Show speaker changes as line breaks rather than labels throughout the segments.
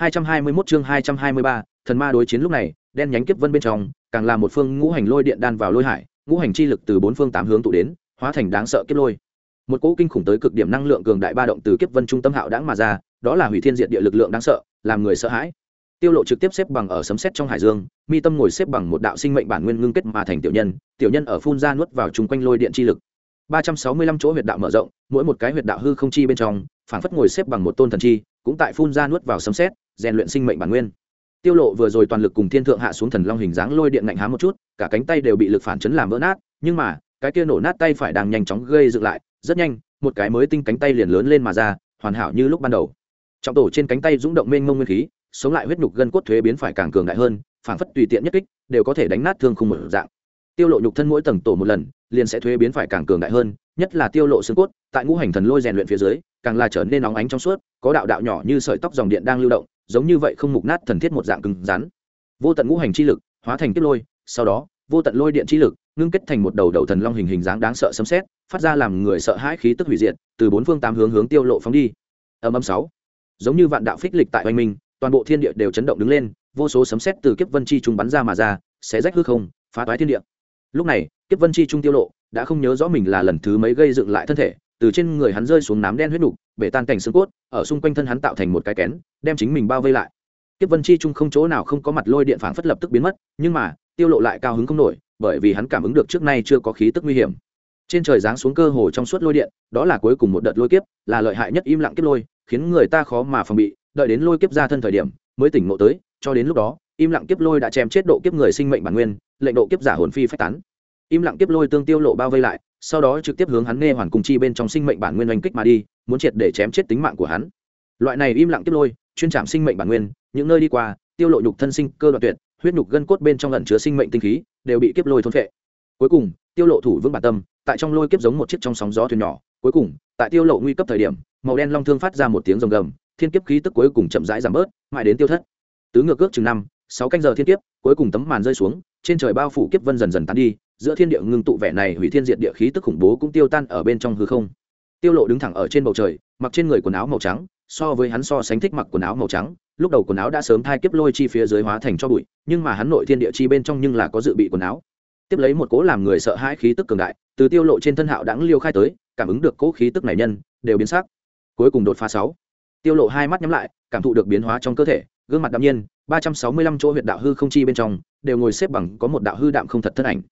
221 chương 223, thần ma đối chiến lúc này, đen nhánh kiếp vân bên trong, càng là một phương ngũ hành lôi điện đan vào lôi hải, ngũ hành chi lực từ bốn phương tám hướng tụ đến, hóa thành đáng sợ kiếp lôi. Một cỗ kinh khủng tới cực điểm năng lượng cường đại ba động từ kiếp vân trung tâm hạo đãng mà ra, đó là hủy thiên diệt địa lực lượng đáng sợ, làm người sợ hãi. Tiêu Lộ trực tiếp xếp bằng ở sấm sét trong hải dương, mi tâm ngồi xếp bằng một đạo sinh mệnh bản nguyên ngưng kết mà thành tiểu nhân, tiểu nhân ở phun ra nuốt vào trùng quanh lôi điện chi lực. 365 chỗ huyệt đạo mở rộng, mỗi một cái huyệt đạo hư không chi bên trong, phảng phất ngồi xếp bằng một tôn thần chi, cũng tại phun ra nuốt vào sấm sét, rèn luyện sinh mệnh bản nguyên. Tiêu lộ vừa rồi toàn lực cùng thiên thượng hạ xuống thần long hình dáng lôi điện ngạnh há một chút, cả cánh tay đều bị lực phản chấn làm vỡ nát, nhưng mà, cái kia nổ nát tay phải đang nhanh chóng gây dựng lại, rất nhanh, một cái mới tinh cánh tay liền lớn lên mà ra, hoàn hảo như lúc ban đầu. Trọng tổ trên cánh tay dũng động mênh mông nguyên khí, sống lại huyết nhục gân cốt thuế biến phải càng cường đại hơn phản phất tùy tiện nhất kích, đều có thể đánh nát thương khung một dạng. Tiêu lộ nhục thân mỗi tầng tổ một lần, liền sẽ thuế biến phải càng cường đại hơn, nhất là tiêu lộ xương cốt, tại ngũ hành thần lôi rèn luyện phía dưới càng là trở nên nóng ánh trong suốt, có đạo đạo nhỏ như sợi tóc dòng điện đang lưu động, giống như vậy không mục nát thần thiết một dạng cứng rắn. Vô tận ngũ hành chi lực hóa thành kết lôi, sau đó, vô tận lôi điện chi lực ngưng kết thành một đầu đầu thần long hình hình dáng đáng sợ sấm sét, phát ra làm người sợ hãi khí tức hủy diệt, từ bốn phương tám hướng hướng tiêu lộ phóng đi. Âm âm sáu. Giống như vạn đạo phích lịch tại oanh minh, toàn bộ thiên địa đều chấn động đứng lên, vô số sấm sét từ kiếp vân chi trung bắn ra mà ra sẽ rách hư không, phá toái thiên địa. Lúc này, kiếp vân chi trung tiêu lộ đã không nhớ rõ mình là lần thứ mấy gây dựng lại thân thể từ trên người hắn rơi xuống nám đen huyết đủ, bể tan cảnh xương cốt ở xung quanh thân hắn tạo thành một cái kén đem chính mình bao vây lại. Kiếp vân chi trung không chỗ nào không có mặt lôi điện phản phất lập tức biến mất nhưng mà tiêu lộ lại cao hứng không nổi bởi vì hắn cảm ứng được trước nay chưa có khí tức nguy hiểm. Trên trời giáng xuống cơ hồ trong suốt lôi điện đó là cuối cùng một đợt lôi kiếp là lợi hại nhất im lặng kiếp lôi khiến người ta khó mà phòng bị đợi đến lôi kiếp ra thân thời điểm mới tỉnh ngộ tới cho đến lúc đó im lặng kiếp lôi đã chém chết độ kiếp người sinh mệnh bản nguyên lệnh độ kiếp giả hồn phi phách tán. Im lặng kiếp lôi tương tiêu lộ bao vây lại sau đó trực tiếp hướng hắn nghe hoàn cùng chi bên trong sinh mệnh bản nguyên oanh kích mà đi, muốn triệt để chém chết tính mạng của hắn. Loại này im lặng tiếp lôi, chuyên trảm sinh mệnh bản nguyên, những nơi đi qua, tiêu lộ nhục thân sinh cơ đoạn tuyệt, huyết nhục gân cốt bên trong ẩn chứa sinh mệnh tinh khí, đều bị kiếp lôi thôn phệ. Cuối cùng, tiêu lộ thủ vững bản tâm, tại trong lôi kiếp giống một chiếc trong sóng gió thuyền nhỏ. Cuối cùng, tại tiêu lộ nguy cấp thời điểm, màu đen long thương phát ra một tiếng rồng gầm, thiên kiếp khí tức cuối cùng chậm rãi giảm bớt, mãi đến tiêu thất. Tứ ngược cước chừng năm, sáu canh giờ thiên kiếp cuối cùng tấm màn rơi xuống, trên trời bao phủ kiếp vân dần dần tan đi, giữa thiên địa ngưng tụ vẻ này hủy thiên diệt địa khí tức khủng bố cũng tiêu tan ở bên trong hư không. Tiêu lộ đứng thẳng ở trên bầu trời, mặc trên người quần áo màu trắng, so với hắn so sánh thích mặc quần áo màu trắng, lúc đầu quần áo đã sớm thai kiếp lôi chi phía dưới hóa thành cho bụi, nhưng mà hắn nội thiên địa chi bên trong nhưng là có dự bị quần áo. Tiếp lấy một cố làm người sợ hãi khí tức cường đại, từ tiêu lộ trên thân hạo đãng liêu khai tới, cảm ứng được cố khí tức này nhân, đều biến sắc. Cuối cùng đột phá sáu. Tiêu lộ hai mắt nhắm lại, cảm thụ được biến hóa trong cơ thể, gương mặt đạm nhiên ba trăm sáu mươi lăm chỗ huyệt đạo hư không chi bên trong, đều ngồi xếp bằng có một đạo hư đạm không thật thân ảnh.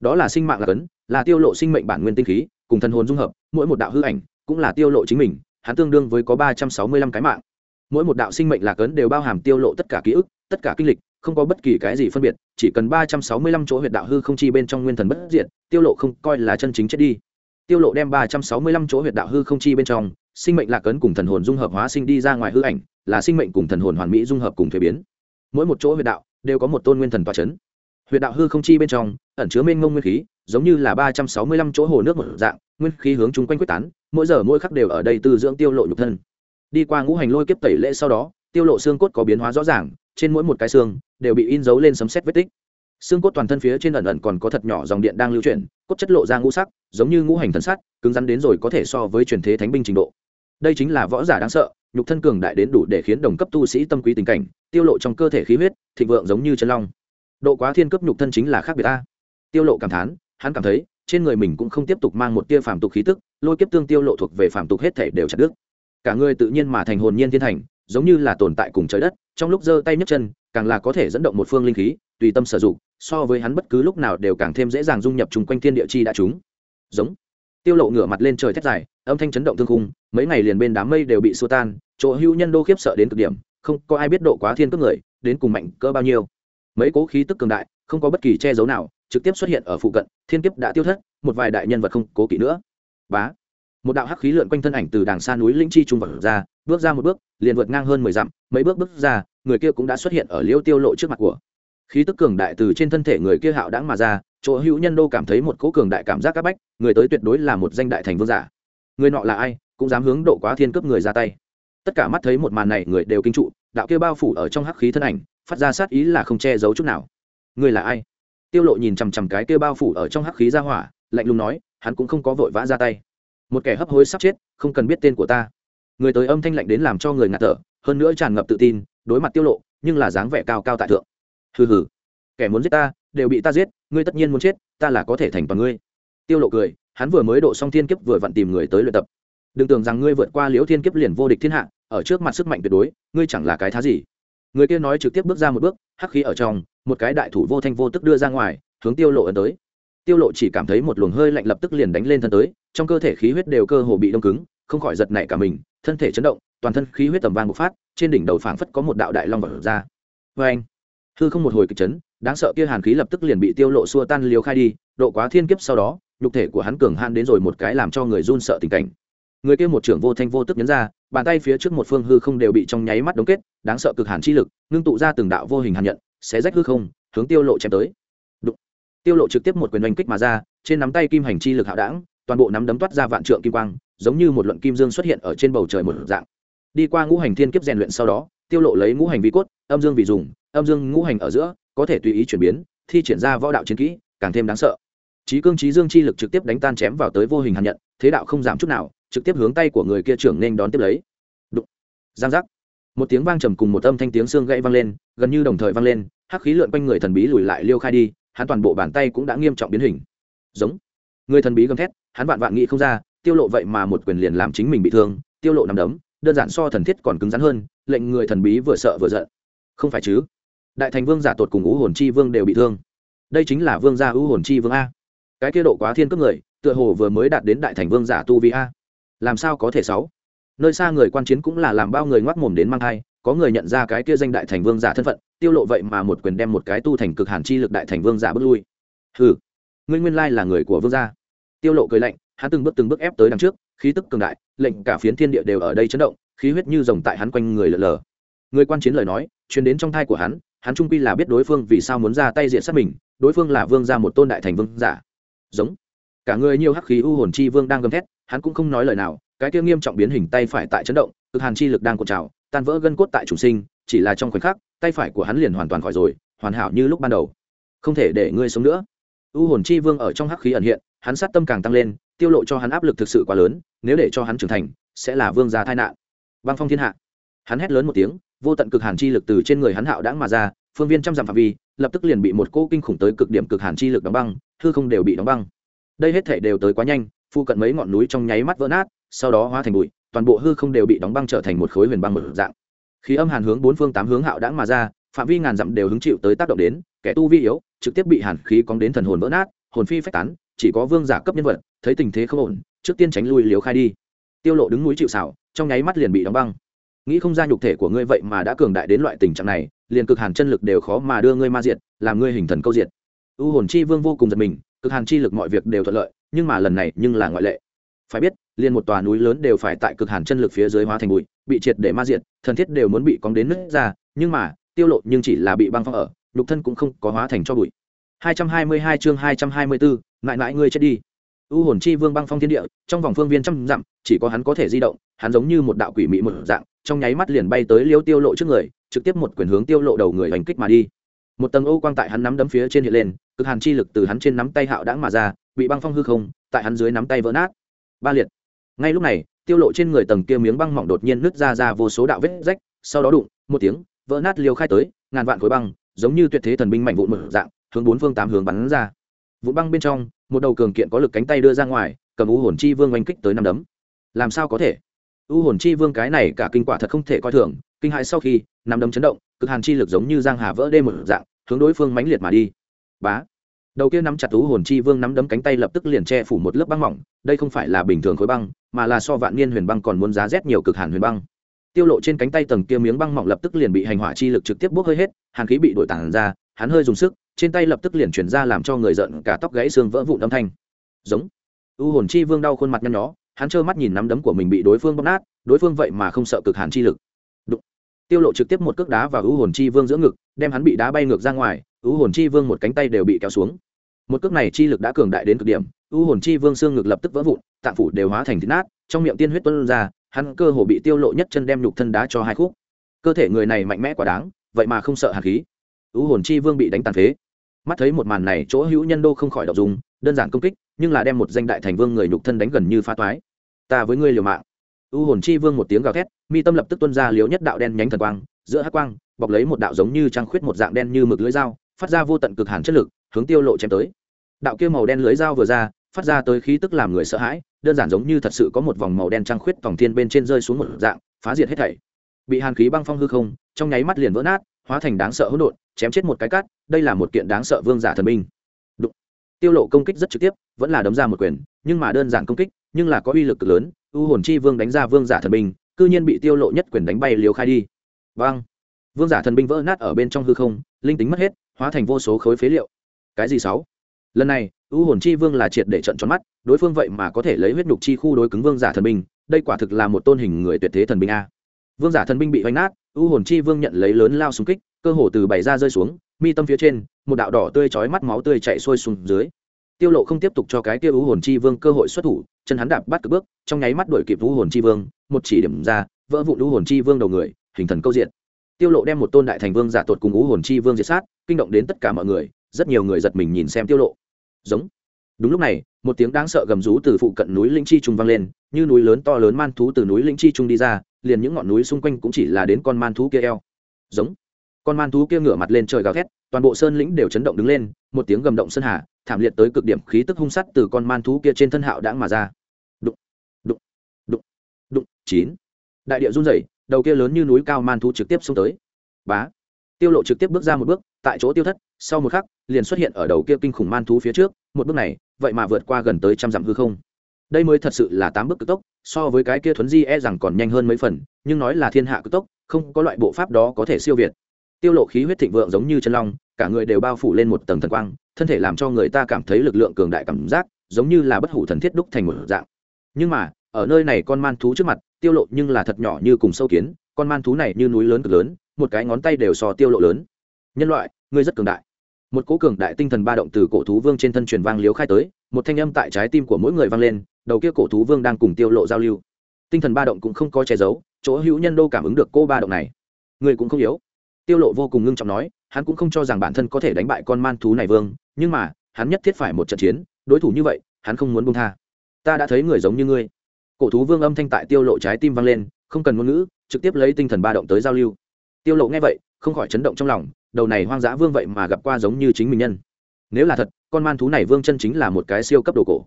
Đó là sinh mạng là cấn, là tiêu lộ sinh mệnh bản nguyên tinh khí, cùng thần hồn dung hợp, mỗi một đạo hư ảnh cũng là tiêu lộ chính mình, hắn tương đương với có ba trăm sáu mươi lăm cái mạng. Mỗi một đạo sinh mệnh lạc ấn đều bao hàm tiêu lộ tất cả ký ức, tất cả kinh lịch, không có bất kỳ cái gì phân biệt, chỉ cần ba trăm sáu mươi lăm chỗ huyệt đạo hư không chi bên trong nguyên thần bất diệt, tiêu lộ không coi là chân chính chết đi. Tiêu lộ đem ba trăm sáu mươi lăm chỗ huyệt đạo hư không chi bên trong, sinh mệnh lạc ấn cùng thần hồn dung hợp hóa sinh đi ra ngoài hư ảnh, là sinh mệnh cùng thần hồn hoàn mỹ dung hợp cùng thuế biến mỗi một chỗ huyệt đạo đều có một tôn nguyên thần tòa chấn. Huyệt đạo hư không chi bên trong, ẩn chứa mênh ngông nguyên khí, giống như là ba trăm sáu mươi lăm chỗ hồ nước một dạng, nguyên khí hướng chung quanh quyết tán, mỗi giờ mỗi khắc đều ở đây tư dưỡng tiêu lộ nhục thân. Đi qua ngũ hành lôi kiếp tẩy lễ sau đó, tiêu lộ xương cốt có biến hóa rõ ràng, trên mỗi một cái xương đều bị in dấu lên sấm sét vết tích. Xương cốt toàn thân phía trên ẩn ẩn còn có thật nhỏ dòng điện đang lưu chuyển, cốt chất lộ ra ngũ sắc, giống như ngũ hành thần sắt, cứng rắn đến rồi có thể so với truyền thế thánh binh trình độ đây chính là võ giả đáng sợ, nhục thân cường đại đến đủ để khiến đồng cấp tu sĩ tâm quý tình cảnh, tiêu lộ trong cơ thể khí huyết, thịnh vượng giống như chân long. Độ quá thiên cấp nhục thân chính là khác biệt ta tiêu lộ cảm thán, hắn cảm thấy, trên người mình cũng không tiếp tục mang một tia phàm tục khí tức, lôi kiếp tương tiêu lộ thuộc về phàm tục hết thể đều chặt đứt. Cả người tự nhiên mà thành hồn nhiên thiên thành, giống như là tồn tại cùng trời đất, trong lúc giơ tay nhấc chân, càng là có thể dẫn động một phương linh khí, tùy tâm sử dụng, so với hắn bất cứ lúc nào đều càng thêm dễ dàng dung nhập chung quanh thiên địa chi đã chúng. Giống. Tiêu lộ ngửa mặt lên trời thét dài âm thanh chấn động thương khung, mấy ngày liền bên đám mây đều bị xua tan, chỗ hưu nhân đô khiếp sợ đến cực điểm, không có ai biết độ quá thiên cước người, đến cùng mạnh cỡ bao nhiêu. Mấy cố khí tức cường đại, không có bất kỳ che giấu nào, trực tiếp xuất hiện ở phụ cận, thiên kiếp đã tiêu thất, một vài đại nhân vật không cố kỵ nữa. Bá. Một đạo hắc khí lượn quanh thân ảnh từ đàng xa núi lĩnh chi trung vật ra, bước ra một bước, liền vượt ngang hơn mười dặm, mấy bước bước ra, người kia cũng đã xuất hiện ở liêu tiêu lộ trước mặt của. Khí tức cường đại từ trên thân thể người kia hạo đãng mà ra, chỗ hữu nhân đô cảm thấy một cố cường đại cảm giác áp bách, người tới tuyệt đối là một danh đại thành vương giả người nọ là ai, cũng dám hướng độ quá thiên cướp người ra tay. Tất cả mắt thấy một màn này, người đều kinh trụ, đạo kia bao phủ ở trong hắc khí thân ảnh, phát ra sát ý là không che giấu chút nào. Người là ai? Tiêu lộ nhìn chằm chằm cái kia bao phủ ở trong hắc khí ra hỏa, lạnh lùng nói, hắn cũng không có vội vã ra tay. Một kẻ hấp hối sắp chết, không cần biết tên của ta. Người tới âm thanh lạnh đến làm cho người ngạt thở, hơn nữa tràn ngập tự tin, đối mặt tiêu lộ, nhưng là dáng vẻ cao cao tại thượng. Hừ hừ, kẻ muốn giết ta, đều bị ta giết, ngươi tất nhiên muốn chết, ta là có thể thành toàn ngươi. Tiêu lộ cười hắn vừa mới độ xong thiên kiếp vừa vặn tìm người tới luyện tập. Đừng tưởng rằng ngươi vượt qua liễu thiên kiếp liền vô địch thiên hạ, ở trước mặt sức mạnh tuyệt đối, ngươi chẳng là cái thá gì. Người kia nói trực tiếp bước ra một bước, hắc khí ở trong, một cái đại thủ vô thanh vô tức đưa ra ngoài, hướng tiêu lộ ấn tới. Tiêu lộ chỉ cảm thấy một luồng hơi lạnh lập tức liền đánh lên thân tới, trong cơ thể khí huyết đều cơ hồ bị đông cứng, không khỏi giật nảy cả mình, thân thể chấn động, toàn thân khí huyết tầm vang bộc phát, trên đỉnh đầu phảng phất có một đạo đại long vọt ra. Với anh, hư không một hồi kịch chấn, đáng sợ kia hàn khí lập tức liền bị tiêu lộ xua tan liều khai đi, độ quá thiên kiếp sau đó nhục thể của hắn cường han đến rồi một cái làm cho người run sợ tình cảnh. Người kia một trưởng vô thanh vô tức nhấn ra, bàn tay phía trước một phương hư không đều bị trong nháy mắt đóng kết, đáng sợ cực hàn chi lực, ngưng tụ ra từng đạo vô hình hàn nhận, xé rách hư không, hướng tiêu lộ chém tới. Đụng. tiêu lộ trực tiếp một quyền oanh kích mà ra, trên nắm tay kim hành chi lực hạo đảng, toàn bộ nắm đấm toát ra vạn trượng kim quang, giống như một luận kim dương xuất hiện ở trên bầu trời một dạng. Đi qua ngũ hành thiên kiếp rèn luyện sau đó, tiêu lộ lấy ngũ hành vi cốt, âm dương vì dùng, âm dương ngũ hành ở giữa, có thể tùy ý chuyển biến, thi triển ra võ đạo chiến kỹ, càng thêm đáng sợ trí cương trí dương chi lực trực tiếp đánh tan chém vào tới vô hình hàn nhận, thế đạo không giảm chút nào, trực tiếp hướng tay của người kia trưởng nên đón tiếp lấy. Đụng. giang giác. Một tiếng vang trầm cùng một âm thanh tiếng xương gãy vang lên, gần như đồng thời vang lên, hắc khí lượn quanh người thần bí lùi lại liêu khai đi, hắn toàn bộ bàn tay cũng đã nghiêm trọng biến hình. Giống. Người thần bí gầm thét, hắn vạn vạn nghĩ không ra, tiêu lộ vậy mà một quyền liền làm chính mình bị thương, tiêu lộ nằm đấm, đơn giản so thần thiết còn cứng rắn hơn, lệnh người thần bí vừa sợ vừa giận. Không phải chứ? Đại thành vương giả tột cùng ngũ hồn chi vương đều bị thương. Đây chính là vương gia ngũ hồn chi vương a cái kia độ quá thiên cấp người, tựa hồ vừa mới đạt đến đại thành vương giả tu vi a. Làm sao có thể sáu? Nơi xa người quan chiến cũng là làm bao người ngoác mồm đến mang thai, có người nhận ra cái kia danh đại thành vương giả thân phận, tiêu lộ vậy mà một quyền đem một cái tu thành cực hàn chi lực đại thành vương giả bước lui. Hừ nguyên nguyên lai là người của vương gia. Tiêu lộ cười lạnh, hắn từng bước từng bước ép tới đằng trước, khí tức cường đại, lệnh cả phiến thiên địa đều ở đây chấn động, khí huyết như rồng tại hắn quanh người lờ lờ người quan chiến lời nói, truyền đến trong thai của hắn hắn trung quy là biết đối phương vì sao muốn ra tay diện sát mình, đối phương là vương gia một tôn đại thành vương giả giống. Cả người nhiều hắc khí u hồn chi vương đang gầm thét, hắn cũng không nói lời nào, cái kia nghiêm trọng biến hình tay phải tại chấn động, cực hàn chi lực đang cột trào, tan vỡ gân cốt tại chủ sinh, chỉ là trong khoảnh khắc, tay phải của hắn liền hoàn toàn khỏi rồi, hoàn hảo như lúc ban đầu. Không thể để ngươi sống nữa. U hồn chi vương ở trong hắc khí ẩn hiện, hắn sát tâm càng tăng lên, tiêu lộ cho hắn áp lực thực sự quá lớn, nếu để cho hắn trưởng thành, sẽ là vương gia tai nạn. Băng phong thiên hạ. Hắn hét lớn một tiếng, vô tận cực hàn chi lực từ trên người hắn hạo đãng mà ra, phương viên trăm dặm phạm vi, lập tức liền bị một cỗ kinh khủng tới cực điểm cực hàn chi lực đóng băng hư không đều bị đóng băng. Đây hết thể đều tới quá nhanh, phụ cận mấy ngọn núi trong nháy mắt vỡ nát, sau đó hóa thành bụi, toàn bộ hư không đều bị đóng băng trở thành một khối huyền băng mở dạng. Khí âm hàn hướng bốn phương tám hướng hạo đãng mà ra, phạm vi ngàn dặm đều hứng chịu tới tác động đến, kẻ tu vi yếu, trực tiếp bị hàn khí cóng đến thần hồn vỡ nát, hồn phi phách tán, chỉ có vương giả cấp nhân vật, thấy tình thế không ổn, trước tiên tránh lui liếu khai đi. Tiêu lộ đứng núi chịu xảo trong nháy mắt liền bị đóng băng. Nghĩ không ra nhục thể của ngươi vậy mà đã cường đại đến loại tình trạng này, liền cực hàn chân lực đều khó mà đưa ngươi ma diệt, làm ngươi hình thần câu diệt u hồn chi vương vô cùng giật mình cực hàn chi lực mọi việc đều thuận lợi nhưng mà lần này nhưng là ngoại lệ. Phải biết liền một tòa núi lớn đều phải tại cực hàn chân lực phía dưới hóa thành bụi bị triệt để ma diệt thần thiết đều muốn bị cóng đến nứt ra nhưng mà tiêu lộ nhưng chỉ là bị băng phong ở nhục thân cũng không có hóa thành cho bụi. 222 chương 224, ngại ngại ngươi chết đi. U hồn chi vương băng phong thiên địa trong vòng phương viên trăm dặm chỉ có hắn có thể di động hắn giống như một đạo quỷ mị một dạng trong nháy mắt liền bay tới liêu tiêu lộ trước người trực tiếp một quyền hướng tiêu lộ đầu người hành kích mà đi một tầng ô quang tại hắn nắm đấm phía trên hiện lên, cực hàn chi lực từ hắn trên nắm tay hạo đãng mà ra, bị băng phong hư không, tại hắn dưới nắm tay vỡ nát. Ba liệt. Ngay lúc này, tiêu lộ trên người tầng kia miếng băng mỏng đột nhiên nứt ra ra vô số đạo vết rách, sau đó đụng, một tiếng, vỡ nát liều khai tới, ngàn vạn khối băng, giống như tuyệt thế thần binh mạnh vụn mở dạng, hướng bốn phương tám hướng bắn ra. Vụn băng bên trong, một đầu cường kiện có lực cánh tay đưa ra ngoài, cầm u hồn chi vương oanh kích tới năm đấm. Làm sao có thể? U hồn chi vương cái này cả kinh quả thật không thể coi thường, kinh hại sau khi, năm đấm chấn động, cực hàn chi lực giống như giang hà vỡ đê một dạng hướng đối phương mãnh liệt mà đi. Bá. Đầu kia nắm chặt u hồn chi vương nắm đấm cánh tay lập tức liền che phủ một lớp băng mỏng, đây không phải là bình thường khối băng, mà là so vạn niên huyền băng còn muốn giá rét nhiều cực hàn huyền băng. Tiêu lộ trên cánh tay tầng kia miếng băng mỏng lập tức liền bị hành hỏa chi lực trực tiếp bốc hơi hết, hàn khí bị đổi tản ra, hắn hơi dùng sức, trên tay lập tức liền chuyển ra làm cho người giận cả tóc gãy xương vỡ vụn âm thanh. Giống. U hồn chi vương đau khuôn mặt nhăn nhó, hắn trơ mắt nhìn nắm đấm của mình bị đối phương bóp nát, đối phương vậy mà không sợ cực hàn chi lực tiêu lộ trực tiếp một cước đá vào ưu hồn chi vương giữa ngực, đem hắn bị đá bay ngược ra ngoài ưu hồn chi vương một cánh tay đều bị kéo xuống. Một cước này chi lực đã cường đại đến cực điểm ưu hồn chi vương xương ngực lập tức vỡ vụn, tạng phủ đều hóa thành thịt nát, trong miệng tiên huyết tuôn ra, hắn cơ hồ bị tiêu lộ nhất chân đem nhục thân đá cho hai khúc. Cơ thể người này mạnh mẽ quá đáng, vậy mà không sợ hàn khí. Ưu hồn chi vương bị đánh tàn phế. Mắt thấy một màn này, chỗ hữu nhân đô không khỏi đọc dùng đơn giản công kích, nhưng là đem một danh đại thành vương người nhục thân đánh gần như phá toái. Ta với ngươi liều mạng u hồn chi vương một tiếng gào thét, mi tâm lập tức tuân ra liếu nhất đạo đen nhánh thần quang, giữa hát quang, bọc lấy một đạo giống như trăng khuyết một dạng đen như mực lưới dao, phát ra vô tận cực hàn chất lực, hướng tiêu lộ chém tới. Đạo kia màu đen lưới dao vừa ra, phát ra tới khí tức làm người sợ hãi, đơn giản giống như thật sự có một vòng màu đen trăng khuyết vòng thiên bên trên rơi xuống một dạng, phá diệt hết thảy. Bị hàn khí băng phong hư không, trong nháy mắt liền vỡ nát, hóa thành đáng sợ hỗn độn, chém chết một cái cắt đây là một kiện đáng sợ vương giả thần binh. Đụng. tiêu lộ công kích rất trực tiếp, vẫn là đấm ra một quyền, nhưng mà đơn giản công kích nhưng là có uy lực cực lớn, u hồn chi vương đánh ra vương giả thần binh, cư nhiên bị tiêu lộ nhất quyền đánh bay liều khai đi. Vang vương giả thần binh vỡ nát ở bên trong hư không, linh tính mất hết, hóa thành vô số khối phế liệu. Cái gì sáu? Lần này, u hồn chi vương là triệt để trận tròn mắt, đối phương vậy mà có thể lấy huyết nhục chi khu đối cứng vương giả thần binh, đây quả thực là một tôn hình người tuyệt thế thần binh a. Vương giả thần binh bị vánh nát, u hồn chi vương nhận lấy lớn lao xung kích, cơ hồ từ bảy ra rơi xuống, mi tâm phía trên, một đạo đỏ tươi chói mắt máu tươi chạy xuôi xuống dưới. Tiêu lộ không tiếp tục cho cái kia u hồn chi vương cơ hội xuất thủ chân hắn đạp bắt cực bước, trong nháy mắt đuổi kịp u hồn chi vương, một chỉ điểm ra, vỡ vụn u hồn chi vương đầu người, hình thần câu diện tiêu lộ đem một tôn đại thành vương giả tột cùng u hồn chi vương diệt sát, kinh động đến tất cả mọi người, rất nhiều người giật mình nhìn xem tiêu lộ. Giống. Đúng lúc này, một tiếng đáng sợ gầm rú từ phụ cận núi linh chi trung vang lên, như núi lớn to lớn man thú từ núi linh chi trung đi ra, liền những ngọn núi xung quanh cũng chỉ là đến con man thú kia eo. Giống. Con man thú kia ngửa mặt lên trời gào thét, toàn bộ sơn lĩnh đều chấn động đứng lên, một tiếng gầm động sơn hà thảm liệt tới cực điểm khí tức hung sắt từ con man thú kia trên thân hạo đãng mà ra. Đụng đụng đụng đụng, chín. Đại địa run rẩy, đầu kia lớn như núi cao man thú trực tiếp xông tới. Bá. Tiêu lộ trực tiếp bước ra một bước, tại chỗ tiêu thất, sau một khắc, liền xuất hiện ở đầu kia kinh khủng man thú phía trước, một bước này, vậy mà vượt qua gần tới trăm dặm hư không. Đây mới thật sự là tám bước cực tốc, so với cái kia thuấn di e rằng còn nhanh hơn mấy phần, nhưng nói là thiên hạ cực tốc, không có loại bộ pháp đó có thể siêu việt. Tiêu lộ khí huyết thịnh vượng giống như chân long, cả người đều bao phủ lên một tầng thần quang thân thể làm cho người ta cảm thấy lực lượng cường đại cảm giác, giống như là bất hủ thần thiết đúc thành một dạng. Nhưng mà, ở nơi này con man thú trước mặt, tiêu lộ nhưng là thật nhỏ như cùng sâu kiến, con man thú này như núi lớn cực lớn, một cái ngón tay đều so tiêu lộ lớn. Nhân loại, ngươi rất cường đại. Một cố cường đại tinh thần ba động từ cổ thú vương trên thân truyền vang liếu khai tới, một thanh âm tại trái tim của mỗi người vang lên, đầu kia cổ thú vương đang cùng tiêu lộ giao lưu. Tinh thần ba động cũng không có che giấu, chỗ hữu nhân đô cảm ứng được cô ba động này. Người cũng không yếu. Tiêu lộ vô cùng ngưng trọng nói hắn cũng không cho rằng bản thân có thể đánh bại con man thú này vương, nhưng mà, hắn nhất thiết phải một trận chiến, đối thủ như vậy, hắn không muốn buông tha. Ta đã thấy người giống như ngươi. Cổ thú vương âm thanh tại tiêu lộ trái tim vang lên, không cần ngôn ngữ, trực tiếp lấy tinh thần ba động tới giao lưu. Tiêu lộ nghe vậy, không khỏi chấn động trong lòng, đầu này hoang dã vương vậy mà gặp qua giống như chính mình nhân. Nếu là thật, con man thú này vương chân chính là một cái siêu cấp đồ cổ.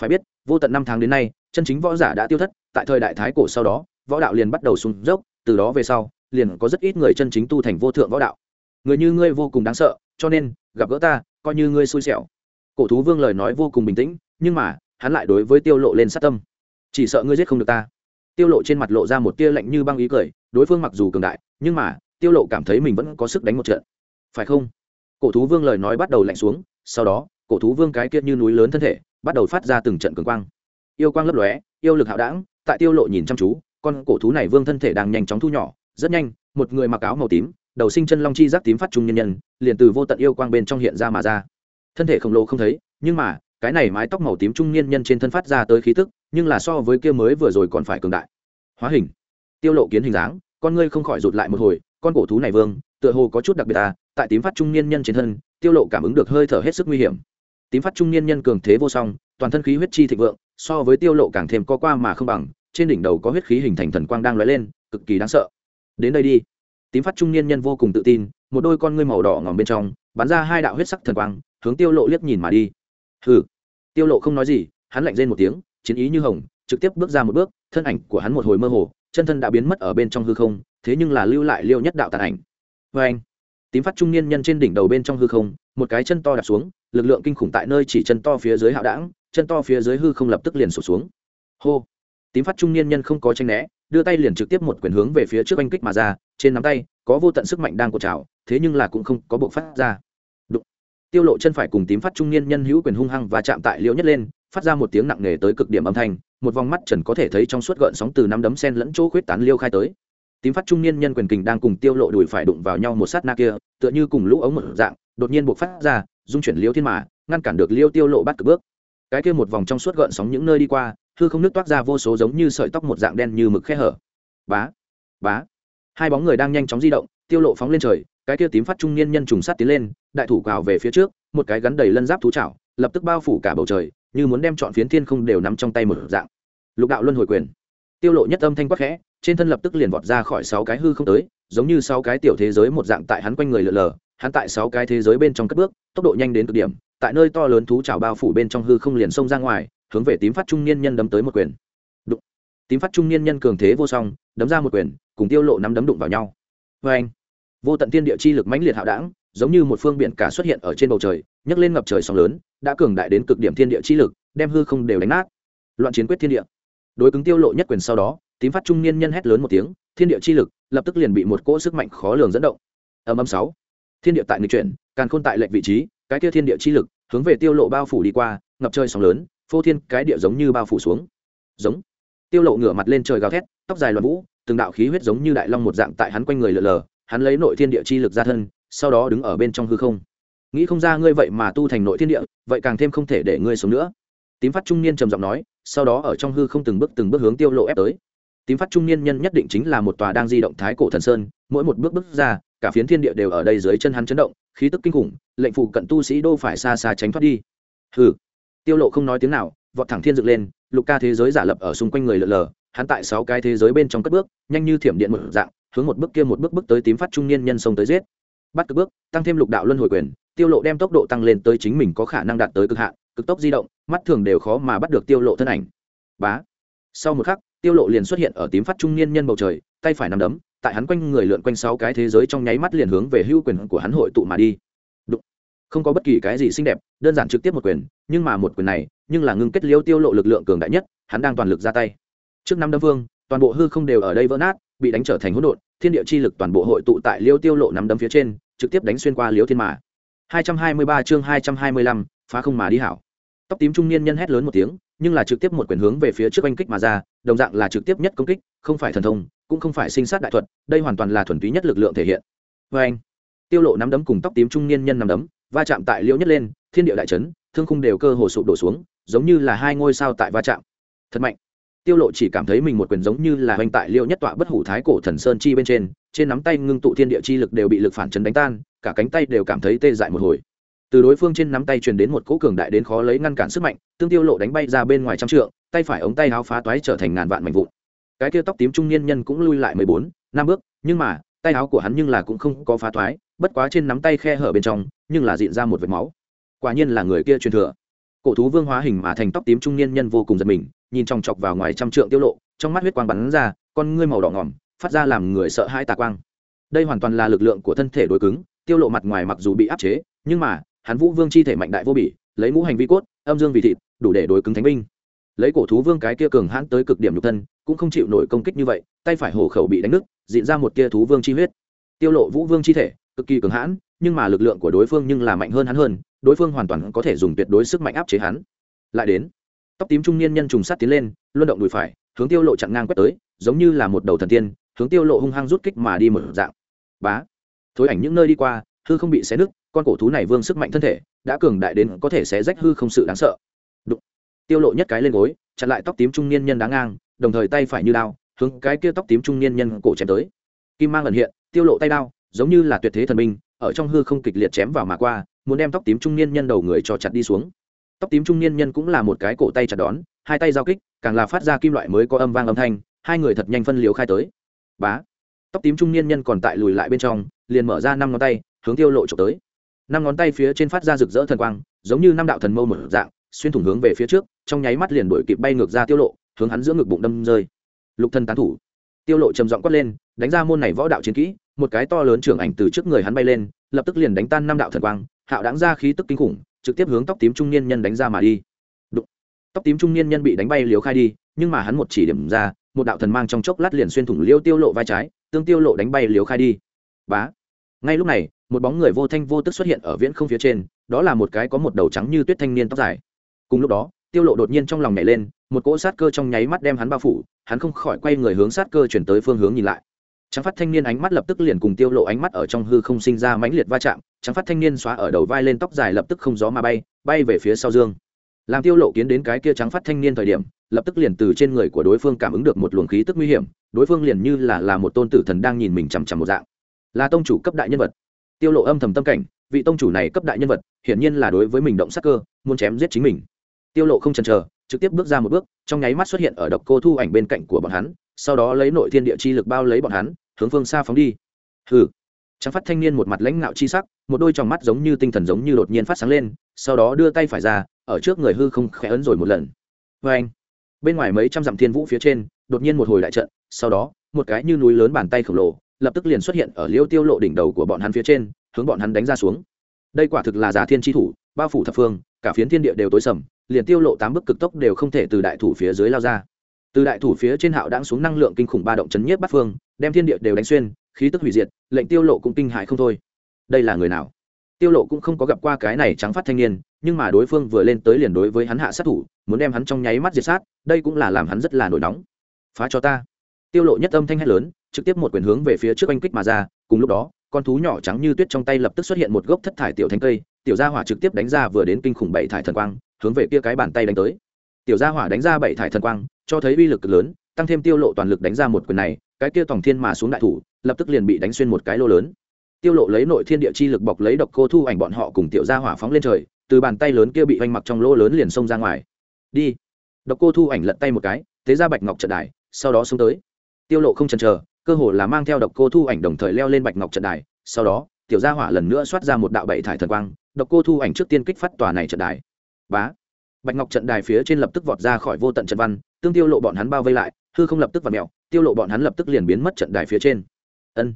Phải biết, vô tận năm tháng đến nay, chân chính võ giả đã tiêu thất, tại thời đại thái cổ sau đó, võ đạo liền bắt đầu sụn dốc, từ đó về sau, liền có rất ít người chân chính tu thành vô thượng võ đạo người như ngươi vô cùng đáng sợ, cho nên, gặp gỡ ta, coi như ngươi xui xẻo. Cổ thú vương lời nói vô cùng bình tĩnh, nhưng mà, hắn lại đối với tiêu lộ lên sát tâm. Chỉ sợ ngươi giết không được ta. Tiêu lộ trên mặt lộ ra một tia lạnh như băng ý cười, đối phương mặc dù cường đại, nhưng mà, tiêu lộ cảm thấy mình vẫn có sức đánh một trận. Phải không? Cổ thú vương lời nói bắt đầu lạnh xuống, sau đó, cổ thú vương cái kia như núi lớn thân thể, bắt đầu phát ra từng trận cường quang. Yêu quang lấp lóe, yêu lực hạo đãng, tại tiêu lộ nhìn chăm chú, con cổ thú này vương thân thể đang nhanh chóng thu nhỏ, rất nhanh, một người mặc áo màu tím đầu sinh chân long chi giác tím phát trung nhân nhân, liền từ vô tận yêu quang bên trong hiện ra mà ra. Thân thể khổng lồ không thấy, nhưng mà, cái này mái tóc màu tím trung niên nhân trên thân phát ra tới khí tức, nhưng là so với kia mới vừa rồi còn phải cường đại. Hóa hình. Tiêu lộ kiến hình dáng, con ngươi không khỏi rụt lại một hồi, con cổ thú này vương, tựa hồ có chút đặc biệt à tại tím phát trung niên nhân trên thân, tiêu lộ cảm ứng được hơi thở hết sức nguy hiểm. Tím phát trung niên nhân cường thế vô song, toàn thân khí huyết chi thịnh vượng, so với tiêu lộ càng thêm co qua mà không bằng, trên đỉnh đầu có huyết khí hình thành thần quang đang lóe lên, cực kỳ đáng sợ. Đến đây đi tím phát trung niên nhân vô cùng tự tin, một đôi con ngươi màu đỏ ngòm bên trong, bắn ra hai đạo huyết sắc thần quang, hướng tiêu lộ liếc nhìn mà đi. Hừ. Tiêu lộ không nói gì, hắn lạnh rên một tiếng, chiến ý như hồng, trực tiếp bước ra một bước, thân ảnh của hắn một hồi mơ hồ, chân thân đã biến mất ở bên trong hư không, thế nhưng là lưu lại liêu nhất đạo tàn ảnh. Với anh, tím phát trung niên nhân trên đỉnh đầu bên trong hư không, một cái chân to đạp xuống, lực lượng kinh khủng tại nơi chỉ chân to phía dưới hạo đảng, chân to phía dưới hư không lập tức liền sụp xuống. Hô tím phát trung niên nhân không có tranh né, đưa tay liền trực tiếp một quyền hướng về phía trước oanh kích mà ra, trên nắm tay, có vô tận sức mạnh đang cột trào, thế nhưng là cũng không có bộ phát ra. Đụng. tiêu lộ chân phải cùng tím phát trung niên nhân hữu quyền hung hăng và chạm tại liễu nhất lên, phát ra một tiếng nặng nề tới cực điểm âm thanh, một vòng mắt trần có thể thấy trong suốt gợn sóng từ năm đấm sen lẫn chỗ khuyết tán liêu khai tới. Tím phát trung niên nhân quyền kình đang cùng tiêu lộ đùi phải đụng vào nhau một sát na kia, tựa như cùng lũ ống một dạng, đột nhiên buộc phát ra, dung chuyển liêu thiên mà, ngăn cản được liêu tiêu lộ bắt cực bước. Cái kia một vòng trong suốt gợn sóng những nơi đi qua hư không nước toát ra vô số giống như sợi tóc một dạng đen như mực khe hở. Bá bá. Hai bóng người đang nhanh chóng di động, tiêu lộ phóng lên trời, cái kia tím phát trung niên nhân trùng sát tiến lên, đại thủ cào về phía trước, một cái gắn đầy lân giáp thú chảo, lập tức bao phủ cả bầu trời, như muốn đem chọn phiến thiên không đều nắm trong tay một dạng. Lục đạo luân hồi quyền. Tiêu lộ nhất âm thanh quắc khẽ, trên thân lập tức liền vọt ra khỏi sáu cái hư không tới, giống như sáu cái tiểu thế giới một dạng tại hắn quanh người lượn lờ, hắn tại sáu cái thế giới bên trong cất bước, tốc độ nhanh đến cực điểm, tại nơi to lớn thú chảo bao phủ bên trong hư không liền xông ra ngoài hướng về tím phát trung niên nhân đấm tới một quyền. Đụng. Tím phát trung niên nhân cường thế vô song, đấm ra một quyền, cùng tiêu lộ nắm đấm đụng vào nhau. Vê anh, vô tận tiên địa chi lực mãnh liệt hạo đảng, giống như một phương biển cả xuất hiện ở trên bầu trời, nhấc lên ngập trời sóng lớn, đã cường đại đến cực điểm thiên địa chi lực, đem hư không đều đánh nát. Loạn chiến quyết thiên địa. Đối cứng tiêu lộ nhất quyền sau đó, tím phát trung niên nhân hét lớn một tiếng, thiên địa chi lực lập tức liền bị một cỗ sức mạnh khó lường dẫn động. Âm âm sáu. Thiên địa tại nghịch chuyển, càn khôn tại lệnh vị trí, cái kia thiên địa chi lực hướng về tiêu lộ bao phủ đi qua, ngập trời sóng lớn phô thiên cái địa giống như bao phủ xuống. Giống. Tiêu lộ ngửa mặt lên trời gào thét, tóc dài loạn vũ, từng đạo khí huyết giống như đại long một dạng tại hắn quanh người lờ lờ, hắn lấy nội thiên địa chi lực ra thân, sau đó đứng ở bên trong hư không. Nghĩ không ra ngươi vậy mà tu thành nội thiên địa, vậy càng thêm không thể để ngươi sống nữa. Tím phát trung niên trầm giọng nói, sau đó ở trong hư không từng bước từng bước hướng tiêu lộ ép tới. Tím phát trung niên nhân nhất định chính là một tòa đang di động thái cổ thần sơn, mỗi một bước bước ra, cả phiến thiên địa đều ở đây dưới chân hắn chấn động, khí tức kinh khủng, lệnh phụ cận tu sĩ đô phải xa xa tránh thoát đi. Hừ tiêu lộ không nói tiếng nào, vọt thẳng thiên dựng lên, lục ca thế giới giả lập ở xung quanh người lờ lờ, hắn tại sáu cái thế giới bên trong cất bước, nhanh như thiểm điện một dạng, hướng một bước kia một bước bước tới tím phát trung niên nhân sông tới giết. Bắt cực bước, tăng thêm lục đạo luân hồi quyền, tiêu lộ đem tốc độ tăng lên tới chính mình có khả năng đạt tới cực hạn, cực tốc di động, mắt thường đều khó mà bắt được tiêu lộ thân ảnh. Bá. Sau một khắc, tiêu lộ liền xuất hiện ở tím phát trung niên nhân bầu trời, tay phải nắm đấm, tại hắn quanh người lượn quanh sáu cái thế giới trong nháy mắt liền hướng về hưu quyền của hắn hội tụ mà đi không có bất kỳ cái gì xinh đẹp đơn giản trực tiếp một quyền nhưng mà một quyền này nhưng là ngưng kết liêu tiêu lộ lực lượng cường đại nhất hắn đang toàn lực ra tay. Trước năm đấm vương toàn bộ hư không đều ở đây vỡ nát bị đánh trở thành hỗn độn thiên địa chi lực toàn bộ hội tụ tại liêu tiêu lộ nắm đấm phía trên trực tiếp đánh xuyên qua liêu thiên mà. 223 chương 225, phá không mà đi hảo. Tóc tím trung niên nhân hét lớn một tiếng nhưng là trực tiếp một quyền hướng về phía trước oanh kích mà ra đồng dạng là trực tiếp nhất công kích không phải thần thông cũng không phải sinh sát đại thuật đây hoàn toàn là thuần túy nhất lực lượng thể hiện. Vê anh tiêu lộ nắm đấm cùng tóc tím trung niên nhân nắm đấm va chạm tại liễu nhất lên, thiên địa đại chấn, thương khung đều cơ hồ sụp đổ xuống, giống như là hai ngôi sao tại va chạm. Thật mạnh. Tiêu lộ chỉ cảm thấy mình một quyền giống như là hoành tại liễu nhất tọa bất hủ thái cổ thần sơn chi bên trên trên nắm tay ngưng tụ thiên địa chi lực đều bị lực phản chấn đánh tan, cả cánh tay đều cảm thấy tê dại một hồi. Từ đối phương trên nắm tay truyền đến một cỗ cường đại đến khó lấy ngăn cản sức mạnh, tương tiêu lộ đánh bay ra bên ngoài trăm trượng, tay phải ống tay áo phá toái trở thành ngàn vạn mảnh vụn. Cái kia tóc tím trung niên nhân cũng lui lại mười bốn, năm bước, nhưng mà, tay áo của hắn nhưng là cũng không có phá toái, bất quá trên nắm tay khe hở bên trong nhưng là diện ra một vệt máu. Quả nhiên là người kia truyền thừa. Cổ thú vương hóa hình mà thành tóc tím trung niên nhân vô cùng giật mình, nhìn trong chọc vào ngoài trăm trượng tiêu lộ, trong mắt huyết quang bắn ra, con ngươi màu đỏ ngỏm, phát ra làm người sợ hãi tà quang. Đây hoàn toàn là lực lượng của thân thể đối cứng, tiêu lộ mặt ngoài mặc dù bị áp chế, nhưng mà, hắn vũ vương chi thể mạnh đại vô bỉ, lấy ngũ hành vi cốt, âm dương vì thịt, đủ để đối cứng thánh binh. Lấy cổ thú vương cái kia cường hãn tới cực điểm nhục thân, cũng không chịu nổi công kích như vậy, tay phải hổ khẩu bị đánh nứt diện ra một kia thú vương chi huyết. Tiêu lộ vũ vương chi thể, cực kỳ cường hãn nhưng mà lực lượng của đối phương nhưng là mạnh hơn hắn hơn, đối phương hoàn toàn có thể dùng tuyệt đối sức mạnh áp chế hắn. Lại đến, tóc tím trung niên nhân trùng sát tiến lên, luân động đùi phải, hướng tiêu lộ chặn ngang quét tới, giống như là một đầu thần tiên, hướng tiêu lộ hung hăng rút kích mà đi một dạng. Bá! Thối ảnh những nơi đi qua, hư không bị xé nứt, con cổ thú này vương sức mạnh thân thể, đã cường đại đến có thể xé rách hư không sự đáng sợ. Đụng. tiêu lộ nhất cái lên gối, chặn lại tóc tím trung niên nhân đáng ngang, đồng thời tay phải như đao, hướng cái kia tóc tím trung niên nhân cổ chém tới. Kim mang ẩn hiện, tiêu lộ tay đao, giống như là tuyệt thế thần minh ở trong hư không kịch liệt chém vào mà qua, muốn đem tóc tím trung niên nhân đầu người cho chặt đi xuống. Tóc tím trung niên nhân cũng là một cái cổ tay chặt đón, hai tay giao kích, càng là phát ra kim loại mới có âm vang âm thanh, hai người thật nhanh phân liều khai tới. Bá! Tóc tím trung niên nhân còn tại lùi lại bên trong, liền mở ra năm ngón tay, hướng tiêu lộ trộm tới. Năm ngón tay phía trên phát ra rực rỡ thần quang, giống như năm đạo thần mâu một dạng, xuyên thủng hướng về phía trước, trong nháy mắt liền đuổi kịp bay ngược ra tiêu lộ, hướng hắn giữa ngực bụng đâm rơi. Lục thân tán thủ. Tiêu lộ trầm giọng quát lên, đánh ra môn này võ đạo chiến kỹ một cái to lớn trưởng ảnh từ trước người hắn bay lên, lập tức liền đánh tan năm đạo thần quang, hạo đáng ra khí tức kinh khủng, trực tiếp hướng tóc tím trung niên nhân đánh ra mà đi. Đụng. tóc tím trung niên nhân bị đánh bay liều khai đi, nhưng mà hắn một chỉ điểm ra, một đạo thần mang trong chốc lát liền xuyên thủng liêu tiêu lộ vai trái, tương tiêu lộ đánh bay liều khai đi. Bá. Ngay lúc này, một bóng người vô thanh vô tức xuất hiện ở viễn không phía trên, đó là một cái có một đầu trắng như tuyết thanh niên tóc dài. Cùng lúc đó, tiêu lộ đột nhiên trong lòng nhảy lên, một cỗ sát cơ trong nháy mắt đem hắn bao phủ, hắn không khỏi quay người hướng sát cơ chuyển tới phương hướng nhìn lại trắng phát thanh niên ánh mắt lập tức liền cùng tiêu lộ ánh mắt ở trong hư không sinh ra mãnh liệt va chạm, trắng phát thanh niên xóa ở đầu vai lên tóc dài lập tức không gió mà bay bay về phía sau dương. Làm tiêu lộ kiến đến cái kia trắng phát thanh niên thời điểm, lập tức liền từ trên người của đối phương cảm ứng được một luồng khí tức nguy hiểm, đối phương liền như là là một tôn tử thần đang nhìn mình chằm chằm một dạng. Là tông chủ cấp đại nhân vật. Tiêu lộ âm thầm tâm cảnh, vị tông chủ này cấp đại nhân vật, hiển nhiên là đối với mình động sát cơ, muốn chém giết chính mình. Tiêu lộ không chần chờ, trực tiếp bước ra một bước, trong nháy mắt xuất hiện ở độc cô thu ảnh bên cạnh của bọn hắn sau đó lấy nội thiên địa chi lực bao lấy bọn hắn, hướng phương xa phóng đi. Hừ. Trắng phát thanh niên một mặt lãnh ngạo chi sắc, một đôi tròng mắt giống như tinh thần giống như đột nhiên phát sáng lên, sau đó đưa tay phải ra, ở trước người hư không khẽ ấn rồi một lần. Vê anh, bên ngoài mấy trăm dặm thiên vũ phía trên, đột nhiên một hồi đại trận, sau đó, một cái như núi lớn bàn tay khổng lồ, lập tức liền xuất hiện ở liêu tiêu lộ đỉnh đầu của bọn hắn phía trên, hướng bọn hắn đánh ra xuống. Đây quả thực là giả thiên tri thủ, bao phủ thập phương, cả phiến thiên địa đều tối sầm, liền tiêu lộ tám bước cực tốc đều không thể từ đại thủ phía dưới lao ra từ đại thủ phía trên hạo đang xuống năng lượng kinh khủng ba động chấn nhiếp bắt phương, đem thiên địa đều đánh xuyên, khí tức hủy diệt, lệnh tiêu lộ cũng kinh hại không thôi. Đây là người nào? Tiêu lộ cũng không có gặp qua cái này trắng phát thanh niên, nhưng mà đối phương vừa lên tới liền đối với hắn hạ sát thủ, muốn đem hắn trong nháy mắt diệt sát, đây cũng là làm hắn rất là nổi nóng. Phá cho ta. Tiêu lộ nhất âm thanh hét lớn, trực tiếp một quyền hướng về phía trước anh kích mà ra, cùng lúc đó, con thú nhỏ trắng như tuyết trong tay lập tức xuất hiện một gốc thất thải tiểu thanh cây, tiểu gia hỏa trực tiếp đánh ra vừa đến kinh khủng bảy thải thần quang, hướng về kia cái bàn tay đánh tới. Tiểu gia hỏa đánh ra bảy thải thần quang cho thấy uy lực lớn, tăng thêm tiêu lộ toàn lực đánh ra một quyền này, cái kia tổng thiên mà xuống đại thủ, lập tức liền bị đánh xuyên một cái lô lớn. Tiêu lộ lấy nội thiên địa chi lực bọc lấy độc cô thu ảnh bọn họ cùng tiểu gia hỏa phóng lên trời, từ bàn tay lớn kia bị vanh mặc trong lô lớn liền xông ra ngoài. Đi. Độc cô thu ảnh lật tay một cái, thế ra bạch ngọc trận đài, sau đó xuống tới. Tiêu lộ không chần chờ, cơ hồ là mang theo độc cô thu ảnh đồng thời leo lên bạch ngọc trận đài, sau đó, tiểu gia hỏa lần nữa xoát ra một đạo bảy thải thần quang, độc cô thu ảnh trước tiên kích phát tòa này trận đài. Bá bạch ngọc trận đài phía trên lập tức vọt ra khỏi vô tận trận văn, tương tiêu lộ bọn hắn bao vây lại, hư không lập tức vặt mèo, tiêu lộ bọn hắn lập tức liền biến mất trận đài phía trên. Ân.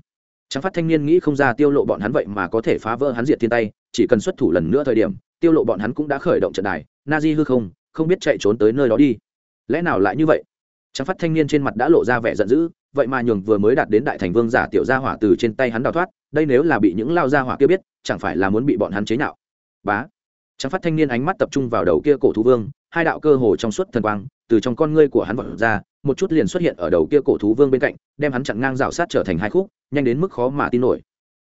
Trắng phát thanh niên nghĩ không ra tiêu lộ bọn hắn vậy mà có thể phá vỡ hắn diệt thiên tay, chỉ cần xuất thủ lần nữa thời điểm, tiêu lộ bọn hắn cũng đã khởi động trận đài, na di hư không không biết chạy trốn tới nơi đó đi. Lẽ nào lại như vậy? Trắng phát thanh niên trên mặt đã lộ ra vẻ giận dữ, vậy mà nhường vừa mới đạt đến đại thành vương giả tiểu gia hỏa từ trên tay hắn đào thoát, đây nếu là bị những lao gia hỏa kia biết, chẳng phải là muốn bị bọn hắn chế nhạo. Bá. Trang phát thanh niên ánh mắt tập trung vào đầu kia cổ thú vương, hai đạo cơ hồ trong suốt thần quang, từ trong con ngươi của hắn vọt ra, một chút liền xuất hiện ở đầu kia cổ thú vương bên cạnh, đem hắn chặn ngang rào sát trở thành hai khúc, nhanh đến mức khó mà tin nổi.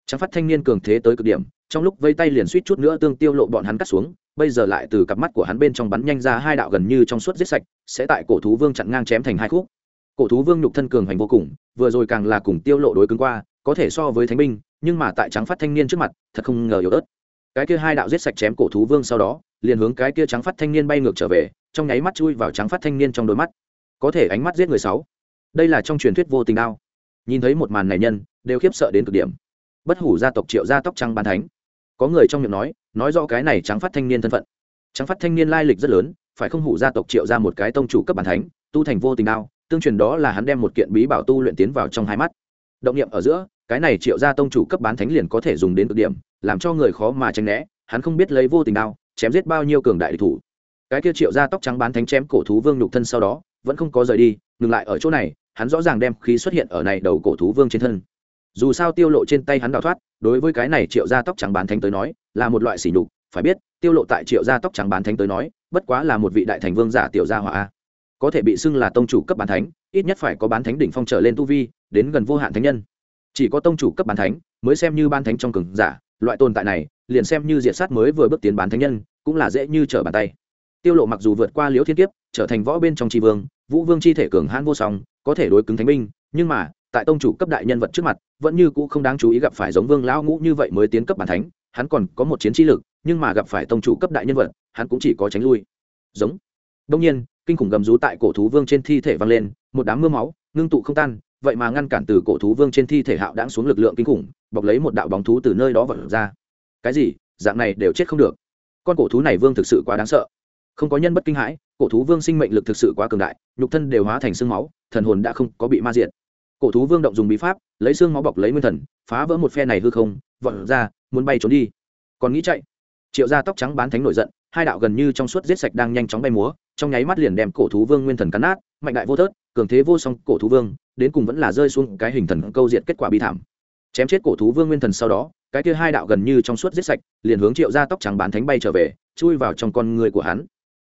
Trang phát thanh niên cường thế tới cực điểm, trong lúc vây tay liền suýt chút nữa tương tiêu lộ bọn hắn cắt xuống, bây giờ lại từ cặp mắt của hắn bên trong bắn nhanh ra hai đạo gần như trong suốt giết sạch, sẽ tại cổ thú vương chặn ngang chém thành hai khúc. Cổ thú vương nhục thân cường hành vô cùng, vừa rồi càng là cùng tiêu lộ đối cứng qua, có thể so với thánh binh, nhưng mà tại trắng phát thanh niên trước mặt, thật không ngờ yếu ớt cái kia hai đạo giết sạch chém cổ thú vương sau đó, liền hướng cái kia trắng phát thanh niên bay ngược trở về, trong nháy mắt chui vào trắng phát thanh niên trong đôi mắt. Có thể ánh mắt giết người sáu. Đây là trong truyền thuyết vô tình đao. Nhìn thấy một màn này nhân, đều khiếp sợ đến cực điểm. Bất hủ gia tộc triệu gia tóc trắng ban thánh. Có người trong miệng nói nói rõ cái này trắng phát thanh niên thân phận. Trắng phát thanh niên lai lịch rất lớn, phải không hủ gia tộc triệu ra một cái tông chủ cấp bản thánh, tu thành vô tình đao, tương truyền đó là hắn đem một kiện bí bảo tu luyện tiến vào trong hai mắt. Động niệm ở giữa, cái này triệu ra tông chủ cấp bán thánh liền có thể dùng đến cực điểm làm cho người khó mà tránh né, hắn không biết lấy vô tình đao, chém giết bao nhiêu cường đại địch thủ. Cái kia triệu ra tóc trắng bán thánh chém cổ thú vương nhục thân sau đó, vẫn không có rời đi, ngừng lại ở chỗ này, hắn rõ ràng đem khí xuất hiện ở này đầu cổ thú vương trên thân. Dù sao tiêu lộ trên tay hắn đào thoát, đối với cái này triệu gia tóc trắng bán thánh tới nói, là một loại sỉ nhục, phải biết, tiêu lộ tại triệu gia tóc trắng bán thánh tới nói, bất quá là một vị đại thành vương giả tiểu gia hỏa. Có thể bị xưng là tông chủ cấp bán thánh, ít nhất phải có bán thánh đỉnh phong trở lên tu vi, đến gần vô hạn thánh nhân. Chỉ có tông chủ cấp bán thánh, mới xem như ban thánh trong cường giả loại tồn tại này, liền xem như diệt sát mới vừa bước tiến bán thánh nhân, cũng là dễ như trở bàn tay. Tiêu lộ mặc dù vượt qua liễu thiên kiếp, trở thành võ bên trong tri vương, vũ vương chi thể cường hãn vô song, có thể đối cứng thánh binh, nhưng mà, tại tông chủ cấp đại nhân vật trước mặt, vẫn như cũ không đáng chú ý gặp phải giống vương lão ngũ như vậy mới tiến cấp bản thánh, hắn còn có một chiến trí lực, nhưng mà gặp phải tông chủ cấp đại nhân vật, hắn cũng chỉ có tránh lui. Giống. Đông nhiên, kinh khủng gầm rú tại cổ thú vương trên thi thể vang lên, một đám mưa máu, ngưng tụ không tan vậy mà ngăn cản từ cổ thú vương trên thi thể hạo đãng xuống lực lượng kinh khủng, bọc lấy một đạo bóng thú từ nơi đó vật ra. Cái gì? Dạng này đều chết không được. Con cổ thú này vương thực sự quá đáng sợ. Không có nhân bất kinh hãi, cổ thú vương sinh mệnh lực thực sự quá cường đại, nhục thân đều hóa thành xương máu, thần hồn đã không có bị ma diệt. Cổ thú vương động dùng bí pháp, lấy xương máu bọc lấy nguyên thần, phá vỡ một phe này hư không, vọt ra, muốn bay trốn đi. Còn nghĩ chạy. Triệu gia tóc trắng bán thánh nổi giận, hai đạo gần như trong suốt giết sạch đang nhanh chóng bay múa, trong nháy mắt liền đem cổ thú vương nguyên thần cắn nát, mạnh đại vô thớt cường thế vô song cổ thú vương đến cùng vẫn là rơi xuống cái hình thần câu diện kết quả bi thảm. Chém chết cổ thú vương nguyên thần sau đó cái kia hai đạo gần như trong suốt giết sạch liền hướng triệu gia tóc trắng bán thánh bay trở về chui vào trong con người của hắn.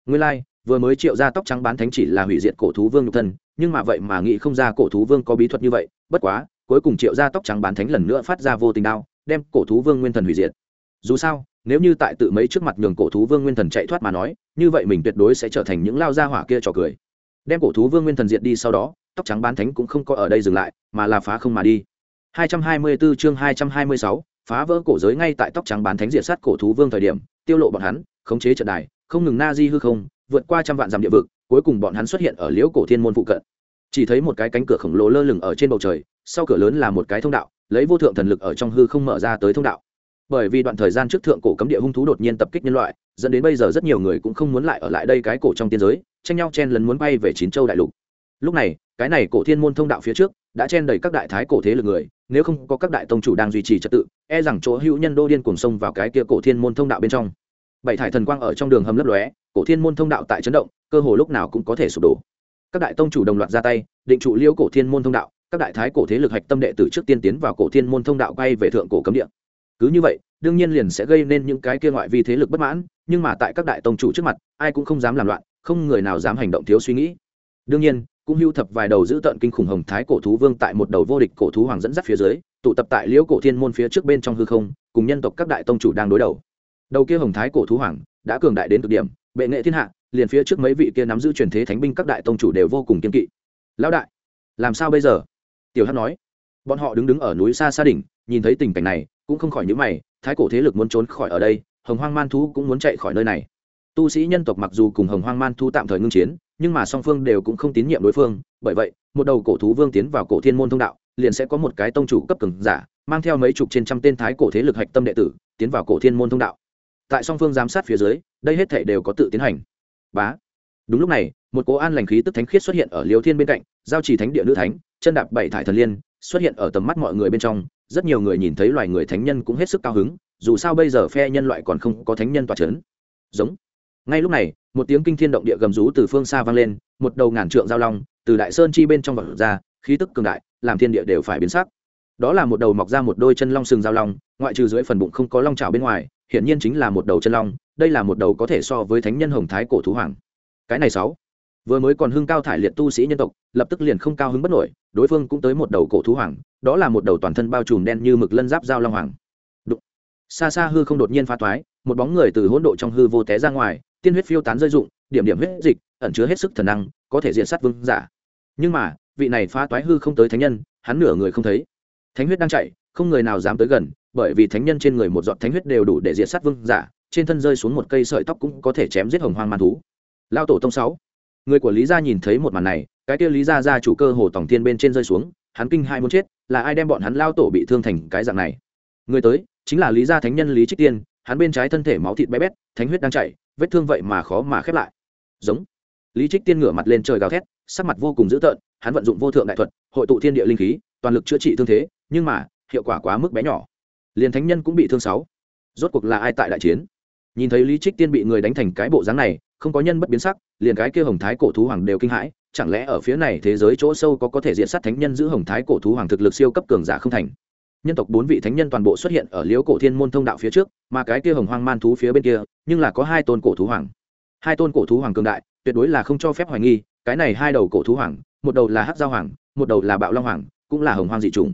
Nguyên lai、like, vừa mới triệu gia tóc trắng bán thánh chỉ là hủy diệt cổ thú vương nhục thân nhưng mà vậy mà nghĩ không ra cổ thú vương có bí thuật như vậy bất quá cuối cùng triệu gia tóc trắng bán thánh lần nữa phát ra vô tình đao đem cổ thú vương nguyên thần hủy diệt. Dù sao nếu như tại tự mấy trước mặt nhường cổ thú vương nguyên thần chạy thoát mà nói như vậy mình tuyệt đối sẽ trở thành những lao gia hỏa kia trò cười đem cổ thú vương nguyên thần diệt đi sau đó tóc trắng bán thánh cũng không có ở đây dừng lại mà là phá không mà đi. 224 chương 226, phá vỡ cổ giới ngay tại tóc trắng bán thánh diệt sát cổ thú vương thời điểm tiêu lộ bọn hắn khống chế trận đài không ngừng na di hư không vượt qua trăm vạn dặm địa vực cuối cùng bọn hắn xuất hiện ở liễu cổ thiên môn phụ cận. Chỉ thấy một cái cánh cửa khổng lồ lơ lửng ở trên bầu trời sau cửa lớn là một cái thông đạo lấy vô thượng thần lực ở trong hư không mở ra tới thông đạo bởi vì đoạn thời gian trước thượng cổ cấm địa hung thú đột nhiên tập kích nhân loại, dẫn đến bây giờ rất nhiều người cũng không muốn lại ở lại đây cái cổ trong tiên giới, tranh nhau chen lấn muốn bay về chín châu đại lục. Lúc này, cái này cổ thiên môn thông đạo phía trước đã chen đầy các đại thái cổ thế lực người, nếu không có các đại tông chủ đang duy trì trật tự e rằng chỗ hữu nhân đô điên cùng sông vào cái kia cổ thiên môn thông đạo bên trong. Bảy thải thần quang ở trong đường hầm lấp lóe, cổ thiên môn thông đạo tại chấn động, cơ hồ lúc nào cũng có thể sụp đổ. Các đại tông chủ đồng loạt ra tay, định trụ liêu cổ thiên môn thông đạo, các đại thái cổ thế lực hạch tâm đệ tử trước tiên tiến vào cổ thiên môn thông đạo quay về thượng cổ cấm địa cứ như vậy, đương nhiên liền sẽ gây nên những cái kia ngoại vi thế lực bất mãn, nhưng mà tại các đại tông chủ trước mặt, ai cũng không dám làm loạn, không người nào dám hành động thiếu suy nghĩ. Đương nhiên, cũng hưu thập vài đầu giữ tận kinh khủng hồng thái cổ thú vương tại một đầu vô địch cổ thú hoàng dẫn dắt phía dưới, tụ tập tại liễu cổ thiên môn phía trước bên trong hư không, cùng nhân tộc các đại tông chủ đang đối đầu. Đầu kia hồng thái cổ thú hoàng, đã cường đại đến cực điểm, bệ nghệ thiên hạ, liền phía trước mấy vị kia nắm giữ truyền thế thánh binh các đại tông chủ đều vô cùng kiên kỵ. Lão đại, làm sao bây giờ? Tiểu hát nói. Bọn họ đứng đứng ở núi xa xa đỉnh, nhìn thấy tình cảnh này cũng không khỏi nhíu mày, thái cổ thế lực muốn trốn khỏi ở đây, hồng hoang man thú cũng muốn chạy khỏi nơi này. Tu sĩ nhân tộc mặc dù cùng hồng hoang man thú tạm thời ngưng chiến, nhưng mà song phương đều cũng không tín nhiệm đối phương, bởi vậy, một đầu cổ thú vương tiến vào cổ thiên môn thông đạo, liền sẽ có một cái tông chủ cấp cường giả, mang theo mấy chục trên trăm tên thái cổ thế lực hạch tâm đệ tử, tiến vào cổ thiên môn thông đạo. Tại song phương giám sát phía dưới, đây hết thảy đều có tự tiến hành. Bá. Đúng lúc này, một cố an lành khí tức thánh khiết xuất hiện ở liêu thiên bên cạnh, giao chỉ thánh địa nữ thánh, chân đạp bảy thải thần liên, xuất hiện ở tầm mắt mọi người bên trong rất nhiều người nhìn thấy loài người thánh nhân cũng hết sức cao hứng, dù sao bây giờ phe nhân loại còn không có thánh nhân tỏa c h ấ n giống. Ngay lúc này, một tiếng kinh thiên động địa gầm rú từ phương xa vang lên, một đầu ngàn trượng giao long, từ đại sơn chi bên trong vật ra, khí tức cường đại, làm thiên địa đều phải biến sắc. Đó là một đầu mọc ra một đôi chân long sừng giao long, ngoại trừ dưới phần bụng không có long trào bên ngoài, hiển nhiên chính là một đầu chân long, đây là một đầu có thể so với thánh nhân hồng thái cổ thú hoàng. Cái này sáu vừa mới còn hưng cao thải liệt tu sĩ nhân tộc, lập tức liền không cao hứng bất nổi, đối phương cũng tới một đầu cổ thú hoàng, đó là một đầu toàn thân bao trùm đen như mực lân giáp giao long hoàng. Đụng. xa xa hư không đột nhiên pha toái một bóng người từ hỗn độ trong hư vô té ra ngoài, tiên huyết phiêu tán rơi rụng, điểm điểm huyết dịch, ẩn chứa hết sức thần năng, có thể diện sát vương giả. Nhưng mà, vị này phá toái hư không tới thánh nhân, hắn nửa người không thấy. Thánh huyết đang chạy, không người nào dám tới gần, bởi vì thánh nhân trên người một giọt thánh huyết đều đủ để diệt sát vương giả, trên thân rơi xuống một cây sợi tóc cũng có thể chém giết hồng hoang man thú. Lao tổ tông sáu người của lý gia nhìn thấy một màn này, cái kia lý gia gia chủ cơ hồ tổng thiên bên trên rơi xuống, hắn kinh hai muốn chết, là ai đem bọn hắn lao tổ bị thương thành cái dạng này? Người tới, chính là lý gia thánh nhân lý trích tiên, hắn bên trái thân thể máu thịt bé bét, thánh huyết đang chảy, vết thương vậy mà khó mà khép lại. Giống. Lý trích tiên ngửa mặt lên trời gào thét, sắc mặt vô cùng dữ tợn, hắn vận dụng vô thượng đại thuật, hội tụ thiên địa linh khí, toàn lực chữa trị thương thế, nhưng mà, hiệu quả quá mức bé nhỏ. Liền thánh nhân cũng bị thương sáu. Rốt cuộc là ai tại đại chiến? Nhìn thấy lý trích tiên bị người đánh thành cái bộ dáng này, không có nhân bất biến sắc, liền cái kia hồng thái cổ thú hoàng đều kinh hãi, chẳng lẽ ở phía này thế giới chỗ sâu có có thể diện sát thánh nhân giữ hồng thái cổ thú hoàng thực lực siêu cấp cường giả không thành? Nhân tộc bốn vị thánh nhân toàn bộ xuất hiện ở liễu cổ thiên môn thông đạo phía trước, mà cái kia hồng hoang man thú phía bên kia, nhưng là có hai tôn cổ thú hoàng. Hai tôn cổ thú hoàng cường đại, tuyệt đối là không cho phép hoài nghi, cái này hai đầu cổ thú hoàng, một đầu là hắc giao hoàng, một đầu là bạo long hoàng, cũng là hồng hoang dị trùng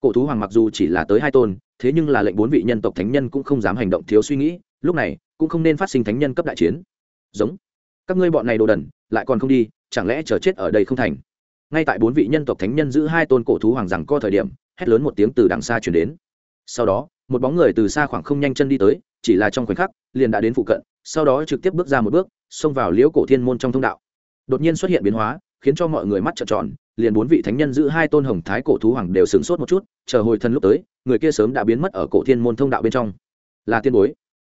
cổ thú hoàng mặc dù chỉ là tới hai tôn, thế nhưng là lệnh bốn vị nhân tộc thánh nhân cũng không dám hành động thiếu suy nghĩ lúc này, cũng không nên phát sinh thánh nhân cấp đại chiến. Giống. Các ngươi bọn này đồ đần, lại còn không đi, chẳng lẽ chờ chết ở đây không thành? Ngay tại bốn vị nhân tộc thánh nhân giữ hai tôn cổ thú hoàng rằng co thời điểm, hét lớn một tiếng từ đằng xa chuyển đến. Sau đó, một bóng người từ xa khoảng không nhanh chân đi tới, chỉ là trong khoảnh khắc, liền đã đến phụ cận, sau đó trực tiếp bước ra một bước, xông vào liễu cổ thiên môn trong thông đạo. Đột nhiên xuất hiện biến hóa, khiến cho mọi người mắt trợn tròn, liền bốn vị thánh nhân giữ hai tôn hồng thái cổ thú hoàng đều sửng sốt một chút, chờ hồi thân lúc tới, người kia sớm đã biến mất ở cổ thiên môn thông đạo bên trong. Là tiên bối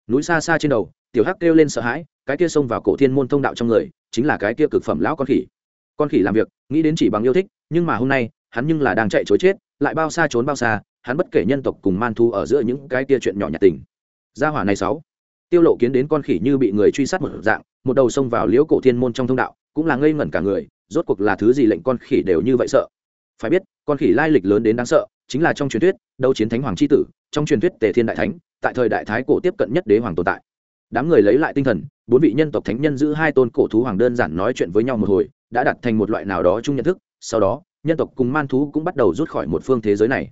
núi xa xa trên đầu, tiểu hắc kêu lên sợ hãi, cái kia xông vào cổ thiên môn thông đạo trong người, chính là cái kia cực phẩm lão con khỉ. Con khỉ làm việc, nghĩ đến chỉ bằng yêu thích, nhưng mà hôm nay, hắn nhưng là đang chạy chối chết, lại bao xa trốn bao xa, hắn bất kể nhân tộc cùng man thu ở giữa những cái kia chuyện nhỏ nhặt tình. Gia hỏa này sáu. Tiêu lộ kiến đến con khỉ như bị người truy sát một dạng, một đầu xông vào liễu cổ thiên môn trong thông đạo, cũng là ngây ngẩn cả người, rốt cuộc là thứ gì lệnh con khỉ đều như vậy sợ? Phải biết, con khỉ lai lịch lớn đến đáng sợ, chính là trong truyền thuyết, đấu chiến thánh hoàng chi tử, trong truyền thuyết tề thiên đại thánh tại thời đại thái cổ tiếp cận nhất đế hoàng tồn tại. Đám người lấy lại tinh thần, bốn vị nhân tộc thánh nhân giữ hai tôn cổ thú hoàng đơn giản nói chuyện với nhau một hồi, đã đặt thành một loại nào đó chung nhận thức, sau đó, nhân tộc cùng man thú cũng bắt đầu rút khỏi một phương thế giới này.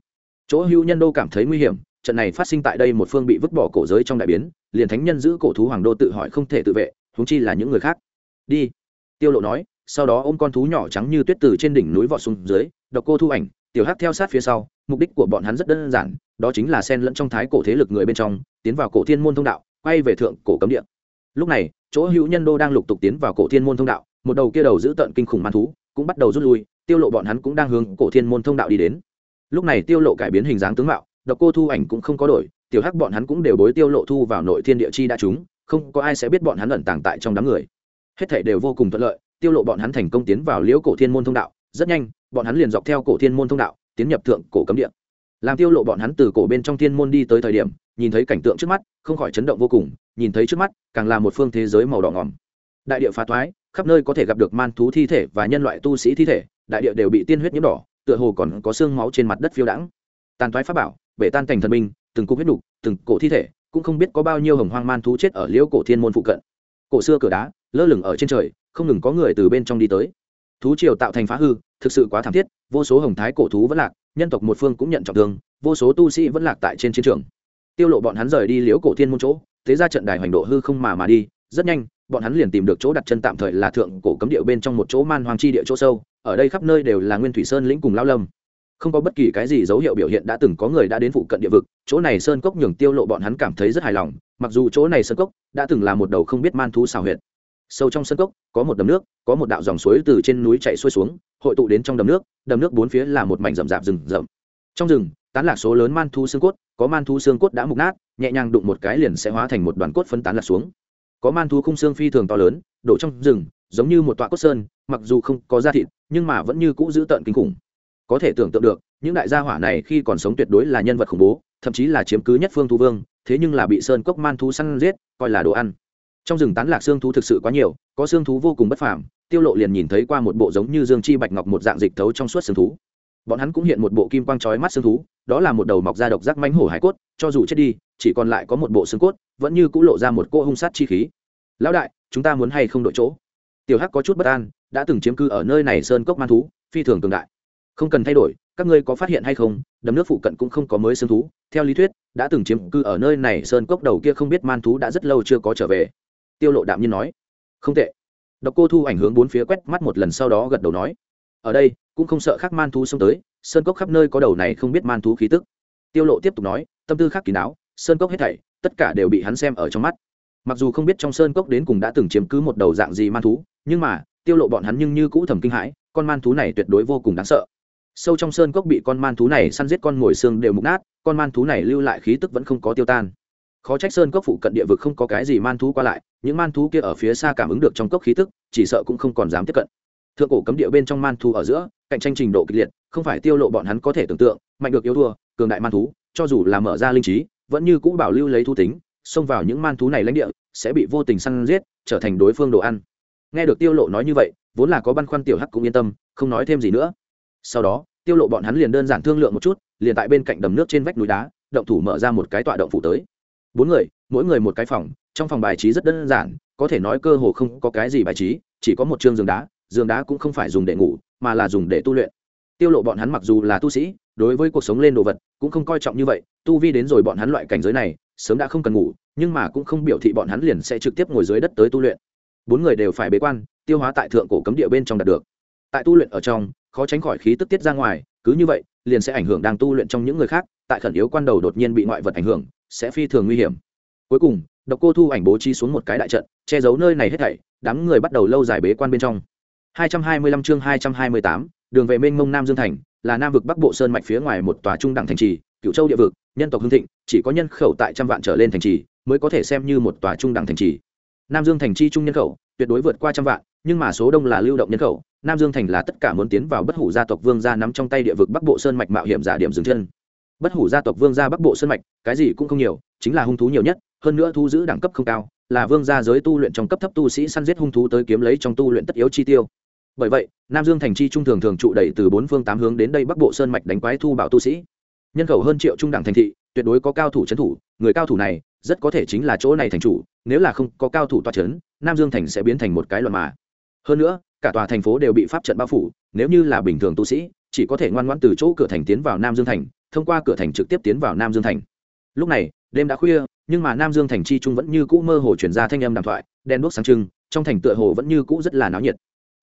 Chỗ hữu nhân đô cảm thấy nguy hiểm, trận này phát sinh tại đây một phương bị vứt bỏ cổ giới trong đại biến, liền thánh nhân giữ cổ thú hoàng đô tự hỏi không thể tự vệ húng chi là những người khác. Đi. Tiêu lộ nói, sau đó ôm con thú nhỏ trắng như tuyết từ trên đỉnh núi vọt xuống dưới, độc cô thu ảnh, tiểu hắc theo sát phía sau, mục đích của bọn hắn rất đơn giản đó chính là xen lẫn trong thái cổ thế lực người bên trong, tiến vào cổ thiên môn thông đạo, quay về thượng cổ cấm địa. Lúc này, chỗ hữu nhân đô đang lục tục tiến vào cổ thiên môn thông đạo, một đầu kia đầu giữ tận kinh khủng man thú cũng bắt đầu rút lui, tiêu lộ bọn hắn cũng đang hướng cổ thiên môn thông đạo đi đến. Lúc này tiêu lộ cải biến hình dáng tướng mạo, độc cô thu ảnh cũng không có đổi, tiểu hắc bọn hắn cũng đều bối tiêu lộ thu vào nội thiên địa chi đã chúng, không có ai sẽ biết bọn hắn ẩn tàng tại trong đám người. Hết thảy đều vô cùng thuận lợi, tiêu lộ bọn hắn thành công tiến vào liễu cổ thiên môn thông đạo, rất nhanh, bọn hắn liền dọc theo cổ thiên môn thông đạo, tiến nhập thượng cổ cấm địa làm tiêu lộ bọn hắn từ cổ bên trong thiên môn đi tới thời điểm, nhìn thấy cảnh tượng trước mắt, không khỏi chấn động vô cùng, nhìn thấy trước mắt, càng là một phương thế giới màu đỏ ngỏm. Đại địa phá thoái, khắp nơi có thể gặp được man thú thi thể và nhân loại tu sĩ thi thể, đại địa đều bị tiên huyết nhiễm đỏ, tựa hồ còn có xương máu trên mặt đất phiêu đãng. Tàn thoái pháp bảo, bể tan cảnh thần minh, từng cục huyết đục từng cổ thi thể, cũng không biết có bao nhiêu hồng hoang man thú chết ở liễu cổ thiên môn phụ cận. Cổ xưa cửa đá, lơ lửng ở trên trời, không ngừng có người từ bên trong đi tới. Thú triều tạo thành phá hư, thực sự quá thảm thiết, vô số hồng thái cổ thú vẫn lạc nhân tộc một phương cũng nhận trọng thương, vô số tu sĩ vẫn lạc tại trên chiến trường. Tiêu lộ bọn hắn rời đi liễu cổ thiên môn chỗ, thế ra trận đài hoành độ hư không mà mà đi, rất nhanh, bọn hắn liền tìm được chỗ đặt chân tạm thời là thượng cổ cấm địa bên trong một chỗ man hoàng chi địa chỗ sâu, ở đây khắp nơi đều là nguyên thủy sơn lĩnh cùng lao lâm. Không có bất kỳ cái gì dấu hiệu biểu hiện đã từng có người đã đến phụ cận địa vực, chỗ này sơn cốc nhường tiêu lộ bọn hắn cảm thấy rất hài lòng, mặc dù chỗ này sơn cốc đã từng là một đầu không biết man thú xào huyệt sâu trong sân cốc, có một đầm nước, có một đạo dòng suối từ trên núi chảy xuôi xuống, hội tụ đến trong đầm nước đầm nước bốn phía là một mảnh rậm rạp rừng rậm. Trong rừng, tán lạc số lớn man thú xương cốt, có man thú xương cốt đã mục nát, nhẹ nhàng đụng một cái liền sẽ hóa thành một đoàn cốt phân tán lạc xuống. Có man thú khung xương phi thường to lớn, đổ trong rừng, giống như một tọa cốt sơn, mặc dù không có da thịt, nhưng mà vẫn như cũ giữ tợn kinh khủng. Có thể tưởng tượng được, những đại gia hỏa này khi còn sống tuyệt đối là nhân vật khủng bố, thậm chí là chiếm cứ nhất phương thu vương, thế nhưng là bị sơn cốc man thú săn giết, coi là đồ ăn trong rừng tán lạc xương thú thực sự quá nhiều, có xương thú vô cùng bất phàm, tiêu lộ liền nhìn thấy qua một bộ giống như dương chi bạch ngọc một dạng dịch thấu trong suốt xương thú. Bọn hắn cũng hiện một bộ kim quang chói mắt xương thú, đó là một đầu mọc da độc giác mánh hổ hải cốt, cho dù chết đi, chỉ còn lại có một bộ xương cốt, vẫn như cũ lộ ra một cô hung sát chi khí. Lão đại, chúng ta muốn hay không đội chỗ? Tiểu hắc có chút bất an, đã từng chiếm cư ở nơi này sơn cốc man thú, phi thường cường đại. Không cần thay đổi, các ngươi có phát hiện hay không, đầm nước phụ cận cũng không có mới xương thú. Theo lý thuyết, đã từng chiếm cư ở nơi này sơn cốc đầu kia không biết man thú đã rất lâu chưa có trở về tiêu lộ đạm nhiên nói, không tệ. Độc cô thu ảnh hướng bốn phía quét mắt một lần sau đó gật đầu nói, ở đây, cũng không sợ khác man thú xông tới, sơn cốc khắp nơi có đầu này không biết man thú khí tức. Tiêu lộ tiếp tục nói, tâm tư khác kỳ não, sơn cốc hết thảy, tất cả đều bị hắn xem ở trong mắt. Mặc dù không biết trong sơn cốc đến cùng đã từng chiếm cứ một đầu dạng gì man thú, nhưng mà, tiêu lộ bọn hắn nhưng như cũ thầm kinh hãi, con man thú này tuyệt đối vô cùng đáng sợ. Sâu trong sơn cốc bị con man thú này săn giết con ngồi xương đều mục nát, con man thú này lưu lại khí tức vẫn không có tiêu tan khó trách sơn cốc phụ cận địa vực không có cái gì man thú qua lại, những man thú kia ở phía xa cảm ứng được trong cốc khí tức, chỉ sợ cũng không còn dám tiếp cận. Thượng cổ cấm địa bên trong man thú ở giữa, cạnh tranh trình độ kịch liệt, không phải tiêu lộ bọn hắn có thể tưởng tượng, mạnh được yếu thua, cường đại man thú, cho dù là mở ra linh trí, vẫn như cũ bảo lưu lấy thu tính, xông vào những man thú này lãnh địa, sẽ bị vô tình săn giết, trở thành đối phương đồ ăn. Nghe được tiêu lộ nói như vậy, vốn là có băn khoăn tiểu hắc cũng yên tâm, không nói thêm gì nữa. Sau đó, tiêu lộ bọn hắn liền đơn giản thương lượng một chút, liền tại bên cạnh đầm nước trên vách núi đá, động thủ mở ra một cái tọa động phủ tới bốn người, mỗi người một cái phòng, trong phòng bài trí rất đơn giản, có thể nói cơ hồ không có cái gì bài trí, chỉ có một chương giường đá giường đá cũng không phải dùng để ngủ, mà là dùng để tu luyện. Tiêu lộ bọn hắn mặc dù là tu sĩ, đối với cuộc sống lên đồ vật cũng không coi trọng như vậy, tu vi đến rồi bọn hắn loại cảnh giới này, sớm đã không cần ngủ, nhưng mà cũng không biểu thị bọn hắn liền sẽ trực tiếp ngồi dưới đất tới tu luyện. Bốn người đều phải bế quan, tiêu hóa tại thượng cổ cấm địa bên trong đạt được. Tại tu luyện ở trong, khó tránh khỏi khí tức tiết ra ngoài, cứ như vậy, liền sẽ ảnh hưởng đang tu luyện trong những người khác, tại khẩn yếu quan đầu đột nhiên bị ngoại vật ảnh hưởng sẽ phi thường nguy hiểm. Cuối cùng độc cô thu ảnh bố trí xuống một cái đại trận che giấu nơi này hết thảy đám người bắt đầu lâu dài bế quan bên trong. 225 chương 228, đường về mênh mông nam dương thành là nam vực bắc bộ sơn mạch phía ngoài một tòa trung đẳng thành trì cựu châu địa vực nhân tộc hưng thịnh chỉ có nhân khẩu tại trăm vạn trở lên thành trì mới có thể xem như một tòa trung đẳng thành trì. Nam dương thành chi trung nhân khẩu tuyệt đối vượt qua trăm vạn nhưng mà số đông là lưu động nhân khẩu nam dương thành là tất cả muốn tiến vào bất hủ gia tộc vương gia nắm trong tay địa vực bắc bộ sơn mạch mạo hiểm giả điểm dừng chân bất hủ gia tộc vương gia bắc bộ sơn mạch, cái gì cũng không nhiều, chính là hung thú nhiều nhất, hơn nữa thu giữ đẳng cấp không cao, là vương gia giới tu luyện trong cấp thấp tu sĩ săn giết hung thú tới kiếm lấy trong tu luyện tất yếu chi tiêu. Bởi vậy, nam dương thành chi trung thường thường trụ đẩy từ bốn phương tám hướng đến đây bắc bộ sơn mạch đánh quái thu bảo tu sĩ. Nhân khẩu hơn triệu trung đẳng thành thị, tuyệt đối có cao thủ trấn thủ, người cao thủ này rất có thể chính là chỗ này thành chủ, nếu là không có cao thủ toa trấn nam dương thành sẽ biến thành một cái loạn mà. Hơn nữa, cả tòa thành phố đều bị pháp trận bao phủ, nếu như là bình thường tu sĩ, chỉ có thể ngoan ngoãn từ chỗ cửa thành tiến vào nam dương thành thông qua cửa thành trực tiếp tiến vào nam dương thành. Lúc này, đêm đã khuya, nhưng mà nam dương thành chi trung vẫn như cũ mơ hồ chuyển ra thanh âm đàm thoại đen đuốc sáng trưng, trong thành tựa hồ vẫn như cũ rất là náo nhiệt.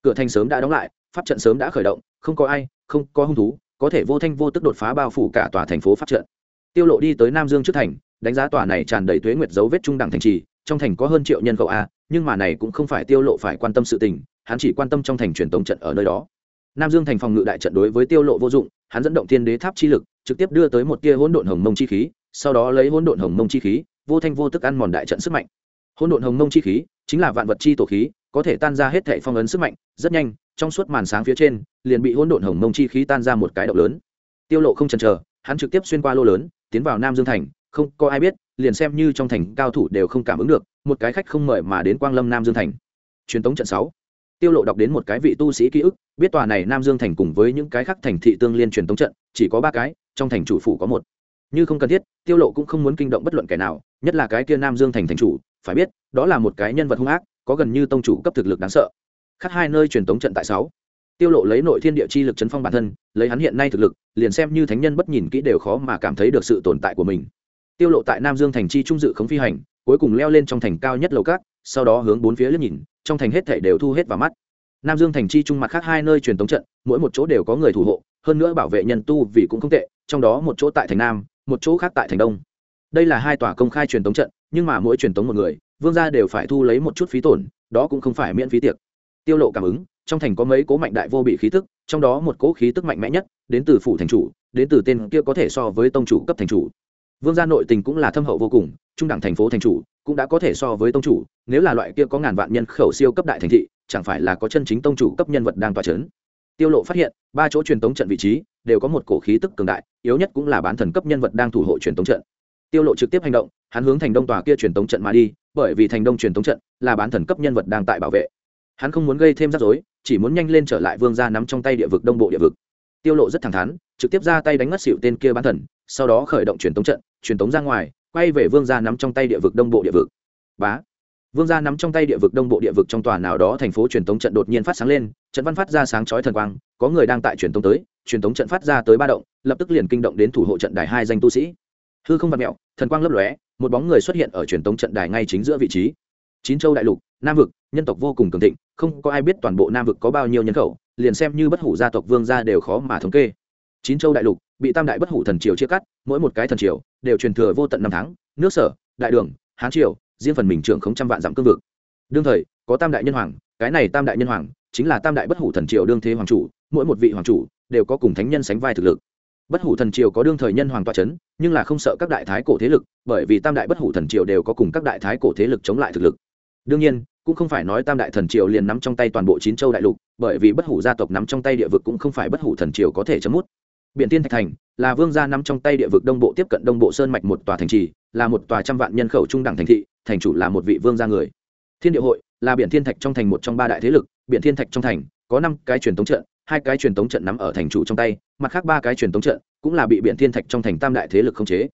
Cửa thành sớm đã đóng lại, pháp trận sớm đã khởi động, không có ai, không có hung thú, có thể vô thanh vô tức đột phá bao phủ cả tòa thành phố pháp trận. Tiêu lộ đi tới nam dương trước thành, đánh giá tòa này tràn đầy tuế nguyệt dấu vết trung đẳng thành trì, trong thành có hơn triệu nhân khẩu a, nhưng mà này cũng không phải tiêu lộ phải quan tâm sự tình, hắn chỉ quan tâm trong thành truyền tống trận ở nơi đó. Nam dương thành phòng ngự đại trận đối với tiêu lộ vô dụng hắn dẫn động thiên đế tháp chi lực, trực tiếp đưa tới một tia hỗn độn hồng mông chi khí, sau đó lấy hỗn độn hồng mông chi khí, vô thanh vô tức ăn mòn đại trận sức mạnh. Hỗn độn hồng mông chi khí chính là vạn vật chi tổ khí, có thể tan ra hết thệ phong ấn sức mạnh, rất nhanh, trong suốt màn sáng phía trên, liền bị hỗn độn hồng mông chi khí tan ra một cái động lớn. Tiêu lộ không chần chờ, hắn trực tiếp xuyên qua lô lớn, tiến vào nam dương thành, không có ai biết, liền xem như trong thành cao thủ đều không cảm ứng được, một cái khách không mời mà đến quang lâm nam dương thành. Truyền tống trận sáu tiêu lộ đọc đến một cái vị tu sĩ ký ức, biết tòa này nam dương thành cùng với những cái khác thành thị tương liên truyền tống trận, chỉ có ba cái, trong thành chủ phủ có một. Như không cần thiết, tiêu lộ cũng không muốn kinh động bất luận kẻ nào, nhất là cái kia nam dương thành thành chủ, phải biết, đó là một cái nhân vật hung ác, có gần như tông chủ cấp thực lực đáng sợ. Khác hai nơi truyền tống trận tại sáu. Tiêu lộ lấy nội thiên địa chi lực chấn phong bản thân, lấy hắn hiện nay thực lực, liền xem như thánh nhân bất nhìn kỹ đều khó mà cảm thấy được sự tồn tại của mình. Tiêu lộ tại nam dương thành chi trung dự khống phi hành, cuối cùng leo lên trong thành cao nhất lầu cát, sau đó hướng bốn phía liếc nhìn trong thành hết thảy đều thu hết vào mắt. Nam dương thành chi trung mặt khác hai nơi truyền tống trận, mỗi một chỗ đều có người thủ hộ, hơn nữa bảo vệ nhân tu vì cũng không tệ, trong đó một chỗ tại thành nam, một chỗ khác tại thành đông. Đây là hai tòa công khai truyền tống trận, nhưng mà mỗi truyền tống một người, vương gia đều phải thu lấy một chút phí tổn, đó cũng không phải miễn phí tiệc. Tiêu lộ cảm ứng, trong thành có mấy cố mạnh đại vô bị khí tức, trong đó một cố khí tức mạnh mẽ nhất, đến từ phủ thành chủ, đến từ tên kia có thể so với tông chủ cấp thành chủ. Vương gia nội tình cũng là thâm hậu vô cùng, trung đẳng thành phố thành chủ cũng đã có thể so với tông chủ, nếu là loại kia có ngàn vạn nhân khẩu siêu cấp đại thành thị, chẳng phải là có chân chính tông chủ cấp nhân vật đang tỏa chấn. Tiêu lộ phát hiện, ba chỗ truyền tống trận vị trí đều có một cổ khí tức cường đại, yếu nhất cũng là bán thần cấp nhân vật đang thủ hộ truyền tống trận. Tiêu lộ trực tiếp hành động, hắn hướng thành đông tòa kia truyền tống trận mà đi, bởi vì thành đông truyền tống trận là bán thần cấp nhân vật đang tại bảo vệ. Hắn không muốn gây thêm rắc rối, chỉ muốn nhanh lên trở lại vương gia nắm trong tay địa vực đông bộ địa vực. Tiêu lộ rất thẳng thắn, trực tiếp ra tay đánh ngất xỉu tên kia bán thần, sau đó khởi động truyền tống trận, truyền tống ra ngoài quay về vương gia nắm trong tay địa vực đông bộ địa vực. Bá. Vương gia nắm trong tay địa vực đông bộ địa vực trong tòa nào đó thành phố truyền tống trận đột nhiên phát sáng lên, trận văn phát ra sáng chói thần quang, có người đang tại truyền tống tới, truyền tống trận phát ra tới ba động, lập tức liền kinh động đến thủ hộ trận đài hai danh tu sĩ. Hư không vặt mẹo, thần quang lấp lóe, một bóng người xuất hiện ở truyền tống trận đài ngay chính giữa vị trí. Chín châu đại lục, nam vực, nhân tộc vô cùng cường thịnh, không có ai biết toàn bộ nam vực có bao nhiêu nhân khẩu, liền xem như bất hủ gia tộc vương gia đều khó mà thống kê chín châu đại lục, bị tam đại bất hủ thần triều chia cắt, mỗi một cái thần triều đều truyền thừa vô tận năm tháng, nước sở, đại đường, hán triều, riêng phần mình trưởng không trăm vạn dặm cương vực. Đương thời, có tam đại nhân hoàng, cái này tam đại nhân hoàng chính là tam đại bất hủ thần triều đương thế hoàng chủ, mỗi một vị hoàng chủ đều có cùng thánh nhân sánh vai thực lực. Bất hủ thần triều có đương thời nhân hoàng toa c h ấ n nhưng là không sợ các đại thái cổ thế lực, bởi vì tam đại bất hủ thần triều đều có cùng các đại thái cổ thế lực chống lại thực lực. Đương nhiên, cũng không phải nói tam đại thần triều liền nắm trong tay toàn bộ chín châu đại lục, bởi vì bất hủ gia tộc nắm trong tay địa vực cũng không phải bất hủ thần triều có thể chấm mút biện tiên thạch thành là vương gia nắm trong tay địa vực đông bộ tiếp cận đông bộ sơn mạch một tòa thành trì, là một tòa trăm vạn nhân khẩu trung đẳng thành thị, thành chủ là một vị vương gia người. Thiên địa hội là biển thiên thạch trong thành một trong ba đại thế lực, biển thiên thạch trong thành có năm cái truyền thống trận, hai cái truyền thống trận nắm ở thành chủ trong tay, mặt khác ba cái truyền thống trận cũng là bị biển thiên thạch trong thành tam đại thế lực khống chế.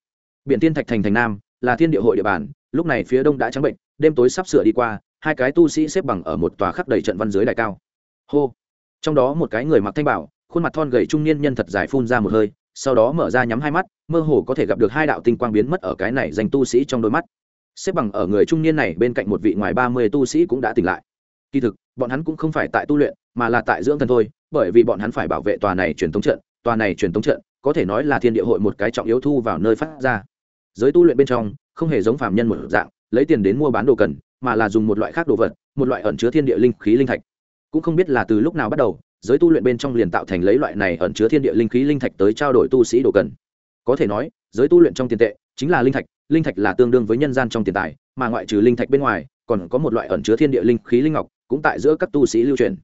Biển thiên thạch thành thành nam là thiên địa hội địa bàn, lúc này phía đông đã trắng bệnh, đêm tối sắp sửa đi qua, hai cái tu sĩ xếp bằng ở một tòa khắc đầy trận văn dưới đại cao. Hô! Trong đó một cái người mặc thanh bảo khuôn mặt thon gầy trung niên nhân thật dài phun ra một hơi, sau đó mở ra nhắm hai mắt, mơ hồ có thể gặp được hai đạo tinh quang biến mất ở cái này dành tu sĩ trong đôi mắt. Xếp bằng ở người trung niên này bên cạnh một vị ngoài ba mươi tu sĩ cũng đã tỉnh lại. Kỳ thực, bọn hắn cũng không phải tại tu luyện, mà là tại dưỡng thần thôi, bởi vì bọn hắn phải bảo vệ tòa này truyền thống trận, tòa này truyền thống trận, có thể nói là thiên địa hội một cái trọng yếu thu vào nơi phát ra. Giới tu luyện bên trong, không hề giống phạm nhân một dạng, lấy tiền đến mua bán đồ cần, mà là dùng một loại khác đồ vật, một loại ẩn chứa thiên địa linh khí linh thạch. Cũng không biết là từ lúc nào bắt đầu giới tu luyện bên trong liền tạo thành lấy loại này ẩn chứa thiên địa linh khí linh thạch tới trao đổi tu sĩ đồ cần. Có thể nói, giới tu luyện trong tiền tệ chính là linh thạch linh thạch là tương đương với nhân gian trong tiền tài, mà ngoại trừ linh thạch bên ngoài, còn có một loại ẩn chứa thiên địa linh khí linh ngọc cũng tại giữa các tu sĩ lưu truyền.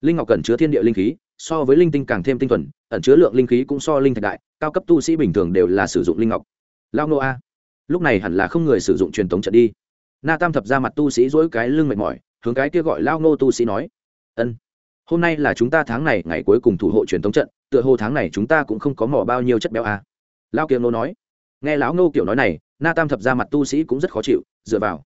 Linh ngọc ẩn chứa thiên địa linh khí, so với linh tinh càng thêm tinh thuần, ẩn chứa lượng linh khí cũng so linh thạch đại, cao cấp tu sĩ bình thường đều là sử dụng linh ngọc. Lao nô a, lúc này hẳn là không người sử dụng truyền thống trận đi. Na tam thập ra mặt tu sĩ dỗi cái lưng mệt mỏi, hướng cái kia gọi lao nô tu sĩ nói, ân hôm nay là chúng ta tháng này, ngày cuối cùng thủ hộ truyền thống trận, tựa hồ tháng này chúng ta cũng không có mỏ bao nhiêu chất béo à? lao kiều nô nói. Nghe lão nô kiểu nói này, na tam thập ra mặt tu sĩ cũng rất khó chịu, dựa vào.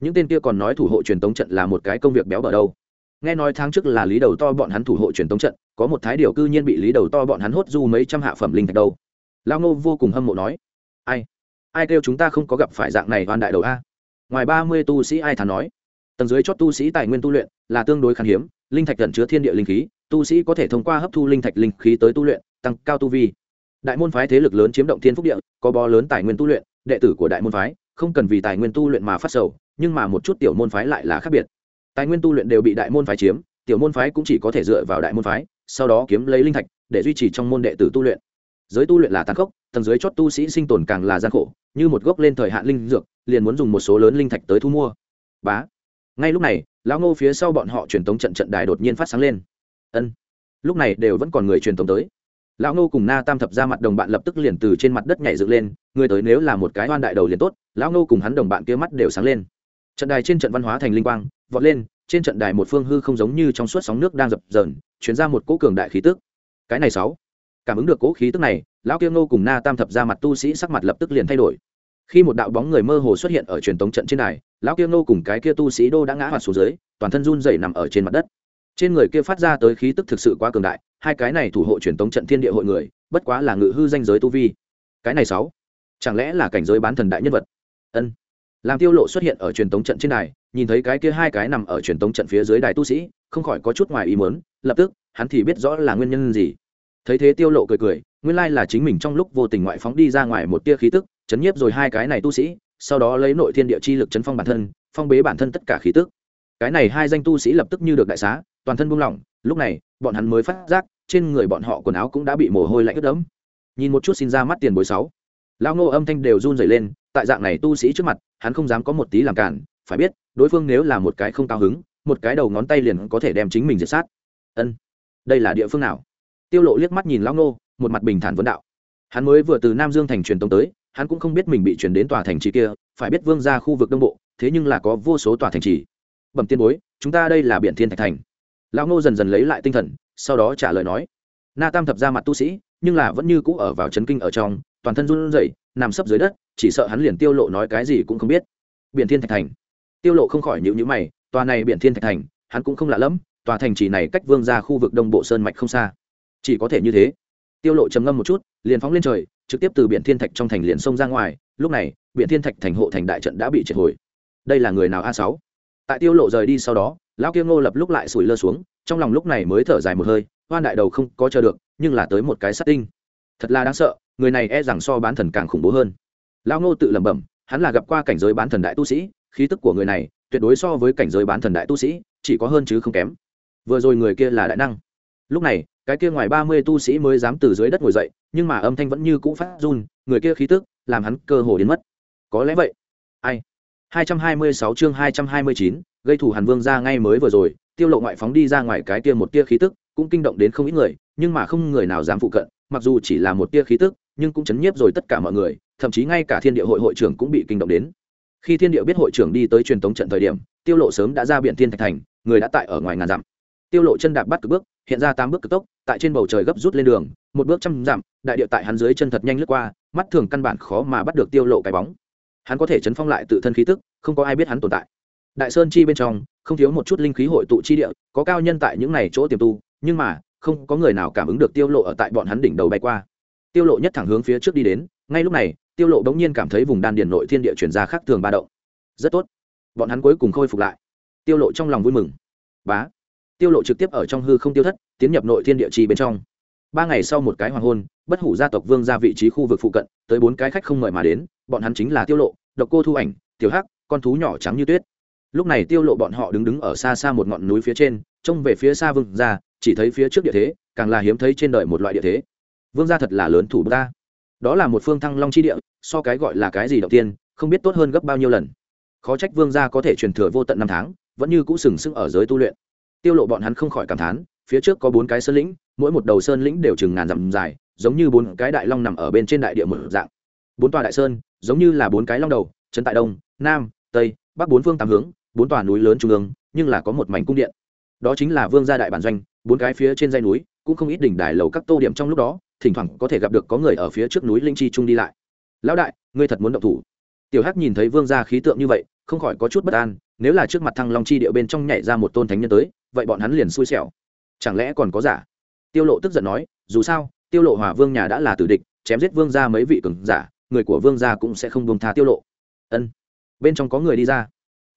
Những tên kia còn nói thủ hộ truyền thống trận là một cái công việc béo bở đâu. Nghe nói tháng trước là lý đầu to bọn hắn thủ hộ truyền thống trận, có một thái điều cư nhiên bị lý đầu to bọn hắn hốt du mấy trăm hạ phẩm linh thạch đâu. Lao ngô vô cùng hâm mộ nói. Ai? Ai kêu chúng ta không có gặp phải dạng này oan đại đầu a? Ngoài ba mươi tu sĩ ai thắn nói? Tầng dưới chót tu sĩ tài nguyên tu luyện là tương đối khan hiếm linh thạch gần chứa thiên địa linh khí, tu sĩ có thể thông qua hấp thu linh thạch linh khí tới tu luyện, tăng cao tu vi. Đại môn phái thế lực lớn chiếm động thiên phúc địa, có bó lớn tài nguyên tu luyện, đệ tử của đại môn phái, không cần vì tài nguyên tu luyện mà phát sầu, nhưng mà một chút tiểu môn phái lại là khác biệt. Tài nguyên tu luyện đều bị đại môn phái chiếm, tiểu môn phái cũng chỉ có thể dựa vào đại môn phái, sau đó kiếm lấy linh thạch, để duy trì trong môn đệ tử tu luyện. Giới tu luyện là tàn khốc, tầng dưới chót tu sĩ sinh tồn càng là gian khổ, như một gốc lên thời hạn linh dược, liền muốn dùng một số lớn linh thạch tới thu mua. Bá ngay lúc này, lão ngô phía sau bọn họ truyền tống trận trận đài đột nhiên phát sáng lên. Ân, lúc này đều vẫn còn người truyền tống tới. Lão ngô cùng na tam thập ra mặt đồng bạn lập tức liền từ trên mặt đất nhảy dựng lên, người tới nếu là một cái oan đại đầu liền tốt, lão ngô cùng hắn đồng bạn kia mắt đều sáng lên. Trận đài trên trận văn hóa thành linh quang, vọt lên, trên trận đài một phương hư không giống như trong suốt sóng nước đang dập dờn, chuyển ra một cỗ cường đại khí tức. Cái này sáu, cảm ứng được cỗ khí tức này, lão kiêng Ngô cùng na tam thập ra mặt tu sĩ sắc mặt lập tức liền thay đổi khi một đạo bóng người mơ hồ xuất hiện ở truyền tống trận trên đài, lão kia nô cùng cái kia tu sĩ đô đã ngã hoạt xuống dưới, toàn thân run dày nằm ở trên mặt đất. Trên người kia phát ra tới khí tức thực sự quá cường đại, hai cái này thủ hộ truyền tống trận thiên địa hội người, bất quá là ngự hư danh giới tu vi. Cái này sáu, chẳng lẽ là cảnh giới bán thần đại nhân vật? Ân. Làm tiêu lộ xuất hiện ở truyền tống trận trên đài, nhìn thấy cái kia hai cái nằm ở truyền tống trận phía dưới đài tu sĩ, không khỏi có chút ngoài ý muốn, lập tức, hắn thì biết rõ là nguyên nhân gì. Thấy thế tiêu lộ cười cười, nguyên lai là chính mình trong lúc vô tình ngoại phóng đi ra ngoài một tia khí tức chấn nhiếp rồi hai cái này tu sĩ, sau đó lấy nội thiên địa chi lực chấn phong bản thân, phong bế bản thân tất cả khí tức. Cái này hai danh tu sĩ lập tức như được đại xá, toàn thân buông lỏng. Lúc này, bọn hắn mới phát giác, trên người bọn họ quần áo cũng đã bị mồ hôi lạnh ướt đẫm. Nhìn một chút xin ra mắt tiền bối sáu. Lao ngô âm thanh đều run rẩy lên, tại dạng này tu sĩ trước mặt, hắn không dám có một tí làm cản. Phải biết, đối phương nếu là một cái không cao hứng, một cái đầu ngón tay liền có thể đem chính mình diệt sát. Ân, đây là địa phương nào? Tiêu lộ liếc mắt nhìn lao ngô, một mặt bình thản vấn đạo. Hắn mới vừa từ nam dương thành truyền tống tới hắn cũng không biết mình bị chuyển đến tòa thành trì kia, phải biết vương ra khu vực đông bộ, thế nhưng là có vô số tòa thành trì. Bẩm tiên bối, chúng ta đây là biển thiên thạch thành. Lão ngô dần dần lấy lại tinh thần, sau đó trả lời nói. Na tam thập ra mặt tu sĩ, nhưng là vẫn như cũ ở vào chấn kinh ở trong, toàn thân run rẩy, nằm sấp dưới đất, chỉ sợ hắn liền tiêu lộ nói cái gì cũng không biết. Biển thiên thạch thành. Tiêu lộ không khỏi nhịu nhữ mày, tòa này biển thiên thạch thành, hắn cũng không lạ lắm tòa thành trì này cách vương ra khu vực đông bộ sơn mạch không xa. Chỉ có thể như thế. Tiêu lộ trầm ngâm một chút, liền phóng lên trời trực tiếp từ biển thiên thạch trong thành liền Sông ra ngoài, lúc này, biển thiên thạch thành hộ thành đại trận đã bị triệt hồi. Đây là người nào a sáu? Tại tiêu lộ rời đi sau đó, lão kia ngô lập lúc lại sủi lơ xuống, trong lòng lúc này mới thở dài một hơi hoan đại đầu không có chờ được, nhưng là tới một cái sát tinh. Thật là đáng sợ, người này e rằng so bán thần càng khủng bố hơn. Lão ngô tự lẩm bẩm, hắn là gặp qua cảnh giới bán thần đại tu sĩ, khí tức của người này tuyệt đối so với cảnh giới bán thần đại tu sĩ, chỉ có hơn chứ không kém. Vừa rồi người kia là đại năng. Lúc này cái kia ngoài ba mươi tu sĩ mới dám từ dưới đất ngồi dậy, nhưng mà âm thanh vẫn như cũ phát run, người kia khí tức, làm hắn cơ hồ đến mất. Có lẽ vậy. Ai? hai trăm hai mươi sáu chương hai trăm hai mươi chín, gây thủ hàn vương ra ngay mới vừa rồi, tiêu lộ ngoại phóng đi ra ngoài cái kia một tia khí tức, cũng kinh động đến không ít người, nhưng mà không người nào dám phụ cận, mặc dù chỉ là một tia khí tức, nhưng cũng chấn nhiếp rồi tất cả mọi người, thậm chí ngay cả thiên địa hội hội trưởng cũng bị kinh động đến. Khi thiên địa biết hội trưởng đi tới truyền tống trận thời điểm, tiêu lộ sớm đã ra biển thiên thạch thành, người đã tại ở ngoài ngàn dặm tiêu lộ chân đạp bắt cực bước, hiện ra tám bước cực tốc, tại trên bầu trời gấp rút lên đường, một bước trăm dặm, đại địa tại hắn dưới chân thật nhanh lướt qua, mắt thường căn bản khó mà bắt được tiêu lộ cái bóng. Hắn có thể chấn phong lại tự thân khí tức, không có ai biết hắn tồn tại. Đại sơn chi bên trong, không thiếu một chút linh khí hội tụ chi địa, có cao nhân tại những này chỗ tiềm tu, nhưng mà, không có người nào cảm ứng được tiêu lộ ở tại bọn hắn đỉnh đầu bay qua. Tiêu lộ nhất thẳng hướng phía trước đi đến, ngay lúc này, tiêu lộ đống nhiên cảm thấy vùng đan điền nội thiên địa chuyển ra khác thường ba động. Rất tốt. Bọn hắn cuối cùng khôi phục lại. Tiêu lộ trong lòng vui mừng. Bá tiêu lộ trực tiếp ở trong hư không tiêu thất, tiến nhập nội thiên địa trì bên trong. Ba ngày sau một cái hoàng hôn, bất hủ gia tộc vương ra vị trí khu vực phụ cận, tới bốn cái khách không mời mà đến, bọn hắn chính là tiêu lộ, độc cô thu ảnh, tiểu hắc, con thú nhỏ trắng như tuyết. Lúc này tiêu lộ bọn họ đứng đứng ở xa xa một ngọn núi phía trên, trông về phía xa vương ra chỉ thấy phía trước địa thế, càng là hiếm thấy trên đời một loại địa thế. Vương gia thật là lớn thủ ta đó là một phương thăng long chi địa, so cái gọi là cái gì đầu tiên, không biết tốt hơn gấp bao nhiêu lần. Khó trách vương gia có thể truyền thừa vô tận năm tháng, vẫn như cũ sừng sững ở giới tu luyện tiêu lộ bọn hắn không khỏi cảm thán, phía trước có bốn cái sơn lĩnh, mỗi một đầu sơn lĩnh đều chừng ngàn dặm dài, giống như bốn cái đại long nằm ở bên trên đại địa một dạng. Bốn tòa đại sơn, giống như là bốn cái long đầu, trấn tại đông, nam, tây, bắc bốn phương tám hướng, bốn tòa núi lớn trung ương, nhưng là có một mảnh cung điện. Đó chính là vương gia đại bản doanh, bốn cái phía trên dãy núi, cũng không ít đỉnh đài lầu các tô điểm trong lúc đó, thỉnh thoảng có thể gặp được có người ở phía trước núi linh chi trung đi lại. Lão đại, ngươi thật muốn động thủ? Tiểu hắc nhìn thấy vương gia khí tượng như vậy, không khỏi có chút bất an, nếu là trước mặt thăng long chi địa bên trong nhảy ra một tôn thánh nhân tới vậy bọn hắn liền xui xẻo. Chẳng lẽ còn có giả? Tiêu lộ tức giận nói, dù sao, tiêu lộ hòa vương nhà đã là tử địch, chém giết vương gia mấy vị cường giả, người của vương gia cũng sẽ không buông tha tiêu lộ. Ân. Bên trong có người đi ra.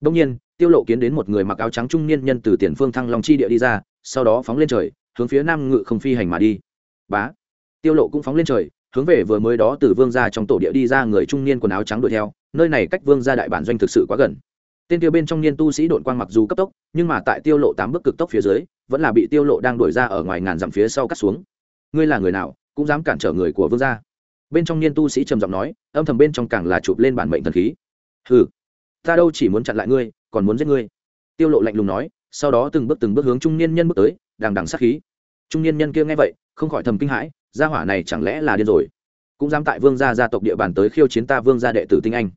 Đông nhiên, tiêu lộ kiến đến một người mặc áo trắng trung niên nhân từ tiền phương thăng long chi địa đi ra, sau đó phóng lên trời, hướng phía nam ngự không phi hành mà đi. Bá. Tiêu lộ cũng phóng lên trời, hướng về vừa mới đó từ vương gia trong tổ địa đi ra người trung niên quần áo trắng đuổi theo, nơi này cách vương gia đại bản doanh thực sự quá gần tên tiêu bên trong niên tu sĩ đội quang mặc dù cấp tốc, nhưng mà tại tiêu lộ tám bước cực tốc phía dưới, vẫn là bị tiêu lộ đang đuổi ra ở ngoài ngàn dặm phía sau cắt xuống. Ngươi là người nào, cũng dám cản trở người của vương gia? Bên trong niên tu sĩ trầm giọng nói, âm thầm bên trong càng là chụp lên bản mệnh thần khí. Hừ, ta đâu chỉ muốn chặn lại ngươi, còn muốn giết ngươi. Tiêu lộ lạnh lùng nói, sau đó từng bước từng bước hướng trung niên nhân bước tới, đằng đằng sát khí. Trung niên nhân kia nghe vậy, không khỏi thầm kinh hãi, gia hỏa này chẳng lẽ là điên rồi? Cũng dám tại vương gia gia tộc địa bàn tới khiêu chiến ta vương gia đệ tử tinh anh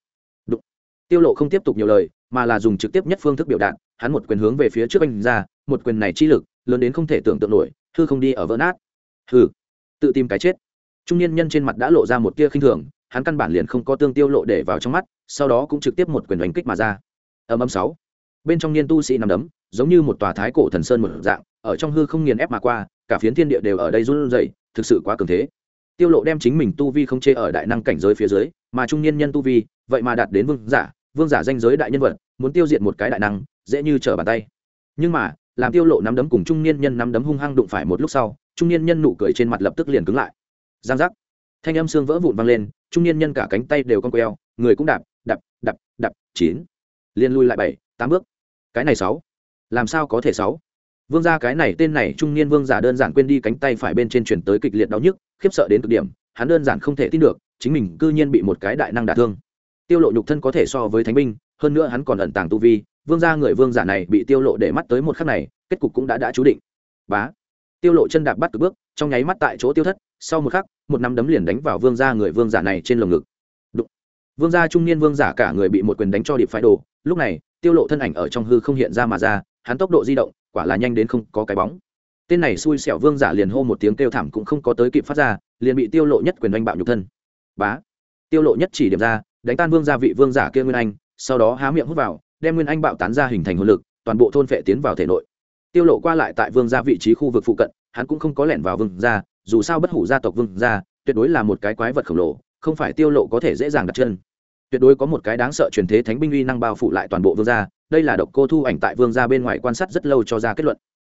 tiêu lộ không tiếp tục nhiều lời, mà là dùng trực tiếp nhất phương thức biểu đạt, hắn một quyền hướng về phía trước anh ra, một quyền này chi lực, lớn đến không thể tưởng tượng nổi, hư không đi ở vỡ nát. Hư tự tìm cái chết. Trung niên nhân trên mặt đã lộ ra một tia khinh thường, hắn căn bản liền không có tương tiêu lộ để vào trong mắt, sau đó cũng trực tiếp một quyền đánh kích mà ra. Âm âm sáu. Bên trong niên tu sĩ nằm đấm, giống như một tòa thái cổ thần sơn một dạng, ở trong hư không nghiền ép mà qua, cả phiến thiên địa đều ở đây run rẩy, thực sự quá cường thế. Tiêu lộ đem chính mình tu vi không chê ở đại năng cảnh giới phía dưới, mà trung niên nhân tu vi vậy mà đạt đến vương giả vương giả danh giới đại nhân vật, muốn tiêu diệt một cái đại năng, dễ như trở bàn tay. Nhưng mà, làm tiêu lộ nắm đấm cùng trung niên nhân nắm đấm hung hăng đụng phải một lúc sau, trung niên nhân nụ cười trên mặt lập tức liền cứng lại. Giang giác. Thanh âm xương vỡ vụn vang lên, trung niên nhân cả cánh tay đều cong queo, người cũng đạp đạp đạp đạp, chín. Liên lui lại bảy, tám bước. Cái này sáu. Làm sao có thể sáu? Vương gia cái này, tên này, trung niên vương giả đơn giản quên đi cánh tay phải bên trên chuyển tới kịch liệt đau nhức, khiếp sợ đến cực điểm, hắn đơn giản không thể tin được, chính mình cư nhiên bị một cái đại năng đả thương tiêu lộ nhục thân có thể so với thánh binh, hơn nữa hắn còn ẩn tàng tu vi, vương gia người vương giả này bị tiêu lộ để mắt tới một khắc này, kết cục cũng đã đã chú định. Bá. Tiêu lộ chân đạp bắt cực bước, trong nháy mắt tại chỗ tiêu thất, sau một khắc, một nắm đấm liền đánh vào vương gia người vương giả này trên lồng ngực. Đụng. vương gia trung niên vương giả cả người bị một quyền đánh cho điệp phái đồ, lúc này, tiêu lộ thân ảnh ở trong hư không hiện ra mà ra, hắn tốc độ di động, quả là nhanh đến không có cái bóng. Tên này xui xẻo vương giả liền hô một tiếng kêu thảm cũng không có tới kịp phát ra, liền bị tiêu lộ nhất quyền đánh bạo nhục thân. Bá. Tiêu lộ nhất chỉ điểm ra đánh tan vương gia vị vương giả kia nguyên anh, sau đó há miệng hút vào, đem nguyên anh bạo tán ra hình thành hồn lực, toàn bộ thôn phệ tiến vào thể nội. Tiêu lộ qua lại tại vương gia vị trí khu vực phụ cận, hắn cũng không có lẻn vào vương gia, dù sao bất hủ gia tộc vương gia, tuyệt đối là một cái quái vật khổng lồ, không phải tiêu lộ có thể dễ dàng đặt chân. Tuyệt đối có một cái đáng sợ truyền thế thánh binh uy năng bao phủ lại toàn bộ vương gia, đây là độc cô thu ảnh tại vương gia bên ngoài quan sát rất lâu cho ra kết luận.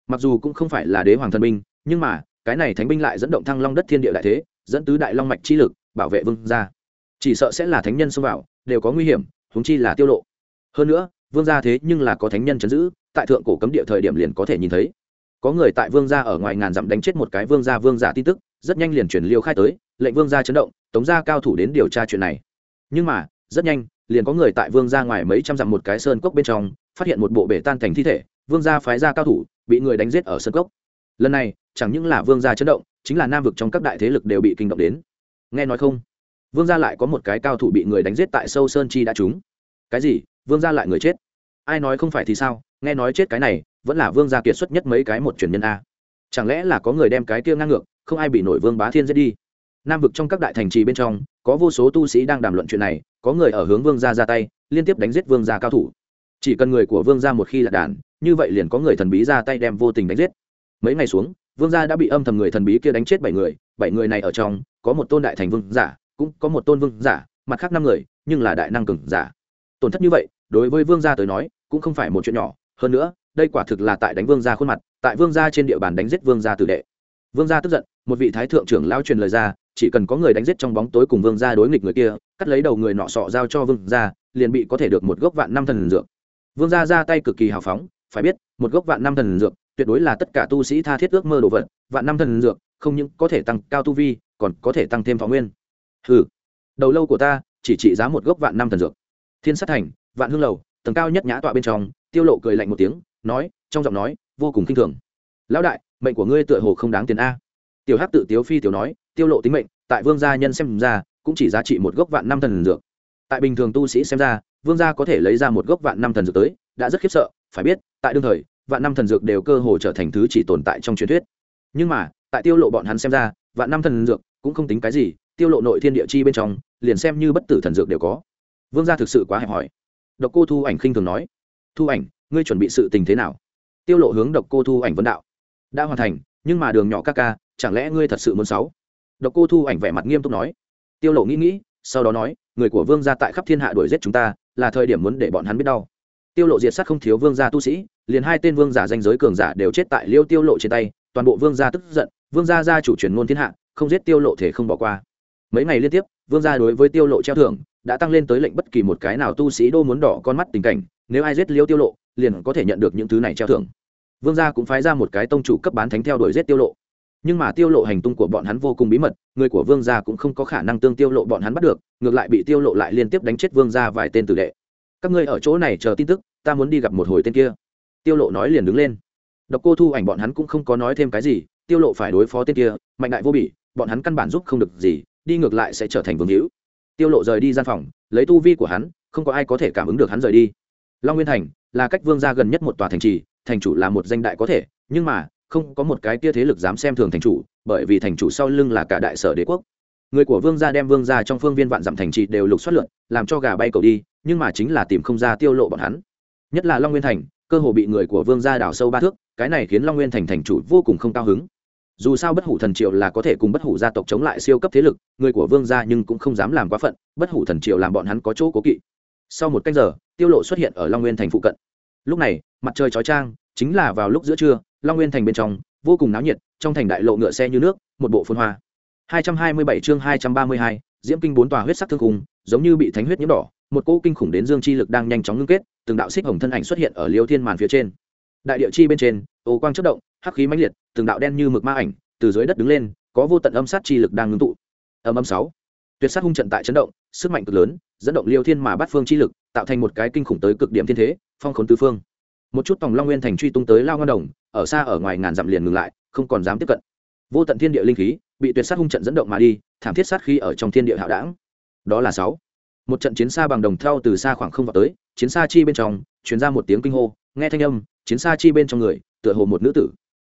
Mặc dù cũng không phải là đế hoàng thần binh, nhưng mà, cái này thánh binh lại dẫn động thăng long đất thiên địa đại thế, dẫn tứ đại long mạch chi lực, bảo vệ vương gia chỉ sợ sẽ là thánh nhân xông vào, đều có nguy hiểm húng chi là tiêu lộ. Hơn nữa, vương gia thế nhưng là có thánh nhân chấn giữ, tại thượng cổ cấm địa thời điểm liền có thể nhìn thấy. Có người tại vương gia ở ngoài ngàn dặm đánh chết một cái vương gia vương giả tin tức, rất nhanh liền truyền liêu khai tới, lệnh vương gia chấn động, tống gia cao thủ đến điều tra chuyện này. Nhưng mà, rất nhanh, liền có người tại vương gia ngoài mấy trăm dặm một cái sơn cốc bên trong, phát hiện một bộ bể tan thành thi thể, vương gia phái gia cao thủ, bị người đánh giết ở sơn cốc. Lần này, chẳng những là vương gia chấn động, chính là nam vực trong các đại thế lực đều bị kinh động đến. Nghe nói không? Vương gia lại có một cái cao thủ bị người đánh giết tại sâu sơn chi đã trúng. Cái gì? Vương gia lại người chết? Ai nói không phải thì sao? Nghe nói chết cái này, vẫn là vương gia kiệt xuất nhất mấy cái một truyền nhân a. Chẳng lẽ là có người đem cái kia ngang ngược, không ai bị nổi vương bá thiên giết đi? Nam vực trong các đại thành trì bên trong, có vô số tu sĩ đang đàm luận chuyện này, có người ở hướng vương gia ra tay, liên tiếp đánh giết vương gia cao thủ. Chỉ cần người của vương gia một khi là đàn, như vậy liền có người thần bí ra tay đem vô tình đánh giết. Mấy ngày xuống, vương gia đã bị âm thầm người thần bí kia đánh chết bảy người bảy người này ở trong, có một tôn đại thành vương giả cũng có một tôn vương giả, mặt khác năm người, nhưng là đại năng cường giả. Tổn thất như vậy, đối với vương gia tới nói, cũng không phải một chuyện nhỏ. Hơn nữa, đây quả thực là tại đánh vương gia khuôn mặt, tại vương gia trên địa bàn đánh giết vương gia tử đệ. Vương gia tức giận, một vị thái thượng trưởng lao truyền lời ra, chỉ cần có người đánh giết trong bóng tối cùng vương gia đối nghịch người kia, cắt lấy đầu người nọ sọ giao cho vương gia, liền bị có thể được một gốc vạn năm thần dược. Vương gia ra tay cực kỳ hào phóng, phải biết, một gốc vạn năm thần dược, tuyệt đối là tất cả tu sĩ tha thiết ước mơ đồ vật. Vạn năm thần dược, không những có thể tăng cao tu vi, còn có thể tăng thêm thọ nguyên hừ. Đầu lâu của ta chỉ trị giá một gốc vạn năm thần dược. Thiên sát thành, vạn hương lầu, tầng cao nhất nhã tọa bên trong, tiêu lộ cười lạnh một tiếng, nói, trong giọng nói, vô cùng kinh thường. Lão đại, mệnh của ngươi tựa hồ không đáng tiền a. Tiểu hắc tự tiếu phi tiểu nói, tiêu lộ tính mệnh, tại vương gia nhân xem ra, cũng chỉ giá trị một gốc vạn năm thần dược. Tại bình thường tu sĩ xem ra, vương gia có thể lấy ra một gốc vạn năm thần dược tới, đã rất khiếp sợ, phải biết, tại đương thời, vạn năm thần dược đều cơ hồ trở thành thứ chỉ tồn tại trong truyền thuyết. Nhưng mà, tại tiêu lộ bọn hắn xem ra, vạn năm thần dược cũng không tính cái gì tiêu lộ nội thiên địa chi bên trong, liền xem như bất tử thần dược đều có. Vương gia thực sự quá hẹp hòi. Độc cô thu ảnh khinh thường nói, thu ảnh, ngươi chuẩn bị sự tình thế nào? Tiêu lộ hướng độc cô thu ảnh vấn đạo, đã hoàn thành, nhưng mà đường nhỏ ca ca, chẳng lẽ ngươi thật sự muốn sáu? Độc cô thu ảnh vẻ mặt nghiêm túc nói, tiêu lộ nghĩ nghĩ, sau đó nói, người của vương gia tại khắp thiên hạ đuổi giết chúng ta, là thời điểm muốn để bọn hắn biết đau. Tiêu lộ diệt sát không thiếu vương gia tu sĩ, liền hai tên vương giả danh giới cường giả đều chết tại liêu tiêu lộ trên tay, toàn bộ vương gia tức giận, vương gia gia chủ truyền ngôn thiên hạ, không giết tiêu lộ thể không bỏ qua mấy ngày liên tiếp, vương gia đối với tiêu lộ treo thưởng đã tăng lên tới lệnh bất kỳ một cái nào tu sĩ đô muốn đỏ con mắt tình cảnh, nếu ai giết liêu tiêu lộ, liền có thể nhận được những thứ này treo thưởng. Vương gia cũng phái ra một cái tông chủ cấp bán thánh theo đuổi giết tiêu lộ. Nhưng mà tiêu lộ hành tung của bọn hắn vô cùng bí mật, người của vương gia cũng không có khả năng tương tiêu lộ bọn hắn bắt được, ngược lại bị tiêu lộ lại liên tiếp đánh chết vương gia vài tên tử đệ. Các ngươi ở chỗ này chờ tin tức, ta muốn đi gặp một hồi tên kia. Tiêu lộ nói liền đứng lên. Độc cô thu ảnh bọn hắn cũng không có nói thêm cái gì, tiêu lộ phải đối phó tên kia, mạnh đại vô bỉ, bọn hắn căn bản giúp không được gì đi ngược lại sẽ trở thành vương hữu. Tiêu lộ rời đi gian phòng, lấy tu vi của hắn, không có ai có thể cảm ứng được hắn rời đi. Long nguyên thành là cách vương gia gần nhất một tòa thành trì, thành chủ là một danh đại có thể, nhưng mà, không có một cái tia thế lực dám xem thường thành chủ, bởi vì thành chủ sau lưng là cả đại sở đế quốc. Người của vương gia đem vương gia trong phương viên vạn dặm thành trì đều lục xuất lượn, làm cho gà bay cầu đi, nhưng mà chính là tìm không ra tiêu lộ bọn hắn. Nhất là long nguyên thành, cơ hồ bị người của vương gia đào sâu ba thước, cái này khiến long nguyên thành thành chủ vô cùng không cao hứng dù sao bất hủ thần triệu là có thể cùng bất hủ gia tộc chống lại siêu cấp thế lực người của vương gia nhưng cũng không dám làm quá phận bất hủ thần triệu làm bọn hắn có chỗ cố kỵ. Sau một cách giờ tiêu lộ xuất hiện ở long nguyên thành phụ cận. Lúc này mặt trời chói chang chính là vào lúc giữa trưa long nguyên thành bên trong vô cùng náo nhiệt trong thành đại lộ ngựa xe như nước một bộ phun hoa. 227 chương 232, diễm kinh bốn tòa huyết sắc thương khung giống như bị thánh huyết nhiễm đỏ một cỗ kinh khủng đến dương chi lực đang nhanh chóng ngưng kết từng đạo xích hồng thân ảnh xuất hiện ở liêu thiên màn phía trên. Đại địa chi bên trên ô quang chất động hắc khí mãnh liệt, từng đạo đen như mực ma ảnh từ dưới đất đứng lên, có vô tận âm sát chi lực đang ngưng tụ. Âm âm sáu. Tuyệt sát hung trận tại chấn động, sức mạnh cực lớn, dẫn động liêu thiên mà bắt phương chi lực, tạo thành một cái kinh khủng tới cực điểm thiên thế, phong khốn tứ phương. Một chút tòng long nguyên thành truy tung tới lao ngân đồng, ở xa ở ngoài ngàn dặm liền ngừng lại, không còn dám tiếp cận. Vô tận thiên địa linh khí, bị tuyệt sát hung trận dẫn động mà đi, thảm thiết sát khí ở trong thiên địa hạo đảng. Đó là sáu. Một trận chiến xa bằng đồng theo từ xa khoảng không vào tới, chiến xa chi bên trong chuyển ra một tiếng kinh hô, nghe thanh âm, chiến xa chi bên trong người, tựa hồ một nữ tử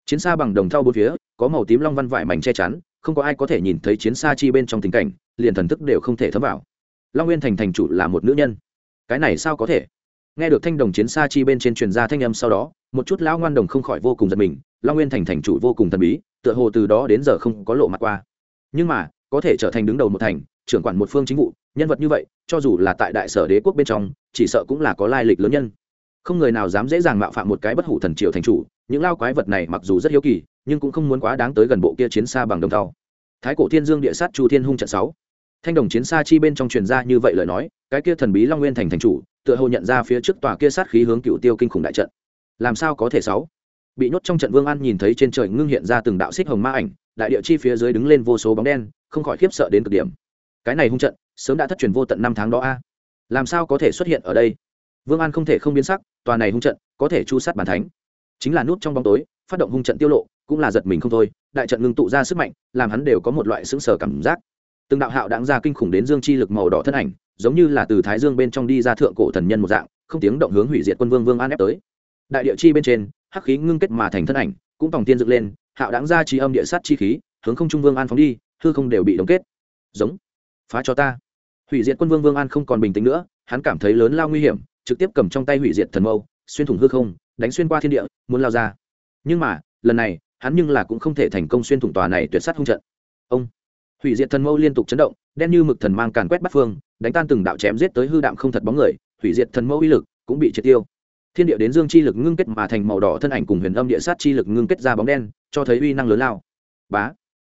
chiến xa bằng đồng thau bốn phía, có màu tím long văn vải mảnh che chắn, không có ai có thể nhìn thấy chiến xa chi bên trong tình cảnh, liền thần thức đều không thể thấm vào. Long nguyên thành thành chủ là một nữ nhân. Cái này sao có thể? Nghe được thanh đồng chiến xa chi bên trên truyền ra thanh âm sau đó, một chút lão ngoan đồng không khỏi vô cùng giật mình, long nguyên thành thành chủ vô cùng thần bí, tựa hồ từ đó đến giờ không có lộ mặt qua. Nhưng mà, có thể trở thành đứng đầu một thành, trưởng quản một phương chính vụ, nhân vật như vậy, cho dù là tại đại sở đế quốc bên trong, chỉ sợ cũng là có lai lịch lớn nhân. Không người nào dám dễ dàng mạo phạm một cái bất hủ thần triều thành chủ những lao quái vật này mặc dù rất hiếu kỳ, nhưng cũng không muốn quá đáng tới gần bộ kia chiến xa bằng đồng thau. Thái cổ thiên dương địa sát chu thiên hung trận sáu. Thanh đồng chiến xa chi bên trong truyền ra như vậy lời nói, cái kia thần bí long nguyên thành thành chủ, tựa hồ nhận ra phía trước tòa kia sát khí hướng cựu tiêu kinh khủng đại trận. Làm sao có thể sáu? Bị nhốt trong trận vương an nhìn thấy trên trời ngưng hiện ra từng đạo xích hồng ma ảnh, đại địa chi phía dưới đứng lên vô số bóng đen, không khỏi khiếp sợ đến cực điểm. Cái này hung trận, sớm đã thất truyền vô tận năm tháng đó a. Làm sao có thể xuất hiện ở đây? Vương an không thể không biến sắc, tòa này hung trận có thể chu sát bàn thánh chính là nút trong bóng tối, phát động hung trận tiêu lộ, cũng là giật mình không thôi, đại trận ngưng tụ ra sức mạnh, làm hắn đều có một loại sững sờ cảm giác. Từng đạo hạo đáng ra kinh khủng đến dương chi lực màu đỏ thân ảnh, giống như là từ thái dương bên trong đi ra thượng cổ thần nhân một dạng, không tiếng động hướng hủy diệt quân vương vương an ép tới. Đại địa chi bên trên, hắc khí ngưng kết mà thành thân ảnh, cũng tòng tiên dựng lên, hạo đáng ra trí âm địa sát chi khí, hướng không trung vương an phóng đi, hư không đều bị đóng kết. Giống. Phá cho ta. Hủy diệt quân vương vương an không còn bình tĩnh nữa, hắn cảm thấy lớn lao nguy hiểm, trực tiếp cầm trong tay hủy diệt thần mâu, xuyên thủng hư không đánh xuyên qua thiên địa, muốn lao ra. Nhưng mà, lần này, hắn nhưng là cũng không thể thành công xuyên thủng tòa này tuyệt sát hung trận. Ông, hủy diệt thần mâu liên tục chấn động, đen như mực thần mang càn quét bắt phương, đánh tan từng đạo chém giết tới hư đạm không thật bóng người, hủy diệt thần mâu uy lực cũng bị triệt tiêu. Thiên địa đến dương chi lực ngưng kết mà thành màu đỏ thân ảnh cùng huyền âm địa sát chi lực ngưng kết ra bóng đen, cho thấy uy năng lớn lao. Bá,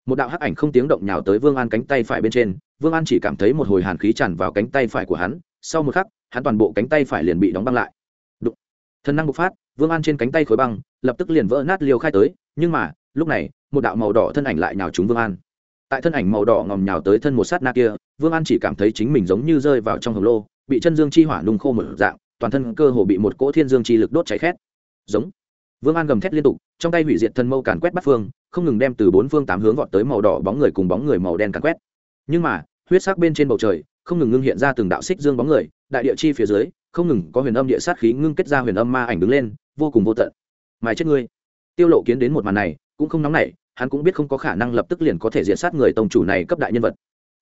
một đạo hắc ảnh không tiếng động nhào tới vương an cánh tay phải bên trên, vương an chỉ cảm thấy một hồi hàn khí tràn vào cánh tay phải của hắn, sau một khắc, hắn toàn bộ cánh tay phải liền bị đóng băng lại. Đụng. thần năng bộc phát vương an trên cánh tay khối băng, lập tức liền vỡ nát liều khai tới, nhưng mà, lúc này, một đạo màu đỏ thân ảnh lại nhào trúng vương an. Tại thân ảnh màu đỏ ngòm nhào tới thân một sát na kia, vương an chỉ cảm thấy chính mình giống như rơi vào trong hồng lô, bị chân dương chi hỏa nung khô một dạng, toàn thân cơ hồ bị một cỗ thiên dương chi lực đốt cháy khét. Giống. Vương an gầm thét liên tục, trong tay hủy diệt thân mâu càn quét bắt phương, không ngừng đem từ bốn phương tám hướng vọt tới màu đỏ bóng người cùng bóng người màu đen càn quét. Nhưng mà, huyết sắc bên trên bầu trời, không ngừng ngưng hiện ra từng đạo xích dương bóng người, đại địa chi phía dưới, không ngừng có huyền âm địa sát khí ngưng kết ra huyền âm ma ảnh đứng lên vô cùng vô tận. Mài chết ngươi. Tiêu lộ kiến đến một màn này, cũng không nóng nảy, hắn cũng biết không có khả năng lập tức liền có thể diện sát người tông chủ này cấp đại nhân vật.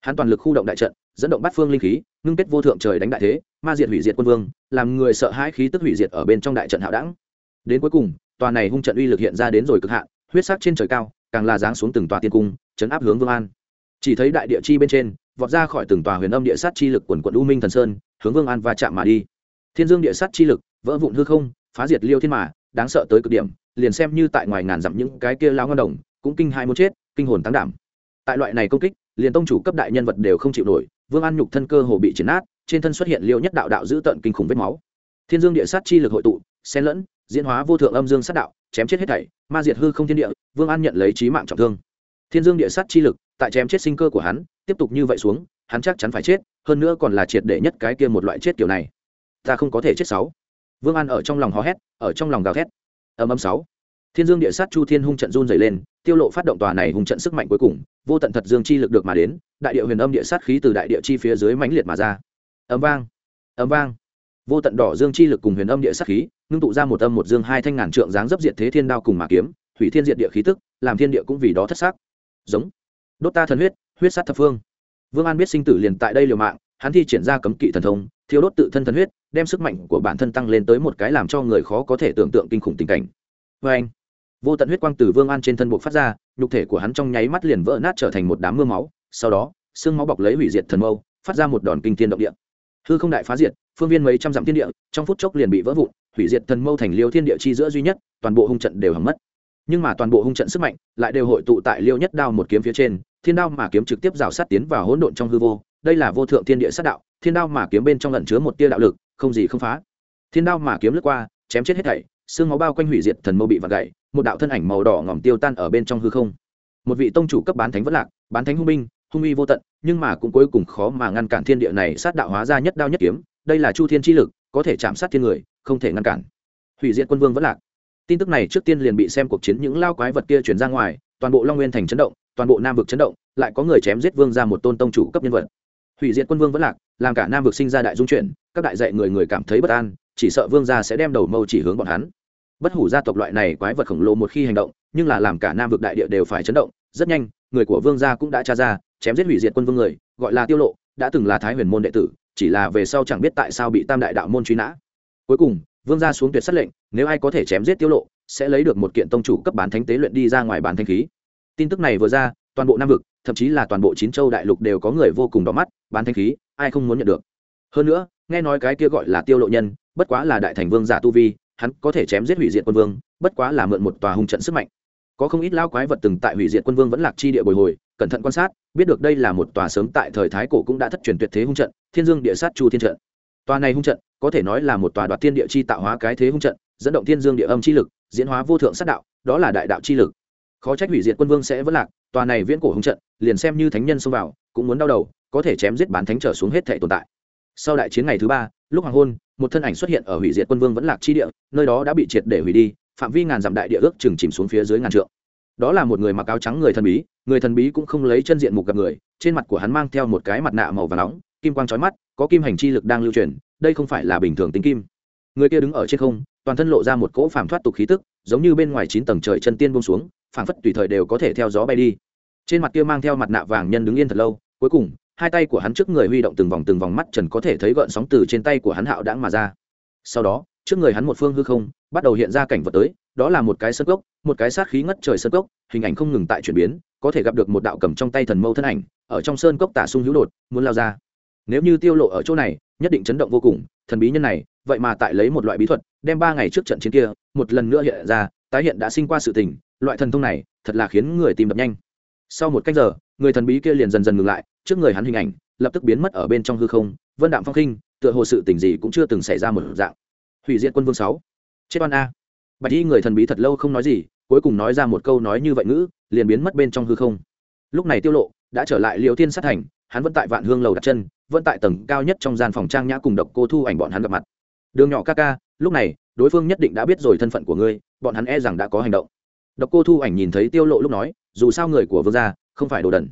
Hắn toàn lực khu động đại trận, dẫn động bát phương linh khí, ngưng kết vô thượng trời đánh đại thế, ma diệt hủy diệt quân vương, làm người sợ hãi khí tức hủy diệt ở bên trong đại trận hạo đẳng. Đến cuối cùng, tòa này hung trận uy lực hiện ra đến rồi cực hạn, huyết sắc trên trời cao, càng là giáng xuống từng tòa tiên cung, chấn áp hướng vương an. Chỉ thấy đại địa chi bên trên, vọt ra khỏi từng tòa huyền âm địa sát chi lực quần quận u minh thần sơn, hướng vương an va chạm mà đi. Thiên dương địa sát chi lực, vỡ vụn hư không phá diệt liêu thiên mà, đáng sợ tới cực điểm, liền xem như tại ngoài ngàn dặm những cái kia lao ngân đồng, cũng kinh hai muốn chết, kinh hồn tăng đảm. Tại loại này công kích, liền tông chủ cấp đại nhân vật đều không chịu nổi, vương an nhục thân cơ hồ bị chấn nát, trên thân xuất hiện liêu nhất đạo đạo giữ tận kinh khủng vết máu. Thiên dương địa sát chi lực hội tụ, xen lẫn, diễn hóa vô thượng âm dương sát đạo, chém chết hết thảy, ma diệt hư không thiên địa, vương an nhận lấy trí mạng trọng thương. Thiên dương địa sát chi lực, tại chém chết sinh cơ của hắn, tiếp tục như vậy xuống, hắn chắc chắn phải chết, hơn nữa còn là triệt để nhất cái kia một loại chết kiểu này. Ta không có thể chết sáu vương an ở trong lòng hò hét, ở trong lòng gào thét. Âm âm sáu. Thiên dương địa sát chu thiên hung trận run dày lên, tiêu lộ phát động tòa này hung trận sức mạnh cuối cùng, vô tận thật dương chi lực được mà đến, đại địa huyền âm địa sát khí từ đại địa chi phía dưới mãnh liệt mà ra. Âm vang âm vang. Vô tận đỏ dương chi lực cùng huyền âm địa sát khí, ngưng tụ ra một âm một dương hai thanh ngàn trượng dáng dấp diện thế thiên đao cùng mà kiếm hủy thiên diện địa khí tức, làm thiên địa cũng vì đó thất sắc. giống. Đốt ta thần huyết huyết sát thập phương. Vương an biết sinh tử liền tại đây liều mạng, hắn thi triển ra cấm kỵ thần thông thiếu đốt tự thân thần huyết đem sức mạnh của bản thân tăng lên tới một cái làm cho người khó có thể tưởng tượng kinh khủng tình cảnh. Vê anh, vô tận huyết quang từ vương an trên thân bộ phát ra, nhục thể của hắn trong nháy mắt liền vỡ nát trở thành một đám mưa máu, sau đó, xương máu bọc lấy hủy diệt thần mâu, phát ra một đòn kinh thiên động địa. Hư không đại phá diệt, phương viên mấy trăm dặm thiên địa, trong phút chốc liền bị vỡ vụn, hủy diệt thần mâu thành liêu thiên địa chi giữa duy nhất, toàn bộ hung trận đều hỏng mất. Nhưng mà toàn bộ hung trận sức mạnh lại đều hội tụ tại liêu nhất đao một kiếm phía trên, thiên đao mà kiếm trực tiếp rào sát tiến vào hỗn độn trong hư vô, đây là vô thượng thiên địa sát đạo, thiên đao mà kiếm bên trong lẩn chứa một tia đạo lực không gì không phá. Thiên đao mà kiếm lướt qua, chém chết hết thảy, xương máu bao quanh hủy diệt thần mâu bị vặt gậy một đạo thân ảnh màu đỏ ngòm tiêu tan ở bên trong hư không. Một vị tông chủ cấp bán thánh vất lạc, bán thánh hung binh, hung uy vô tận, nhưng mà cũng cuối cùng khó mà ngăn cản thiên địa này sát đạo hóa ra nhất đao nhất kiếm, đây là chu thiên chi lực, có thể chạm sát thiên người, không thể ngăn cản. Hủy diệt quân vương vất lạc. Tin tức này trước tiên liền bị xem cuộc chiến những lao quái vật kia chuyển ra ngoài, toàn bộ long nguyên thành chấn động, toàn bộ nam vực chấn động, lại có người chém giết vương ra một tôn tông chủ cấp nhân vật. Hủy diệt quân vương vẫn lạc, làm cả nam vực sinh ra đại dung chuyển các đại dạy người người cảm thấy bất an, chỉ sợ vương gia sẽ đem đầu mâu chỉ hướng bọn hắn. Bất hủ gia tộc loại này quái vật khổng lồ một khi hành động, nhưng là làm cả nam vực đại địa đều phải chấn động, rất nhanh, người của vương gia cũng đã tra ra, chém giết hủy diệt quân vương người, gọi là tiêu lộ, đã từng là thái huyền môn đệ tử, chỉ là về sau chẳng biết tại sao bị tam đại đạo môn truy nã. Cuối cùng, vương gia xuống tuyệt sát lệnh, nếu ai có thể chém giết tiêu lộ, sẽ lấy được một kiện tông chủ cấp bán thánh tế luyện đi ra ngoài bán thanh khí. Tin tức này vừa ra, toàn bộ nam vực, thậm chí là toàn bộ chín châu đại lục đều có người vô cùng đỏ mắt, bán thanh khí, ai không muốn nhận được? Hơn nữa nghe nói cái kia gọi là tiêu lộ nhân, bất quá là đại thành vương giả tu vi, hắn có thể chém giết hủy diệt quân vương, bất quá là mượn một tòa hung trận sức mạnh. Có không ít lao quái vật từng tại hủy diệt quân vương vẫn lạc chi địa bồi hồi, cẩn thận quan sát, biết được đây là một tòa sớm tại thời thái cổ cũng đã thất truyền tuyệt thế hung trận, thiên dương địa sát chu thiên trận. Tòa này hung trận, có thể nói là một tòa đoạt thiên địa chi tạo hóa cái thế hung trận, dẫn động thiên dương địa âm chi lực, diễn hóa vô thượng sát đạo, đó là đại đạo chi lực. Khó trách hủy diệt quân vương sẽ vẫn lạc, tòa này viễn cổ hung trận, liền xem như thánh nhân xông vào, cũng muốn đau đầu, có thể chém giết bán thánh trở xuống hết thể tồn tại sau đại chiến ngày thứ ba, lúc hoàng hôn, một thân ảnh xuất hiện ở hủy diệt quân vương vẫn lạc chi địa, nơi đó đã bị triệt để hủy đi, phạm vi ngàn dặm đại địa ước chừng chìm xuống phía dưới ngàn trượng. Đó là một người mặc áo trắng người thần bí, người thần bí cũng không lấy chân diện mục gặp người, trên mặt của hắn mang theo một cái mặt nạ màu và nóng, kim quang trói mắt, có kim hành chi lực đang lưu truyền, đây không phải là bình thường tính kim. Người kia đứng ở trên không, toàn thân lộ ra một cỗ phàm thoát tục khí tức, giống như bên ngoài chín tầng trời chân tiên bông xuống, phảng phất tùy thời đều có thể theo gió bay đi. Trên mặt kia mang theo mặt nạ vàng nhân đứng yên thật lâu, cuối cùng hai tay của hắn trước người huy động từng vòng từng vòng mắt trần có thể thấy gợn sóng từ trên tay của hắn hạo đãng mà ra. Sau đó, trước người hắn một phương hư không, bắt đầu hiện ra cảnh vật tới, đó là một cái sân cốc, một cái sát khí ngất trời sơn cốc, hình ảnh không ngừng tại chuyển biến, có thể gặp được một đạo cầm trong tay thần mâu thân ảnh, ở trong sơn cốc tả sung hữu đột, muốn lao ra. Nếu như tiêu lộ ở chỗ này, nhất định chấn động vô cùng, thần bí nhân này, vậy mà tại lấy một loại bí thuật, đem ba ngày trước trận chiến kia, một lần nữa hiện ra, tái hiện đã sinh qua sự tình, loại thần thông này, thật là khiến người tìm đập nhanh. Sau một cách giờ, người thần bí kia liền dần dần ngừng lại trước người hắn hình ảnh, lập tức biến mất ở bên trong hư không, vân đạm phong khinh, tựa hồ sự tình gì cũng chưa từng xảy ra một dạng. Hủy diệt quân vương sáu. Chết oan a. Bạch y người thần bí thật lâu không nói gì, cuối cùng nói ra một câu nói như vậy ngữ, liền biến mất bên trong hư không. Lúc này tiêu lộ đã trở lại liều tiên sát thành, hắn vẫn tại vạn hương lầu đặt chân, vẫn tại tầng cao nhất trong gian phòng trang nhã cùng độc cô thu ảnh bọn hắn gặp mặt. Đường nhỏ ca ca, lúc này, đối phương nhất định đã biết rồi thân phận của ngươi, bọn hắn e rằng đã có hành động. Độc cô thu ảnh nhìn thấy tiêu lộ lúc nói, dù sao người của vương gia không phải đồ đần.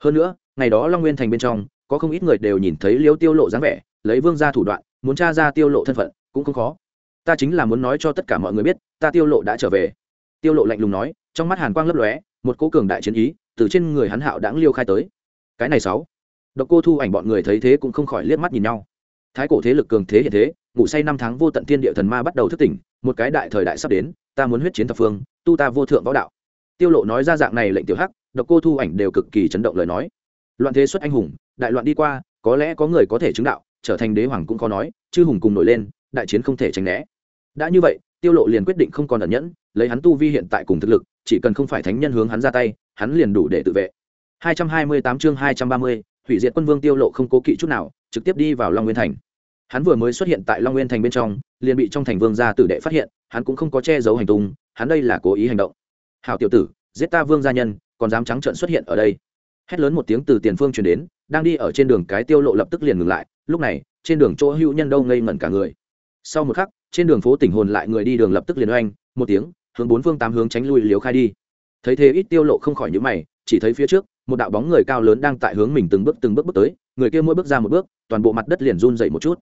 Hơn nữa ngày đó long nguyên thành bên trong, có không ít người đều nhìn thấy liêu tiêu lộ dáng vẻ, lấy vương ra thủ đoạn, muốn tra ra tiêu lộ thân phận, cũng không khó. Ta chính là muốn nói cho tất cả mọi người biết, ta tiêu lộ đã trở về. Tiêu lộ lạnh lùng nói, trong mắt hàn quang lấp lóe, một cố cường đại chiến ý, từ trên người hắn hạo đãng liêu khai tới. Cái này sáu. Độc cô thu ảnh bọn người thấy thế cũng không khỏi liếc mắt nhìn nhau. Thái cổ thế lực cường thế hiện thế, ngủ say năm tháng vô tận thiên địa thần ma bắt đầu thức tỉnh, một cái đại thời đại sắp đến, ta muốn huyết chiến thập phương, tu ta vô thượng võ đạo. Tiêu lộ nói ra dạng này lệnh tiểu hắc, độc cô thu ảnh đều cực kỳ chấn động lời nói loạn thế xuất anh hùng đại loạn đi qua có lẽ có người có thể chứng đạo trở thành đế hoàng cũng có nói chư hùng cùng nổi lên đại chiến không thể tránh né. Đã như vậy tiêu lộ liền quyết định không còn ẩn nhẫn lấy hắn tu vi hiện tại cùng thực lực chỉ cần không phải thánh nhân hướng hắn ra tay hắn liền đủ để tự vệ. 228 chương 230, hủy diệt quân vương tiêu lộ không cố kỵ chút nào trực tiếp đi vào long nguyên thành. Hắn vừa mới xuất hiện tại long nguyên thành bên trong liền bị trong thành vương gia tử đệ phát hiện hắn cũng không có che giấu hành tung hắn đây là cố ý hành động. Hảo tiểu tử giết ta vương gia nhân còn dám trắng trợn xuất hiện ở đây hét lớn một tiếng từ tiền phương truyền đến, đang đi ở trên đường cái tiêu lộ lập tức liền ngừng lại, lúc này, trên đường chỗ hữu nhân đâu ngây ngẩn cả người. Sau một khắc, trên đường phố tỉnh hồn lại người đi đường lập tức liền oanh, một tiếng, hướng bốn phương tám hướng tránh lui liếu khai đi. Thấy thế ít tiêu lộ không khỏi những mày, chỉ thấy phía trước, một đạo bóng người cao lớn đang tại hướng mình từng bước từng bước bước tới, người kia mỗi bước ra một bước, toàn bộ mặt đất liền run dậy một chút.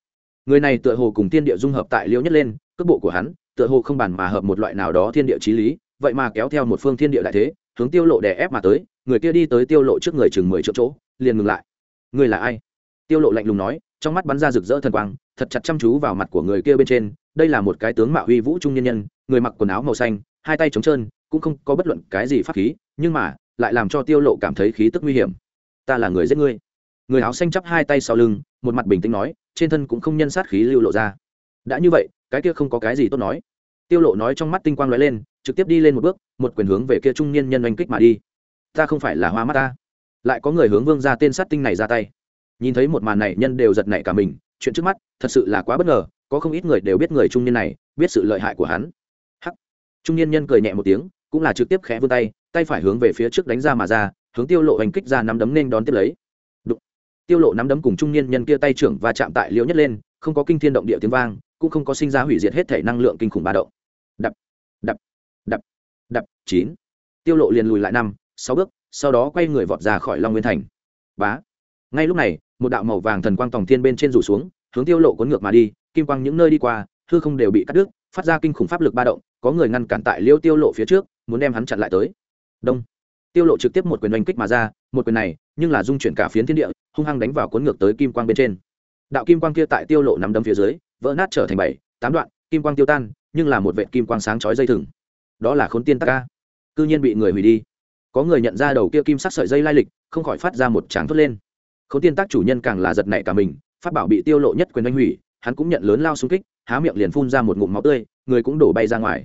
Người này tựa hồ cùng thiên địa dung hợp tại liễu nhất lên, cước bộ của hắn, tựa hồ không bàn mà hợp một loại nào đó thiên địa trí lý, vậy mà kéo theo một phương thiên địa đại thế hướng tiêu lộ đè ép mà tới, người kia đi tới tiêu lộ trước người chừng mười triệu chỗ, liền ngừng lại. Người là ai? Tiêu lộ lạnh lùng nói, trong mắt bắn ra rực rỡ thần quang, thật chặt chăm chú vào mặt của người kia bên trên, đây là một cái tướng mạo huy vũ trung nhân nhân, người mặc quần áo màu xanh, hai tay trống trơn, cũng không có bất luận cái gì pháp khí, nhưng mà, lại làm cho tiêu lộ cảm thấy khí tức nguy hiểm. Ta là người giết ngươi. Người áo xanh chắp hai tay sau lưng, một mặt bình tĩnh nói, trên thân cũng không nhân sát khí lưu lộ ra. Đã như vậy, cái kia không có cái gì tốt nói. Tiêu lộ nói trong mắt tinh quang lóe lên trực tiếp đi lên một bước, một quyền hướng về kia trung niên nhân oanh kích mà đi. Ta không phải là hoa mắt ta. Lại có người hướng vương ra tên sát tinh này ra tay. Nhìn thấy một màn này, nhân đều giật nảy cả mình. Chuyện trước mắt, thật sự là quá bất ngờ. Có không ít người đều biết người trung niên này, biết sự lợi hại của hắn. Hắc. Trung niên nhân cười nhẹ một tiếng, cũng là trực tiếp khẽ vươn tay tay phải hướng về phía trước đánh ra mà ra, hướng tiêu lộ hành kích ra nắm đấm nên đón tiếp lấy. Đụng. tiêu lộ nắm đấm cùng trung niên nhân kia tay trưởng và chạm tại liễu nhất lên, không có kinh thiên động địa tiếng vang, cũng không có sinh ra hủy diệt hết thể năng lượng kinh khủng ba động. Đập đập, chín. Tiêu lộ liền lùi lại năm, sáu bước, sau đó quay người vọt ra khỏi long nguyên thành. Bá. Ngay lúc này, một đạo màu vàng thần quang tòng thiên bên trên rủ xuống, hướng tiêu lộ cuốn ngược mà đi, kim quang những nơi đi qua, hư không đều bị cắt đứt, phát ra kinh khủng pháp lực ba động, có người ngăn cản tại liêu tiêu lộ phía trước, muốn đem hắn chặn lại tới. Đông. Tiêu lộ trực tiếp một quyền đánh kích mà ra, một quyền này, nhưng là dung chuyển cả phiến thiên địa, hung hăng đánh vào cuốn ngược tới kim quang bên trên. Đạo kim quang kia tại tiêu lộ nắm đấm phía dưới, vỡ nát trở thành bảy, tám đoạn, kim quang tiêu tan, nhưng là một vệt kim quang sáng chói dây thừng đó là khốn tiên tắc ca. Cư nhiên bị người hủy đi. Có người nhận ra đầu kia kim sắc sợi dây lai lịch, không khỏi phát ra một tràng thốt lên. Khốn tiên tác chủ nhân càng là giật nảy cả mình phát bảo bị tiêu lộ nhất quyền đánh hủy, hắn cũng nhận lớn lao xung kích, há miệng liền phun ra một ngụm máu tươi, người cũng đổ bay ra ngoài.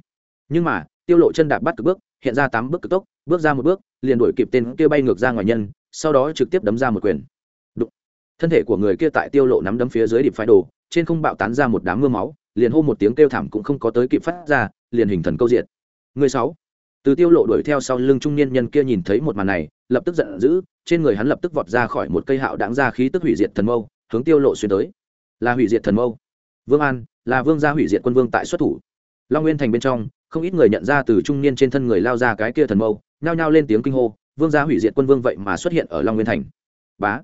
Nhưng mà, tiêu lộ chân đạp bắt cực bước, hiện ra tám bước cực tốc, bước ra một bước, liền đuổi kịp tên kia bay ngược ra ngoài nhân, sau đó trực tiếp đấm ra một quyền. Đụng. thân thể của người kia tại tiêu lộ nắm đấm phía dưới điệp phái đồ, trên không bạo tán ra một đám mưa máu, liền hô một tiếng kêu thảm cũng không có tới kịp phát ra, liền hình thần câu diện người sáu. Từ tiêu lộ đuổi theo sau lưng trung niên nhân kia nhìn thấy một màn này, lập tức giận dữ, trên người hắn lập tức vọt ra khỏi một cây hạo đáng ra khí tức hủy diệt thần mâu, hướng tiêu lộ xuyên tới. Là hủy diệt thần mâu. Vương an, là vương gia hủy diệt quân vương tại xuất thủ. Long nguyên thành bên trong, không ít người nhận ra từ trung niên trên thân người lao ra cái kia thần mâu, nhao nhao lên tiếng kinh hô, vương gia hủy diệt quân vương vậy mà xuất hiện ở long nguyên thành. Bá.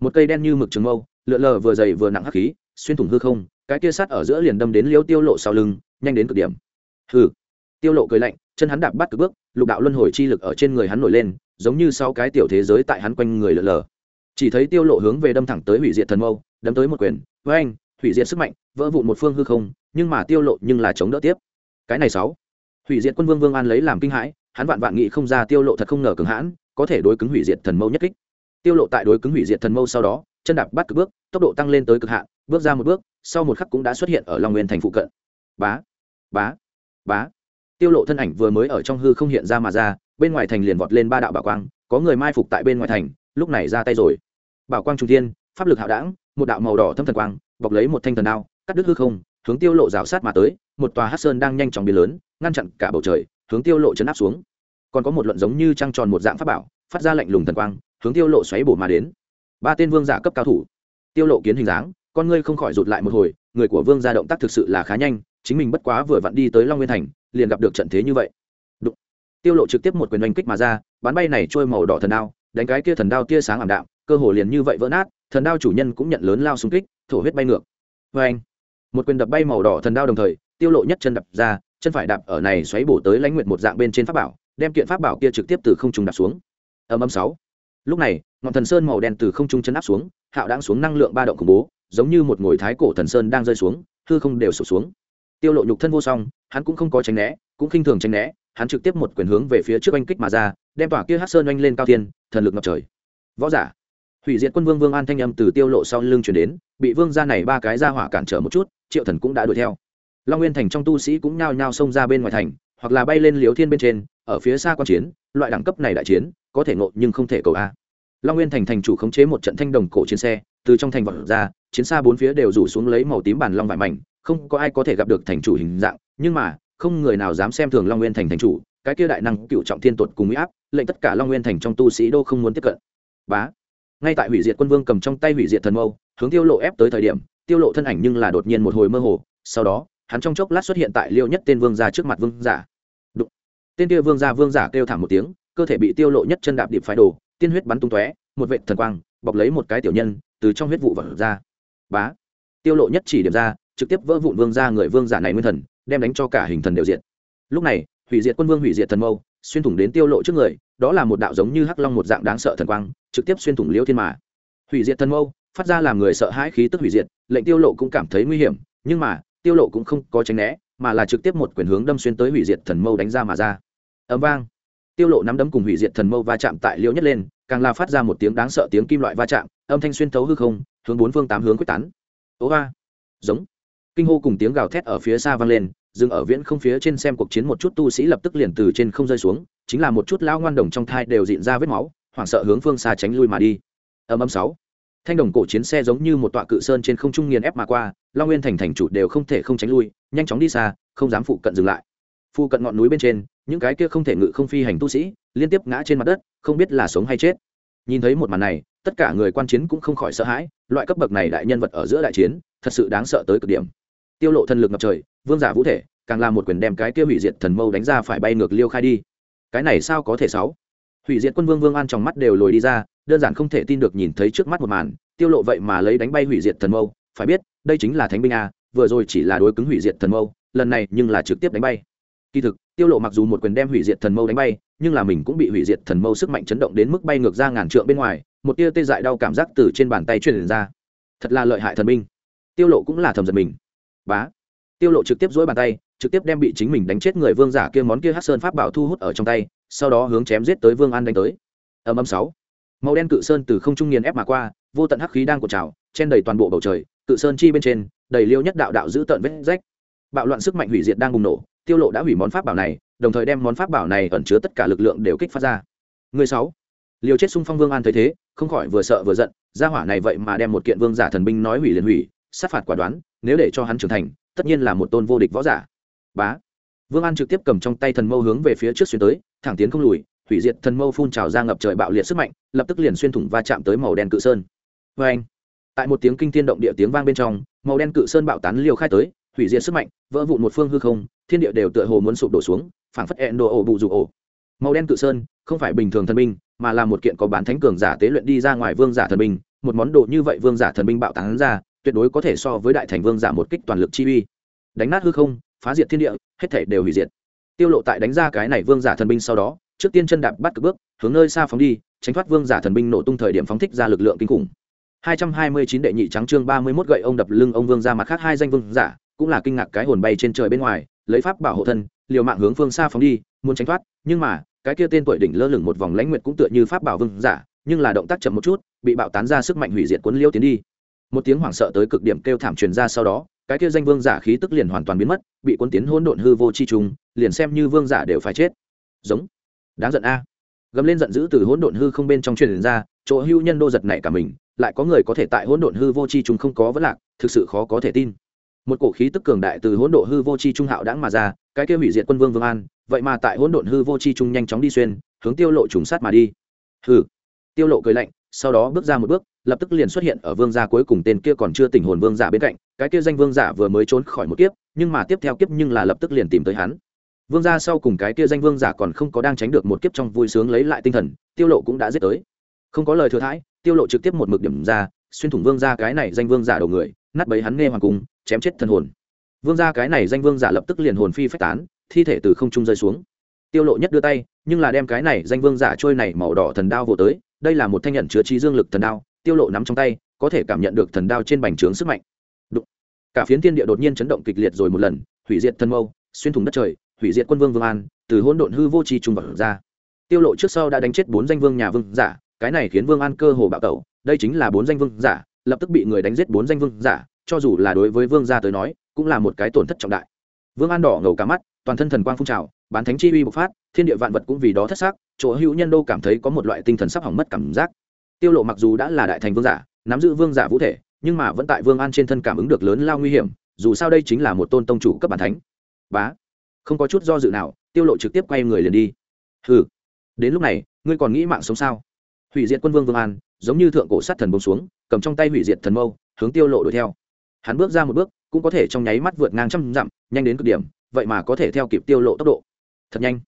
Một cây đen như mực trường mâu, lượn lờ vừa dày vừa nặng hắc khí, xuyên thủng hư không, cái kia sắt ở giữa liền đâm đến liêu tiêu lộ sau lưng, nhanh đến cực điểm. Hừ tiêu lộ cười lạnh, chân hắn đạp bắt cực bước, lục đạo luân hồi chi lực ở trên người hắn nổi lên, giống như sau cái tiểu thế giới tại hắn quanh người lờ lờ. Chỉ thấy tiêu lộ hướng về đâm thẳng tới hủy diệt thần mâu đâm tới một quyền với anh hủy diệt sức mạnh, vỡ vụn một phương hư không, nhưng mà tiêu lộ nhưng là chống đỡ tiếp. Cái này sáu. Hủy diệt quân vương vương an lấy làm kinh hãi, hắn vạn vạn nghĩ không ra tiêu lộ thật không ngờ cứng hãn, có thể đối cứng hủy diệt thần mâu nhất kích. Tiêu lộ tại đối cứng hủy diệt thần mâu sau đó, chân đạp bắt cực bước, tốc độ tăng lên tới cực hạn, bước ra một bước, sau một khắc cũng đã xuất hiện ở long nguyên thành phụ cận. Bá bá bá tiêu lộ thân ảnh vừa mới ở trong hư không hiện ra mà ra, bên ngoài thành liền vọt lên ba đạo bảo quang, có người mai phục tại bên ngoài thành, lúc này ra tay rồi. Bảo quang trung thiên, pháp lực hạo đảng một đạo màu đỏ thâm thần quang, bọc lấy một thanh thần đao, cắt đứt hư không, hướng tiêu lộ rào sát mà tới, một tòa hắc sơn đang nhanh chóng biến lớn, ngăn chặn cả bầu trời, hướng tiêu lộ chấn áp xuống. Còn có một luận giống như trăng tròn một dạng pháp bảo, phát ra lạnh lùng thần quang, hướng tiêu lộ xoáy bổ mà đến. Ba tên vương giả cấp cao thủ. Tiêu lộ kiến hình dáng, con ngươi không khỏi rụt lại một hồi, người của vương gia động tác thực sự là khá nhanh chính mình bất quá vừa vặn đi tới long nguyên thành, liền gặp được trận thế như vậy. Đụng. tiêu lộ trực tiếp một quyền oanh kích mà ra bắn bay này trôi màu đỏ thần đao, đánh cái kia thần đao tia sáng ảm đạm, cơ hồ liền như vậy vỡ nát, thần đao chủ nhân cũng nhận lớn lao xung kích, thổ huyết bay ngược. Với anh một quyền đập bay màu đỏ thần đao đồng thời, tiêu lộ nhất chân đập ra, chân phải đạp ở này xoáy bổ tới lãnh nguyện một dạng bên trên pháp bảo, đem kiện pháp bảo kia trực tiếp từ không trung đạp xuống. Âm âm sáu. Lúc này, ngọn thần sơn màu đen từ không trung chân áp xuống, hạo đang xuống năng lượng ba động khủng bố, giống như một ngồi thái cổ thần sơn đang rơi xuống, hư không đều sụp xuống tiêu lộ nhục thân vô song, hắn cũng không có tránh né, cũng khinh thường tránh né, hắn trực tiếp một quyền hướng về phía trước anh kích mà ra, đem tỏa kia hắc sơn oanh lên cao thiên, thần lực ngập trời. Võ giả. Hủy diệt quân vương vương an thanh âm từ tiêu lộ sau lưng chuyển đến, bị vương gia này ba cái ra hỏa cản trở một chút, triệu thần cũng đã đuổi theo. Long nguyên thành trong tu sĩ cũng nhao nhao xông ra bên ngoài thành, hoặc là bay lên liếu thiên bên trên, ở phía xa quan chiến, loại đẳng cấp này đại chiến, có thể ngộ nhưng không thể cầu a. Long nguyên thành thành chủ khống chế một trận thanh đồng cổ chiến xe, từ trong thành vọt ra, chiến xa bốn phía đều rủ xuống lấy màu tím bản long vải mảnh không có ai có thể gặp được thành chủ hình dạng, nhưng mà, không người nào dám xem thường long nguyên thành thành chủ, cái kia đại năng cựu trọng thiên tuột cùng uy áp, lệnh tất cả long nguyên thành trong tu sĩ đô không muốn tiếp cận. Bá. Ngay tại hủy diệt quân vương cầm trong tay hủy diệt thần mâu, hướng tiêu lộ ép tới thời điểm, tiêu lộ thân ảnh nhưng là đột nhiên một hồi mơ hồ, sau đó, hắn trong chốc lát xuất hiện tại liêu nhất tên vương gia trước mặt vương giả. Đụng. tên kia vương gia vương giả kêu thảm một tiếng, cơ thể bị tiêu lộ nhất chân đạp điệp phái đồ, tiên huyết bắn tung tóe, một vệt thần quang, bọc lấy một cái tiểu nhân, từ trong huyết vụ vật ra. Bá. Tiêu lộ nhất chỉ điểm ra trực tiếp vỡ vụn vương gia người vương giả này nguyên thần, đem đánh cho cả hình thần đều diện lúc này, hủy diệt quân vương hủy diệt thần mâu, xuyên thủng đến tiêu lộ trước người, đó là một đạo giống như hắc long một dạng đáng sợ thần quang, trực tiếp xuyên thủng liêu thiên mà. Hủy diệt thần mâu, phát ra làm người sợ hãi khí tức hủy diệt, lệnh tiêu lộ cũng cảm thấy nguy hiểm, nhưng mà, tiêu lộ cũng không có tránh né, mà là trực tiếp một quyền hướng đâm xuyên tới hủy diệt thần mâu đánh ra mà ra. Ầm vang. Tiêu lộ nắm đấm cùng hủy diệt thần mâu va chạm tại liêu nhất lên, càng là phát ra một tiếng đáng sợ tiếng kim loại va chạm, âm thanh xuyên thấu hư không, hướng bốn phương tám hướng quyết tán. Ố va giống kinh hô cùng tiếng gào thét ở phía xa vang lên, dừng ở viễn không phía trên xem cuộc chiến một chút tu sĩ lập tức liền từ trên không rơi xuống, chính là một chút lao ngoan đồng trong thai đều dịn ra vết máu, hoảng sợ hướng phương xa tránh lui mà đi. Âm âm sáu. Thanh đồng cổ chiến xe giống như một tọa cự sơn trên không trung nghiền ép mà qua, long nguyên thành thành chủ đều không thể không tránh lui, nhanh chóng đi xa, không dám phụ cận dừng lại. Phụ cận ngọn núi bên trên, những cái kia không thể ngự không phi hành tu sĩ liên tiếp ngã trên mặt đất, không biết là sống hay chết. Nhìn thấy một màn này, tất cả người quan chiến cũng không khỏi sợ hãi, loại cấp bậc này đại nhân vật ở giữa đại chiến, thật sự đáng sợ tới cực điểm tiêu lộ thần lực ngập trời, vương giả vũ thể, càng là một quyền đem cái kia hủy diệt thần mâu đánh ra phải bay ngược liêu khai đi. Cái này sao có thể sáu? Hủy diệt quân vương vương an trong mắt đều lồi đi ra, đơn giản không thể tin được nhìn thấy trước mắt một màn, tiêu lộ vậy mà lấy đánh bay hủy diệt thần mâu, phải biết, đây chính là thánh binh a, vừa rồi chỉ là đối cứng hủy diệt thần mâu, lần này nhưng là trực tiếp đánh bay. Kỳ thực, tiêu lộ mặc dù một quyền đem hủy diệt thần mâu đánh bay, nhưng là mình cũng bị hủy diệt thần mâu sức mạnh chấn động đến mức bay ngược ra ngàn trượng bên ngoài, một tia tê dại đau cảm giác từ trên bàn tay truyền ra. Thật là lợi hại thần binh. Tiêu lộ cũng là thầm giật mình bá. Tiêu lộ trực tiếp dỗi bàn tay, trực tiếp đem bị chính mình đánh chết người vương giả kia món kia hắc sơn pháp bảo thu hút ở trong tay, sau đó hướng chém giết tới vương an đánh tới. Ầm ầm sáu. Màu đen cự sơn từ không trung nghiền ép mà qua, vô tận hắc khí đang cuộn trào, chen đầy toàn bộ bầu trời, cự sơn chi bên trên, đầy liêu nhất đạo đạo giữ tận vết rách. Bạo loạn sức mạnh hủy diệt đang bùng nổ, tiêu lộ đã hủy món pháp bảo này, đồng thời đem món pháp bảo này ẩn chứa tất cả lực lượng đều kích phát ra. Người sáu. Liều chết xung phong vương an thấy thế, không khỏi vừa sợ vừa giận, gia hỏa này vậy mà đem một kiện vương giả thần binh nói hủy liền hủy, sát phạt quả đoán nếu để cho hắn trưởng thành, tất nhiên là một tôn vô địch võ giả. Bá. Vương an trực tiếp cầm trong tay thần mâu hướng về phía trước xuyên tới, thẳng tiến không lùi, hủy diệt thần mâu phun trào ra ngập trời bạo liệt sức mạnh, lập tức liền xuyên thủng va chạm tới màu đen cự sơn. Vê anh. Tại một tiếng kinh thiên động địa tiếng vang bên trong, màu đen cự sơn bạo tán liều khai tới, hủy diệt sức mạnh, vỡ vụn một phương hư không, thiên địa đều tựa hồ muốn sụp đổ xuống, phảng phất ẹn đồ ổ bụ rụ ổ. Màu đen cự sơn không phải bình thường thần binh, mà là một kiện có bán thánh cường giả tế luyện đi ra ngoài vương giả thần binh, một món đồ như vậy vương giả thần binh bạo tán ra tuyệt đối có thể so với đại thành vương giả một kích toàn lực chi uy. Đánh nát hư không, phá diệt thiên địa, hết thể đều hủy diệt. Tiêu lộ tại đánh ra cái này vương giả thần binh sau đó, trước tiên chân đạp bắt cực bước, hướng nơi xa phóng đi, tránh thoát vương giả thần binh nổ tung thời điểm phóng thích ra lực lượng kinh khủng. 229 đệ nhị trắng chương 31 gậy ông đập lưng ông vương ra mặt khác hai danh vương giả, cũng là kinh ngạc cái hồn bay trên trời bên ngoài, lấy pháp bảo hộ thân, liều mạng hướng phương xa phóng đi, muốn tránh thoát, nhưng mà, cái kia tên tuổi đỉnh lơ lửng một vòng lãnh nguyệt cũng tựa như pháp bảo vương giả, nhưng là động tác chậm một chút, bị bạo tán ra sức mạnh hủy diệt cuốn liêu tiến đi một tiếng hoảng sợ tới cực điểm kêu thảm truyền ra sau đó, cái kia danh vương giả khí tức liền hoàn toàn biến mất, bị cuốn tiến hỗn độn hư vô chi trùng, liền xem như vương giả đều phải chết. Giống. Đáng giận a. Gầm lên giận dữ từ hỗn độn hư không bên trong truyền ra, chỗ hưu nhân đô giật này cả mình, lại có người có thể tại hỗn độn hư vô chi trùng không có vấn lạc, thực sự khó có thể tin. Một cổ khí tức cường đại từ hỗn độn hư vô chi trung hạo đãng mà ra, cái kia hủy diệt quân vương vương an, vậy mà tại hỗn độn hư vô chi trung nhanh chóng đi xuyên, hướng tiêu lộ trùng sát mà đi. Hừ. Tiêu lộ cười lạnh, sau đó bước ra một bước lập tức liền xuất hiện ở vương gia cuối cùng tên kia còn chưa tỉnh hồn vương giả bên cạnh, cái kia danh vương giả vừa mới trốn khỏi một kiếp, nhưng mà tiếp theo kiếp nhưng là lập tức liền tìm tới hắn. Vương gia sau cùng cái kia danh vương giả còn không có đang tránh được một kiếp trong vui sướng lấy lại tinh thần, tiêu lộ cũng đã giết tới. Không có lời thừa thãi, tiêu lộ trực tiếp một mực điểm ra, xuyên thủng vương gia cái này danh vương giả đầu người, nát bấy hắn nghe hoàng cung, chém chết thần hồn. Vương gia cái này danh vương giả lập tức liền hồn phi phách tán, thi thể từ không trung rơi xuống. Tiêu lộ nhất đưa tay, nhưng là đem cái này danh vương giả trôi này màu đỏ thần đao vồ tới, đây là một thanh nhận chứa trí dương lực thần đao tiêu lộ nắm trong tay, có thể cảm nhận được thần đao trên bành trướng sức mạnh. Đụng. cả phiến thiên địa đột nhiên chấn động kịch liệt rồi một lần, hủy diệt thân mâu, xuyên thủng đất trời, hủy diệt quân vương vương an, từ hỗn độn hư vô tri trung vật ra. Tiêu lộ trước sau đã đánh chết bốn danh vương nhà vương giả, cái này khiến vương an cơ hồ bạo tẩu, đây chính là bốn danh vương giả, lập tức bị người đánh giết bốn danh vương giả, cho dù là đối với vương gia tới nói, cũng là một cái tổn thất trọng đại. Vương an đỏ ngầu cả mắt, toàn thân thần quang phun trào, bán thánh chi uy bộc phát, thiên địa vạn vật cũng vì đó thất xác, chỗ hữu nhân đô cảm thấy có một loại tinh thần sắp hỏng mất cảm giác tiêu lộ mặc dù đã là đại thành vương giả, nắm giữ vương giả vũ thể, nhưng mà vẫn tại vương an trên thân cảm ứng được lớn lao nguy hiểm, dù sao đây chính là một tôn tông chủ cấp bản thánh. Bá, không có chút do dự nào, tiêu lộ trực tiếp quay người liền đi. Hừ, đến lúc này, ngươi còn nghĩ mạng sống sao? Hủy diệt quân vương vương an, giống như thượng cổ sát thần bông xuống, cầm trong tay hủy diệt thần mâu, hướng tiêu lộ đuổi theo. Hắn bước ra một bước, cũng có thể trong nháy mắt vượt ngang trăm dặm, nhanh đến cực điểm, vậy mà có thể theo kịp tiêu lộ tốc độ. Thật nhanh.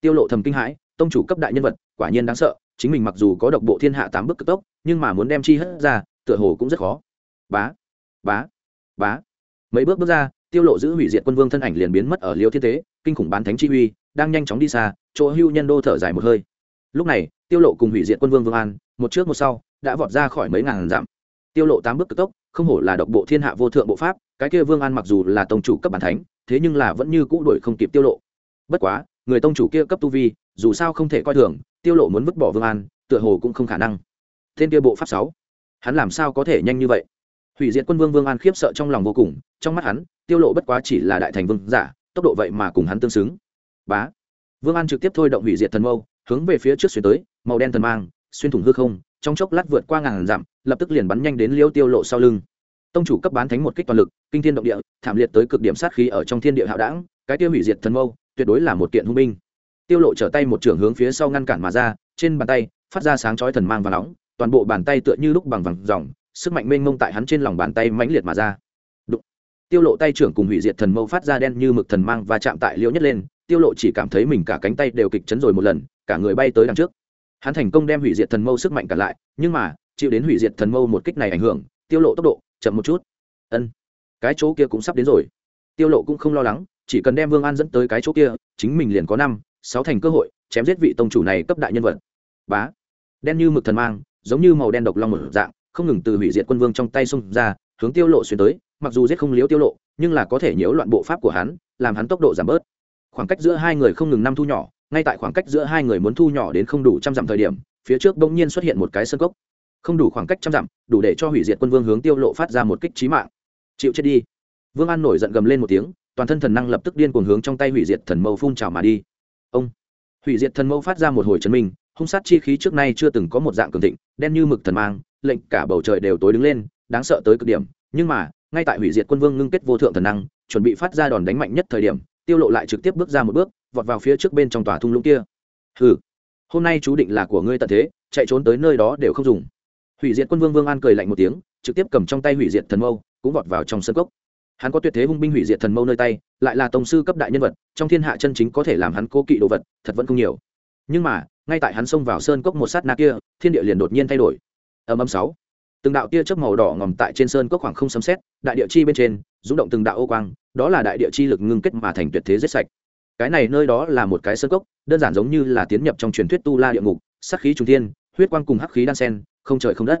Tiêu lộ thầm kinh hãi, tông chủ cấp đại nhân vật, quả nhiên đáng sợ chính mình mặc dù có độc bộ thiên hạ tám bước cực tốc, nhưng mà muốn đem chi hất ra, tựa hồ cũng rất khó. Bá bá bá. Mấy bước bước ra, tiêu lộ giữ hủy diệt quân vương thân ảnh liền biến mất ở liêu thiên tế, kinh khủng bán thánh chi uy, đang nhanh chóng đi xa, chỗ hưu nhân đô thở dài một hơi. Lúc này, tiêu lộ cùng hủy diệt quân vương vương an, một trước một sau, đã vọt ra khỏi mấy ngàn dặm. Tiêu lộ tám bước cực tốc, không hổ là độc bộ thiên hạ vô thượng bộ pháp, cái kia vương an mặc dù là tông chủ cấp bản thánh, thế nhưng là vẫn như cũ đuổi không kịp tiêu lộ. Bất quá, người tông chủ kia cấp tu vi, dù sao không thể coi thường tiêu lộ muốn vứt bỏ vương an, tựa hồ cũng không khả năng. Thiên kia bộ pháp sáu, hắn làm sao có thể nhanh như vậy? Hủy diệt quân vương vương an khiếp sợ trong lòng vô cùng, trong mắt hắn, tiêu lộ bất quá chỉ là đại thành vương giả, tốc độ vậy mà cùng hắn tương xứng. Bá, vương an trực tiếp thôi động hủy diệt thần mâu, hướng về phía trước xuyên tới, màu đen thần mang, xuyên thủng hư không, trong chốc lát vượt qua ngàn dặm, lập tức liền bắn nhanh đến liêu tiêu lộ sau lưng. Tông chủ cấp bán thánh một kích toàn lực, kinh thiên động địa, thảm liệt tới cực điểm sát khí ở trong thiên địa hạo đảng, cái tiêu hủy diệt thần mâu, tuyệt đối là một kiện hung binh tiêu lộ trở tay một trường hướng phía sau ngăn cản mà ra, trên bàn tay phát ra sáng chói thần mang và nóng, toàn bộ bàn tay tựa như lúc bằng vàng dòng sức mạnh mênh mông tại hắn trên lòng bàn tay mãnh liệt mà ra. Đụng. tiêu lộ tay trưởng cùng hủy diệt thần mâu phát ra đen như mực thần mang và chạm tại liễu nhất lên, tiêu lộ chỉ cảm thấy mình cả cánh tay đều kịch chấn rồi một lần, cả người bay tới đằng trước. Hắn thành công đem hủy diệt thần mâu sức mạnh cả lại, nhưng mà, chịu đến hủy diệt thần mâu một kích này ảnh hưởng, tiêu lộ tốc độ chậm một chút. Ân, cái chỗ kia cũng sắp đến rồi. Tiêu lộ cũng không lo lắng, chỉ cần đem vương an dẫn tới cái chỗ kia, chính mình liền có năm sáu thành cơ hội, chém giết vị tông chủ này cấp đại nhân vật. Bá. Đen như mực thần mang, giống như màu đen độc long một dạng, không ngừng từ hủy diệt quân vương trong tay xung ra, hướng tiêu lộ xuyên tới, mặc dù giết không liếu tiêu lộ, nhưng là có thể nhiễu loạn bộ pháp của hắn, làm hắn tốc độ giảm bớt. Khoảng cách giữa hai người không ngừng năm thu nhỏ, ngay tại khoảng cách giữa hai người muốn thu nhỏ đến không đủ trăm dặm thời điểm, phía trước bỗng nhiên xuất hiện một cái sân cốc. Không đủ khoảng cách trăm dặm, đủ để cho hủy diệt quân vương hướng tiêu lộ phát ra một kích trí mạng. Chịu chết đi. Vương an nổi giận gầm lên một tiếng, toàn thân thần năng lập tức điên cuồng hướng trong tay hủy diệt thần mâu phun trào mà đi ông. Hủy diệt thần mâu phát ra một hồi chấn minh, hung sát chi khí trước nay chưa từng có một dạng cường thịnh, đen như mực thần mang, lệnh cả bầu trời đều tối đứng lên, đáng sợ tới cực điểm. Nhưng mà, ngay tại hủy diệt quân vương ngưng kết vô thượng thần năng, chuẩn bị phát ra đòn đánh mạnh nhất thời điểm, tiêu lộ lại trực tiếp bước ra một bước, vọt vào phía trước bên trong tòa thung lũng kia. Hừ, hôm nay chú định là của ngươi tận thế, chạy trốn tới nơi đó đều không dùng. Hủy diệt quân vương vương an cười lạnh một tiếng, trực tiếp cầm trong tay hủy diệt thần mâu, cũng vọt vào trong sân cốc hắn có tuyệt thế hung binh hủy diệt thần mâu nơi tay, lại là tổng sư cấp đại nhân vật, trong thiên hạ chân chính có thể làm hắn cố kỵ đồ vật, thật vẫn không nhiều. Nhưng mà, ngay tại hắn xông vào sơn cốc một sát na kia, thiên địa liền đột nhiên thay đổi. Âm âm sáu, từng đạo tia chớp màu đỏ ngòm tại trên sơn cốc khoảng không sấm xét đại địa chi bên trên, rung động từng đạo ô quang, đó là đại địa chi lực ngưng kết mà thành tuyệt thế giết sạch. Cái này nơi đó là một cái sơn cốc, đơn giản giống như là tiến nhập trong truyền thuyết tu la địa ngục sắc khí trung thiên, huyết quang cùng hắc khí đan sen, không trời không đất.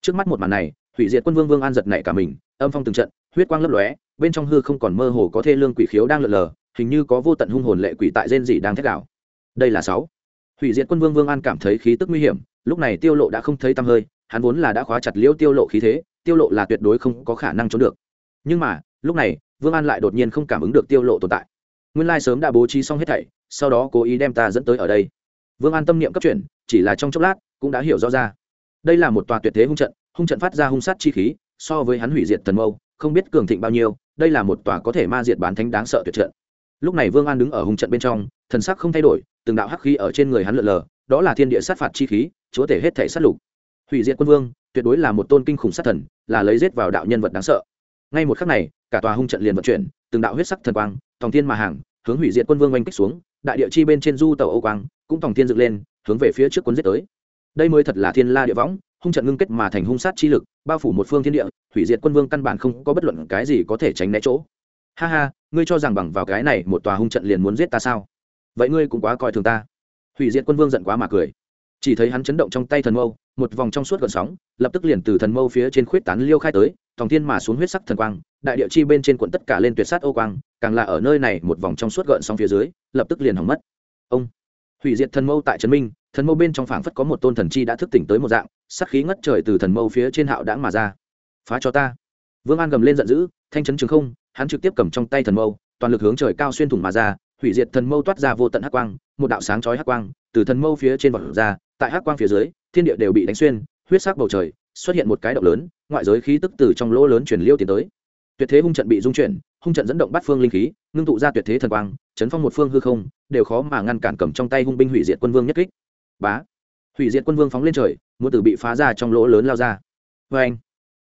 Trước mắt một màn này hủy diệt quân vương vương an giật nảy cả mình, âm phong từng trận, huyết quang lấp lóe, bên trong hư không còn mơ hồ có thê lương quỷ khiếu đang lượn lờ, hình như có vô tận hung hồn lệ quỷ tại rên dị đang thét đảo đây là sáu. Hủy diệt quân vương vương an cảm thấy khí tức nguy hiểm, lúc này tiêu lộ đã không thấy tăm hơi, hắn vốn là đã khóa chặt liễu tiêu lộ khí thế, tiêu lộ là tuyệt đối không có khả năng trốn được. Nhưng mà, lúc này, vương an lại đột nhiên không cảm ứng được tiêu lộ tồn tại. Nguyên lai sớm đã bố trí xong hết thảy, sau đó cố ý đem ta dẫn tới ở đây. Vương an tâm niệm cấp chuyển, chỉ là trong chốc lát, cũng đã hiểu rõ ra. Đây là một tòa tuyệt thế hung trận hung trận phát ra hung sát chi khí, so với hắn hủy diệt thần mâu, không biết cường thịnh bao nhiêu, đây là một tòa có thể ma diệt bán thánh đáng sợ tuyệt trận. Lúc này vương an đứng ở hung trận bên trong, thần sắc không thay đổi, từng đạo hắc khí ở trên người hắn lượn lờ, đó là thiên địa sát phạt chi khí, chúa thể hết thể sát lục. Hủy diệt quân vương, tuyệt đối là một tôn kinh khủng sát thần, là lấy giết vào đạo nhân vật đáng sợ. Ngay một khắc này, cả tòa hung trận liền vận chuyển, từng đạo huyết sắc thần quang, tòng thiên mà hàng, hướng hủy diệt quân vương oanh kích xuống, đại địa chi bên trên du tàu âu quang, cũng tòng thiên dựng lên, hướng về phía trước quân giết tới. Đây mới thật là thiên la địa võng hung trận ngưng kết mà thành hung sát chi lực, bao phủ một phương thiên địa, hủy diệt quân vương căn bản không có bất luận cái gì có thể tránh né chỗ. Ha ha, ngươi cho rằng bằng vào cái này một tòa hung trận liền muốn giết ta sao? Vậy ngươi cũng quá coi thường ta. Hủy diệt quân vương giận quá mà cười. Chỉ thấy hắn chấn động trong tay thần mâu, một vòng trong suốt gợn sóng, lập tức liền từ thần mâu phía trên khuyết tán liêu khai tới, thòng thiên mà xuống huyết sắc thần quang, đại địa chi bên trên quận tất cả lên tuyệt sát ô quang, càng là ở nơi này một vòng trong suốt gợn sóng phía dưới, lập tức liền hỏng mất. Ông, hủy diệt thần mâu tại trấn minh, thần mâu bên trong phảng phất có một tôn thần chi đã thức tỉnh tới một dạng sắc khí ngất trời từ thần mâu phía trên hạo đãng mà ra. Phá cho ta. Vương an gầm lên giận dữ, thanh chấn trường không, hắn trực tiếp cầm trong tay thần mâu, toàn lực hướng trời cao xuyên thủng mà ra, hủy diệt thần mâu toát ra vô tận hắc quang, một đạo sáng chói hắc quang từ thần mâu phía trên vọt ra, tại hắc quang phía dưới, thiên địa đều bị đánh xuyên, huyết sắc bầu trời, xuất hiện một cái động lớn, ngoại giới khí tức từ trong lỗ lớn chuyển liêu tiến tới. Tuyệt thế hung trận bị dung chuyển, hung trận dẫn động bắt phương linh khí, ngưng tụ ra tuyệt thế thần quang, chấn phong một phương hư không, đều khó mà ngăn cản cầm trong tay hung binh hủy diệt quân vương nhất kích. Bá hủy diệt quân vương phóng lên trời, muốn từ bị phá ra trong lỗ lớn lao ra. Vê anh,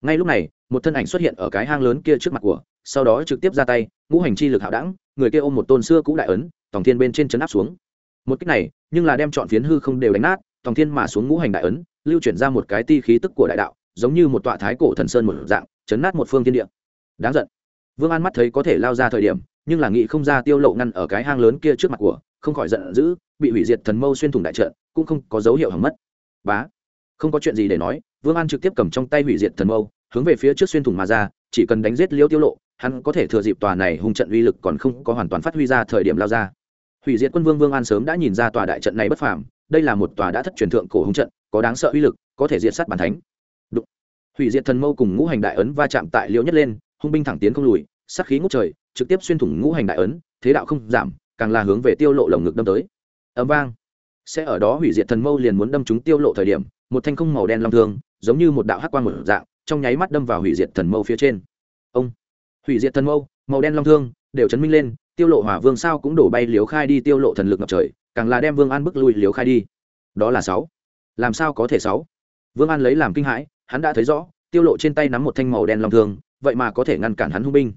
ngay lúc này, một thân ảnh xuất hiện ở cái hang lớn kia trước mặt của, sau đó trực tiếp ra tay, ngũ hành chi lực hạo đẳng, người kia ôm một tôn xưa cũ đại ấn, tòng thiên bên trên chấn áp xuống. Một cách này, nhưng là đem chọn phiến hư không đều đánh nát, tòng thiên mà xuống ngũ hành đại ấn, lưu chuyển ra một cái ti khí tức của đại đạo, giống như một tọa thái cổ thần sơn một dạng, chấn nát một phương thiên địa. Đáng giận. Vương an mắt thấy có thể lao ra thời điểm, nhưng là nghị không ra tiêu lộ ngăn ở cái hang lớn kia trước mặt của, không khỏi giận dữ bị hủy diệt thần mâu xuyên thủng đại trận, cũng không có dấu hiệu hỏng mất. Bá. Không có chuyện gì để nói, vương an trực tiếp cầm trong tay hủy diệt thần mâu, hướng về phía trước xuyên thủng mà ra, chỉ cần đánh giết liêu tiêu lộ, hắn có thể thừa dịp tòa này hung trận uy lực còn không có hoàn toàn phát huy ra thời điểm lao ra. Hủy diệt quân vương vương an sớm đã nhìn ra tòa đại trận này bất phàm, đây là một tòa đã thất truyền thượng cổ hung trận, có đáng sợ uy lực, có thể diệt sát bản thánh. Đụng. hủy diệt thần mâu cùng ngũ hành đại ấn va chạm tại liễu nhất lên, hung binh thẳng tiến không lùi, sát khí ngút trời, trực tiếp xuyên thủng ngũ hành đại ấn, thế đạo không giảm, càng là hướng về tiêu lộ lồng ngực đâm tới ấm vang. Sẽ ở đó hủy diệt thần mâu liền muốn đâm chúng tiêu lộ thời điểm, một thanh không màu đen long thương, giống như một đạo hắc quang một dạng, trong nháy mắt đâm vào hủy diệt thần mâu phía trên. Ông. Hủy diệt thần mâu, màu đen long thương, đều chấn minh lên, tiêu lộ hỏa vương sao cũng đổ bay liếu khai đi tiêu lộ thần lực ngập trời, càng là đem vương an bức lui liếu khai đi. Đó là sáu. Làm sao có thể sáu? Vương an lấy làm kinh hãi, hắn đã thấy rõ, tiêu lộ trên tay nắm một thanh màu đen long thương, vậy mà có thể ngăn cản hắn hung binh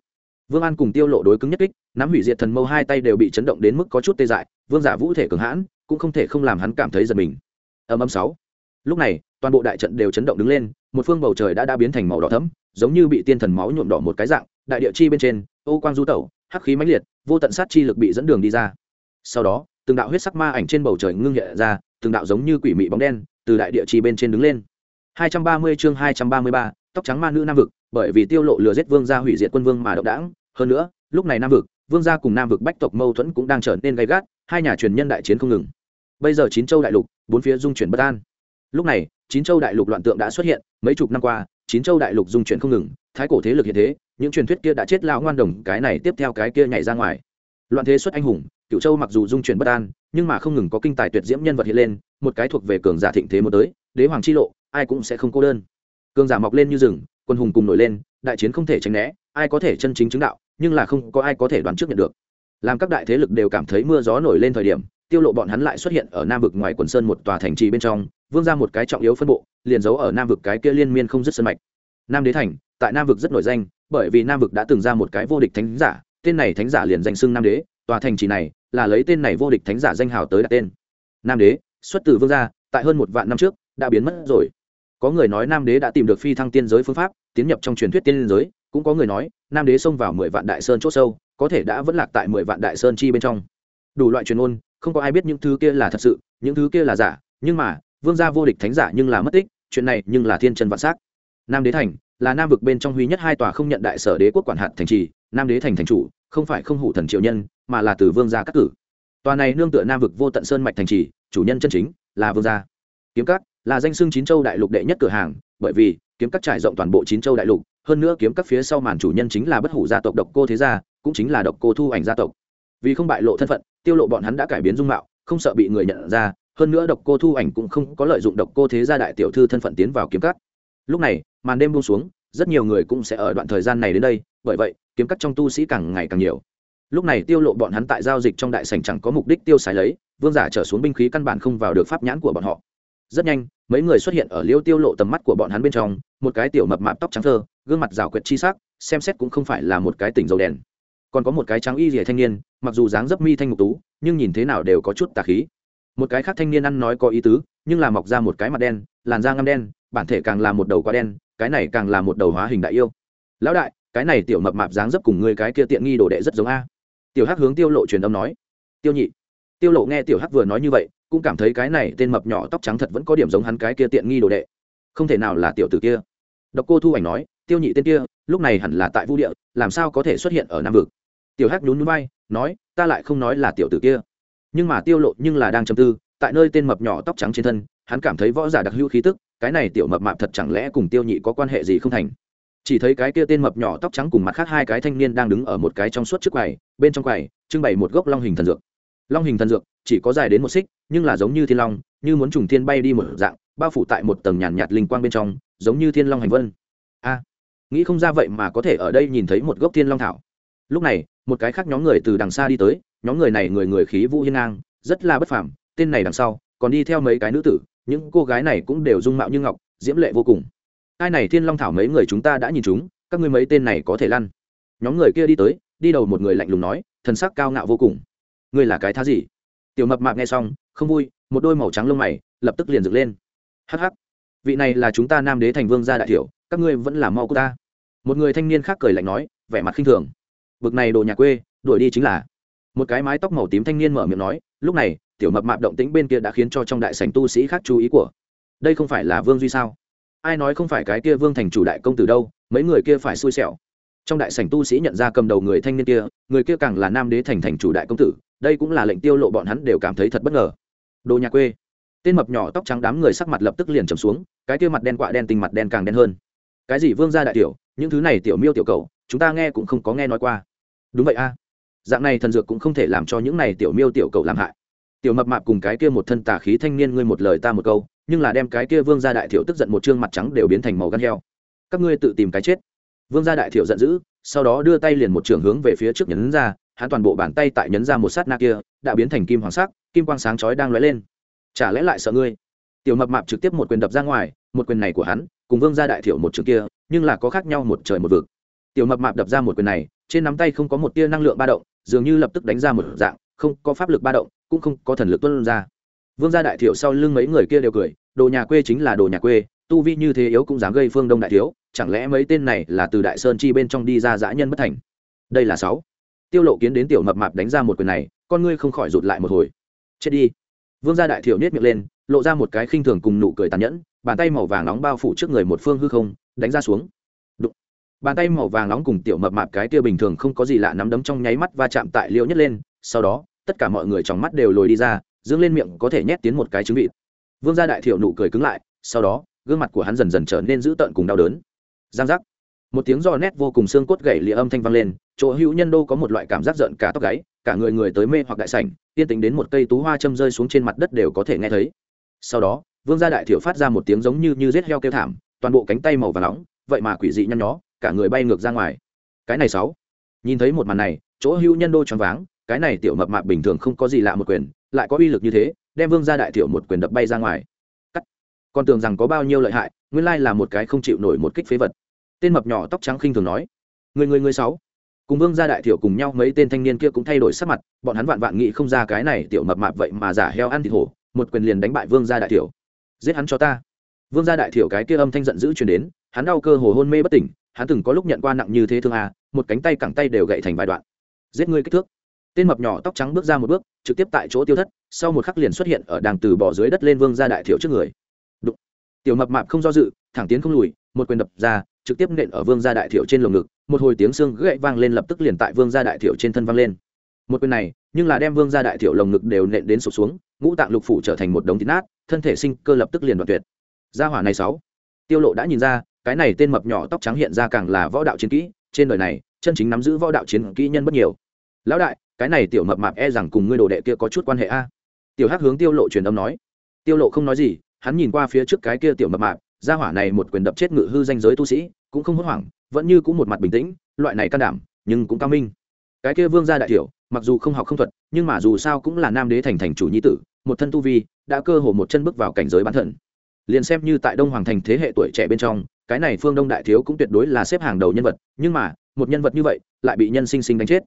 vương an cùng tiêu lộ đối cứng nhất kích nắm hủy diệt thần mâu hai tay đều bị chấn động đến mức có chút tê dại vương giả vũ thể cường hãn cũng không thể không làm hắn cảm thấy giật mình. Âm âm sáu. Lúc này toàn bộ đại trận đều chấn động đứng lên một phương bầu trời đã đã biến thành màu đỏ thẫm giống như bị tiên thần máu nhuộm đỏ một cái dạng đại địa chi bên trên ô quang du tẩu hắc khí mãnh liệt vô tận sát chi lực bị dẫn đường đi ra. Sau đó từng đạo huyết sắc ma ảnh trên bầu trời ngưng hiện ra từng đạo giống như quỷ mị bóng đen từ đại địa chi bên trên đứng lên. 230 chương 233, tóc trắng ma nữ nam vực bởi vì tiêu lộ lừa giết vương gia hủy diệt quân vương mà động đảng. Hơn nữa, lúc này nam vực, vương gia cùng nam vực bách tộc mâu thuẫn cũng đang trở nên gay gắt, hai nhà truyền nhân đại chiến không ngừng. Bây giờ chín châu đại lục, bốn phía dung chuyển bất an. Lúc này, chín châu đại lục loạn tượng đã xuất hiện, mấy chục năm qua, chín châu đại lục dung chuyển không ngừng, thái cổ thế lực hiện thế, những truyền thuyết kia đã chết lão ngoan đồng, cái này tiếp theo cái kia nhảy ra ngoài. Loạn thế xuất anh hùng cựu châu mặc dù dung chuyển bất an, nhưng mà không ngừng có kinh tài tuyệt diễm nhân vật hiện lên, một cái thuộc về cường giả thịnh thế một tới, đế hoàng chi lộ, ai cũng sẽ không cô đơn. Cường giả mọc lên như rừng quân hùng cùng nổi lên, đại chiến không thể tránh né, ai có thể chân chính chứng đạo, nhưng là không có ai có thể đoán trước nhận được. Làm các đại thế lực đều cảm thấy mưa gió nổi lên thời điểm, tiêu lộ bọn hắn lại xuất hiện ở nam vực ngoài quần sơn một tòa thành trì bên trong, vương ra một cái trọng yếu phân bộ, liền giấu ở nam vực cái kia liên miên không dứt sân mạch. Nam đế thành, tại nam vực rất nổi danh, bởi vì nam vực đã từng ra một cái vô địch thánh giả, tên này thánh giả liền danh xưng nam đế, tòa thành trì này là lấy tên này vô địch thánh giả danh hào tới đặt tên. Nam đế, xuất từ vương gia, tại hơn một vạn năm trước, đã biến mất rồi có người nói nam đế đã tìm được phi thăng tiên giới phương pháp, tiến nhập trong truyền thuyết tiên giới. Cũng có người nói, nam đế xông vào mười vạn đại sơn c h ỗ sâu, có thể đã vẫn lạc tại mười vạn đại sơn chi bên trong. Đủ loại truyền ôn không có ai biết những thứ kia là thật sự, những thứ kia là giả. Nhưng mà, vương gia vô địch thánh giả nhưng là mất tích, chuyện này nhưng là thiên trần vạn s á c nam đế thành, là nam vực bên trong huy nhất hai tòa không nhận đại sở đế quốc quản hạt thành trì, nam đế thành thành chủ, không phải không hủ thần triệu nhân, mà là từ vương gia cắt cử. Tòa này nương tựa nam vực vô tận sơn mạch thành trì, chủ nhân chân chính là vương gia. Kiếm cắt là danh xưng chín châu đại lục đệ nhất cửa hàng, bởi vì, kiếm cắt trải rộng toàn bộ chín châu đại lục, hơn nữa kiếm cắt phía sau màn chủ nhân chính là bất hủ gia tộc độc cô thế gia, cũng chính là độc cô thu ảnh gia tộc. Vì không bại lộ thân phận, tiêu lộ bọn hắn đã cải biến dung mạo, không sợ bị người nhận ra, hơn nữa độc cô thu ảnh cũng không có lợi dụng độc cô thế gia đại tiểu thư thân phận tiến vào kiếm cắt lúc này, màn đêm buông xuống, rất nhiều người cũng sẽ ở đoạn thời gian này đến đây, bởi vậy, kiếm cắt trong tu sĩ càng ngày càng nhiều. Lúc này tiêu lộ bọn hắn tại giao dịch trong đại sảnh chẳng có mục đích tiêu xài lấy, vương giả trở xuống binh khí căn bản không vào được pháp nhãn của bọn họ rất nhanh, mấy người xuất hiện ở liêu tiêu lộ tầm mắt của bọn hắn bên trong, một cái tiểu mập mạp tóc trắng thơ, gương mặt rào quyệt chi sắc, xem xét cũng không phải là một cái tỉnh dầu đèn. Còn có một cái trắng y rỉa thanh niên, mặc dù dáng dấp mi thanh ngục tú, nhưng nhìn thế nào đều có chút tà khí. Một cái khác thanh niên ăn nói có ý tứ, nhưng là mọc ra một cái mặt đen, làn da ngăm đen, bản thể càng là một đầu quá đen, cái này càng là một đầu hóa hình đại yêu. Lão đại, cái này tiểu mập mạp dáng dấp cùng người cái kia tiện nghi đồ đệ rất giống a. Tiểu hắc hướng tiêu lộ truyền âm nói. Tiêu nhị. Tiêu lộ nghe tiểu hắc vừa nói như vậy cũng cảm thấy cái này tên mập nhỏ tóc trắng thật vẫn có điểm giống hắn cái kia tiện nghi đồ đệ. Không thể nào là tiểu tử kia. Độc cô thu ảnh nói, tiêu nhị tên kia, lúc này hẳn là tại vũ địa, làm sao có thể xuất hiện ở nam vực? Tiểu hắc nhún nhún vai, nói, ta lại không nói là tiểu tử kia. Nhưng mà tiêu lộ nhưng là đang trầm tư, tại nơi tên mập nhỏ tóc trắng trên thân, hắn cảm thấy võ giả đặc hữu khí tức, cái này tiểu mập mạp thật chẳng lẽ cùng tiêu nhị có quan hệ gì không thành? Chỉ thấy cái kia tên mập nhỏ tóc trắng cùng mặt khác hai cái thanh niên đang đứng ở một cái trong suốt trước quầy, bên trong quầy, trưng bày một gốc long hình thần dược long hình thần dược chỉ có dài đến một xích nhưng là giống như thiên long như muốn trùng thiên bay đi một dạng bao phủ tại một tầng nhàn nhạt, linh quang bên trong giống như thiên long hành vân. A nghĩ không ra vậy mà có thể ở đây nhìn thấy một gốc thiên long thảo. Lúc này một cái khác nhóm người từ đằng xa đi tới nhóm người này người người khí vũ hiên ngang rất là bất phàm tên này đằng sau còn đi theo mấy cái nữ tử những cô gái này cũng đều dung mạo như ngọc diễm lệ vô cùng. Ai này thiên long thảo mấy người chúng ta đã nhìn chúng các ngươi mấy tên này có thể lăn. Nhóm người kia đi tới đi đầu một người lạnh lùng nói thần sắc cao ngạo vô cùng ngươi là cái thá gì? Tiểu mập mạp nghe xong, không vui, một đôi màu trắng lông mày lập tức liền dựng lên. Hắc hắc, vị này là chúng ta nam đế thành vương gia đại thiểu, các ngươi vẫn là mau cô ta. Một người thanh niên khác cười lạnh nói, vẻ mặt khinh thường. Bực này đồ nhà quê, đuổi đi chính là. Một cái mái tóc màu tím thanh niên mở miệng nói, lúc này, tiểu mập mạp động tĩnh bên kia đã khiến cho trong đại sảnh tu sĩ khác chú ý của. Đây không phải là vương duy sao? Ai nói không phải cái kia vương thành chủ đại công tử đâu, mấy người kia phải xui xẻo. Trong đại sảnh tu sĩ nhận ra cầm đầu người thanh niên kia, người kia càng là nam đế thành thành chủ đại công tử đây cũng là lệnh tiêu lộ bọn hắn đều cảm thấy thật bất ngờ. Đồ nhà quê. Tên mập nhỏ tóc trắng đám người sắc mặt lập tức liền trầm xuống, cái kia mặt đen quạ đen tình mặt đen càng đen hơn. Cái gì vương gia đại tiểu, những thứ này tiểu miêu tiểu cầu chúng ta nghe cũng không có nghe nói qua. Đúng vậy a. Dạng này thần dược cũng không thể làm cho những này tiểu miêu tiểu cầu làm hại. Tiểu mập mạp cùng cái kia một thân tà khí thanh niên ngươi một lời ta một câu, nhưng là đem cái kia vương gia đại thiểu tức giận một trương mặt trắng đều biến thành màu gan heo. Các ngươi tự tìm cái chết. Vương gia đại thiểu giận dữ, sau đó đưa tay liền một trường hướng về phía trước nhấn ra hắn toàn bộ bàn tay tại nhấn ra một sát na kia, đã biến thành kim hoàng sắc, kim quang sáng chói đang lóe lên. Chả lẽ lại sợ ngươi? Tiểu mập mạp trực tiếp một quyền đập ra ngoài, một quyền này của hắn, cùng vương gia đại thiểu một trường kia, nhưng là có khác nhau một trời một vực. Tiểu mập mạp đập ra một quyền này, trên nắm tay không có một tia năng lượng ba động, dường như lập tức đánh ra một dạng, không có pháp lực ba động, cũng không có thần lực tuân ra. Vương gia đại thiểu sau lưng mấy người kia đều cười, đồ nhà quê chính là đồ nhà quê, tu vi như thế yếu cũng dám gây phương đông đại thiếu, chẳng lẽ mấy tên này là từ đại sơn chi bên trong đi ra dã nhân bất thành? Đây là sáu tiêu lộ kiến đến tiểu mập mạp đánh ra một quyền này, con ngươi không khỏi rụt lại một hồi. Chết đi. Vương gia đại thiểu nết miệng lên, lộ ra một cái khinh thường cùng nụ cười tàn nhẫn, bàn tay màu vàng nóng bao phủ trước người một phương hư không, đánh ra xuống. Đụng. bàn tay màu vàng nóng cùng tiểu mập mạp cái kia bình thường không có gì lạ nắm đấm trong nháy mắt va chạm tại liễu nhất lên, sau đó, tất cả mọi người trong mắt đều lồi đi ra, dương lên miệng có thể nhét tiến một cái trứng vịt. Vương gia đại thiểu nụ cười cứng lại, sau đó, gương mặt của hắn dần dần trở nên dữ tợn cùng đau đớn. Giang giác. Một tiếng do nét vô cùng xương cốt gãy lìa âm thanh vang lên chỗ hữu nhân đô có một loại cảm giác giận cả tóc gáy, cả người người tới mê hoặc đại sảnh, yên tính đến một cây tú hoa châm rơi xuống trên mặt đất đều có thể nghe thấy. Sau đó, vương gia đại thiểu phát ra một tiếng giống như như rết heo kêu thảm, toàn bộ cánh tay màu và nóng, vậy mà quỷ dị nhăn nhó, cả người bay ngược ra ngoài. Cái này sáu. Nhìn thấy một màn này, chỗ hữu nhân đô choáng váng, cái này tiểu mập mạp bình thường không có gì lạ một quyền, lại có uy lực như thế, đem vương gia đại thiểu một quyền đập bay ra ngoài. Cắt. Con tưởng rằng có bao nhiêu lợi hại, nguyên lai là một cái không chịu nổi một kích phế vật. Tên mập nhỏ tóc trắng khinh thường nói. Người người người sáu cùng vương gia đại thiểu cùng nhau, mấy tên thanh niên kia cũng thay đổi sắc mặt, bọn hắn vạn vạn nghĩ không ra cái này tiểu mập mạp vậy mà giả heo ăn thịt hổ, một quyền liền đánh bại vương gia đại thiểu. Giết hắn cho ta. Vương gia đại thiểu cái kia âm thanh giận dữ truyền đến, hắn đau cơ hồ hôn mê bất tỉnh, hắn từng có lúc nhận qua nặng như thế thương à một cánh tay cẳng tay đều gậy thành vài đoạn. Giết ngươi kích thước. Tên mập nhỏ tóc trắng bước ra một bước, trực tiếp tại chỗ tiêu thất, sau một khắc liền xuất hiện ở đàng từ bỏ dưới đất lên vương gia đại thiểu trước người. Đụng. tiểu mập mạp không do dự, thẳng tiến không lùi, một quyền đập ra trực tiếp nện ở vương gia đại thiểu trên lồng ngực, một hồi tiếng xương gãy vang lên lập tức liền tại vương gia đại thiểu trên thân vang lên. Một quyền này, nhưng là đem vương gia đại thiểu lồng ngực đều nện đến sụp xuống, ngũ tạng lục phủ trở thành một đống thịt nát, thân thể sinh cơ lập tức liền đoạn tuyệt. Gia hỏa này sáu. Tiêu lộ đã nhìn ra, cái này tên mập nhỏ tóc trắng hiện ra càng là võ đạo chiến kỹ, trên đời này, chân chính nắm giữ võ đạo chiến kỹ nhân bất nhiều. Lão đại, cái này tiểu mập mạp e rằng cùng ngươi đồ đệ kia có chút quan hệ a. Tiểu hắc hướng tiêu lộ truyền âm nói. Tiêu lộ không nói gì, hắn nhìn qua phía trước cái kia tiểu mập mạp, gia hỏa này một quyền đập chết ngự hư danh giới tu sĩ cũng không hốt hoảng, vẫn như cũng một mặt bình tĩnh, loại này can đảm, nhưng cũng cao minh. Cái kia vương gia đại tiểu, mặc dù không học không thuật, nhưng mà dù sao cũng là nam đế thành thành chủ nhi tử, một thân tu vi, đã cơ hồ một chân bước vào cảnh giới bán thần. Liền xem như tại đông hoàng thành thế hệ tuổi trẻ bên trong, cái này phương đông đại thiếu cũng tuyệt đối là xếp hàng đầu nhân vật, nhưng mà, một nhân vật như vậy, lại bị nhân sinh sinh đánh chết.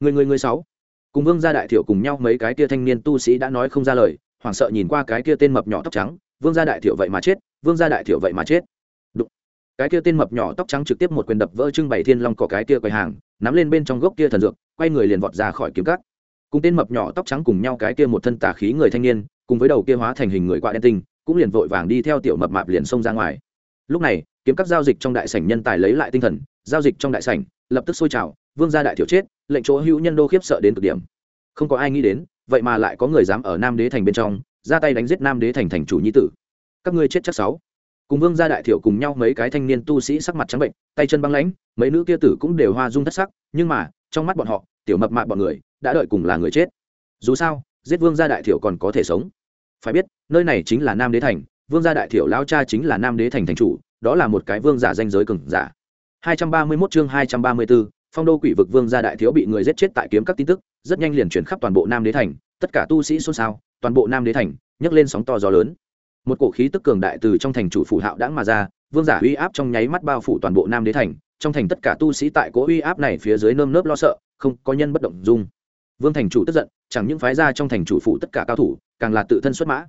Người người người sáu. Cùng vương gia đại thiểu cùng nhau mấy cái kia thanh niên tu sĩ đã nói không ra lời, hoảng sợ nhìn qua cái kia tên mập nhỏ tóc trắng, vương gia đại thiểu vậy mà chết, vương gia đại thiểu vậy mà chết cái kia tên mập nhỏ tóc trắng trực tiếp một quyền đập vỡ trưng bày thiên long cỏ cái kia quầy hàng, nắm lên bên trong gốc kia thần dược, quay người liền vọt ra khỏi kiếm cắt cùng tên mập nhỏ tóc trắng cùng nhau cái kia một thân tà khí người thanh niên, cùng với đầu kia hóa thành hình người quạ đen tinh, cũng liền vội vàng đi theo tiểu mập mạp liền xông ra ngoài. Lúc này, kiếm các giao dịch trong đại sảnh nhân tài lấy lại tinh thần, giao dịch trong đại sảnh, lập tức sôi trào, vương gia đại thiểu chết, lệnh chỗ hữu nhân đô khiếp sợ đến cực điểm. Không có ai nghĩ đến, vậy mà lại có người dám ở nam đế thành bên trong, ra tay đánh giết nam đế thành thành chủ nhi tử. Các ngươi chết chắc sáu cùng vương gia đại thiểu cùng nhau mấy cái thanh niên tu sĩ sắc mặt trắng bệnh tay chân băng lãnh mấy nữ kia tử cũng đều hoa dung thất sắc nhưng mà trong mắt bọn họ tiểu mập mạp bọn người đã đợi cùng là người chết. Dù sao giết vương gia đại thiểu còn có thể sống. Phải biết nơi này chính là nam đế thành vương gia đại thiểu lao cha chính là nam đế thành thành chủ đó là một cái vương giả danh giới cường giả. 231 chương 234, phong đô quỷ vực vương gia đại thiếu bị người giết chết tại kiếm các tin tức rất nhanh liền chuyển khắp toàn bộ nam đế thành tất cả tu sĩ xôn xao toàn bộ nam đế thành nhấc lên sóng to gió lớn một cổ khí tức cường đại từ trong thành chủ phủ hạo đãng mà ra, vương giả uy áp trong nháy mắt bao phủ toàn bộ nam đế thành, trong thành tất cả tu sĩ tại cỗ uy áp này phía dưới nơm nớp lo sợ, không có nhân bất động dung. Vương thành chủ tức giận, chẳng những phái ra trong thành chủ phủ tất cả cao thủ, càng là tự thân xuất mã.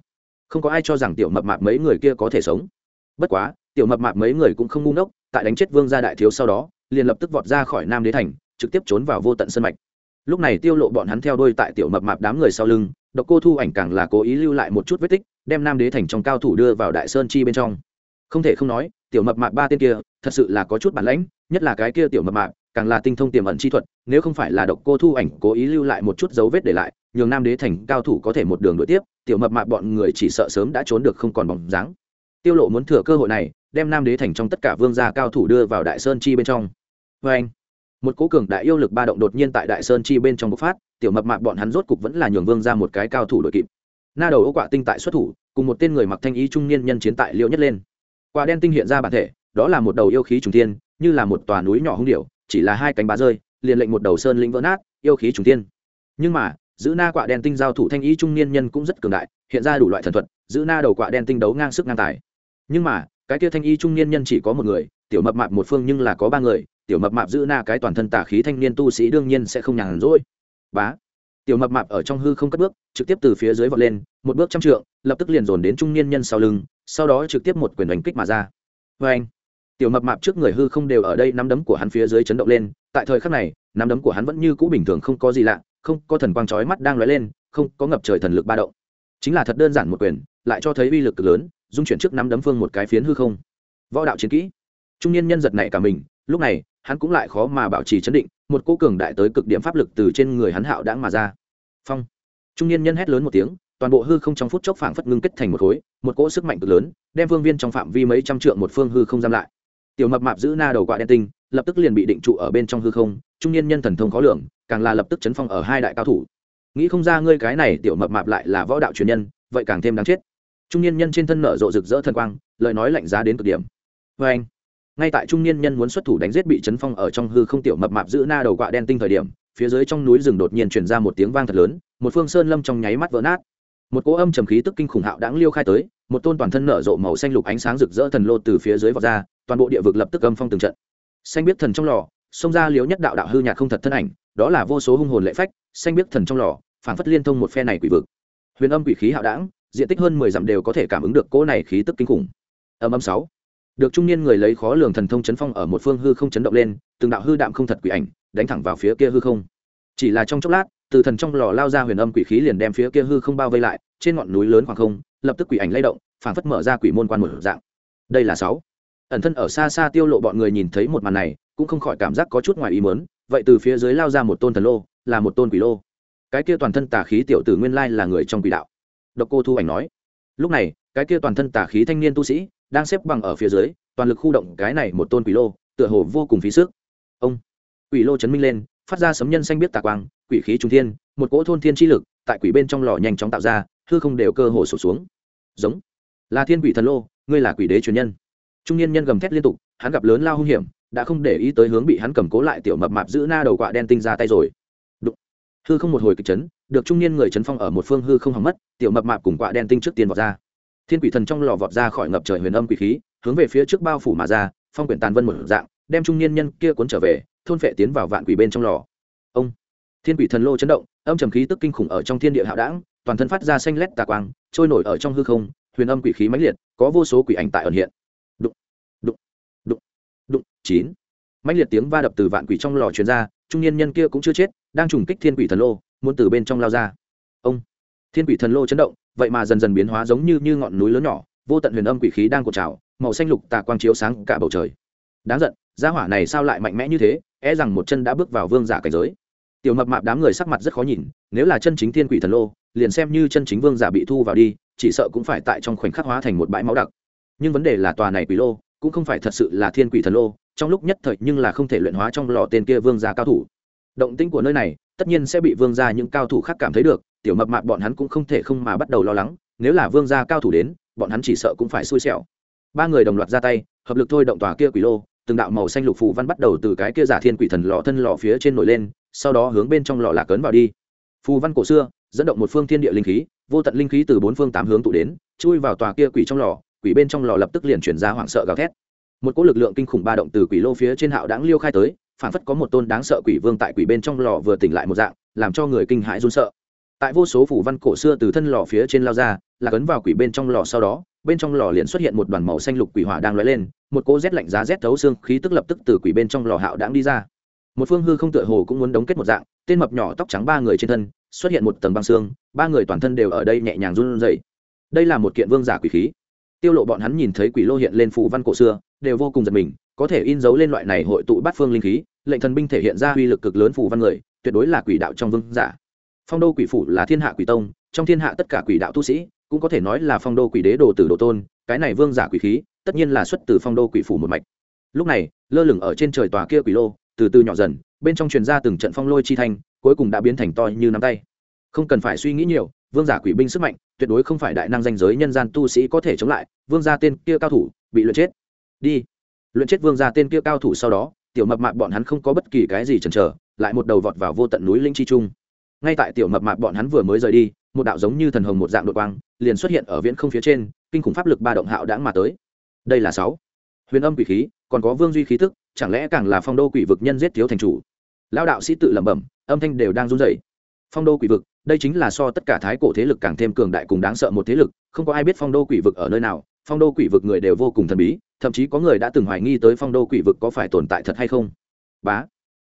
Không có ai cho rằng tiểu mập mạp mấy người kia có thể sống. Bất quá, tiểu mập mạp mấy người cũng không ngu ngốc, tại đánh chết vương gia đại thiếu sau đó, liền lập tức vọt ra khỏi nam đế thành, trực tiếp trốn vào vô tận sân mạch. Lúc này tiêu lộ bọn hắn theo đuôi tại tiểu mập mạp đám người sau lưng, độc cô thu ảnh càng là cố ý lưu lại một chút vết tích đem nam đế thành trong cao thủ đưa vào đại sơn chi bên trong. Không thể không nói, tiểu mập mạp ba tên kia, thật sự là có chút bản lãnh, nhất là cái kia tiểu mập mạp, càng là tinh thông tiềm ẩn chi thuật, nếu không phải là độc cô thu ảnh cố ý lưu lại một chút dấu vết để lại, nhường nam đế thành cao thủ có thể một đường đuổi tiếp, tiểu mập mạp bọn người chỉ sợ sớm đã trốn được không còn bóng dáng. Tiêu lộ muốn thừa cơ hội này, đem nam đế thành trong tất cả vương gia cao thủ đưa vào đại sơn chi bên trong. Với anh, một cố cường đại yêu lực ba động đột nhiên tại đại sơn chi bên trong bộc phát, tiểu mập mạp bọn hắn rốt cục vẫn là nhường vương ra một cái cao thủ đội kịp na đầu ô quạ tinh tại xuất thủ, cùng một tên người mặc thanh ý trung niên nhân chiến tại liễu nhất lên. Quả đen tinh hiện ra bản thể, đó là một đầu yêu khí trùng tiên, như là một tòa núi nhỏ hung điệu chỉ là hai cánh bá rơi, liền lệnh một đầu sơn lĩnh vỡ nát, yêu khí trùng tiên. Nhưng mà, giữ na quạ đen tinh giao thủ thanh ý trung niên nhân cũng rất cường đại, hiện ra đủ loại thần thuật, giữ na đầu quạ đen tinh đấu ngang sức ngang tài. Nhưng mà, cái kia thanh y trung niên nhân chỉ có một người, tiểu mập mạp một phương nhưng là có ba người, tiểu mập mạp giữ na cái toàn thân tả khí thanh niên tu sĩ đương nhiên sẽ không nhàn rỗi. Bá! Tiểu mập mạp ở trong hư không cất bước, trực tiếp từ phía dưới vọt lên, một bước trăm trượng, lập tức liền dồn đến trung niên nhân sau lưng, sau đó trực tiếp một quyền đánh kích mà ra. Vê anh, tiểu mập mạp trước người hư không đều ở đây, nắm đấm của hắn phía dưới chấn động lên, tại thời khắc này, nắm đấm của hắn vẫn như cũ bình thường, không có gì lạ, không có thần quang chói mắt đang lóe lên, không có ngập trời thần lực ba động. Chính là thật đơn giản một quyền, lại cho thấy uy lực lớn, dung chuyển trước nắm đấm phương một cái phiến hư không. Võ đạo chiến kỹ. Trung niên nhân giật này cả mình, lúc này hắn cũng lại khó mà bảo trì chấn định, một cô cường đại tới cực điểm pháp lực từ trên người hắn hạo đãng mà ra. Phong. Trung niên nhân hét lớn một tiếng, toàn bộ hư không trong phút chốc phảng phất ngưng kết thành một khối, một cỗ sức mạnh cực lớn, đem vương viên trong phạm vi mấy trăm trượng một phương hư không giam lại. Tiểu mập mạp giữ na đầu quạ đen tinh, lập tức liền bị định trụ ở bên trong hư không, trung niên nhân thần thông khó lường, càng là lập tức chấn phong ở hai đại cao thủ. Nghĩ không ra ngươi cái này tiểu mập mạp lại là võ đạo truyền nhân, vậy càng thêm đáng chết. Trung niên nhân trên thân nở rộ rực rỡ thần quang, lời nói lạnh giá đến cực điểm. Vê anh ngay tại trung niên nhân muốn xuất thủ đánh giết bị chấn phong ở trong hư không tiểu mập mạp giữ na đầu quạ đen tinh thời điểm, phía dưới trong núi rừng đột nhiên truyền ra một tiếng vang thật lớn, một phương sơn lâm trong nháy mắt vỡ nát. Một cỗ âm trầm khí tức kinh khủng hạo đáng liêu khai tới, một tôn toàn thân nở rộ màu xanh lục ánh sáng rực rỡ thần lô từ phía dưới vọt ra, toàn bộ địa vực lập tức âm phong từng trận. Xanh biết thần trong lò, xông ra liếu nhất đạo đạo hư nhạt không thật thân ảnh, đó là vô số hung hồn lệ phách, xanh biết thần trong lò phản phất liên thông một phe này quỷ vực. Huyền âm quỷ khí hạo đảng diện tích hơn mười dặm đều có thể cảm ứng được cỗ này khí tức kinh khủng. Âm âm sáu được trung niên người lấy khó lường thần thông chấn phong ở một phương hư không chấn động lên, từng đạo hư đạm không thật quỷ ảnh đánh thẳng vào phía kia hư không. Chỉ là trong chốc lát, từ thần trong lò lao ra huyền âm quỷ khí liền đem phía kia hư không bao vây lại, trên ngọn núi lớn khoảng không, lập tức quỷ ảnh lay động, phảng phất mở ra quỷ môn quan một dạng. Đây là sáu. Ẩn thân ở xa xa tiêu lộ bọn người nhìn thấy một màn này, cũng không khỏi cảm giác có chút ngoài ý muốn, vậy từ phía dưới lao ra một tôn thần lô, là một tôn quỷ lô. Cái kia toàn thân tà khí tiểu tử nguyên lai là người trong quỷ đạo. Độc cô thu ảnh nói lúc này, cái kia toàn thân tà khí thanh niên tu sĩ, đang xếp bằng ở phía dưới, toàn lực khu động cái này một tôn quỷ lô, tựa hồ vô cùng phí sức. Ông, quỷ lô chấn minh lên, phát ra sấm nhân xanh biết tà quang, quỷ khí trung thiên, một cỗ thôn thiên chi lực, tại quỷ bên trong lò nhanh chóng tạo ra, hư không đều cơ hồ sụp xuống. Giống, là thiên quỷ thần lô, ngươi là quỷ đế truyền nhân. Trung niên nhân gầm thét liên tục, hắn gặp lớn lao hung hiểm, đã không để ý tới hướng bị hắn cầm cố lại tiểu mập mạp giữ na đầu quạ đen tinh ra tay rồi. Đụng. hư không một hồi kịch chấn, được trung niên người chấn phong ở một phương hư không hỏng mất tiểu mập mạp cùng quạ đen tinh trước tiên vọt ra. Thiên quỷ thần trong lò vọt ra khỏi ngập trời huyền âm quỷ khí, hướng về phía trước bao phủ mà ra, phong quyển tàn vân một dạng, đem trung niên nhân kia cuốn trở về, thôn phệ tiến vào vạn quỷ bên trong lò. Ông! Thiên quỷ thần lô chấn động, âm trầm khí tức kinh khủng ở trong thiên địa hạo đảng, toàn thân phát ra xanh lét tà quang, trôi nổi ở trong hư không, huyền âm quỷ khí mãnh liệt, có vô số quỷ ảnh tại ẩn hiện. Đụng đụng đụng đụng, chín. Mãnh liệt tiếng va đập từ vạn quỷ trong lò truyền ra, trung niên nhân kia cũng chưa chết, đang trùng kích thiên quỷ thần lô, muốn từ bên trong lao ra. Ông! Thiên quỷ thần lô chấn động, vậy mà dần dần biến hóa giống như như ngọn núi lớn nhỏ, vô tận huyền âm quỷ khí đang cột trào, màu xanh lục tà quang chiếu sáng cả bầu trời. Đáng giận, gia hỏa này sao lại mạnh mẽ như thế e rằng một chân đã bước vào vương giả cảnh giới. Tiểu mập mạp đám người sắc mặt rất khó nhìn, nếu là chân chính thiên quỷ thần lô, liền xem như chân chính vương giả bị thu vào đi, chỉ sợ cũng phải tại trong khoảnh khắc hóa thành một bãi máu đặc. Nhưng vấn đề là tòa này quỷ lô, cũng không phải thật sự là thiên quỷ thần lô, trong lúc nhất thời nhưng là không thể luyện hóa trong lò tên kia vương gia cao thủ. Động tĩnh của nơi này, tất nhiên sẽ bị vương gia những cao thủ khác cảm thấy được tiểu mập mạp bọn hắn cũng không thể không mà bắt đầu lo lắng, nếu là vương gia cao thủ đến, bọn hắn chỉ sợ cũng phải xui xẻo. Ba người đồng loạt ra tay, hợp lực thôi động tòa kia quỷ lô, từng đạo màu xanh lục phù văn bắt đầu từ cái kia giả thiên quỷ thần lò thân lò phía trên nổi lên, sau đó hướng bên trong lò lạc cấn vào đi. Phù văn cổ xưa, dẫn động một phương thiên địa linh khí, vô tận linh khí từ bốn phương tám hướng tụ đến, chui vào tòa kia quỷ trong lò quỷ bên trong lò lập tức liền chuyển ra hoảng sợ gào thét. Một cỗ lực lượng kinh khủng ba động từ quỷ lô phía trên hạo đáng liêu khai tới phản phất có một tôn đáng sợ quỷ vương tại quỷ bên trong lò vừa tỉnh lại một dạng, làm cho người kinh hãi run sợ tại vô số phủ văn cổ xưa từ thân lò phía trên lao ra, là cấn vào quỷ bên trong lò sau đó, bên trong lò liền xuất hiện một đoàn màu xanh lục quỷ hỏa đang lóe lên, một cô rét lạnh giá rét thấu xương khí tức lập tức từ quỷ bên trong lò hạo đãng đi ra. Một phương hư không tựa hồ cũng muốn đóng kết một dạng, tên mập nhỏ tóc trắng ba người trên thân, xuất hiện một tầng băng xương, ba người toàn thân đều ở đây nhẹ nhàng run rẩy. Đây là một kiện vương giả quỷ khí. Tiêu lộ bọn hắn nhìn thấy quỷ lô hiện lên phù văn cổ xưa, đều vô cùng giật mình, có thể in dấu lên loại này hội tụ bát phương linh khí, lệnh thần binh thể hiện ra uy lực cực lớn phù văn người, tuyệt đối là quỷ đạo trong vương giả phong đô quỷ phủ là thiên hạ quỷ tông, trong thiên hạ tất cả quỷ đạo tu sĩ, cũng có thể nói là phong đô quỷ đế đồ tử đồ tôn, cái này vương giả quỷ khí, tất nhiên là xuất từ phong đô quỷ phủ một mạch. Lúc này, lơ lửng ở trên trời tòa kia quỷ lô, từ từ nhỏ dần, bên trong truyền ra từng trận phong lôi chi thanh, cuối cùng đã biến thành to như nắm tay. Không cần phải suy nghĩ nhiều, vương giả quỷ binh sức mạnh, tuyệt đối không phải đại năng danh giới nhân gian tu sĩ có thể chống lại, vương gia tên kia cao thủ, bị luyện chết. Đi. Luyện chết vương gia tên kia cao thủ sau đó, tiểu mập mạp bọn hắn không có bất kỳ cái gì chần chờ, lại một đầu vọt vào vô tận núi linh chi trung ngay tại tiểu mập mạp bọn hắn vừa mới rời đi, một đạo giống như thần hồng một dạng đội quang, liền xuất hiện ở viễn không phía trên, kinh khủng pháp lực ba động hạo đãng mà tới. Đây là sáu. Huyền âm quỷ khí, còn có vương duy khí tức, chẳng lẽ càng là phong đô quỷ vực nhân giết thiếu thành chủ? Lao đạo sĩ tự lẩm bẩm, âm thanh đều đang run rẩy. Phong đô quỷ vực, đây chính là so tất cả thái cổ thế lực càng thêm cường đại cùng đáng sợ một thế lực, không có ai biết phong đô quỷ vực ở nơi nào, phong đô quỷ vực người đều vô cùng thần bí, thậm chí có người đã từng hoài nghi tới phong đô quỷ vực có phải tồn tại thật hay không. Bá.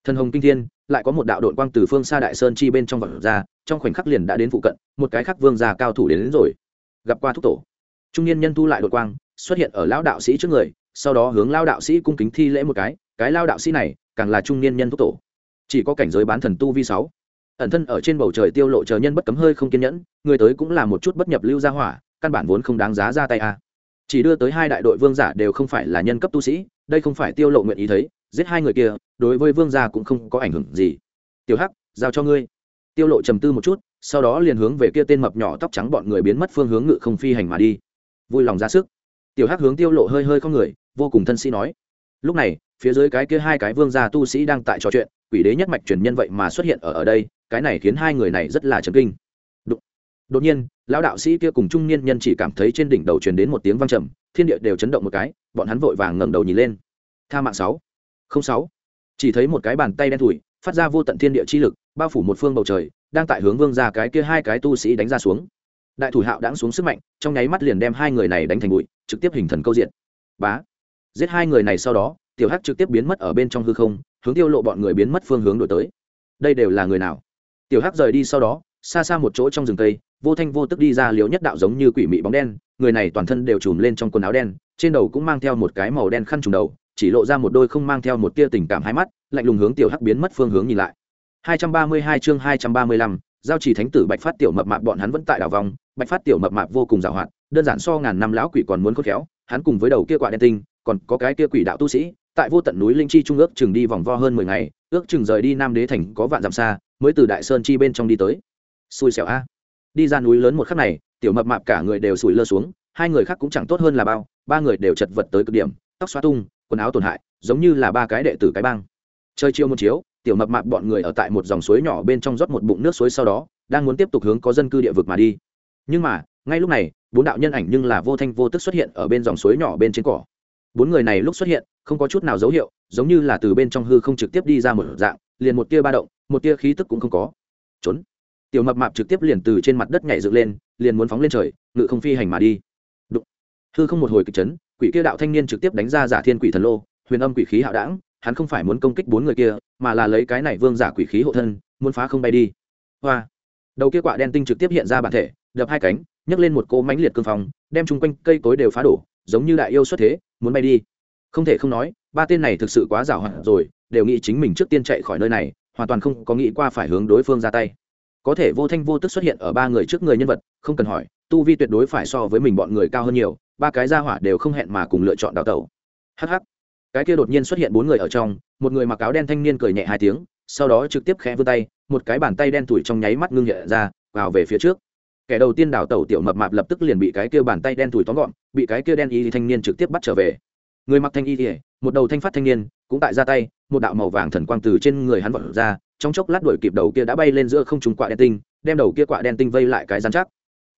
Thần hồng kinh thiên lại có một đạo đội quang từ phương xa đại sơn chi bên trong vật ra trong khoảnh khắc liền đã đến phụ cận một cái khắc vương già cao thủ đến, đến rồi. Gặp qua thúc tổ. Trung niên nhân thu lại đội quang xuất hiện ở lão đạo sĩ trước người sau đó hướng lao đạo sĩ cung kính thi lễ một cái cái lao đạo sĩ này càng là trung niên nhân thúc tổ. Chỉ có cảnh giới bán thần tu vi sáu. Ẩn thân ở trên bầu trời tiêu lộ chờ nhân bất cấm hơi không kiên nhẫn người tới cũng là một chút bất nhập lưu gia hỏa căn bản vốn không đáng giá ra tay a. Chỉ đưa tới hai đại đội vương giả đều không phải là nhân cấp tu sĩ đây không phải tiêu lộ nguyện ý thấy giết hai người kia đối với vương gia cũng không có ảnh hưởng gì. Tiểu hắc giao cho ngươi. Tiêu lộ trầm tư một chút sau đó liền hướng về kia tên mập nhỏ tóc trắng bọn người biến mất phương hướng ngự không phi hành mà đi. Vui lòng ra sức. Tiểu hắc hướng tiêu lộ hơi hơi con người vô cùng thân sĩ nói. Lúc này phía dưới cái kia hai cái vương gia tu sĩ đang tại trò chuyện quỷ đế nhất mạch truyền nhân vậy mà xuất hiện ở ở đây cái này khiến hai người này rất là chấn kinh. Đột, đột nhiên lão đạo sĩ kia cùng trung niên nhân chỉ cảm thấy trên đỉnh đầu truyền đến một tiếng vang trầm thiên địa đều chấn động một cái bọn hắn vội vàng ngẩng đầu nhìn lên. Tha mạng sáu không sáu. Chỉ thấy một cái bàn tay đen thủi phát ra vô tận thiên địa chi lực, bao phủ một phương bầu trời, đang tại hướng vương ra cái kia hai cái tu sĩ đánh ra xuống. Đại thủ hạo đãng xuống sức mạnh, trong nháy mắt liền đem hai người này đánh thành bụi, trực tiếp hình thần câu diện. Bá. Giết hai người này sau đó, tiểu hắc trực tiếp biến mất ở bên trong hư không, hướng tiêu lộ bọn người biến mất phương hướng đổi tới. Đây đều là người nào? Tiểu hắc rời đi sau đó, xa xa một chỗ trong rừng cây, vô thanh vô tức đi ra liễu nhất đạo giống như quỷ mị bóng đen, người này toàn thân đều trùm lên trong quần áo đen, trên đầu cũng mang theo một cái màu đen khăn trùm đầu chỉ lộ ra một đôi không mang theo một tia tình cảm hai mắt lạnh lùng hướng tiểu hắc biến mất phương hướng nhìn lại. 232 chương 235, giao chỉ thánh tử bạch phát tiểu mập mạp bọn hắn vẫn tại đảo vòng bạch phát tiểu mập mạp vô cùng giàu hoạt đơn giản so ngàn năm lão quỷ còn muốn khôn khéo hắn cùng với đầu kia quạ đen tinh còn có cái kia quỷ đạo tu sĩ tại vô tận núi linh chi trung ước chừng đi vòng vo hơn mười ngày ước chừng rời đi nam đế thành có vạn dặm xa mới từ đại sơn chi bên trong đi tới. Xui xẻo a. Đi ra núi lớn một khắc này tiểu mập mạp cả người đều sủi lơ xuống hai người khác cũng chẳng tốt hơn là bao ba người đều chật vật tới cực điểm tóc xóa tung quần áo tổn hại, giống như là ba cái đệ tử cái bang. Chơi chiêu một chiếu, tiểu mập mạp bọn người ở tại một dòng suối nhỏ bên trong rót một bụng nước suối sau đó, đang muốn tiếp tục hướng có dân cư địa vực mà đi. Nhưng mà, ngay lúc này, bốn đạo nhân ảnh nhưng là vô thanh vô tức xuất hiện ở bên dòng suối nhỏ bên trên cỏ. Bốn người này lúc xuất hiện, không có chút nào dấu hiệu, giống như là từ bên trong hư không trực tiếp đi ra một dạng, liền một tia ba động, một tia khí tức cũng không có. Trốn. Tiểu mập mạp trực tiếp liền từ trên mặt đất nhảy dựng lên, liền muốn phóng lên trời, ngự không phi hành mà đi. Đụng. hư không một hồi kịch chấn quỷ kia đạo thanh niên trực tiếp đánh ra giả thiên quỷ thần lô, huyền âm quỷ khí hạo đảng, hắn không phải muốn công kích bốn người kia, mà là lấy cái này vương giả quỷ khí hộ thân, muốn phá không bay đi. Hoa. Đầu kia quạ đen tinh trực tiếp hiện ra bản thể, đập hai cánh, nhấc lên một cỗ mánh liệt cương phong, đem chung quanh cây cối đều phá đổ, giống như đại yêu xuất thế, muốn bay đi. Không thể không nói, ba tên này thực sự quá giảo hoạt rồi, đều nghĩ chính mình trước tiên chạy khỏi nơi này, hoàn toàn không có nghĩ qua phải hướng đối phương ra tay. Có thể vô thanh vô tức xuất hiện ở ba người trước người nhân vật, không cần hỏi, tu vi tuyệt đối phải so với mình bọn người cao hơn nhiều ba cái gia hỏa đều không hẹn mà cùng lựa chọn đào tẩu. Hh cái kia đột nhiên xuất hiện bốn người ở trong, một người mặc áo đen thanh niên cười nhẹ hai tiếng, sau đó trực tiếp khẽ vươn tay, một cái bàn tay đen thủi trong nháy mắt ngưng nhẹ ra, vào về phía trước. Kẻ đầu tiên đào tẩu tiểu mập mạp lập tức liền bị cái kia bàn tay đen thủi tóm gọn, bị cái kia đen y thanh niên trực tiếp bắt trở về. Người mặc thanh y thì, một đầu thanh phát thanh niên, cũng tại ra tay, một đạo màu vàng thần quang từ trên người hắn vọt ra, trong chốc lát đuổi kịp đầu kia đã bay lên giữa không trùng quạ đen tinh, đem đầu kia quạ đen tinh vây lại cái rắn chắc.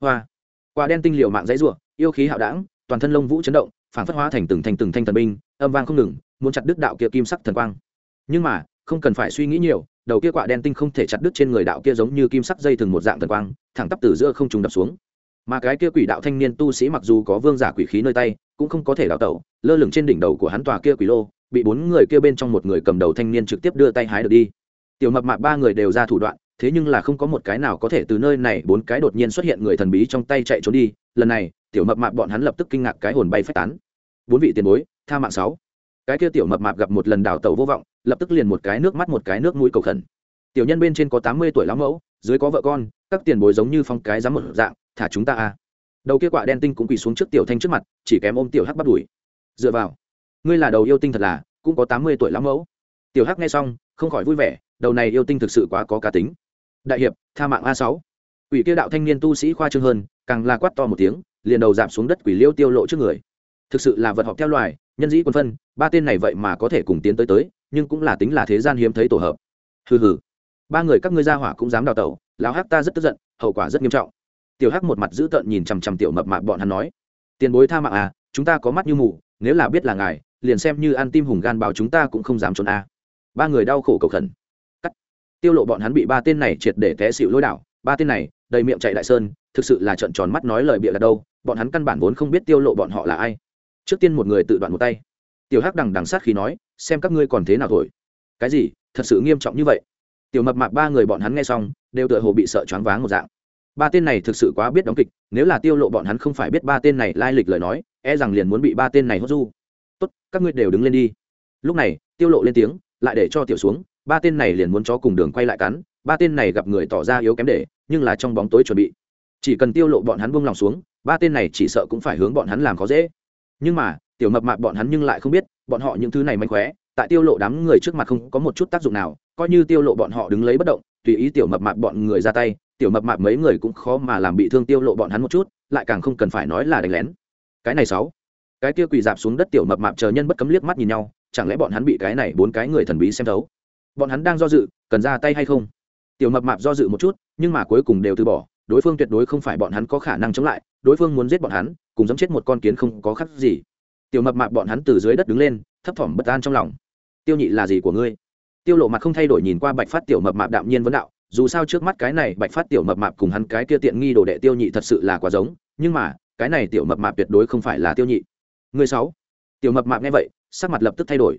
Hoa. Quạ đen tinh liều mạng dãy ruộng yêu khí hạo đảng toàn thân lông vũ chấn động phản phất hóa thành từng thành từng thanh thần binh, âm vang không ngừng, muốn chặt đứt đạo kia kim sắc thần quang. Nhưng mà, không cần phải suy nghĩ nhiều, đầu kia quạ đen tinh không thể chặt đứt trên người đạo kia giống như kim sắc dây thừng một dạng thần quang, thẳng tắp từ giữa không trùng đập xuống. Mà cái kia quỷ đạo thanh niên tu sĩ mặc dù có vương giả quỷ khí nơi tay, cũng không có thể đào tẩu, lơ lửng trên đỉnh đầu của hắn tòa kia quỷ lô, bị bốn người kia bên trong một người cầm đầu thanh niên trực tiếp đưa tay hái được đi. Tiểu mập mạp ba người đều ra thủ đoạn, thế nhưng là không có một cái nào có thể từ nơi này bốn cái đột nhiên xuất hiện người thần bí trong tay chạy trốn đi, lần này tiểu mập mạp bọn hắn lập tức kinh ngạc cái hồn bay phách tán. Bốn vị tiền bối, tha mạng sáu. Cái kia tiểu mập mạp gặp một lần đào tẩu vô vọng, lập tức liền một cái nước mắt một cái nước mũi cầu khẩn. Tiểu nhân bên trên có tám mươi tuổi lão mẫu, dưới có vợ con, các tiền bối giống như phong cái dám một dạng, thả chúng ta a. Đầu kia quạ đen tinh cũng quỳ xuống trước tiểu thanh trước mặt, chỉ kém ôm tiểu hắc bắt đuổi. Dựa vào, ngươi là đầu yêu tinh thật là, cũng có tám mươi tuổi lão mẫu. Tiểu hắc nghe xong, không khỏi vui vẻ, đầu này yêu tinh thực sự quá có cá tính. Đại hiệp, tha mạng a sáu quỷ kia đạo thanh niên tu sĩ khoa trương hơn, càng là quát to một tiếng, liền đầu giảm xuống đất quỷ liêu tiêu lộ trước người. Thực sự là vật họp theo loài, nhân dĩ quân phân, ba tên này vậy mà có thể cùng tiến tới tới, nhưng cũng là tính là thế gian hiếm thấy tổ hợp. Hừ hừ. Ba người các ngươi ra hỏa cũng dám đào tẩu, lão hắc ta rất tức giận, hậu quả rất nghiêm trọng. Tiểu hắc một mặt dữ tợn nhìn chằm chằm tiểu mập mạp bọn hắn nói, tiền bối tha mạng à chúng ta có mắt như mù, nếu là biết là ngài, liền xem như ăn tim hùng gan báo chúng ta cũng không dám trốn a. Ba người đau khổ cầu khẩn. Cắt. Tiêu lộ bọn hắn bị ba tên này triệt để té xịu lôi đảo ba tên này, đầy miệng chạy đại sơn, thực sự là trợn tròn mắt nói lời bịa đặt đâu, bọn hắn căn bản vốn không biết tiêu lộ bọn họ là ai. Trước tiên một người tự đoạn một tay. Tiểu hắc đằng đằng sát khi nói, xem các ngươi còn thế nào thổi. Cái gì? Thật sự nghiêm trọng như vậy? Tiểu mập mạp ba người bọn hắn nghe xong, đều tựa hồ bị sợ choáng váng một dạng. Ba tên này thực sự quá biết đóng kịch, nếu là tiêu lộ bọn hắn không phải biết ba tên này lai lịch lời nói e rằng liền muốn bị ba tên này hốt du. Tốt, các ngươi đều đứng lên đi. Lúc này, tiêu lộ lên tiếng, lại để cho tiểu xuống, ba tên này liền muốn cho cùng đường quay lại cắn ba tên này gặp người tỏ ra yếu kém để, nhưng là trong bóng tối chuẩn bị. Chỉ cần tiêu lộ bọn hắn buông lòng xuống, ba tên này chỉ sợ cũng phải hướng bọn hắn làm khó dễ. Nhưng mà, tiểu mập mạp bọn hắn nhưng lại không biết, bọn họ những thứ này manh khóe tại tiêu lộ đám người trước mặt không có một chút tác dụng nào, coi như tiêu lộ bọn họ đứng lấy bất động, tùy ý tiểu mập mạp bọn người ra tay, tiểu mập mạp mấy người cũng khó mà làm bị thương tiêu lộ bọn hắn một chút, lại càng không cần phải nói là đánh lén. Cái này sáu. Cái kia quỳ dạp xuống đất tiểu mập mạp chờ nhân bất cấm liếc mắt nhìn nhau, chẳng lẽ bọn hắn bị cái này bốn cái người thần bí xem thấu? Bọn hắn đang do dự, cần ra tay hay không? Tiểu mập mạp do dự một chút, nhưng mà cuối cùng đều từ bỏ, đối phương tuyệt đối không phải bọn hắn có khả năng chống lại, đối phương muốn giết bọn hắn, cùng giống chết một con kiến không có khác gì. Tiểu mập mạp bọn hắn từ dưới đất đứng lên, thấp thỏm bất an trong lòng. Tiêu nhị là gì của ngươi? Tiêu lộ mặt không thay đổi nhìn qua bạch phát tiểu mập mạp đạm nhiên vấn đạo, dù sao trước mắt cái này bạch phát tiểu mập mạp cùng hắn cái kia tiện nghi đồ đệ tiêu nhị thật sự là quá giống, nhưng mà, cái này tiểu mập mạp tuyệt đối không phải là tiêu nhị. Người sáu? Tiểu mập mạp nghe vậy, sắc mặt lập tức thay đổi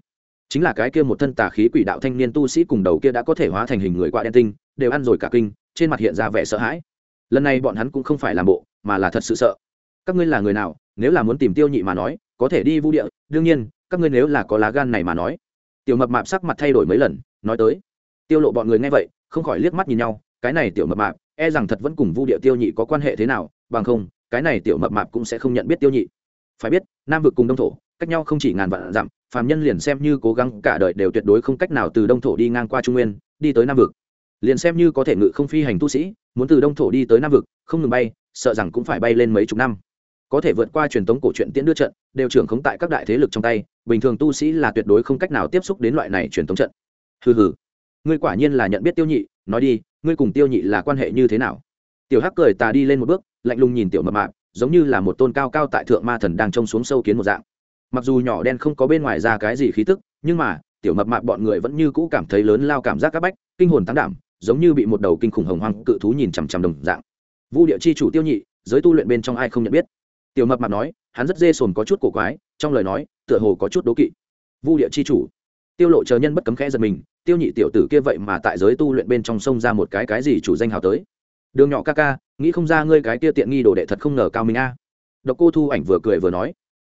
chính là cái kia một thân tà khí quỷ đạo thanh niên tu sĩ cùng đầu kia đã có thể hóa thành hình người quạ đen tinh, đều ăn rồi cả kinh, trên mặt hiện ra vẻ sợ hãi. Lần này bọn hắn cũng không phải làm bộ, mà là thật sự sợ. Các ngươi là người nào, nếu là muốn tìm tiêu nhị mà nói, có thể đi vũ địa, đương nhiên, các ngươi nếu là có lá gan này mà nói. Tiểu mập mạp sắc mặt thay đổi mấy lần, nói tới. Tiêu lộ bọn người nghe vậy, không khỏi liếc mắt nhìn nhau, cái này tiểu mập mạp e rằng thật vẫn cùng vu địa tiêu nhị có quan hệ thế nào, bằng không, cái này tiểu mập mạp cũng sẽ không nhận biết tiêu nhị. Phải biết, nam vực cùng đông thổ cách nhau không chỉ ngàn vạn dặm, phàm nhân liền xem như cố gắng cả đời đều tuyệt đối không cách nào từ đông thổ đi ngang qua trung nguyên, đi tới nam vực. Liền xem như có thể ngự không phi hành tu sĩ, muốn từ đông thổ đi tới nam vực, không ngừng bay, sợ rằng cũng phải bay lên mấy chục năm. Có thể vượt qua truyền thống cổ truyện tiễn đưa trận, đều trưởng khống tại các đại thế lực trong tay, bình thường tu sĩ là tuyệt đối không cách nào tiếp xúc đến loại này truyền thống trận. Hừ hừ. Ngươi quả nhiên là nhận biết tiêu nhị, nói đi, ngươi cùng tiêu nhị là quan hệ như thế nào? Tiểu hắc cười tà đi lên một bước, lạnh lùng nhìn tiểu mập mạp, giống như là một tôn cao cao tại thượng ma thần đang trông xuống sâu kiến một dạng mặc dù nhỏ đen không có bên ngoài ra cái gì khí tức, nhưng mà, tiểu mập mạp bọn người vẫn như cũ cảm thấy lớn lao cảm giác các bách, kinh hồn tăng đảm, giống như bị một đầu kinh khủng hồng hoang cự thú nhìn chằm chằm đồng dạng. Vu địa chi chủ tiêu nhị, giới tu luyện bên trong ai không nhận biết? Tiểu mập mạp nói, hắn rất dê sồn có chút cổ quái, trong lời nói, tựa hồ có chút đố kỵ. Vu địa chi chủ, tiêu lộ chờ nhân bất cấm khẽ giật mình, tiêu nhị tiểu tử kia vậy mà tại giới tu luyện bên trong sông ra một cái cái gì chủ danh hào tới? Đường nhỏ ca ca, nghĩ không ra ngươi cái kia tiện nghi đồ đệ thật không ngờ cao minh a. Độc cô thu ảnh vừa cười vừa nói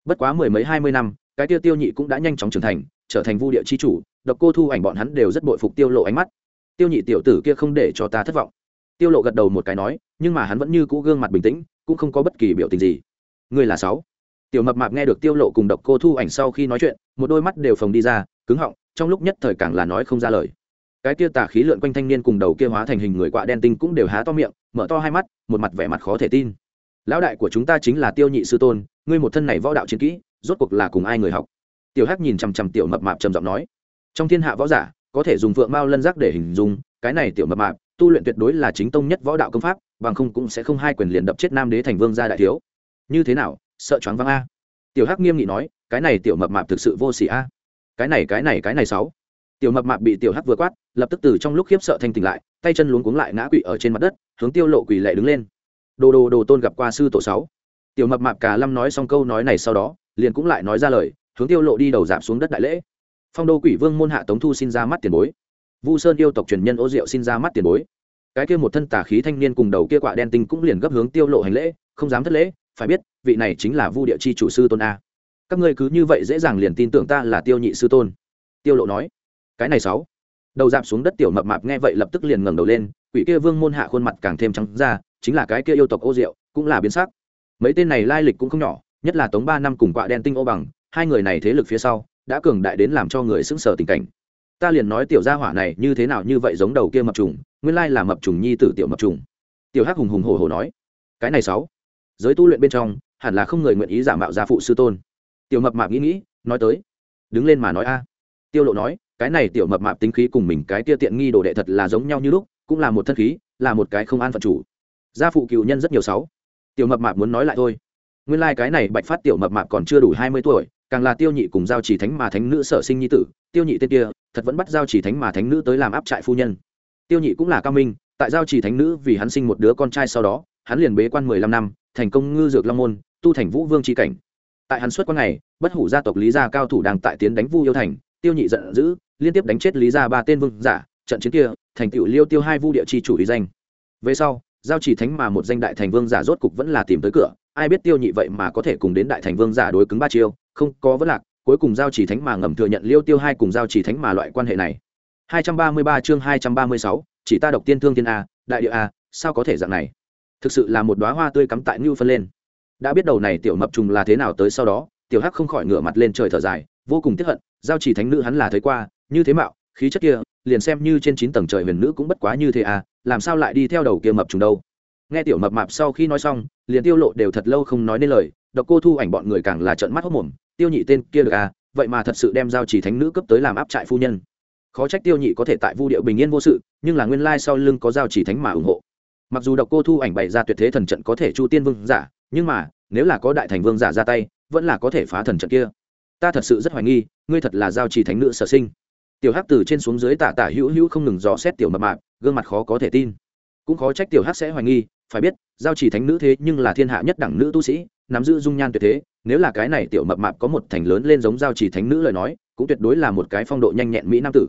bất quá mười mấy hai mươi năm, cái tiêu tiêu nhị cũng đã nhanh chóng trưởng thành, trở thành vu địa chi chủ, độc cô thu ảnh bọn hắn đều rất bội phục tiêu lộ ánh mắt. Tiêu nhị tiểu tử kia không để cho ta thất vọng. Tiêu lộ gật đầu một cái nói, nhưng mà hắn vẫn như cũ gương mặt bình tĩnh, cũng không có bất kỳ biểu tình gì. Người là sáu. Tiểu mập mạp nghe được tiêu lộ cùng độc cô thu ảnh sau khi nói chuyện, một đôi mắt đều phồng đi ra, cứng họng, trong lúc nhất thời càng là nói không ra lời. Cái kia tà khí lượn quanh thanh niên cùng đầu kia hóa thành hình người quạ đen tinh cũng đều há to miệng, mở to hai mắt, một mặt vẻ mặt khó thể tin lão đại của chúng ta chính là tiêu nhị sư tôn, ngươi một thân này võ đạo chiến kỹ, rốt cuộc là cùng ai người học? Tiểu hắc nhìn chằm chằm tiểu mập mạp trầm giọng nói. Trong thiên hạ võ giả, có thể dùng phượng mao lân giác để hình dung, cái này tiểu mập mạp, tu luyện tuyệt đối là chính tông nhất võ đạo công pháp, bằng không cũng sẽ không hai quyền liền đập chết nam đế thành vương gia đại thiếu. Như thế nào, sợ choáng váng a? Tiểu hắc nghiêm nghị nói, cái này tiểu mập mạp thực sự vô sỉ a. Cái này cái này cái này sáu. Tiểu mập mạp bị tiểu hắc vừa quát, lập tức từ trong lúc khiếp sợ thanh tỉnh lại, tay chân luống cuống lại ngã quỵ ở trên mặt đất, hướng tiêu lộ quỳ lệ đứng lên đồ đồ đồ tôn gặp qua sư tổ sáu. Tiểu mập mạp cả lâm nói xong câu nói này sau đó, liền cũng lại nói ra lời, hướng tiêu lộ đi đầu giảm xuống đất đại lễ. Phong đô quỷ vương môn hạ tống thu xin ra mắt tiền bối. Vu sơn yêu tộc truyền nhân ô diệu xin ra mắt tiền bối. Cái kia một thân tà khí thanh niên cùng đầu kia quạ đen tinh cũng liền gấp hướng tiêu lộ hành lễ, không dám thất lễ, phải biết, vị này chính là vu địa chi chủ sư tôn a. Các ngươi cứ như vậy dễ dàng liền tin tưởng ta là tiêu nhị sư tôn. Tiêu lộ nói. Cái này sáu đầu dạp xuống đất tiểu mập mạp nghe vậy lập tức liền ngẩng đầu lên, quỷ kia vương môn hạ khuôn mặt càng thêm trắng ra, chính là cái kia yêu tộc ô diệu, cũng là biến sắc. Mấy tên này lai lịch cũng không nhỏ, nhất là tống ba năm cùng quạ đen tinh ô bằng, hai người này thế lực phía sau, đã cường đại đến làm cho người sững sờ tình cảnh. Ta liền nói tiểu gia hỏa này như thế nào như vậy giống đầu kia mập trùng, nguyên lai là mập trùng nhi tử tiểu mập trùng. Tiểu hắc hùng hùng hổ hổ nói, cái này sáu, giới tu luyện bên trong, hẳn là không người nguyện ý giả mạo gia phụ sư tôn. Tiểu mập mạp nghĩ nghĩ, nói tới, đứng lên mà nói a tiêu lộ nói, cái này tiểu mập mạp tính khí cùng mình cái tia tiện nghi đồ đệ thật là giống nhau như lúc, cũng là một thân khí, là một cái không an phận chủ. Gia phụ cựu nhân rất nhiều sáu. Tiểu mập mạp muốn nói lại thôi. Nguyên lai like cái này bạch phát tiểu mập mạp còn chưa đủ hai mươi tuổi, càng là tiêu nhị cùng giao chỉ thánh mà thánh nữ sở sinh nhi tử, tiêu nhị tên kia, thật vẫn bắt giao chỉ thánh mà thánh nữ tới làm áp trại phu nhân. Tiêu nhị cũng là cao minh, tại giao chỉ thánh nữ vì hắn sinh một đứa con trai sau đó, hắn liền bế quan mười lăm năm, thành công ngư dược long môn, tu thành vũ vương tri cảnh. Tại hắn xuất quan này bất hủ gia tộc lý gia cao thủ đang tại tiến đánh vu yêu thành tiêu nhị giận dữ liên tiếp đánh chết lý gia ba tên vương giả trận chiến kia thành tựu liêu tiêu hai vu địa chi chủ ý danh. Về sau giao chỉ thánh mà một danh đại thành vương giả rốt cục vẫn là tìm tới cửa ai biết tiêu nhị vậy mà có thể cùng đến đại thành vương giả đối cứng ba chiêu không có vấn lạc cuối cùng giao chỉ thánh mà ngầm thừa nhận liêu tiêu hai cùng giao chỉ thánh mà loại quan hệ này. 233 chương 236, chỉ ta độc tiên thương thiên a đại địa a sao có thể dạng này? Thực sự là một đóa hoa tươi cắm tại ngưu phân lên. Đã biết đầu này tiểu mập trùng là thế nào tới sau đó tiểu hắc không khỏi ngửa mặt lên trời thở dài vô cùng tiếc hận giao chỉ thánh nữ hắn là thấy qua, như thế mạo, khí chất kia, liền xem như trên chín tầng trời huyền nữ cũng bất quá như thế à làm sao lại đi theo đầu kia mập trùng đâu. Nghe tiểu mập mạp sau khi nói xong, liền tiêu lộ đều thật lâu không nói nên lời, độc cô thu ảnh bọn người càng là trợn mắt hốt mồm, tiêu nhị tên kia được à vậy mà thật sự đem giao chỉ thánh nữ cấp tới làm áp trại phu nhân. Khó trách tiêu nhị có thể tại vu điệu bình yên vô sự, nhưng là nguyên lai sau lưng có giao chỉ thánh mà ủng hộ. Mặc dù độc cô thu ảnh bày ra tuyệt thế thần trận có thể chu tiên vương giả, nhưng mà, nếu là có đại thành vương giả ra tay, vẫn là có thể phá thần trận kia ta thật sự rất hoài nghi, ngươi thật là giao chỉ thánh nữ sở sinh. Tiểu hắc từ trên xuống dưới tả tả hữu hữu không ngừng dò xét tiểu mập mạp, gương mặt khó có thể tin. Cũng khó trách tiểu hắc sẽ hoài nghi, phải biết, giao chỉ thánh nữ thế nhưng là thiên hạ nhất đẳng nữ tu sĩ, nắm giữ dung nhan tuyệt thế, nếu là cái này tiểu mập mạp có một thành lớn lên giống giao chỉ thánh nữ lời nói, cũng tuyệt đối là một cái phong độ nhanh nhẹn mỹ nam tử.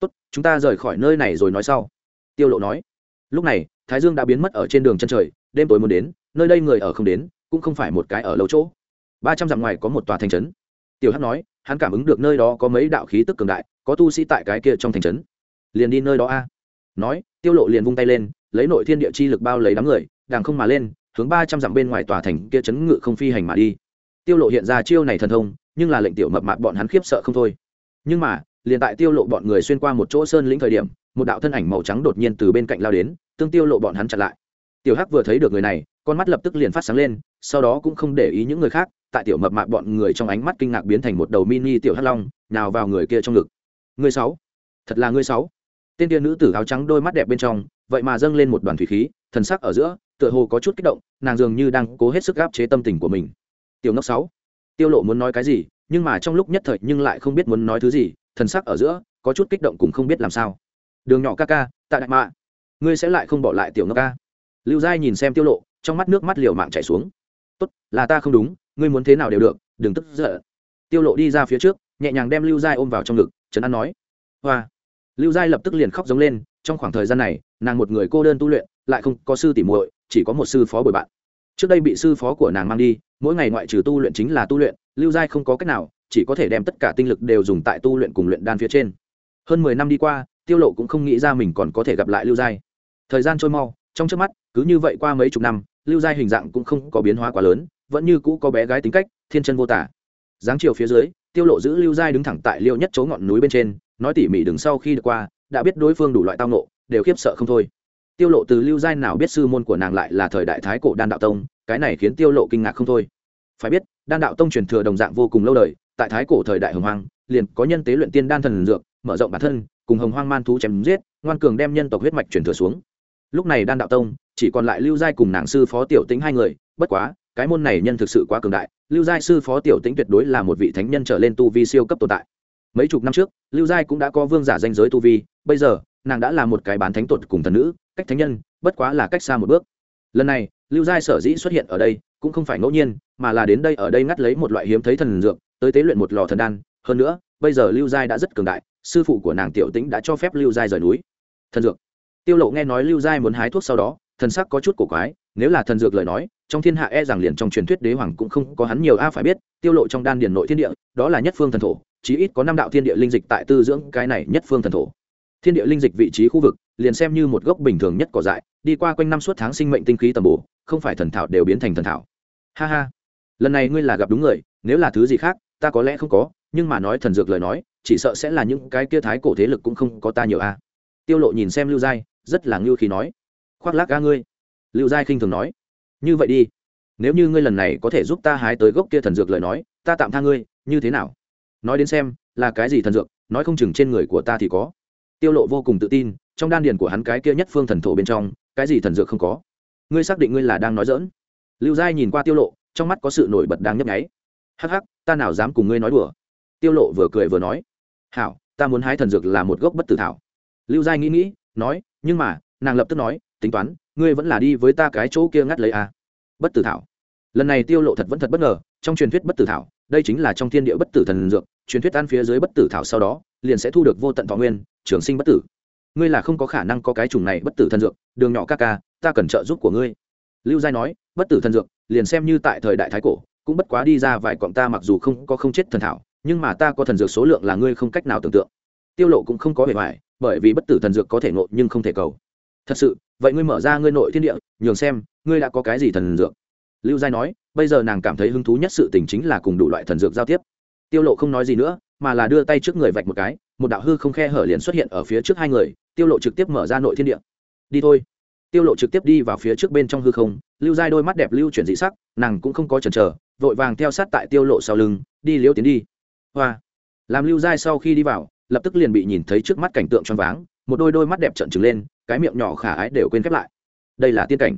Tốt, chúng ta rời khỏi nơi này rồi nói sau. Tiêu lộ nói. Lúc này, thái dương đã biến mất ở trên đường chân trời, đêm tối muốn đến, nơi đây người ở không đến, cũng không phải một cái ở lâu chỗ. Ba trăm dặm ngoài có một tòa thành trấn tiểu hắc nói, hắn cảm ứng được nơi đó có mấy đạo khí tức cường đại, có tu sĩ tại cái kia trong thành trấn. Liền đi nơi đó a. Nói, tiêu lộ liền vung tay lên, lấy nội thiên địa chi lực bao lấy đám người đàng không mà lên, hướng ba trăm dặm bên ngoài tòa thành kia chấn ngự không phi hành mà đi. Tiêu lộ hiện ra chiêu này thần thông, nhưng là lệnh tiểu mập mạp bọn hắn khiếp sợ không thôi. Nhưng mà, liền tại tiêu lộ bọn người xuyên qua một chỗ sơn lĩnh thời điểm, một đạo thân ảnh màu trắng đột nhiên từ bên cạnh lao đến, tương tiêu lộ bọn hắn chặn lại. Tiểu hắc vừa thấy được người này, con mắt lập tức liền phát sáng lên, sau đó cũng không để ý những người khác tại tiểu mập mạp bọn người trong ánh mắt kinh ngạc biến thành một đầu mini tiểu hắc long nào vào người kia trong ngực. Người sáu, thật là người sáu. Tên tiên nữ tử áo trắng đôi mắt đẹp bên trong, vậy mà dâng lên một đoàn thủy khí, thần sắc ở giữa, tựa hồ có chút kích động, nàng dường như đang cố hết sức gáp chế tâm tình của mình. Tiểu ngốc sáu, tiêu lộ muốn nói cái gì, nhưng mà trong lúc nhất thời nhưng lại không biết muốn nói thứ gì, thần sắc ở giữa, có chút kích động cũng không biết làm sao. Đường nhỏ ca ca tại đại mạ, ngươi sẽ lại không bỏ lại tiểu ngốc ca. Lưu giai nhìn xem tiêu lộ, trong mắt nước mắt liều mạng chảy xuống. Tốt, là ta không đúng ngươi muốn thế nào đều được, đừng tức giận. Tiêu lộ đi ra phía trước, nhẹ nhàng đem lưu giai ôm vào trong ngực, trấn an nói. Hoa. Lưu giai lập tức liền khóc giống lên, trong khoảng thời gian này, nàng một người cô đơn tu luyện, lại không có sư tỉ muội, chỉ có một sư phó bồi bạn. Trước đây bị sư phó của nàng mang đi, mỗi ngày ngoại trừ tu luyện chính là tu luyện, lưu giai không có cách nào, chỉ có thể đem tất cả tinh lực đều dùng tại tu luyện cùng luyện đan phía trên. Hơn mười năm đi qua, tiêu lộ cũng không nghĩ ra mình còn có thể gặp lại lưu giai. Thời gian trôi mau, trong trước mắt, cứ như vậy qua mấy chục năm, lưu giai hình dạng cũng không có biến hóa quá lớn vẫn như cũ có bé gái tính cách, thiên chân vô tả. Dáng chiều phía dưới, tiêu lộ giữ lưu giai đứng thẳng tại liêu nhất chỗ ngọn núi bên trên, nói tỉ mỉ đứng sau khi được qua, đã biết đối phương đủ loại tao nộ đều khiếp sợ không thôi. Tiêu lộ từ lưu giai nào biết sư môn của nàng lại là thời đại thái cổ đan đạo tông, cái này khiến tiêu lộ kinh ngạc không thôi. Phải biết, đan đạo tông truyền thừa đồng dạng vô cùng lâu đời, tại thái cổ thời đại hồng hoang, liền có nhân tế luyện tiên đan thần dược, mở rộng bản thân, cùng hồng hoang man thú chém giết, ngoan cường đem nhân tộc huyết mạch truyền thừa xuống. Lúc này đan đạo tông, chỉ còn lại lưu giai cùng nàng sư phó tiểu tính hai người, bất quá cái môn này nhân thực sự quá cường đại, lưu giai sư phó tiểu tĩnh tuyệt đối là một vị thánh nhân trở lên tu vi siêu cấp tồn tại. Mấy chục năm trước, lưu giai cũng đã có vương giả danh giới tu vi, bây giờ, nàng đã là một cái bán thánh tột cùng thần nữ, cách thánh nhân, bất quá là cách xa một bước. Lần này, lưu giai sở dĩ xuất hiện ở đây, cũng không phải ngẫu nhiên, mà là đến đây ở đây ngắt lấy một loại hiếm thấy thần dược, tới tế luyện một lò thần đan. Hơn nữa, bây giờ lưu giai đã rất cường đại, sư phụ của nàng tiểu tĩnh đã cho phép lưu giai rời núi. Thần dược. Tiêu lộ nghe nói lưu giai muốn hái thuốc sau đó thần sắc có chút cổ quái, nếu là thần dược lời nói, trong thiên hạ e rằng liền trong truyền thuyết đế hoàng cũng không có hắn nhiều a, phải biết, tiêu lộ trong đan điền nội thiên địa, đó là nhất phương thần thổ, chí ít có năm đạo thiên địa linh dịch tại tư dưỡng cái này nhất phương thần thổ. Thiên địa linh dịch vị trí khu vực, liền xem như một gốc bình thường nhất cỏ dại, đi qua quanh năm suốt tháng sinh mệnh tinh khí tầm bổ, không phải thần thảo đều biến thành thần thảo. Ha ha. Lần này ngươi là gặp đúng người, nếu là thứ gì khác, ta có lẽ không có, nhưng mà nói thần dược lời nói, chỉ sợ sẽ là những cái kia thái cổ thế lực cũng không có ta nhiều a. Tiêu lộ nhìn xem lưu giai, rất là ngưu khí nói khoác lác ca ngươi. Lưu giai khinh thường nói. Như vậy đi. Nếu như ngươi lần này có thể giúp ta hái tới gốc kia thần dược lời nói, ta tạm tha ngươi, như thế nào? Nói đến xem, là cái gì thần dược, nói không chừng trên người của ta thì có. Tiêu lộ vô cùng tự tin, trong đan điền của hắn cái kia nhất phương thần thổ bên trong, cái gì thần dược không có? Ngươi xác định ngươi là đang nói dỡn lưu giai nhìn qua tiêu lộ, trong mắt có sự nổi bật đang nhấp nháy. Hắc hắc, ta nào dám cùng ngươi nói đùa? Tiêu lộ vừa cười vừa nói. Hảo, ta muốn hái thần dược là một gốc bất tử thảo. Lưu giai nghĩ nghĩ, nói, nhưng mà, nàng lập tức nói tính toán, ngươi vẫn là đi với ta cái chỗ kia ngắt lấy a à. bất tử thảo. Lần này tiêu lộ thật vẫn thật bất ngờ, trong truyền thuyết bất tử thảo, đây chính là trong thiên địa bất tử thần dược, truyền thuyết ăn phía dưới bất tử thảo sau đó, liền sẽ thu được vô tận thọ nguyên, trường sinh bất tử. Ngươi là không có khả năng có cái chủng này bất tử thần dược, đường nhỏ ca ca, ta cần trợ giúp của ngươi. Lưu giai nói, bất tử thần dược, liền xem như tại thời đại thái cổ, cũng bất quá đi ra vài cọng ta mặc dù không có không chết thần thảo, nhưng mà ta có thần dược số lượng là ngươi không cách nào tưởng tượng. Tiêu lộ cũng không có hề hoài bởi vì bất tử thần dược có thể ngộ nhưng không thể cầu thật sự, vậy ngươi mở ra ngươi nội thiên địa, nhường xem, ngươi đã có cái gì thần dược? Lưu giai nói, bây giờ nàng cảm thấy hứng thú nhất sự tình chính là cùng đủ loại thần dược giao tiếp. Tiêu lộ không nói gì nữa, mà là đưa tay trước người vạch một cái, một đạo hư không khe hở liền xuất hiện ở phía trước hai người, tiêu lộ trực tiếp mở ra nội thiên địa. Đi thôi. Tiêu lộ trực tiếp đi vào phía trước bên trong hư không, lưu giai đôi mắt đẹp lưu chuyển dị sắc, nàng cũng không có chần chờ, vội vàng theo sát tại tiêu lộ sau lưng, đi liễu tiến đi. Hoa. Làm lưu giai sau khi đi vào, lập tức liền bị nhìn thấy trước mắt cảnh tượng choáng váng, một đôi đôi mắt đẹp trợn trừng lên cái miệng nhỏ khả ái đều quên khép lại. Đây là tiên cảnh.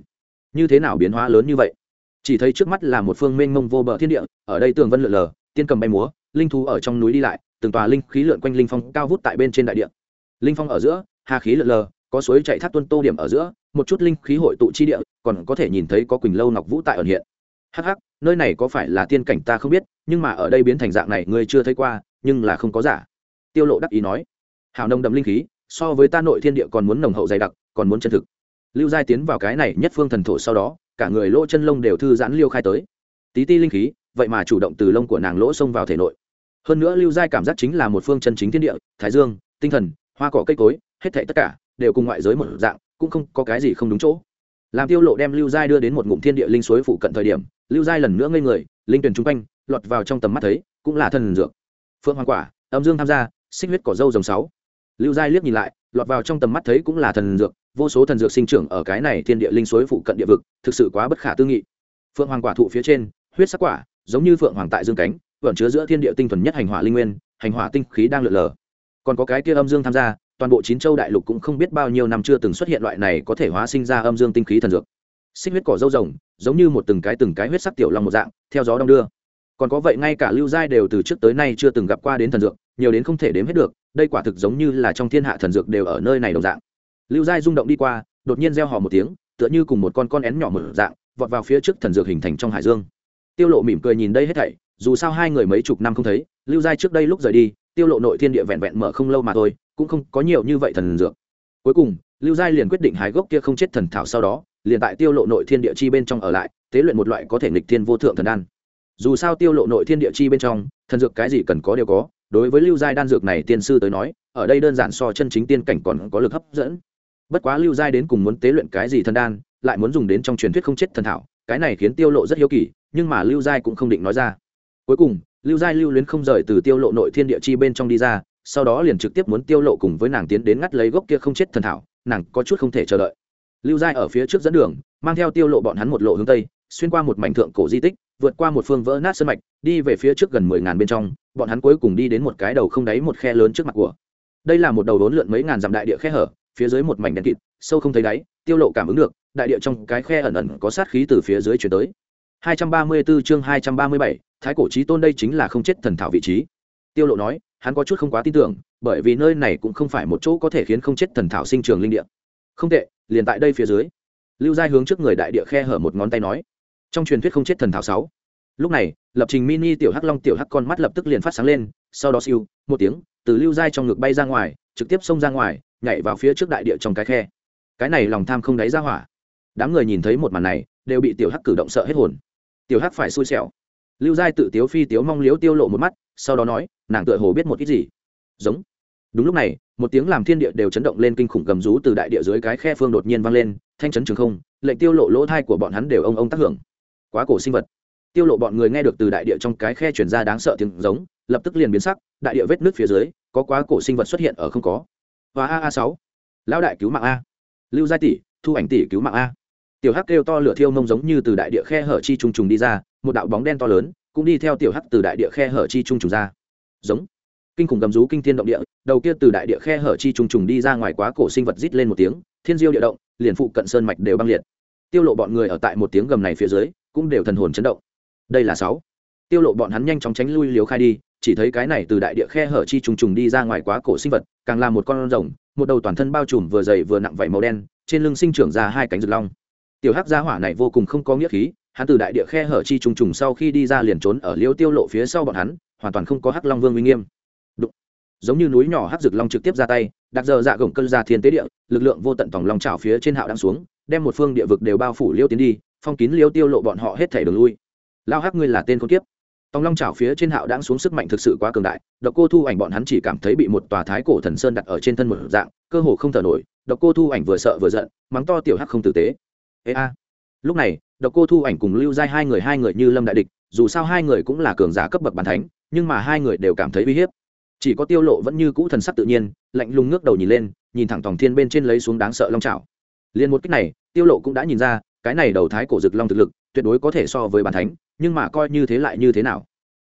Như thế nào biến hóa lớn như vậy? Chỉ thấy trước mắt là một phương mênh mông vô bờ thiên địa, ở đây tường vân lượn lờ, tiên cầm bay múa, linh thú ở trong núi đi lại, từng tòa linh khí lượn quanh linh phong cao vút tại bên trên đại địa. Linh phong ở giữa, hà khí lượn lờ, có suối chạy thác tuân tô điểm ở giữa, một chút linh khí hội tụ chi địa, còn có thể nhìn thấy có quỳnh lâu ngọc vũ tại ẩn hiện. Hắc hắc, nơi này có phải là tiên cảnh ta không biết, nhưng mà ở đây biến thành dạng này ngươi chưa thấy qua, nhưng là không có giả. Tiêu lộ đắc ý nói. Hào nông đậm linh khí so với ta nội thiên địa còn muốn nồng hậu dày đặc, còn muốn chân thực. Lưu giai tiến vào cái này nhất phương thần thổ sau đó, cả người lỗ chân lông đều thư giãn liêu khai tới. Tí ti linh khí, vậy mà chủ động từ lông của nàng lỗ xông vào thể nội. Hơn nữa lưu giai cảm giác chính là một phương chân chính thiên địa, thái dương, tinh thần, hoa cỏ cây cối, hết thảy tất cả đều cùng ngoại giới một dạng, cũng không có cái gì không đúng chỗ. Làm tiêu lộ đem lưu giai đưa đến một ngụm thiên địa linh suối phụ cận thời điểm, lưu giai lần nữa ngây người, linh tuyển trung quanh, lọt vào trong tầm mắt thấy, cũng là thần dược. Phượng hoàng quả, âm dương tham gia, xích huyết cỏ dâu dòng sáu lưu giai liếc nhìn lại, lọt vào trong tầm mắt thấy cũng là thần dược, vô số thần dược sinh trưởng ở cái này thiên địa linh suối phụ cận địa vực, thực sự quá bất khả tư nghị. Phượng hoàng quả thụ phía trên, huyết sắc quả, giống như phượng hoàng tại dương cánh, vẫn chứa giữa thiên địa tinh thuần nhất hành hỏa linh nguyên, hành hỏa tinh khí đang lượn lờ. Còn có cái kia âm dương tham gia, toàn bộ chín châu đại lục cũng không biết bao nhiêu năm chưa từng xuất hiện loại này có thể hóa sinh ra âm dương tinh khí thần dược. Xích huyết cỏ dâu rồng, giống như một từng cái từng cái huyết sắc tiểu long một dạng, theo gió đông đưa. Còn có vậy ngay cả lưu giai đều từ trước tới nay chưa từng gặp qua đến thần dược nhiều đến không thể đếm hết được, đây quả thực giống như là trong thiên hạ thần dược đều ở nơi này đồng dạng. Lưu giai rung động đi qua, đột nhiên reo hò một tiếng, tựa như cùng một con con én nhỏ mở dạng, vọt vào phía trước thần dược hình thành trong hải dương. Tiêu lộ mỉm cười nhìn đây hết thảy, dù sao hai người mấy chục năm không thấy, lưu giai trước đây lúc rời đi, tiêu lộ nội thiên địa vẹn vẹn mở không lâu mà thôi, cũng không có nhiều như vậy thần dược. Cuối cùng, lưu giai liền quyết định hái gốc kia không chết thần thảo sau đó, liền tại tiêu lộ nội thiên địa chi bên trong ở lại, tế luyện một loại có thể nghịch thiên vô thượng thần đan. Dù sao tiêu lộ nội thiên địa chi bên trong, thần dược cái gì cần có đều có đối với lưu giai đan dược này tiên sư tới nói, ở đây đơn giản so chân chính tiên cảnh còn có lực hấp dẫn. Bất quá lưu giai đến cùng muốn tế luyện cái gì thần đan, lại muốn dùng đến trong truyền thuyết không chết thần thảo, cái này khiến tiêu lộ rất hiếu kỳ, nhưng mà lưu giai cũng không định nói ra. Cuối cùng, lưu giai lưu luyến không rời từ tiêu lộ nội thiên địa chi bên trong đi ra, sau đó liền trực tiếp muốn tiêu lộ cùng với nàng tiến đến ngắt lấy gốc kia không chết thần thảo, nàng có chút không thể chờ đợi. Lưu giai ở phía trước dẫn đường, mang theo tiêu lộ bọn hắn một lộ hướng tây, xuyên qua một mảnh thượng cổ di tích, vượt qua một phương vỡ nát sơn mạch, đi về phía trước gần mười ngàn bên trong bọn hắn cuối cùng đi đến một cái đầu không đáy một khe lớn trước mặt của. Đây là một đầu đốn lượn mấy ngàn dặm đại địa khe hở phía dưới một mảnh đen kịt sâu không thấy đáy tiêu lộ cảm ứng được đại địa trong cái khe ẩn ẩn có sát khí từ phía dưới chuyển tới. 234 chương 237, thái cổ chí tôn đây chính là không chết thần thảo vị trí. Tiêu lộ nói hắn có chút không quá tin tưởng bởi vì nơi này cũng không phải một chỗ có thể khiến không chết thần thảo sinh trường linh địa. Không tệ liền tại đây phía dưới. Lưu giai hướng trước người đại địa khe hở một ngón tay nói. Trong truyền thuyết không chết thần thảo sáu lúc này, lập trình mini tiểu hắc long tiểu hắc con mắt lập tức liền phát sáng lên, sau đó siêu, một tiếng, từ lưu giai trong ngực bay ra ngoài, trực tiếp xông ra ngoài, nhảy vào phía trước đại địa trong cái khe. Cái này lòng tham không đáy ra hỏa. Đám người nhìn thấy một màn này, đều bị tiểu hắc cử động sợ hết hồn. Tiểu hắc phải xui xẻo. Lưu giai tự tiếu phi tiếu mong liếu tiêu lộ một mắt, sau đó nói, nàng tựa hồ biết một ít gì. Giống. Đúng lúc này, một tiếng làm thiên địa đều chấn động lên kinh khủng gầm rú từ đại địa dưới cái khe phương đột nhiên vang lên, thanh chấn trường không, lệnh tiêu lộ lỗ thai của bọn hắn đều ông ông tác hưởng. Quá cổ sinh vật tiêu lộ bọn người nghe được từ đại địa trong cái khe truyền ra đáng sợ tiếng giống, lập tức liền biến sắc, đại địa vết nước phía dưới, có quá cổ sinh vật xuất hiện ở không có. Và a a sáu, lão đại cứu mạng a. Lưu giai tỷ, thu ảnh tỷ cứu mạng a. Tiểu hắc kêu to lửa thiêu mông giống như từ đại địa khe hở chi trùng trùng đi ra, một đạo bóng đen to lớn, cũng đi theo tiểu hắc từ đại địa khe hở chi trùng trùng ra. Giống. Kinh khủng gầm rú kinh thiên động địa, đầu kia từ đại địa khe hở chi trùng trùng đi ra ngoài quá cổ sinh vật rít lên một tiếng, thiên diêu địa động, liền phụ cận sơn mạch đều băng liệt. Tiêu lộ bọn người ở tại một tiếng gầm này phía dưới, cũng đều thần hồn chấn động đây là sáu. Tiêu lộ bọn hắn nhanh chóng tránh lui liếu khai đi, chỉ thấy cái này từ đại địa khe hở chi trùng trùng đi ra ngoài quá cổ sinh vật, càng là một con rồng, một đầu toàn thân bao trùm vừa dày vừa nặng vảy màu đen, trên lưng sinh trưởng ra hai cánh rực long. Tiểu hắc gia hỏa này vô cùng không có nghĩa khí, hắn từ đại địa khe hở chi trùng trùng sau khi đi ra liền trốn ở liêu tiêu lộ phía sau bọn hắn, hoàn toàn không có hắc long vương uy nghiêm. Đụng. giống như núi nhỏ hắc rực long trực tiếp ra tay, đặt giờ dạ gồng cơn ra thiên tế địa, lực lượng vô tận tổng long chảo phía trên hạo đang xuống, đem một phương địa vực đều bao phủ liêu tiến đi, phong kín liêu tiêu lộ bọn họ hết thể đường lui lao hắc ngươi là tên con kiếp. Tòng long trào phía trên hạo đang xuống sức mạnh thực sự quá cường đại, độc cô thu ảnh bọn hắn chỉ cảm thấy bị một tòa thái cổ thần sơn đặt ở trên thân một dạng, cơ hồ không thở nổi, độc cô thu ảnh vừa sợ vừa giận, mắng to tiểu hắc không tử tế. Ê a. Lúc này, độc cô thu ảnh cùng lưu giai hai người hai người như lâm đại địch, dù sao hai người cũng là cường giả cấp bậc bàn thánh, nhưng mà hai người đều cảm thấy uy hiếp. Chỉ có tiêu lộ vẫn như cũ thần sắc tự nhiên, lạnh lùng ngước đầu nhìn lên, nhìn thẳng tòng thiên bên trên lấy xuống đáng sợ long trào liền một cách này, tiêu lộ cũng đã nhìn ra, cái này đầu thái cổ dực long thực lực, tuyệt đối có thể so với bàn thánh nhưng mà coi như thế lại như thế nào?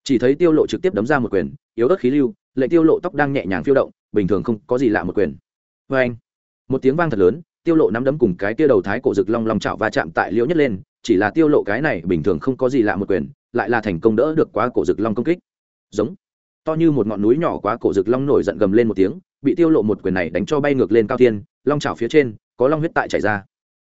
Chỉ thấy tiêu lộ trực tiếp đấm ra một quyền, yếu ớt khí lưu lệ tiêu lộ tóc đang nhẹ nhàng phiêu động, bình thường không có gì lạ một quyền. Với anh, một tiếng vang thật lớn, tiêu lộ nắm đấm cùng cái tiêu đầu thái cổ rực long long chảo va chạm tại liễu nhất lên, chỉ là tiêu lộ cái này bình thường không có gì lạ một quyền, lại là thành công đỡ được quá cổ rực long công kích. Giống, to như một ngọn núi nhỏ quá cổ rực long nổi giận gầm lên một tiếng, bị tiêu lộ một quyền này đánh cho bay ngược lên cao thiên, long chảo phía trên, có long huyết tại chảy ra.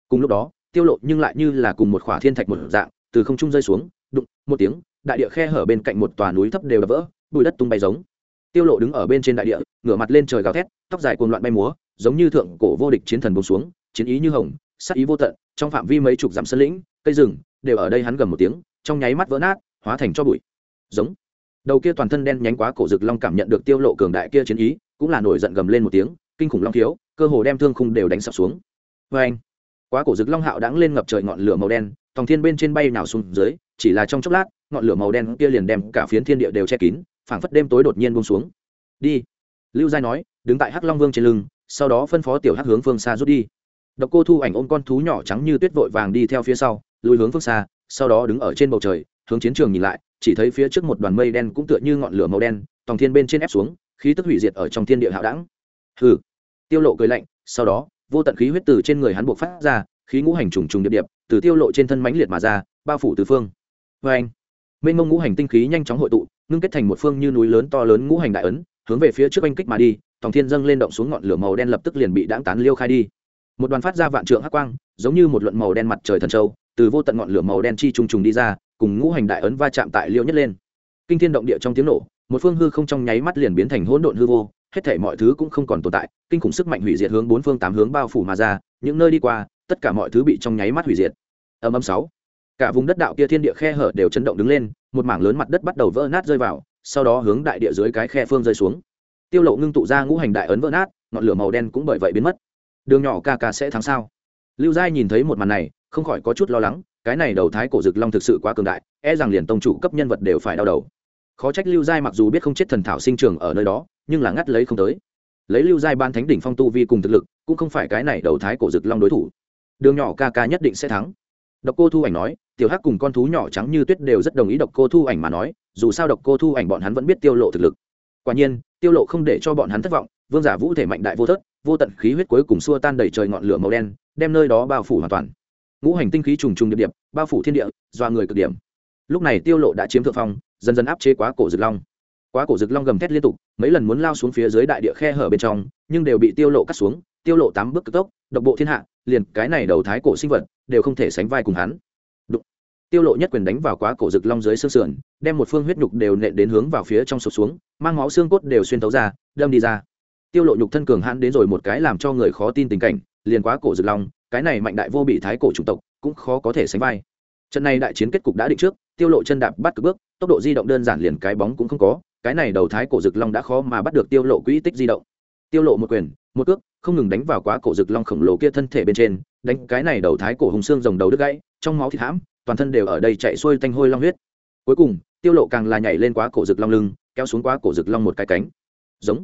Cùng lúc đó, tiêu lộ nhưng lại như là cùng một khỏa thiên thạch một dạng, từ không trung rơi xuống đụng, một tiếng, đại địa khe hở bên cạnh một tòa núi thấp đều đập vỡ, bụi đất tung bay giống. Tiêu lộ đứng ở bên trên đại địa, ngửa mặt lên trời gào thét, tóc dài cuồng loạn bay múa, giống như thượng cổ vô địch chiến thần buông xuống, chiến ý như hồng, sát ý vô tận, trong phạm vi mấy chục dặm sơn lĩnh, cây rừng, đều ở đây hắn gầm một tiếng, trong nháy mắt vỡ nát, hóa thành cho bụi. Giống. Đầu kia toàn thân đen nhánh quá cổ rực long cảm nhận được tiêu lộ cường đại kia chiến ý, cũng là nổi giận gầm lên một tiếng, kinh khủng long thiếu, cơ hồ đem thương khung đều đánh sập xuống. Với anh quá cổ rực long hạo đãng lên ngập trời ngọn lửa màu đen, tòng thiên bên trên bay nào xuống dưới chỉ là trong chốc lát, ngọn lửa màu đen kia liền đem cả phiến thiên địa đều che kín, phảng phất đêm tối đột nhiên buông xuống. Đi. Lưu giai nói, đứng tại hắc long vương trên lưng, sau đó phân phó tiểu hắc hướng phương xa rút đi. Độc cô thu ảnh ôm con thú nhỏ trắng như tuyết vội vàng đi theo phía sau lùi hướng phương xa, sau đó đứng ở trên bầu trời, hướng chiến trường nhìn lại, chỉ thấy phía trước một đoàn mây đen cũng tựa như ngọn lửa màu đen, tòng thiên bên trên ép xuống, khí tức hủy diệt ở trong thiên địa hạo đẳng. Hừ. Tiêu lộ cười lạnh, sau đó, vô tận khí huyết từ trên người hắn buộc phát ra, khí ngũ hành trùng trùng điệp điệp, từ tiêu lộ trên thân mãnh liệt mà ra, bao phủ tứ phương vê anh, mênh mông ngũ hành tinh khí nhanh chóng hội tụ, ngưng kết thành một phương như núi lớn to lớn ngũ hành đại ấn, hướng về phía trước anh kích mà đi, tòng thiên dâng lên động xuống ngọn lửa màu đen lập tức liền bị đãng tán liêu khai đi. Một đoàn phát ra vạn trượng hắc quang, giống như một luận màu đen mặt trời thần châu, từ vô tận ngọn lửa màu đen chi trùng trùng đi ra, cùng ngũ hành đại ấn va chạm tại liêu nhất lên. Kinh thiên động địa trong tiếng nổ, một phương hư không trong nháy mắt liền biến thành hỗn độn hư vô, hết thảy mọi thứ cũng không còn tồn tại, kinh khủng sức mạnh hủy diệt hướng bốn phương tám hướng bao phủ mà ra, những nơi đi qua, tất cả mọi thứ bị trong nháy mắt hủy diệt. Âm âm sáu cả vùng đất đạo kia thiên địa khe hở đều chấn động đứng lên, một mảng lớn mặt đất bắt đầu vỡ nát rơi vào, sau đó hướng đại địa dưới cái khe phương rơi xuống. Tiêu lộ ngưng tụ ra ngũ hành đại ấn vỡ nát, ngọn lửa màu đen cũng bởi vậy biến mất. Đường nhỏ ca ca sẽ thắng sao? Lưu giai nhìn thấy một màn này, không khỏi có chút lo lắng, cái này đầu thái cổ dực long thực sự quá cường đại e rằng liền tông chủ cấp nhân vật đều phải đau đầu. Khó trách lưu giai mặc dù biết không chết thần thảo sinh trường ở nơi đó, nhưng là ngắt lấy không tới. Lấy lưu giai ban thánh đỉnh phong tu vi cùng thực lực, cũng không phải cái này đầu thái cổ rực long đối thủ. Đường nhỏ ca ca nhất định sẽ thắng độc cô thu ảnh nói, tiểu hắc cùng con thú nhỏ trắng như tuyết đều rất đồng ý độc cô thu ảnh mà nói, dù sao độc cô thu ảnh bọn hắn vẫn biết tiêu lộ thực lực. Quả nhiên, tiêu lộ không để cho bọn hắn thất vọng, vương giả vũ thể mạnh đại vô thất, vô tận khí huyết cuối cùng xua tan đầy trời ngọn lửa màu đen, đem nơi đó bao phủ hoàn toàn. Ngũ hành tinh khí trùng trùng điệp điệp, bao phủ thiên địa doa người cực điểm. Lúc này tiêu lộ đã chiếm thượng phong, dần dần áp chế quá cổ rực long. Quá cổ rực long gầm thét liên tục, mấy lần muốn lao xuống phía dưới đại địa khe hở bên trong, nhưng đều bị tiêu lộ cắt xuống, tiêu lộ tám bước cực tốc, độc bộ thiên hạ, liền cái này đầu thái cổ sinh vật đều không thể sánh vai cùng hắn. Đụng. tiêu lộ nhất quyền đánh vào quá cổ rực long dưới xương sườn, đem một phương huyết nhục đều nện đến hướng vào phía trong sụp xuống, mang máu xương cốt đều xuyên thấu ra, đâm đi ra. Tiêu lộ nhục thân cường hãn đến rồi một cái làm cho người khó tin tình cảnh, liền quá cổ rực long, cái này mạnh đại vô bị thái cổ chủng tộc, cũng khó có thể sánh vai. Trận này đại chiến kết cục đã định trước, tiêu lộ chân đạp bắt cực bước, tốc độ di động đơn giản liền cái bóng cũng không có, cái này đầu thái cổ rực long đã khó mà bắt được tiêu lộ quỹ tích di động. Tiêu lộ một quyền một cước, không ngừng đánh vào quá cổ rực long khổng lồ kia thân thể bên trên, đánh cái này đầu thái cổ hùng xương rồng đầu đứt gãy, trong máu thịt hãm, toàn thân đều ở đây chạy xuôi tanh hôi long huyết. Cuối cùng, tiêu lộ càng là nhảy lên quá cổ rực long lưng, kéo xuống quá cổ rực long một cái cánh. Giống.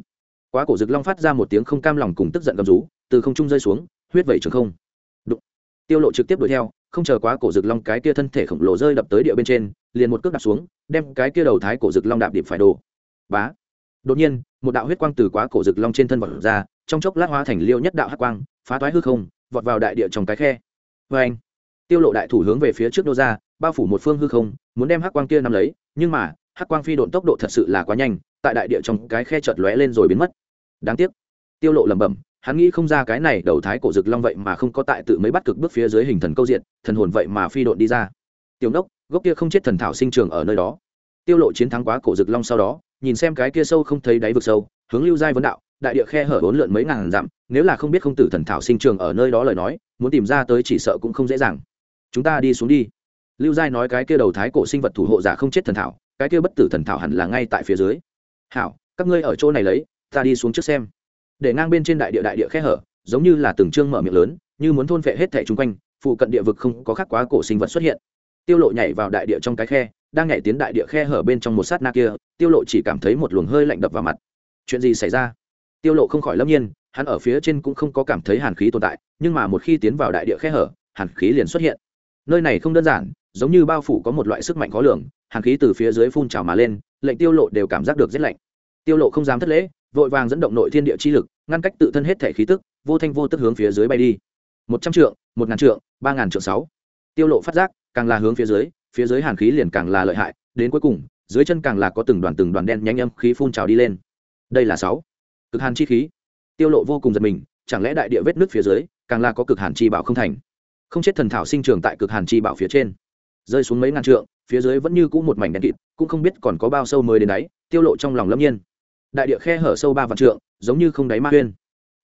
Quá cổ rực long phát ra một tiếng không cam lòng cùng tức giận gầm rú, từ không trung rơi xuống, huyết vẩy trường không. Đụng. tiêu lộ trực tiếp đuổi theo, không chờ quá cổ rực long cái kia thân thể khổng lồ rơi đập tới địa bên trên, liền một cước đạp xuống, đem cái kia đầu thái cổ rực long đạp điệp phải đổ. Bá. Đột nhiên, một đạo huyết quang từ quá cổ rực long trên thân vọt ra trong chốc lát hóa thành liêu nhất đạo hắc quang, phá toái hư không, vọt vào đại địa trong cái khe. Vê anh, tiêu lộ đại thủ hướng về phía trước đô ra, bao phủ một phương hư không, muốn đem hắc quang kia nắm lấy, nhưng mà, hắc quang phi độn tốc độ thật sự là quá nhanh, tại đại địa trong cái khe chợt lóe lên rồi biến mất. Đáng tiếc, tiêu lộ lẩm bẩm, hắn nghĩ không ra cái này đầu thái cổ rực long vậy mà không có tại tự mấy bắt cực bước phía dưới hình thần câu diện, thần hồn vậy mà phi độn đi ra. Tiểu đốc gốc kia không chết thần thảo sinh trường ở nơi đó. Tiêu lộ chiến thắng quá cổ rực long sau đó, nhìn xem cái kia sâu không thấy đáy vực sâu, hướng lưu giai vấn đạo đại địa khe hở bốn lượn mấy ngàn dặm, nếu là không biết không tử thần thảo sinh trường ở nơi đó lời nói, muốn tìm ra tới chỉ sợ cũng không dễ dàng. Chúng ta đi xuống đi. Lưu giai nói cái kia đầu thái cổ sinh vật thủ hộ giả không chết thần thảo, cái kia bất tử thần thảo hẳn là ngay tại phía dưới. Hảo, các ngươi ở chỗ này lấy, ta đi xuống trước xem. Để ngang bên trên đại địa đại địa khe hở, giống như là từng chương mở miệng lớn, như muốn thôn phệ hết thẻ chung quanh, phụ cận địa vực không có khác quá cổ sinh vật xuất hiện. Tiêu lộ nhảy vào đại địa trong cái khe, đang nhảy tiến đại địa khe hở bên trong một sát na kia, tiêu lộ chỉ cảm thấy một luồng hơi lạnh đập vào mặt. Chuyện gì xảy ra? Tiêu lộ không khỏi lâm nhiên, hắn ở phía trên cũng không có cảm thấy hàn khí tồn tại, nhưng mà một khi tiến vào đại địa khe hở, hàn khí liền xuất hiện. Nơi này không đơn giản, giống như bao phủ có một loại sức mạnh khó lường, hàn khí từ phía dưới phun trào mà lên, lệnh tiêu lộ đều cảm giác được rất lạnh. Tiêu lộ không dám thất lễ, vội vàng dẫn động nội thiên địa chi lực, ngăn cách tự thân hết thể khí tức, vô thanh vô tức hướng phía dưới bay đi. Một trăm trượng, một ngàn trượng, ba ngàn trượng sáu. Tiêu lộ phát giác, càng là hướng phía dưới phía dưới hàn khí liền càng là lợi hại, đến cuối cùng, dưới chân càng là có từng đoàn từng đoàn đen nhanh âm khí phun trào đi lên. Đây là sáu cực hàn chi khí. Tiêu lộ vô cùng giật mình, chẳng lẽ đại địa vết nước phía dưới, càng là có cực hàn chi bảo không thành? Không chết thần thảo sinh trưởng tại cực hàn chi bảo phía trên. Rơi xuống mấy ngàn trượng, phía dưới vẫn như cũ một mảnh đen kịt, cũng không biết còn có bao sâu mới đến đáy, tiêu lộ trong lòng lâm nhiên. Đại địa khe hở sâu ba vạn trượng, giống như không đáy ma huyên.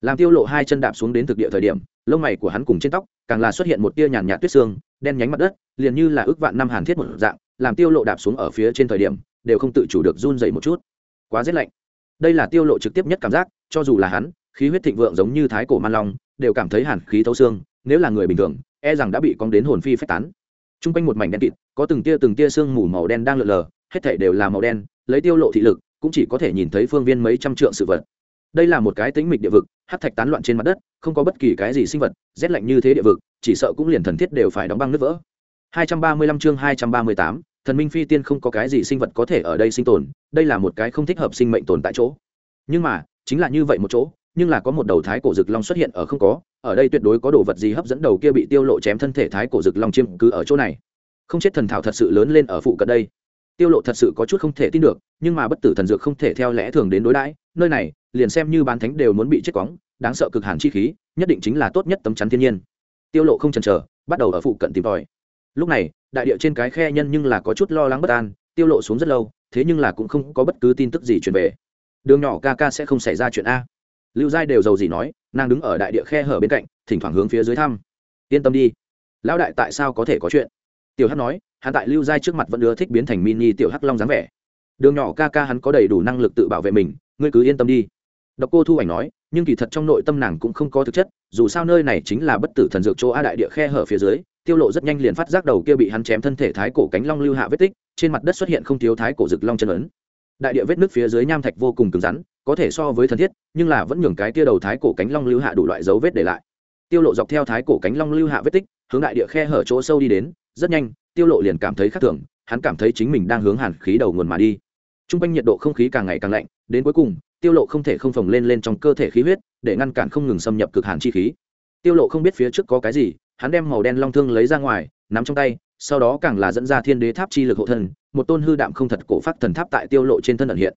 Làm tiêu lộ hai chân đạp xuống đến thực địa thời điểm, lông mày của hắn cùng trên tóc, càng là xuất hiện một tia nhàn nhạt tuyết xương, đen nhánh mặt đất, liền như là ước vạn năm hàn thiết một dạng, làm tiêu lộ đạp xuống ở phía trên thời điểm, đều không tự chủ được run dày một chút. Quá rét lạnh đây là tiêu lộ trực tiếp nhất cảm giác cho dù là hắn khí huyết thịnh vượng giống như thái cổ man long đều cảm thấy hàn khí thấu xương nếu là người bình thường e rằng đã bị cong đến hồn phi phách tán. Trung quanh một mảnh đen kịt có từng tia từng tia xương mù màu đen đang lượn lờ hết thảy đều là màu đen lấy tiêu lộ thị lực cũng chỉ có thể nhìn thấy phương viên mấy trăm trượng sự vật. Đây là một cái tĩnh mịch địa vực hắc thạch tán loạn trên mặt đất không có bất kỳ cái gì sinh vật rét lạnh như thế địa vực chỉ sợ cũng liền thần thiết đều phải đóng băng nứt vỡ. 235 chương 238, thần minh phi tiên không có cái gì sinh vật có thể ở đây sinh tồn, đây là một cái không thích hợp sinh mệnh tồn tại chỗ. Nhưng mà, chính là như vậy một chỗ, nhưng là có một đầu thái cổ rực long xuất hiện ở không có, ở đây tuyệt đối có đồ vật gì hấp dẫn đầu kia bị tiêu lộ chém thân thể thái cổ rực long chiêm cứ ở chỗ này. Không chết thần thảo thật sự lớn lên ở phụ cận đây. Tiêu lộ thật sự có chút không thể tin được, nhưng mà bất tử thần dược không thể theo lẽ thường đến đối đãi, nơi này, liền xem như bán thánh đều muốn bị chết quóng đáng sợ cực hàn chi khí, nhất định chính là tốt nhất tấm chắn thiên nhiên. Tiêu lộ không chần chờ, bắt đầu ở phụ cận tìm tòi lúc này, đại địa trên cái khe nhân nhưng là có chút lo lắng bất an, tiêu lộ xuống rất lâu, thế nhưng là cũng không có bất cứ tin tức gì truyền về. Đường nhỏ ca ca sẽ không xảy ra chuyện a. Lưu giai đều giàu gì nói, nàng đứng ở đại địa khe hở bên cạnh, thỉnh thoảng hướng phía dưới thăm. Yên tâm đi. Lão đại tại sao có thể có chuyện? Tiểu hắc nói, hắn tại lưu giai trước mặt vẫn ưa thích biến thành mini tiểu hắc long dáng vẻ. Đường nhỏ ca ca hắn có đầy đủ năng lực tự bảo vệ mình, ngươi cứ yên tâm đi. Độc cô thu ảnh nói nhưng kỳ thật trong nội tâm nàng cũng không có thực chất, dù sao nơi này chính là bất tử thần dược chỗ a đại địa khe hở phía dưới, tiêu lộ rất nhanh liền phát giác đầu kia bị hắn chém thân thể thái cổ cánh long lưu hạ vết tích, trên mặt đất xuất hiện không thiếu thái cổ rực long chân ấn. Đại địa vết nước phía dưới nham thạch vô cùng cứng rắn, có thể so với thần thiết, nhưng là vẫn nhường cái kia đầu thái cổ cánh long lưu hạ đủ loại dấu vết để lại. Tiêu lộ dọc theo thái cổ cánh long lưu hạ vết tích, hướng đại địa khe hở chỗ sâu đi đến, rất nhanh, tiêu lộ liền cảm thấy khác thường, hắn cảm thấy chính mình đang hướng hàn khí đầu nguồn mà đi. Trung quanh nhiệt độ không khí càng ngày càng lạnh, đến cuối cùng tiêu lộ không thể không phồng lên lên trong cơ thể khí huyết, để ngăn cản không ngừng xâm nhập cực hàn chi khí. Tiêu lộ không biết phía trước có cái gì, hắn đem màu đen long thương lấy ra ngoài, nắm trong tay, sau đó càng là dẫn ra thiên đế tháp chi lực hộ thân, một tôn hư đạm không thật cổ phát thần tháp tại tiêu lộ trên thân ẩn hiện.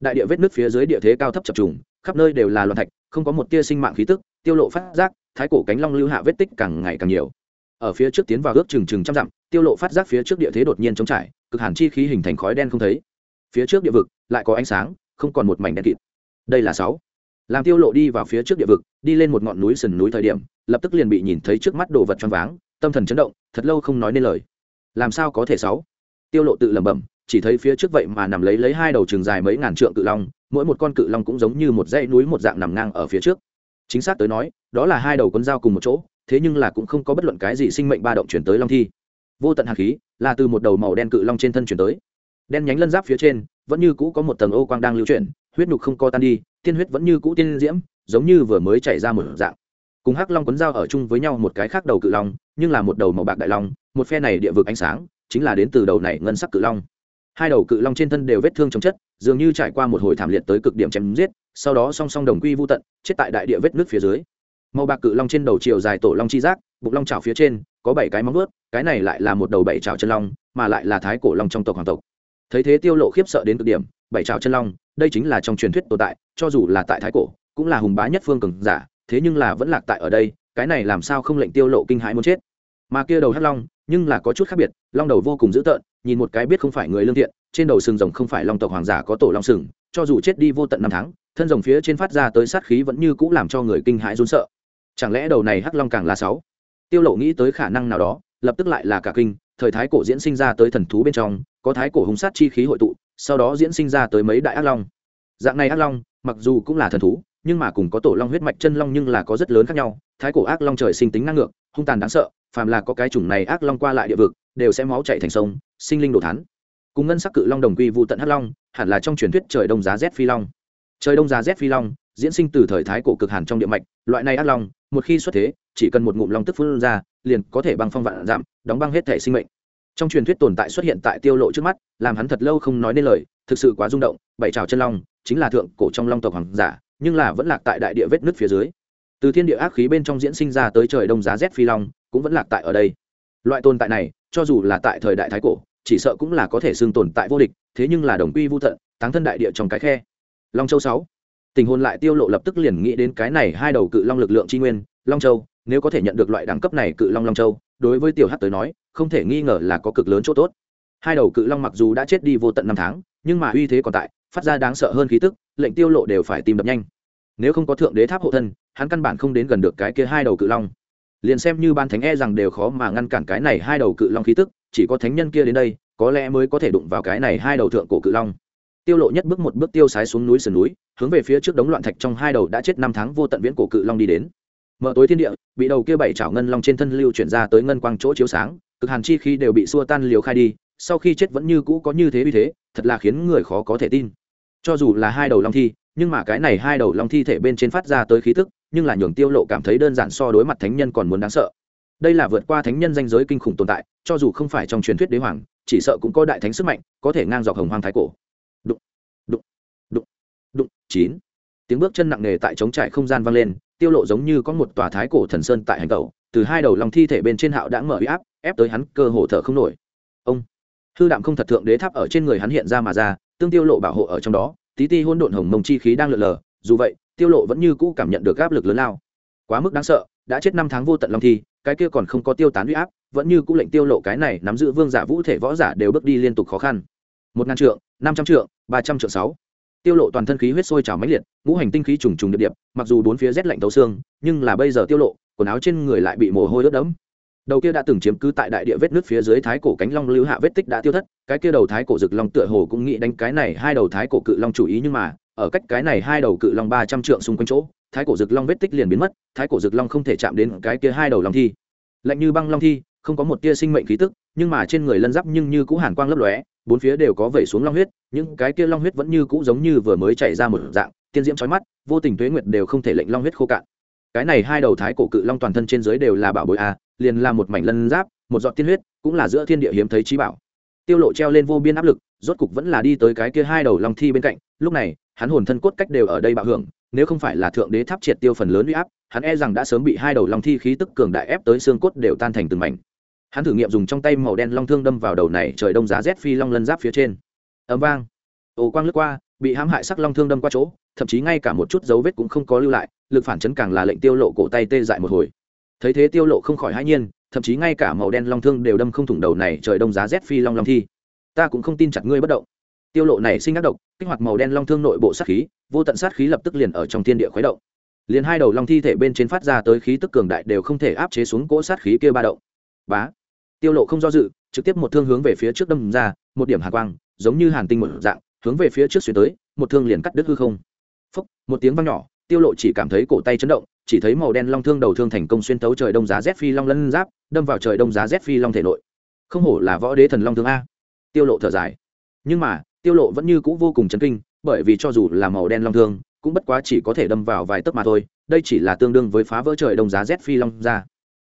Đại địa vết nước phía dưới địa thế cao thấp chập trùng, khắp nơi đều là loạn thạch, không có một tia sinh mạng khí tức, tiêu lộ phát giác, thái cổ cánh long lưu hạ vết tích càng ngày càng nhiều. Ở phía trước tiến vào ước chừng chừng trăm dặm, tiêu lộ phát giác phía trước địa thế đột nhiên trống trải, cực hàn chi khí hình thành khói đen không thấy. Phía trước địa vực lại có ánh sáng không còn một mảnh đen kịt. Đây là sáu. Làm tiêu lộ đi vào phía trước địa vực, đi lên một ngọn núi sườn núi thời điểm, lập tức liền bị nhìn thấy trước mắt đồ vật choáng váng, tâm thần chấn động, thật lâu không nói nên lời. Làm sao có thể sáu? Tiêu lộ tự lẩm bẩm, chỉ thấy phía trước vậy mà nằm lấy lấy hai đầu trường dài mấy ngàn trượng cự long, mỗi một con cự long cũng giống như một dãy núi một dạng nằm ngang ở phía trước. Chính xác tới nói, đó là hai đầu con dao cùng một chỗ, thế nhưng là cũng không có bất luận cái gì sinh mệnh ba động chuyển tới long thi. Vô tận hạt khí, là từ một đầu màu đen cự long trên thân chuyển tới. Đen nhánh lân giáp phía trên vẫn như cũ có một tầng ô quang đang lưu chuyển, huyết nhục không co tan đi, tiên huyết vẫn như cũ tiên diễm, giống như vừa mới chảy ra một dạng. Cùng hắc long quấn dao ở chung với nhau một cái khác đầu cự long, nhưng là một đầu màu bạc đại long, một phe này địa vực ánh sáng, chính là đến từ đầu này ngân sắc cự long. Hai đầu cự long trên thân đều vết thương chống chất, dường như trải qua một hồi thảm liệt tới cực điểm chém giết, sau đó song song đồng quy vô tận, chết tại đại địa vết nước phía dưới. Màu bạc cự long trên đầu chiều dài tổ long chi giác, bụng long trào phía trên, có bảy cái móng vuốt, cái này lại là một đầu bảy trào chân long, mà lại là thái cổ long trong tộc hoàng tộc thấy thế tiêu lộ khiếp sợ đến cực điểm, bảy trào chân long, đây chính là trong truyền thuyết tồn tại, cho dù là tại thái cổ, cũng là hùng bá nhất phương cường giả, thế nhưng là vẫn lạc tại ở đây, cái này làm sao không lệnh tiêu lộ kinh hãi muốn chết. Mà kia đầu hắc long, nhưng là có chút khác biệt, long đầu vô cùng dữ tợn, nhìn một cái biết không phải người lương thiện, trên đầu sừng rồng không phải long tộc hoàng giả có tổ long sừng, cho dù chết đi vô tận năm tháng, thân rồng phía trên phát ra tới sát khí vẫn như cũ làm cho người kinh hãi run sợ. Chẳng lẽ đầu này hắc long càng là sáu? Tiêu lộ nghĩ tới khả năng nào đó, lập tức lại là cả kinh thời thái cổ diễn sinh ra tới thần thú bên trong, có thái cổ hung sát chi khí hội tụ, sau đó diễn sinh ra tới mấy đại ác long. Dạng này ác long, mặc dù cũng là thần thú, nhưng mà cùng có tổ long huyết mạch chân long nhưng là có rất lớn khác nhau. Thái cổ ác long trời sinh tính năng ngược, hung tàn đáng sợ, phàm là có cái chủng này ác long qua lại địa vực, đều sẽ máu chảy thành sông, sinh linh đồ thán. Cùng ngân sắc cự long đồng quy vụ tận hắc long, hẳn là trong truyền thuyết trời đông giá rét phi long. Trời đông giá rét phi long, diễn sinh từ thời thái cổ cực hàn trong địa mạch, loại này ác long, một khi xuất thế chỉ cần một ngụm long tức phun ra, liền có thể băng phong vạn giảm, đóng băng hết thể sinh mệnh. Trong truyền thuyết tồn tại xuất hiện tại tiêu lộ trước mắt, làm hắn thật lâu không nói nên lời, thực sự quá rung động, bảy trào chân long, chính là thượng cổ trong long tộc hoàng giả, nhưng là vẫn lạc tại đại địa vết nứt phía dưới. Từ thiên địa ác khí bên trong diễn sinh ra tới trời đông giá rét phi long, cũng vẫn lạc tại ở đây. Loại tồn tại này, cho dù là tại thời đại thái cổ, chỉ sợ cũng là có thể xương tồn tại vô địch, thế nhưng là đồng quy vô tận, táng thân đại địa trong cái khe. Long châu sáu, tình hồn lại tiêu lộ lập tức liền nghĩ đến cái này hai đầu cự long lực lượng chi nguyên, long châu nếu có thể nhận được loại đẳng cấp này cự long long châu, đối với tiểu hắc tới nói, không thể nghi ngờ là có cực lớn chỗ tốt. Hai đầu cự long mặc dù đã chết đi vô tận năm tháng, nhưng mà uy thế còn tại, phát ra đáng sợ hơn khí tức, lệnh tiêu lộ đều phải tìm đập nhanh. Nếu không có thượng đế tháp hộ thân, hắn căn bản không đến gần được cái kia hai đầu cự long. Liền xem như ban thánh e rằng đều khó mà ngăn cản cái này hai đầu cự long khí tức, chỉ có thánh nhân kia đến đây, có lẽ mới có thể đụng vào cái này hai đầu thượng cổ cự long. Tiêu lộ nhất bước một bước tiêu sái xuống núi sườn núi, hướng về phía trước đống loạn thạch trong hai đầu đã chết năm tháng vô tận viễn cổ cự long đi đến mở tối thiên địa, bị đầu kia bảy chảo ngân long trên thân lưu chuyển ra tới ngân quang chỗ chiếu sáng, cực hàn chi khi đều bị xua tan liều khai đi, sau khi chết vẫn như cũ có như thế uy thế, thật là khiến người khó có thể tin. Cho dù là hai đầu long thi, nhưng mà cái này hai đầu long thi thể bên trên phát ra tới khí tức, nhưng là nhường tiêu lộ cảm thấy đơn giản so đối mặt thánh nhân còn muốn đáng sợ. Đây là vượt qua thánh nhân danh giới kinh khủng tồn tại, cho dù không phải trong truyền thuyết đế hoàng, chỉ sợ cũng có đại thánh sức mạnh, có thể ngang dọc hồng hoang thái cổ. Đụng đụng đụng đụng, chín. Tiếng bước chân nặng nề tại trống trại không gian vang lên tiêu lộ giống như có một tòa thái cổ thần sơn tại hành tẩu, từ hai đầu lòng thi thể bên trên hạo đã mở uy áp, ép tới hắn cơ hồ thở không nổi. Ông, hư đạm không thật thượng đế tháp ở trên người hắn hiện ra mà ra, tương tiêu lộ bảo hộ ở trong đó, tí ti hôn độn hồng mông chi khí đang lượn lờ, dù vậy, tiêu lộ vẫn như cũ cảm nhận được áp lực lớn lao. Quá mức đáng sợ, đã chết năm tháng vô tận long thi, cái kia còn không có tiêu tán uy áp, vẫn như cũ lệnh tiêu lộ cái này nắm giữ vương giả vũ thể võ giả đều bước đi liên tục khó khăn. Một ngàn trượng, năm trăm trượng, ba trăm trượng sáu tiêu lộ toàn thân khí huyết sôi trào mãnh liệt, ngũ hành tinh khí trùng trùng điệp điệp, mặc dù bốn phía rét lạnh tấu xương, nhưng là bây giờ tiêu lộ, quần áo trên người lại bị mồ hôi ướt đẫm. Đầu kia đã từng chiếm cứ tại đại địa vết nước phía dưới thái cổ cánh long lưu hạ vết tích đã tiêu thất, cái kia đầu thái cổ rực long tựa hồ cũng nghĩ đánh cái này hai đầu thái cổ cự long chủ ý nhưng mà, ở cách cái này hai đầu cự long ba trăm trượng xung quanh chỗ, thái cổ rực long vết tích liền biến mất, thái cổ rực long không thể chạm đến cái kia hai đầu long thi. Lạnh như băng long thi không có một tia sinh mệnh khí tức, nhưng mà trên người lân giáp nhưng như cũ hàn quang lấp lóe, bốn phía đều có vẩy xuống long huyết, những cái kia long huyết vẫn như cũ giống như vừa mới chảy ra một dạng, tiên diễm chói mắt, vô tình tuế nguyệt đều không thể lệnh long huyết khô cạn. Cái này hai đầu thái cổ cự long toàn thân trên dưới đều là bảo bối a, liền là một mảnh lân giáp, một giọt tiên huyết, cũng là giữa thiên địa hiếm thấy trí bảo. Tiêu lộ treo lên vô biên áp lực, rốt cục vẫn là đi tới cái kia hai đầu long thi bên cạnh, lúc này, hắn hồn thân cốt cách đều ở đây bạo hưởng, nếu không phải là thượng đế tháp triệt tiêu phần lớn uy áp, hắn e rằng đã sớm bị hai đầu long thi khí tức cường đại ép tới xương cốt đều tan thành từng mảnh hắn thử nghiệm dùng trong tay màu đen long thương đâm vào đầu này, trời đông giá rét phi long lân giáp phía trên. Ấm vang. Ồ quang lướt qua, bị hãm hại sắc long thương đâm qua chỗ, thậm chí ngay cả một chút dấu vết cũng không có lưu lại, lực phản chấn càng là lệnh tiêu lộ cổ tay tê dại một hồi. Thấy thế tiêu lộ không khỏi hãi nhiên, thậm chí ngay cả màu đen long thương đều đâm không thủng đầu này, trời đông giá rét phi long long thi. Ta cũng không tin chặt ngươi bất động. Tiêu lộ này sinh ác độc, kích hoạt màu đen long thương nội bộ sát khí, vô tận sát khí lập tức liền ở trong thiên địa khuấy động. Liền hai đầu long thi thể bên trên phát ra tới khí tức cường đại đều không thể áp chế xuống cỗ sát khí kia ba động. Bá tiêu lộ không do dự, trực tiếp một thương hướng về phía trước đâm ra, một điểm hà quang, giống như hàn tinh một dạng, hướng về phía trước xuyên tới, một thương liền cắt đứt hư không. Phúc, một tiếng vang nhỏ, tiêu lộ chỉ cảm thấy cổ tay chấn động, chỉ thấy màu đen long thương đầu thương thành công xuyên tấu trời đông giá rét phi long lân giáp, đâm vào trời đông giá rét phi long thể nội. Không hổ là võ đế thần long thương a. Tiêu lộ thở dài. Nhưng mà, tiêu lộ vẫn như cũ vô cùng chấn kinh, bởi vì cho dù là màu đen long thương, cũng bất quá chỉ có thể đâm vào vài tấc mà thôi, đây chỉ là tương đương với phá vỡ trời đông giá rét phi long ra.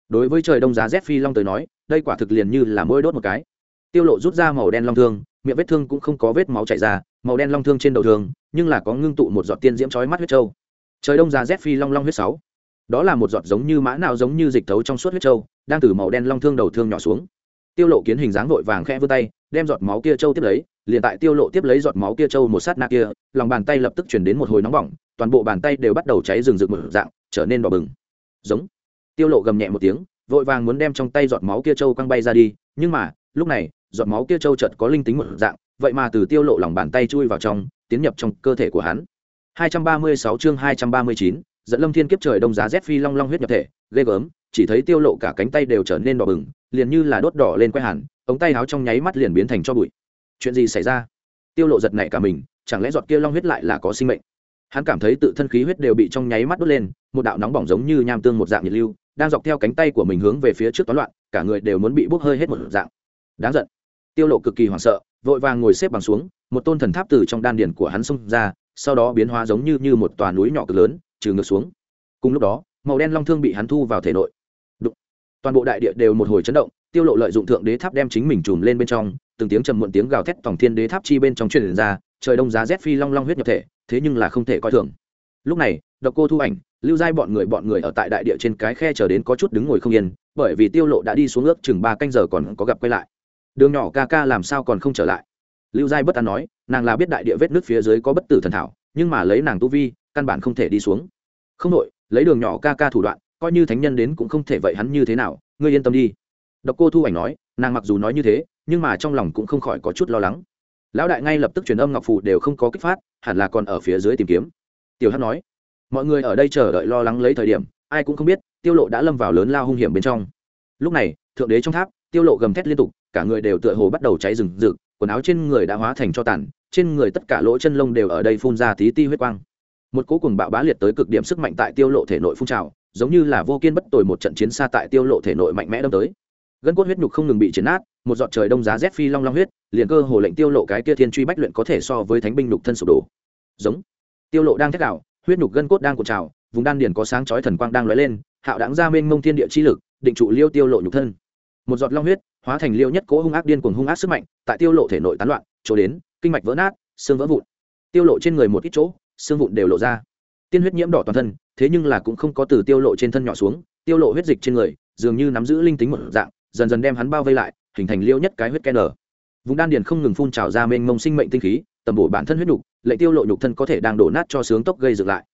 Đối với trời đông giá rét phi long tới nói đây quả thực liền như là mỗi đốt một cái. Tiêu lộ rút ra màu đen long thương, miệng vết thương cũng không có vết máu chảy ra, màu đen long thương trên đầu thương, nhưng là có ngưng tụ một giọt tiên diễm chói mắt huyết châu. Trời đông giá rét phi long long huyết sáu. Đó là một giọt giống như mã nào giống như dịch thấu trong suốt huyết châu, đang từ màu đen long thương đầu thương nhỏ xuống. Tiêu lộ kiến hình dáng vội vàng khẽ vươn tay, đem giọt máu kia châu tiếp lấy, liền tại tiêu lộ tiếp lấy giọt máu kia châu một sát na kia, lòng bàn tay lập tức chuyển đến một hồi nóng bỏng, toàn bộ bàn tay đều bắt đầu cháy rừng rực mở dạng, trở nên đỏ bừng. Giống. Tiêu lộ gầm nhẹ một tiếng vội vàng muốn đem trong tay giọt máu kia châu quăng bay ra đi nhưng mà lúc này giọt máu kia châu chợt có linh tính một dạng vậy mà từ tiêu lộ lòng bàn tay chui vào trong tiến nhập trong cơ thể của hắn. 236 chương 239, dẫn lâm thiên kiếp trời đông giá rét phi long long huyết nhập thể ghê gớm chỉ thấy tiêu lộ cả cánh tay đều trở nên đỏ bừng liền như là đốt đỏ lên quay hẳn ống tay áo trong nháy mắt liền biến thành cho bụi. Chuyện gì xảy ra? Tiêu lộ giật nảy cả mình chẳng lẽ giọt kia long huyết lại là có sinh mệnh? Hắn cảm thấy tự thân khí huyết đều bị trong nháy mắt đốt lên một đạo nóng bỏng giống như nham tương một dạng nhiệt lưu đang dọc theo cánh tay của mình hướng về phía trước toán loạn, cả người đều muốn bị bốc hơi hết một dạng. Đáng giận. Tiêu lộ cực kỳ hoảng sợ, vội vàng ngồi xếp bằng xuống, một tôn thần tháp từ trong đan điền của hắn xông ra, sau đó biến hóa giống như như một tòa núi nhỏ cực lớn, trừ ngược xuống. Cùng lúc đó, màu đen long thương bị hắn thu vào thể nội. Đụng. toàn bộ đại địa đều một hồi chấn động, tiêu lộ lợi dụng thượng đế tháp đem chính mình trùm lên bên trong, từng tiếng trầm muộn tiếng gào thét tổng thiên đế tháp chi bên trong truyền ra, trời đông giá rét phi long long huyết nhập thể, thế nhưng là không thể coi thường. Lúc này, độc cô thu ảnh lưu giai bọn người bọn người ở tại đại địa trên cái khe chờ đến có chút đứng ngồi không yên, bởi vì tiêu lộ đã đi xuống ước chừng ba canh giờ còn có gặp quay lại. Đường nhỏ ca ca làm sao còn không trở lại? Lưu giai bất an nói, nàng là biết đại địa vết nước phía dưới có bất tử thần thảo, nhưng mà lấy nàng tu vi, căn bản không thể đi xuống. Không đội lấy đường nhỏ ca ca thủ đoạn, coi như thánh nhân đến cũng không thể vậy hắn như thế nào, ngươi yên tâm đi. Độc cô thu ảnh nói, nàng mặc dù nói như thế, nhưng mà trong lòng cũng không khỏi có chút lo lắng. Lão đại ngay lập tức truyền âm ngọc phù đều không có kích phát, hẳn là còn ở phía dưới tìm kiếm. Tiểu Hắc nói mọi người ở đây chờ đợi lo lắng lấy thời điểm, ai cũng không biết, tiêu lộ đã lâm vào lớn lao hung hiểm bên trong. Lúc này, thượng đế trong tháp, tiêu lộ gầm thét liên tục, cả người đều tựa hồ bắt đầu cháy rừng rực, quần áo trên người đã hóa thành cho tàn, trên người tất cả lỗ chân lông đều ở đây phun ra tí ti huyết quang. Một cú cùng bạo bá liệt tới cực điểm sức mạnh tại tiêu lộ thể nội phun trào, giống như là vô kiên bất tồi một trận chiến xa tại tiêu lộ thể nội mạnh mẽ đâm tới. Gân cốt huyết nhục không ngừng bị chiến nát, một giọt trời đông giá rét phi long long huyết, liền cơ hồ lệnh tiêu lộ cái kia thiên truy bách luyện có thể so với thánh binh nhục thân sụp đổ. Giống. Tiêu lộ đang thét đảo huyết nhục gân cốt đang cuộn trào, vùng đan điền có sáng chói thần quang đang lóe lên, hạo đáng ra mênh mông thiên địa chi lực, định trụ liêu tiêu lộ nhục thân. Một giọt long huyết, hóa thành liêu nhất cố hung ác điên cuồng hung ác sức mạnh, tại tiêu lộ thể nội tán loạn, chỗ đến, kinh mạch vỡ nát, xương vỡ vụn. Tiêu lộ trên người một ít chỗ, xương vụn đều lộ ra. Tiên huyết nhiễm đỏ toàn thân, thế nhưng là cũng không có từ tiêu lộ trên thân nhỏ xuống, tiêu lộ huyết dịch trên người, dường như nắm giữ linh tính một dạng, dần dần đem hắn bao vây lại, hình thành liêu nhất cái huyết ken nở vùng đan điền không ngừng phun trào ra mênh mông sinh mệnh tinh khí tầm bổ bản thân huyết nhục lệ tiêu lộ nhục thân có thể đang đổ nát cho sướng tốc gây dựng lại.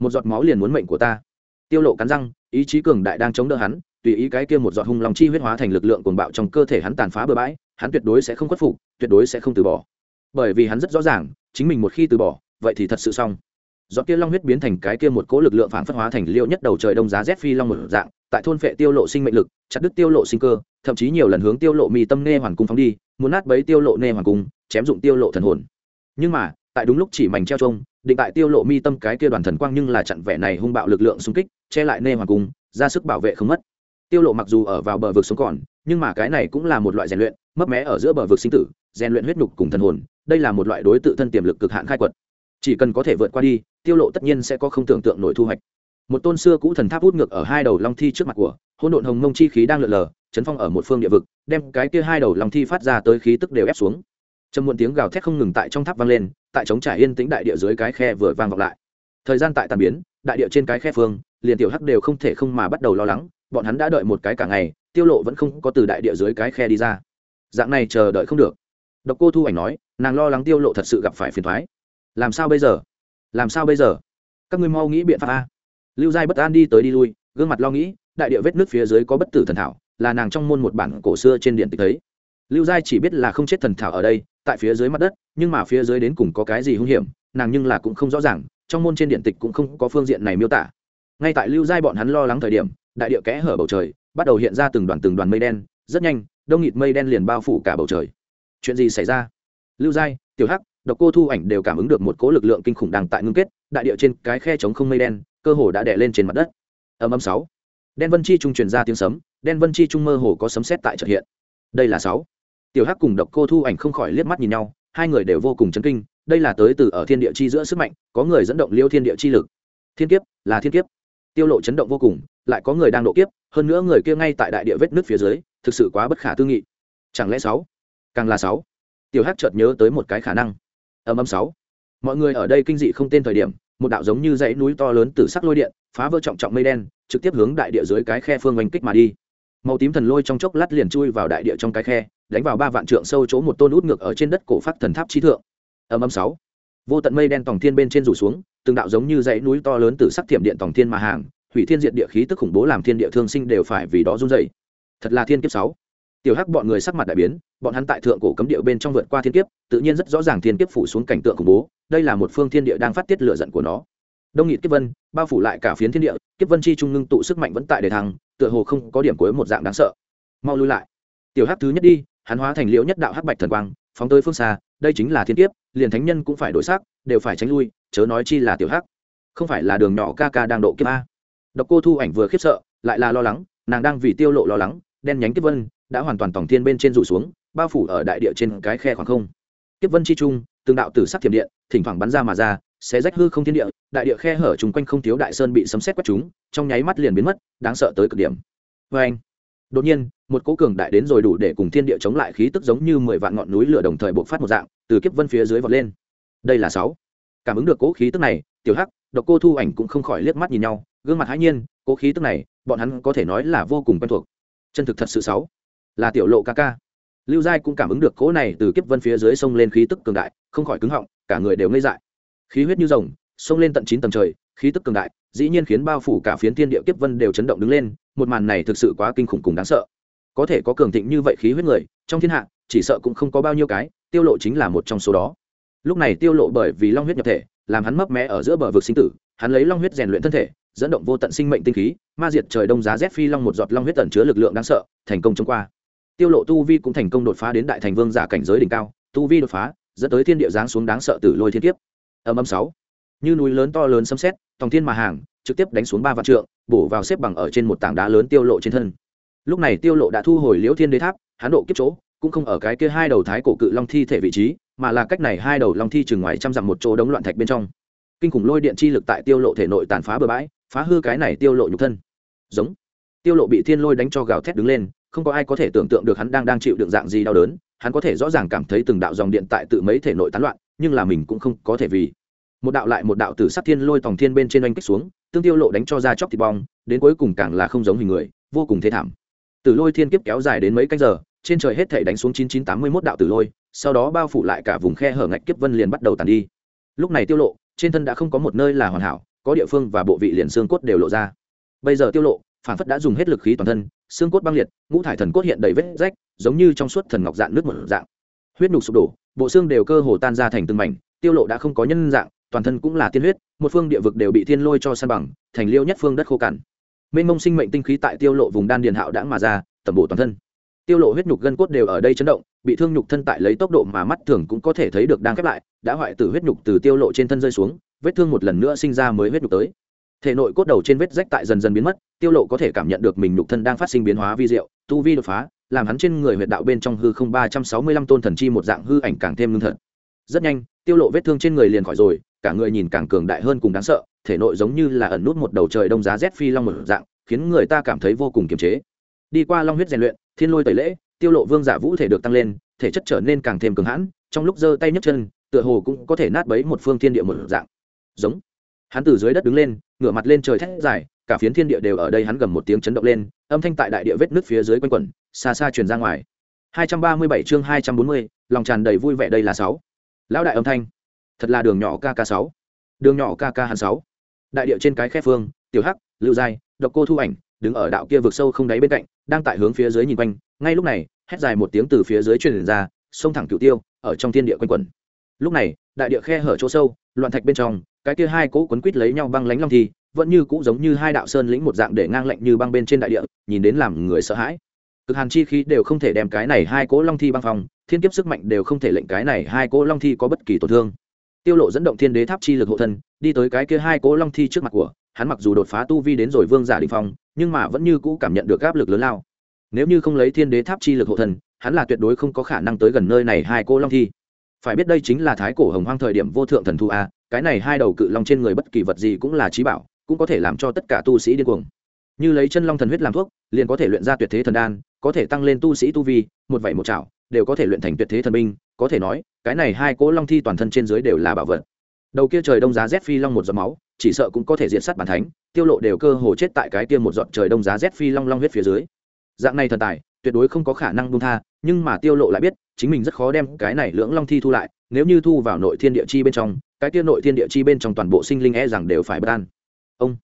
Một giọt máu liền muốn mệnh của ta. Tiêu lộ cắn răng, ý chí cường đại đang chống đỡ hắn, tùy ý cái kia một giọt hung long chi huyết hóa thành lực lượng cuồng bạo trong cơ thể hắn tàn phá bừa bãi, hắn tuyệt đối sẽ không khuất phục, tuyệt đối sẽ không từ bỏ. Bởi vì hắn rất rõ ràng, chính mình một khi từ bỏ, vậy thì thật sự xong. Giọt kia long huyết biến thành cái kia một cỗ lực lượng phản phất hóa thành liêu nhất đầu trời đông giá rét phi long một dạng, tại thôn phệ tiêu lộ sinh mệnh lực, chặt đứt tiêu lộ sinh cơ, thậm chí nhiều lần hướng tiêu lộ mi tâm nê hoàn cung phóng đi, muốn nát bấy tiêu lộ nê hoàn cung, chém dụng tiêu lộ thần hồn nhưng mà, tại đúng lúc chỉ mảnh treo trông, định tại tiêu lộ mi tâm cái kia đoàn thần quang nhưng là chặn vẻ này hung bạo lực lượng xung kích, che lại nê hoàng cung, ra sức bảo vệ không mất. Tiêu lộ mặc dù ở vào bờ vực sống còn, nhưng mà cái này cũng là một loại rèn luyện, mấp mé ở giữa bờ vực sinh tử, rèn luyện huyết nhục cùng thần hồn, đây là một loại đối tự thân tiềm lực cực hạn khai quật. Chỉ cần có thể vượt qua đi, tiêu lộ tất nhiên sẽ có không tưởng tượng nổi thu hoạch. Một tôn xưa cũ thần tháp hút ngược ở hai đầu long thi trước mặt của, hỗn độn hồng mông chi khí đang lượn lờ, chấn phong ở một phương địa vực, đem cái kia hai đầu long thi phát ra tới khí tức đều ép xuống trầm muộn tiếng gào thét không ngừng tại trong tháp vang lên, tại chống trải yên tĩnh đại địa dưới cái khe vừa vang vọng lại. Thời gian tại tàn biến, đại địa trên cái khe phương, liền tiểu hắc đều không thể không mà bắt đầu lo lắng, bọn hắn đã đợi một cái cả ngày, tiêu lộ vẫn không có từ đại địa dưới cái khe đi ra. Dạng này chờ đợi không được. Độc cô thu ảnh nói, nàng lo lắng tiêu lộ thật sự gặp phải phiền toái làm sao bây giờ? Làm sao bây giờ? Các ngươi mau nghĩ biện pháp a. Lưu giai bất an đi tới đi lui, gương mặt lo nghĩ, đại địa vết nước phía dưới có bất tử thần thảo, là nàng trong môn một bản cổ xưa trên điện tịch thấy. Lưu giai chỉ biết là không chết thần thảo ở đây tại phía dưới mặt đất, nhưng mà phía dưới đến cùng có cái gì hung hiểm, nàng nhưng là cũng không rõ ràng, trong môn trên điện tịch cũng không có phương diện này miêu tả. Ngay tại lưu giai bọn hắn lo lắng thời điểm, đại địa kẽ hở bầu trời, bắt đầu hiện ra từng đoàn từng đoàn mây đen, rất nhanh, đông nghịt mây đen liền bao phủ cả bầu trời. Chuyện gì xảy ra? Lưu giai, tiểu hắc, độc cô thu ảnh đều cảm ứng được một cỗ lực lượng kinh khủng đang tại ngưng kết, đại địa trên cái khe trống không mây đen, cơ hồ đã đè lên trên mặt đất. Âm âm sáu. Đen vân chi trung truyền ra tiếng sấm, đen vân chi trung mơ hồ có sấm sét tại trợ hiện. Đây là sáu tiểu hắc cùng độc cô thu ảnh không khỏi liếc mắt nhìn nhau, hai người đều vô cùng chấn kinh, đây là tới từ ở thiên địa chi giữa sức mạnh, có người dẫn động liêu thiên địa chi lực. Thiên kiếp, là thiên kiếp. Tiêu lộ chấn động vô cùng, lại có người đang độ kiếp, hơn nữa người kia ngay tại đại địa vết nước phía dưới, thực sự quá bất khả tư nghị. Chẳng lẽ sáu? Càng là sáu. Tiểu hắc chợt nhớ tới một cái khả năng. Âm âm sáu. Mọi người ở đây kinh dị không tên thời điểm, một đạo giống như dãy núi to lớn từ sắc lôi điện, phá vỡ trọng trọng mây đen, trực tiếp hướng đại địa dưới cái khe phương oanh kích mà đi màu tím thần lôi trong chốc lát liền chui vào đại địa trong cái khe, đánh vào ba vạn trượng sâu chỗ một tôn út ngược ở trên đất cổ phát thần tháp trí thượng. Âm âm sáu. Vô tận mây đen tòng thiên bên trên rủ xuống, từng đạo giống như dãy núi to lớn từ sắc thiểm điện tòng thiên mà hàng, hủy thiên diện địa khí tức khủng bố làm thiên địa thương sinh đều phải vì đó run dày thật là thiên kiếp sáu. Tiểu hắc bọn người sắc mặt đại biến, bọn hắn tại thượng cổ cấm địa bên trong vượt qua thiên kiếp, tự nhiên rất rõ ràng thiên kiếp phủ xuống cảnh tượng khủng bố, đây là một phương thiên địa đang phát tiết lửa giận của nó. Đông nghịt kiếp vân, bao phủ lại cả phiến thiên địa, kiếp vân chi trung ngưng tụ sức mạnh vẫn tại đề thăng tựa hồ không có điểm cuối một dạng đáng sợ. Mau lui lại. Tiểu hắc thứ nhất đi, hắn hóa thành liễu nhất đạo hắc bạch thần quang, phóng tới phương xa, đây chính là thiên kiếp, liền thánh nhân cũng phải đổi sắc, đều phải tránh lui, chớ nói chi là tiểu hắc. Không phải là đường nhỏ ca ca đang độ kiếp a. Độc cô thu ảnh vừa khiếp sợ, lại là lo lắng, nàng đang vì tiêu lộ lo lắng, đen nhánh kiếp vân đã hoàn toàn tổng thiên bên trên rủ xuống, bao phủ ở đại địa trên cái khe khoảng không. Kiếp vân chi trung, từng đạo tử sắc thiểm điện, thỉnh thoảng bắn ra mà ra sẽ rách hư không thiên địa, đại địa khe hở chung quanh không thiếu đại sơn bị sấm sét quét chúng, trong nháy mắt liền biến mất, đáng sợ tới cực điểm. Vê anh, đột nhiên, một cỗ cường đại đến rồi đủ để cùng thiên địa chống lại khí tức giống như mười vạn ngọn núi lửa đồng thời bộc phát một dạng, từ kiếp vân phía dưới vọt lên. Đây là sáu. Cảm ứng được cỗ khí tức này, tiểu hắc, độc cô thu ảnh cũng không khỏi liếc mắt nhìn nhau, gương mặt hãi nhiên, cỗ khí tức này, bọn hắn có thể nói là vô cùng quen thuộc. Chân thực thật sự sáu. Là tiểu lộ ca ca. Lưu giai cũng cảm ứng được cỗ này từ kiếp vân phía dưới sông lên khí tức cường đại, không khỏi cứng họng, cả người đều ngây dại khí huyết như rồng, xông lên tận chín tầng trời, khí tức cường đại, dĩ nhiên khiến bao phủ cả phiến thiên địa kiếp vân đều chấn động đứng lên, một màn này thực sự quá kinh khủng cùng đáng sợ. Có thể có cường thịnh như vậy khí huyết người, trong thiên hạ, chỉ sợ cũng không có bao nhiêu cái, tiêu lộ chính là một trong số đó. Lúc này tiêu lộ bởi vì long huyết nhập thể, làm hắn mấp mé ở giữa bờ vực sinh tử, hắn lấy long huyết rèn luyện thân thể, dẫn động vô tận sinh mệnh tinh khí, ma diệt trời đông giá rét phi long một giọt long huyết tẩn chứa lực lượng đáng sợ, thành công chống qua. Tiêu lộ tu vi cũng thành công đột phá đến đại thành vương giả cảnh giới đỉnh cao, tu vi đột phá, dẫn tới thiên địa giáng xuống đáng sợ tử lôi thiên kiếp âm âm sáu. Như núi lớn to lớn xâm xét tòng thiên mà hàng, trực tiếp đánh xuống ba vạn trượng, bổ vào xếp bằng ở trên một tảng đá lớn tiêu lộ trên thân. Lúc này tiêu lộ đã thu hồi liễu thiên đế tháp hán độ kiếp chỗ, cũng không ở cái kia hai đầu thái cổ cự long thi thể vị trí, mà là cách này hai đầu long thi chừng ngoài trăm dặm một chỗ đống loạn thạch bên trong. Kinh khủng lôi điện chi lực tại tiêu lộ thể nội tàn phá bừa bãi, phá hư cái này tiêu lộ nhục thân. Giống. Tiêu lộ bị thiên lôi đánh cho gào thét đứng lên, không có ai có thể tưởng tượng được hắn đang đang chịu đựng dạng gì đau đớn, hắn có thể rõ ràng cảm thấy từng đạo dòng điện tại tự mấy thể nội tán loạn nhưng là mình cũng không có thể vì. Một đạo lại một đạo tử sắc thiên lôi tòng thiên bên trên oanh kích xuống, tương tiêu lộ đánh cho ra chóc thịt bong, đến cuối cùng càng là không giống hình người, vô cùng thế thảm. Tử lôi thiên kiếp kéo dài đến mấy canh giờ, trên trời hết thể đánh xuống chín chín tám mươi mốt đạo tử lôi, sau đó bao phủ lại cả vùng khe hở ngạch kiếp vân liền bắt đầu tàn đi. Lúc này tiêu lộ, trên thân đã không có một nơi là hoàn hảo, có địa phương và bộ vị liền xương cốt đều lộ ra. Bây giờ tiêu lộ, phản phất đã dùng hết lực khí toàn thân, xương cốt băng liệt, ngũ thải thần cốt hiện đầy vết rách, giống như trong suốt thần ngọc dạng nước một dạng. Huyết nục sụp đổ bộ xương đều cơ hồ tan ra thành từng mảnh, tiêu lộ đã không có nhân dạng, toàn thân cũng là tiên huyết, một phương địa vực đều bị thiên lôi cho san bằng, thành liêu nhất phương đất khô cằn. Mênh mông sinh mệnh tinh khí tại tiêu lộ vùng đan điền hạo đãng mà ra tầm bổ toàn thân. Tiêu lộ huyết nhục gân cốt đều ở đây chấn động, bị thương nhục thân tại lấy tốc độ mà mắt thường cũng có thể thấy được đang khép lại, đã hoại tử huyết nhục từ tiêu lộ trên thân rơi xuống, vết thương một lần nữa sinh ra mới huyết nhục tới. Thể nội cốt đầu trên vết rách tại dần dần biến mất, tiêu lộ có thể cảm nhận được mình nhục thân đang phát sinh biến hóa vi diệu, tu vi đột phá làm hắn trên người huyệt đạo bên trong hư không ba trăm sáu mươi lăm tôn thần chi một dạng hư ảnh càng thêm ngưng thật. Rất nhanh, tiêu lộ vết thương trên người liền khỏi rồi, cả người nhìn càng cường đại hơn cùng đáng sợ, thể nội giống như là ẩn nút một đầu trời đông giá rét phi long một dạng, khiến người ta cảm thấy vô cùng kiềm chế. Đi qua long huyết rèn luyện, thiên lôi tẩy lễ, tiêu lộ vương giả vũ thể được tăng lên, thể chất trở nên càng thêm cường hãn, trong lúc giơ tay nhấc chân, tựa hồ cũng có thể nát bấy một phương thiên địa một dạng. Giống hắn từ dưới đất đứng lên ngửa mặt lên trời thét dài cả phiến thiên địa đều ở đây hắn gầm một tiếng chấn động lên âm thanh tại đại địa vết nước phía dưới quanh quẩn xa xa truyền ra ngoài. 237 chương 240, lòng tràn đầy vui vẻ đây là sáu. Lão đại âm thanh. Thật là đường nhỏ kk sáu. Đường nhỏ kk hắn sáu. Đại địa trên cái khe phương tiểu hắc lưu giai độc cô thu ảnh đứng ở đạo kia vực sâu không đáy bên cạnh đang tại hướng phía dưới nhìn quanh. Ngay lúc này hét dài một tiếng từ phía dưới truyền ra sông thẳng cửu tiêu ở trong thiên địa quanh quẩn. Lúc này đại địa khe hở chỗ sâu loạn thạch bên trong cái kia hai cỗ quấn quít lấy nhau băng lánh long thi, vẫn như cũ giống như hai đạo sơn lĩnh một dạng để ngang lạnh như băng bên trên đại địa, nhìn đến làm người sợ hãi. Cực hàn chi khí đều không thể đem cái này hai cỗ long thi băng phòng thiên kiếp sức mạnh đều không thể lệnh cái này hai cỗ long thi có bất kỳ tổn thương. Tiêu lộ dẫn động thiên đế tháp chi lực hộ thân, đi tới cái kia hai cỗ long thi trước mặt của, hắn mặc dù đột phá tu vi đến rồi vương giả đỉnh phong, nhưng mà vẫn như cũ cảm nhận được áp lực lớn lao. Nếu như không lấy thiên đế tháp chi lực hộ thân, hắn là tuyệt đối không có khả năng tới gần nơi này hai cỗ long thi phải biết đây chính là thái cổ hồng hoang thời điểm vô thượng thần thu a, cái này hai đầu cự long trên người bất kỳ vật gì cũng là trí bảo, cũng có thể làm cho tất cả tu sĩ điên cuồng. Như lấy chân long thần huyết làm thuốc, liền có thể luyện ra tuyệt thế thần đan, có thể tăng lên tu sĩ tu vi, một vảy một chảo, đều có thể luyện thành tuyệt thế thần binh, có thể nói, cái này hai cỗ long thi toàn thân trên dưới đều là bảo vật. Đầu kia trời đông giá rét phi long một giọt máu, chỉ sợ cũng có thể diện sát bản thánh, tiêu lộ đều cơ hồ chết tại cái kia một giọt trời đông giá rét phi long long huyết phía dưới. Dạng này thần tài tuyệt đối không có khả năng buông tha, nhưng mà tiêu lộ lại biết, chính mình rất khó đem cái này lưỡng long thi thu lại, nếu như thu vào nội thiên địa chi bên trong, cái kia nội thiên địa chi bên trong toàn bộ sinh linh e rằng đều phải bất an. Ông!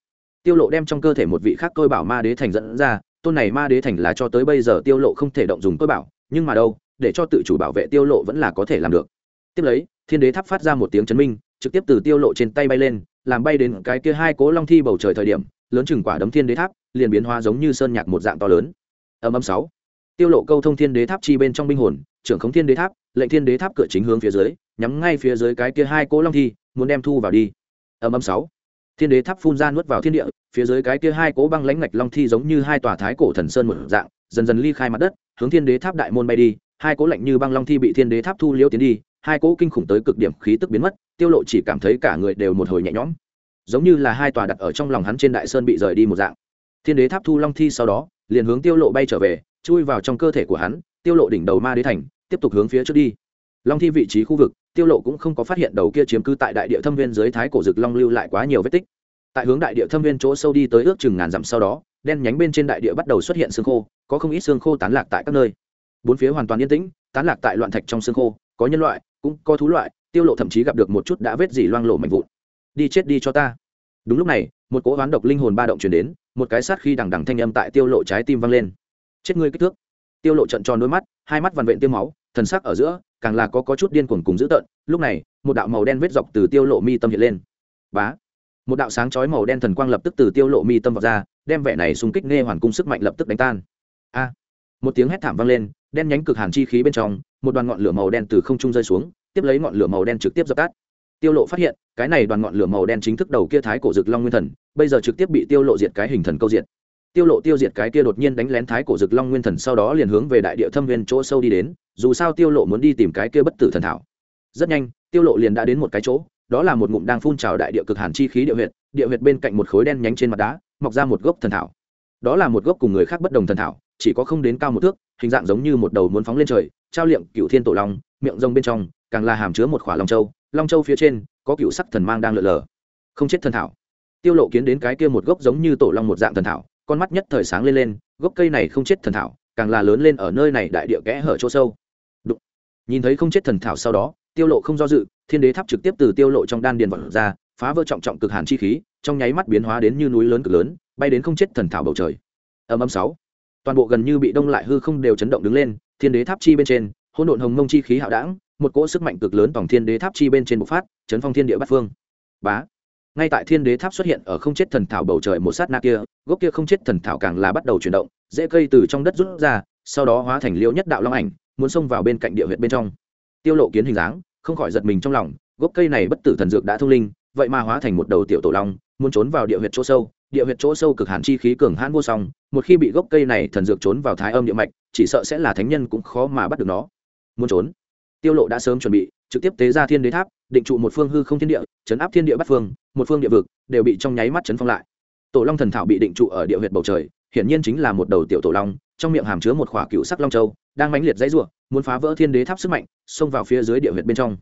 Tiêu lộ đem trong cơ thể một vị khác tôi bảo ma đế thành dẫn ra, tôn này ma đế thành là cho tới bây giờ tiêu lộ không thể động dùng tôi bảo, nhưng mà đâu, để cho tự chủ bảo vệ tiêu lộ vẫn là có thể làm được. Tiếp lấy, thiên đế tháp phát ra một tiếng chấn minh, trực tiếp từ tiêu lộ trên tay bay lên, làm bay đến cái kia hai cố long thi bầu trời thời điểm, lớn chừng quả đấm thiên đế tháp, liền biến hóa giống như sơn nhạc một dạng to lớn. Âm âm sáu tiêu lộ câu thông thiên đế tháp chi bên trong binh hồn, trưởng khống thiên đế tháp, lệnh thiên đế tháp cửa chính hướng phía dưới, nhắm ngay phía dưới cái kia hai cố long thi, muốn đem thu vào đi. Âm âm sáu. Thiên đế tháp phun ra nuốt vào thiên địa, phía dưới cái kia hai cố băng lãnh ngạch long thi giống như hai tòa thái cổ thần sơn một dạng, dần dần ly khai mặt đất, hướng thiên đế tháp đại môn bay đi, hai cố lạnh như băng long thi bị thiên đế tháp thu liễu tiến đi, hai cố kinh khủng tới cực điểm khí tức biến mất, tiêu lộ chỉ cảm thấy cả người đều một hồi nhẹ nhõm. Giống như là hai tòa đặt ở trong lòng hắn trên đại sơn bị rời đi một dạng. Thiên đế tháp thu long thi sau đó, liền hướng tiêu lộ bay trở về chui vào trong cơ thể của hắn, tiêu lộ đỉnh đầu ma đế thành, tiếp tục hướng phía trước đi. Long thi vị trí khu vực, tiêu lộ cũng không có phát hiện đầu kia chiếm cư tại đại địa thâm viên dưới thái cổ dực long lưu lại quá nhiều vết tích. Tại hướng đại địa thâm viên chỗ sâu đi tới ước chừng ngàn dặm sau đó, đen nhánh bên trên đại địa bắt đầu xuất hiện xương khô, có không ít xương khô tán lạc tại các nơi. Bốn phía hoàn toàn yên tĩnh, tán lạc tại loạn thạch trong xương khô, có nhân loại, cũng có thú loại, tiêu lộ thậm chí gặp được một chút đã vết gì loang lổ mạnh vụn. Đi chết đi cho ta. Đúng lúc này, một cỗ hoán độc linh hồn ba động truyền đến, một cái sát khi đằng đằng thanh âm tại tiêu lộ trái tim vang lên chết ngươi kích thước. Tiêu lộ trận tròn đôi mắt, hai mắt vằn vện tiêu máu, thần sắc ở giữa, càng là có có chút điên cuồng cùng dữ tợn. Lúc này, một đạo màu đen vết dọc từ tiêu lộ mi tâm hiện lên. Bá! Một đạo sáng chói màu đen thần quang lập tức từ tiêu lộ mi tâm vào ra, đem vẻ này xung kích nghe hoàn cung sức mạnh lập tức đánh tan. A! Một tiếng hét thảm vang lên, đen nhánh cực hàn chi khí bên trong, một đoàn ngọn lửa màu đen từ không trung rơi xuống, tiếp lấy ngọn lửa màu đen trực tiếp dập tắt. Tiêu lộ phát hiện, cái này đoàn ngọn lửa màu đen chính thức đầu kia thái cổ dực long nguyên thần, bây giờ trực tiếp bị tiêu lộ diệt cái hình thần câu diệt tiêu lộ tiêu diệt cái kia đột nhiên đánh lén thái cổ dực long nguyên thần sau đó liền hướng về đại địa thâm viên chỗ sâu đi đến, dù sao tiêu lộ muốn đi tìm cái kia bất tử thần thảo. Rất nhanh, tiêu lộ liền đã đến một cái chỗ, đó là một ngụm đang phun trào đại địa cực hàn chi khí địa huyệt địa huyệt bên cạnh một khối đen nhánh trên mặt đá, mọc ra một gốc thần thảo. Đó là một gốc cùng người khác bất đồng thần thảo, chỉ có không đến cao một thước, hình dạng giống như một đầu muốn phóng lên trời, trao liệm cựu thiên tổ long, miệng rông bên trong, càng là hàm chứa một khỏa long châu long châu phía trên, có cựu sắc thần mang đang lượn lờ. Không chết thần thảo. Tiêu lộ kiến đến cái kia một gốc giống như tổ long một dạng thần thảo con mắt nhất thời sáng lên lên, gốc cây này không chết thần thảo, càng là lớn lên ở nơi này đại địa kẽ hở chỗ sâu. Đụng. nhìn thấy không chết thần thảo sau đó, tiêu lộ không do dự, thiên đế tháp trực tiếp từ tiêu lộ trong đan điền vọt ra, phá vỡ trọng trọng cực hàn chi khí, trong nháy mắt biến hóa đến như núi lớn cực lớn, bay đến không chết thần thảo bầu trời. Âm âm sáu. Toàn bộ gần như bị đông lại hư không đều chấn động đứng lên, thiên đế tháp chi bên trên, hỗn độn hồng mông chi khí hạo đảng một cỗ sức mạnh cực lớn tổng thiên đế tháp chi bên trên bộc phát, chấn phong thiên địa bát phương. Bá ngay tại thiên đế tháp xuất hiện ở không chết thần thảo bầu trời một sát na kia, gốc kia không chết thần thảo càng là bắt đầu chuyển động dễ cây từ trong đất rút ra, sau đó hóa thành liễu nhất đạo long ảnh, muốn xông vào bên cạnh địa huyệt bên trong. Tiêu lộ kiến hình dáng, không khỏi giật mình trong lòng, gốc cây này bất tử thần dược đã thông linh, vậy mà hóa thành một đầu tiểu tổ long, muốn trốn vào địa huyệt chỗ sâu, địa huyệt chỗ sâu cực hàn chi khí cường hãn vô song, một khi bị gốc cây này thần dược trốn vào thái âm địa mạch, chỉ sợ sẽ là thánh nhân cũng khó mà bắt được nó. Muốn trốn. Tiêu lộ đã sớm chuẩn bị, trực tiếp tế ra thiên đế tháp định trụ một phương hư không thiên địa, chấn áp thiên địa bắt phương, một phương địa vực đều bị trong nháy mắt chấn phong lại. Tổ long thần thảo bị định trụ ở địa huyệt bầu trời, hiển nhiên chính là một đầu tiểu tổ long, trong miệng hàm chứa một khỏa cựu sắc long châu, đang mãnh liệt dãy rủa, muốn phá vỡ thiên đế tháp sức mạnh, xông vào phía dưới địa huyệt bên trong.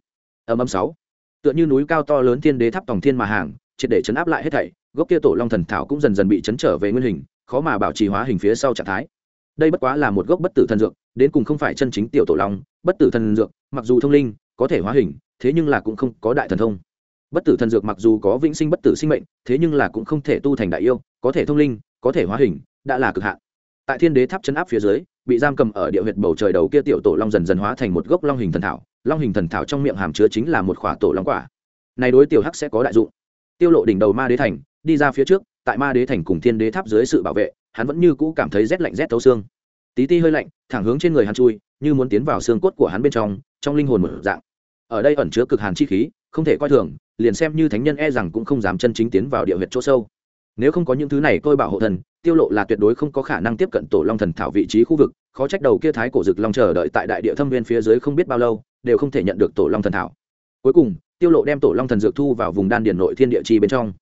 Âm âm sáu. Tựa như núi cao to lớn thiên đế tháp tổng thiên mà hàng, triệt để chấn áp lại hết thảy, gốc kia tổ long thần thảo cũng dần dần bị chấn trở về nguyên hình, khó mà bảo trì hóa hình phía sau trạng thái. Đây bất quá là một gốc bất tử thần dược, đến cùng không phải chân chính tiểu tổ long, bất tử thần dược, mặc dù thông linh, có thể hóa hình thế nhưng là cũng không có đại thần thông. Bất tử thần dược mặc dù có vĩnh sinh bất tử sinh mệnh, thế nhưng là cũng không thể tu thành đại yêu, có thể thông linh, có thể hóa hình, đã là cực hạn. Tại thiên đế tháp chấn áp phía dưới, bị giam cầm ở địa huyệt bầu trời đầu kia tiểu tổ long dần dần hóa thành một gốc long hình thần thảo, long hình thần thảo trong miệng hàm chứa chính là một khỏa tổ long quả. Này đối tiểu hắc sẽ có đại dụng. Tiêu lộ đỉnh đầu ma đế thành, đi ra phía trước, tại ma đế thành cùng thiên đế tháp dưới sự bảo vệ, hắn vẫn như cũ cảm thấy rét lạnh rét thấu xương. Tí ti hơi lạnh, thẳng hướng trên người hắn chui, như muốn tiến vào xương cốt của hắn bên trong trong linh hồn một dạng ở đây ẩn chứa cực hàn chi khí, không thể coi thường, liền xem như thánh nhân e rằng cũng không dám chân chính tiến vào địa huyệt chỗ sâu. Nếu không có những thứ này tôi bảo hộ thần, tiêu lộ là tuyệt đối không có khả năng tiếp cận tổ long thần thảo vị trí khu vực, khó trách đầu kia thái cổ dực long chờ đợi tại đại địa thâm viên phía dưới không biết bao lâu, đều không thể nhận được tổ long thần thảo. Cuối cùng, tiêu lộ đem tổ long thần dược thu vào vùng đan điền nội thiên địa chi bên trong.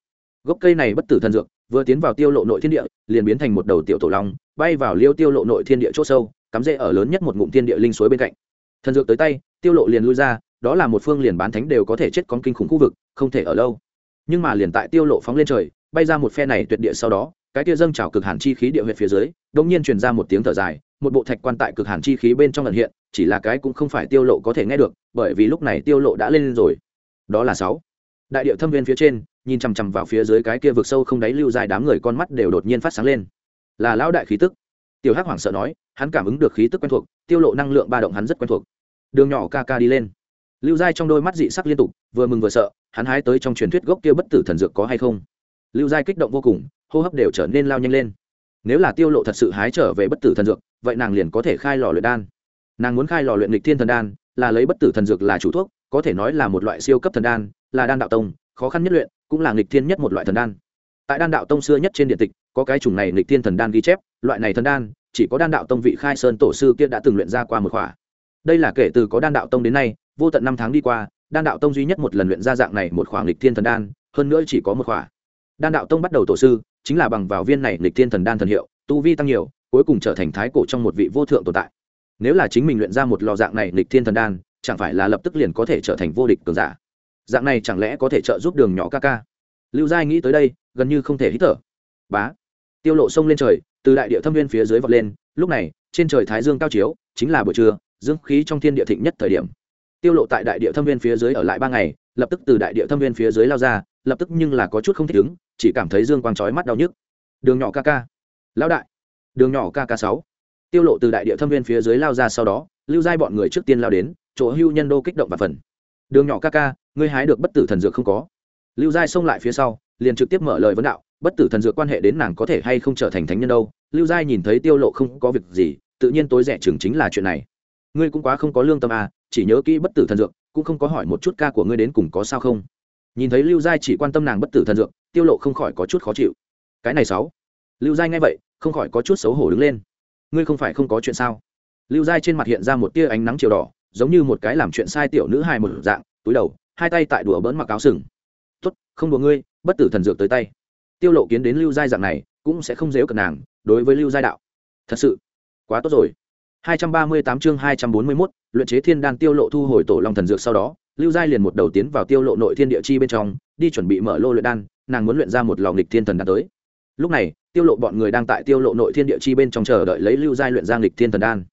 Gốc cây này bất tử thần dược, vừa tiến vào tiêu lộ nội thiên địa, liền biến thành một đầu tiểu tổ long, bay vào liêu tiêu lộ nội thiên địa chỗ sâu, cắm rễ ở lớn nhất một ngụm thiên địa linh suối bên cạnh. Thần dược tới tay, tiêu lộ liền lui ra đó là một phương liền bán thánh đều có thể chết con kinh khủng khu vực, không thể ở lâu. Nhưng mà liền tại tiêu lộ phóng lên trời, bay ra một phe này tuyệt địa sau đó, cái kia dâng trào cực hàn chi khí địa huyệt phía dưới đống nhiên truyền ra một tiếng thở dài, một bộ thạch quan tại cực hàn chi khí bên trong lần hiện, chỉ là cái cũng không phải tiêu lộ có thể nghe được, bởi vì lúc này tiêu lộ đã lên rồi. Đó là sáu. Đại địa thâm viên phía trên, nhìn chằm chằm vào phía dưới cái kia vực sâu không đáy lưu dài đám người con mắt đều đột nhiên phát sáng lên. Là lão đại khí tức. Tiểu hắc hoảng sợ nói, hắn cảm ứng được khí tức quen thuộc, tiêu lộ năng lượng ba động hắn rất quen thuộc. Đường nhỏ ca ca đi lên lưu giai trong đôi mắt dị sắc liên tục, vừa mừng vừa sợ, hắn hái tới trong truyền thuyết gốc kia bất tử thần dược có hay không? Lưu giai kích động vô cùng, hô hấp đều trở nên lao nhanh lên. Nếu là tiêu lộ thật sự hái trở về bất tử thần dược, vậy nàng liền có thể khai lò luyện đan. Nàng muốn khai lò luyện lịch thiên thần đan, là lấy bất tử thần dược là chủ thuốc, có thể nói là một loại siêu cấp thần đan, là đan đạo tông, khó khăn nhất luyện, cũng là nghịch thiên nhất một loại thần đan. Tại đan đạo tông xưa nhất trên điện tịch, có cái chủng này nghịch thiên thần đan ghi chép, loại này thần đan, chỉ có đan đạo tông vị khai sơn tổ sư kia đã từng luyện ra qua một khỏa. Đây là kể từ có đan đạo tông đến nay vô tận năm tháng đi qua, đan đạo tông duy nhất một lần luyện ra dạng này một khoảng lịch thiên thần đan, hơn nữa chỉ có một khỏa. Đan đạo tông bắt đầu tổ sư, chính là bằng vào viên này lịch thiên thần đan thần hiệu, tu vi tăng nhiều, cuối cùng trở thành thái cổ trong một vị vô thượng tồn tại. Nếu là chính mình luyện ra một lò dạng này lịch thiên thần đan, chẳng phải là lập tức liền có thể trở thành vô địch cường giả? Dạng này chẳng lẽ có thể trợ giúp đường nhỏ ca ca? Lưu giai nghĩ tới đây, gần như không thể hít thở. Bá. Tiêu lộ sông lên trời, từ đại địa thâm viên phía dưới vọt lên, lúc này, trên trời thái dương cao chiếu, chính là buổi trưa, dương khí trong thiên địa thịnh nhất thời điểm tiêu lộ tại đại địa thâm viên phía dưới ở lại ba ngày, lập tức từ đại địa thâm viên phía dưới lao ra, lập tức nhưng là có chút không thích ứng, chỉ cảm thấy dương quang chói mắt đau nhức. Đường nhỏ ca ca. Lão đại. Đường nhỏ ca ca sáu. Tiêu lộ từ đại địa thâm viên phía dưới lao ra sau đó, lưu giai bọn người trước tiên lao đến, chỗ hưu nhân đô kích động và phần. Đường nhỏ ca ca, ngươi hái được bất tử thần dược không có? Lưu giai xông lại phía sau, liền trực tiếp mở lời vấn đạo, bất tử thần dược quan hệ đến nàng có thể hay không trở thành thánh nhân đâu? Lưu giai nhìn thấy tiêu lộ không có việc gì, tự nhiên tối rẻ chừng chính là chuyện này ngươi cũng quá không có lương tâm à chỉ nhớ kỹ bất tử thần dược, cũng không có hỏi một chút ca của ngươi đến cùng có sao không. Nhìn thấy lưu giai chỉ quan tâm nàng bất tử thần dược, tiêu lộ không khỏi có chút khó chịu. Cái này sáu. Lưu giai nghe vậy, không khỏi có chút xấu hổ đứng lên. Ngươi không phải không có chuyện sao? Lưu giai trên mặt hiện ra một tia ánh nắng chiều đỏ, giống như một cái làm chuyện sai tiểu nữ hài một dạng, túi đầu, hai tay tại đùa bỡn mặc áo sừng. Tốt, không đùa ngươi, bất tử thần dược tới tay. Tiêu lộ kiến đến lưu giai dạng này, cũng sẽ không dếu cận nàng, đối với lưu giai đạo. Thật sự, quá tốt rồi. 238 chương 241, luyện chế thiên đan tiêu lộ thu hồi tổ long thần dược sau đó lưu giai liền một đầu tiến vào tiêu lộ nội thiên địa chi bên trong đi chuẩn bị mở lô luyện đan nàng muốn luyện ra một lò nghịch thiên thần đan tới. Lúc này tiêu lộ bọn người đang tại tiêu lộ nội thiên địa chi bên trong chờ đợi lấy lưu giai luyện ra nghịch thiên thần đan.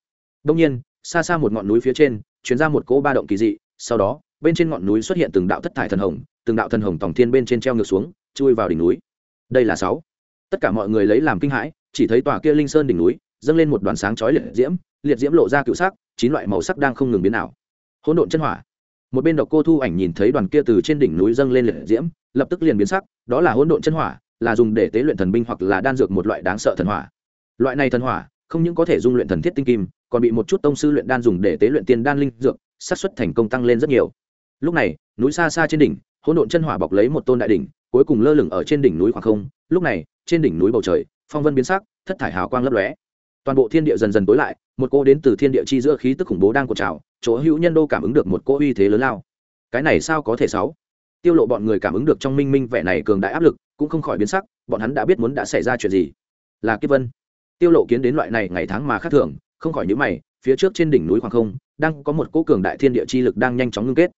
Đương nhiên xa xa một ngọn núi phía trên truyền ra một cỗ ba động kỳ dị sau đó bên trên ngọn núi xuất hiện từng đạo thất thải thần hồng từng đạo thần hồng tổng thiên bên trên treo ngược xuống chui vào đỉnh núi. Đây là sáu. Tất cả mọi người lấy làm kinh hãi chỉ thấy tòa kia linh sơn đỉnh núi dâng lên một đoàn sáng chói liệt diễm liệt diễm lộ ra cựu sắc, chín loại màu sắc đang không ngừng biến ảo. Hỗn độn chân hỏa. Một bên độc cô thu ảnh nhìn thấy đoàn kia từ trên đỉnh núi dâng lên liệt diễm, lập tức liền biến sắc, đó là hỗn độn chân hỏa, là dùng để tế luyện thần binh hoặc là đan dược một loại đáng sợ thần hỏa. Loại này thần hỏa, không những có thể dung luyện thần thiết tinh kim, còn bị một chút tông sư luyện đan dùng để tế luyện tiên đan linh dược sát xuất thành công tăng lên rất nhiều. Lúc này, núi xa xa trên đỉnh, hỗn độn chân hỏa bọc lấy một tôn đại đỉnh, cuối cùng lơ lửng ở trên đỉnh núi khoảng không. Lúc này, trên đỉnh núi bầu trời, phong vân biến sắc, thất thải hào quang lấp lóe. Toàn bộ thiên địa dần dần tối lại một cô đến từ thiên địa chi giữa khí tức khủng bố đang cột trào, chỗ hữu nhân đô cảm ứng được một cô uy thế lớn lao. Cái này sao có thể sáu? Tiêu lộ bọn người cảm ứng được trong minh minh vẻ này cường đại áp lực, cũng không khỏi biến sắc, bọn hắn đã biết muốn đã xảy ra chuyện gì. Là kiếp vân. Tiêu lộ kiến đến loại này ngày tháng mà khác thường, không khỏi những mày, phía trước trên đỉnh núi hoàng không, đang có một cỗ cường đại thiên địa chi lực đang nhanh chóng ngưng kết.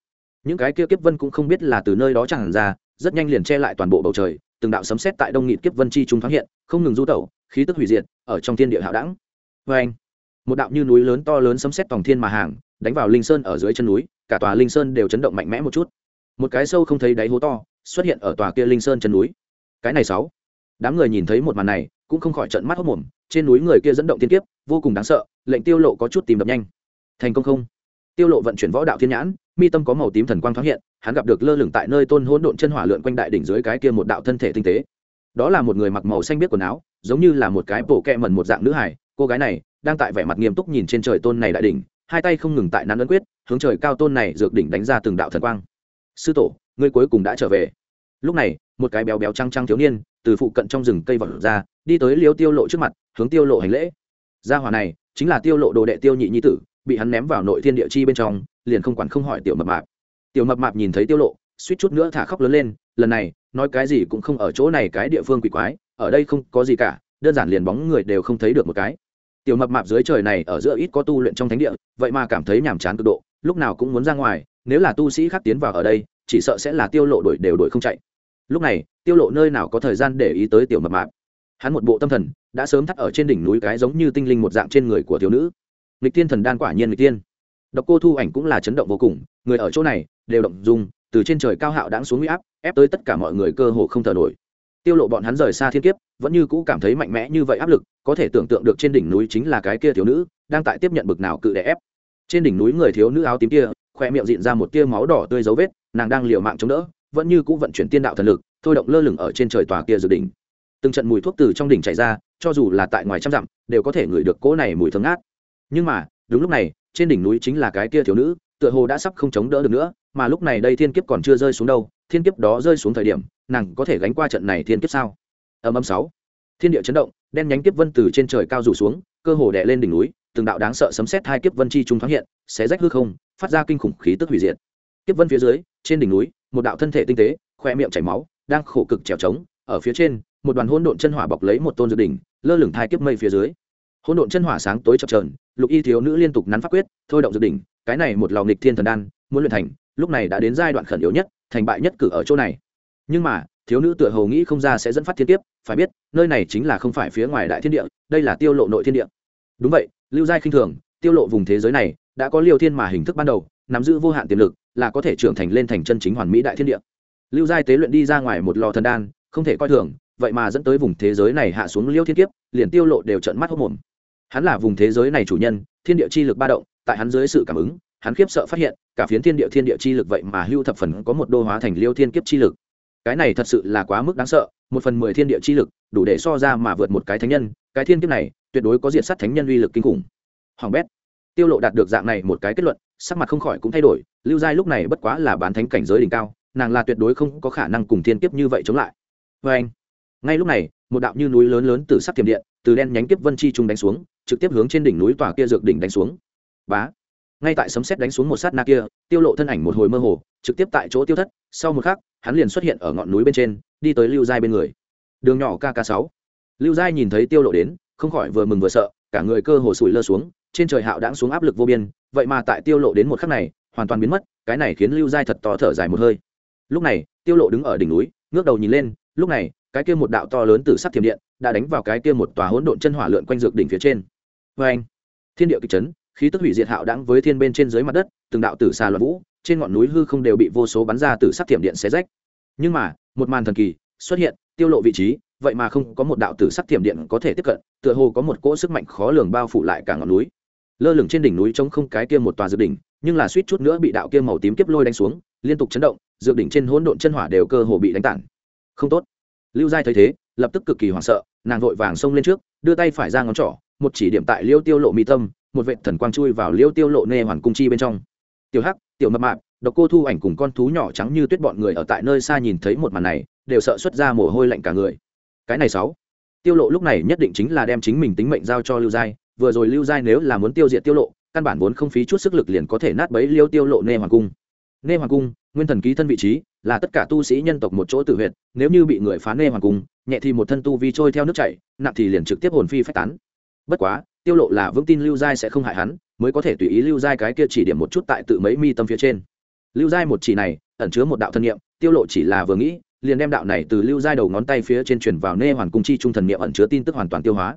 Những cái kia kiếp vân cũng không biết là từ nơi đó chẳng ra, rất nhanh liền che lại toàn bộ bầu trời, từng đạo sấm sét tại đông nghịt kiếp vân chi trung thoáng hiện, không ngừng du tẩu, khí tức hủy diệt, ở trong thiên địa hạo đẳng. Với anh một đạo như núi lớn to lớn sấm sét tòng thiên mà hàng, đánh vào linh sơn ở dưới chân núi, cả tòa linh sơn đều chấn động mạnh mẽ một chút. Một cái sâu không thấy đáy hố to, xuất hiện ở tòa kia linh sơn chân núi. Cái này sáu. Đám người nhìn thấy một màn này, cũng không khỏi trận mắt hốt mồm trên núi người kia dẫn động thiên kiếp, vô cùng đáng sợ, lệnh tiêu lộ có chút tìm đập nhanh. Thành công không? Tiêu lộ vận chuyển võ đạo thiên nhãn, mi tâm có màu tím thần quang thoáng hiện, hắn gặp được lơ lửng tại nơi tôn hỗn độn chân hỏa lượn quanh đại đỉnh dưới cái kia một đạo thân thể tinh tế. Đó là một người mặc màu xanh biết quần áo, giống như là một cái bộ kẹ mẩn một dạng nữ hải cô gái này đang tại vẻ mặt nghiêm túc nhìn trên trời tôn này đại đỉnh, hai tay không ngừng tại nắn ấn quyết, hướng trời cao tôn này dược đỉnh đánh ra từng đạo thần quang. Sư tổ, ngươi cuối cùng đã trở về. Lúc này, một cái béo béo trăng trăng thiếu niên từ phụ cận trong rừng cây vọt ra, đi tới liêu tiêu lộ trước mặt, hướng tiêu lộ hành lễ. Gia hỏa này chính là tiêu lộ đồ đệ tiêu nhị nhi tử, bị hắn ném vào nội thiên địa chi bên trong, liền không quản không hỏi tiểu mập mạp. Tiểu mập mạp nhìn thấy tiêu lộ, suýt chút nữa thả khóc lớn lên, lần này, nói cái gì cũng không ở chỗ này cái địa phương quỷ quái, ở đây không có gì cả, đơn giản liền bóng người đều không thấy được một cái tiểu mập mạp dưới trời này ở giữa ít có tu luyện trong thánh địa, vậy mà cảm thấy nhàm chán cực độ, lúc nào cũng muốn ra ngoài, nếu là tu sĩ khác tiến vào ở đây, chỉ sợ sẽ là tiêu lộ đuổi đều đuổi không chạy. Lúc này, tiêu lộ nơi nào có thời gian để ý tới tiểu mập mạp. Hắn một bộ tâm thần, đã sớm thắt ở trên đỉnh núi cái giống như tinh linh một dạng trên người của thiếu nữ. Lịch tiên thần đan quả nhiên lịch tiên độc cô thu ảnh cũng là chấn động vô cùng, người ở chỗ này, đều động dung, từ trên trời cao hạo đãng xuống huy áp, ép tới tất cả mọi người cơ hồ không thở nổi tiêu lộ bọn hắn rời xa thiên kiếp, vẫn như cũ cảm thấy mạnh mẽ như vậy áp lực, có thể tưởng tượng được trên đỉnh núi chính là cái kia thiếu nữ, đang tại tiếp nhận bực nào cự đè ép. Trên đỉnh núi người thiếu nữ áo tím kia, khoe miệng dịn ra một tia máu đỏ tươi dấu vết, nàng đang liều mạng chống đỡ, vẫn như cũ vận chuyển tiên đạo thần lực, thôi động lơ lửng ở trên trời tòa kia dự đỉnh. Từng trận mùi thuốc từ trong đỉnh chảy ra, cho dù là tại ngoài trăm dặm, đều có thể ngửi được cỗ này mùi thơm ngát. Nhưng mà, đúng lúc này, trên đỉnh núi chính là cái kia thiếu nữ, tựa hồ đã sắp không chống đỡ được nữa, mà lúc này đây thiên kiếp còn chưa rơi xuống đâu, thiên kiếp đó rơi xuống thời điểm nàng có thể gánh qua trận này thiên kiếp sao? Âm âm sáu. Thiên địa chấn động, đen nhánh kiếp vân từ trên trời cao rủ xuống, cơ hồ đè lên đỉnh núi, từng đạo đáng sợ sấm sét hai kiếp vân chi trung thoáng hiện, xé rách hư không, phát ra kinh khủng khí tức hủy diệt. Kiếp vân phía dưới, trên đỉnh núi, một đạo thân thể tinh tế khoe miệng chảy máu, đang khổ cực trèo trống, ở phía trên, một đoàn hỗn độn chân hỏa bọc lấy một tôn dược đỉnh, lơ lửng thai kiếp mây phía dưới. Hỗn độn chân hỏa sáng tối chập trờn lục y thiếu nữ liên tục nắn pháp quyết, thôi động dược đỉnh, cái này một lò nghịch thiên thần đan, muốn luyện thành, lúc này đã đến giai đoạn khẩn yếu nhất, thành bại nhất cử ở chỗ này nhưng mà, thiếu nữ tựa hồ nghĩ không ra sẽ dẫn phát thiên kiếp, phải biết, nơi này chính là không phải phía ngoài đại thiên địa, đây là tiêu lộ nội thiên địa. Đúng vậy, lưu giai khinh thường, tiêu lộ vùng thế giới này, đã có liều thiên mà hình thức ban đầu, nắm giữ vô hạn tiềm lực, là có thể trưởng thành lên thành chân chính hoàn mỹ đại thiên địa. Lưu giai tế luyện đi ra ngoài một lò thần đan, không thể coi thường, vậy mà dẫn tới vùng thế giới này hạ xuống liêu thiên kiếp, liền tiêu lộ đều trợn mắt hốt mồm. Hắn là vùng thế giới này chủ nhân, thiên địa chi lực ba động, tại hắn dưới sự cảm ứng, hắn khiếp sợ phát hiện, cả phiến thiên địa thiên địa chi lực vậy mà hưu thập phần có một đô hóa thành liêu thiên kiếp chi lực cái này thật sự là quá mức đáng sợ, một phần mười thiên địa chi lực, đủ để so ra mà vượt một cái thánh nhân, cái thiên kiếp này, tuyệt đối có diện sát thánh nhân uy lực kinh khủng. Hoàng bét, tiêu lộ đạt được dạng này một cái kết luận, sắc mặt không khỏi cũng thay đổi, lưu giai lúc này bất quá là bán thánh cảnh giới đỉnh cao, nàng là tuyệt đối không có khả năng cùng thiên kiếp như vậy chống lại. Với anh, ngay lúc này, một đạo như núi lớn lớn từ sắc tiềm điện, từ đen nhánh kiếp vân chi trung đánh xuống, trực tiếp hướng trên đỉnh núi tòa kia dược đỉnh đánh xuống. Bá ngay tại sấm sét đánh xuống một sát na kia, tiêu lộ thân ảnh một hồi mơ hồ, trực tiếp tại chỗ tiêu thất, sau một khắc, hắn liền xuất hiện ở ngọn núi bên trên, đi tới lưu giai bên người. Đường nhỏ kk sáu. Lưu giai nhìn thấy tiêu lộ đến, không khỏi vừa mừng vừa sợ, cả người cơ hồ sủi lơ xuống, trên trời hạo đãng xuống áp lực vô biên, vậy mà tại tiêu lộ đến một khắc này, hoàn toàn biến mất, cái này khiến lưu giai thật to thở dài một hơi. Lúc này, tiêu lộ đứng ở đỉnh núi, ngước đầu nhìn lên, lúc này, cái kia một đạo to lớn từ sắt thiểm điện đã đánh vào cái kia một tòa hỗn độn chân hỏa lượn quanh dược đỉnh phía trên. Với anh thiên địa kịch chấn khí tức hủy diệt hạo đãng với thiên bên trên dưới mặt đất, từng đạo tử xà loạn vũ, trên ngọn núi hư không đều bị vô số bắn ra từ sắc thiểm điện xé rách. Nhưng mà, một màn thần kỳ xuất hiện, tiêu lộ vị trí, vậy mà không có một đạo tử sắc thiểm điện có thể tiếp cận, tựa hồ có một cỗ sức mạnh khó lường bao phủ lại cả ngọn núi. Lơ lửng trên đỉnh núi trông không cái kia một tòa dược đỉnh, nhưng là suýt chút nữa bị đạo kia màu tím kiếp lôi đánh xuống, liên tục chấn động, dược đỉnh trên hỗn độn chân hỏa đều cơ hồ bị đánh tản. Không tốt. Lưu giai thấy thế, lập tức cực kỳ hoảng sợ, nàng vội vàng xông lên trước, đưa tay phải ra ngón trỏ, một chỉ điểm tại liêu tiêu lộ mi tâm một vệ thần quang chui vào liêu tiêu lộ nê hoàn cung chi bên trong. Tiểu hắc, tiểu mập mạp, độc cô thu ảnh cùng con thú nhỏ trắng như tuyết bọn người ở tại nơi xa nhìn thấy một màn này, đều sợ xuất ra mồ hôi lạnh cả người. Cái này sáu. Tiêu lộ lúc này nhất định chính là đem chính mình tính mệnh giao cho lưu giai, vừa rồi lưu giai nếu là muốn tiêu diệt tiêu lộ, căn bản vốn không phí chút sức lực liền có thể nát bấy liêu tiêu lộ nê hoàng cung. Nê hoàng cung, nguyên thần ký thân vị trí, là tất cả tu sĩ nhân tộc một chỗ tự huyệt, nếu như bị người phá nê hoàng cung, nhẹ thì một thân tu vi trôi theo nước chảy, nặng thì liền trực tiếp hồn phi phách tán. Bất quá tiêu lộ là vững tin lưu giai sẽ không hại hắn, mới có thể tùy ý lưu giai cái kia chỉ điểm một chút tại tự mấy mi tâm phía trên. Lưu giai một chỉ này, ẩn chứa một đạo thân niệm, tiêu lộ chỉ là vừa nghĩ, liền đem đạo này từ lưu giai đầu ngón tay phía trên truyền vào nê hoàn cung chi trung thần niệm ẩn chứa tin tức hoàn toàn tiêu hóa.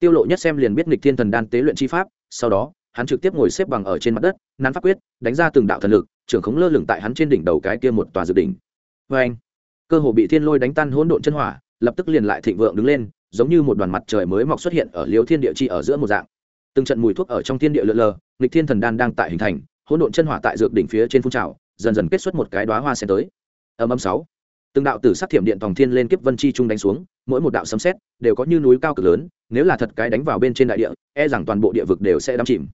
Tiêu lộ nhất xem liền biết nghịch thiên thần đan tế luyện chi pháp, sau đó, hắn trực tiếp ngồi xếp bằng ở trên mặt đất, nắn pháp quyết, đánh ra từng đạo thần lực, trưởng khống lơ lửng tại hắn trên đỉnh đầu cái kia một tòa dự đỉnh. Vê anh cơ hồ bị thiên lôi đánh tan hỗn độn chân hỏa, lập tức liền lại thịnh vượng đứng lên giống như một đoàn mặt trời mới mọc xuất hiện ở liêu thiên địa chi ở giữa một dạng. Từng trận mùi thuốc ở trong thiên địa lượn lờ, nghịch thiên thần đan đang tại hình thành, hỗn độn chân hỏa tại dược đỉnh phía trên phun trào, dần dần kết xuất một cái đóa hoa sen tới. Âm âm sáu. Từng đạo tử sắc thiểm điện tòng thiên lên kiếp vân chi trung đánh xuống, mỗi một đạo sấm sét đều có như núi cao cực lớn, nếu là thật cái đánh vào bên trên đại địa e rằng toàn bộ địa vực đều sẽ đắm chìm.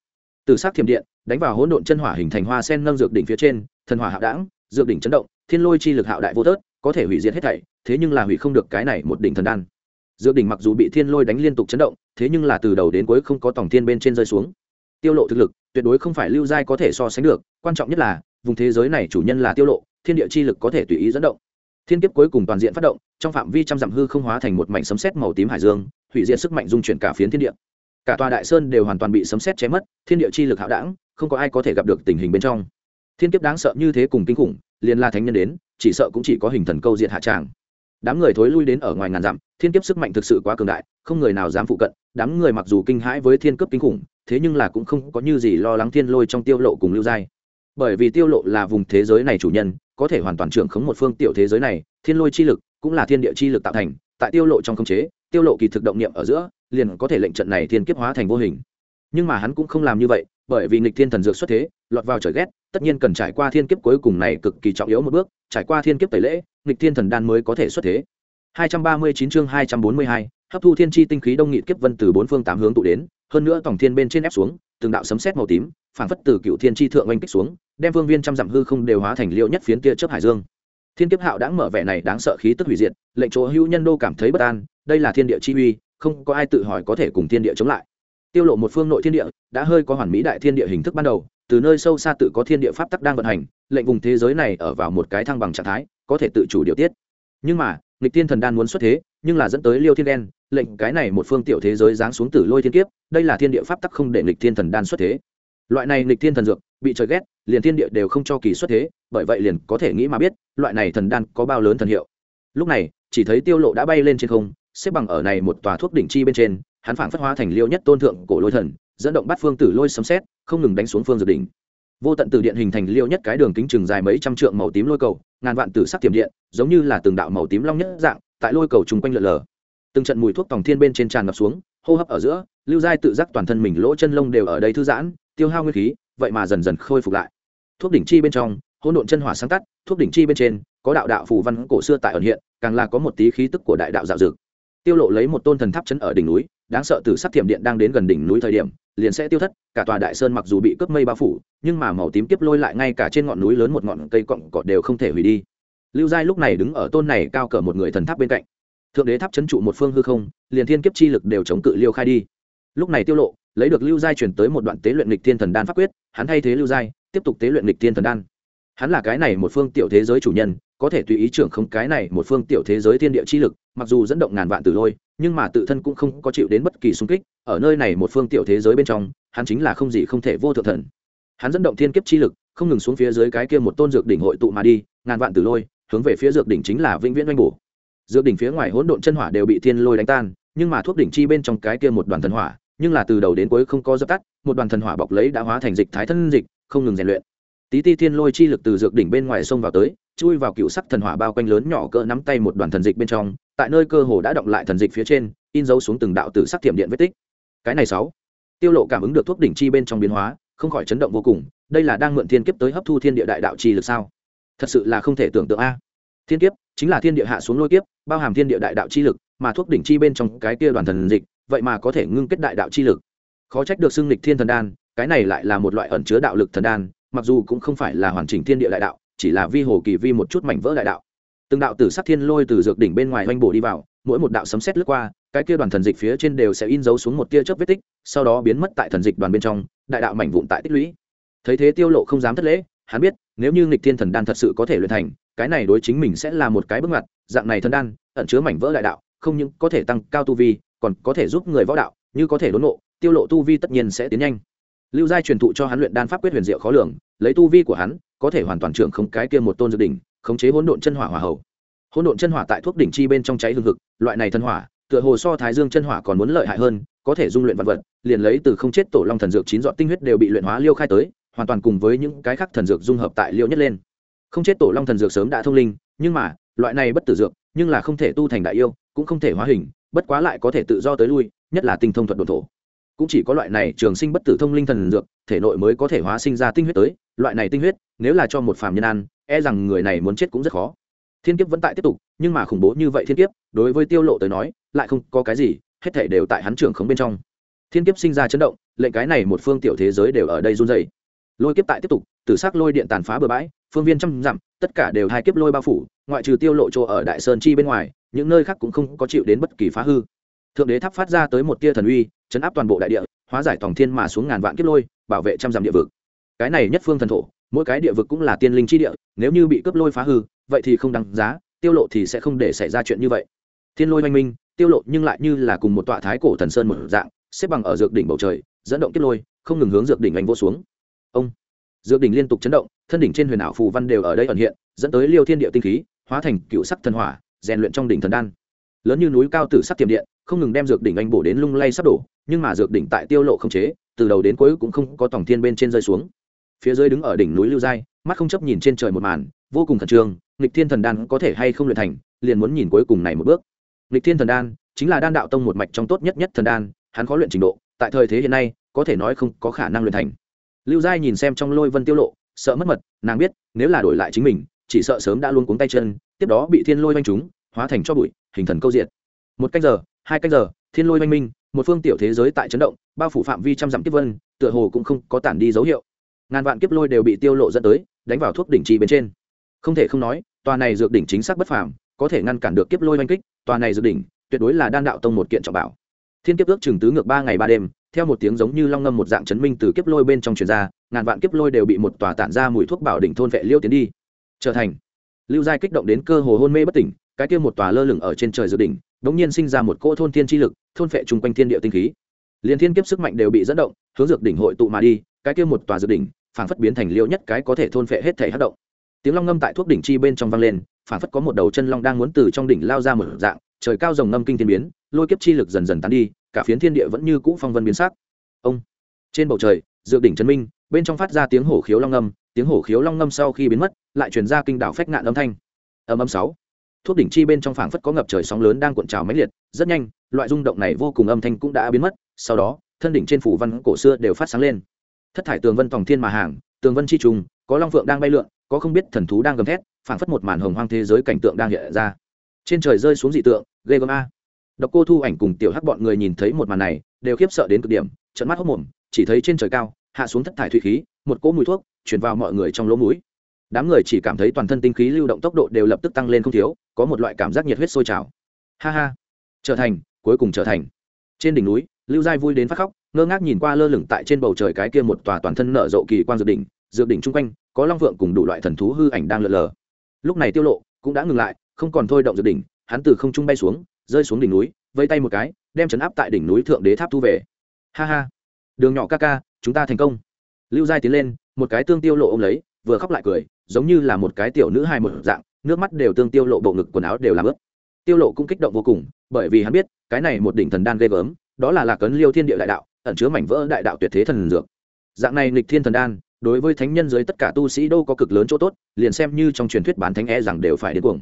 Tử sắc thiểm điện đánh vào hỗn độn chân hỏa hình thành hoa sen nâng dược đỉnh phía trên, thần hỏa hạo đảng dược đỉnh chấn động, thiên lôi chi lực hạo đại vô tớt, có thể hủy diệt hết thảy, thế nhưng là hủy không được cái này một đỉnh thần đan dược đỉnh mặc dù bị thiên lôi đánh liên tục chấn động, thế nhưng là từ đầu đến cuối không có tổng thiên bên trên rơi xuống. Tiêu lộ thực lực, tuyệt đối không phải lưu giai có thể so sánh được, quan trọng nhất là, vùng thế giới này chủ nhân là tiêu lộ, thiên địa chi lực có thể tùy ý dẫn động. Thiên kiếp cuối cùng toàn diện phát động, trong phạm vi trăm dặm hư không hóa thành một mảnh sấm sét màu tím hải dương, hủy diệt sức mạnh dung chuyển cả phiến thiên địa. Cả tòa đại sơn đều hoàn toàn bị sấm sét chém mất, thiên địa chi lực hạo đảng, không có ai có thể gặp được tình hình bên trong. Thiên kiếp đáng sợ như thế cùng kinh khủng, liền la thánh nhân đến, chỉ sợ cũng chỉ có hình thần câu diệt hạ tràng đám người thối lui đến ở ngoài ngàn dặm, thiên kiếp sức mạnh thực sự quá cường đại, không người nào dám phụ cận. Đám người mặc dù kinh hãi với thiên cấp kinh khủng, thế nhưng là cũng không có như gì lo lắng thiên lôi trong tiêu lộ cùng lưu giai. Bởi vì tiêu lộ là vùng thế giới này chủ nhân, có thể hoàn toàn trưởng khống một phương tiểu thế giới này, thiên lôi chi lực cũng là thiên địa chi lực tạo thành. Tại tiêu lộ trong khống chế, tiêu lộ kỳ thực động niệm ở giữa, liền có thể lệnh trận này thiên kiếp hóa thành vô hình. Nhưng mà hắn cũng không làm như vậy, bởi vì nghịch thiên thần dược xuất thế, lọt vào trời ghét, tất nhiên cần trải qua thiên kiếp cuối cùng này cực kỳ trọng yếu một bước, trải qua thiên kiếp tẩy lễ nghịch thiên thần đan mới có thể xuất thế. 239 chương 242, hấp thu thiên chi tinh khí đông nghị kiếp vân từ bốn phương tám hướng tụ đến hơn nữa tổng thiên bên trên ép xuống từng đạo sấm sét màu tím phản phất từ cựu thiên chi thượng oanh kích xuống đem vương viên trăm dặm hư không đều hóa thành liêu nhất phiến tia chớp hải dương. Thiên kiếp hạo đã mở vẻ này đáng sợ khí tức hủy diệt lệnh chỗ hữu nhân đô cảm thấy bất an đây là thiên địa chi uy không có ai tự hỏi có thể cùng thiên địa chống lại. Tiêu lộ một phương nội thiên địa đã hơi có hoàn mỹ đại thiên địa hình thức ban đầu từ nơi sâu xa tự có thiên địa pháp tắc đang vận hành, lệnh vùng thế giới này ở vào một cái thăng bằng trạng thái, có thể tự chủ điều tiết. Nhưng mà, nghịch tiên thần đan muốn xuất thế, nhưng là dẫn tới liêu thiên đen, lệnh cái này một phương tiểu thế giới giáng xuống tử lôi thiên kiếp, đây là thiên địa pháp tắc không để nghịch thiên thần đan xuất thế. Loại này nghịch thiên thần dược, bị trời ghét, liền thiên địa đều không cho kỳ xuất thế, bởi vậy liền có thể nghĩ mà biết, loại này thần đan có bao lớn thần hiệu. Lúc này, chỉ thấy tiêu lộ đã bay lên trên không, xếp bằng ở này một tòa thuốc đỉnh chi bên trên, hắn phảng phất hóa thành liêu nhất tôn thượng cổ lôi thần dẫn động bắt phương tử lôi sấm xét không ngừng đánh xuống phương dược đỉnh. Vô tận từ điện hình thành liêu nhất cái đường kính chừng dài mấy trăm trượng màu tím lôi cầu, ngàn vạn tử sắc tiềm điện, giống như là từng đạo màu tím long nhất dạng, tại lôi cầu trùng quanh lượn lờ. Từng trận mùi thuốc tòng thiên bên trên tràn ngập xuống, hô hấp ở giữa, lưu giai tự giác toàn thân mình lỗ chân lông đều ở đây thư giãn, tiêu hao nguyên khí, vậy mà dần dần khôi phục lại. Thuốc đỉnh chi bên trong, hỗn độn chân hỏa sáng tắt, thuốc đỉnh chi bên trên, có đạo đạo phù văn cổ xưa tại ẩn hiện, càng là có một tí khí tức của đại đạo dạo dược tiêu lộ lấy một tôn thần tháp chấn ở đỉnh núi, đáng sợ từ sắc thiểm điện đang đến gần đỉnh núi thời điểm liền sẽ tiêu thất, cả tòa đại sơn mặc dù bị cướp mây bao phủ, nhưng mà màu tím kiếp lôi lại ngay cả trên ngọn núi lớn một ngọn cây cọng cọt đều không thể hủy đi. Lưu giai lúc này đứng ở tôn này cao cỡ một người thần tháp bên cạnh. Thượng đế tháp chấn trụ một phương hư không, liền thiên kiếp chi lực đều chống cự liêu khai đi. Lúc này tiêu lộ, lấy được lưu giai chuyển tới một đoạn tế luyện lịch thiên thần đan pháp quyết, hắn thay thế lưu giai, tiếp tục tế luyện lịch thiên thần đan. Hắn là cái này một phương tiểu thế giới chủ nhân, có thể tùy ý trưởng không cái này một phương tiểu thế giới thiên địa chi lực mặc dù dẫn động ngàn vạn tử lôi, nhưng mà tự thân cũng không có chịu đến bất kỳ xung kích, ở nơi này một phương tiểu thế giới bên trong, hắn chính là không gì không thể vô thượng thần. Hắn dẫn động thiên kiếp chi lực, không ngừng xuống phía dưới cái kia một tôn dược đỉnh hội tụ mà đi, ngàn vạn tử lôi, hướng về phía dược đỉnh chính là vĩnh viễn oanh bổ. Dược đỉnh phía ngoài hỗn độn chân hỏa đều bị thiên lôi đánh tan, nhưng mà thuốc đỉnh chi bên trong cái kia một đoàn thần hỏa, nhưng là từ đầu đến cuối không có dập tắt, một đoàn thần hỏa bọc lấy đã hóa thành dịch thái thân dịch, không ngừng rèn luyện. Tí ti thiên lôi chi lực từ dược đỉnh bên ngoài sông vào tới, chui vào cựu sắc thần hỏa bao quanh lớn nhỏ cỡ nắm tay một đoàn thần dịch bên trong tại nơi cơ hồ đã động lại thần dịch phía trên, in dấu xuống từng đạo tử sắc thiểm điện vết tích. Cái này sáu, tiêu lộ cảm ứng được thuốc đỉnh chi bên trong biến hóa, không khỏi chấn động vô cùng, đây là đang mượn thiên kiếp tới hấp thu thiên địa đại đạo chi lực sao? Thật sự là không thể tưởng tượng a. Thiên kiếp chính là thiên địa hạ xuống lôi kiếp, bao hàm thiên địa đại đạo chi lực, mà thuốc đỉnh chi bên trong cái kia đoàn thần dịch, vậy mà có thể ngưng kết đại đạo chi lực. Khó trách được xưng lịch thiên thần đan, cái này lại là một loại ẩn chứa đạo lực thần đan, mặc dù cũng không phải là hoàn chỉnh thiên địa đại đạo, chỉ là vi hồ kỳ vi một chút mảnh vỡ đại đạo từng đạo tử sắc thiên lôi từ dược đỉnh bên ngoài oanh bổ đi vào, mỗi một đạo sấm sét lướt qua, cái kia đoàn thần dịch phía trên đều sẽ in dấu xuống một tia chớp vết tích, sau đó biến mất tại thần dịch đoàn bên trong, đại đạo mảnh vụn tại tích lũy. Thấy thế tiêu lộ không dám thất lễ, hắn biết, nếu như nghịch thiên thần đan thật sự có thể luyện thành, cái này đối chính mình sẽ là một cái bước ngoặt, dạng này thần đan, ẩn chứa mảnh vỡ đại đạo, không những có thể tăng cao tu vi, còn có thể giúp người võ đạo, như có thể đốn nộ tiêu lộ tu vi tất nhiên sẽ tiến nhanh. Lưu giai truyền thụ cho hắn luyện đan pháp quyết huyền diệu khó lường, lấy tu vi của hắn, có thể hoàn toàn trưởng không cái kia một tôn dự đỉnh khống chế hỗn độn chân hỏa hỏa hậu hỗn độn chân hỏa tại thuốc đỉnh chi bên trong cháy hương thực loại này thân hỏa, tựa hồ so thái dương chân hỏa còn muốn lợi hại hơn, có thể dung luyện vật vật, liền lấy từ không chết tổ long thần dược chín dọn tinh huyết đều bị luyện hóa liêu khai tới, hoàn toàn cùng với những cái khác thần dược dung hợp tại liêu nhất lên. Không chết tổ long thần dược sớm đã thông linh, nhưng mà, loại này bất tử dược, nhưng là không thể tu thành đại yêu, cũng không thể hóa hình, bất quá lại có thể tự do tới lui, nhất là tinh thông thuật đồn thổ. Cũng chỉ có loại này trường sinh bất tử thông linh thần dược, thể nội mới có thể hóa sinh ra tinh huyết tới, loại này tinh huyết, nếu là cho một phàm nhân ăn e rằng người này muốn chết cũng rất khó. Thiên kiếp vẫn tại tiếp tục, nhưng mà khủng bố như vậy thiên kiếp, đối với tiêu lộ tới nói, lại không có cái gì, hết thể đều tại hắn trưởng khống bên trong. Thiên kiếp sinh ra chấn động, lệnh cái này một phương tiểu thế giới đều ở đây run rẩy. Lôi kiếp tại tiếp tục, tử sắc lôi điện tàn phá bừa bãi, phương viên trăm dặm, tất cả đều hai kiếp lôi bao phủ, ngoại trừ tiêu lộ chỗ ở đại sơn chi bên ngoài, những nơi khác cũng không có chịu đến bất kỳ phá hư. Thượng đế tháp phát ra tới một tia thần uy, chấn áp toàn bộ đại địa, hóa giải tổng thiên mà xuống ngàn vạn kiếp lôi, bảo vệ trăm dặm địa vực. Cái này nhất phương thần thổ mỗi cái địa vực cũng là tiên linh chi địa, nếu như bị cướp lôi phá hư, vậy thì không đáng giá, tiêu lộ thì sẽ không để xảy ra chuyện như vậy. Thiên lôi oanh minh, tiêu lộ nhưng lại như là cùng một tọa thái cổ thần sơn một dạng, xếp bằng ở dược đỉnh bầu trời, dẫn động kết lôi, không ngừng hướng dược đỉnh anh vô xuống. Ông, dược đỉnh liên tục chấn động, thân đỉnh trên huyền ảo phù văn đều ở đây ẩn hiện, dẫn tới liêu thiên địa tinh khí, hóa thành cựu sắc thần hỏa, rèn luyện trong đỉnh thần đan. Lớn như núi cao tử sắc tiềm điện, không ngừng đem dược đỉnh anh bổ đến lung lay sắp đổ, nhưng mà dược đỉnh tại tiêu lộ không chế, từ đầu đến cuối cũng không có tổng thiên bên trên rơi xuống phía dưới đứng ở đỉnh núi lưu giai, mắt không chấp nhìn trên trời một màn, vô cùng khẩn trương, nghịch thiên thần đan có thể hay không luyện thành, liền muốn nhìn cuối cùng này một bước. Nghịch thiên thần đan chính là đan đạo tông một mạch trong tốt nhất nhất thần đan, hắn khó luyện trình độ, tại thời thế hiện nay, có thể nói không có khả năng luyện thành. Lưu giai nhìn xem trong lôi vân tiêu lộ, sợ mất mật, nàng biết, nếu là đổi lại chính mình, chỉ sợ sớm đã luôn cuống tay chân, tiếp đó bị thiên lôi vanh chúng, hóa thành cho bụi, hình thần câu diệt. Một canh giờ, hai canh giờ, thiên lôi vanh minh, một phương tiểu thế giới tại chấn động, bao phủ phạm vi trăm dặm tiếp vân, tựa hồ cũng không có tản đi dấu hiệu ngàn vạn kiếp lôi đều bị tiêu lộ dẫn tới, đánh vào thuốc đỉnh trì bên trên. Không thể không nói, tòa này dược đỉnh chính xác bất phàm, có thể ngăn cản được kiếp lôi oanh kích, tòa này dược đỉnh, tuyệt đối là đan đạo tông một kiện trọng bảo. Thiên kiếp ước chừng tứ ngược ba ngày ba đêm, theo một tiếng giống như long ngâm một dạng chấn minh từ kiếp lôi bên trong truyền ra, ngàn vạn kiếp lôi đều bị một tòa tản ra mùi thuốc bảo đỉnh thôn vệ liêu tiến đi. Trở thành lưu giai kích động đến cơ hồ hôn mê bất tỉnh, cái kia một tòa lơ lửng ở trên trời dược đỉnh đống nhiên sinh ra một cỗ thôn thiên chi lực, thôn vệ chung quanh thiên địa tinh khí. Liền thiên kiếp sức mạnh đều bị dẫn động, hướng dược đỉnh hội tụ mà đi cái kia một tòa dược đỉnh, phảng phất biến thành liêu nhất cái có thể thôn phệ hết thể hát động. Tiếng long ngâm tại thuốc đỉnh chi bên trong vang lên, phảng phất có một đầu chân long đang muốn từ trong đỉnh lao ra một dạng, trời cao rồng ngâm kinh thiên biến, lôi kiếp chi lực dần dần tán đi, cả phiến thiên địa vẫn như cũ phong vân biến sắc. Ông, trên bầu trời dược đỉnh chân minh, bên trong phát ra tiếng hổ khiếu long ngâm, tiếng hổ khiếu long ngâm sau khi biến mất, lại truyền ra kinh đảo phách ngạn âm thanh. Âm âm sáu. Thuốc đỉnh chi bên trong phảng phất có ngập trời sóng lớn đang cuộn trào mãnh liệt, rất nhanh, loại rung động này vô cùng âm thanh cũng đã biến mất, sau đó, thân đỉnh trên phủ văn cổ xưa đều phát sáng lên thất thải tường vân tòng thiên mà hàng, tường vân chi trùng, có long phượng đang bay lượn, có không biết thần thú đang gầm thét, phảng phất một màn hồng hoang thế giới cảnh tượng đang hiện ra. Trên trời rơi xuống dị tượng, ghê gớm a. Độc cô thu ảnh cùng tiểu hắc bọn người nhìn thấy một màn này, đều khiếp sợ đến cực điểm trận mắt hốc mồm, chỉ thấy trên trời cao, hạ xuống thất thải thủy khí, một cỗ mùi thuốc chuyển vào mọi người trong lỗ mũi. Đám người chỉ cảm thấy toàn thân tinh khí lưu động tốc độ đều lập tức tăng lên không thiếu, có một loại cảm giác nhiệt huyết sôi trào. Ha ha. Trở thành, cuối cùng trở thành. Trên đỉnh núi, lưu giai vui đến phát khóc ngơ ngác nhìn qua lơ lửng tại trên bầu trời cái kia một tòa toàn thân nở rộ kỳ quan dược đỉnh dược đỉnh chung quanh, có long vượng cùng đủ loại thần thú hư ảnh đang lượn lờ. Lúc này tiêu lộ cũng đã ngừng lại, không còn thôi động dược đỉnh, hắn từ không trung bay xuống, rơi xuống đỉnh núi, vây tay một cái, đem chấn áp tại đỉnh núi thượng đế tháp thu về. Ha ha. Đường nhỏ ca ca, chúng ta thành công. Lưu giai tiến lên, một cái tương tiêu lộ ôm lấy, vừa khóc lại cười, giống như là một cái tiểu nữ hài một dạng, nước mắt đều tương tiêu lộ bộ ngực quần áo đều làm ướt. Tiêu lộ cũng kích động vô cùng, bởi vì hắn biết, cái này một đỉnh thần đan ghê gớm, đó là lạc cấn liêu thiên địa đại đạo ẩn chứa mảnh vỡ đại đạo tuyệt thế thần dược. Dạng này nghịch thiên thần đan, đối với thánh nhân dưới tất cả tu sĩ đâu có cực lớn chỗ tốt, liền xem như trong truyền thuyết bán thánh e rằng đều phải đến cuồng.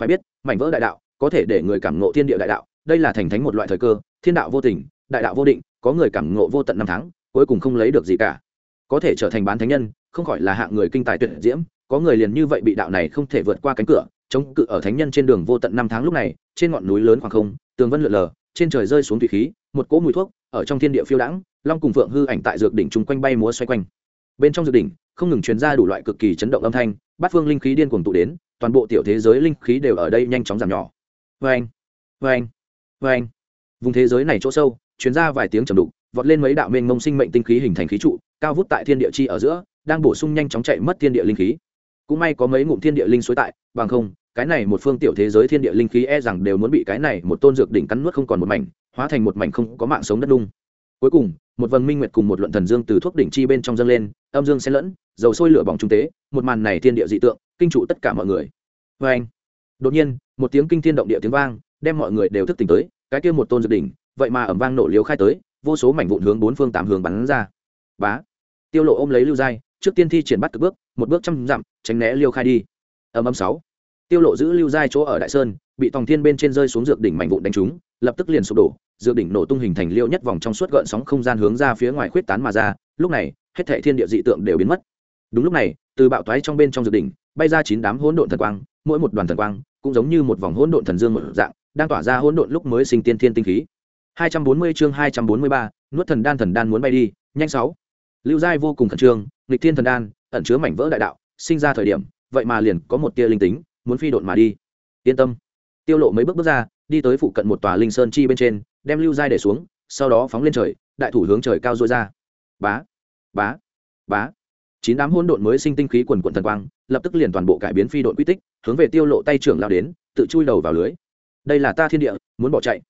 Phải biết, mảnh vỡ đại đạo có thể để người cảm ngộ thiên địa đại đạo, đây là thành thánh một loại thời cơ, thiên đạo vô tình, đại đạo vô định, có người cảm ngộ vô tận năm tháng, cuối cùng không lấy được gì cả. Có thể trở thành bán thánh nhân, không khỏi là hạng người kinh tài tuyệt diễm, có người liền như vậy bị đạo này không thể vượt qua cánh cửa, chống cự ở thánh nhân trên đường vô tận năm tháng lúc này, trên ngọn núi lớn khoảng không, tường vân lượn lờ, trên trời rơi xuống thủy khí, một cỗ mùi thuốc ở trong thiên địa phiêu đãng, long cùng phượng hư ảnh tại dược đỉnh chung quanh bay múa xoay quanh. Bên trong dược đỉnh, không ngừng truyền ra đủ loại cực kỳ chấn động âm thanh, bát phương linh khí điên cuồng tụ đến, toàn bộ tiểu thế giới linh khí đều ở đây nhanh chóng giảm nhỏ. Vê anh vê anh vê anh vùng thế giới này chỗ sâu, truyền ra vài tiếng trầm đục, vọt lên mấy đạo mênh mông sinh mệnh tinh khí hình thành khí trụ, cao vút tại thiên địa chi ở giữa, đang bổ sung nhanh chóng chạy mất thiên địa linh khí. Cũng may có mấy ngụm thiên địa linh suối tại, bằng không, cái này một phương tiểu thế giới thiên địa linh khí e rằng đều muốn bị cái này một tôn dược đỉnh cắn nuốt không còn một mảnh hóa thành một mảnh không có mạng sống đất đung. Cuối cùng, một vầng minh nguyệt cùng một luận thần dương từ thuốc đỉnh chi bên trong dâng lên, âm dương xen lẫn, dầu sôi lửa bỏng trung tế, một màn này thiên địa dị tượng, kinh trụ tất cả mọi người. Vê anh, đột nhiên, một tiếng kinh thiên động địa tiếng vang, đem mọi người đều thức tỉnh tới, cái kia một tôn dược đỉnh, vậy mà ẩm vang nổ liếu khai tới, vô số mảnh vụn hướng bốn phương tám hướng bắn ra. Bá, tiêu lộ ôm lấy lưu giai, trước tiên thi triển bắt cực bước, một bước trăm dặm, tránh né liêu khai đi. Âm âm sáu, tiêu lộ giữ lưu giai chỗ ở đại sơn, bị tòng thiên bên trên rơi xuống dược đỉnh mảnh vụn đánh trúng lập tức liền sụp đổ dược đỉnh nổ tung hình thành liêu nhất vòng trong suốt gợn sóng không gian hướng ra phía ngoài khuyết tán mà ra lúc này hết thảy thiên địa dị tượng đều biến mất. Đúng lúc này từ bạo toái trong bên trong dược đỉnh bay ra chín đám hỗn độn thần quang mỗi một đoàn thần quang cũng giống như một vòng hỗn độn thần dương một dạng đang tỏa ra hỗn độn lúc mới sinh tiên thiên tinh khí. 240 chương 243, nuốt thần đan thần đan muốn bay đi nhanh sáu. Lưu giai vô cùng khẩn trương nghịch thiên thần đan ẩn chứa mảnh vỡ đại đạo sinh ra thời điểm vậy mà liền có một tia linh tính muốn phi độn mà đi. Yên tâm. Tiêu lộ mấy bước bước ra đi tới phụ cận một tòa linh sơn chi bên trên, đem lưu giai để xuống, sau đó phóng lên trời, đại thủ hướng trời cao dôi ra. Bá bá bá. Chín đám hỗn độn mới sinh tinh khí quần quần thần quang, lập tức liền toàn bộ cải biến phi độn quy tích, hướng về tiêu lộ tay trưởng lao đến, tự chui đầu vào lưới. Đây là ta thiên địa, muốn bỏ chạy.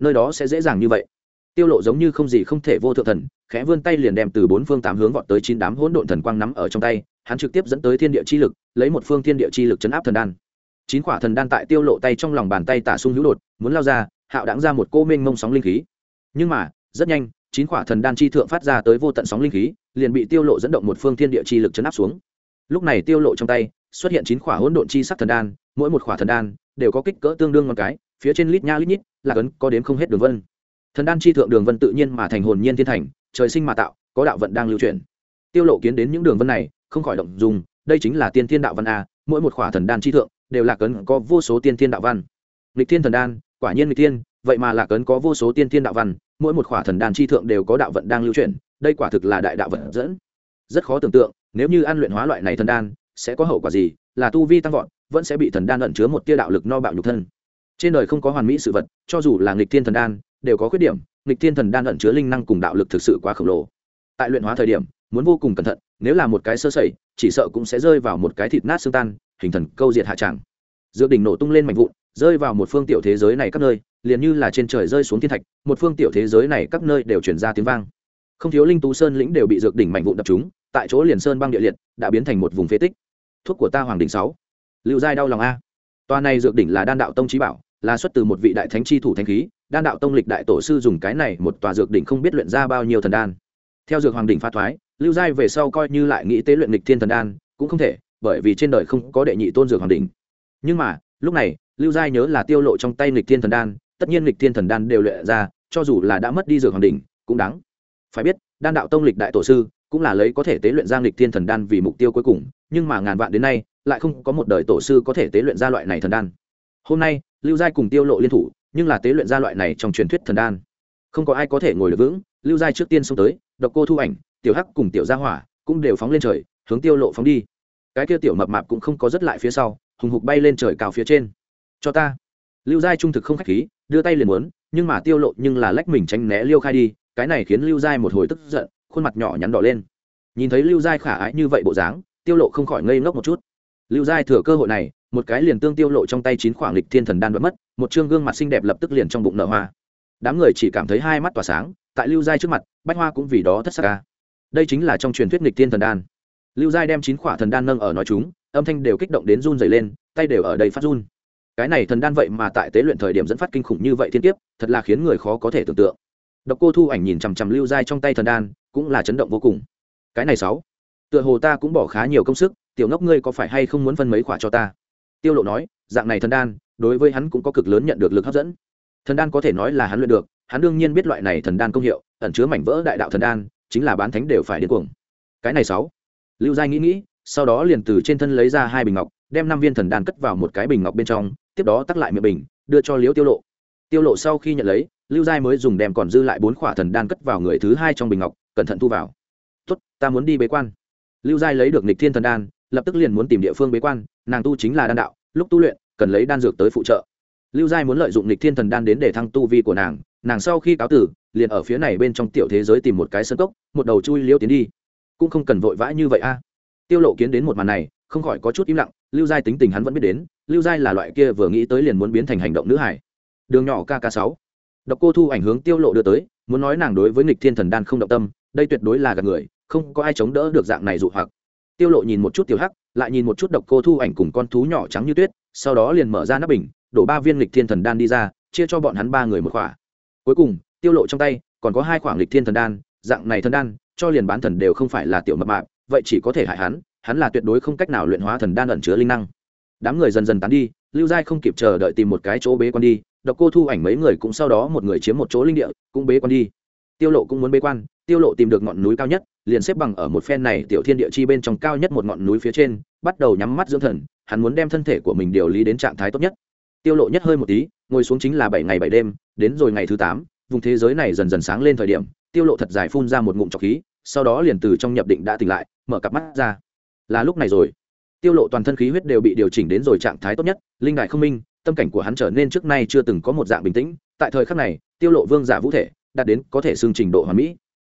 Nơi đó sẽ dễ dàng như vậy. Tiêu lộ giống như không gì không thể vô thượng thần, khẽ vươn tay liền đem từ bốn phương tám hướng vọt tới chín đám hỗn độn thần quang nắm ở trong tay, hắn trực tiếp dẫn tới thiên địa chi lực, lấy một phương thiên địa chi lực chấn áp thần đan chín quả thần đan tại tiêu lộ tay trong lòng bàn tay tả sung hữu đột, muốn lao ra, hạo đáng ra một cô mênh mông sóng linh khí. Nhưng mà, rất nhanh, chín quả thần đan chi thượng phát ra tới vô tận sóng linh khí, liền bị tiêu lộ dẫn động một phương thiên địa chi lực chấn áp xuống. Lúc này tiêu lộ trong tay, xuất hiện chín quả hỗn độn chi sắc thần đan, mỗi một quả thần đan đều có kích cỡ tương đương một cái, phía trên lít nha lít nhít, là ấn, có đến không hết đường vân. Thần đan chi thượng đường vân tự nhiên mà thành hồn nhiên thiên thành, trời sinh mà tạo, có đạo vận đang lưu truyền tiêu lộ kiến đến những đường vân này, không khỏi động dùng, đây chính là tiên thiên đạo văn a, mỗi một khỏa thần đan chi thượng đều là cấn có vô số tiên thiên đạo văn. Lịch thiên thần đan quả nhiên lịch thiên vậy mà là cấn có vô số tiên thiên đạo văn mỗi một khỏa thần đan chi thượng đều có đạo vận đang lưu chuyển, đây quả thực là đại đạo vận dẫn. Rất khó tưởng tượng nếu như ăn luyện hóa loại này thần đan sẽ có hậu quả gì là tu vi tăng vọt vẫn sẽ bị thần đan ẩn chứa một tia đạo lực no bạo nhục thân. Trên đời không có hoàn mỹ sự vật cho dù là nghịch thiên thần đan đều có khuyết điểm nghịch thiên thần đan ẩn chứa linh năng cùng đạo lực thực sự quá khổng lồ. Tại luyện hóa thời điểm muốn vô cùng cẩn thận nếu là một cái sơ sẩy chỉ sợ cũng sẽ rơi vào một cái thịt nát xương tan hình thần câu diệt hạ tràng. Dược đỉnh nổ tung lên mạnh vụn, rơi vào một phương tiểu thế giới này các nơi, liền như là trên trời rơi xuống thiên thạch, một phương tiểu thế giới này các nơi đều chuyển ra tiếng vang. Không thiếu linh tú sơn lĩnh đều bị dược đỉnh mạnh vụn đập chúng tại chỗ liền sơn băng địa liệt, đã biến thành một vùng phế tích. Thuốc của ta hoàng đỉnh sáu. Lưu giai đau lòng a. Toa này dược đỉnh là đan đạo tông trí bảo, là xuất từ một vị đại thánh chi thủ thánh khí, đan đạo tông lịch đại tổ sư dùng cái này một tòa dược đỉnh không biết luyện ra bao nhiêu thần đan. Theo dược hoàng đỉnh pha thoái, lưu giai về sau coi như lại nghĩ tế luyện lịch thiên thần đan, cũng không thể bởi vì trên đời không có đệ nhị tôn dược hoàng đỉnh. Nhưng mà, lúc này, lưu giai nhớ là tiêu lộ trong tay lịch thiên thần đan, tất nhiên lịch thiên thần đan đều luyện ra, cho dù là đã mất đi dược hoàng đỉnh, cũng đáng. Phải biết, đan đạo tông lịch đại tổ sư, cũng là lấy có thể tế luyện ra lịch thiên thần đan vì mục tiêu cuối cùng, nhưng mà ngàn vạn đến nay, lại không có một đời tổ sư có thể tế luyện ra loại này thần đan. Hôm nay, lưu giai cùng tiêu lộ liên thủ, nhưng là tế luyện ra loại này trong truyền thuyết thần đan. Không có ai có thể ngồi được vững, lưu giai trước tiên xông tới, độc cô thu ảnh, tiểu hắc cùng tiểu gia hỏa cũng đều phóng lên trời, hướng tiêu lộ phóng đi cái kia tiểu mập mạp cũng không có rất lại phía sau, hùng hục bay lên trời cao phía trên. Cho ta. Lưu giai trung thực không khách khí, đưa tay liền muốn, nhưng mà tiêu lộ nhưng là lách mình tránh né liêu khai đi, cái này khiến lưu giai một hồi tức giận, khuôn mặt nhỏ nhắn đỏ lên. Nhìn thấy lưu giai khả ái như vậy bộ dáng, tiêu lộ không khỏi ngây ngốc một chút. Lưu giai thừa cơ hội này, một cái liền tương tiêu lộ trong tay chín khoảng lịch thiên thần đan đoạt mất, một chương gương mặt xinh đẹp lập tức liền trong bụng nở hoa. Đám người chỉ cảm thấy hai mắt tỏa sáng, tại lưu giai trước mặt, bách hoa cũng vì đó thất sắc ca đây chính là trong truyền thuyết lịch thiên thần đan lưu giai đem chín khỏa thần đan nâng ở nói chúng, âm thanh đều kích động đến run dày lên, tay đều ở đây phát run. Cái này thần đan vậy mà tại tế luyện thời điểm dẫn phát kinh khủng như vậy thiên tiếp thật là khiến người khó có thể tưởng tượng. Độc cô thu ảnh nhìn chằm chằm lưu giai trong tay thần đan, cũng là chấn động vô cùng. Cái này sáu, tựa hồ ta cũng bỏ khá nhiều công sức, tiểu ngốc ngươi có phải hay không muốn phân mấy khỏa cho ta? Tiêu lộ nói, dạng này thần đan, đối với hắn cũng có cực lớn nhận được lực hấp dẫn. Thần đan có thể nói là hắn luyện được, hắn đương nhiên biết loại này thần đan công hiệu, ẩn chứa mảnh vỡ đại đạo thần đan, chính là bán thánh đều phải điên cuồng. Cái này sáu lưu giai nghĩ nghĩ, sau đó liền từ trên thân lấy ra hai bình ngọc, đem năm viên thần đan cất vào một cái bình ngọc bên trong, tiếp đó tắt lại miệng bình, đưa cho liễu tiêu lộ. Tiêu lộ sau khi nhận lấy, lưu giai mới dùng đem còn dư lại bốn khỏa thần đan cất vào người thứ hai trong bình ngọc, cẩn thận thu vào. Tốt, ta muốn đi bế quan. Lưu giai lấy được nịch thiên thần đan, lập tức liền muốn tìm địa phương bế quan, nàng tu chính là đan đạo, lúc tu luyện, cần lấy đan dược tới phụ trợ. Lưu giai muốn lợi dụng lịch thiên thần đan đến để thăng tu vi của nàng nàng sau khi cáo tử, liền ở phía này bên trong tiểu thế giới tìm một cái sân cốc, một đầu chui liêu tiến đi cũng không cần vội vã như vậy a. Tiêu lộ kiến đến một màn này, không khỏi có chút im lặng, lưu giai tính tình hắn vẫn biết đến, lưu giai là loại kia vừa nghĩ tới liền muốn biến thành hành động nữ hải đường nhỏ kk sáu. Độc cô thu ảnh hướng tiêu lộ đưa tới, muốn nói nàng đối với nghịch thiên thần đan không động tâm, đây tuyệt đối là gạt người, không có ai chống đỡ được dạng này dụ hoặc. Tiêu lộ nhìn một chút tiểu hắc, lại nhìn một chút độc cô thu ảnh cùng con thú nhỏ trắng như tuyết, sau đó liền mở ra nắp bình, đổ ba viên nghịch thiên thần đan đi ra, chia cho bọn hắn ba người một khỏa. Cuối cùng, tiêu lộ trong tay, còn có hai khoảng nghịch thiên thần đan, dạng này thần đan cho liền bán thần đều không phải là tiểu mập mạp, vậy chỉ có thể hại hắn hắn là tuyệt đối không cách nào luyện hóa thần đan ẩn chứa linh năng. Đám người dần dần tán đi, lưu giai không kịp chờ đợi tìm một cái chỗ bế quan đi, độc cô thu ảnh mấy người cũng sau đó một người chiếm một chỗ linh địa, cũng bế quan đi. Tiêu lộ cũng muốn bế quan, tiêu lộ tìm được ngọn núi cao nhất, liền xếp bằng ở một phen này tiểu thiên địa chi bên trong cao nhất một ngọn núi phía trên, bắt đầu nhắm mắt dưỡng thần, hắn muốn đem thân thể của mình điều lý đến trạng thái tốt nhất. Tiêu lộ nhất hơi một tí, ngồi xuống chính là bảy ngày bảy đêm, đến rồi ngày thứ tám, vùng thế giới này dần dần sáng lên thời điểm tiêu lộ thật dài phun ra một ngụm trọc khí, sau đó liền từ trong nhập định đã tỉnh lại, mở cặp mắt ra. Là lúc này rồi. Tiêu lộ toàn thân khí huyết đều bị điều chỉnh đến rồi trạng thái tốt nhất, linh đại không minh, tâm cảnh của hắn trở nên trước nay chưa từng có một dạng bình tĩnh. Tại thời khắc này, tiêu lộ vương giả vũ thể đạt đến có thể xương trình độ hoàn mỹ.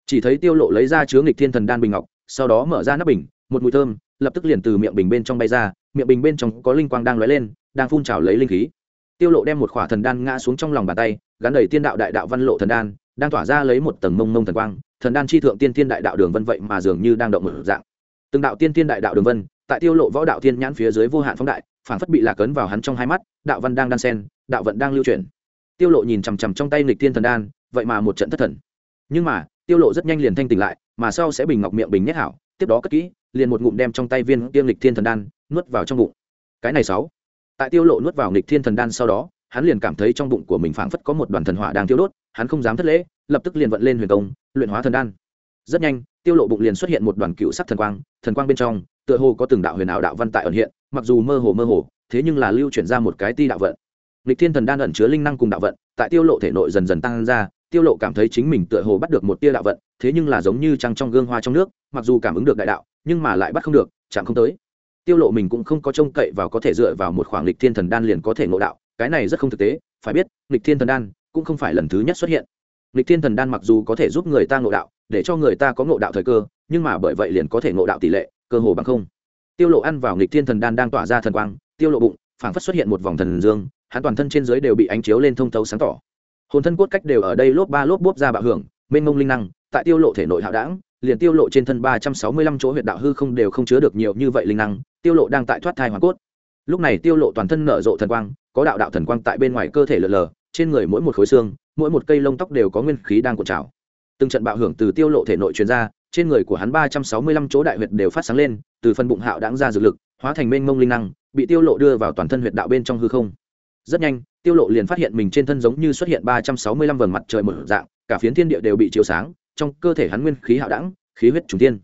Chỉ thấy tiêu lộ lấy ra chứa nghịch thiên thần đan bình ngọc, sau đó mở ra nắp bình, một mùi thơm, lập tức liền từ miệng bình bên trong bay ra, miệng bình bên trong có linh quang đang lóe lên, đang phun trào lấy linh khí. Tiêu lộ đem một khỏa thần đan ngã xuống trong lòng bàn tay, gắn đầy tiên đạo đại đạo văn lộ thần đan đang tỏa ra lấy một tầng mông mông thần quang, thần đan chi thượng tiên tiên đại đạo đường vân vậy mà dường như đang động một dạng. Từng đạo tiên tiên đại đạo đường vân, tại tiêu lộ võ đạo tiên nhãn phía dưới vô hạn phóng đại, phảng phất bị lạc cấn vào hắn trong hai mắt, đạo văn đang đan sen, đạo vận đang lưu chuyển. Tiêu lộ nhìn chằm chằm trong tay nghịch thiên thần đan, vậy mà một trận thất thần. Nhưng mà, tiêu lộ rất nhanh liền thanh tỉnh lại, mà sau sẽ bình ngọc miệng bình nhét hảo, tiếp đó cất kỹ, liền một ngụm đem trong tay viên tiêm lịch thiên thần đan nuốt vào trong bụng. Cái này sáu. Tại tiêu lộ nuốt vào nghịch thiên thần đan sau đó, hắn liền cảm thấy trong bụng của mình phảng phất có một đoàn thần hỏa đang thiêu đốt hắn không dám thất lễ, lập tức liền vận lên huyền công, luyện hóa thần đan. Rất nhanh, tiêu lộ bụng liền xuất hiện một đoàn cựu sắc thần quang thần quang bên trong, tựa hồ có từng đạo huyền ảo đạo văn tại ẩn hiện, mặc dù mơ hồ mơ hồ, thế nhưng là lưu chuyển ra một cái ti đạo vận. Lịch thiên thần đan ẩn chứa linh năng cùng đạo vận, tại tiêu lộ thể nội dần dần tăng ra, tiêu lộ cảm thấy chính mình tựa hồ bắt được một tia đạo vận, thế nhưng là giống như trăng trong gương hoa trong nước, mặc dù cảm ứng được đại đạo, nhưng mà lại bắt không được chẳng không tới. Tiêu lộ mình cũng không có trông cậy vào có thể dựa vào một khoảng lịch thiên thần đan liền có thể ngộ đạo, cái này rất không thực tế, phải biết, lịch thiên thần đan cũng không phải lần thứ nhất xuất hiện. Lịch thiên thần đan mặc dù có thể giúp người ta ngộ đạo, để cho người ta có ngộ đạo thời cơ, nhưng mà bởi vậy liền có thể ngộ đạo tỷ lệ, cơ hồ bằng không. Tiêu lộ ăn vào lịch thiên thần đan đang tỏa ra thần quang, tiêu lộ bụng, phảng phất xuất hiện một vòng thần dương, hắn toàn thân trên dưới đều bị ánh chiếu lên thông thấu sáng tỏ. Hồn thân cốt cách đều ở đây lốp ba lốp bốp ra bạo hưởng, mênh mông linh năng, tại tiêu lộ thể nội hạo đảng liền tiêu lộ trên thân ba trăm sáu mươi lăm chỗ huyệt đạo hư không đều không chứa được nhiều như vậy linh năng, tiêu lộ đang tại thoát thai hoàn cốt. Lúc này tiêu lộ toàn thân nở rộ thần quang, có đạo đạo thần quang tại bên ngoài cơ thể lờ lờ trên người mỗi một khối xương, mỗi một cây lông tóc đều có nguyên khí đang cuộn trào. Từng trận bạo hưởng từ tiêu lộ thể nội truyền ra, trên người của hắn ba trăm sáu mươi lăm chỗ đại huyệt đều phát sáng lên, từ phần bụng hạo đãng ra dược lực, hóa thành mênh mông linh năng, bị tiêu lộ đưa vào toàn thân huyệt đạo bên trong hư không. Rất nhanh, tiêu lộ liền phát hiện mình trên thân giống như xuất hiện ba trăm sáu mươi lăm vầng mặt trời một dạng, cả phiến thiên địa đều bị chiếu sáng, trong cơ thể hắn nguyên khí hạo đẳng khí huyết trùng thiên.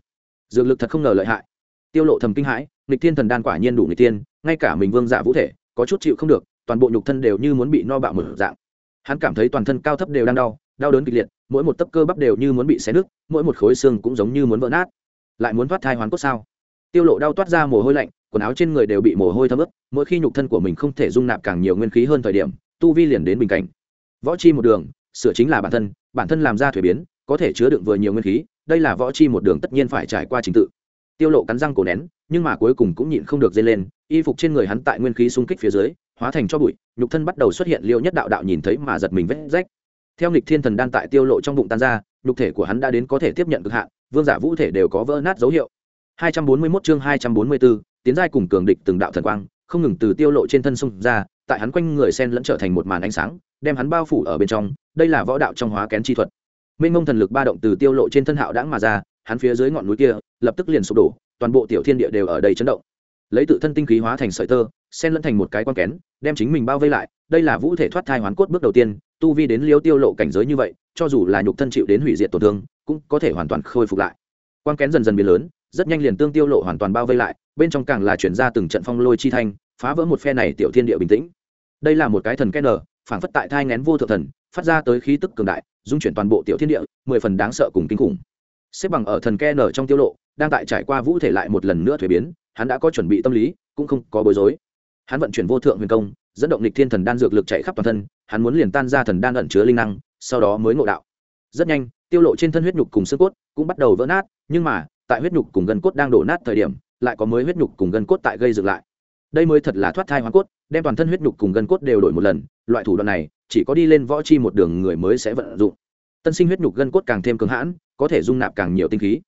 Dược lực thật không ngờ lợi hại. Tiêu lộ thầm kinh hãi, nghịch thiên thần đan quả nhiên đủ nghịch tiên ngay cả mình vương giả vũ thể, có chút chịu không được, toàn bộ nhục thân đều như muốn bị no bạo mở dạng hắn cảm thấy toàn thân cao thấp đều đang đau đau đớn kịch liệt, mỗi một tấc cơ bắp đều như muốn bị xé nứt, mỗi một khối xương cũng giống như muốn vỡ nát. Lại muốn thoát thai hoàn cốt sao? Tiêu lộ đau toát ra mồ hôi lạnh, quần áo trên người đều bị mồ hôi thấm ướt, mỗi khi nhục thân của mình không thể dung nạp càng nhiều nguyên khí hơn thời điểm, tu vi liền đến bình cảnh. Võ chi một đường, sửa chính là bản thân bản thân làm ra thuế biến, có thể chứa đựng vừa nhiều nguyên khí, đây là võ chi một đường tất nhiên phải trải qua trình tự. Tiêu lộ cắn răng cổ nén, nhưng mà cuối cùng cũng nhịn không được dây lên, y phục trên người hắn tại nguyên khí xung kích phía dưới hóa thành cho bụi nhục thân bắt đầu xuất hiện liêu nhất đạo đạo nhìn thấy mà giật mình vết rách. Theo nghịch thiên thần đan tại tiêu lộ trong bụng tan ra nhục thể của hắn đã đến có thể tiếp nhận cực hạn vương giả vũ thể đều có vỡ nát dấu hiệu. 241 chương 244, tiến giai cùng cường địch từng đạo thần quang không ngừng từ tiêu lộ trên thân xung ra tại hắn quanh người sen lẫn trở thành một màn ánh sáng đem hắn bao phủ ở bên trong đây là võ đạo trong hóa kén chi thuật. Minh mông thần lực ba động từ tiêu lộ trên thân hạo đãng mà ra hắn phía dưới ngọn núi kia lập tức liền sụp đổ toàn bộ tiểu thiên địa đều ở đây chấn động lấy tự thân tinh khí hóa thành sợi tơ sen lẫn thành một cái quan kén, đem chính mình bao vây lại. Đây là vũ thể thoát thai hoán cốt bước đầu tiên, tu vi đến liêu tiêu lộ cảnh giới như vậy, cho dù là nhục thân chịu đến hủy diệt tổn thương, cũng có thể hoàn toàn khôi phục lại. Quan kén dần dần biến lớn, rất nhanh liền tương tiêu lộ hoàn toàn bao vây lại, bên trong càng là chuyển ra từng trận phong lôi chi thanh, phá vỡ một phe này tiểu thiên địa bình tĩnh. Đây là một cái thần kén nở phảng phất tại thai ngén vô thượng thần, phát ra tới khí tức cường đại, dung chuyển toàn bộ tiểu thiên địa, mười phần đáng sợ cùng kinh khủng. Xếp bằng ở thần ke nở trong tiêu lộ, đang tại trải qua vũ thể lại một lần nữa thuế biến hắn đã có chuẩn bị tâm lý, cũng không có bối rối. Hắn vận chuyển vô thượng huyền công, dẫn động lịch thiên thần đan dược lực chạy khắp toàn thân, hắn muốn liền tan ra thần đan ẩn chứa linh năng, sau đó mới ngộ đạo. Rất nhanh, tiêu lộ trên thân huyết nhục cùng xương cốt cũng bắt đầu vỡ nát, nhưng mà, tại huyết nhục cùng gân cốt đang đổ nát thời điểm, lại có mới huyết nhục cùng gân cốt tại gây dựng lại. Đây mới thật là thoát thai hoàn cốt, đem toàn thân huyết nhục cùng gân cốt đều đổi một lần, loại thủ đoạn này, chỉ có đi lên võ chi một đường người mới sẽ vận dụng. Tân sinh huyết nhục gân cốt càng thêm cứng hãn, có thể dung nạp càng nhiều tinh khí.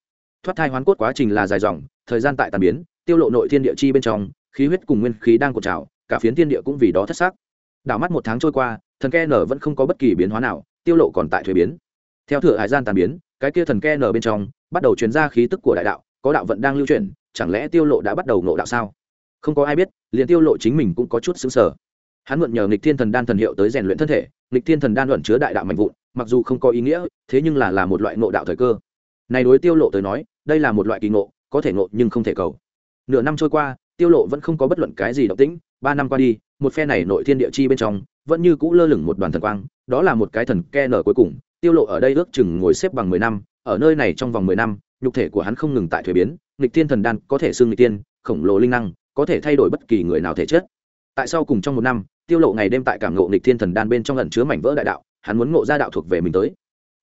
Thoát thai hoán cốt quá trình là dài dòng, thời gian tại tàn biến tiêu lộ nội thiên địa chi bên trong, khí huyết cùng nguyên khí đang cột trào, cả phiến thiên địa cũng vì đó thất xác. Đảo mắt một tháng trôi qua, thần ke nở vẫn không có bất kỳ biến hóa nào, tiêu lộ còn tại thuế biến. Theo thừa hải gian tàn biến, cái kia thần ke nở bên trong, bắt đầu truyền ra khí tức của đại đạo, có đạo vận đang lưu chuyển, chẳng lẽ tiêu lộ đã bắt đầu ngộ đạo sao? Không có ai biết, liền tiêu lộ chính mình cũng có chút sững sờ. Hắn mượn nhờ nghịch thiên thần đan thần hiệu tới rèn luyện thân thể, nghịch thiên thần đan luận chứa đại đạo mạnh vụn, mặc dù không có ý nghĩa, thế nhưng là là một loại ngộ đạo thời cơ. Này đối tiêu lộ tới nói, đây là một loại kỳ ngộ, có thể ngộ nhưng không thể cầu nửa năm trôi qua, tiêu lộ vẫn không có bất luận cái gì động tĩnh, ba năm qua đi, một phe này nội thiên địa chi bên trong, vẫn như cũ lơ lửng một đoàn thần quang, đó là một cái thần ke nở cuối cùng, tiêu lộ ở đây ước chừng ngồi xếp bằng 10 năm, ở nơi này trong vòng 10 năm, nhục thể của hắn không ngừng tại thuế biến, nghịch thiên thần đan có thể xưng nghịch tiên khổng lồ linh năng, có thể thay đổi bất kỳ người nào thể chất. Tại sau cùng trong một năm, tiêu lộ ngày đêm tại cảm ngộ nghịch thiên thần đan bên trong ẩn chứa mảnh vỡ đại đạo, hắn muốn ngộ ra đạo thuộc về mình tới.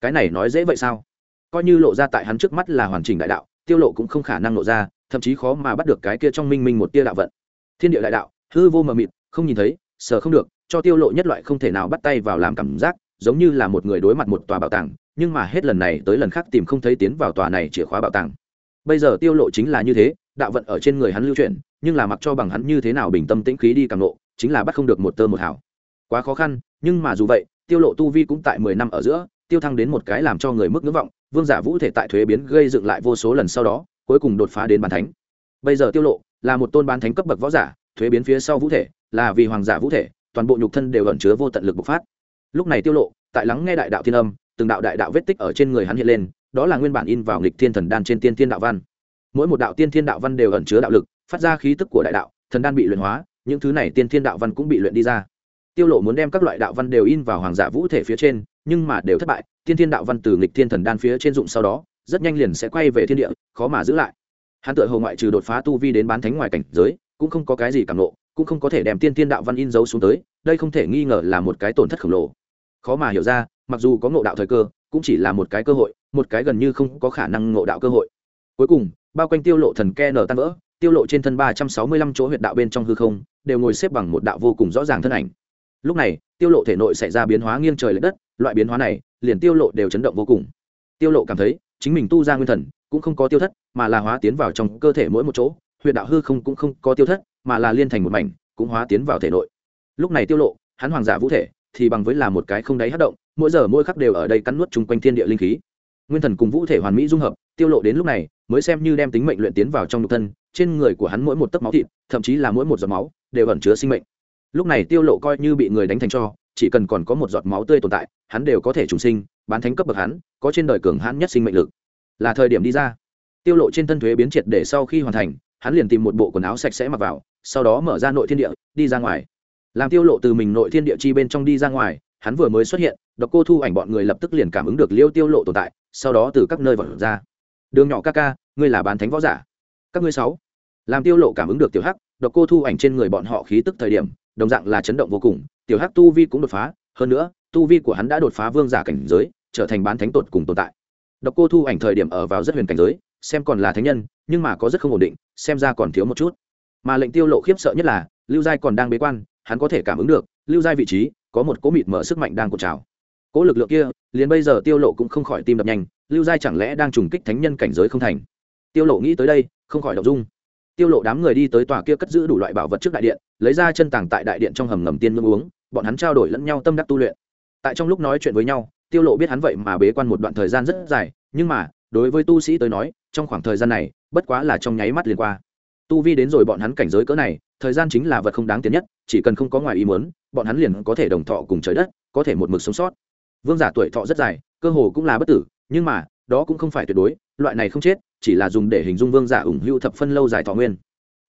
Cái này nói dễ vậy sao? Coi như lộ ra tại hắn trước mắt là hoàn chỉnh đại đạo, tiêu lộ cũng không khả năng lộ ra thậm chí khó mà bắt được cái kia trong minh minh một tia đạo vận. Thiên địa đại đạo, hư vô mờ mịt, không nhìn thấy, sờ không được, cho tiêu lộ nhất loại không thể nào bắt tay vào làm cảm giác, giống như là một người đối mặt một tòa bảo tàng, nhưng mà hết lần này tới lần khác tìm không thấy tiến vào tòa này chìa khóa bảo tàng. Bây giờ tiêu lộ chính là như thế, đạo vận ở trên người hắn lưu chuyển, nhưng là mặc cho bằng hắn như thế nào bình tâm tĩnh khí đi càng lộ, chính là bắt không được một tơ một hào. Quá khó khăn, nhưng mà dù vậy, tiêu lộ tu vi cũng tại 10 năm ở giữa, tiêu thăng đến một cái làm cho người mức ngưỡng vọng, vương giả vũ thể tại thuế biến gây dựng lại vô số lần sau đó cuối cùng đột phá đến bán thánh. Bây giờ tiêu lộ là một tôn bán thánh cấp bậc võ giả, thuế biến phía sau vũ thể, là vì hoàng giả vũ thể, toàn bộ nhục thân đều ẩn chứa vô tận lực bộc phát. Lúc này tiêu lộ, tại lắng nghe đại đạo thiên âm, từng đạo đại đạo vết tích ở trên người hắn hiện lên, đó là nguyên bản in vào nghịch thiên thần đan trên tiên thiên đạo văn. Mỗi một đạo tiên thiên đạo văn đều ẩn chứa đạo lực, phát ra khí tức của đại đạo, thần đan bị luyện hóa, những thứ này tiên thiên đạo văn cũng bị luyện đi ra. Tiêu lộ muốn đem các loại đạo văn đều in vào hoàng giả vũ thể phía trên, nhưng mà đều thất bại, tiên thiên đạo văn từ nghịch thiên thần đan phía trên dụng sau đó rất nhanh liền sẽ quay về thiên địa, khó mà giữ lại. Hắn tự hồ ngoại trừ đột phá tu vi đến bán thánh ngoài cảnh giới, cũng không có cái gì cảm nộ, cũng không có thể đem tiên thiên đạo văn in dấu xuống tới, đây không thể nghi ngờ là một cái tổn thất khổng lồ. Khó mà hiểu ra, mặc dù có ngộ đạo thời cơ, cũng chỉ là một cái cơ hội, một cái gần như không có khả năng ngộ đạo cơ hội. Cuối cùng, bao quanh tiêu lộ thần ke nở tan vỡ, tiêu lộ trên thân ba trăm sáu mươi lăm chỗ huyệt đạo bên trong hư không, đều ngồi xếp bằng một đạo vô cùng rõ ràng thân ảnh. Lúc này, tiêu lộ thể nội xảy ra biến hóa nghiêng trời lệch đất, loại biến hóa này, liền tiêu lộ đều chấn động vô cùng. Tiêu lộ cảm thấy chính mình tu ra nguyên thần, cũng không có tiêu thất, mà là hóa tiến vào trong cơ thể mỗi một chỗ. Huyệt đạo hư không cũng không có tiêu thất, mà là liên thành một mảnh, cũng hóa tiến vào thể nội. Lúc này tiêu lộ, hắn hoàng giả vũ thể, thì bằng với là một cái không đáy hất động, mỗi giờ mỗi khắc đều ở đây cắn nuốt chung quanh thiên địa linh khí. Nguyên thần cùng vũ thể hoàn mỹ dung hợp, tiêu lộ đến lúc này, mới xem như đem tính mệnh luyện tiến vào trong nhục thân, trên người của hắn mỗi một tấc máu thịt, thậm chí là mỗi một giọt máu, đều ẩn chứa sinh mệnh. Lúc này tiêu lộ coi như bị người đánh thành cho, chỉ cần còn có một giọt máu tươi tồn tại, hắn đều có thể trùng sinh bán thánh cấp bậc hắn, có trên đời cường hãn nhất sinh mệnh lực. Là thời điểm đi ra. Tiêu lộ trên thân thuế biến triệt để sau khi hoàn thành, hắn liền tìm một bộ quần áo sạch sẽ mặc vào, sau đó mở ra nội thiên địa, đi ra ngoài. Làm tiêu lộ từ mình nội thiên địa chi bên trong đi ra ngoài, hắn vừa mới xuất hiện, độc cô thu ảnh bọn người lập tức liền cảm ứng được liêu tiêu lộ tồn tại, sau đó từ các nơi vọt ra. Đường nhỏ ca ca, ngươi là bán thánh võ giả. Các ngươi sáu. Làm tiêu lộ cảm ứng được tiểu hắc, độc cô thu ảnh trên người bọn họ khí tức thời điểm, đồng dạng là chấn động vô cùng, tiểu hắc tu vi cũng đột phá, hơn nữa, tu vi của hắn đã đột phá vương giả cảnh giới trở thành bán thánh tột cùng tồn tại. Độc cô thu ảnh thời điểm ở vào rất huyền cảnh giới, xem còn là thánh nhân, nhưng mà có rất không ổn định, xem ra còn thiếu một chút. Mà lệnh tiêu lộ khiếp sợ nhất là, lưu giai còn đang bế quan, hắn có thể cảm ứng được, lưu giai vị trí, có một cỗ mịt mở sức mạnh đang cột trào. Cỗ lực lượng kia, liền bây giờ tiêu lộ cũng không khỏi tim đập nhanh, lưu giai chẳng lẽ đang trùng kích thánh nhân cảnh giới không thành? Tiêu lộ nghĩ tới đây, không khỏi động dung. Tiêu lộ đám người đi tới tòa kia cất giữ đủ loại bảo vật trước đại điện, lấy ra chân tàng tại đại điện trong hầm ngầm tiên ngưng uống, bọn hắn trao đổi lẫn nhau tâm đắc tu luyện. Tại trong lúc nói chuyện với nhau tiêu lộ biết hắn vậy mà bế quan một đoạn thời gian rất dài, nhưng mà, đối với tu sĩ tới nói, trong khoảng thời gian này, bất quá là trong nháy mắt liền qua. Tu vi đến rồi bọn hắn cảnh giới cỡ này, thời gian chính là vật không đáng tiền nhất, chỉ cần không có ngoài ý muốn, bọn hắn liền có thể đồng thọ cùng trời đất, có thể một mực sống sót. Vương giả tuổi thọ rất dài, cơ hồ cũng là bất tử, nhưng mà, đó cũng không phải tuyệt đối, loại này không chết, chỉ là dùng để hình dung vương giả ủng hưu thập phân lâu dài thọ nguyên.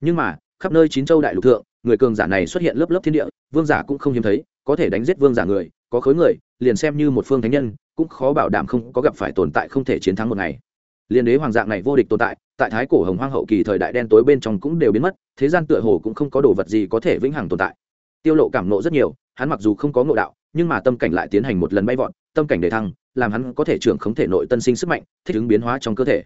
Nhưng mà, khắp nơi chín châu đại lục thượng, người cường giả này xuất hiện lớp lớp thiên địa, vương giả cũng không hiếm thấy, có thể đánh giết vương giả người có khối người, liền xem như một phương thánh nhân, cũng khó bảo đảm không có gặp phải tồn tại không thể chiến thắng một ngày. Liên đế hoàng dạng này vô địch tồn tại tại thái cổ hồng hoang hậu kỳ thời đại đen tối bên trong cũng đều biến mất, thế gian tựa hồ cũng không có đồ vật gì có thể vĩnh hằng tồn tại. Tiêu lộ cảm nộ rất nhiều, hắn mặc dù không có ngộ đạo, nhưng mà tâm cảnh lại tiến hành một lần bay vọt, tâm cảnh đề thăng, làm hắn có thể trưởng không thể nội tân sinh sức mạnh, thích ứng biến hóa trong cơ thể.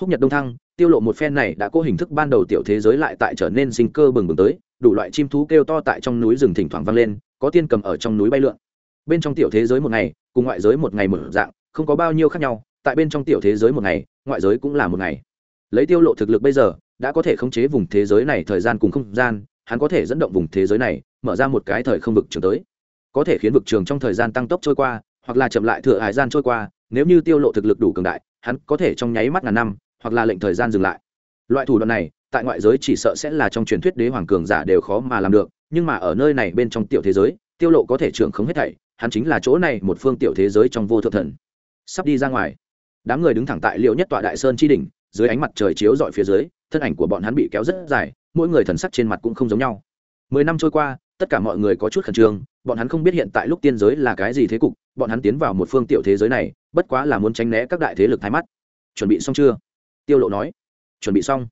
Húc nhật đông thăng, tiêu lộ một phen này đã có hình thức ban đầu tiểu thế giới lại tại trở nên sinh cơ bừng bừng tới, đủ loại chim thú kêu to tại trong núi rừng thỉnh thoảng vang lên, có tiên cầm ở trong núi bay lượn bên trong tiểu thế giới một ngày, cùng ngoại giới một ngày một dạng, không có bao nhiêu khác nhau, tại bên trong tiểu thế giới một ngày, ngoại giới cũng là một ngày. Lấy tiêu lộ thực lực bây giờ, đã có thể khống chế vùng thế giới này thời gian cùng không gian, hắn có thể dẫn động vùng thế giới này, mở ra một cái thời không vực trường tới. Có thể khiến vực trường trong thời gian tăng tốc trôi qua, hoặc là chậm lại thừa hải gian trôi qua, nếu như tiêu lộ thực lực đủ cường đại, hắn có thể trong nháy mắt ngàn năm, hoặc là lệnh thời gian dừng lại. Loại thủ đoạn này, tại ngoại giới chỉ sợ sẽ là trong truyền thuyết đế hoàng cường giả đều khó mà làm được, nhưng mà ở nơi này bên trong tiểu thế giới tiêu lộ có thể trưởng không hết thảy, hắn chính là chỗ này một phương tiểu thế giới trong vô thượng thần. Sắp đi ra ngoài. Đám người đứng thẳng tại liệu nhất tọa đại sơn chi đỉnh, dưới ánh mặt trời chiếu dọi phía dưới, thân ảnh của bọn hắn bị kéo rất dài, mỗi người thần sắc trên mặt cũng không giống nhau. Mười năm trôi qua, tất cả mọi người có chút khẩn trương, bọn hắn không biết hiện tại lúc tiên giới là cái gì thế cục, bọn hắn tiến vào một phương tiểu thế giới này, bất quá là muốn tránh né các đại thế lực thái mắt. Chuẩn bị xong chưa? Tiêu lộ nói. Chuẩn bị xong.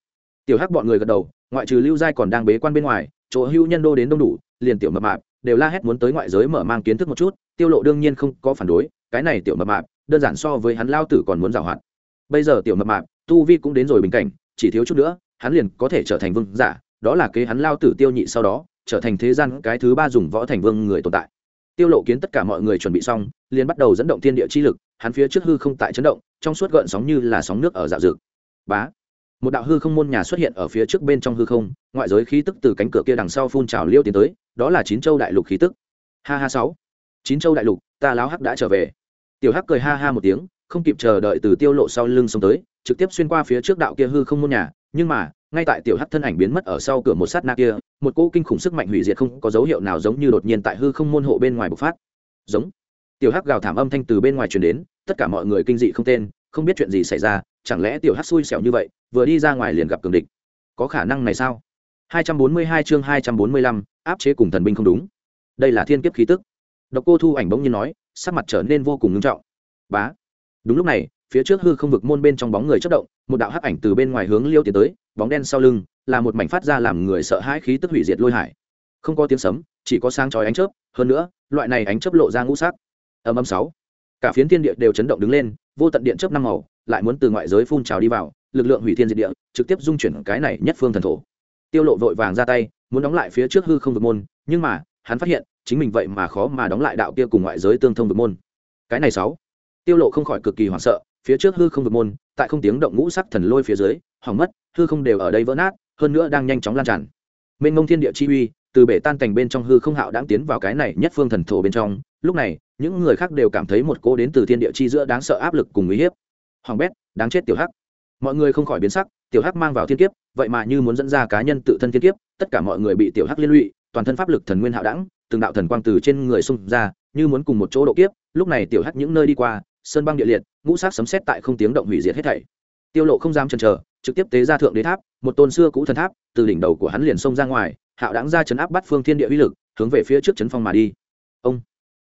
Tiểu hắc bọn người gật đầu, ngoại trừ lưu giai còn đang bế quan bên ngoài, chỗ hưu nhân đô đến đông đủ, liền tiểu mập mạp đều la hét muốn tới ngoại giới mở mang kiến thức một chút, tiêu lộ đương nhiên không có phản đối, cái này tiểu mập mạp, đơn giản so với hắn lao tử còn muốn giảo hoạt bây giờ tiểu mập mạp, tu vi cũng đến rồi bình cảnh, chỉ thiếu chút nữa, hắn liền có thể trở thành vương giả, đó là kế hắn lao tử tiêu nhị sau đó, trở thành thế gian cái thứ ba dùng võ thành vương người tồn tại. Tiêu lộ kiến tất cả mọi người chuẩn bị xong, liền bắt đầu dẫn động thiên địa chi lực, hắn phía trước hư không tại chấn động, trong suốt gợn sóng như là sóng nước ở dạo dược bá! Một đạo hư không môn nhà xuất hiện ở phía trước bên trong hư không, ngoại giới khí tức từ cánh cửa kia đằng sau phun trào liêu tiến tới, đó là chín châu đại lục khí tức. Ha ha sáu. Chín châu đại lục, ta láo hắc đã trở về. Tiểu hắc cười ha ha một tiếng, không kịp chờ đợi từ tiêu lộ sau lưng xông tới, trực tiếp xuyên qua phía trước đạo kia hư không môn nhà, nhưng mà, ngay tại tiểu hắc thân ảnh biến mất ở sau cửa một sát na kia, một cỗ kinh khủng sức mạnh hủy diệt không có dấu hiệu nào giống như đột nhiên tại hư không môn hộ bên ngoài bộc phát. Giống. Tiểu hắc gào thảm âm thanh từ bên ngoài truyền đến, tất cả mọi người kinh dị không tên không biết chuyện gì xảy ra chẳng lẽ tiểu hắc xui xẻo như vậy vừa đi ra ngoài liền gặp cường địch? Có khả năng này sao? 242 chương 245, áp chế cùng thần binh không đúng. Đây là thiên kiếp khí tức. Độc cô thu ảnh bỗng nhiên nói sắc mặt trở nên vô cùng nghiêm trọng. Bá. Đúng lúc này phía trước hư không vực môn bên trong bóng người chất động một đạo hắc ảnh từ bên ngoài hướng liêu tiến tới bóng đen sau lưng là một mảnh phát ra làm người sợ hãi khí tức hủy diệt lôi hải. Không có tiếng sấm chỉ có sáng chói ánh chớp hơn nữa loại này ánh chớp lộ ra ngũ sắc. Âm âm sáu. Cả phiến thiên địa đều chấn động đứng lên vô tận điện chớp năm màu, lại muốn từ ngoại giới phun trào đi vào, lực lượng hủy thiên diệt địa, trực tiếp dung chuyển cái này nhất phương thần thổ. Tiêu lộ vội vàng ra tay, muốn đóng lại phía trước hư không vực môn, nhưng mà, hắn phát hiện, chính mình vậy mà khó mà đóng lại đạo kia cùng ngoại giới tương thông vực môn. Cái này sáu. Tiêu lộ không khỏi cực kỳ hoảng sợ, phía trước hư không vực môn, tại không tiếng động ngũ sắc thần lôi phía dưới, hỏng mất, hư không đều ở đây vỡ nát, hơn nữa đang nhanh chóng lan tràn. Mênh mông thiên địa chi uy từ bể tan cảnh bên trong hư không hạo đáng tiến vào cái này nhất phương thần thổ bên trong, lúc này, những người khác đều cảm thấy một cô đến từ thiên địa chi giữa đáng sợ áp lực cùng uy hiếp. Hoàng bét, đáng chết tiểu hắc. Mọi người không khỏi biến sắc, tiểu hắc mang vào thiên kiếp, vậy mà như muốn dẫn ra cá nhân tự thân thiên kiếp, tất cả mọi người bị tiểu hắc liên lụy, toàn thân pháp lực thần nguyên hạo đẳng từng đạo thần quang từ trên người xung ra, như muốn cùng một chỗ độ kiếp, lúc này tiểu hắc những nơi đi qua, sơn băng địa liệt, ngũ sắc sấm sét tại không tiếng động hủy diệt hết thảy. Tiêu lộ không dám chần chờ, trực tiếp tế ra thượng đế tháp, một tôn xưa cũ thần tháp, từ đỉnh đầu của hắn liền xông ra ngoài hạo đáng ra chấn áp bắt phương thiên địa uy lực, hướng về phía trước chấn phong mà đi. Ông,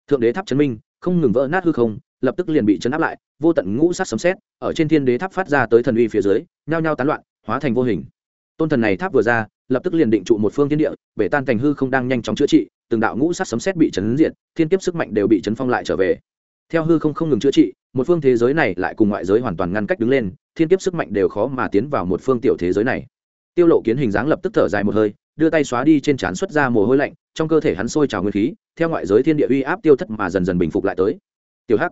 thượng đế tháp chấn minh, không ngừng vỡ nát hư không, lập tức liền bị chấn áp lại, vô tận ngũ sát sấm sét, ở trên thiên đế tháp phát ra tới thần uy phía dưới, nhao nhao tán loạn, hóa thành vô hình. Tôn thần này tháp vừa ra, lập tức liền định trụ một phương thiên địa, bể tan thành hư không đang nhanh chóng chữa trị, từng đạo ngũ sát sấm sét bị chấn diện thiên kiếp sức mạnh đều bị chấn phong lại trở về. Theo hư không không ngừng chữa trị, một phương thế giới này lại cùng ngoại giới hoàn toàn ngăn cách đứng lên, thiên kiếp sức mạnh đều khó mà tiến vào một phương tiểu thế giới này tiêu lộ kiến hình dáng lập tức thở dài một hơi, đưa tay xóa đi trên trán xuất ra mồ hôi lạnh, trong cơ thể hắn sôi trào nguyên khí, theo ngoại giới thiên địa uy áp tiêu thất mà dần dần bình phục lại tới. Tiêu hắc.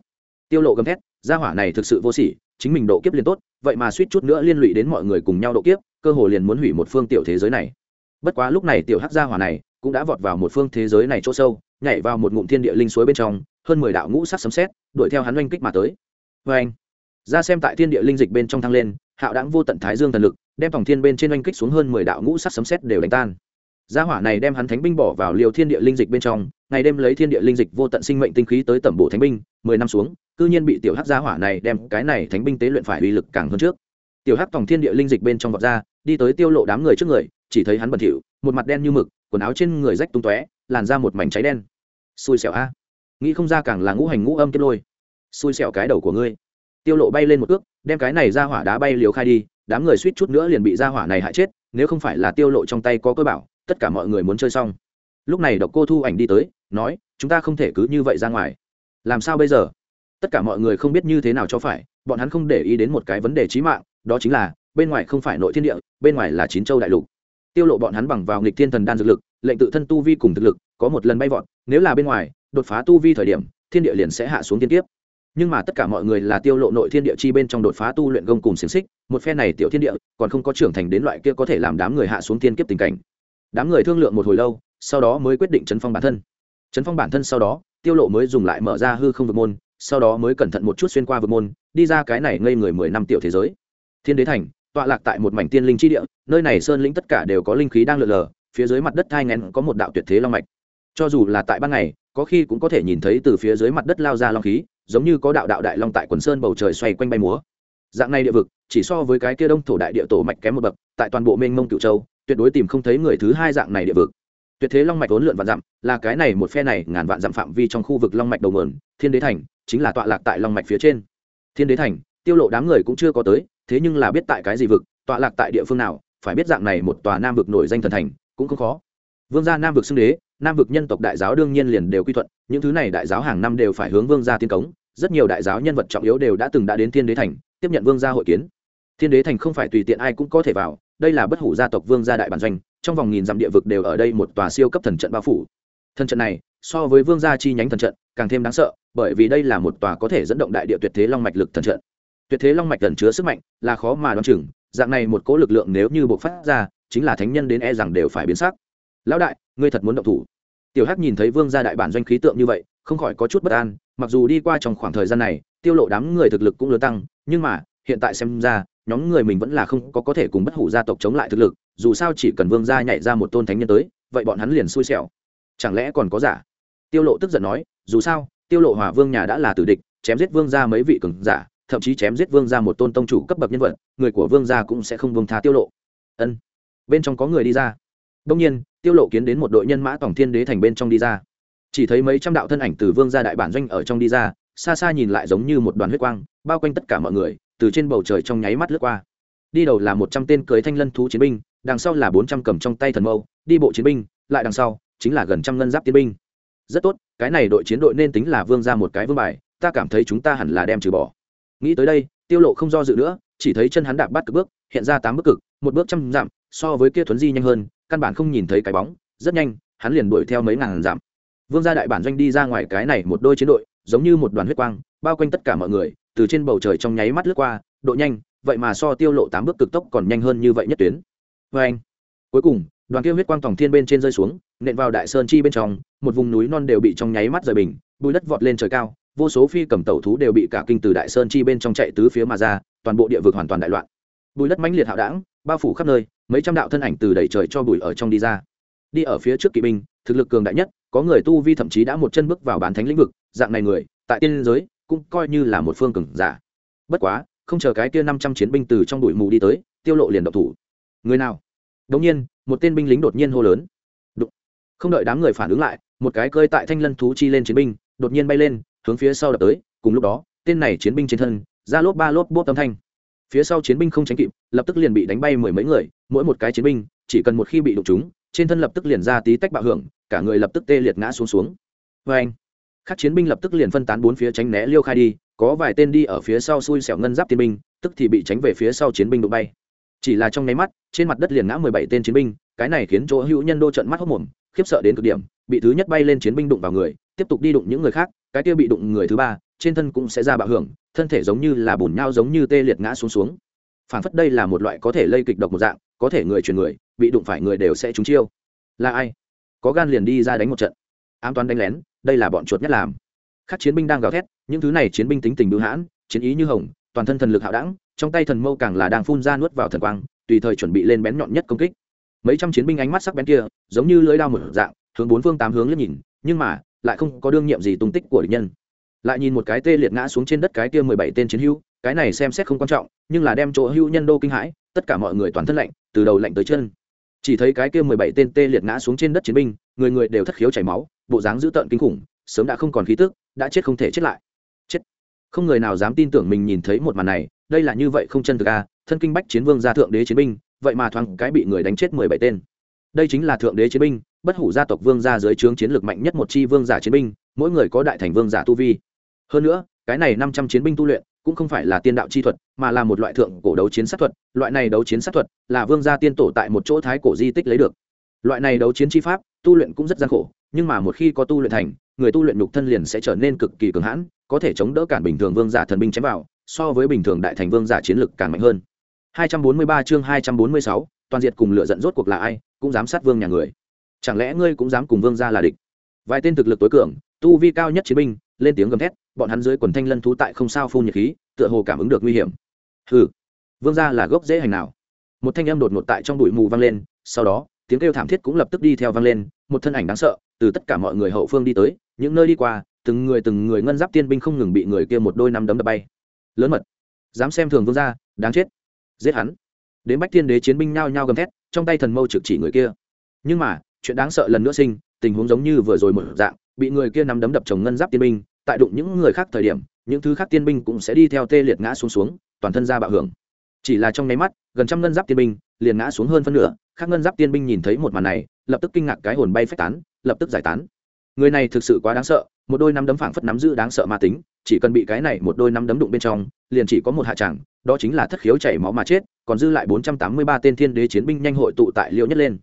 Tiêu lộ gầm thét, gia hỏa này thực sự vô sỉ, chính mình độ kiếp liền tốt, vậy mà suýt chút nữa liên lụy đến mọi người cùng nhau độ kiếp, cơ hồ liền muốn hủy một phương tiểu thế giới này. Bất quá lúc này tiểu hắc gia hỏa này cũng đã vọt vào một phương thế giới này chỗ sâu, nhảy vào một ngụm thiên địa linh suối bên trong, hơn mười đạo ngũ sắc sấm sét đuổi theo hắn oanh kích mà tới. Vê anh ra xem tại thiên địa linh dịch bên trong thăng lên, hạo đẳng vô tận thái dương thần lực đem tổng thiên bên trên oanh kích xuống hơn mười đạo ngũ sắc sấm sét đều đánh tan. Gia hỏa này đem hắn thánh binh bỏ vào liều thiên địa linh dịch bên trong, ngày đêm lấy thiên địa linh dịch vô tận sinh mệnh tinh khí tới tẩm bổ thánh binh, mười năm xuống, cư nhiên bị tiểu hắc gia hỏa này đem cái này thánh binh tế luyện phải uy lực càng hơn trước. Tiểu hắc tổng thiên địa linh dịch bên trong vọt ra, đi tới tiêu lộ đám người trước người, chỉ thấy hắn bẩn thỉu, một mặt đen như mực, quần áo trên người rách tung tóe, làn ra một mảnh cháy đen. Xui xẻo a. Nghĩ không ra càng là ngũ hành ngũ âm kết lôi. Xui xẻo cái đầu của ngươi. Tiêu lộ bay lên một cước đem cái này ra hỏa đá bay liều khai đi, đám người suýt chút nữa liền bị ra hỏa này hại chết, nếu không phải là tiêu lộ trong tay có cơ bảo, tất cả mọi người muốn chơi xong. Lúc này độc cô thu ảnh đi tới, nói, chúng ta không thể cứ như vậy ra ngoài. Làm sao bây giờ? Tất cả mọi người không biết như thế nào cho phải, bọn hắn không để ý đến một cái vấn đề chí mạng, đó chính là, bên ngoài không phải nội thiên địa, bên ngoài là chín châu đại lục. Tiêu lộ bọn hắn bằng vào nghịch thiên thần đan dược lực, lệnh tự thân tu vi cùng thực lực, có một lần bay vọt, nếu là bên ngoài, đột phá tu vi thời điểm, thiên địa liền sẽ hạ xuống thiên kiếp nhưng mà tất cả mọi người là tiêu lộ nội thiên địa chi bên trong đột phá tu luyện gông cùng xiềng xích, một phe này tiểu thiên địa còn không có trưởng thành đến loại kia có thể làm đám người hạ xuống thiên kiếp tình cảnh. Đám người thương lượng một hồi lâu, sau đó mới quyết định chấn phong bản thân. Chấn phong bản thân sau đó, tiêu lộ mới dùng lại mở ra hư không vực môn, sau đó mới cẩn thận một chút xuyên qua vực môn, đi ra cái này ngây người mười năm tiểu thế giới. Thiên đế thành, tọa lạc tại một mảnh tiên linh chi địa, nơi này sơn lĩnh tất cả đều có linh khí đang lượn lờ, phía dưới mặt đất thai ngén có một đạo tuyệt thế long mạch. Cho dù là tại ban ngày, có khi cũng có thể nhìn thấy từ phía dưới mặt đất lao ra long khí giống như có đạo đạo đại long tại quần sơn bầu trời xoay quanh bay múa. Dạng này địa vực, chỉ so với cái kia đông thổ đại địa tổ mạch kém một bậc, tại toàn bộ mênh mông cựu châu, tuyệt đối tìm không thấy người thứ hai dạng này địa vực. Tuyệt thế long mạch vốn lượn vạn dặm, là cái này một phe này ngàn vạn dặm phạm vi trong khu vực long mạch đầu nguồn, thiên đế thành, chính là tọa lạc tại long mạch phía trên. Thiên đế thành, tiêu lộ đám người cũng chưa có tới, thế nhưng là biết tại cái gì vực, tọa lạc tại địa phương nào, phải biết dạng này một tòa nam vực nổi danh thần thành, cũng không khó. Vương gia nam vực xưng đế nam vực nhân tộc đại giáo đương nhiên liền đều quy thuận, những thứ này đại giáo hàng năm đều phải hướng vương gia tiên cống, rất nhiều đại giáo nhân vật trọng yếu đều đã từng đã đến thiên đế thành, tiếp nhận vương gia hội kiến. Thiên đế thành không phải tùy tiện ai cũng có thể vào, đây là bất hủ gia tộc vương gia đại bản doanh, trong vòng nghìn dặm địa vực đều ở đây một tòa siêu cấp thần trận bao phủ. Thần trận này, so với vương gia chi nhánh thần trận, càng thêm đáng sợ, bởi vì đây là một tòa có thể dẫn động đại địa tuyệt thế long mạch lực thần trận. Tuyệt thế long mạch gần chứa sức mạnh, là khó mà đoán chừng, dạng này một cỗ lực lượng nếu như buộc phát ra, chính là thánh nhân đến e rằng đều phải biến sắc. Lão đại ngươi thật muốn động thủ. Tiểu hắc nhìn thấy vương gia đại bản doanh khí tượng như vậy, không khỏi có chút bất an, mặc dù đi qua trong khoảng thời gian này, tiêu lộ đám người thực lực cũng lớn tăng, nhưng mà, hiện tại xem ra, nhóm người mình vẫn là không có có thể cùng bất hủ gia tộc chống lại thực lực, dù sao chỉ cần vương gia nhảy ra một tôn thánh nhân tới, vậy bọn hắn liền xui xẻo. Chẳng lẽ còn có giả? Tiêu lộ tức giận nói, dù sao, tiêu lộ hòa vương nhà đã là tử địch, chém giết vương gia mấy vị cường giả, thậm chí chém giết vương gia một tôn tông chủ cấp bậc nhân vật, người của vương gia cũng sẽ không vương tha tiêu lộ. Ân. Bên trong có người đi ra đông nhiên, tiêu lộ kiến đến một đội nhân mã tổng thiên đế thành bên trong đi ra. Chỉ thấy mấy trăm đạo thân ảnh từ vương gia đại bản doanh ở trong đi ra, xa xa nhìn lại giống như một đoàn huyết quang, bao quanh tất cả mọi người, từ trên bầu trời trong nháy mắt lướt qua. Đi đầu là một trăm tên cưới thanh lân thú chiến binh, đằng sau là bốn trăm cầm trong tay thần mâu, đi bộ chiến binh, lại đằng sau chính là gần trăm ngân giáp tiến binh. Rất tốt, cái này đội chiến đội nên tính là vương ra một cái vương bài, ta cảm thấy chúng ta hẳn là đem trừ bỏ. Nghĩ tới đây, tiêu lộ không do dự nữa, chỉ thấy chân hắn đạp bắt cực bước, hiện ra tám bước cực, một bước trăm dặm, so với kia thuấn di nhanh hơn căn bản không nhìn thấy cái bóng, rất nhanh, hắn liền đuổi theo mấy ngàn dặm. Vương gia đại bản doanh đi ra ngoài cái này một đôi chiến đội, giống như một đoàn huyết quang, bao quanh tất cả mọi người, từ trên bầu trời trong nháy mắt lướt qua, độ nhanh, vậy mà so tiêu lộ tám bước cực tốc còn nhanh hơn như vậy nhất tuyến. Vê anh, cuối cùng, đoàn kia huyết quang tòng thiên bên trên rơi xuống, nện vào đại sơn chi bên trong, một vùng núi non đều bị trong nháy mắt rời bình, bùi đất vọt lên trời cao, vô số phi cầm tẩu thú đều bị cả kinh từ đại sơn chi bên trong chạy tứ phía mà ra, toàn bộ địa vực hoàn toàn đại loạn bùi đất mãnh liệt hạo đảng, bao phủ khắp nơi, mấy trăm đạo thân ảnh từ đầy trời cho bùi ở trong đi ra. Đi ở phía trước kỵ binh, thực lực cường đại nhất, có người tu vi thậm chí đã một chân bước vào bán thánh lĩnh vực, dạng này người, tại tiên giới, cũng coi như là một phương cường giả. Bất quá, không chờ cái kia năm trăm chiến binh từ trong bụi mù đi tới, tiêu lộ liền độc thủ. Người nào? Đống nhiên, một tên binh lính đột nhiên hô lớn. Đụng. không đợi đám người phản ứng lại, một cái cơi tại thanh lân thú chi lên chiến binh, đột nhiên bay lên, hướng phía sau đập tới, cùng lúc đó, tên này chiến binh trên thân, ra lốp ba lốp bốp âm thanh phía sau chiến binh không tránh kịp, lập tức liền bị đánh bay mười mấy người, mỗi một cái chiến binh, chỉ cần một khi bị đụng chúng trên thân lập tức liền ra tí tách bạo hưởng, cả người lập tức tê liệt ngã xuống xuống. Vê anh, các chiến binh lập tức liền phân tán bốn phía tránh né liêu khai đi, có vài tên đi ở phía sau xui xẻo ngân giáp tiên binh, tức thì bị tránh về phía sau chiến binh đụng bay. Chỉ là trong nháy mắt, trên mặt đất liền ngã mười bảy tên chiến binh, cái này khiến chỗ hữu nhân đô trận mắt hốc mồm, khiếp sợ đến cực điểm, bị thứ nhất bay lên chiến binh đụng vào người, tiếp tục đi đụng những người khác, cái kia bị đụng người thứ ba, trên thân cũng sẽ ra bạo hưởng thân thể giống như là bùn nhau giống như tê liệt ngã xuống xuống. Phản phất đây là một loại có thể lây kịch độc một dạng, có thể người truyền người, bị đụng phải người đều sẽ trúng chiêu. Là ai? Có gan liền đi ra đánh một trận. Ám toán đánh lén, đây là bọn chuột nhất làm. Các chiến binh đang gào thét, những thứ này chiến binh tính tình bưu hãn, chiến ý như hồng, toàn thân thần lực hạo đẳng, trong tay thần mâu càng là đang phun ra nuốt vào thần quang, tùy thời chuẩn bị lên bén nhọn nhất công kích. Mấy trăm chiến binh ánh mắt sắc bén kia, giống như lưỡi đao một dạng, hướng bốn phương tám hướng liếc nhìn, nhưng mà, lại không có đương nhiệm gì tung tích của địch nhân lại nhìn một cái tê liệt ngã xuống trên đất cái kia mười bảy tên chiến hữu cái này xem xét không quan trọng nhưng là đem chỗ hữu nhân đô kinh hãi tất cả mọi người toàn thân lạnh từ đầu lạnh tới chân. Chỉ thấy cái kia mười bảy tên tê liệt ngã xuống trên đất chiến binh người người đều thất khiếu chảy máu bộ dáng dữ tợn kinh khủng sớm đã không còn khí tức đã chết không thể chết lại. Chết. Không người nào dám tin tưởng mình nhìn thấy một màn này đây là như vậy không chân thực à, thân kinh bách chiến vương gia thượng đế chiến binh vậy mà thoáng cái bị người đánh chết mười bảy tên. Đây chính là thượng đế chiến binh bất hủ gia tộc vương gia dưới trướng chiến lược mạnh nhất một chi vương giả chiến binh mỗi người có đại thành vương giả tu vi hơn nữa cái này năm trăm chiến binh tu luyện cũng không phải là tiên đạo chi thuật mà là một loại thượng cổ đấu chiến sát thuật. Loại này đấu chiến sát thuật là vương gia tiên tổ tại một chỗ thái cổ di tích lấy được. Loại này đấu chiến chi pháp tu luyện cũng rất gian khổ nhưng mà một khi có tu luyện thành người tu luyện nhục thân liền sẽ trở nên cực kỳ cường hãn có thể chống đỡ cản bình thường vương giả thần binh chém vào so với bình thường đại thành vương giả chiến lực càng mạnh hơn. 243 chương 246, toàn diệt cùng lựa giận rốt cuộc là ai cũng dám sát vương nhà người. Chẳng lẽ ngươi cũng dám cùng vương gia là địch? Vài tên thực lực tối cường tu vi cao nhất chiến binh lên tiếng gầm thét, bọn hắn dưới quần thanh lân thú tại không sao phun nhiệt khí, tựa hồ cảm ứng được nguy hiểm. Hừ, vương gia là gốc dễ hành nào? Một thanh âm đột ngột tại trong bụi mù vang lên, sau đó, tiếng kêu thảm thiết cũng lập tức đi theo vang lên, một thân ảnh đáng sợ, từ tất cả mọi người hậu phương đi tới, những nơi đi qua, từng người từng người ngân giáp tiên binh không ngừng bị người kia một đôi năm đấm đập bay. Lớn mật, dám xem thường vương gia, đáng chết, giết hắn. Đến bách thiên đế chiến binh nhao nhao gầm thét, trong tay thần mâu trực chỉ người kia. Nhưng mà, chuyện đáng sợ lần nữa sinh, tình huống giống như vừa rồi một dạng bị người kia nắm đấm đập chồng ngân giáp tiên binh, tại đụng những người khác thời điểm, những thứ khác tiên binh cũng sẽ đi theo tê liệt ngã xuống xuống, toàn thân ra bạo hưởng. Chỉ là trong nháy mắt, gần trăm ngân giáp tiên binh liền ngã xuống hơn phân nửa, khác ngân giáp tiên binh nhìn thấy một màn này, lập tức kinh ngạc cái hồn bay phách tán, lập tức giải tán. Người này thực sự quá đáng sợ, một đôi nắm đấm phảng phất nắm giữ đáng sợ ma tính, chỉ cần bị cái này một đôi nắm đấm đụng bên trong, liền chỉ có một hạ tràng đó chính là thất khiếu chảy máu mà chết, còn dư lại bốn trăm tám mươi ba tên thiên đế chiến binh nhanh hội tụ tại liêu nhất lên.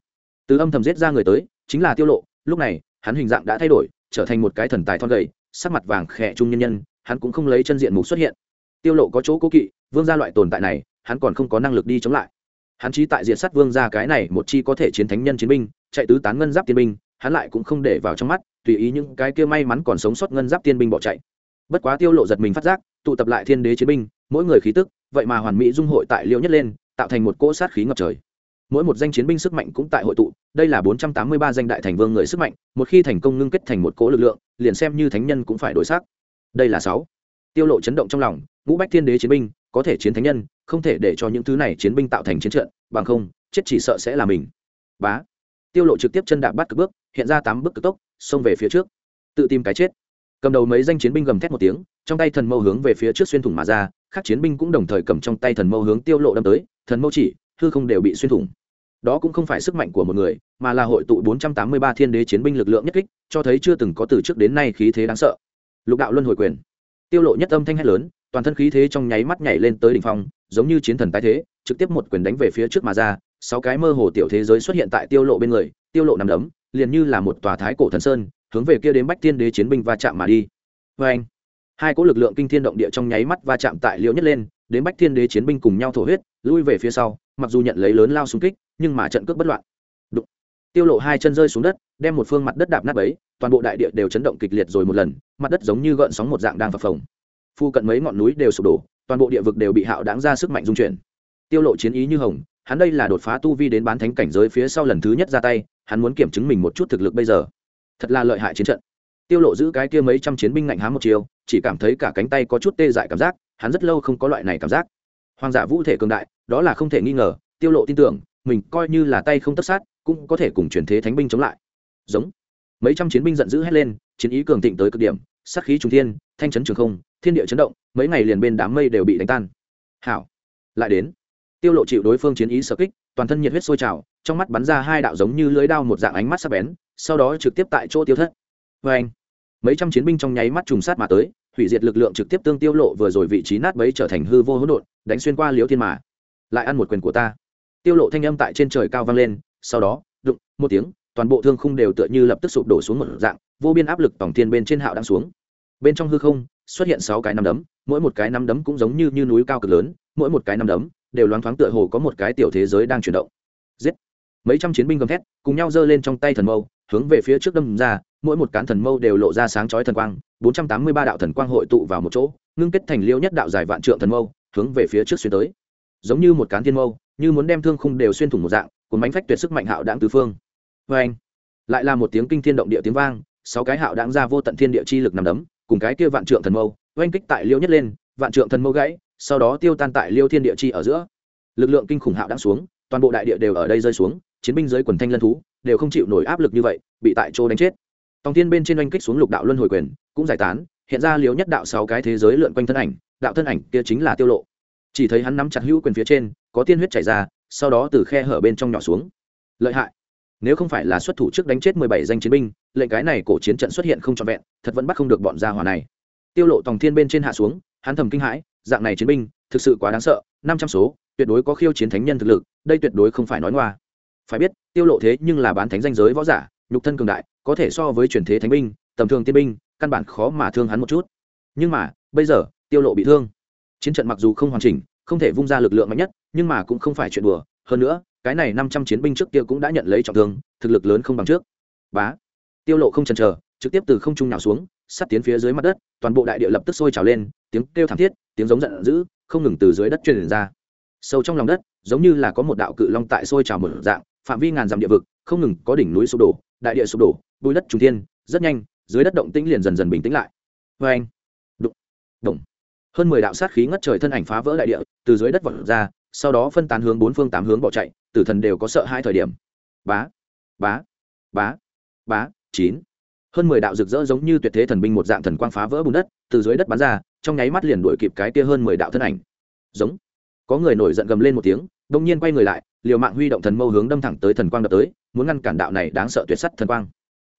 Từ âm thầm giết ra người tới, chính là tiêu lộ, lúc này, hắn hình dạng đã thay đổi trở thành một cái thần tài thon gầy, sắc mặt vàng khẽ trung nhân nhân, hắn cũng không lấy chân diện mục xuất hiện. Tiêu lộ có chỗ cố kỵ, vương gia loại tồn tại này, hắn còn không có năng lực đi chống lại. Hắn chí tại diện sát vương gia cái này một chi có thể chiến thánh nhân chiến binh, chạy tứ tán ngân giáp tiên binh, hắn lại cũng không để vào trong mắt, tùy ý những cái kia may mắn còn sống sót ngân giáp tiên binh bỏ chạy. Bất quá tiêu lộ giật mình phát giác, tụ tập lại thiên đế chiến binh, mỗi người khí tức, vậy mà hoàn mỹ dung hội tại liễu nhất lên, tạo thành một cỗ sát khí ngập trời mỗi một danh chiến binh sức mạnh cũng tại hội tụ, đây là 483 danh đại thành vương người sức mạnh, một khi thành công ngưng kết thành một cỗ lực lượng, liền xem như thánh nhân cũng phải đổi xác. Đây là sáu. Tiêu lộ chấn động trong lòng, ngũ bách thiên đế chiến binh, có thể chiến thánh nhân, không thể để cho những thứ này chiến binh tạo thành chiến trận, bằng không, chết chỉ sợ sẽ là mình. Bá. Tiêu lộ trực tiếp chân đạp bắt cực bước, hiện ra tám bước cực tốc, xông về phía trước. Tự tìm cái chết. Cầm đầu mấy danh chiến binh gầm thét một tiếng, trong tay thần mâu hướng về phía trước xuyên thủng mà ra các chiến binh cũng đồng thời cầm trong tay thần mâu hướng tiêu lộ đâm tới, thần mâu chỉ, hư không đều bị xuyên thủng đó cũng không phải sức mạnh của một người, mà là hội tụ 483 thiên đế chiến binh lực lượng nhất kích, cho thấy chưa từng có từ trước đến nay khí thế đáng sợ. Lục đạo luân hồi quyền. Tiêu lộ nhất âm thanh hét lớn, toàn thân khí thế trong nháy mắt nhảy lên tới đỉnh phong, giống như chiến thần tái thế, trực tiếp một quyền đánh về phía trước mà ra, sáu cái mơ hồ tiểu thế giới xuất hiện tại tiêu lộ bên người, tiêu lộ nằm đấm, liền như là một tòa thái cổ thần sơn, hướng về kia đến bách thiên đế chiến binh va chạm mà đi. Với anh hai cỗ lực lượng kinh thiên động địa trong nháy mắt va chạm tại liễu nhất lên, đến bách thiên đế chiến binh cùng nhau thổ huyết, lui về phía sau mặc dù nhận lấy lớn lao xung kích, nhưng mà trận cước bất loạn. Đụng. tiêu lộ hai chân rơi xuống đất, đem một phương mặt đất đạp nát bấy, toàn bộ đại địa đều chấn động kịch liệt rồi một lần, mặt đất giống như gợn sóng một dạng đang phập phồng. Phu cận mấy ngọn núi đều sụp đổ, toàn bộ địa vực đều bị hạo đáng ra sức mạnh dung chuyển. Tiêu lộ chiến ý như hồng, hắn đây là đột phá tu vi đến bán thánh cảnh giới phía sau lần thứ nhất ra tay, hắn muốn kiểm chứng mình một chút thực lực bây giờ. Thật là lợi hại chiến trận. Tiêu lộ giữ cái kia mấy trăm chiến binh ngạnh há một chiều, chỉ cảm thấy cả cánh tay có chút tê dại cảm giác, hắn rất lâu không có loại này cảm giác hoàng giả vũ thể cường đại, đó là không thể nghi ngờ, tiêu lộ tin tưởng, mình coi như là tay không tất sát, cũng có thể cùng truyền thế thánh binh chống lại. Giống. Mấy trăm chiến binh giận dữ hét lên, chiến ý cường thịnh tới cực điểm, sát khí trùng thiên, thanh chấn trường không, thiên địa chấn động, mấy ngày liền bên đám mây đều bị đánh tan. Hảo. Lại đến. Tiêu lộ chịu đối phương chiến ý sở kích, toàn thân nhiệt huyết sôi trào, trong mắt bắn ra hai đạo giống như lưới đao một dạng ánh mắt sắc bén, sau đó trực tiếp tại chỗ tiêu thất. Với anh mấy trăm chiến binh trong nháy mắt trùng sát mà tới hủy diệt lực lượng trực tiếp tương tiêu lộ vừa rồi vị trí nát bấy trở thành hư vô hỗn độn, đánh xuyên qua liễu thiên mà. Lại ăn một quyền của ta. Tiêu lộ thanh âm tại trên trời cao vang lên, sau đó, đụng, một tiếng, toàn bộ thương khung đều tựa như lập tức sụp đổ xuống một dạng, vô biên áp lực tổng thiên bên trên hạo đang xuống. Bên trong hư không, xuất hiện sáu cái nắm đấm, mỗi một cái nắm đấm cũng giống như như núi cao cực lớn, mỗi một cái nắm đấm đều loáng thoáng tựa hồ có một cái tiểu thế giới đang chuyển động. Giết! Mấy trăm chiến binh gầm thét, cùng nhau giơ lên trong tay thần mâu, hướng về phía trước đâm ra mỗi một cán thần mâu đều lộ ra sáng chói thần quang, bốn trăm tám mươi ba đạo thần quang hội tụ vào một chỗ, ngưng kết thành liêu nhất đạo dài vạn trượng thần mâu, hướng về phía trước xuyên tới. Giống như một cán thiên mâu, như muốn đem thương khung đều xuyên thủng một dạng, cuốn bánh phách tuyệt sức mạnh hạo đãng tứ phương. Oeng! lại là một tiếng kinh thiên động địa tiếng vang, sáu cái hạo đãng ra vô tận thiên địa chi lực nằm đấm, cùng cái kia vạn trượng thần mâu, oanh kích tại liêu nhất lên, vạn trượng thần mâu gãy, sau đó tiêu tan tại liêu thiên địa chi ở giữa. Lực lượng kinh khủng hạo đãng xuống, toàn bộ đại địa đều ở đây rơi xuống, chiến binh dưới quần thanh lân thú, đều không chịu nổi áp lực như vậy, bị tại chỗ đánh chết tòng thiên bên trên oanh kích xuống lục đạo luân hồi quyền, cũng giải tán, hiện ra liều nhất đạo sáu cái thế giới lượn quanh thân ảnh, đạo thân ảnh kia chính là tiêu lộ. Chỉ thấy hắn nắm chặt hữu quyền phía trên, có tiên huyết chảy ra, sau đó từ khe hở bên trong nhỏ xuống. Lợi hại. Nếu không phải là xuất thủ trước đánh chết mười bảy danh chiến binh, lệnh cái này cổ chiến trận xuất hiện không trọn vẹn, thật vẫn bắt không được bọn gia hỏa này. Tiêu lộ tòng thiên bên trên hạ xuống, hắn thầm kinh hãi, dạng này chiến binh, thực sự quá đáng sợ, năm trăm số, tuyệt đối có khiêu chiến thánh nhân thực lực, đây tuyệt đối không phải nói ngoa. Phải biết, tiêu lộ thế nhưng là bán thánh danh giới võ giả nhục thân cường đại, có thể so với truyền thế thánh binh, tầm thường tiên binh, căn bản khó mà thương hắn một chút. Nhưng mà, bây giờ, tiêu lộ bị thương. Chiến trận mặc dù không hoàn chỉnh, không thể vung ra lực lượng mạnh nhất, nhưng mà cũng không phải chuyện đùa. Hơn nữa, cái này 500 chiến binh trước kia cũng đã nhận lấy trọng thương, thực lực lớn không bằng trước. Bá. Tiêu lộ không chần chờ, trực tiếp từ không trung nhào xuống sát tiến phía dưới mặt đất, toàn bộ đại địa lập tức sôi trào lên, tiếng kêu thảm thiết, tiếng giống giận dữ, không ngừng từ dưới đất truyền ra. Sâu trong lòng đất, giống như là có một đạo cự long tại sôi trào một dạng, phạm vi ngàn dặm địa vực, không ngừng có đỉnh núi sụp đổ đại địa sụp đổ, bùi đất trùng thiên, rất nhanh, dưới đất động tĩnh liền dần dần bình tĩnh lại. Vê anh, đụng đụng. Hơn mười đạo sát khí ngất trời thân ảnh phá vỡ đại địa, từ dưới đất vọt ra, sau đó phân tán hướng bốn phương tám hướng bỏ chạy, tử thần đều có sợ hai thời điểm. Bá bá bá bá, chín. Hơn mười đạo rực rỡ giống như tuyệt thế thần binh một dạng thần quang phá vỡ bùn đất, từ dưới đất bắn ra, trong nháy mắt liền đuổi kịp cái kia hơn mười đạo thân ảnh. Giống. Có người nổi giận gầm lên một tiếng, đông nhiên quay người lại liều mạng huy động thần mâu hướng đâm thẳng tới thần quang đập tới, muốn ngăn cản đạo này đáng sợ tuyệt sắt thần quang.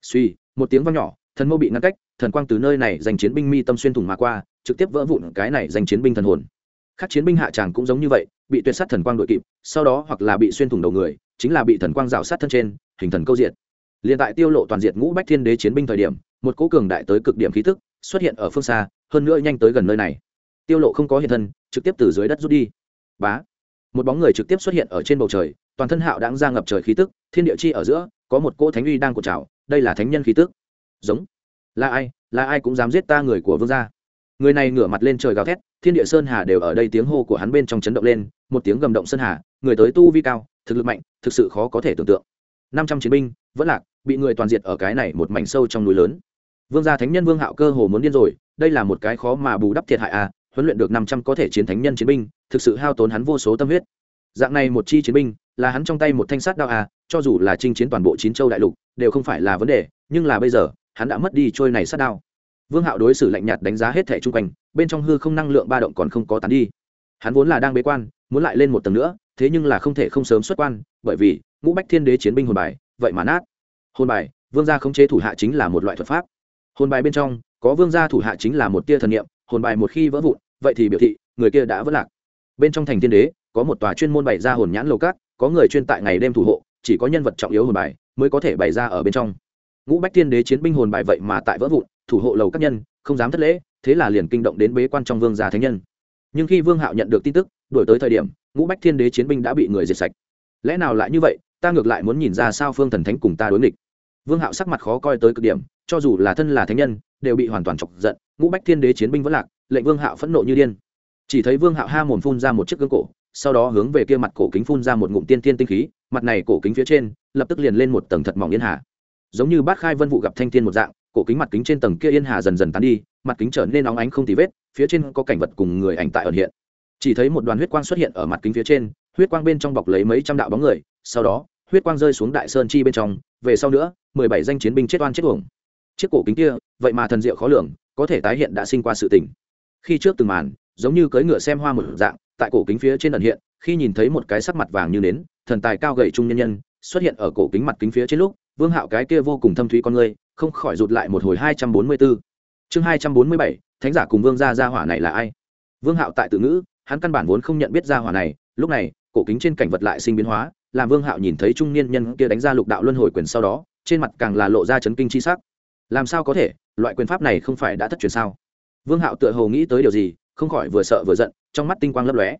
Suy, một tiếng vang nhỏ, thần mâu bị ngăn cách, thần quang từ nơi này giành chiến binh mi tâm xuyên thủng mà qua, trực tiếp vỡ vụn cái này giành chiến binh thần hồn. Các chiến binh hạ tràng cũng giống như vậy, bị tuyệt sát thần quang đội kịp, sau đó hoặc là bị xuyên thủng đầu người, chính là bị thần quang rào sát thân trên, hình thần câu diện liền tại tiêu lộ toàn diệt ngũ bách thiên đế chiến binh thời điểm, một cỗ cường đại tới cực điểm khí tức xuất hiện ở phương xa, hơn nữa nhanh tới gần nơi này. Tiêu lộ không có hiện thân, trực tiếp từ dưới đất rút đi. Bá một bóng người trực tiếp xuất hiện ở trên bầu trời, toàn thân hạo đang ra ngập trời khí tức, thiên địa chi ở giữa, có một cỗ thánh uy đang cột trào, đây là thánh nhân khí tức. Giống. Là ai? Là ai cũng dám giết ta người của vương gia. Người này ngửa mặt lên trời gào thét, thiên địa sơn hà đều ở đây tiếng hô của hắn bên trong chấn động lên, một tiếng gầm động sơn hà, người tới tu vi cao, thực lực mạnh, thực sự khó có thể tưởng tượng. Năm trăm chiến binh, vẫn lạc, bị người toàn diệt ở cái này một mảnh sâu trong núi lớn. Vương gia thánh nhân vương hạo cơ hồ muốn điên rồi, đây là một cái khó mà bù đắp thiệt hại à huấn luyện được năm trăm có thể chiến thánh nhân chiến binh thực sự hao tốn hắn vô số tâm huyết. Dạng này một chi chiến binh, là hắn trong tay một thanh sát đao à cho dù là chinh chiến toàn bộ chín châu đại lục, đều không phải là vấn đề, nhưng là bây giờ, hắn đã mất đi trôi này sát đao. Vương hạo đối xử lạnh nhạt đánh giá hết thẻ chung quanh, bên trong hư không năng lượng ba động còn không có tán đi. Hắn vốn là đang bế quan, muốn lại lên một tầng nữa, thế nhưng là không thể không sớm xuất quan, bởi vì, ngũ bách thiên đế chiến binh hồn bài, vậy mà nát. Hồn bài, vương gia khống chế thủ hạ chính là một loại thuật pháp. Hồn bài bên trong, có vương gia thủ hạ chính là một tia thần niệm, hồn bài một khi vỡ vụn, vậy thì biểu thị, người kia đã vỡ lạc bên trong thành thiên đế, có một tòa chuyên môn bày ra hồn nhãn lầu cát, có người chuyên tại ngày đêm thủ hộ, chỉ có nhân vật trọng yếu hồn bài mới có thể bày ra ở bên trong. Ngũ bách thiên đế chiến binh hồn bài vậy mà tại vỡ vụn, thủ hộ lầu các nhân, không dám thất lễ, thế là liền kinh động đến bế quan trong vương gia thánh nhân. Nhưng khi vương hạo nhận được tin tức đổi tới thời điểm, ngũ bách thiên đế chiến binh đã bị người diệt sạch. Lẽ nào lại như vậy, ta ngược lại muốn nhìn ra sao phương thần thánh cùng ta đối nghịch. Vương hạo sắc mặt khó coi tới cực điểm, cho dù là thân là thánh nhân, đều bị hoàn toàn chọc giận, ngũ bách thiên đế chiến binh vẫn lạc, lệnh vương hạo phẫn nộ như điên chỉ thấy vương hạo ha mồm phun ra một chiếc gương cổ, sau đó hướng về kia mặt cổ kính phun ra một ngụm tiên tiên tinh khí, mặt này cổ kính phía trên, lập tức liền lên một tầng thật mỏng yên hà. Giống như bát khai vân vụ gặp thanh thiên một dạng, cổ kính mặt kính trên tầng kia yên hà dần dần tán đi, mặt kính trở nên óng ánh không tì vết, phía trên có cảnh vật cùng người ảnh tại ẩn hiện. Chỉ thấy một đoàn huyết quang xuất hiện ở mặt kính phía trên, huyết quang bên trong bọc lấy mấy trăm đạo bóng người, sau đó, huyết quang rơi xuống đại sơn chi bên trong, về sau nữa, mười bảy danh chiến binh chết oan chết uổng. Chiếc cổ kính kia, vậy mà thần diệu khó lường, có thể tái hiện đã sinh qua sự tình. Khi trước từng màn giống như cưỡi ngựa xem hoa một dạng, tại cổ kính phía trên ẩn hiện, khi nhìn thấy một cái sắc mặt vàng như nến, thần tài cao gậy trung nhân nhân, xuất hiện ở cổ kính mặt kính phía trên lúc, vương hạo cái kia vô cùng thâm thúy con người không khỏi rụt lại một hồi hai trăm bốn mươi 244. chương hai trăm bốn mươi bảy, thánh giả cùng vương gia gia hỏa này là ai? Vương hạo tại tự ngữ, hắn căn bản vốn không nhận biết gia hỏa này, lúc này, cổ kính trên cảnh vật lại sinh biến hóa, làm vương hạo nhìn thấy trung niên nhân kia đánh ra lục đạo luân hồi quyền sau đó, trên mặt càng là lộ ra chấn kinh chi sắc. Làm sao có thể? Loại quyền pháp này không phải đã thất truyền sao? Vương hạo tựa hồ nghĩ tới điều gì không khỏi vừa sợ vừa giận, trong mắt tinh quang lấp lóe.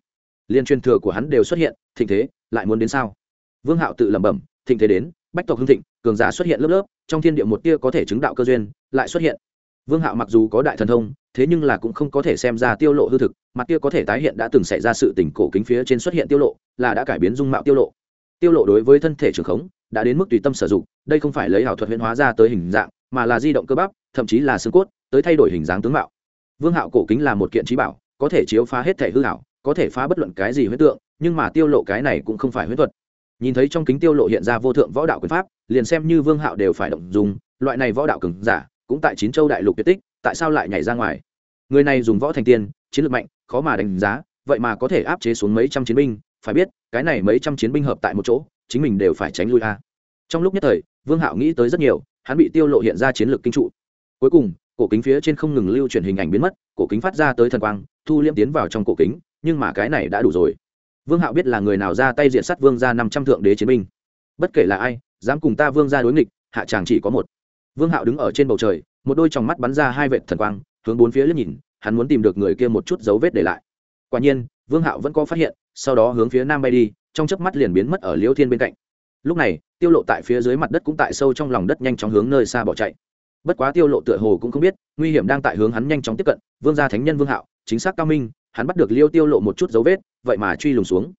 Liên truyền thừa của hắn đều xuất hiện, thịnh thế, lại muốn đến sao? Vương hạo tự lẩm bẩm, thịnh thế đến, bách tộc hưng thịnh, cường giả xuất hiện lớp lớp, trong thiên địa một tia có thể chứng đạo cơ duyên, lại xuất hiện. Vương hạo mặc dù có đại thần thông, thế nhưng là cũng không có thể xem ra tiêu lộ hư thực, mặt kia có thể tái hiện đã từng xảy ra sự tình cổ kính phía trên xuất hiện tiêu lộ, là đã cải biến dung mạo tiêu lộ. Tiêu lộ đối với thân thể trường khống, đã đến mức tùy tâm sử dụng, đây không phải lấy ảo thuật huyễn hóa ra tới hình dạng, mà là di động cơ bắp, thậm chí là xương cốt, tới thay đổi hình dáng tướng mạo vương hạo cổ kính là một kiện trí bảo, có thể chiếu phá hết thể hư hảo có thể phá bất luận cái gì huyễn tượng, nhưng mà tiêu lộ cái này cũng không phải huyễn thuật. Nhìn thấy trong kính tiêu lộ hiện ra vô thượng võ đạo quyền pháp, liền xem như vương hạo đều phải động dùng, loại này võ đạo cường giả, cũng tại chín châu đại lục tuyệt tích, tại sao lại nhảy ra ngoài? Người này dùng võ thành tiên, chiến lược mạnh, khó mà đánh giá, vậy mà có thể áp chế xuống mấy trăm chiến binh, phải biết, cái này mấy trăm chiến binh hợp tại một chỗ, chính mình đều phải tránh lui a. Trong lúc nhất thời, vương hạo nghĩ tới rất nhiều, hắn bị tiêu lộ hiện ra chiến lược kinh trụ. Cuối cùng cổ kính phía trên không ngừng lưu truyền hình ảnh biến mất, cổ kính phát ra tới thần quang, thu liêm tiến vào trong cổ kính, nhưng mà cái này đã đủ rồi. Vương hạo biết là người nào ra tay diện sát vương ra năm trăm thượng đế chiến binh. Bất kể là ai, dám cùng ta vương ra đối nghịch, hạ tràng chỉ có một. Vương hạo đứng ở trên bầu trời, một đôi tròng mắt bắn ra hai vệt thần quang, hướng bốn phía liếc nhìn, hắn muốn tìm được người kia một chút dấu vết để lại. Quả nhiên, vương hạo vẫn có phát hiện, sau đó hướng phía nam bay đi, trong chớp mắt liền biến mất ở liêu thiên bên cạnh. Lúc này, tiêu lộ tại phía dưới mặt đất cũng tại sâu trong lòng đất nhanh chóng hướng nơi xa bỏ chạy bất quá tiêu lộ tựa hồ cũng không biết, nguy hiểm đang tại hướng hắn nhanh chóng tiếp cận, vương gia thánh nhân vương hạo, chính xác cao minh, hắn bắt được liêu tiêu lộ một chút dấu vết, vậy mà truy lùng xuống.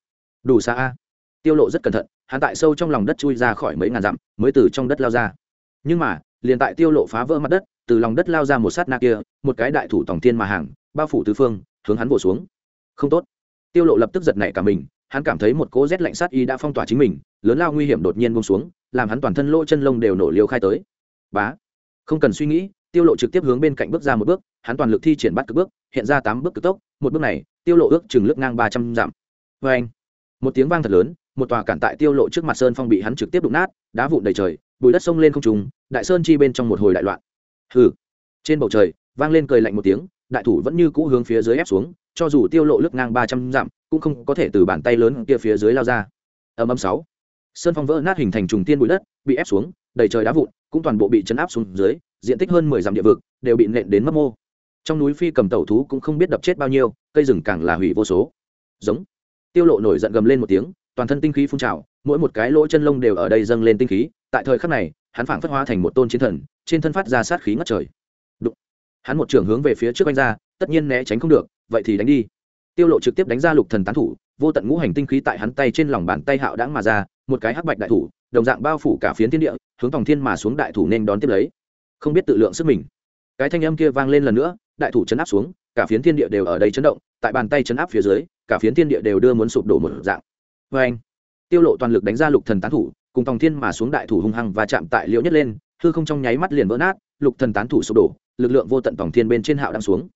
Đủ xa a. Tiêu lộ rất cẩn thận, hắn tại sâu trong lòng đất chui ra khỏi mấy ngàn dặm, mới từ trong đất lao ra. Nhưng mà, liền tại tiêu lộ phá vỡ mặt đất, từ lòng đất lao ra một sát na kia, một cái đại thủ tổng thiên mà hàng, bao phủ tứ phương, hướng hắn bổ xuống. Không tốt. Tiêu lộ lập tức giật nảy cả mình, hắn cảm thấy một cỗ rét lạnh sát y đã phong tỏa chính mình, lớn lao nguy hiểm đột nhiên buông xuống, làm hắn toàn thân lỗ chân lông đều nổ liều khai tới. Bá không cần suy nghĩ, tiêu lộ trực tiếp hướng bên cạnh bước ra một bước, hắn toàn lực thi triển bắt cực bước, hiện ra tám bước cực tốc, một bước này, tiêu lộ ước chừng lướt ngang ba trăm dặm. Vê anh một tiếng vang thật lớn, một tòa cản tại tiêu lộ trước mặt sơn phong bị hắn trực tiếp đụng nát, đá vụn đầy trời bụi đất sông lên không trùng đại sơn chi bên trong một hồi đại loạn. Hừ! Trên bầu trời, vang lên cười lạnh một tiếng, đại thủ vẫn như cũ hướng phía dưới ép xuống, cho dù tiêu lộ lướt ngang ba trăm dặm, cũng không có thể từ bàn tay lớn kia phía dưới lao ra. Ầm ầm sáu. Sơn phong vỡ nát hình thành trùng tiên bụi đất, bị ép xuống, đầy trời đá vụn cũng toàn bộ bị chấn áp xuống dưới, diện tích hơn mười dặm địa vực đều bị nện đến mất mô. Trong núi phi cầm tẩu thú cũng không biết đập chết bao nhiêu, cây rừng càng là hủy vô số. Giống. Tiêu lộ nổi giận gầm lên một tiếng, toàn thân tinh khí phun trào, mỗi một cái lỗ chân lông đều ở đây dâng lên tinh khí, tại thời khắc này, hắn phảng phất hóa thành một tôn chiến thần, trên thân phát ra sát khí ngất trời. Đụng. hắn một trường hướng về phía trước anh ra, tất nhiên né tránh không được, vậy thì đánh đi. Tiêu lộ trực tiếp đánh ra lục thần tán thủ, vô tận ngũ hành tinh khí tại hắn tay trên lòng bàn tay hạo đãng mà ra, một cái hắc bạch đại thủ đồng dạng bao phủ cả phiến thiên địa, hướng tòng thiên mà xuống đại thủ nên đón tiếp lấy. Không biết tự lượng sức mình. Cái thanh âm kia vang lên lần nữa, đại thủ chấn áp xuống, cả phiến thiên địa đều ở đây chấn động, tại bàn tay chấn áp phía dưới, cả phiến thiên địa đều đưa muốn sụp đổ một dạng. Vê anh, tiêu lộ toàn lực đánh ra lục thần tán thủ, cùng tòng thiên mà xuống đại thủ hung hăng và chạm tại liễu nhất lên, hư không trong nháy mắt liền vỡ nát, lục thần tán thủ sụp đổ, lực lượng vô tận tòng thiên bên trên hạo đang xuống.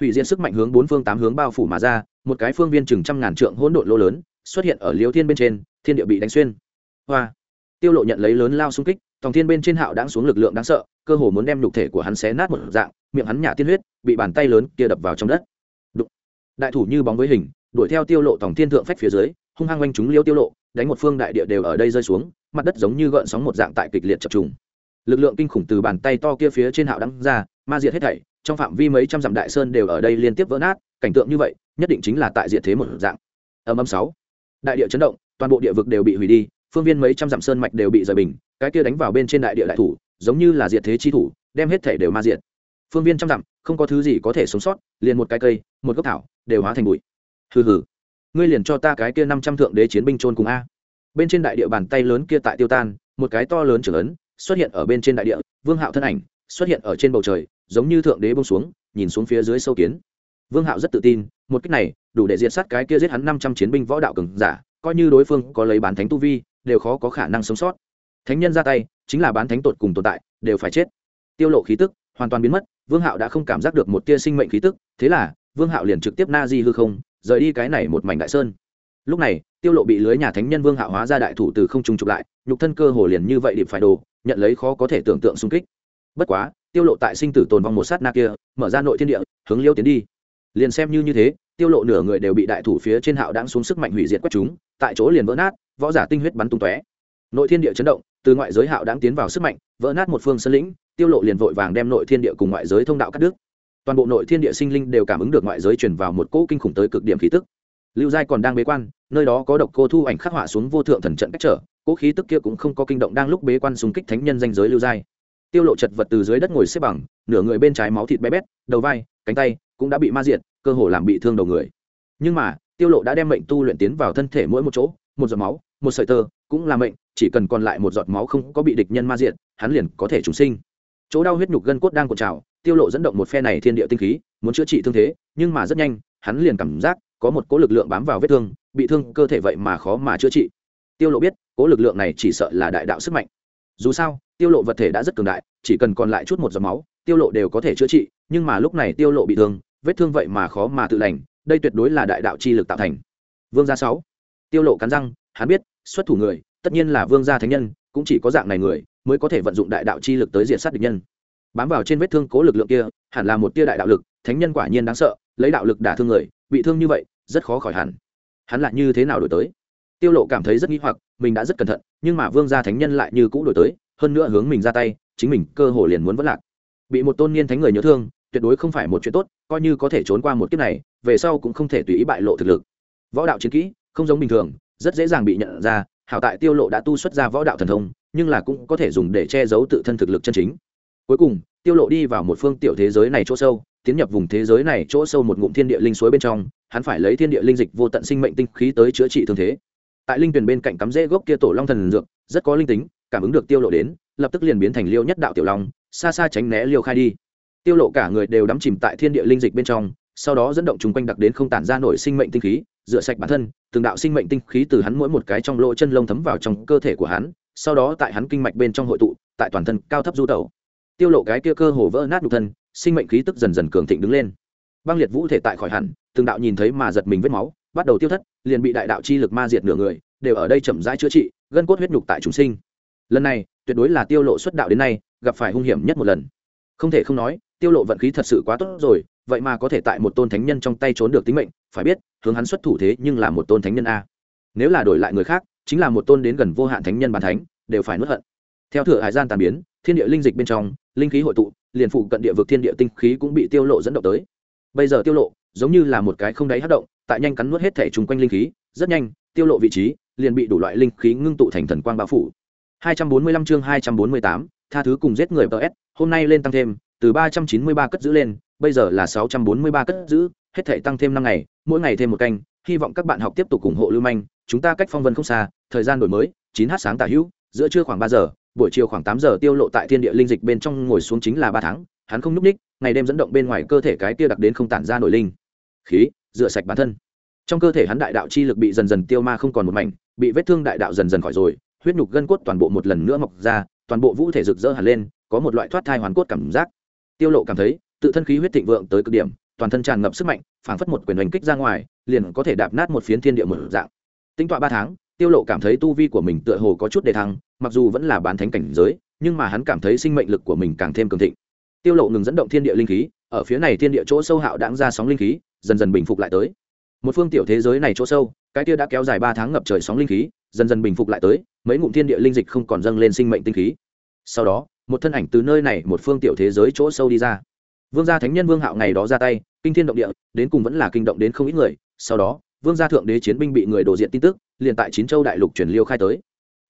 Hủy diệt sức mạnh hướng bốn phương tám hướng bao phủ mà ra, một cái phương viên chừng trăm ngàn trượng hỗn độn lô lớn xuất hiện ở liễu thiên bên trên, thiên địa bị đánh xuyên. Hoa tiêu lộ nhận lấy lớn lao xung kích, tòng thiên bên trên hạo đang xuống lực lượng đáng sợ, cơ hồ muốn đem nhục thể của hắn xé nát một dạng, miệng hắn nhả tiên huyết, bị bàn tay lớn kia đập vào trong đất. Đụng. đại thủ như bóng với hình, đuổi theo tiêu lộ tòng thiên thượng phách phía dưới, hung hăng quanh chúng liêu tiêu lộ, đánh một phương đại địa đều ở đây rơi xuống, mặt đất giống như gợn sóng một dạng tại kịch liệt chập trùng. Lực lượng kinh khủng từ bàn tay to kia phía trên hạo đăng ra, ma diệt hết thảy, trong phạm vi mấy trăm dặm đại sơn đều ở đây liên tiếp vỡ nát, cảnh tượng như vậy, nhất định chính là tại diệt thế một dạng. Âm âm sáu. Đại địa chấn động, toàn bộ địa vực đều bị hủy đi phương viên mấy trăm dặm sơn mạch đều bị rời bình, cái kia đánh vào bên trên đại địa đại thủ, giống như là diệt thế chi thủ, đem hết thể đều ma diệt. Phương viên trăm dặm, không có thứ gì có thể sống sót, liền một cái cây, một gốc thảo, đều hóa thành bụi. Hừ hừ, ngươi liền cho ta cái kia năm trăm thượng đế chiến binh trôn cùng a. Bên trên đại địa bàn tay lớn kia tại tiêu tan, một cái to lớn trưởng ấn, xuất hiện ở bên trên đại địa, vương hạo thân ảnh xuất hiện ở trên bầu trời, giống như thượng đế bông xuống, nhìn xuống phía dưới sâu kiến. Vương hạo rất tự tin, một cách này, đủ để diệt sát cái kia giết hắn năm trăm chiến binh võ đạo cường giả, coi như đối phương có lấy bán thánh tu vi đều khó có khả năng sống sót. Thánh nhân ra tay, chính là bán thánh tột cùng tồn tại, đều phải chết. Tiêu lộ khí tức, hoàn toàn biến mất, vương hạo đã không cảm giác được một tia sinh mệnh khí tức, thế là, vương hạo liền trực tiếp na di hư không, rời đi cái này một mảnh đại sơn. Lúc này, tiêu lộ bị lưới nhà thánh nhân vương hạo hóa ra đại thủ từ không trung chụp lại, nhục thân cơ hồ liền như vậy điệp phải đồ, nhận lấy khó có thể tưởng tượng xung kích. Bất quá, tiêu lộ tại sinh tử tồn vong một sát na kia, mở ra nội thiên địa, hướng liêu tiến đi. Liền xem như như thế, tiêu lộ nửa người đều bị đại thủ phía trên hạo đang xuống sức mạnh hủy diệt quét chúng, tại chỗ liền vỡ nát võ giả tinh huyết bắn tung tóe. Nội thiên địa chấn động, từ ngoại giới hạo đáng tiến vào sức mạnh, vỡ nát một phương sân lĩnh, tiêu lộ liền vội vàng đem nội thiên địa cùng ngoại giới thông đạo cắt đứt. Toàn bộ nội thiên địa sinh linh đều cảm ứng được ngoại giới truyền vào một cỗ kinh khủng tới cực điểm khí tức. Lưu giai còn đang bế quan, nơi đó có độc cô thu ảnh khắc họa xuống vô thượng thần trận cách trở, cỗ khí tức kia cũng không có kinh động đang lúc bế quan xung kích thánh nhân danh giới lưu giai. Tiêu lộ chật vật từ dưới đất ngồi xếp bằng, nửa người bên trái máu thịt bé bét, đầu vai, cánh tay cũng đã bị ma diệt, cơ hồ làm bị thương đầu người. Nhưng mà, tiêu lộ đã đem mệnh tu luyện tiến vào thân thể mỗi một chỗ, một giọt máu một sợi tơ cũng là mệnh chỉ cần còn lại một giọt máu không có bị địch nhân ma diện, hắn liền có thể trùng sinh. Chỗ đau huyết nhục gân cốt đang cột trào tiêu lộ dẫn động một phe này thiên địa tinh khí muốn chữa trị thương thế nhưng mà rất nhanh hắn liền cảm giác có một cỗ lực lượng bám vào vết thương bị thương cơ thể vậy mà khó mà chữa trị. Tiêu lộ biết cỗ lực lượng này chỉ sợ là đại đạo sức mạnh. Dù sao tiêu lộ vật thể đã rất cường đại chỉ cần còn lại chút một giọt máu tiêu lộ đều có thể chữa trị nhưng mà lúc này tiêu lộ bị thương vết thương vậy mà khó mà tự lành đây tuyệt đối là đại đạo chi lực tạo thành. Vương gia sáu. Tiêu lộ cắn răng hắn biết xuất thủ người, tất nhiên là vương gia thánh nhân, cũng chỉ có dạng này người mới có thể vận dụng đại đạo chi lực tới diện sát địch nhân. Bám vào trên vết thương cố lực lượng kia, hẳn là một tia đại đạo lực, thánh nhân quả nhiên đáng sợ, lấy đạo lực đả thương người, bị thương như vậy, rất khó khỏi hẳn. Hắn lại như thế nào đổi tới? Tiêu lộ cảm thấy rất nghi hoặc, mình đã rất cẩn thận, nhưng mà vương gia thánh nhân lại như cũ đổi tới, hơn nữa hướng mình ra tay, chính mình cơ hồ liền muốn vất lạc. Bị một tôn niên thánh người nhớ thương, tuyệt đối không phải một chuyện tốt, coi như có thể trốn qua một kiếp này, về sau cũng không thể tùy ý bại lộ thực lực. Võ đạo chiến kỹ, không giống bình thường rất dễ dàng bị nhận ra, hảo tại tiêu lộ đã tu xuất ra võ đạo thần thông, nhưng là cũng có thể dùng để che giấu tự thân thực lực chân chính. Cuối cùng, tiêu lộ đi vào một phương tiểu thế giới này chỗ sâu, tiến nhập vùng thế giới này chỗ sâu một ngụm thiên địa linh suối bên trong, hắn phải lấy thiên địa linh dịch vô tận sinh mệnh tinh khí tới chữa trị thương thế. Tại linh tuyển bên cạnh cắm rễ gốc kia tổ long thần dược, rất có linh tính, cảm ứng được tiêu lộ đến, lập tức liền biến thành liêu nhất đạo tiểu long, xa xa tránh né liêu khai đi. Tiêu lộ cả người đều đắm chìm tại thiên địa linh dịch bên trong, sau đó dẫn động chúng quanh đặc đến không tản ra nổi sinh mệnh tinh khí rửa sạch bản thân, từng đạo sinh mệnh tinh khí từ hắn mỗi một cái trong lỗ chân lông thấm vào trong cơ thể của hắn, sau đó tại hắn kinh mạch bên trong hội tụ, tại toàn thân cao thấp du tẩu. Tiêu lộ cái kia cơ hồ vỡ nát nhục thân, sinh mệnh khí tức dần dần cường thịnh đứng lên. Băng liệt vũ thể tại khỏi hẳn, từng đạo nhìn thấy mà giật mình vết máu, bắt đầu tiêu thất, liền bị đại đạo chi lực ma diệt nửa người, đều ở đây chậm rãi chữa trị, gân cốt huyết nhục tại chúng sinh. Lần này, tuyệt đối là tiêu lộ xuất đạo đến nay, gặp phải hung hiểm nhất một lần. Không thể không nói, tiêu lộ vận khí thật sự quá tốt rồi vậy mà có thể tại một tôn thánh nhân trong tay trốn được tính mệnh phải biết hướng hắn xuất thủ thế nhưng là một tôn thánh nhân a. Nếu là đổi lại người khác chính là một tôn đến gần vô hạn thánh nhân bàn thánh đều phải nuốt hận. Theo thừa hải gian tàn biến thiên địa linh dịch bên trong linh khí hội tụ liền phụ cận địa vực thiên địa tinh khí cũng bị tiêu lộ dẫn động tới. Bây giờ tiêu lộ giống như là một cái không đáy hất động tại nhanh cắn nuốt hết thể trùng quanh linh khí rất nhanh tiêu lộ vị trí liền bị đủ loại linh khí ngưng tụ thành thần quang bao phủ. 245 chương 248, tha thứ cùng giết người PS, hôm nay lên tăng thêm, từ 393 cất giữ lên, bây giờ là 643 cất giữ, hết thảy tăng thêm 5 ngày, mỗi ngày thêm một canh, hy vọng các bạn học tiếp tục ủng hộ Lưu Manh, chúng ta cách phong vân không xa, thời gian đổi mới, 9h sáng tả hữu, giữa trưa khoảng 3 giờ, buổi chiều khoảng 8 giờ tiêu lộ tại thiên địa linh dịch bên trong ngồi xuống chính là 3 tháng, hắn không nhúc ních, ngày đêm dẫn động bên ngoài cơ thể cái kia đặc đến không tản ra nổi linh khí, rửa sạch bản thân. Trong cơ thể hắn đại đạo chi lực bị dần dần tiêu ma không còn một mảnh, bị vết thương đại đạo dần dần khỏi rồi, huyết nhục gân cốt toàn bộ một lần nữa mọc ra, toàn bộ vũ thể rực rỡ hẳn lên, có một loại thoát thai hoàn cốt cảm giác. Tiêu Lộ cảm thấy, tự thân khí huyết thịnh vượng tới cực điểm, toàn thân tràn ngập sức mạnh, phảng phất một quyền đánh kích ra ngoài, liền có thể đạp nát một phiến thiên địa mở dạng. Tính tọa ba tháng, Tiêu Lộ cảm thấy tu vi của mình tựa hồ có chút đề thăng, mặc dù vẫn là bán thánh cảnh giới, nhưng mà hắn cảm thấy sinh mệnh lực của mình càng thêm cường thịnh. Tiêu Lộ ngừng dẫn động thiên địa linh khí, ở phía này thiên địa chỗ sâu hạo đãng ra sóng linh khí, dần dần bình phục lại tới. Một phương tiểu thế giới này chỗ sâu, cái kia đã kéo dài ba tháng ngập trời sóng linh khí, dần dần bình phục lại tới, mấy ngụm thiên địa linh dịch không còn dâng lên sinh mệnh tinh khí. Sau đó, một thân ảnh từ nơi này một phương tiểu thế giới chỗ sâu đi ra. Vương gia thánh nhân Vương Hạo ngày đó ra tay, kinh thiên động địa, đến cùng vẫn là kinh động đến không ít người. Sau đó, Vương gia thượng đế chiến binh bị người đổ diện tin tức, liền tại chín châu đại lục truyền liêu khai tới.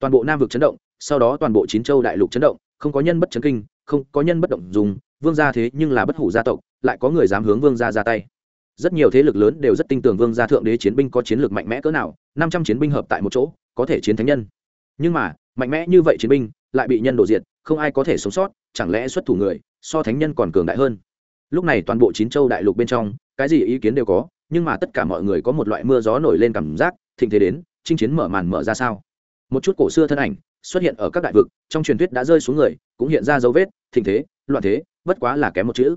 Toàn bộ Nam vực chấn động, sau đó toàn bộ chín châu đại lục chấn động, không có nhân bất chấn kinh, không có nhân bất động dùng, Vương gia thế nhưng là bất hủ gia tộc, lại có người dám hướng Vương gia ra tay rất nhiều thế lực lớn đều rất tin tưởng vương gia thượng đế chiến binh có chiến lược mạnh mẽ cỡ nào năm trăm chiến binh hợp tại một chỗ có thể chiến thánh nhân nhưng mà mạnh mẽ như vậy chiến binh lại bị nhân đổ diệt không ai có thể sống sót chẳng lẽ xuất thủ người so thánh nhân còn cường đại hơn lúc này toàn bộ chín châu đại lục bên trong, cái gì ý kiến đều có, nhưng mà tất cả mọi người có một loại mưa gió nổi lên cảm giác, thịnh thế đến, chinh chiến mở màn mở ra sao. Một chút cổ xưa thân ảnh xuất hiện ở các đại vực, trong truyền thuyết đã rơi xuống người, cũng hiện ra dấu vết, thịnh thế, loạn thế, bất quá là kém một chữ.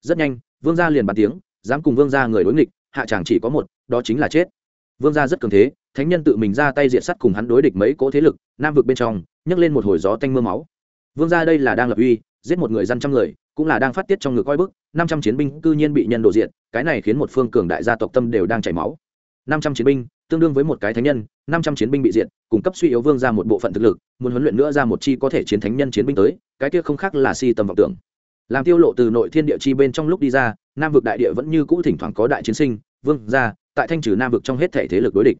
Rất nhanh, vương gia liền bàn tiếng, dám cùng vương gia người đối nghịch, hạ chàng chỉ có một, đó chính là chết. Vương gia rất cường thế, thánh nhân tự mình ra tay diện sắt cùng hắn đối địch mấy cỗ thế lực, nam vực bên trong, nhấc lên một hồi gió tanh mưa máu. Vương gia đây là đang lập uy, giết một người dân trăm người cũng là đang phát tiết trong ngực coi bức, năm trăm chiến binh cư nhiên bị nhân đổ diện, cái này khiến một phương cường đại gia tộc tâm đều đang chảy máu. Năm trăm chiến binh, tương đương với một cái thánh nhân, năm trăm chiến binh bị diện cung cấp suy yếu vương ra một bộ phận thực lực, muốn huấn luyện nữa ra một chi có thể chiến thánh nhân chiến binh tới, cái kia không khác là si tầm vọng tưởng. Làm tiêu lộ từ nội thiên địa chi bên trong lúc đi ra, nam vực đại địa vẫn như cũ thỉnh thoảng có đại chiến sinh, vương ra, tại thanh trừ nam vực trong hết thể thế lực đối địch.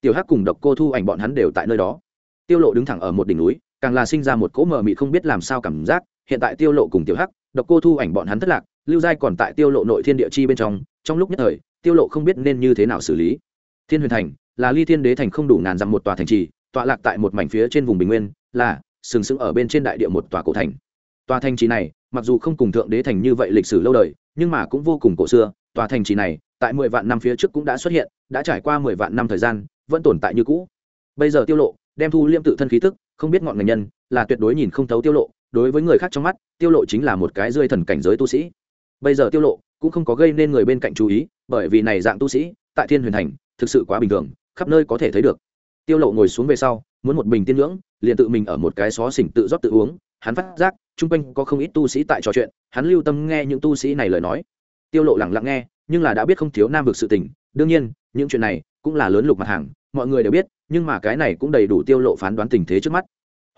Tiểu hắc cùng độc cô thu ảnh bọn hắn đều tại nơi đó. Tiêu lộ đứng thẳng ở một đỉnh núi, càng là sinh ra một cỗ mờ mị không biết làm sao cảm giác, hiện tại tiêu lộ cùng tiểu hắc độc cô thu ảnh bọn hắn thất lạc, lưu giai còn tại tiêu lộ nội thiên địa chi bên trong trong lúc nhất thời, tiêu lộ không biết nên như thế nào xử lý. Thiên huyền thành, là ly thiên đế thành không đủ ngàn dặm một tòa thành trì, tọa lạc tại một mảnh phía trên vùng bình nguyên, là, sừng sững ở bên trên đại địa một tòa cổ thành. Tòa thành trì này, mặc dù không cùng thượng đế thành như vậy lịch sử lâu đời, nhưng mà cũng vô cùng cổ xưa, tòa thành trì này, tại mười vạn năm phía trước cũng đã xuất hiện, đã trải qua mười vạn năm thời gian, vẫn tồn tại như cũ. Bây giờ tiêu lộ, đem thu liêm tự thân khí tức, không biết ngọn ngành nhân, là tuyệt đối nhìn không thấu tiêu lộ đối với người khác trong mắt, tiêu lộ chính là một cái rơi thần cảnh giới tu sĩ. Bây giờ tiêu lộ cũng không có gây nên người bên cạnh chú ý, bởi vì này dạng tu sĩ, tại thiên huyền thành, thực sự quá bình thường, khắp nơi có thể thấy được. Tiêu lộ ngồi xuống về sau, muốn một bình tiên dưỡng liền tự mình ở một cái xó xỉnh tự rót tự uống, hắn phát giác, chung quanh có không ít tu sĩ tại trò chuyện, hắn lưu tâm nghe những tu sĩ này lời nói. Tiêu lộ lặng lặng nghe, nhưng là đã biết không thiếu nam vực sự tình, đương nhiên, những chuyện này cũng là lớn lục mặt hàng, mọi người đều biết, nhưng mà cái này cũng đầy đủ tiêu lộ phán đoán tình thế trước mắt.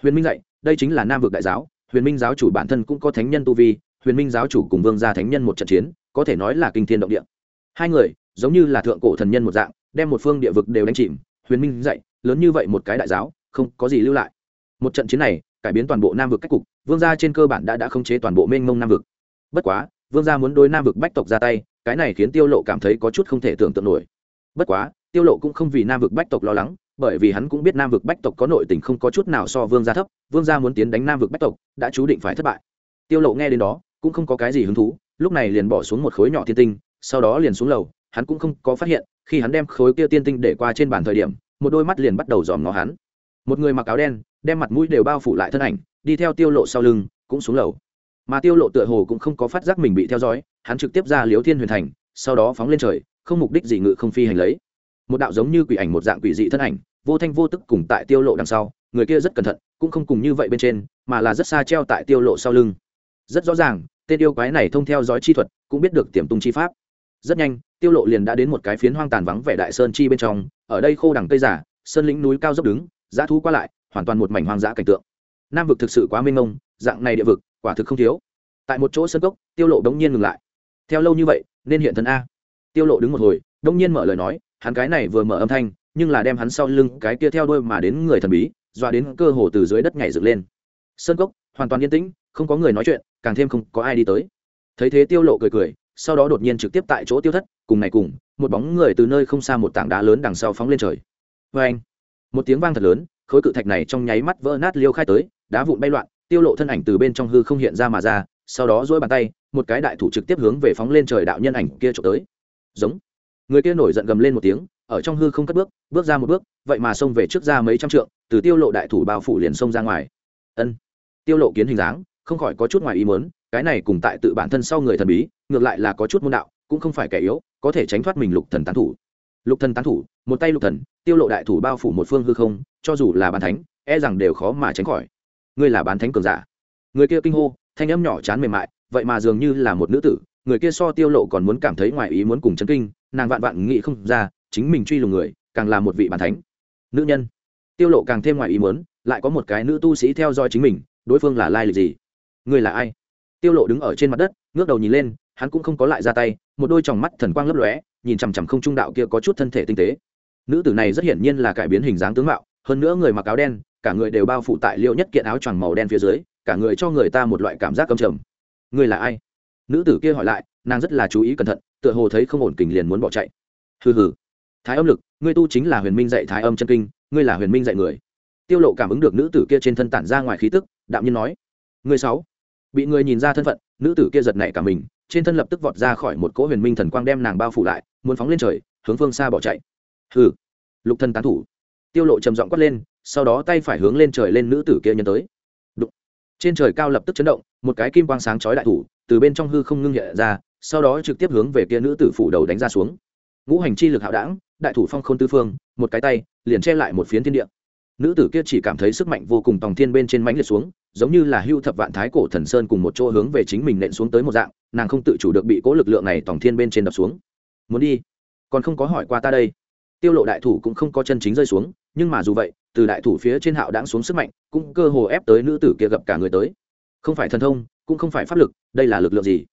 Huyền minh dạy, đây chính là nam vực đại giáo huyền minh giáo chủ bản thân cũng có thánh nhân tu vi, huyền minh giáo chủ cùng vương gia thánh nhân một trận chiến, có thể nói là kinh thiên động địa. Hai người, giống như là thượng cổ thần nhân một dạng, đem một phương địa vực đều đánh chìm, huyền minh dạy, lớn như vậy một cái đại giáo, không có gì lưu lại. Một trận chiến này, cải biến toàn bộ nam vực cách cục, vương gia trên cơ bản đã đã khống chế toàn bộ mênh mông nam vực. Bất quá, vương gia muốn đối nam vực bách tộc ra tay, cái này khiến tiêu lộ cảm thấy có chút không thể tưởng tượng nổi. Bất quá, tiêu lộ cũng không vì nam vực bách tộc lo lắng bởi vì hắn cũng biết nam vực bách tộc có nội tình không có chút nào so vương gia thấp, vương gia muốn tiến đánh nam vực bách tộc, đã chú định phải thất bại. Tiêu lộ nghe đến đó, cũng không có cái gì hứng thú, lúc này liền bỏ xuống một khối nhỏ thiên tinh, sau đó liền xuống lầu, hắn cũng không có phát hiện, khi hắn đem khối kia tiên tinh để qua trên bàn thời điểm, một đôi mắt liền bắt đầu dòm ngó hắn. Một người mặc áo đen, đem mặt mũi đều bao phủ lại thân ảnh, đi theo tiêu lộ sau lưng, cũng xuống lầu. Mà tiêu lộ tựa hồ cũng không có phát giác mình bị theo dõi, hắn trực tiếp ra liếu thiên huyền thành, sau đó phóng lên trời, không mục đích gì ngự không phi hành lấy một đạo giống như quỷ ảnh một dạng quỷ dị thân ảnh, vô thanh vô tức cùng tại tiêu lộ đằng sau, người kia rất cẩn thận, cũng không cùng như vậy bên trên, mà là rất xa treo tại tiêu lộ sau lưng. Rất rõ ràng, tên yêu quái này thông theo dõi chi thuật, cũng biết được tiềm tung chi pháp. Rất nhanh, tiêu lộ liền đã đến một cái phiến hoang tàn vắng vẻ đại sơn chi bên trong, ở đây khô đằng cây giả sơn lĩnh núi cao dốc đứng, dã thú qua lại, hoàn toàn một mảnh hoang dã cảnh tượng. Nam vực thực sự quá mênh mông, dạng này địa vực, quả thực không thiếu. Tại một chỗ sân cốc, tiêu lộ đống nhiên ngừng lại. Theo lâu như vậy, nên hiện thân a. Tiêu lộ đứng một hồi, đống nhiên mở lời nói hắn cái này vừa mở âm thanh, nhưng là đem hắn sau lưng cái kia theo đuôi mà đến người thần bí, dọa đến cơ hồ từ dưới đất nhảy dựng lên. Sân cốc, hoàn toàn yên tĩnh, không có người nói chuyện, càng thêm không có ai đi tới. Thấy thế tiêu lộ cười cười, sau đó đột nhiên trực tiếp tại chỗ tiêu thất, cùng này cùng, một bóng người từ nơi không xa một tảng đá lớn đằng sau phóng lên trời. Với anh, một tiếng vang thật lớn, khối cự thạch này trong nháy mắt vỡ nát liêu khai tới, đá vụn bay loạn, tiêu lộ thân ảnh từ bên trong hư không hiện ra mà ra, sau đó duỗi bàn tay, một cái đại thủ trực tiếp hướng về phóng lên trời đạo nhân ảnh kia trộm tới. Giống người kia nổi giận gầm lên một tiếng, ở trong hư không cất bước bước ra một bước, vậy mà xông về trước ra mấy trăm trượng, từ tiêu lộ đại thủ bao phủ liền xông ra ngoài. Ân. Tiêu lộ kiến hình dáng, không khỏi có chút ngoài ý muốn, cái này cùng tại tự bản thân sau người thần bí, ngược lại là có chút môn đạo, cũng không phải kẻ yếu, có thể tránh thoát mình lục thần tán thủ. Lục thần tán thủ, một tay lục thần, tiêu lộ đại thủ bao phủ một phương hư không, cho dù là bán thánh e rằng đều khó mà tránh khỏi. Ngươi là bán thánh cường giả. Người kia kinh hô, thanh âm nhỏ chán mềm mại, vậy mà dường như là một nữ tử, người kia so tiêu lộ còn muốn cảm thấy ngoài ý muốn cùng chấn kinh nàng vạn vạn nghĩ không ra, chính mình truy lùng người, càng là một vị bản thánh. Nữ nhân. Tiêu lộ càng thêm ngoài ý muốn, lại có một cái nữ tu sĩ theo dõi chính mình, đối phương là lai lịch gì? Người là ai? Tiêu lộ đứng ở trên mặt đất, ngước đầu nhìn lên, hắn cũng không có lại ra tay, một đôi tròng mắt thần quang lấp lóe, nhìn chằm chằm không trung đạo kia có chút thân thể tinh tế. Nữ tử này rất hiển nhiên là cải biến hình dáng tướng mạo, hơn nữa người mặc áo đen, cả người đều bao phủ tại liệu nhất kiện áo choàng màu đen phía dưới, cả người cho người ta một loại cảm giác cầm trầm. Người là ai? Nữ tử kia hỏi lại, nàng rất là chú ý cẩn thận tựa hồ thấy không ổn kình liền muốn bỏ chạy. Hừ hừ. Thái âm lực, ngươi tu chính là huyền minh dạy thái âm chân kinh, ngươi là huyền minh dạy người. Tiêu lộ cảm ứng được nữ tử kia trên thân tản ra ngoài khí tức, đạm nhiên nói, ngươi sáu. Bị người nhìn ra thân phận, nữ tử kia giật nảy cả mình, trên thân lập tức vọt ra khỏi một cỗ huyền minh thần quang đem nàng bao phủ lại, muốn phóng lên trời, hướng phương xa bỏ chạy. Hừ. Lục thân tán thủ. Tiêu lộ trầm giọng quát lên, sau đó tay phải hướng lên trời lên nữ tử kia nhân tới. Đụng. trên trời cao lập tức chấn động, một cái kim quang sáng chói đại thủ, từ bên trong hư không ngưng nhẹ ra sau đó trực tiếp hướng về kia nữ tử phủ đầu đánh ra xuống. Ngũ hành chi lực hạo đảng, đại thủ phong khôn tư phương, một cái tay, liền che lại một phiến thiên địa. Nữ tử kia chỉ cảm thấy sức mạnh vô cùng tòng thiên bên trên mánh liệt xuống, giống như là hưu thập vạn thái cổ thần sơn cùng một chỗ hướng về chính mình nện xuống tới một dạng, nàng không tự chủ được bị cố lực lượng này tòng thiên bên trên đập xuống. Muốn đi? Còn không có hỏi qua ta đây. Tiêu lộ đại thủ cũng không có chân chính rơi xuống, nhưng mà dù vậy, từ đại thủ phía trên hạo đãng xuống sức mạnh, cũng cơ hồ ép tới nữ tử kia gặp cả người tới. Không phải thần thông, cũng không phải pháp lực, đây là lực lượng gì?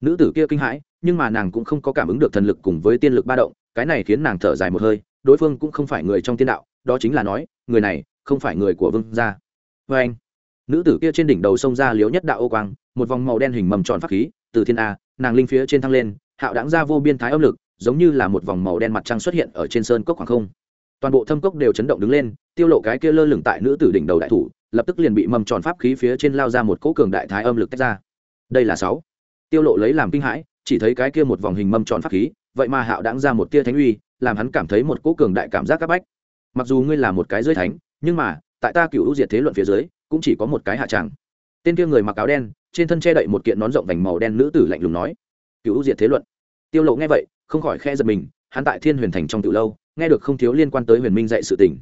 Nữ tử kia kinh hãi, nhưng mà nàng cũng không có cảm ứng được thần lực cùng với tiên lực ba động, cái này khiến nàng thở dài một hơi, đối phương cũng không phải người trong tiên đạo, đó chính là nói, người này không phải người của vương gia. Vê anh, nữ tử kia trên đỉnh đầu sông ra liếu nhất đạo ô quang, một vòng màu đen hình mầm tròn pháp khí, từ thiên a, nàng linh phía trên thăng lên, hạo đáng ra vô biên thái âm lực, giống như là một vòng màu đen mặt trăng xuất hiện ở trên sơn cốc khoảng không. Toàn bộ thâm cốc đều chấn động đứng lên, tiêu lộ cái kia lơ lửng tại nữ tử đỉnh đầu đại thủ, lập tức liền bị mầm tròn pháp khí phía trên lao ra một cỗ cường đại thái âm lực tách ra. Đây là sáu tiêu lộ lấy làm kinh hãi, chỉ thấy cái kia một vòng hình mâm tròn pháp khí, vậy mà hạo đáng ra một tia thánh uy, làm hắn cảm thấy một cỗ cường đại cảm giác các bách. Mặc dù ngươi là một cái dưới thánh, nhưng mà, tại ta cựu diệt thế luận phía dưới, cũng chỉ có một cái hạ tràng tên kia người mặc áo đen, trên thân che đậy một kiện nón rộng vành màu đen nữ tử lạnh lùng nói, cựu diệt thế luận. Tiêu lộ nghe vậy, không khỏi khe giật mình, hắn tại thiên huyền thành trong tự lâu, nghe được không thiếu liên quan tới huyền minh dạy sự tình.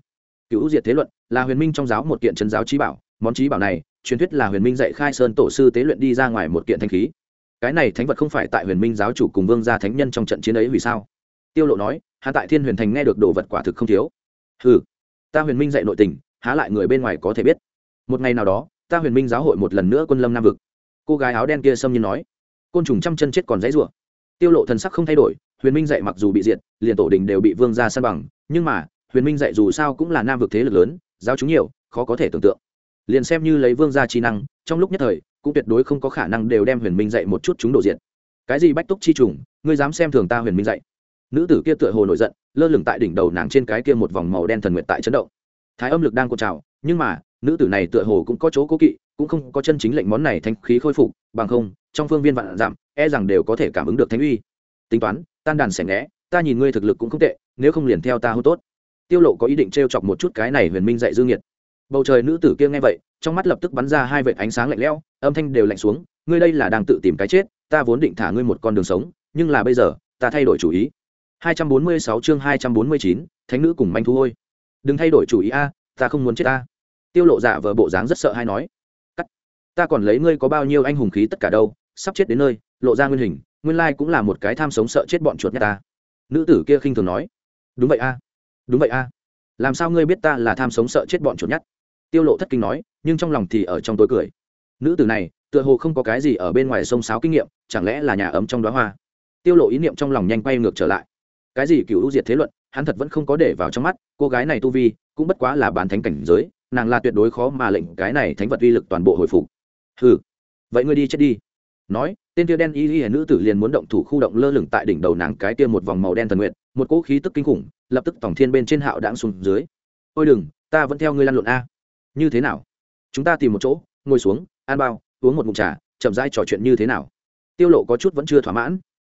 Cựu diệt thế luận là huyền minh trong giáo một kiện chân giáo trí bảo, món trí bảo này, truyền thuyết là huyền minh dạy khai sơn tổ sư tế luyện đi ra ngoài một kiện thanh khí cái này thánh vật không phải tại huyền minh giáo chủ cùng vương gia thánh nhân trong trận chiến ấy vì sao? Tiêu lộ nói hạ tại thiên huyền thành nghe được đồ vật quả thực không thiếu. Hừ, ta huyền minh dạy nội tình há lại người bên ngoài có thể biết. Một ngày nào đó ta huyền minh giáo hội một lần nữa quân lâm nam vực. Cô gái áo đen kia xâm nhiên nói côn trùng trăm chân chết còn dãy rủa. Tiêu lộ thần sắc không thay đổi huyền minh dạy mặc dù bị diệt liền tổ đình đều bị vương gia san bằng nhưng mà huyền minh dạy dù sao cũng là nam vực thế lực lớn giáo chúng nhiều khó có thể tưởng tượng. Liền xem như lấy vương gia trí năng trong lúc nhất thời cũng tuyệt đối không có khả năng đều đem huyền minh dạy một chút chúng đổ diện cái gì bách túc chi trùng, ngươi dám xem thường ta huyền minh dạy? Nữ tử kia tựa hồ nổi giận, lơ lửng tại đỉnh đầu nàng trên cái kia một vòng màu đen thần nguyện tại chấn động. Thái âm lực đang cột trào, nhưng mà, nữ tử này tựa hồ cũng có chỗ cố kỵ, cũng không có chân chính lệnh món này thanh khí khôi phục, bằng không, trong phương viên vạn giảm e rằng đều có thể cảm ứng được thánh uy. Tính toán, tan đàn sẻ ngẽ ta nhìn ngươi thực lực cũng không tệ, nếu không liền theo ta hô tốt. Tiêu lộ có ý định trêu chọc một chút cái này huyền minh dạy dương nhiệt. Bầu trời nữ tử kia nghe vậy trong mắt lập tức bắn ra hai vệt ánh sáng lạnh lẽo âm thanh đều lạnh xuống ngươi đây là đang tự tìm cái chết ta vốn định thả ngươi một con đường sống nhưng là bây giờ ta thay đổi chủ ý. 246 chương 249, thánh nữ cùng manh thu hôi. Đừng thay đổi chủ ý a ta không muốn chết ta tiêu lộ giả vờ bộ dáng rất sợ hay nói. Cắt. Ta còn lấy ngươi có bao nhiêu anh hùng khí tất cả đâu sắp chết đến nơi lộ ra nguyên hình nguyên lai cũng là một cái tham sống sợ chết bọn chuột nhắt ta. Nữ tử kia khinh thường nói. Đúng vậy a. Đúng vậy a. Làm sao ngươi biết ta là tham sống sợ chết bọn chuột nhắt tiêu lộ thất kinh nói, nhưng trong lòng thì ở trong tối cười. Nữ tử này, tựa hồ không có cái gì ở bên ngoài sông sáo kinh nghiệm, chẳng lẽ là nhà ấm trong đóa hoa? Tiêu lộ ý niệm trong lòng nhanh quay ngược trở lại. Cái gì cựu ưu diệt thế luận, hắn thật vẫn không có để vào trong mắt, cô gái này tu vi, cũng bất quá là bán thánh cảnh giới, nàng là tuyệt đối khó mà lệnh cái này thánh vật uy lực toàn bộ hồi phục. Hừ, vậy ngươi đi chết đi. Nói, tên kia đen y y nữ tử liền muốn động thủ khu động lơ lửng tại đỉnh đầu nàng cái kia một vòng màu đen thần nguyện một cỗ khí tức kinh khủng, lập tức tổng thiên bên trên hạo đãng xuống dưới. Ôi đừng, ta vẫn theo ngươi lăn lộn a như thế nào? Chúng ta tìm một chỗ, ngồi xuống, ăn bao, uống một mụn trà, chậm rãi trò chuyện như thế nào? Tiêu lộ có chút vẫn chưa thỏa mãn.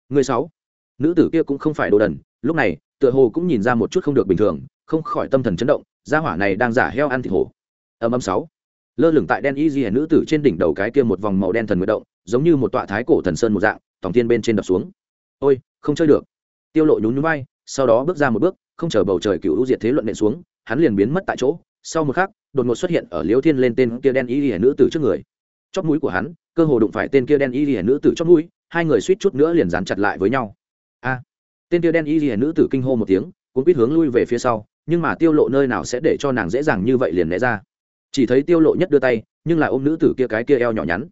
Người sáu. Nữ tử kia cũng không phải đồ đần, lúc này, tựa hồ cũng nhìn ra một chút không được bình thường, không khỏi tâm thần chấn động, gia hỏa này đang giả heo ăn thịt hổ. Âm âm sáu. Lơ lửng tại đen y di nữ tử trên đỉnh đầu cái kia một vòng màu đen thần nguyệt động, giống như một tọa thái cổ thần sơn một dạng, tòng thiên bên trên đập xuống. Ôi, không chơi được. Tiêu lộ nhún nhún vai, sau đó bước ra một bước, không chờ bầu trời cựu diệt thế luận nện xuống, hắn liền biến mất tại chỗ. Sau một khắc đột ngột xuất hiện ở liễu thiên lên tên kia đen y hiển nữ tử trước người. Chóp mũi của hắn, cơ hồ đụng phải tên kia đen y hiển nữ tử chóp mũi, hai người suýt chút nữa liền dán chặt lại với nhau. A! Tên kia đen y hiển nữ tử kinh hô một tiếng cũng biết hướng lui về phía sau, nhưng mà tiêu lộ nơi nào sẽ để cho nàng dễ dàng như vậy liền né ra? Chỉ thấy tiêu lộ nhất đưa tay, nhưng lại ôm nữ tử kia cái kia eo nhỏ nhắn.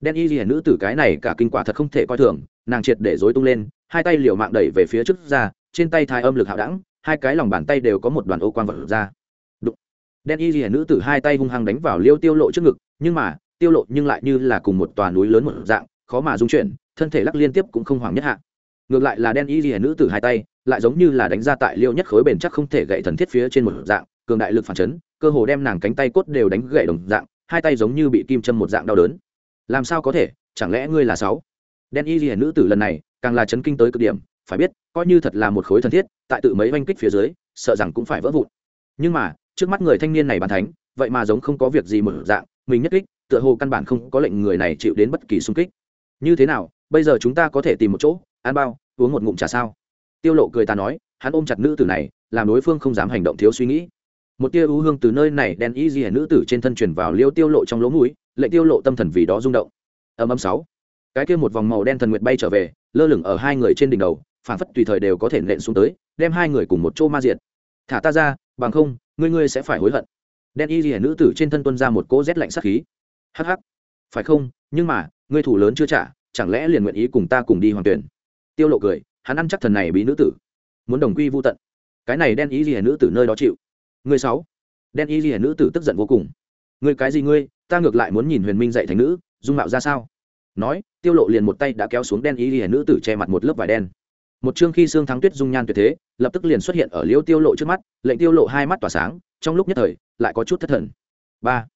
Đen y hiển nữ tử cái này cả kinh quả thật không thể coi thường, nàng triệt để rối tung lên, hai tay liều mạng đẩy về phía trước ra, trên tay thái âm lực hạo đẳng, hai cái lòng bàn tay đều có một đoàn ô quang vật ra đen y rìa nữ tử hai tay hung hăng đánh vào liêu tiêu lộ trước ngực, nhưng mà, tiêu lộ nhưng lại như là cùng một tòa núi lớn một dạng, khó mà dung chuyển, thân thể lắc liên tiếp cũng không hoảng nhất hạ. Ngược lại là đen y rìa nữ tử hai tay, lại giống như là đánh ra tại liêu nhất khối bền chắc không thể gậy thần thiết phía trên một dạng, cường đại lực phản chấn, cơ hồ đem nàng cánh tay cốt đều đánh gậy đồng dạng, hai tay giống như bị kim châm một dạng đau đớn. Làm sao có thể, chẳng lẽ ngươi là sáu? Đen y rìa nữ tử lần này, càng là chấn kinh tới cực điểm, phải biết, coi như thật là một khối thần thiết, tại tự mấy oanh kích phía dưới, sợ rằng cũng phải vỡ vụn. Nhưng mà trước mắt người thanh niên này bàn thánh, vậy mà giống không có việc gì mở dạng, mình nhất kích, tựa hồ căn bản không có lệnh người này chịu đến bất kỳ xung kích. Như thế nào, bây giờ chúng ta có thể tìm một chỗ, ăn bao, uống một ngụm trà sao? Tiêu lộ cười ta nói, hắn ôm chặt nữ tử này, làm đối phương không dám hành động thiếu suy nghĩ. Một tia ưu hương từ nơi này đen y di nữ tử trên thân truyền vào liêu tiêu lộ trong lỗ mũi, lệnh tiêu lộ tâm thần vì đó rung động. Âm âm sáu. Cái kia một vòng màu đen thần nguyệt bay trở về, lơ lửng ở hai người trên đỉnh đầu, phản phất tùy thời đều có thể nện xuống tới, đem hai người cùng một chỗ ma diệt. Thả ta ra, bằng không ngươi ngươi sẽ phải hối hận. Đen y rìa nữ tử trên thân tuân ra một cỗ rét lạnh sắc khí. Hắc hắc. Phải không? Nhưng mà ngươi thủ lớn chưa trả chẳng lẽ liền nguyện ý cùng ta cùng đi hoàng tuyển? Tiêu lộ cười hắn ăn chắc thần này bị nữ tử. Muốn đồng quy vu tận. Cái này đen y rìa nữ tử nơi đó chịu. Ngươi sáu. Đen y rìa nữ tử tức giận vô cùng. Ngươi cái gì ngươi, ta ngược lại muốn nhìn Huyền Minh dạy thành nữ, dung mạo ra sao? Nói, Tiêu Lộ liền một tay đã kéo xuống đen y rìa nữ tử che mặt một lớp vải đen. Một chương khi xương thắng tuyết dung nhan tuyệt thế, lập tức liền xuất hiện ở Liễu Tiêu Lộ trước mắt, lệnh Tiêu Lộ hai mắt tỏa sáng, trong lúc nhất thời, lại có chút thất thần. Ba.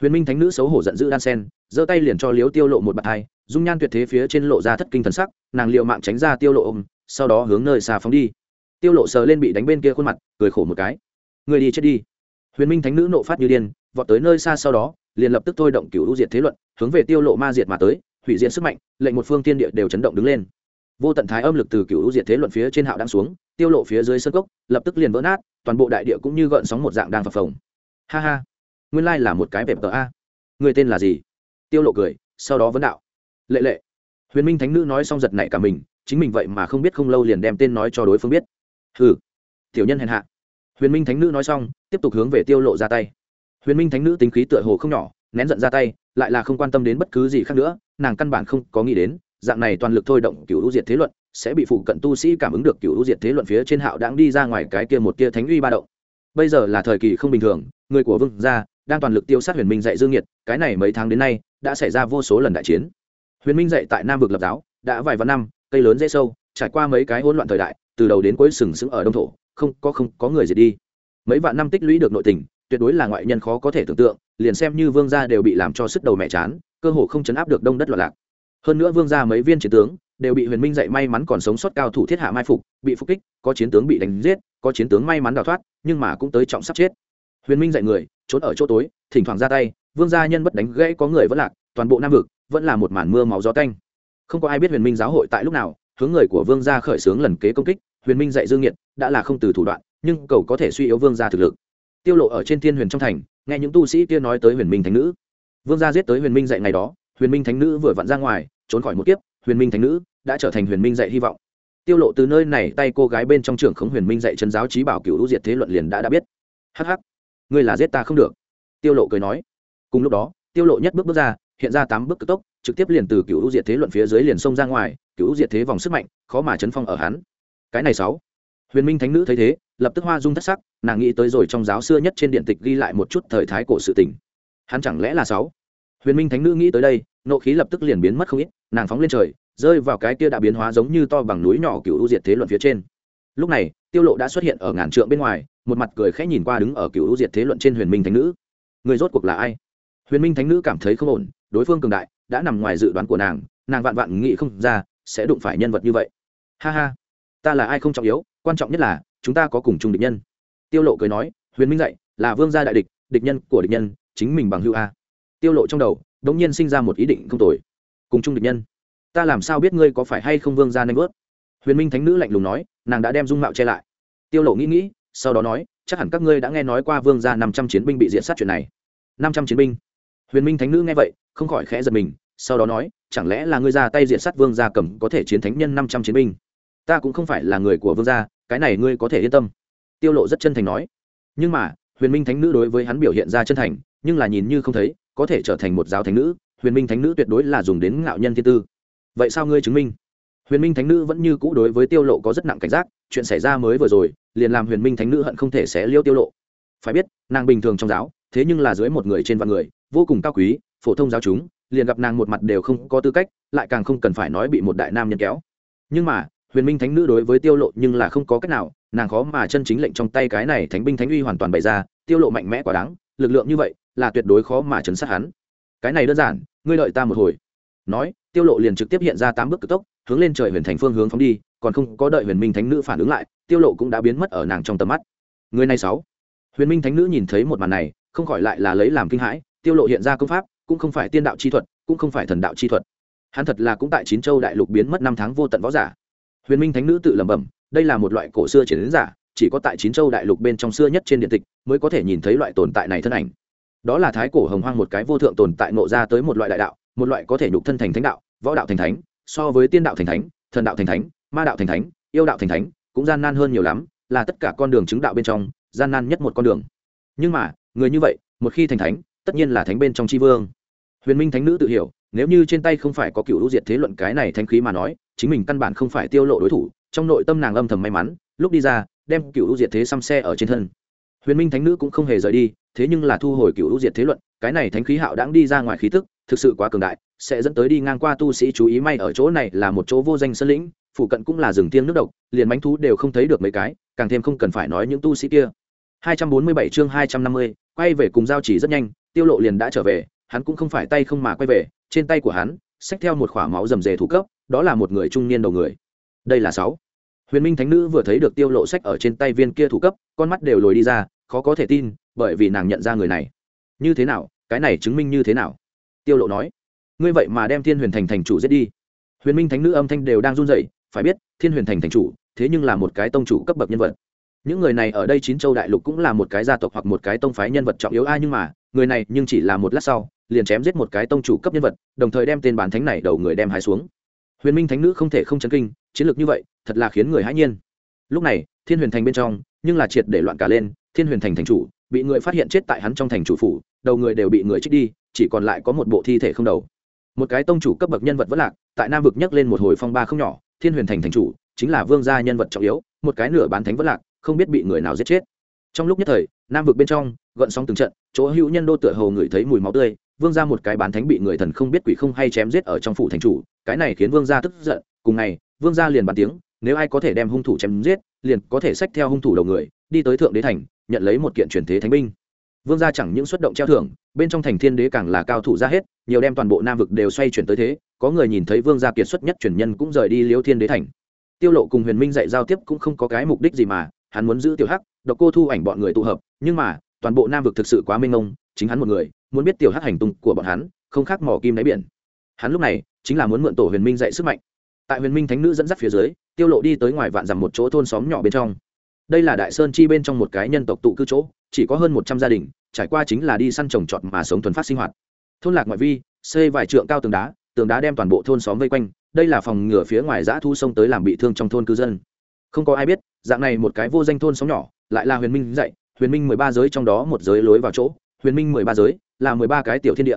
Huyền Minh thánh nữ xấu hổ giận dữ đan sen, giơ tay liền cho Liễu Tiêu Lộ một bạt hai, dung nhan tuyệt thế phía trên lộ ra thất kinh thần sắc, nàng liều mạng tránh ra Tiêu Lộ ôm, sau đó hướng nơi xa phóng đi. Tiêu Lộ sờ lên bị đánh bên kia khuôn mặt, cười khổ một cái người đi chết đi huyền minh thánh nữ nộ phát như điên vọt tới nơi xa sau đó liền lập tức thôi động cửu u diệt thế luận hướng về tiêu lộ ma diệt mà tới hủy diệt sức mạnh lệnh một phương tiên địa đều chấn động đứng lên vô tận thái âm lực từ cựu diệt thế luận phía trên hạo đang xuống, tiêu lộ phía dưới sân cốc, lập tức liền vỡ nát, toàn bộ đại địa cũng như gợn sóng một dạng đang phập phồng. Ha ha, nguyên lai là một cái bẹp tờ a. Người tên là gì? Tiêu lộ cười, sau đó vấn đạo. Lệ lệ. Huyền minh thánh nữ nói xong giật nảy cả mình, chính mình vậy mà không biết không lâu liền đem tên nói cho đối phương biết. Hừ. Tiểu nhân hèn hạ. Huyền minh thánh nữ nói xong, tiếp tục hướng về tiêu lộ ra tay. Huyền minh thánh nữ tính khí tựa hồ không nhỏ, nén giận ra tay, lại là không quan tâm đến bất cứ gì khác nữa, nàng căn bản không có nghĩ đến dạng này toàn lực thôi động cựu hữu diệt thế luận, sẽ bị phụ cận tu sĩ cảm ứng được cựu hữu diệt thế luận phía trên hạo đáng đi ra ngoài cái kia một kia thánh uy ba động. Bây giờ là thời kỳ không bình thường, người của vương gia đang toàn lực tiêu sát huyền minh dạy dương nhiệt, cái này mấy tháng đến nay đã xảy ra vô số lần đại chiến. Huyền minh dạy tại nam vực lập giáo, đã vài vạn năm, cây lớn dễ sâu, trải qua mấy cái hỗn loạn thời đại, từ đầu đến cuối sừng sững ở đông thổ, không có không có người diệt đi. Mấy vạn năm tích lũy được nội tình, tuyệt đối là ngoại nhân khó có thể tưởng tượng, liền xem như vương gia đều bị làm cho sức đầu mẹ chán, cơ hồ không chấn áp được đông đất loạn lạc hơn nữa vương gia mấy viên chiến tướng đều bị huyền minh dạy may mắn còn sống sót cao thủ thiết hạ mai phục, bị phục kích, có chiến tướng bị đánh giết, có chiến tướng may mắn đào thoát, nhưng mà cũng tới trọng sắp chết. Huyền minh dạy người, trốn ở chỗ tối, thỉnh thoảng ra tay, vương gia nhân bất đánh gãy có người vẫn lạc, toàn bộ nam vực vẫn là một màn mưa máu gió tanh. Không có ai biết huyền minh giáo hội tại lúc nào, hướng người của vương gia khởi xướng lần kế công kích, huyền minh dạy dương nghiệt đã là không từ thủ đoạn, nhưng cầu có thể suy yếu vương gia thực lực. Tiêu lộ ở trên thiên huyền trong thành, nghe những tu sĩ kia nói tới huyền minh thánh nữ. Vương gia giết tới huyền minh dạy ngày đó huyền minh thánh nữ vừa vặn ra ngoài, trốn khỏi một kiếp, huyền minh thánh nữ đã trở thành huyền minh dạy hy vọng. Tiêu lộ từ nơi này tay cô gái bên trong trưởng khống huyền minh dạy chân giáo trí bảo cửu diệt thế luận liền đã đã biết. Hắc hắc, ngươi là giết ta không được. Tiêu lộ cười nói. Cùng lúc đó, tiêu lộ nhất bước bước ra, hiện ra tám bước cực tốc, trực tiếp liền từ cửu diệt thế luận phía dưới liền xông ra ngoài, cửu diệt thế vòng sức mạnh, khó mà chấn phong ở hắn. Cái này sáu, huyền minh thánh nữ thấy thế, lập tức hoa dung thất sắc, nàng nghĩ tới rồi trong giáo xưa nhất trên điện tịch ghi lại một chút thời thái cổ sự tình. Hắn chẳng lẽ là sáu? Huyền minh thánh nữ nghĩ tới đây, nộ khí lập tức liền biến mất không ít, nàng phóng lên trời, rơi vào cái kia đã biến hóa giống như to bằng núi nhỏ cựu diệt thế luận phía trên. Lúc này, tiêu lộ đã xuất hiện ở ngàn trượng bên ngoài, một mặt cười khẽ nhìn qua đứng ở cựu diệt thế luận trên huyền minh thánh nữ. Người rốt cuộc là ai? Huyền minh thánh nữ cảm thấy không ổn, đối phương cường đại, đã nằm ngoài dự đoán của nàng nàng vạn vạn nghĩ không ra, sẽ đụng phải nhân vật như vậy. Ha ha, ta là ai không trọng yếu, quan trọng nhất là, chúng ta có cùng chung địch nhân. Tiêu lộ cười nói, huyền minh dạy, là vương gia đại địch địch nhân của địch nhân, chính mình bằng hữu a tiêu lộ trong đầu đống nhiên sinh ra một ý định không tồi. Cùng chung địch nhân. Ta làm sao biết ngươi có phải hay không vương gia nanh vớt? Huyền minh thánh nữ lạnh lùng nói, nàng đã đem dung mạo che lại. Tiêu lộ nghĩ nghĩ, sau đó nói, chắc hẳn các ngươi đã nghe nói qua vương gia 500 chiến binh bị diện sát chuyện này. 500 chiến binh. Huyền minh thánh nữ nghe vậy, không khỏi khẽ giật mình, sau đó nói, chẳng lẽ là ngươi ra tay diện sát vương gia cầm có thể chiến thánh nhân 500 chiến binh? Ta cũng không phải là người của vương gia, cái này ngươi có thể yên tâm. Tiêu lộ rất chân thành nói. Nhưng mà, huyền minh thánh nữ đối với hắn biểu hiện ra chân thành, nhưng là nhìn như không thấy có thể trở thành một giáo thánh nữ, huyền minh thánh nữ tuyệt đối là dùng đến ngạo nhân thiên tư. Vậy sao ngươi chứng minh? Huyền minh thánh nữ vẫn như cũ đối với tiêu lộ có rất nặng cảnh giác, chuyện xảy ra mới vừa rồi, liền làm huyền minh thánh nữ hận không thể xé liêu tiêu lộ. Phải biết, nàng bình thường trong giáo, thế nhưng là dưới một người trên vạn người, vô cùng cao quý, phổ thông giáo chúng, liền gặp nàng một mặt đều không có tư cách, lại càng không cần phải nói bị một đại nam nhân kéo. Nhưng mà, huyền minh thánh nữ đối với tiêu lộ nhưng là không có cách nào, nàng khó mà chân chính lệnh trong tay cái này thánh binh thánh uy hoàn toàn bày ra, tiêu lộ mạnh mẽ quá đáng, lực lượng như vậy là tuyệt đối khó mà chấn sát hắn. Cái này đơn giản, ngươi đợi ta một hồi. Nói, tiêu lộ liền trực tiếp hiện ra tám bước cực tốc, hướng lên trời huyền thành phương hướng phóng đi, còn không có đợi huyền minh thánh nữ phản ứng lại, tiêu lộ cũng đã biến mất ở nàng trong tầm mắt. Người này sáu. Huyền minh thánh nữ nhìn thấy một màn này, không khỏi lại là lấy làm kinh hãi, tiêu lộ hiện ra công pháp, cũng không phải tiên đạo chi thuật, cũng không phải thần đạo chi thuật. Hắn thật là cũng tại chín châu đại lục biến mất năm tháng vô tận võ giả. Huyền minh thánh nữ tự lẩm bẩm, đây là một loại cổ xưa chiến giả, chỉ có tại chín châu đại lục bên trong xưa nhất trên điện tịch, mới có thể nhìn thấy loại tồn tại này thân ảnh đó là thái cổ hồng hoang một cái vô thượng tồn tại nộ ra tới một loại đại đạo, một loại có thể nhục thân thành thánh đạo, võ đạo thành thánh, so với tiên đạo thành thánh, thần đạo thành thánh, ma đạo thành thánh, yêu đạo thành thánh, cũng gian nan hơn nhiều lắm, là tất cả con đường chứng đạo bên trong, gian nan nhất một con đường. Nhưng mà, người như vậy, một khi thành thánh, tất nhiên là thánh bên trong tri vương. Huyền minh thánh nữ tự hiểu, nếu như trên tay không phải có cựu hữu diệt thế luận cái này thanh khí mà nói, chính mình căn bản không phải tiêu lộ đối thủ, trong nội tâm nàng âm thầm may mắn, lúc đi ra, đem cựu hữu diệt thế xăm xe ở trên thân. Huyền minh thánh nữ cũng không hề rời đi thế nhưng là thu hồi cựu hữu diệt thế luận cái này thánh khí hạo đang đi ra ngoài khí tức thực sự quá cường đại sẽ dẫn tới đi ngang qua tu sĩ chú ý may ở chỗ này là một chỗ vô danh sân lĩnh phụ cận cũng là rừng tiên nước độc liền bánh thú đều không thấy được mấy cái càng thêm không cần phải nói những tu sĩ kia. 247 chương 250, quay về cùng giao chỉ rất nhanh tiêu lộ liền đã trở về hắn cũng không phải tay không mà quay về trên tay của hắn xách theo một khỏa máu rầm rề thủ cấp đó là một người trung niên đầu người. Đây là sáu. Huyền minh thánh nữ vừa thấy được tiêu lộ sách ở trên tay viên kia thủ cấp con mắt đều lồi đi ra khó có thể tin bởi vì nàng nhận ra người này. Như thế nào? Cái này chứng minh như thế nào? Tiêu lộ nói. Ngươi vậy mà đem thiên huyền thành thành chủ giết đi. Huyền minh thánh nữ âm thanh đều đang run rẩy, phải biết, thiên huyền thành thành chủ, thế nhưng là một cái tông chủ cấp bậc nhân vật. Những người này ở đây chín châu đại lục cũng là một cái gia tộc hoặc một cái tông phái nhân vật trọng yếu ai nhưng mà, người này nhưng chỉ là một lát sau, liền chém giết một cái tông chủ cấp nhân vật, đồng thời đem tên bản thánh này đầu người đem hái xuống. Huyền minh thánh nữ không thể không chấn kinh, chiến lược như vậy, thật là khiến người hãi nhiên. Lúc này, thiên huyền thành bên trong, nhưng là triệt để loạn cả lên, thiên huyền thành thành chủ bị người phát hiện chết tại hắn trong thành chủ phủ, đầu người đều bị người trích đi, chỉ còn lại có một bộ thi thể không đầu. Một cái tông chủ cấp bậc nhân vật vất lạc, tại nam vực nhấc lên một hồi phong ba không nhỏ, thiên huyền thành thành chủ, chính là vương gia nhân vật trọng yếu, một cái nửa bán thánh vất lạc, không biết bị người nào giết chết. Trong lúc nhất thời, nam vực bên trong, gợn sóng từng trận, chỗ hữu nhân đô tựa hồ người thấy mùi máu tươi, vương gia một cái bán thánh bị người thần không biết quỷ không hay chém giết ở trong phủ thành chủ, cái này khiến vương gia tức giận, cùng ngày, vương gia liền bàn tiếng, nếu ai có thể đem hung thủ chém giết, liền có thể xách theo hung thủ đầu người, đi tới thượng đế thành nhận lấy một kiện truyền thế thánh binh. Vương gia chẳng những xuất động treo thưởng, bên trong thành thiên đế càng là cao thủ ra hết, nhiều đem toàn bộ nam vực đều xoay chuyển tới thế, có người nhìn thấy vương gia kiệt xuất nhất truyền nhân cũng rời đi liêu thiên đế thành. Tiêu lộ cùng huyền minh dạy giao tiếp cũng không có cái mục đích gì mà, hắn muốn giữ tiểu hắc, độc cô thu ảnh bọn người tụ hợp, nhưng mà, toàn bộ nam vực thực sự quá mênh mông, chính hắn một người, muốn biết tiểu hắc hành tung của bọn hắn, không khác mỏ kim đáy biển. Hắn lúc này, chính là muốn mượn tổ huyền minh dạy sức mạnh. Tại huyền minh thánh nữ dẫn dắt phía dưới, tiêu lộ đi tới ngoài vạn dặm một chỗ thôn xóm nhỏ bên trong đây là đại sơn chi bên trong một cái nhân tộc tụ cư chỗ, chỉ có hơn một trăm gia đình, trải qua chính là đi săn trồng trọt mà sống thuần phát sinh hoạt. Thôn lạc ngoại vi, xây vài trượng cao tường đá tường đá đem toàn bộ thôn xóm vây quanh, đây là phòng ngừa phía ngoài giã thu sông tới làm bị thương trong thôn cư dân. Không có ai biết, dạng này một cái vô danh thôn xóm nhỏ, lại là huyền minh dạy, huyền minh mười ba giới trong đó một giới lối vào chỗ, huyền minh mười ba giới là mười ba cái tiểu thiên địa.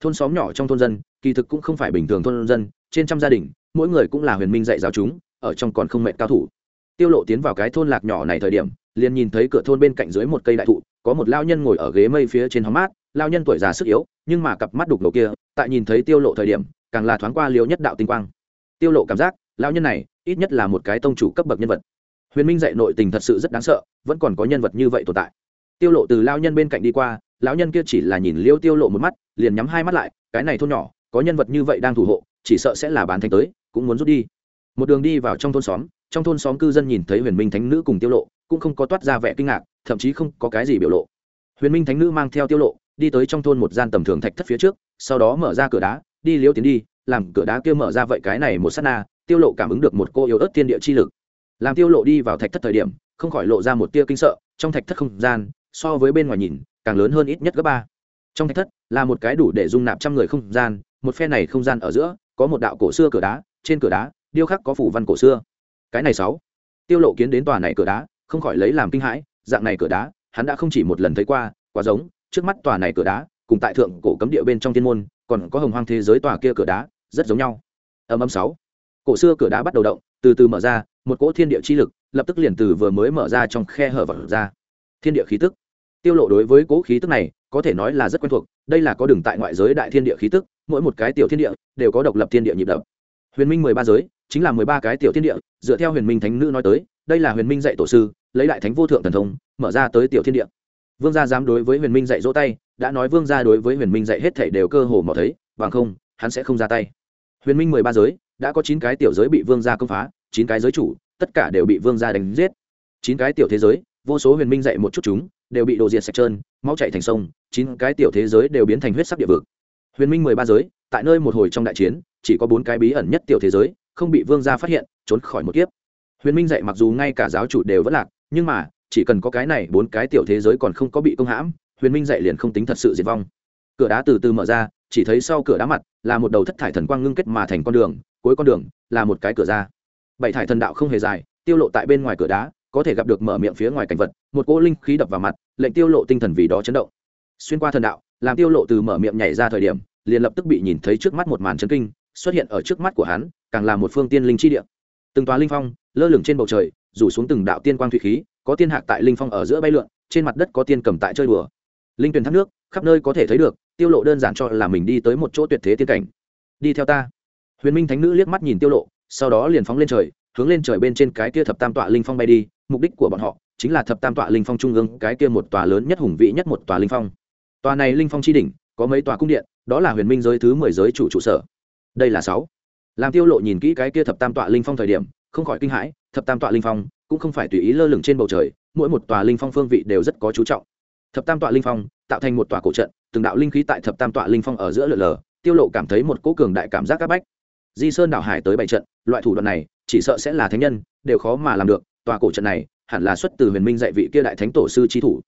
Thôn xóm nhỏ trong thôn dân, kỳ thực cũng không phải bình thường thôn dân, trên trăm gia đình, mỗi người cũng là huyền minh dạy giáo chúng, ở trong còn không mệnh cao thủ tiêu lộ tiến vào cái thôn lạc nhỏ này thời điểm, liền nhìn thấy cửa thôn bên cạnh dưới một cây đại thụ, có một lao nhân ngồi ở ghế mây phía trên hóng mát. Lao nhân tuổi già sức yếu, nhưng mà cặp mắt đục ngầu kia, tại nhìn thấy tiêu lộ thời điểm, càng là thoáng qua liều nhất đạo tinh quang. Tiêu lộ cảm giác lao nhân này, ít nhất là một cái tông chủ cấp bậc nhân vật. Huyền minh dạy nội tình thật sự rất đáng sợ, vẫn còn có nhân vật như vậy tồn tại. Tiêu lộ từ lao nhân bên cạnh đi qua, lão nhân kia chỉ là nhìn liêu tiêu lộ một mắt, liền nhắm hai mắt lại, cái này thôn nhỏ, có nhân vật như vậy đang thủ hộ, chỉ sợ sẽ là bán thành tới, cũng muốn rút đi. Một đường đi vào trong thôn xóm trong thôn xóm cư dân nhìn thấy huyền minh thánh nữ cùng tiêu lộ, cũng không có toát ra vẻ kinh ngạc, thậm chí không có cái gì biểu lộ. Huyền minh thánh nữ mang theo tiêu lộ, đi tới trong thôn một gian tầm thường thạch thất phía trước, sau đó mở ra cửa đá, đi liêu tiến đi, làm cửa đá kia mở ra vậy cái này một sát na, tiêu lộ cảm ứng được một cô yếu ớt thiên địa chi lực. Làm tiêu lộ đi vào thạch thất thời điểm, không khỏi lộ ra một tia kinh sợ, trong thạch thất không gian, so với bên ngoài nhìn, càng lớn hơn ít nhất gấp ba. Trong thạch thất, là một cái đủ để dung nạp trăm người không gian, một phe này không gian ở giữa, có một đạo cổ xưa cửa đá, trên cửa đá, điêu khắc có phủ văn cổ xưa cái này sáu. Tiêu lộ kiến đến tòa này cửa đá, không khỏi lấy làm kinh hãi, dạng này cửa đá, hắn đã không chỉ một lần thấy qua, quá giống, trước mắt tòa này cửa đá, cùng tại thượng cổ cấm địa bên trong thiên môn, còn có hồng hoang thế giới tòa kia cửa đá, rất giống nhau. Âm âm sáu. Cổ xưa cửa đá bắt đầu động, từ từ mở ra, một cỗ thiên địa chi lực, lập tức liền từ vừa mới mở ra trong khe hở vật ra. Thiên địa khí tức. Tiêu lộ đối với cỗ khí tức này, có thể nói là rất quen thuộc, đây là có đường tại ngoại giới đại thiên địa khí tức, mỗi một cái tiểu thiên địa, đều có độc lập thiên địa nhịp đập huyền minh mười ba giới, chính là mười ba cái tiểu thiên địa, dựa theo huyền minh thánh nữ nói tới, đây là huyền minh dạy tổ sư, lấy lại thánh vô thượng thần thông, mở ra tới tiểu thiên địa. Vương gia dám đối với huyền minh dạy dỗ tay, đã nói vương gia đối với huyền minh dạy hết thể đều cơ hồ mò thấy, bằng không, hắn sẽ không ra tay. Huyền minh mười ba giới, đã có chín cái tiểu giới bị vương gia công phá, chín cái giới chủ, tất cả đều bị vương gia đánh giết. Chín cái tiểu thế giới, vô số huyền minh dạy một chút chúng, đều bị đồ diệt sạch trơn, máu chạy thành sông, chín cái tiểu thế giới đều biến thành huyết sắc địa vực. Huyền minh mười ba giới, tại nơi một hồi trong đại chiến chỉ có bốn cái bí ẩn nhất tiểu thế giới, không bị vương gia phát hiện, trốn khỏi một kiếp. Huyền minh dạy mặc dù ngay cả giáo chủ đều vẫn lạc, nhưng mà, chỉ cần có cái này bốn cái tiểu thế giới còn không có bị công hãm, huyền minh dạy liền không tính thật sự diệt vong. Cửa đá từ từ mở ra, chỉ thấy sau cửa đá mặt là một đầu thất thải thần quang ngưng kết mà thành con đường, cuối con đường là một cái cửa ra. Bảy thải thần đạo không hề dài, tiêu lộ tại bên ngoài cửa đá, có thể gặp được mở miệng phía ngoài cảnh vật, một cỗ linh khí đập vào mặt, lệnh tiêu lộ tinh thần vì đó chấn động. Xuyên qua thần đạo, làm tiêu lộ từ mở miệng nhảy ra thời điểm, liền lập tức bị nhìn thấy trước mắt một màn chấn kinh xuất hiện ở trước mắt của hắn, càng là một phương tiên linh chi địa. Từng tòa linh phong, lơ lửng trên bầu trời, rủ xuống từng đạo tiên quang thủy khí, có tiên hạc tại linh phong ở giữa bay lượn, trên mặt đất có tiên cầm tại chơi đùa. Linh tuyền thác nước, khắp nơi có thể thấy được, tiêu lộ đơn giản cho là mình đi tới một chỗ tuyệt thế tiên cảnh. Đi theo ta. Huyền minh thánh nữ liếc mắt nhìn tiêu lộ, sau đó liền phóng lên trời, hướng lên trời bên trên cái kia thập tam tọa linh phong bay đi, mục đích của bọn họ chính là thập tam tọa linh phong trung ương, cái kia một tòa lớn nhất hùng vĩ nhất một tòa linh phong. Tòa này linh phong chi đỉnh, có mấy tòa cung điện, đó là huyền minh giới thứ mười giới chủ trụ sở đây là sáu. Làm tiêu lộ nhìn kỹ cái kia thập tam tọa linh phong thời điểm, không khỏi kinh hãi, thập tam tọa linh phong cũng không phải tùy ý lơ lửng trên bầu trời, mỗi một tòa linh phong phương vị đều rất có chú trọng. Thập tam tọa linh phong tạo thành một tòa cổ trận, từng đạo linh khí tại thập tam tọa linh phong ở giữa lờ lờ, tiêu lộ cảm thấy một cỗ cường đại cảm giác áp bách. Di sơn đảo hải tới bảy trận, loại thủ đoạn này, chỉ sợ sẽ là thánh nhân, đều khó mà làm được, tòa cổ trận này hẳn là xuất từ huyền minh dạy vị kia đại thánh tổ sư trí thủ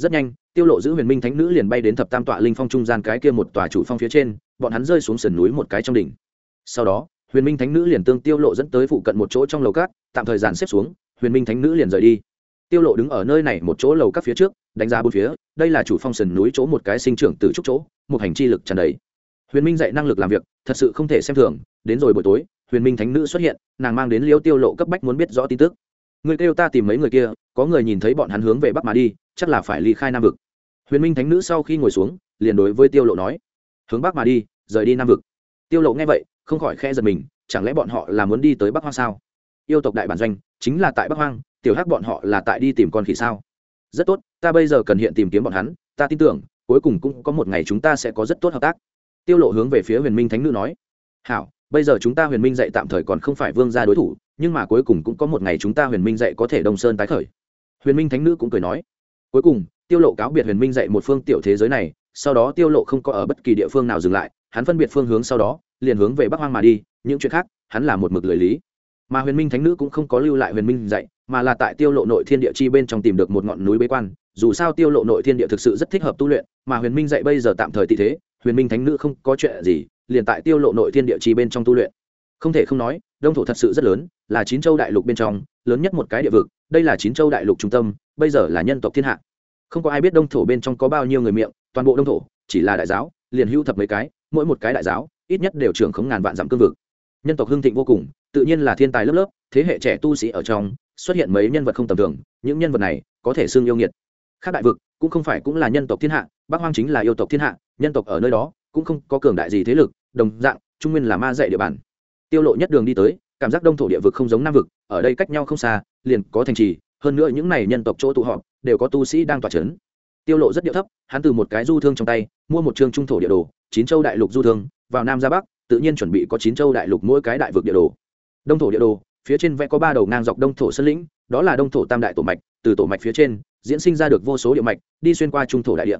rất nhanh, tiêu lộ giữ huyền minh thánh nữ liền bay đến thập tam tọa linh phong trung gian cái kia một tòa chủ phong phía trên, bọn hắn rơi xuống sườn núi một cái trong đỉnh. Sau đó, huyền minh thánh nữ liền tương tiêu lộ dẫn tới phụ cận một chỗ trong lầu cát, tạm thời dàn xếp xuống, huyền minh thánh nữ liền rời đi. Tiêu lộ đứng ở nơi này một chỗ lầu các phía trước, đánh giá bốn phía, đây là chủ phong sườn núi chỗ một cái sinh trưởng từ trúc chỗ, một hành chi lực tràn đầy. Huyền minh dạy năng lực làm việc, thật sự không thể xem thường, đến rồi buổi tối, huyền minh thánh nữ xuất hiện, nàng mang đến liêu tiêu lộ cấp bách muốn biết rõ tin tức người kêu ta tìm mấy người kia, có người nhìn thấy bọn hắn hướng về bắc mà đi, chắc là phải ly khai nam vực. Huyền minh thánh nữ sau khi ngồi xuống, liền đối với tiêu lộ nói, hướng bắc mà đi, rời đi nam vực. Tiêu lộ nghe vậy, không khỏi khe giật mình, chẳng lẽ bọn họ là muốn đi tới bắc hoang sao? Yêu tộc đại bản doanh, chính là tại bắc hoang, tiểu hắc bọn họ là tại đi tìm con khỉ sao? Rất tốt, ta bây giờ cần hiện tìm kiếm bọn hắn, ta tin tưởng, cuối cùng cũng có một ngày chúng ta sẽ có rất tốt hợp tác. Tiêu lộ hướng về phía huyền minh thánh nữ nói, hảo bây giờ chúng ta huyền minh dạy tạm thời còn không phải vương gia đối thủ, nhưng mà cuối cùng cũng có một ngày chúng ta huyền minh dạy có thể đông sơn tái khởi. Huyền minh thánh nữ cũng cười nói. Cuối cùng, tiêu lộ cáo biệt huyền minh dạy một phương tiểu thế giới này, sau đó tiêu lộ không có ở bất kỳ địa phương nào dừng lại, hắn phân biệt phương hướng sau đó, liền hướng về bắc hoang mà đi, những chuyện khác, hắn là một mực lười lý. Mà huyền minh thánh nữ cũng không có lưu lại huyền minh dạy, mà là tại tiêu lộ nội thiên địa chi bên trong tìm được một ngọn núi bế quan. Dù sao tiêu lộ nội thiên địa thực sự rất thích hợp tu luyện, mà huyền minh dạy bây giờ tạm thời tị thế, huyền minh thánh nữ không có chuyện gì liền tại tiêu lộ nội thiên địa chi bên trong tu luyện. Không thể không nói, đông thổ thật sự rất lớn, là chín châu đại lục bên trong, lớn nhất một cái địa vực, đây là chín châu đại lục trung tâm, bây giờ là nhân tộc thiên hạ. Không có ai biết đông thổ bên trong có bao nhiêu người miệng, toàn bộ đông thổ, chỉ là đại giáo, liền hưu thập mấy cái, mỗi một cái đại giáo, ít nhất đều trưởng khống ngàn vạn dặm cương vực. Nhân tộc hưng thịnh vô cùng, tự nhiên là thiên tài lớp lớp, thế hệ trẻ tu sĩ ở trong, xuất hiện mấy nhân vật không tầm thường, những nhân vật này có thể xương yêu nghiệt. Khác đại vực, cũng không phải cũng là nhân tộc thiên hạ, bắc hoang chính là yêu tộc thiên hạ, nhân tộc ở nơi đó cũng không có cường đại gì thế lực, đồng dạng, trung nguyên là ma dạy địa bàn. Tiêu lộ nhất đường đi tới, cảm giác đông thổ địa vực không giống nam vực, ở đây cách nhau không xa, liền có thành trì, hơn nữa những này nhân tộc chỗ tụ họp, đều có tu sĩ đang tỏa chấn. Tiêu lộ rất điệu thấp, hắn từ một cái du thương trong tay, mua một chương trung thổ địa đồ, chín châu đại lục du thương, vào nam ra bắc, tự nhiên chuẩn bị có chín châu đại lục mỗi cái đại vực địa đồ. Đông thổ địa đồ, phía trên vẽ có ba đầu ngang dọc đông thổ sơn lĩnh, đó là đông thổ tam đại tổ mạch, từ tổ mạch phía trên, diễn sinh ra được vô số địa mạch, đi xuyên qua trung thổ đại địa.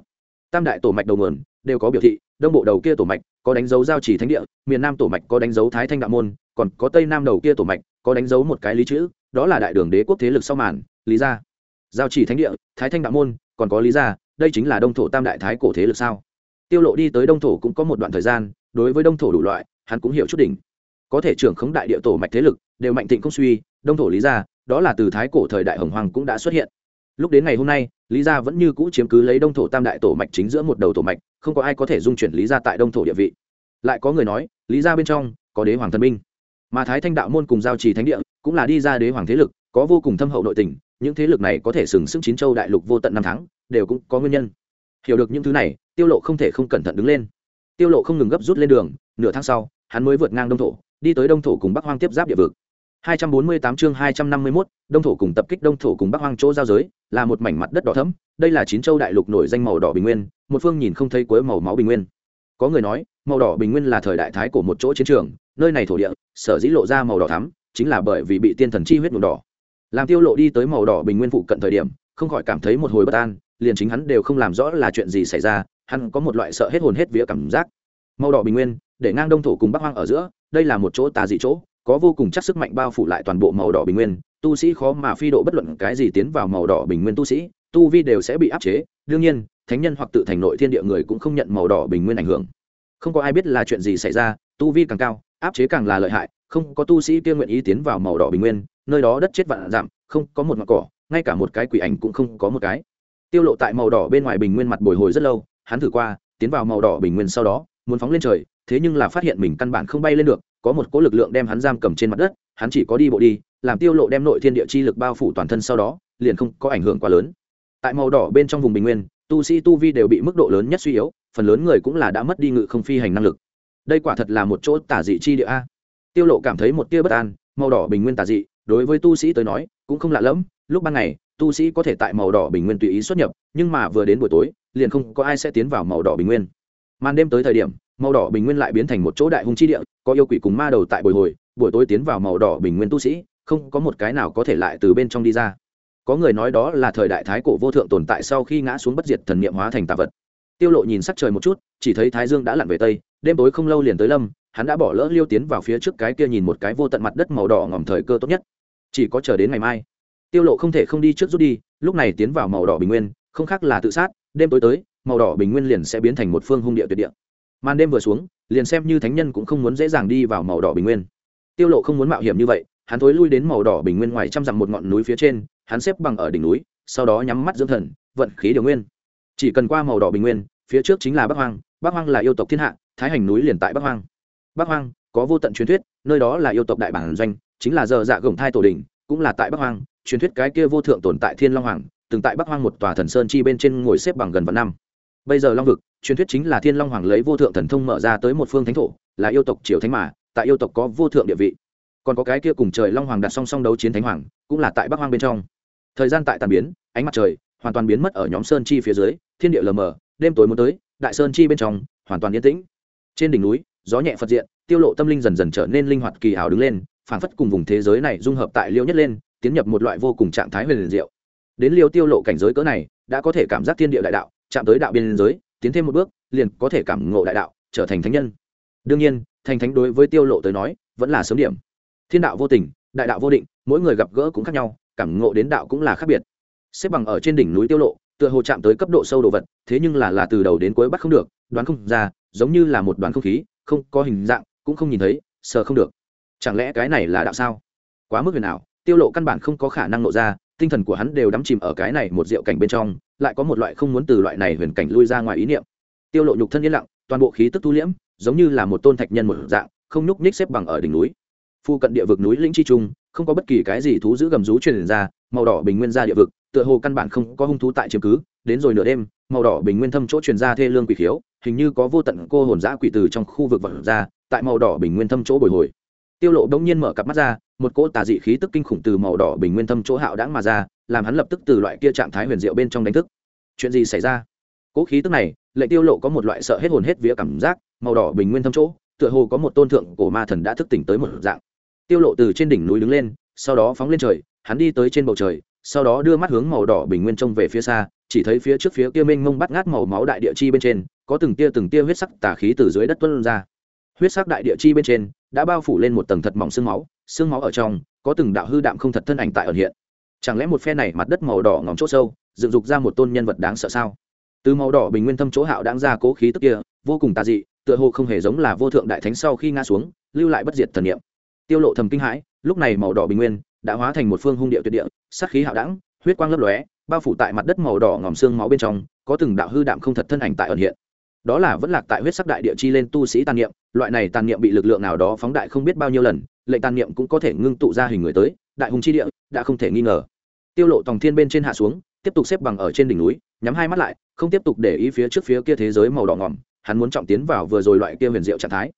Tam đại tổ mạch đầu nguồn đều có biểu thị, đông bộ đầu kia tổ mạch có đánh dấu giao chỉ thánh địa, miền nam tổ mạch có đánh dấu thái thanh đạo môn, còn có tây nam đầu kia tổ mạch có đánh dấu một cái lý chữ, đó là đại đường đế quốc thế lực sau màn, lý gia. Giao chỉ thánh địa, thái thanh đạo môn, còn có lý gia, đây chính là đông thổ tam đại thái cổ thế lực sao? Tiêu lộ đi tới đông thổ cũng có một đoạn thời gian, đối với đông thổ đủ loại, hắn cũng hiểu chút đỉnh. Có thể trưởng khống đại địa tổ mạch thế lực, đều mạnh thịnh không suy, đông thổ lý gia, đó là từ thái cổ thời đại hồng hoàng cũng đã xuất hiện lúc đến ngày hôm nay, lý gia vẫn như cũ chiếm cứ lấy đông thổ tam đại tổ mạch chính giữa một đầu tổ mạch, không có ai có thể dung chuyển lý gia tại đông thổ địa vị. Lại có người nói, lý gia bên trong, có đế hoàng thần minh mà thái thanh đạo môn cùng giao trì thánh địa, cũng là đi ra đế hoàng thế lực, có vô cùng thâm hậu nội tình, những thế lực này có thể sừng sững chín châu đại lục vô tận năm tháng, đều cũng có nguyên nhân. Hiểu được những thứ này, tiêu lộ không thể không cẩn thận đứng lên. Tiêu lộ không ngừng gấp rút lên đường, nửa tháng sau, hắn mới vượt ngang đông thổ, đi tới đông thổ cùng bắc hoang tiếp giáp địa vực. 248 chương 251, đông thổ cùng tập kích đông thổ cùng bắc hoang chỗ giao giới là một mảnh mặt đất đỏ thẫm đây là chín châu đại lục nổi danh màu đỏ bình nguyên một phương nhìn không thấy cuối màu máu bình nguyên. Có người nói màu đỏ bình nguyên là thời đại thái của một chỗ chiến trường nơi này thổ địa sở dĩ lộ ra màu đỏ thắm chính là bởi vì bị tiên thần chi huyết nhuộm đỏ. Làm tiêu lộ đi tới màu đỏ bình nguyên phụ cận thời điểm không khỏi cảm thấy một hồi bất an liền chính hắn đều không làm rõ là chuyện gì xảy ra hắn có một loại sợ hết hồn hết vía cảm giác. Màu đỏ bình nguyên để ngang đông thổ cùng bắc hoang ở giữa đây là một chỗ tà dị chỗ có vô cùng chắc sức mạnh bao phủ lại toàn bộ màu đỏ bình nguyên, tu sĩ khó mà phi độ bất luận cái gì tiến vào màu đỏ bình nguyên tu sĩ, tu vi đều sẽ bị áp chế. Đương nhiên, thánh nhân hoặc tự thành nội thiên địa người cũng không nhận màu đỏ bình nguyên ảnh hưởng. Không có ai biết là chuyện gì xảy ra, tu vi càng cao, áp chế càng là lợi hại, không có tu sĩ kia nguyện ý tiến vào màu đỏ bình nguyên, nơi đó đất chết vạn giảm, không có một mặt cỏ, ngay cả một cái quỷ ảnh cũng không có một cái. Tiêu lộ tại màu đỏ bên ngoài bình nguyên mặt bồi hồi rất lâu, hắn thử qua, tiến vào màu đỏ bình nguyên sau đó, muốn phóng lên trời, thế nhưng là phát hiện mình căn bản không bay lên được có một cỗ lực lượng đem hắn giam cầm trên mặt đất, hắn chỉ có đi bộ đi, làm tiêu lộ đem nội thiên địa chi lực bao phủ toàn thân sau đó, liền không có ảnh hưởng quá lớn. Tại màu đỏ bên trong vùng bình nguyên, tu sĩ tu vi đều bị mức độ lớn nhất suy yếu, phần lớn người cũng là đã mất đi ngự không phi hành năng lực. Đây quả thật là một chỗ tả dị chi địa a. Tiêu lộ cảm thấy một tia bất an, màu đỏ bình nguyên tả dị, đối với tu sĩ tới nói, cũng không lạ lẫm. Lúc ban ngày, tu sĩ có thể tại màu đỏ bình nguyên tùy ý xuất nhập, nhưng mà vừa đến buổi tối, liền không có ai sẽ tiến vào màu đỏ bình nguyên màn đêm tới thời điểm, màu đỏ bình nguyên lại biến thành một chỗ đại hung chi địa, có yêu quỷ cùng ma đầu tại bồi hồi, buổi tối tiến vào màu đỏ bình nguyên tu sĩ, không có một cái nào có thể lại từ bên trong đi ra. Có người nói đó là thời đại thái cổ vô thượng tồn tại sau khi ngã xuống bất diệt thần niệm hóa thành tà vật. Tiêu lộ nhìn sắc trời một chút, chỉ thấy thái dương đã lặn về tây, đêm tối không lâu liền tới lâm, hắn đã bỏ lỡ liêu tiến vào phía trước cái kia nhìn một cái vô tận mặt đất màu đỏ ngòm thời cơ tốt nhất. Chỉ có chờ đến ngày mai. Tiêu lộ không thể không đi trước rút đi, lúc này tiến vào màu đỏ bình nguyên, không khác là tự sát, đêm tối tới màu đỏ bình nguyên liền sẽ biến thành một phương hung địa tuyệt địa. Màn đêm vừa xuống, liền xem như thánh nhân cũng không muốn dễ dàng đi vào màu đỏ bình nguyên. Tiêu lộ không muốn mạo hiểm như vậy, hắn thối lui đến màu đỏ bình nguyên ngoài trăm dặm một ngọn núi phía trên, hắn xếp bằng ở đỉnh núi, sau đó nhắm mắt dưỡng thần, vận khí điều nguyên. Chỉ cần qua màu đỏ bình nguyên, phía trước chính là bắc hoang bắc hoang là yêu tộc thiên hạ, thái hành núi liền tại bắc hoang. Bắc hoang, có vô tận truyền thuyết, nơi đó là yêu tộc đại bản doanh, chính là giờ dạ gồng thai tổ đình cũng là tại bắc hoang, truyền thuyết cái kia vô thượng tồn tại thiên long hoàng, từng tại bắc hoang một tòa thần sơn chi bên trên ngồi xếp bằng gần vạn năm bây giờ long vực, truyền thuyết chính là thiên long hoàng lấy vô thượng thần thông mở ra tới một phương thánh thổ, là yêu tộc triều thánh mà, tại yêu tộc có vô thượng địa vị. Còn có cái kia cùng trời long hoàng đặt song song đấu chiến thánh hoàng, cũng là tại bắc hoang bên trong. Thời gian tại tàn biến, ánh mặt trời hoàn toàn biến mất ở nhóm sơn chi phía dưới, thiên địa lờ mờ, đêm tối muốn tới, đại sơn chi bên trong, hoàn toàn yên tĩnh. Trên đỉnh núi, gió nhẹ phật diện, tiêu lộ tâm linh dần dần trở nên linh hoạt kỳ hào đứng lên, phảng phất cùng vùng thế giới này dung hợp tại liêu nhất lên, tiến nhập một loại vô cùng trạng thái huyền diệu. Đến liêu tiêu lộ cảnh giới cỡ này, đã có thể cảm giác thiên địa đại đạo chạm tới đạo biên giới, tiến thêm một bước, liền có thể cảm ngộ đại đạo, trở thành thánh nhân. Đương nhiên, thành thánh đối với tiêu lộ tới nói, vẫn là sớm điểm. Thiên đạo vô tình, đại đạo vô định, mỗi người gặp gỡ cũng khác nhau, cảm ngộ đến đạo cũng là khác biệt. Xếp bằng ở trên đỉnh núi tiêu lộ, tựa hồ chạm tới cấp độ sâu đồ vật, thế nhưng là là từ đầu đến cuối bắt không được, đoán không ra, giống như là một đoàn không khí, không có hình dạng, cũng không nhìn thấy, sờ không được. Chẳng lẽ cái này là đạo sao? Quá mức huyền ảo, tiêu lộ căn bản không có khả năng nộ ra, tinh thần của hắn đều đắm chìm ở cái này một diệu cảnh bên trong lại có một loại không muốn từ loại này huyền cảnh lui ra ngoài ý niệm. Tiêu lộ nhục thân yên lặng, toàn bộ khí tức tu liễm, giống như là một tôn thạch nhân một dạng, không nhúc nhích xếp bằng ở đỉnh núi. Phu cận địa vực núi lĩnh chi trung, không có bất kỳ cái gì thú giữ gầm rú truyền ra, màu đỏ bình nguyên ra địa vực, tựa hồ căn bản không có hung thú tại chiếm cứ, đến rồi nửa đêm, màu đỏ bình nguyên thâm chỗ truyền ra thê lương quỷ khiếu, hình như có vô tận cô hồn dã quỷ từ trong khu vực vận ra, tại màu đỏ bình nguyên thâm chỗ bồi hồi. Tiêu lộ đống nhiên mở cặp mắt ra, một cỗ tà dị khí tức kinh khủng từ màu đỏ bình nguyên thâm chỗ hạo đãng mà ra làm hắn lập tức từ loại kia trạng thái huyền diệu bên trong đánh thức. Chuyện gì xảy ra? Cố khí tức này, lệnh tiêu lộ có một loại sợ hết hồn hết vía cảm giác, màu đỏ bình nguyên thâm chỗ, tựa hồ có một tôn thượng cổ ma thần đã thức tỉnh tới một dạng. Tiêu lộ từ trên đỉnh núi đứng lên, sau đó phóng lên trời, hắn đi tới trên bầu trời, sau đó đưa mắt hướng màu đỏ bình nguyên trông về phía xa, chỉ thấy phía trước phía kia mênh mông bắt ngát màu máu đại địa chi bên trên, có từng tia từng tia huyết sắc tà khí từ dưới đất tuôn ra. Huyết sắc đại địa chi bên trên, đã bao phủ lên một tầng thật mỏng xương máu xương máu ở trong, có từng đạo hư đạm không thật thân ảnh tại ẩn hiện chẳng lẽ một phe này mặt đất màu đỏ ngỏm chỗ sâu, dựng dục ra một tôn nhân vật đáng sợ sao? Từ màu đỏ bình nguyên thâm chỗ hạo đáng ra cố khí tức kia, vô cùng tà dị, tựa hồ không hề giống là vô thượng đại thánh sau khi ngã xuống, lưu lại bất diệt thần niệm. Tiêu lộ thầm kinh hãi, lúc này màu đỏ bình nguyên đã hóa thành một phương hung địa tuyệt địa, sát khí hạo đẳng huyết quang lấp lóe, bao phủ tại mặt đất màu đỏ ngòm xương máu bên trong, có từng đạo hư đạm không thật thân ảnh tại ẩn hiện. Đó là vẫn lạc tại huyết sắc đại địa chi lên tu sĩ tàn niệm, loại này tàn niệm bị lực lượng nào đó phóng đại không biết bao nhiêu lần, lệnh tàn niệm cũng có thể ngưng tụ ra hình người tới, đại hùng chi địa, đã không thể nghi ngờ tiêu lộ tòng thiên bên trên hạ xuống tiếp tục xếp bằng ở trên đỉnh núi nhắm hai mắt lại không tiếp tục để ý phía trước phía kia thế giới màu đỏ ngỏm, hắn muốn trọng tiến vào vừa rồi loại kia huyền diệu trạng thái.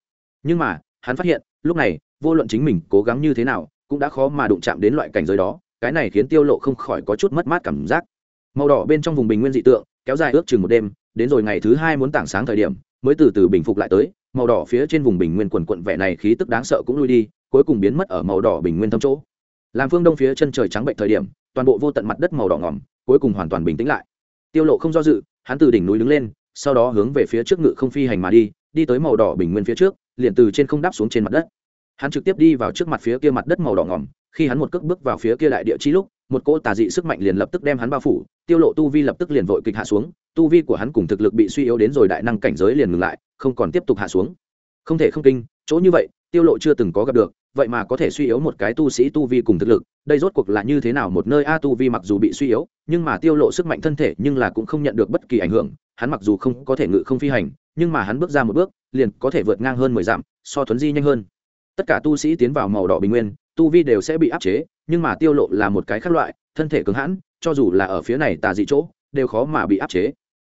Nhưng mà hắn phát hiện lúc này vô luận chính mình cố gắng như thế nào cũng đã khó mà đụng chạm đến loại cảnh giới đó cái này khiến tiêu lộ không khỏi có chút mất mát cảm giác. Màu đỏ bên trong vùng bình nguyên dị tượng kéo dài ước chừng một đêm đến rồi ngày thứ hai muốn tảng sáng thời điểm mới từ từ bình phục lại tới màu đỏ phía trên vùng bình nguyên quần quận vẻ này khí tức đáng sợ cũng lui đi cuối cùng biến mất ở màu đỏ bình nguyên thâm chỗ. Làm phương đông phía chân trời trắng bệnh thời điểm toàn bộ vô tận mặt đất màu đỏ ngỏm, cuối cùng hoàn toàn bình tĩnh lại. Tiêu lộ không do dự, hắn từ đỉnh núi đứng lên, sau đó hướng về phía trước ngự không phi hành mà đi đi tới màu đỏ bình nguyên phía trước, liền từ trên không đáp xuống trên mặt đất. Hắn trực tiếp đi vào trước mặt phía kia mặt đất màu đỏ ngỏm, khi hắn một cước bước vào phía kia đại địa chi lúc, một cỗ tà dị sức mạnh liền lập tức đem hắn bao phủ, tiêu lộ tu vi lập tức liền vội kịch hạ xuống, tu vi của hắn cùng thực lực bị suy yếu đến rồi đại năng cảnh giới liền ngừng lại, không còn tiếp tục hạ xuống. Không thể không kinh, chỗ như vậy, tiêu lộ chưa từng có gặp được vậy mà có thể suy yếu một cái tu sĩ tu vi cùng thực lực, đây rốt cuộc là như thế nào một nơi a tu vi mặc dù bị suy yếu, nhưng mà tiêu lộ sức mạnh thân thể nhưng là cũng không nhận được bất kỳ ảnh hưởng, hắn mặc dù không có thể ngự không phi hành, nhưng mà hắn bước ra một bước, liền có thể vượt ngang hơn mười dặm, so thuấn di nhanh hơn. Tất cả tu sĩ tiến vào màu đỏ bình nguyên, tu vi đều sẽ bị áp chế, nhưng mà tiêu lộ là một cái khác loại, thân thể cứng hãn, cho dù là ở phía này tà dị chỗ, đều khó mà bị áp chế.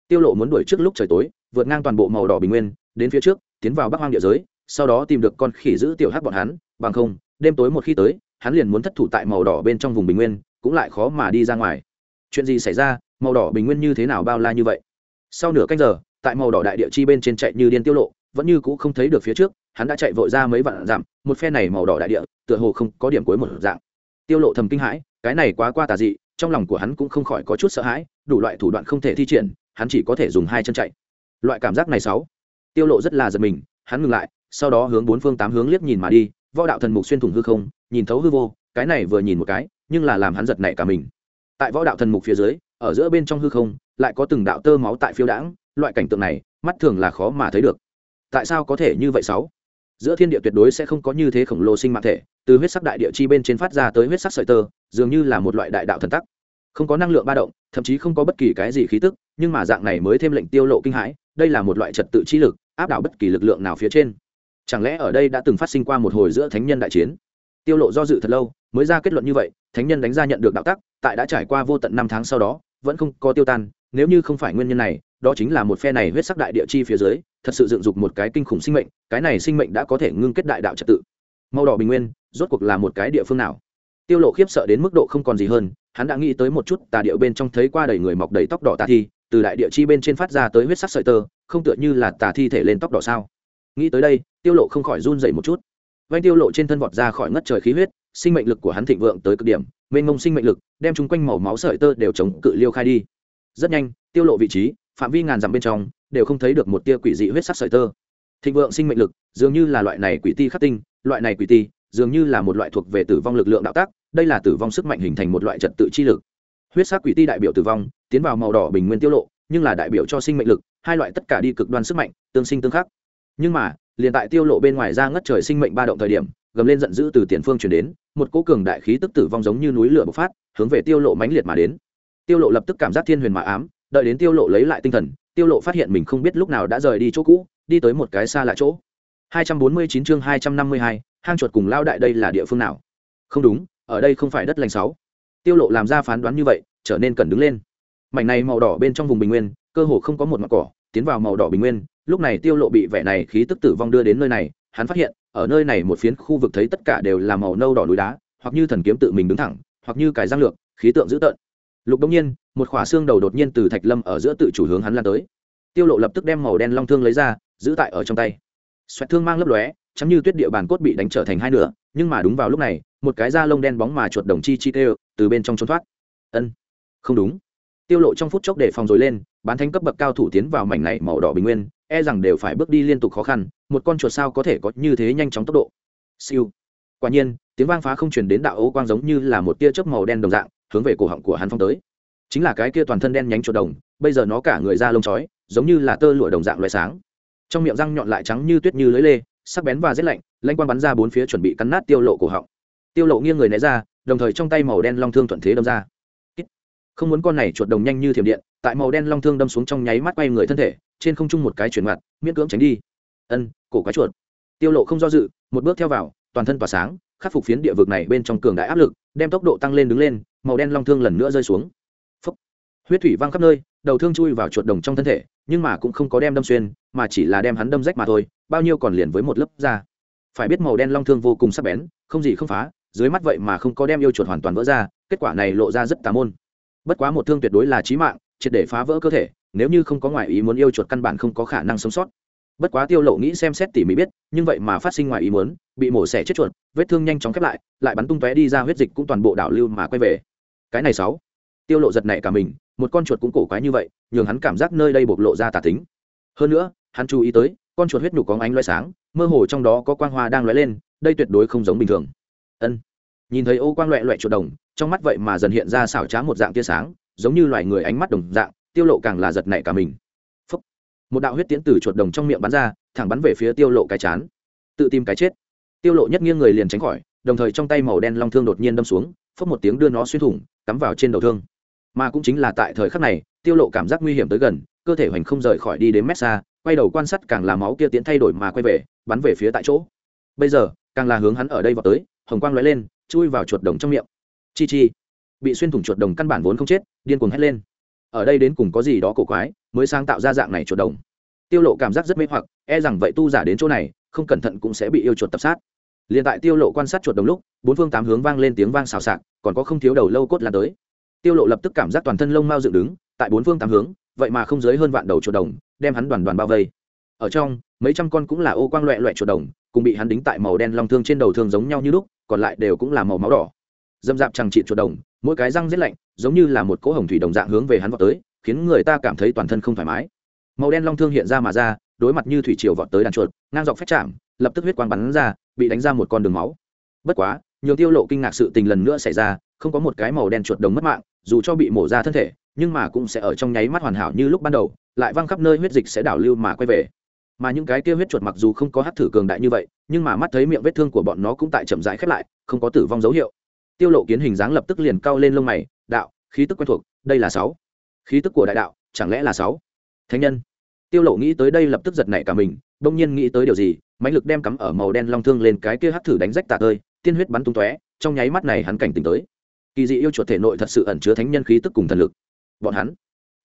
Tiêu lộ muốn đuổi trước lúc trời tối, vượt ngang toàn bộ màu đỏ bình nguyên, đến phía trước, tiến vào bắc hoang địa giới, sau đó tìm được con khỉ giữ tiểu hắc bọn hắn bằng không, đêm tối một khi tới, hắn liền muốn thất thủ tại màu đỏ bên trong vùng bình nguyên, cũng lại khó mà đi ra ngoài. Chuyện gì xảy ra, màu đỏ bình nguyên như thế nào bao la như vậy? Sau nửa canh giờ, tại màu đỏ đại địa chi bên trên chạy như điên tiêu lộ, vẫn như cũ không thấy được phía trước, hắn đã chạy vội ra mấy vạn dặm, một phe này màu đỏ đại địa, tựa hồ không có điểm cuối một dạng. Tiêu lộ thầm kinh hãi, cái này quá qua tà dị, trong lòng của hắn cũng không khỏi có chút sợ hãi, đủ loại thủ đoạn không thể thi triển, hắn chỉ có thể dùng hai chân chạy. Loại cảm giác này sáu. Tiêu lộ rất là giật mình, hắn ngừng lại, sau đó hướng bốn phương tám hướng liếc nhìn mà đi võ đạo thần mục xuyên thủng hư không, nhìn thấu hư vô, cái này vừa nhìn một cái, nhưng là làm hắn giật nảy cả mình. Tại võ đạo thần mục phía dưới, ở giữa bên trong hư không, lại có từng đạo tơ máu tại phiêu đãng, loại cảnh tượng này, mắt thường là khó mà thấy được. Tại sao có thể như vậy sáu? Giữa thiên địa tuyệt đối sẽ không có như thế khổng lồ sinh mạng thể, từ huyết sắc đại địa chi bên trên phát ra tới huyết sắc sợi tơ, dường như là một loại đại đạo thần tắc. Không có năng lượng ba động, thậm chí không có bất kỳ cái gì khí tức, nhưng mà dạng này mới thêm lệnh tiêu lộ kinh hãi, đây là một loại trật tự chi lực, áp đảo bất kỳ lực lượng nào phía trên chẳng lẽ ở đây đã từng phát sinh qua một hồi giữa thánh nhân đại chiến? Tiêu lộ do dự thật lâu, mới ra kết luận như vậy, thánh nhân đánh ra nhận được đạo tắc, tại đã trải qua vô tận năm tháng sau đó, vẫn không có tiêu tan, nếu như không phải nguyên nhân này, đó chính là một phe này huyết sắc đại địa chi phía dưới, thật sự dựng dục một cái kinh khủng sinh mệnh, cái này sinh mệnh đã có thể ngưng kết đại đạo trật tự. Màu đỏ bình nguyên, rốt cuộc là một cái địa phương nào? Tiêu lộ khiếp sợ đến mức độ không còn gì hơn, hắn đã nghĩ tới một chút, tà điệu bên trong thấy qua đầy người mọc đầy tóc đỏ tà thi, từ đại địa chi bên trên phát ra tới huyết sắc sợi tơ, không tựa như là tà thi thể lên tóc đỏ sao? Nghĩ tới đây, tiêu lộ không khỏi run rẩy một chút. Vanh tiêu lộ trên thân vọt ra khỏi ngất trời khí huyết, sinh mệnh lực của hắn thịnh vượng tới cực điểm, mênh mông sinh mệnh lực, đem chúng quanh màu máu sợi tơ đều chống cự liêu khai đi. Rất nhanh, tiêu lộ vị trí, phạm vi ngàn dặm bên trong, đều không thấy được một tia quỷ dị huyết sắc sợi tơ. Thịnh vượng sinh mệnh lực, dường như là loại này quỷ ti khắc tinh, loại này quỷ ti, dường như là một loại thuộc về tử vong lực lượng đạo tác, đây là tử vong sức mạnh hình thành một loại trật tự chi lực. Huyết sắc quỷ ti đại biểu tử vong, tiến vào màu đỏ bình nguyên tiêu lộ, nhưng là đại biểu cho sinh mệnh lực, hai loại tất cả đi cực đoan sức mạnh, tương sinh tương khắc nhưng mà liền tại tiêu lộ bên ngoài ra ngất trời sinh mệnh ba động thời điểm gầm lên giận dữ từ tiền phương truyền đến một cỗ cường đại khí tức tử vong giống như núi lửa bộc phát hướng về tiêu lộ mãnh liệt mà đến. Tiêu lộ lập tức cảm giác thiên huyền mà ám đợi đến tiêu lộ lấy lại tinh thần tiêu lộ phát hiện mình không biết lúc nào đã rời đi chỗ cũ đi tới một cái xa lạ chỗ. 249 chương 252, hang chuột cùng lao đại đây là địa phương nào? Không đúng ở đây không phải đất lành sáu. Tiêu lộ làm ra phán đoán như vậy trở nên cần đứng lên. Mảnh này màu đỏ bên trong vùng bình nguyên cơ hồ không có một mặt cỏ tiến vào màu đỏ bình nguyên lúc này tiêu lộ bị vẻ này khí tức tử vong đưa đến nơi này, hắn phát hiện, ở nơi này một phiến khu vực thấy tất cả đều là màu nâu đỏ núi đá, hoặc như thần kiếm tự mình đứng thẳng, hoặc như cài giang lược, khí tượng dữ tợn. Lục đông nhiên, một khỏa xương đầu đột nhiên từ thạch lâm ở giữa tự chủ hướng hắn lan tới. Tiêu lộ lập tức đem màu đen long thương lấy ra, giữ tại ở trong tay. Xoẹt thương mang lấp lóe, chấm như tuyết địa bàn cốt bị đánh trở thành hai nửa, nhưng mà đúng vào lúc này, một cái da lông đen bóng mà chuột đồng chi chi tê từ bên trong trốn thoát. Ân, không đúng. Tiêu lộ trong phút chốc để phòng rồi lên, bán thánh cấp bậc cao thủ tiến vào mảnh này màu đỏ bình nguyên e rằng đều phải bước đi liên tục khó khăn, một con chuột sao có thể có như thế nhanh chóng tốc độ? Siêu. Quả nhiên, tiếng vang phá không truyền đến đạo ấu quang giống như là một tia chớp màu đen đồng dạng, hướng về cổ họng của hắn phong tới. Chính là cái kia toàn thân đen nhánh chuột đồng, bây giờ nó cả người da lông chói, giống như là tơ lụa đồng dạng loại sáng. Trong miệng răng nhọn lại trắng như tuyết như lưới lê, sắc bén và rét lạnh, lanh quang bắn ra bốn phía chuẩn bị cắn nát tiêu lộ cổ họng. Tiêu lộ nghiêng người né ra, đồng thời trong tay màu đen long thương thuận thế đâm ra. Không muốn con này chuột đồng nhanh như thiểm điện, tại màu đen long thương đâm xuống trong nháy mắt quay người thân thể trên không trung một cái chuyển mặt, miễn cưỡng tránh đi. Ân, cổ quái chuột. Tiêu lộ không do dự, một bước theo vào, toàn thân tỏa sáng, khắc phục phiến địa vực này bên trong cường đại áp lực, đem tốc độ tăng lên đứng lên, màu đen long thương lần nữa rơi xuống. Phúc. huyết thủy văng khắp nơi, đầu thương chui vào chuột đồng trong thân thể, nhưng mà cũng không có đem đâm xuyên, mà chỉ là đem hắn đâm rách mà thôi, bao nhiêu còn liền với một lớp da. Phải biết màu đen long thương vô cùng sắc bén, không gì không phá, dưới mắt vậy mà không có đem yêu chuột hoàn toàn vỡ ra, kết quả này lộ ra rất tà môn. Bất quá một thương tuyệt đối là chí mạng, triệt để phá vỡ cơ thể nếu như không có ngoại ý muốn yêu chuột căn bản không có khả năng sống sót. Bất quá tiêu lộ nghĩ xem xét tỉ mỉ biết, nhưng vậy mà phát sinh ngoại ý muốn, bị mổ xẻ chết chuột, vết thương nhanh chóng khép lại lại bắn tung tóe đi ra huyết dịch cũng toàn bộ đảo lưu mà quay về. Cái này sáu. Tiêu lộ giật nảy cả mình, một con chuột cũng cổ quái như vậy, nhường hắn cảm giác nơi đây bộc lộ ra tà tính. Hơn nữa, hắn chú ý tới, con chuột huyết nhục có ánh loé sáng, mơ hồ trong đó có quang hoa đang lóe lên, đây tuyệt đối không giống bình thường. Ân. Nhìn thấy ô quang loẹ loẹ chuột đồng, trong mắt vậy mà dần hiện ra xảo trá một dạng tia sáng, giống như loài người ánh mắt đồng dạng tiêu lộ càng là giật nảy cả mình. Phúc. một đạo huyết tiễn từ chuột đồng trong miệng bắn ra, thẳng bắn về phía tiêu lộ cái chán. Tự tìm cái chết. Tiêu lộ nhất nghiêng người liền tránh khỏi, đồng thời trong tay màu đen long thương đột nhiên đâm xuống phất một tiếng đưa nó xuyên thủng, cắm vào trên đầu thương. Mà cũng chính là tại thời khắc này, tiêu lộ cảm giác nguy hiểm tới gần, cơ thể hoành không rời khỏi đi đến mét xa, quay đầu quan sát càng là máu kia tiến thay đổi mà quay về, bắn về phía tại chỗ. Bây giờ, càng là hướng hắn ở đây vào tới, hồng quang lóe lên, chui vào chuột đồng trong miệng. Chi chi. Bị xuyên thủng chuột đồng căn bản vốn không chết, điên cuồng hét lên ở đây đến cùng có gì đó cổ quái, mới sáng tạo ra dạng này chuột đồng. Tiêu lộ cảm giác rất mê hoặc e rằng vậy tu giả đến chỗ này, không cẩn thận cũng sẽ bị yêu chuột tập sát. Liền tại tiêu lộ quan sát chuột đồng lúc, bốn phương tám hướng vang lên tiếng vang xào xạc, còn có không thiếu đầu lâu cốt lan tới. Tiêu lộ lập tức cảm giác toàn thân lông mao dựng đứng, tại bốn phương tám hướng, vậy mà không dưới hơn vạn đầu chuột đồng, đem hắn đoàn đoàn bao vây. Ở trong, mấy trăm con cũng là ô quang loẹ loẹ chuột đồng, cùng bị hắn đính tại màu đen long thương trên đầu thương giống nhau như lúc, còn lại đều cũng là màu máu đỏ dâm dạp chẳng trị chuột đồng, mỗi cái răng rét lạnh, giống như là một cỗ hồng thủy đồng dạng hướng về hắn vọt tới, khiến người ta cảm thấy toàn thân không thoải mái. Màu đen long thương hiện ra mà ra, đối mặt như thủy triều vọt tới đàn chuột, ngang dọc phép chạm, lập tức huyết quang bắn ra, bị đánh ra một con đường máu. Bất quá, nhiều tiêu lộ kinh ngạc sự tình lần nữa xảy ra, không có một cái màu đen chuột đồng mất mạng, dù cho bị mổ ra thân thể, nhưng mà cũng sẽ ở trong nháy mắt hoàn hảo như lúc ban đầu, lại văng khắp nơi huyết dịch sẽ đảo lưu mà quay về. Mà những cái kia huyết chuột mặc dù không có hắc thử cường đại như vậy, nhưng mà mắt thấy miệng vết thương của bọn nó cũng tại chậm rãi khép lại, không có tử vong dấu hiệu tiêu lộ kiến hình dáng lập tức liền cao lên lông mày, đạo, khí tức quen thuộc, đây là sáu. Khí tức của đại đạo, chẳng lẽ là sáu? Thánh nhân. Tiêu lộ nghĩ tới đây lập tức giật nảy cả mình đông nhiên nghĩ tới điều gì, mãnh lực đem cắm ở màu đen long thương lên cái kia hắc thử đánh rách tạ ơi tiên huyết bắn tung tóe, trong nháy mắt này hắn cảnh tỉnh tới. Kỳ dị yêu chuột thể nội thật sự ẩn chứa thánh nhân khí tức cùng thần lực. Bọn hắn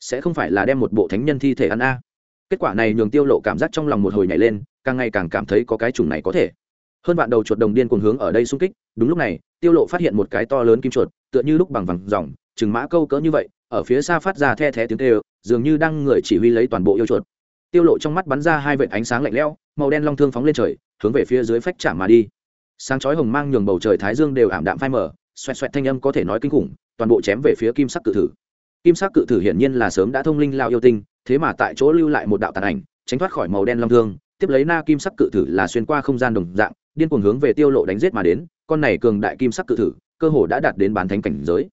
sẽ không phải là đem một bộ thánh nhân thi thể ăn a. Kết quả này nhường tiêu lộ cảm giác trong lòng một hồi nhảy lên, càng ngày càng cảm thấy có cái chủng này có thể. Hơn vạn đầu chuột đồng điên cuồng hướng ở đây xung kích, đúng lúc này tiêu lộ phát hiện một cái to lớn kim chuột, tựa như lúc bằng vàng dòng chừng mã câu cỡ như vậy, ở phía xa phát ra the thé tiếng kêu, dường như đang người chỉ huy lấy toàn bộ yêu chuột. Tiêu lộ trong mắt bắn ra hai vệt ánh sáng lạnh lẽo, màu đen long thương phóng lên trời, hướng về phía dưới phách chạm mà đi. Sáng chói hồng mang nhường bầu trời thái dương đều ảm đạm phai mờ, xoẹt xoẹt thanh âm có thể nói kinh khủng, toàn bộ chém về phía kim sắc cự thử. Kim sắc cự thử hiển nhiên là sớm đã thông linh lao yêu tinh, thế mà tại chỗ lưu lại một đạo tàn ảnh, tránh thoát khỏi màu đen long thương tiếp lấy na kim sắc cự thử là xuyên qua không gian đồng dạng, điên cuồng hướng về tiêu lộ đánh giết mà đến, con này cường đại kim sắc cự thử, cơ hồ đã đạt đến bán thánh cảnh giới.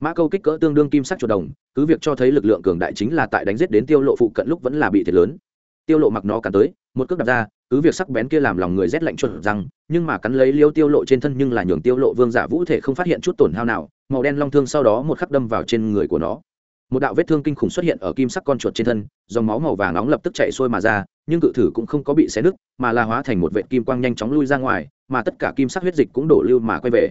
Mã câu kích cỡ tương đương kim sắc chuột đồng, cứ việc cho thấy lực lượng cường đại chính là tại đánh giết đến tiêu lộ phụ cận lúc vẫn là bị thiệt lớn. Tiêu lộ mặc nó cắn tới, một cước đạp ra, cứ việc sắc bén kia làm lòng người rét lạnh chuột răng, nhưng mà cắn lấy liêu tiêu lộ trên thân nhưng là nhường tiêu lộ vương giả vũ thể không phát hiện chút tổn hao nào, màu đen long thương sau đó một khắc đâm vào trên người của nó một đạo vết thương kinh khủng xuất hiện ở kim sắc con chuột trên thân, dòng máu màu vàng nóng lập tức chạy xuôi mà ra, nhưng cự thử cũng không có bị xé nứt, mà là hóa thành một vệ kim quang nhanh chóng lui ra ngoài, mà tất cả kim sắc huyết dịch cũng đổ lưu mà quay về.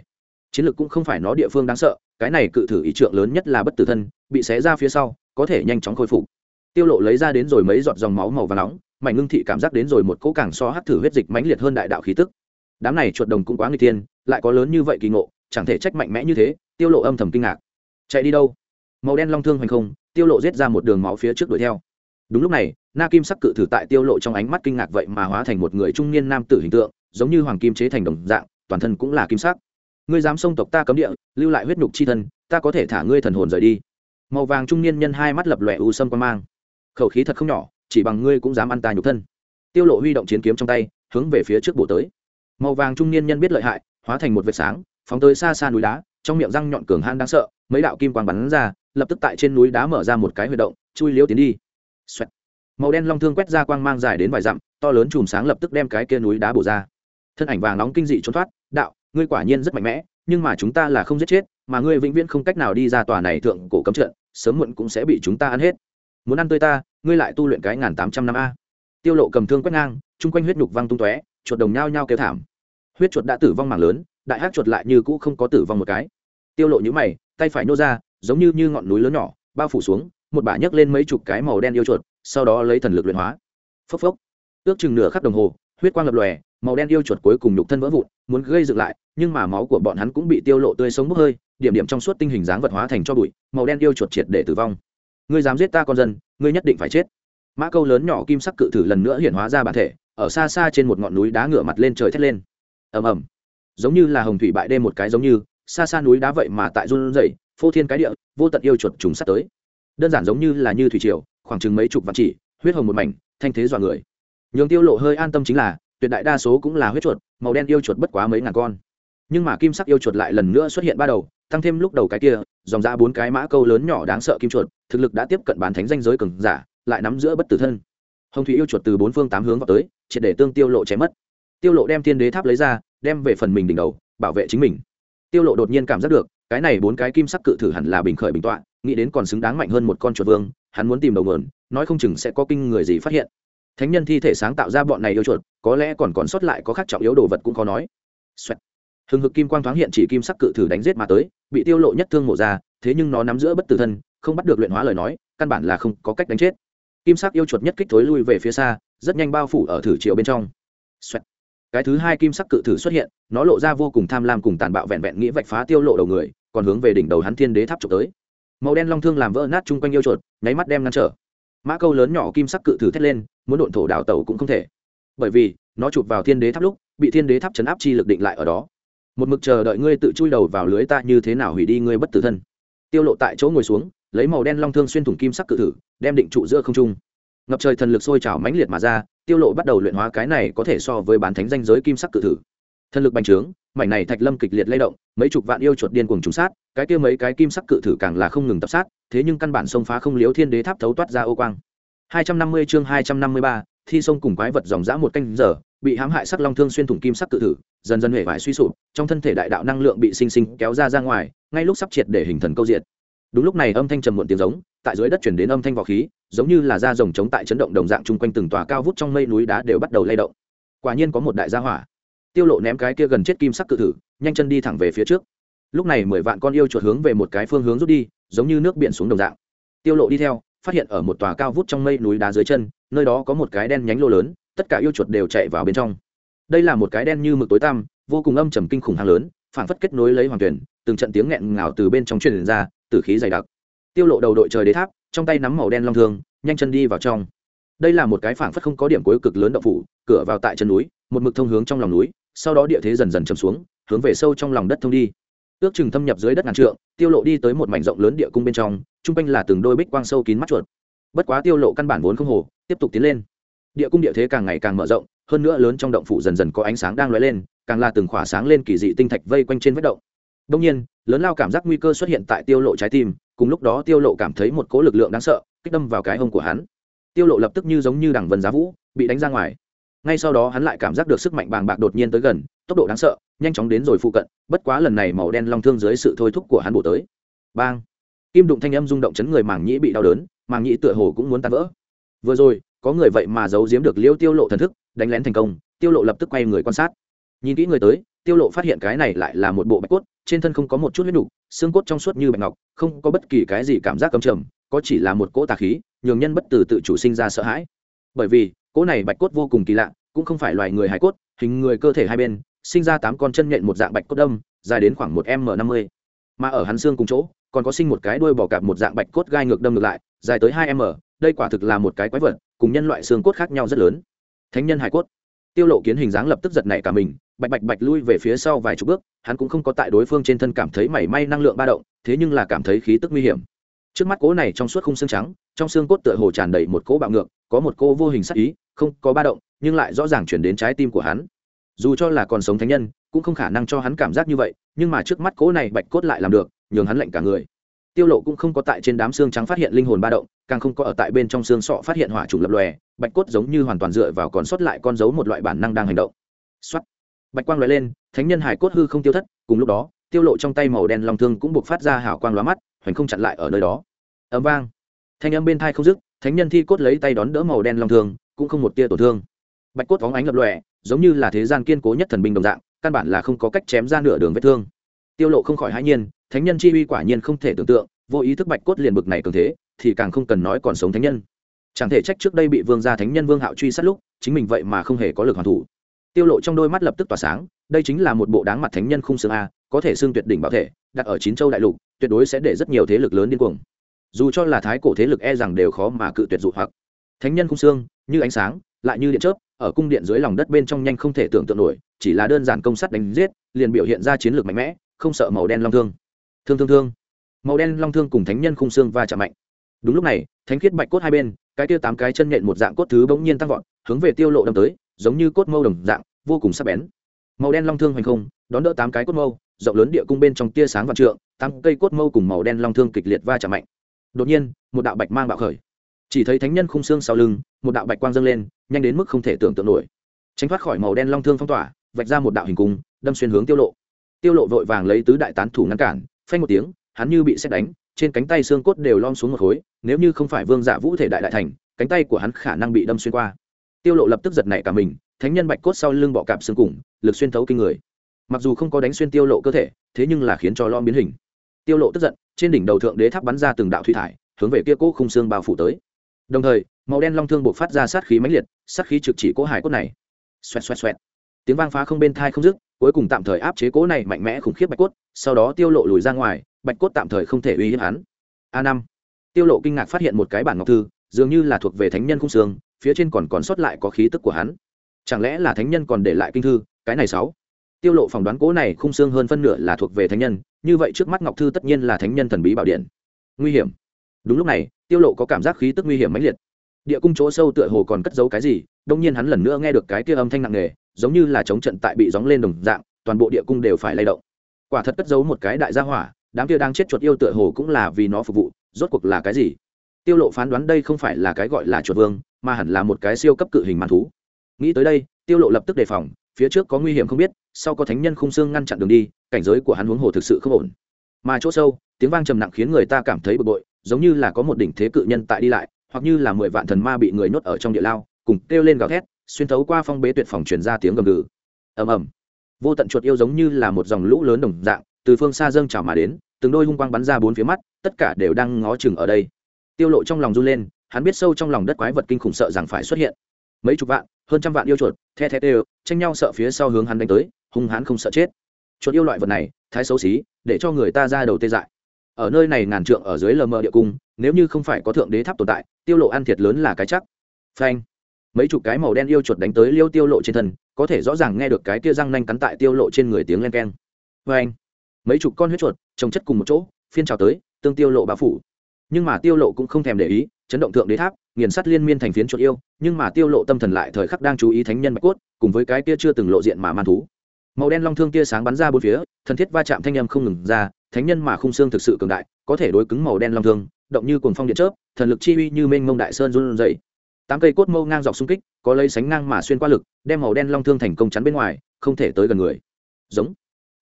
Chiến lược cũng không phải nó địa phương đáng sợ, cái này cự thử ý trượng lớn nhất là bất tử thân, bị xé ra phía sau, có thể nhanh chóng khôi phục. Tiêu lộ lấy ra đến rồi mấy giọt dòng máu màu vàng nóng, mảnh ngưng thị cảm giác đến rồi một cỗ càng so hắt thử huyết dịch mãnh liệt hơn đại đạo khí tức. Đám này chuột đồng cũng quá nguy tiên lại có lớn như vậy kỳ ngộ, chẳng thể trách mạnh mẽ như thế, tiêu lộ âm thầm kinh ngạc. Chạy đi đâu? Màu đen long thương hoành không, tiêu lộ giết ra một đường máu phía trước đuổi theo. Đúng lúc này, na kim sắc cự thử tại tiêu lộ trong ánh mắt kinh ngạc vậy mà hóa thành một người trung niên nam tử hình tượng, giống như hoàng kim chế thành đồng dạng, toàn thân cũng là kim sắc. Ngươi dám xông tộc ta cấm địa, lưu lại huyết nhục chi thân, ta có thể thả ngươi thần hồn rời đi. Màu vàng trung niên nhân hai mắt lập lòe u sâm quan mang. Khẩu khí thật không nhỏ, chỉ bằng ngươi cũng dám ăn ta nhục thân. Tiêu lộ huy động chiến kiếm trong tay, hướng về phía trước bổ tới. Màu vàng trung niên nhân biết lợi hại, hóa thành một vệt sáng, phóng tới xa xa núi đá trong miệng răng nhọn cường han đáng sợ, mấy đạo kim quang bắn ra, lập tức tại trên núi đá mở ra một cái huy động, chui liễu tiến đi. Xoẹt. màu đen long thương quét ra quang mang dài đến vài dặm, to lớn chùm sáng lập tức đem cái kia núi đá bổ ra. Thân ảnh vàng nóng kinh dị trốn thoát, đạo, ngươi quả nhiên rất mạnh mẽ, nhưng mà chúng ta là không giết chết, mà ngươi vĩnh viễn không cách nào đi ra tòa này thượng cổ cấm trận, sớm muộn cũng sẽ bị chúng ta ăn hết. Muốn ăn tươi ta, ngươi lại tu luyện cái ngàn tám trăm năm a. Tiêu lộ cầm thương quét ngang, chung quanh huyết nhục văng tung tóe, chuột đồng nhao nhao kêu thảm. Huyết chuột đã tử vong mảng lớn, đại hắc chuột lại như cũ không có tử vong một cái tiêu lộ như mày, tay phải nô ra, giống như như ngọn núi lớn nhỏ, bao phủ xuống, một bả nhấc lên mấy chục cái màu đen yêu chuột, sau đó lấy thần lực luyện hóa. Phốc phốc. Ước chừng nửa khắc đồng hồ, huyết quang lập lòe, màu đen yêu chuột cuối cùng nhục thân vỡ vụn, muốn gây dựng lại, nhưng mà máu của bọn hắn cũng bị tiêu lộ tươi sống bốc hơi, điểm điểm trong suốt tinh hình dáng vật hóa thành cho bụi, màu đen yêu chuột triệt để tử vong. Ngươi dám giết ta con dân, ngươi nhất định phải chết. Mã câu lớn nhỏ kim sắc cự thử lần nữa hiện hóa ra bản thể, ở xa xa trên một ngọn núi đá ngửa mặt lên trời thét lên. Ầm ầm. Giống như là hồng thủy bại đêm một cái giống như xa xa núi đá vậy mà tại run rẩy, phô thiên cái địa, vô tận yêu chuột trùng sắt tới. Đơn giản giống như là như thủy triều, khoảng chừng mấy chục vạn chỉ, huyết hồng một mảnh, thanh thế dọa người. Nhường tiêu lộ hơi an tâm chính là, tuyệt đại đa số cũng là huyết chuột, màu đen yêu chuột bất quá mấy ngàn con. Nhưng mà kim sắc yêu chuột lại lần nữa xuất hiện ba đầu, tăng thêm lúc đầu cái kia, dòng ra bốn cái mã câu lớn nhỏ đáng sợ kim chuột, thực lực đã tiếp cận bán thánh danh giới cường giả, lại nắm giữa bất tử thân. Hồng thủy yêu chuột từ bốn phương tám hướng vào tới, triệt để tương tiêu lộ chém mất. Tiêu lộ đem thiên đế tháp lấy ra, đem về phần mình đỉnh đầu, bảo vệ chính mình tiêu lộ đột nhiên cảm giác được, cái này bốn cái kim sắc cự thử hẳn là bình khởi bình tọa, nghĩ đến còn xứng đáng mạnh hơn một con chuột vương, hắn muốn tìm đầu nguồn nói không chừng sẽ có kinh người gì phát hiện thánh nhân thi thể sáng tạo ra bọn này yêu chuột, có lẽ còn còn sót lại có khác trọng yếu đồ vật cũng khó nói Xoẹt. hừng hực kim quang thoáng hiện chỉ kim sắc cự thử đánh giết mà tới, bị tiêu lộ nhất thương mổ ra, thế nhưng nó nắm giữa bất tử thân, không bắt được luyện hóa lời nói, căn bản là không có cách đánh chết kim sắc yêu chuột nhất kích thối lui về phía xa, rất nhanh bao phủ ở thử triệu bên trong Xoẹt cái thứ hai kim sắc cự thử xuất hiện, nó lộ ra vô cùng tham lam cùng tàn bạo vẹn vẹn nghĩ vạch phá tiêu lộ đầu người, còn hướng về đỉnh đầu hắn thiên đế tháp trục tới. Màu đen long thương làm vỡ nát chung quanh yêu chuột, nháy mắt đem ngăn trở. Mã câu lớn nhỏ kim sắc cự thử thét lên, muốn độn thổ đảo tàu cũng không thể. Bởi vì, nó chụp vào thiên đế tháp lúc, bị thiên đế tháp chấn áp chi lực định lại ở đó. Một mực chờ đợi ngươi tự chui đầu vào lưới ta như thế nào hủy đi ngươi bất tử thân. Tiêu lộ tại chỗ ngồi xuống, lấy màu đen long thương xuyên thủng kim sắc cự thử, đem định trụ giữa không trung ngập trời thần lực sôi trào mãnh liệt mà ra tiêu lộ bắt đầu luyện hóa cái này có thể so với bán thánh danh giới kim sắc cự thử. Thần lực bành trướng mảnh này thạch lâm kịch liệt lay động mấy chục vạn yêu chuột điên cuồng trúng sát cái kia mấy cái kim sắc cự thử càng là không ngừng tập sát thế nhưng căn bản sông phá không liếu thiên đế tháp thấu toát ra ô quang. 250 chương 253, thi sông cùng quái vật dòng dã một canh giờ bị hãm hại sắc long thương xuyên thủng kim sắc cự thử dần dần hể vải suy sụp trong thân thể đại đạo năng lượng bị sinh sinh kéo ra ra ngoài ngay lúc sắp triệt để hình thần câu diện đúng lúc này âm thanh trầm muộn tiếng giống, tại dưới đất chuyển đến âm thanh vỏ khí, giống như là da rồng chống tại chấn động đồng dạng chung quanh từng tòa cao vút trong mây núi đá đều bắt đầu lay động. Quả nhiên có một đại gia hỏa. Tiêu lộ ném cái kia gần chết kim sắc cự thử, nhanh chân đi thẳng về phía trước. Lúc này mười vạn con yêu chuột hướng về một cái phương hướng rút đi, giống như nước biển xuống đồng dạng. Tiêu lộ đi theo, phát hiện ở một tòa cao vút trong mây núi đá dưới chân, nơi đó có một cái đen nhánh lô lớn, tất cả yêu chuột đều chạy vào bên trong. Đây là một cái đen như mực tối tăm, vô cùng âm trầm kinh khủng hàng lớn phản phất kết nối lấy hoàng tuyển, từng trận tiếng nghẹn ngào từ bên trong truyền ra tử khí dày đặc. Tiêu lộ đầu đội trời đế tháp, trong tay nắm màu đen long thương, nhanh chân đi vào trong. Đây là một cái phảng phất không có điểm cuối cực lớn động phủ, cửa vào tại chân núi, một mực thông hướng trong lòng núi, sau đó địa thế dần dần chầm xuống, hướng về sâu trong lòng đất thông đi. Ước chừng thâm nhập dưới đất ngàn trượng, tiêu lộ đi tới một mảnh rộng lớn địa cung bên trong, trung quanh là từng đôi bích quang sâu kín mắt chuột. Bất quá tiêu lộ căn bản vốn không hồ, tiếp tục tiến lên. Địa cung địa thế càng ngày càng mở rộng, hơn nữa lớn trong động phủ dần dần có ánh sáng đang lóe lên, càng là từng khỏa sáng lên kỳ dị tinh thạch vây quanh trên vết động đông nhiên, lớn lao cảm giác nguy cơ xuất hiện tại tiêu lộ trái tim, cùng lúc đó tiêu lộ cảm thấy một cỗ lực lượng đáng sợ, kích đâm vào cái hông của hắn. Tiêu lộ lập tức như giống như đằng vân giá vũ, bị đánh ra ngoài. Ngay sau đó hắn lại cảm giác được sức mạnh bàng bạc đột nhiên tới gần, tốc độ đáng sợ, nhanh chóng đến rồi phụ cận, bất quá lần này màu đen long thương dưới sự thôi thúc của hắn bổ tới. Bang! Kim đụng thanh âm rung động chấn người màng nhĩ bị đau đớn, màng nhĩ tựa hồ cũng muốn tan vỡ. Vừa rồi, có người vậy mà giấu giếm được liêu tiêu lộ thần thức, đánh lén thành công, tiêu lộ lập tức quay người quan sát. Nhìn kỹ người tới, tiêu lộ phát hiện cái này lại là một bộ bạch cốt trên thân không có một chút huyết nục xương cốt trong suốt như bạch ngọc, không có bất kỳ cái gì cảm giác cầm trầm, có chỉ là một cỗ tà khí, nhường nhân bất tử tự chủ sinh ra sợ hãi. Bởi vì, cỗ này bạch cốt vô cùng kỳ lạ, cũng không phải loài người hải cốt, hình người cơ thể hai bên, sinh ra tám con chân nhện một dạng bạch cốt đâm, dài đến khoảng một m năm mươi. Mà ở hắn xương cùng chỗ, còn có sinh một cái đuôi bò cạp một dạng bạch cốt gai ngược đâm ngược lại, dài tới hai m, đây quả thực là một cái quái vật, cùng nhân loại xương cốt khác nhau rất lớn. Thánh nhân hải cốt. Tiêu lộ kiến hình dáng lập tức giật nảy cả mình bạch bạch bạch lui về phía sau vài chục bước, hắn cũng không có tại đối phương trên thân cảm thấy mảy may năng lượng ba động, thế nhưng là cảm thấy khí tức nguy hiểm. Trước mắt cố này trong suốt khung xương trắng, trong xương cốt tựa hồ tràn đầy một cỗ bạo ngược, có một cô vô hình sắc ý, không có ba động, nhưng lại rõ ràng chuyển đến trái tim của hắn. Dù cho là còn sống thánh nhân, cũng không khả năng cho hắn cảm giác như vậy, nhưng mà trước mắt cố này bạch cốt lại làm được, nhường hắn lạnh cả người. Tiêu lộ cũng không có tại trên đám xương trắng phát hiện linh hồn ba động, càng không có ở tại bên trong xương sọ phát hiện hỏa trùng lập lòe, bạch cốt giống như hoàn toàn dựa vào còn sót lại con dấu một loại bản năng đang hành động. Soát bạch quang lóe lên, thánh nhân hải cốt hư không tiêu thất, cùng lúc đó, tiêu lộ trong tay màu đen long thương cũng buộc phát ra hào quang lóa mắt, hoành không chặn lại ở nơi đó. Ầm vang. Thanh âm bên thai không dứt, thánh nhân thi cốt lấy tay đón đỡ màu đen long thương, cũng không một tia tổn thương. Bạch cốt vóng ánh lập lòe, giống như là thế gian kiên cố nhất thần binh đồng dạng, căn bản là không có cách chém ra nửa đường vết thương. Tiêu lộ không khỏi hãi nhiên, thánh nhân chi uy quả nhiên không thể tưởng tượng, vô ý thức bạch cốt liền bực này cường thế, thì càng không cần nói còn sống thánh nhân. Chẳng thể trách trước đây bị vương gia thánh nhân vương hạo truy sát lúc, chính mình vậy mà không hề có lực hoàn thủ tiêu lộ trong đôi mắt lập tức tỏa sáng, đây chính là một bộ đáng mặt thánh nhân khung xương a, có thể xương tuyệt đỉnh bảo thể, đặt ở chín châu đại lục, tuyệt đối sẽ để rất nhiều thế lực lớn điên cuồng. Dù cho là thái cổ thế lực e rằng đều khó mà cự tuyệt dụ hoặc. Thánh nhân khung xương, như ánh sáng, lại như điện chớp, ở cung điện dưới lòng đất bên trong nhanh không thể tưởng tượng nổi, chỉ là đơn giản công sắt đánh giết, liền biểu hiện ra chiến lược mạnh mẽ, không sợ màu đen long thương. Thương thương thương. Màu đen long thương cùng thánh nhân khung xương va chạm mạnh. Đúng lúc này, thánh khiết bạch cốt hai bên, cái tiêu tám cái chân nhện một dạng cốt thứ bỗng nhiên tăng vọt, hướng về tiêu lộ đâm tới giống như cốt mâu đồng dạng, vô cùng sắc bén. Màu đen long thương hoành không, đón đỡ tám cái cốt mâu, rộng lớn địa cung bên trong tia sáng và trượng, tám cây cốt mâu cùng màu đen long thương kịch liệt va chạm mạnh. Đột nhiên, một đạo bạch mang bạo khởi. Chỉ thấy thánh nhân khung xương sau lưng, một đạo bạch quang dâng lên, nhanh đến mức không thể tưởng tượng nổi. Tránh thoát khỏi màu đen long thương phong tỏa, vạch ra một đạo hình cung, đâm xuyên hướng tiêu lộ. Tiêu lộ vội vàng lấy tứ đại tán thủ ngăn cản, phanh một tiếng, hắn như bị xét đánh, trên cánh tay xương cốt đều lom xuống một khối, nếu như không phải vương giả vũ thể đại đại thành, cánh tay của hắn khả năng bị đâm xuyên qua tiêu lộ lập tức giật nảy cả mình, thánh nhân bạch cốt sau lưng bọ cạp xương cùng, lực xuyên thấu kinh người. Mặc dù không có đánh xuyên tiêu lộ cơ thể, thế nhưng là khiến cho lom biến hình. Tiêu lộ tức giận, trên đỉnh đầu thượng đế tháp bắn ra từng đạo thủy thải, hướng về kia cố khung xương bao phủ tới. Đồng thời, màu đen long thương buộc phát ra sát khí mãnh liệt, sát khí trực chỉ cố hải cốt này. Xoẹt xoẹt xoẹt. Tiếng vang phá không bên thai không dứt, cuối cùng tạm thời áp chế cố này mạnh mẽ khủng khiếp bạch cốt, sau đó tiêu lộ lùi ra ngoài, bạch cốt tạm thời không thể uy hiếp hắn. A năm. Tiêu lộ kinh ngạc phát hiện một cái bản ngọc thư, dường như là thuộc về thánh nhân khung xương phía trên còn còn sót lại có khí tức của hắn. Chẳng lẽ là thánh nhân còn để lại kinh thư, cái này sáu? Tiêu lộ phỏng đoán cố này khung xương hơn phân nửa là thuộc về thánh nhân, như vậy trước mắt ngọc thư tất nhiên là thánh nhân thần bí bảo điện. Nguy hiểm. Đúng lúc này, tiêu lộ có cảm giác khí tức nguy hiểm mãnh liệt. Địa cung chỗ sâu tựa hồ còn cất giấu cái gì đông nhiên hắn lần nữa nghe được cái kia âm thanh nặng nề, giống như là chống trận tại bị gióng lên đồng dạng, toàn bộ địa cung đều phải lay động. Quả thật cất giấu một cái đại gia hỏa, đám kia đang chết chuột yêu tựa hồ cũng là vì nó phục vụ, rốt cuộc là cái gì? Tiêu lộ phán đoán đây không phải là cái gọi là chuột vương mà hẳn là một cái siêu cấp cự hình màn thú. Nghĩ tới đây, tiêu lộ lập tức đề phòng, phía trước có nguy hiểm không biết, sau có thánh nhân khung xương ngăn chặn đường đi, cảnh giới của hắn huống hồ thực sự không ổn. Mà chỗ sâu, tiếng vang trầm nặng khiến người ta cảm thấy bực bội, giống như là có một đỉnh thế cự nhân tại đi lại, hoặc như là mười vạn thần ma bị người nhốt ở trong địa lao, cùng kêu lên gào thét, xuyên thấu qua phong bế tuyệt phòng truyền ra tiếng gầm gừ. Ầm ầm. Vô tận chuột yêu giống như là một dòng lũ lớn đồng dạng, từ phương xa dâng trào mà đến, từng đôi hung quang bắn ra bốn phía mắt, tất cả đều đang ngó chừng ở đây. Tiêu lộ trong lòng run lên hắn biết sâu trong lòng đất quái vật kinh khủng sợ rằng phải xuất hiện. Mấy chục vạn, hơn trăm vạn yêu chuột, the the đều tranh nhau sợ phía sau hướng hắn đánh tới, hung hãn không sợ chết. Chuột yêu loại vật này, thái xấu xí, để cho người ta ra đầu tê dại. Ở nơi này ngàn trượng ở dưới lờ mờ địa cung, nếu như không phải có thượng đế tháp tồn tại, tiêu lộ ăn thiệt lớn là cái chắc. Phanh. Mấy chục cái màu đen yêu chuột đánh tới liêu tiêu lộ trên thân, có thể rõ ràng nghe được cái kia răng nanh cắn tại tiêu lộ trên người tiếng len keng. Phanh. Mấy chục con huyết chuột trồng chất cùng một chỗ, phiên trào tới, tương tiêu lộ bao phủ. Nhưng mà tiêu lộ cũng không thèm để ý chấn động thượng đế tháp, nghiền sắt liên miên thành phiến chuột yêu, nhưng mà tiêu lộ tâm thần lại thời khắc đang chú ý thánh nhân bạch cốt, cùng với cái kia chưa từng lộ diện mà man thú. Màu đen long thương kia sáng bắn ra bốn phía, thần thiết va chạm thanh âm không ngừng ra, thánh nhân mà khung xương thực sự cường đại, có thể đối cứng màu đen long thương, động như cuồng phong điện chớp, thần lực chi uy như mênh mông đại sơn run rẩy. Tám cây cốt mâu ngang dọc xung kích, có lấy sánh ngang mà xuyên qua lực, đem màu đen long thương thành công chắn bên ngoài, không thể tới gần người. Giống.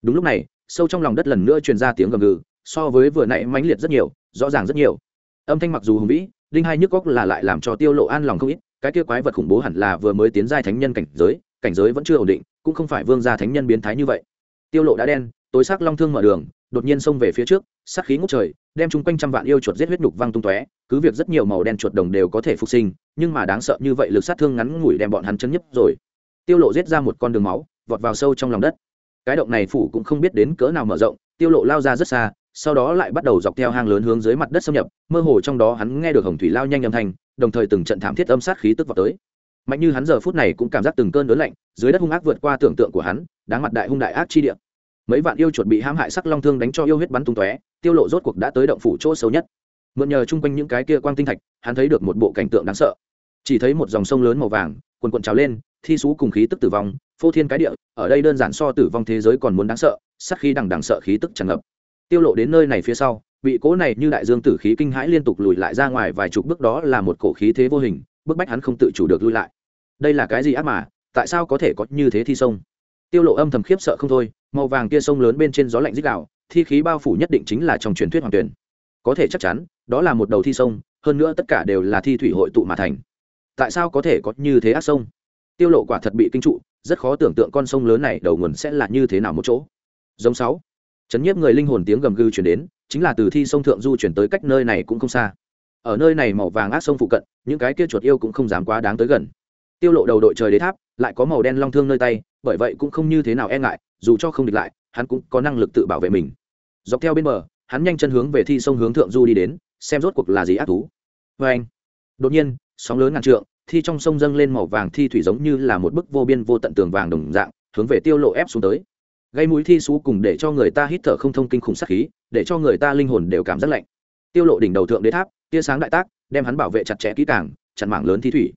Đúng lúc này, sâu trong lòng đất lần nữa truyền ra tiếng gầm gừ, so với vừa nãy mãnh liệt rất nhiều, rõ ràng rất nhiều. Âm thanh mặc dù hùng vĩ đinh hai nhức góc là lại làm cho tiêu lộ an lòng không ít, cái kia quái vật khủng bố hẳn là vừa mới tiến giai thánh nhân cảnh giới cảnh giới vẫn chưa ổn định, cũng không phải vương gia thánh nhân biến thái như vậy. Tiêu lộ đã đen, tối sắc long thương mở đường, đột nhiên xông về phía trước, sát khí ngút trời, đem chung quanh trăm vạn yêu chuột giết huyết nhục văng tung tóe, cứ việc rất nhiều màu đen chuột đồng đều có thể phục sinh, nhưng mà đáng sợ như vậy lực sát thương ngắn ngủi đem bọn hắn chấn nhấp rồi. Tiêu lộ giết ra một con đường máu, vọt vào sâu trong lòng đất. Cái động này phủ cũng không biết đến cỡ nào mở rộng, tiêu lộ lao ra rất xa sau đó lại bắt đầu dọc theo hang lớn hướng dưới mặt đất xâm nhập, mơ hồ trong đó hắn nghe được hồng thủy lao nhanh âm thanh, đồng thời từng trận thảm thiết âm sát khí tức vào tới. Mạnh như hắn giờ phút này cũng cảm giác từng cơn đớn lạnh, dưới đất hung ác vượt qua tưởng tượng của hắn, đáng mặt đại hung đại ác chi địa. Mấy vạn yêu chuột bị hãm hại sắc long thương đánh cho yêu huyết bắn tung tóe, tiêu lộ rốt cuộc đã tới động phủ chỗ sâu nhất. Mượn nhờ chung quanh những cái kia quang tinh thạch, hắn thấy được một bộ cảnh tượng đáng sợ. Chỉ thấy một dòng sông lớn màu vàng quần quần trào lên, thi sú cùng khí tức tử vong, phô thiên cái địa, ở đây đơn giản so tử vong thế giới còn muốn đáng sợ sắc khí đằng đằng sợ khí tức tràn ngập tiêu lộ đến nơi này phía sau, bị cố này như đại dương tử khí kinh hãi liên tục lùi lại ra ngoài vài chục bước đó là một cổ khí thế vô hình, bức bách hắn không tự chủ được lui lại. Đây là cái gì ác mà, tại sao có thể có như thế thi sông? Tiêu lộ âm thầm khiếp sợ không thôi, màu vàng kia sông lớn bên trên gió lạnh rít gào, thi khí bao phủ nhất định chính là trong truyền thuyết hoàng tuyển. Có thể chắc chắn, đó là một đầu thi sông, hơn nữa tất cả đều là thi thủy hội tụ mà thành. Tại sao có thể có như thế ác sông? Tiêu lộ quả thật bị kinh trụ, rất khó tưởng tượng con sông lớn này đầu nguồn sẽ là như thế nào một chỗ. Giống sáu chấn nhiếp người linh hồn tiếng gầm gừ truyền đến, chính là từ thi sông thượng du chuyển tới cách nơi này cũng không xa. Ở nơi này màu vàng ác sông phụ cận, những cái kia chuột yêu cũng không dám quá đáng tới gần. Tiêu lộ đầu đội trời đế tháp, lại có màu đen long thương nơi tay, bởi vậy cũng không như thế nào e ngại, dù cho không địch lại, hắn cũng có năng lực tự bảo vệ mình. Dọc theo bên bờ, hắn nhanh chân hướng về thi sông hướng thượng du đi đến, xem rốt cuộc là gì ác thú. Vê anh, đột nhiên, sóng lớn ngàn trượng, thi trong sông dâng lên màu vàng thi thủy giống như là một bức vô biên vô tận tường vàng đồng dạng, hướng về tiêu lộ ép xuống tới gây mũi thi xú cùng để cho người ta hít thở không thông kinh khủng sát khí, để cho người ta linh hồn đều cảm giác lạnh. Tiêu lộ đỉnh đầu thượng đế tháp, tia sáng đại tác, đem hắn bảo vệ chặt chẽ kỹ càng, chặn mảng lớn thi thủy.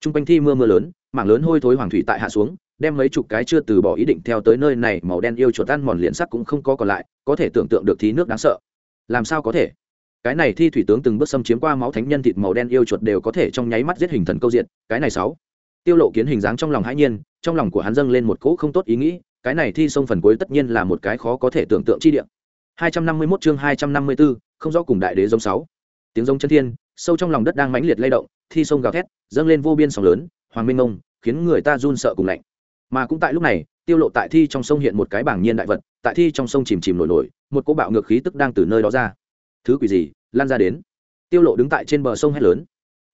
Trung quanh thi mưa mưa lớn, mảng lớn hôi thối hoàng thủy tại hạ xuống, đem mấy chục cái chưa từ bỏ ý định theo tới nơi này màu đen yêu chuột tan mòn liền sắc cũng không có còn lại, có thể tưởng tượng được thí nước đáng sợ. Làm sao có thể? Cái này thi thủy tướng từng bước xâm chiếm qua máu thánh nhân thịt màu đen yêu chuột đều có thể trong nháy mắt giết hình thần câu diện, cái này sáu. Tiêu lộ kiến hình dáng trong lòng hãi nhiên, trong lòng của hắn dâng lên một cỗ không tốt ý nghĩ cái này thi sông phần cuối tất nhiên là một cái khó có thể tưởng tượng chi địa. 251 chương 254, không rõ cùng đại đế giống sáu. Tiếng giống chân thiên sâu trong lòng đất đang mãnh liệt lay động thi sông gào thét dâng lên vô biên sóng lớn hoàng minh ngông khiến người ta run sợ cùng lạnh. Mà cũng tại lúc này tiêu lộ tại thi trong sông hiện một cái bảng nhiên đại vật tại thi trong sông chìm chìm nổi nổi một cỗ bạo ngược khí tức đang từ nơi đó ra. Thứ quỷ gì lan ra đến. Tiêu lộ đứng tại trên bờ sông hét lớn.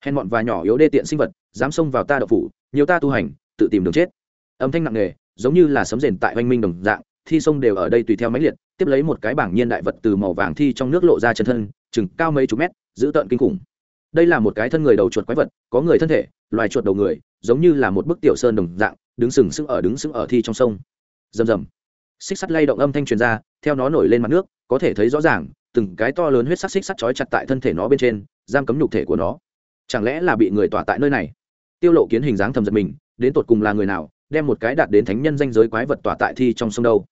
Hèn mọn và nhỏ yếu đê tiện sinh vật dám xông vào ta đạo phủ nhiều ta tu hành tự tìm đường chết. Âm thanh nặng nề giống như là sấm rền tại oanh minh đồng dạng, thi sông đều ở đây tùy theo máy liệt, tiếp lấy một cái bảng nhiên đại vật từ màu vàng thi trong nước lộ ra chân thân, chừng cao mấy chục mét, giữ tợn kinh khủng. Đây là một cái thân người đầu chuột quái vật, có người thân thể, loài chuột đầu người, giống như là một bức tiểu sơn đồng dạng, đứng sừng sững ở đứng sững ở thi trong sông. Rầm rầm. Xích sắt lay động âm thanh truyền ra, theo nó nổi lên mặt nước, có thể thấy rõ ràng, từng cái to lớn huyết sắc xích sắt trói chặt tại thân thể nó bên trên, giam cấm nhục thể của nó. Chẳng lẽ là bị người tỏa tại nơi này? Tiêu lộ kiến hình dáng thầm giật mình, đến tột cùng là người nào? Đem một cái đạt đến thánh nhân danh giới quái vật tỏa tại thi trong sông đâu.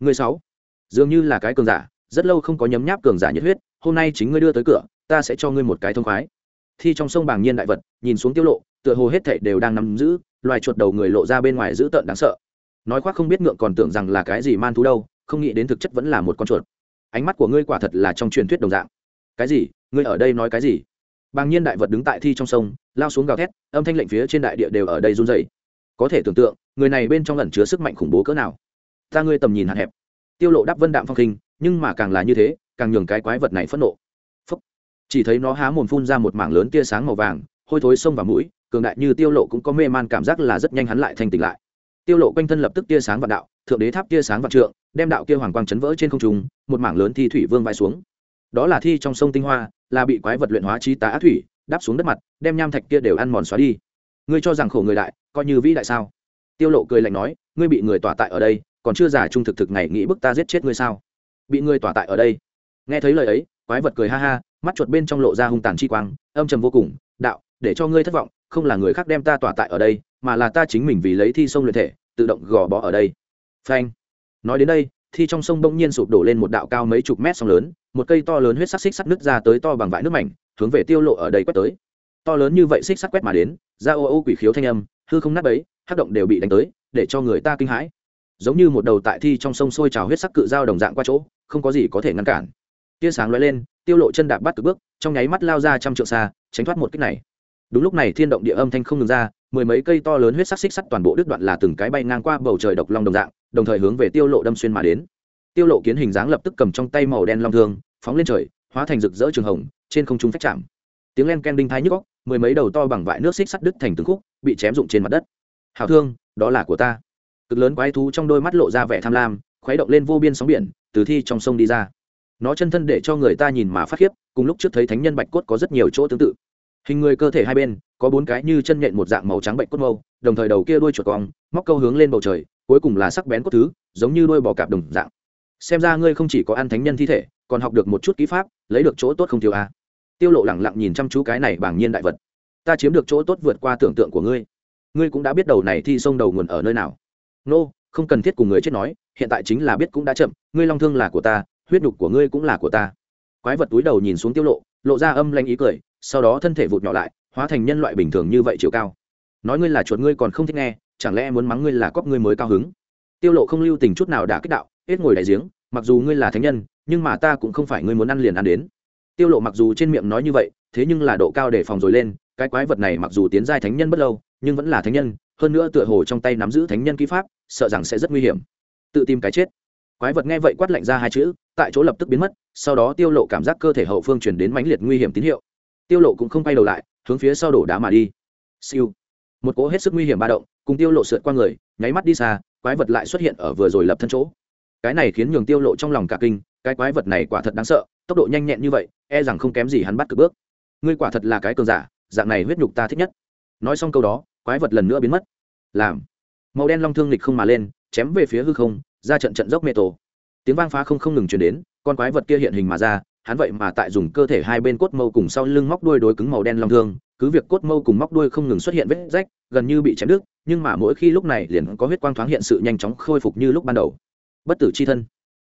Người sáu, dường như là cái cường giả, rất lâu không có nhấm nháp cường giả nhiệt huyết, hôm nay chính ngươi đưa tới cửa, ta sẽ cho ngươi một cái thông khoái. Thi trong sông bàng nhiên đại vật, nhìn xuống tiêu lộ, tựa hồ hết thảy đều đang nắm giữ, loài chuột đầu người lộ ra bên ngoài giữ tợn đáng sợ. Nói khoác không biết ngượng còn tưởng rằng là cái gì man thú đâu, không nghĩ đến thực chất vẫn là một con chuột. Ánh mắt của ngươi quả thật là trong truyền thuyết đồng dạng. Cái gì? Ngươi ở đây nói cái gì? Bàng nhiên đại vật đứng tại thi trong sông, lao xuống gào thét, âm thanh lệnh phía trên đại địa đều ở đây run rẩy có thể tưởng tượng, người này bên trong ẩn chứa sức mạnh khủng bố cỡ nào. Ta ngươi tầm nhìn hạn hẹp. Tiêu lộ đáp vân đạm phong khinh nhưng mà càng là như thế, càng nhường cái quái vật này phẫn nộ. Phúc. chỉ thấy nó há mồm phun ra một mảng lớn tia sáng màu vàng, hôi thối sông vào mũi, cường đại như tiêu lộ cũng có mê man cảm giác là rất nhanh hắn lại thanh tỉnh lại. Tiêu lộ quanh thân lập tức tia sáng vạn đạo, thượng đế tháp tia sáng vạn trượng, đem đạo kia hoàng quang chấn vỡ trên không trung, một mảng lớn thi thủy vương vai xuống. Đó là thi trong sông tinh hoa, là bị quái vật luyện hóa chi tá ác thủy, đáp xuống đất mặt, đem nham thạch kia đều ăn mòn xóa đi ngươi cho rằng khổ người đại, coi như vĩ đại sao? Tiêu lộ cười lạnh nói, ngươi bị người tỏa tại ở đây, còn chưa giả trung thực thực ngày nghĩ bức ta giết chết ngươi sao? Bị ngươi tỏa tại ở đây. Nghe thấy lời ấy, quái vật cười ha ha, mắt chuột bên trong lộ ra hung tàn chi quang, âm trầm vô cùng, đạo, để cho ngươi thất vọng, không là người khác đem ta tỏa tại ở đây, mà là ta chính mình vì lấy thi sông luyện thể, tự động gò bó ở đây. Phanh. Nói đến đây, thi trong sông bỗng nhiên sụp đổ lên một đạo cao mấy chục mét sông lớn, một cây to lớn huyết sắc xích sắt nứt ra tới to bằng vải nước mảnh, hướng về tiêu lộ ở đây quét tới to lớn như vậy xích sắt quét mà đến, ra ô ô quỷ khiếu thanh âm, hư không nát bấy, hắc động đều bị đánh tới, để cho người ta kinh hãi. Giống như một đầu tại thi trong sông sôi trào huyết sắc cự dao đồng dạng qua chỗ, không có gì có thể ngăn cản. Tia sáng lóe lên, tiêu lộ chân đạp bắt cực bước, trong nháy mắt lao ra trăm trượng xa, tránh thoát một kích này. Đúng lúc này thiên động địa âm thanh không ngừng ra, mười mấy cây to lớn huyết sắc xích sắt toàn bộ đứt đoạn là từng cái bay ngang qua bầu trời độc long đồng dạng, đồng thời hướng về tiêu lộ đâm xuyên mà đến. Tiêu lộ kiến hình dáng lập tức cầm trong tay màu đen long thương, phóng lên trời, hóa thành rực rỡ trường hồng, trên không trung phách chạm. Tiếng len ken đinh thái nhức góc mười mấy đầu to bằng vại nước xích sắt đứt thành từng khúc, bị chém rụng trên mặt đất. Hảo thương, đó là của ta. Cực lớn quái thú trong đôi mắt lộ ra vẻ tham lam, khuấy động lên vô biên sóng biển, từ thi trong sông đi ra. Nó chân thân để cho người ta nhìn mà phát khiếp, cùng lúc trước thấy thánh nhân bạch cốt có rất nhiều chỗ tương tự. Hình người cơ thể hai bên, có bốn cái như chân nhện một dạng màu trắng bệnh cốt mâu, đồng thời đầu kia đuôi chuột cong, móc câu hướng lên bầu trời, cuối cùng là sắc bén cốt thứ, giống như đuôi bò cạp đồng dạng. Xem ra ngươi không chỉ có ăn thánh nhân thi thể, còn học được một chút kỹ pháp, lấy được chỗ tốt không thiếu a. à tiêu lộ lẳng lặng nhìn chăm chú cái này bảng nhiên đại vật. Ta chiếm được chỗ tốt vượt qua tưởng tượng của ngươi. Ngươi cũng đã biết đầu này thi sông đầu nguồn ở nơi nào. Nô, không cần thiết cùng người chết nói hiện tại chính là biết cũng đã chậm ngươi long thương là của ta huyết nhục của ngươi cũng là của ta. Quái vật túi đầu nhìn xuống tiêu lộ lộ ra âm lanh ý cười sau đó thân thể vụt nhỏ lại hóa thành nhân loại bình thường như vậy chiều cao. Nói ngươi là chuột ngươi còn không thích nghe chẳng lẽ muốn mắng ngươi là cóc ngươi mới cao hứng? Tiêu lộ không lưu tình chút nào đã kích đạo hết ngồi đại giếng mặc dù ngươi là thánh nhân nhưng mà ta cũng không phải ngươi muốn ăn liền ăn đến tiêu lộ mặc dù trên miệng nói như vậy, thế nhưng là độ cao để phòng rồi lên, cái quái vật này mặc dù tiến giai thánh nhân bất lâu, nhưng vẫn là thánh nhân, hơn nữa tựa hồ trong tay nắm giữ thánh nhân kỹ pháp, sợ rằng sẽ rất nguy hiểm. Tự tìm cái chết. Quái vật nghe vậy quát lạnh ra hai chữ, tại chỗ lập tức biến mất, sau đó tiêu lộ cảm giác cơ thể hậu phương truyền đến mãnh liệt nguy hiểm tín hiệu. Tiêu lộ cũng không quay đầu lại, hướng phía sau đổ đá mà đi. Siêu. Một cỗ hết sức nguy hiểm ba động, cùng tiêu lộ sượt qua người, nháy mắt đi xa, quái vật lại xuất hiện ở vừa rồi lập thân chỗ cái này khiến nhường tiêu lộ trong lòng cả kinh, cái quái vật này quả thật đáng sợ, tốc độ nhanh nhẹn như vậy e rằng không kém gì hắn bắt cực bước. Ngươi quả thật là cái cường giả, dạng này huyết nhục ta thích nhất. Nói xong câu đó, quái vật lần nữa biến mất. Làm. Màu đen long thương lịch không mà lên, chém về phía hư không, ra trận trận dốc mê tổ. Tiếng vang phá không không ngừng truyền đến, con quái vật kia hiện hình mà ra, hắn vậy mà tại dùng cơ thể hai bên cốt mâu cùng sau lưng móc đuôi đối cứng màu đen long thương, cứ việc cốt mâu cùng móc đuôi không ngừng xuất hiện vết rách, gần như bị chém đứt, nhưng mà mỗi khi lúc này liền có huyết quang thoáng hiện sự nhanh chóng khôi phục như lúc ban đầu bất tử c h i thân.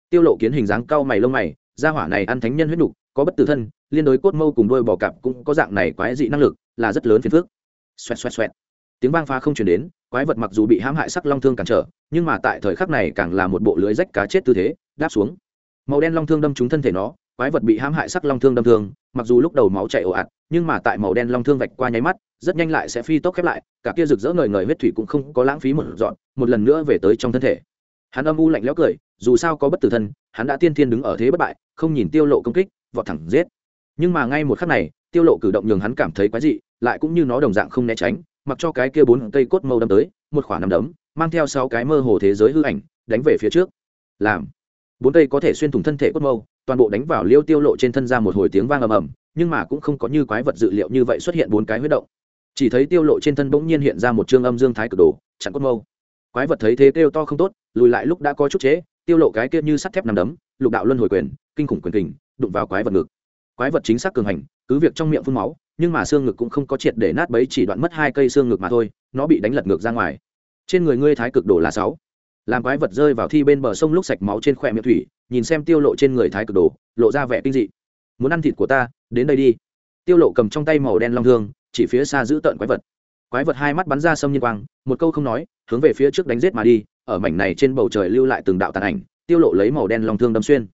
Tiêu lộ kiến hình dáng cao mày lông mày, gia hỏa này ăn thánh nhân huyết nục, có bất tử thân, liên đối cốt mâu cùng đôi bò cạp cũng có dạng này quái dị năng lực, là rất lớn phiền phức. Xoẹt xoẹt xoẹt. Tiếng vang pha không chuyển đến, quái vật mặc dù bị hãm hại sắc long thương cản trở, nhưng mà tại thời khắc này càng là một bộ lưới rách cá chết tư thế, đáp xuống. Màu đen long thương đâm trúng thân thể nó, quái vật bị hãm hại sắc long thương đâm thương, mặc dù lúc đầu máu chảy ồ ạt, nhưng mà tại màu đen long thương vạch qua nháy mắt, rất nhanh lại sẽ phi tốc khép lại, cả kia rực rỡ ngời ngời huyết thủy cũng không có lãng phí một dọn một lần nữa về tới trong thân thể hắn âm u lạnh lẽo cười, dù sao có bất tử thân, hắn đã tiên thiên đứng ở thế bất bại, không nhìn tiêu lộ công kích, vọt thẳng giết. Nhưng mà ngay một khắc này, tiêu lộ cử động nhường hắn cảm thấy quái dị, lại cũng như nó đồng dạng không né tránh, mặc cho cái kia bốn cây cốt mâu đâm tới, một khoảng nằm đấm, mang theo sáu cái mơ hồ thế giới hư ảnh, đánh về phía trước. Làm. Bốn cây có thể xuyên thủng thân thể cốt mâu, toàn bộ đánh vào liêu tiêu lộ trên thân ra một hồi tiếng vang ầm ầm, nhưng mà cũng không có như quái vật dự liệu như vậy xuất hiện bốn cái huyết động. Chỉ thấy tiêu lộ trên thân bỗng nhiên hiện ra một trương âm dương thái cực đồ, chặn cốt mâu quái vật thấy thế kêu to không tốt, lùi lại lúc đã có chút chế, tiêu lộ cái kia như sắt thép nằm đấm, lục đạo luân hồi quyền, kinh khủng quyền kình, đụng vào quái vật ngực. Quái vật chính xác cường hành, cứ việc trong miệng phun máu, nhưng mà xương ngực cũng không có triệt để nát bấy, chỉ đoạn mất hai cây xương ngực mà thôi, nó bị đánh lật ngược ra ngoài. Trên người ngươi thái cực đồ là sáu. Làm quái vật rơi vào thi bên bờ sông lúc sạch máu trên khỏe miệng thủy, nhìn xem tiêu lộ trên người thái cực đồ, lộ ra vẻ kinh dị. Muốn ăn thịt của ta, đến đây đi. Tiêu lộ cầm trong tay màu đen long thương, chỉ phía xa giữ tợn quái vật quái vật hai mắt bắn ra sâm nhiên quang, một câu không nói, hướng về phía trước đánh giết mà đi, ở mảnh này trên bầu trời lưu lại từng đạo tàn ảnh, tiêu lộ lấy màu đen long thương đâm xuyên.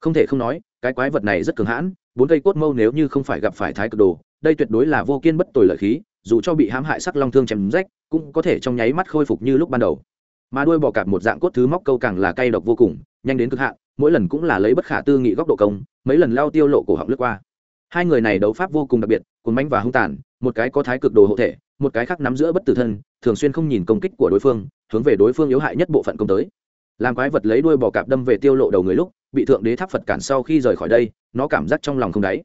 Không thể không nói, cái quái vật này rất cường hãn, bốn cây cốt mâu nếu như không phải gặp phải thái cực đồ, đây tuyệt đối là vô kiên bất tồi lợi khí, dù cho bị hãm hại sắc long thương chém rách, cũng có thể trong nháy mắt khôi phục như lúc ban đầu. Mà đuôi bò cạp một dạng cốt thứ móc câu càng là cay độc vô cùng, nhanh đến cực hạn, mỗi lần cũng là lấy bất khả tư nghị góc độ công, mấy lần lao tiêu lộ cổ họng lướt qua. Hai người này đấu pháp vô cùng đặc biệt, cuốn bánh và hung tàn, một cái có thái cực đồ hộ thể một cái khác nắm giữa bất tử thân, thường xuyên không nhìn công kích của đối phương, hướng về đối phương yếu hại nhất bộ phận công tới. Làm quái vật lấy đuôi bò cạp đâm về tiêu lộ đầu người lúc, bị thượng đế tháp phật cản sau khi rời khỏi đây, nó cảm giác trong lòng không đáy.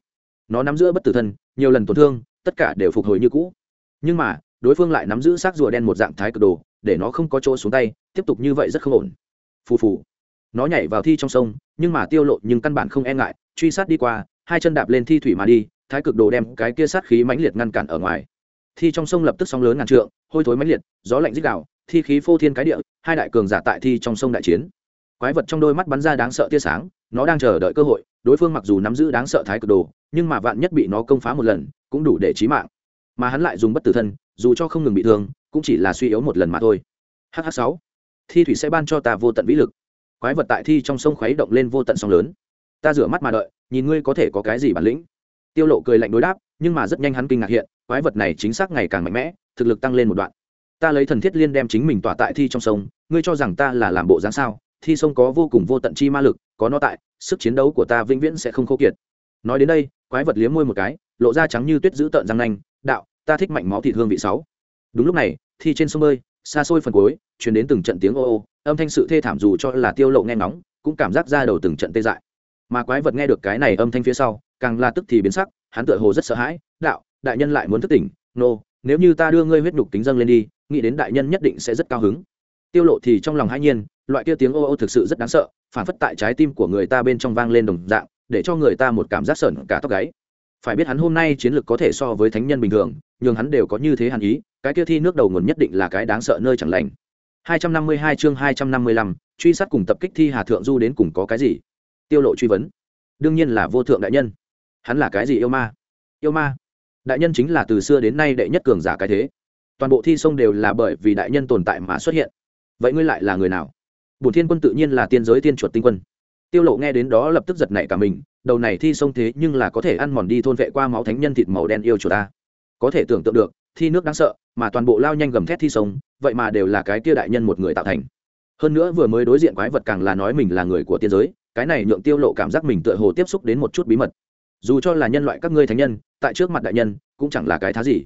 Nó nắm giữa bất tử thân, nhiều lần tổn thương, tất cả đều phục hồi như cũ. Nhưng mà, đối phương lại nắm giữ xác rùa đen một dạng thái cực đồ, để nó không có chỗ xuống tay, tiếp tục như vậy rất không ổn. Phù phù. Nó nhảy vào thi trong sông, nhưng mà tiêu lộ nhưng căn bản không e ngại, truy sát đi qua, hai chân đạp lên thi thủy mà đi, thái cực đồ đem cái kia sát khí mãnh liệt ngăn cản ở ngoài thi trong sông lập tức sóng lớn ngàn trượng, hôi thối mãnh liệt, gió lạnh rít gào, thi khí phô thiên cái địa, hai đại cường giả tại thi trong sông đại chiến. Quái vật trong đôi mắt bắn ra đáng sợ tia sáng, nó đang chờ đợi cơ hội, đối phương mặc dù nắm giữ đáng sợ thái cực đồ, nhưng mà vạn nhất bị nó công phá một lần, cũng đủ để chí mạng. Mà hắn lại dùng bất tử thân, dù cho không ngừng bị thương, cũng chỉ là suy yếu một lần mà thôi. Hh sáu, thi thủy sẽ ban cho ta vô tận vĩ lực. Quái vật tại thi trong sông khuấy động lên vô tận sóng lớn. Ta rửa mắt mà đợi, nhìn ngươi có thể có cái gì bản lĩnh. Tiêu lộ cười lạnh đối đáp, nhưng mà rất nhanh hắn kinh ngạc hiện quái vật này chính xác ngày càng mạnh mẽ thực lực tăng lên một đoạn. Ta lấy thần thiết liên đem chính mình tỏa tại thi trong sông ngươi cho rằng ta là làm bộ dáng sao? Thi sông có vô cùng vô tận chi ma lực có nó tại sức chiến đấu của ta vĩnh viễn sẽ không khô kiệt. Nói đến đây quái vật liếm môi một cái lộ ra trắng như tuyết giữ tợn răng nanh đạo ta thích mạnh máu thịt hương vị sáu. Đúng lúc này thi trên sông bơi xa xôi phần cuối chuyển đến từng trận tiếng ô ô âm thanh sự thê thảm dù cho là tiêu lộ nghe nóng, cũng cảm giác ra đầu từng trận tê dại. Mà quái vật nghe được cái này âm thanh phía sau càng là tức thì biến sắc hắn tựa hồ rất sợ hãi đạo đại nhân lại muốn thức tỉnh nô、no, nếu như ta đưa ngươi huyết nhục tính dâng lên đi nghĩ đến đại nhân nhất định sẽ rất cao hứng. Tiêu lộ thì trong lòng hãi nhiên loại kia tiếng ô ô thực sự rất đáng sợ phản phất tại trái tim của người ta bên trong vang lên đồng dạng để cho người ta một cảm giác sởn cả tóc gáy. Phải biết hắn hôm nay chiến lược có thể so với thánh nhân bình thường nhưng hắn đều có như thế hàn ý cái kia thi nước đầu nguồn nhất định là cái đáng sợ nơi chẳng lành. 252 chương 255, truy sát cùng tập kích thi hà thượng du đến cùng có cái gì? Tiêu lộ truy vấn. Đương nhiên là vô thượng đại nhân. Hắn là cái gì yêu ma? Yêu ma? Đại nhân chính là từ xưa đến nay đệ nhất cường giả cái thế. Toàn bộ thi sông đều là bởi vì đại nhân tồn tại mà xuất hiện. Vậy ngươi lại là người nào? Bổn thiên quân tự nhiên là tiên giới tiên chuột tinh quân. Tiêu lộ nghe đến đó lập tức giật nảy cả mình, đầu này thi sông thế nhưng là có thể ăn mòn đi thôn vệ qua máu thánh nhân thịt màu đen yêu chuột ta. Có thể tưởng tượng được, thi nước đáng sợ, mà toàn bộ lao nhanh gầm thét thi sông, vậy mà đều là cái kia đại nhân một người tạo thành. Hơn nữa vừa mới đối diện quái vật càng là nói mình là người của tiên giới, cái này nhượng tiêu lộ cảm giác mình tựa hồ tiếp xúc đến một chút bí mật. Dù cho là nhân loại các ngươi thánh nhân tại trước mặt đại nhân, cũng chẳng là cái thá gì.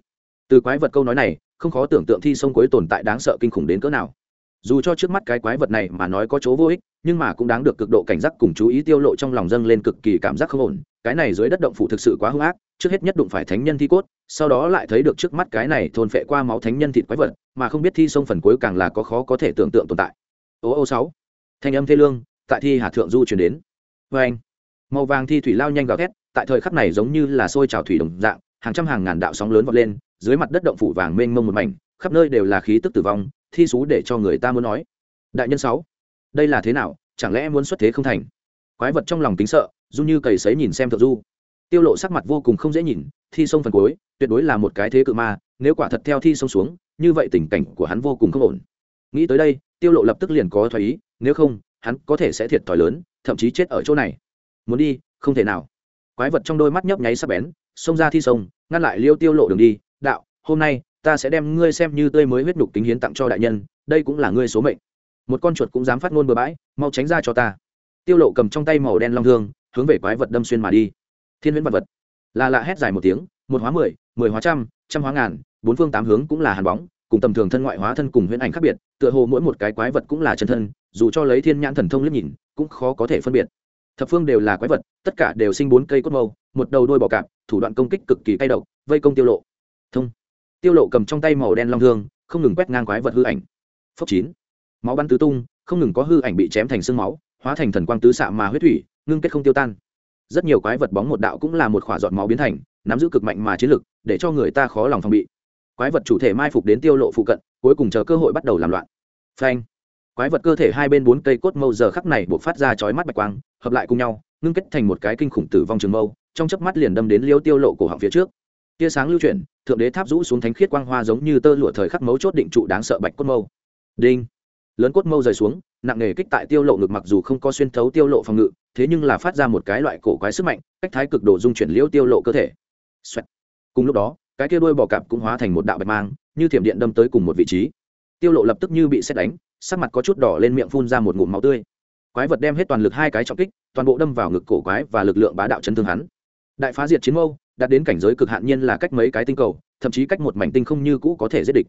Từ quái vật câu nói này, không khó tưởng tượng thi sông cuối tồn tại đáng sợ kinh khủng đến cỡ nào. Dù cho trước mắt cái quái vật này mà nói có chỗ vô ích, nhưng mà cũng đáng được cực độ cảnh giác cùng chú ý tiêu lộ trong lòng dâng lên cực kỳ cảm giác không ổn. Cái này dưới đất động phủ thực sự quá hung ác, trước hết nhất đụng phải thánh nhân thi cốt, sau đó lại thấy được trước mắt cái này thôn phệ qua máu thánh nhân thịt quái vật, mà không biết thi sông phần cuối càng là có khó có thể tưởng tượng tồn tại. Ô ô sáu. Thanh âm thê lương, tại thi hà thượng du truyền đến. Với anh màu vàng thi thủy lao nhanh gào thét tại thời khắc này giống như là sôi trào thủy đồng dạng, hàng trăm hàng ngàn đạo sóng lớn vọt lên, dưới mặt đất động phủ vàng mênh mông một mảnh, khắp nơi đều là khí tức tử vong, thi xú để cho người ta muốn nói. Đại nhân sáu, đây là thế nào? Chẳng lẽ muốn xuất thế không thành? Quái vật trong lòng tính sợ, run như cầy sấy nhìn xem thượng du. Tiêu lộ sắc mặt vô cùng không dễ nhìn, thi sông phần cuối, tuyệt đối là một cái thế cự ma, nếu quả thật theo thi sông xuống, như vậy tình cảnh của hắn vô cùng không ổn. Nghĩ tới đây, tiêu lộ lập tức liền có thoái ý, nếu không, hắn có thể sẽ thiệt thòi lớn, thậm chí chết ở chỗ này. Muốn đi, không thể nào quái vật trong đôi mắt nhấp nháy sắc bén, xông ra thi sông, ngăn lại liêu tiêu lộ đường đi, đạo, hôm nay ta sẽ đem ngươi xem như tươi mới huyết nhục kính hiến tặng cho đại nhân, đây cũng là ngươi số mệnh. Một con chuột cũng dám phát ngôn bừa bãi, mau tránh ra cho ta. Tiêu lộ cầm trong tay màu đen long thương, hướng về quái vật đâm xuyên mà đi. Thiên huyễn vật vật. Là lạ hét dài một tiếng, một hóa mười mười hóa trăm trăm hóa ngàn, bốn phương tám hướng cũng là hàn bóng, cùng tầm thường thân ngoại hóa thân cùng huyễn ảnh khác biệt, tựa hồ mỗi một cái quái vật cũng là chân thân, dù cho lấy thiên nhãn thần thông liếc nhìn, cũng khó có thể phân biệt thập phương đều là quái vật, tất cả đều sinh bốn cây cốt mâu, một đầu đôi bò cạp, thủ đoạn công kích cực kỳ cay độc, vây công tiêu lộ. Thông. Tiêu lộ cầm trong tay màu đen long thương, không ngừng quét ngang quái vật hư ảnh. Phốc chín. Máu bắn tứ tung, không ngừng có hư ảnh bị chém thành xương máu, hóa thành thần quang tứ xạ mà huyết thủy, ngưng kết không tiêu tan. Rất nhiều quái vật bóng một đạo cũng là một khỏa giọt máu biến thành, nắm giữ cực mạnh mà chiến lực, để cho người ta khó lòng phòng bị. Quái vật chủ thể mai phục đến tiêu lộ phụ cận, cuối cùng chờ cơ hội bắt đầu làm loạn. Phanh quái vật cơ thể hai bên bốn cây cốt mâu giờ khắc này buộc phát ra chói mắt bạch quang, hợp lại cùng nhau, ngưng kết thành một cái kinh khủng tử vong trường mâu, trong chớp mắt liền đâm đến liêu tiêu lộ cổ họng phía trước. Tia sáng lưu chuyển, thượng đế tháp rũ xuống thánh khiết quang hoa giống như tơ lụa thời khắc mấu chốt định trụ đáng sợ bạch cốt mâu. Đinh! Lớn cốt mâu rời xuống, nặng nề kích tại tiêu lộ ngực mặc dù không có xuyên thấu tiêu lộ phòng ngự, thế nhưng là phát ra một cái loại cổ quái sức mạnh, cách thái cực độ dung chuyển liêu tiêu lộ cơ thể. Xoẹt. cùng lúc đó, cái kia đuôi bò cạp cũng hóa thành một đạo bạch mang, như thiểm điện đâm tới cùng một vị trí. Tiêu lộ lập tức như bị xét đánh sắc mặt có chút đỏ lên miệng phun ra một ngụm máu tươi. Quái vật đem hết toàn lực hai cái trọng kích, toàn bộ đâm vào ngực cổ quái và lực lượng bá đạo chấn thương hắn. Đại phá diệt chiến mâu, đạt đến cảnh giới cực hạn nhiên là cách mấy cái tinh cầu, thậm chí cách một mảnh tinh không như cũ có thể giết địch.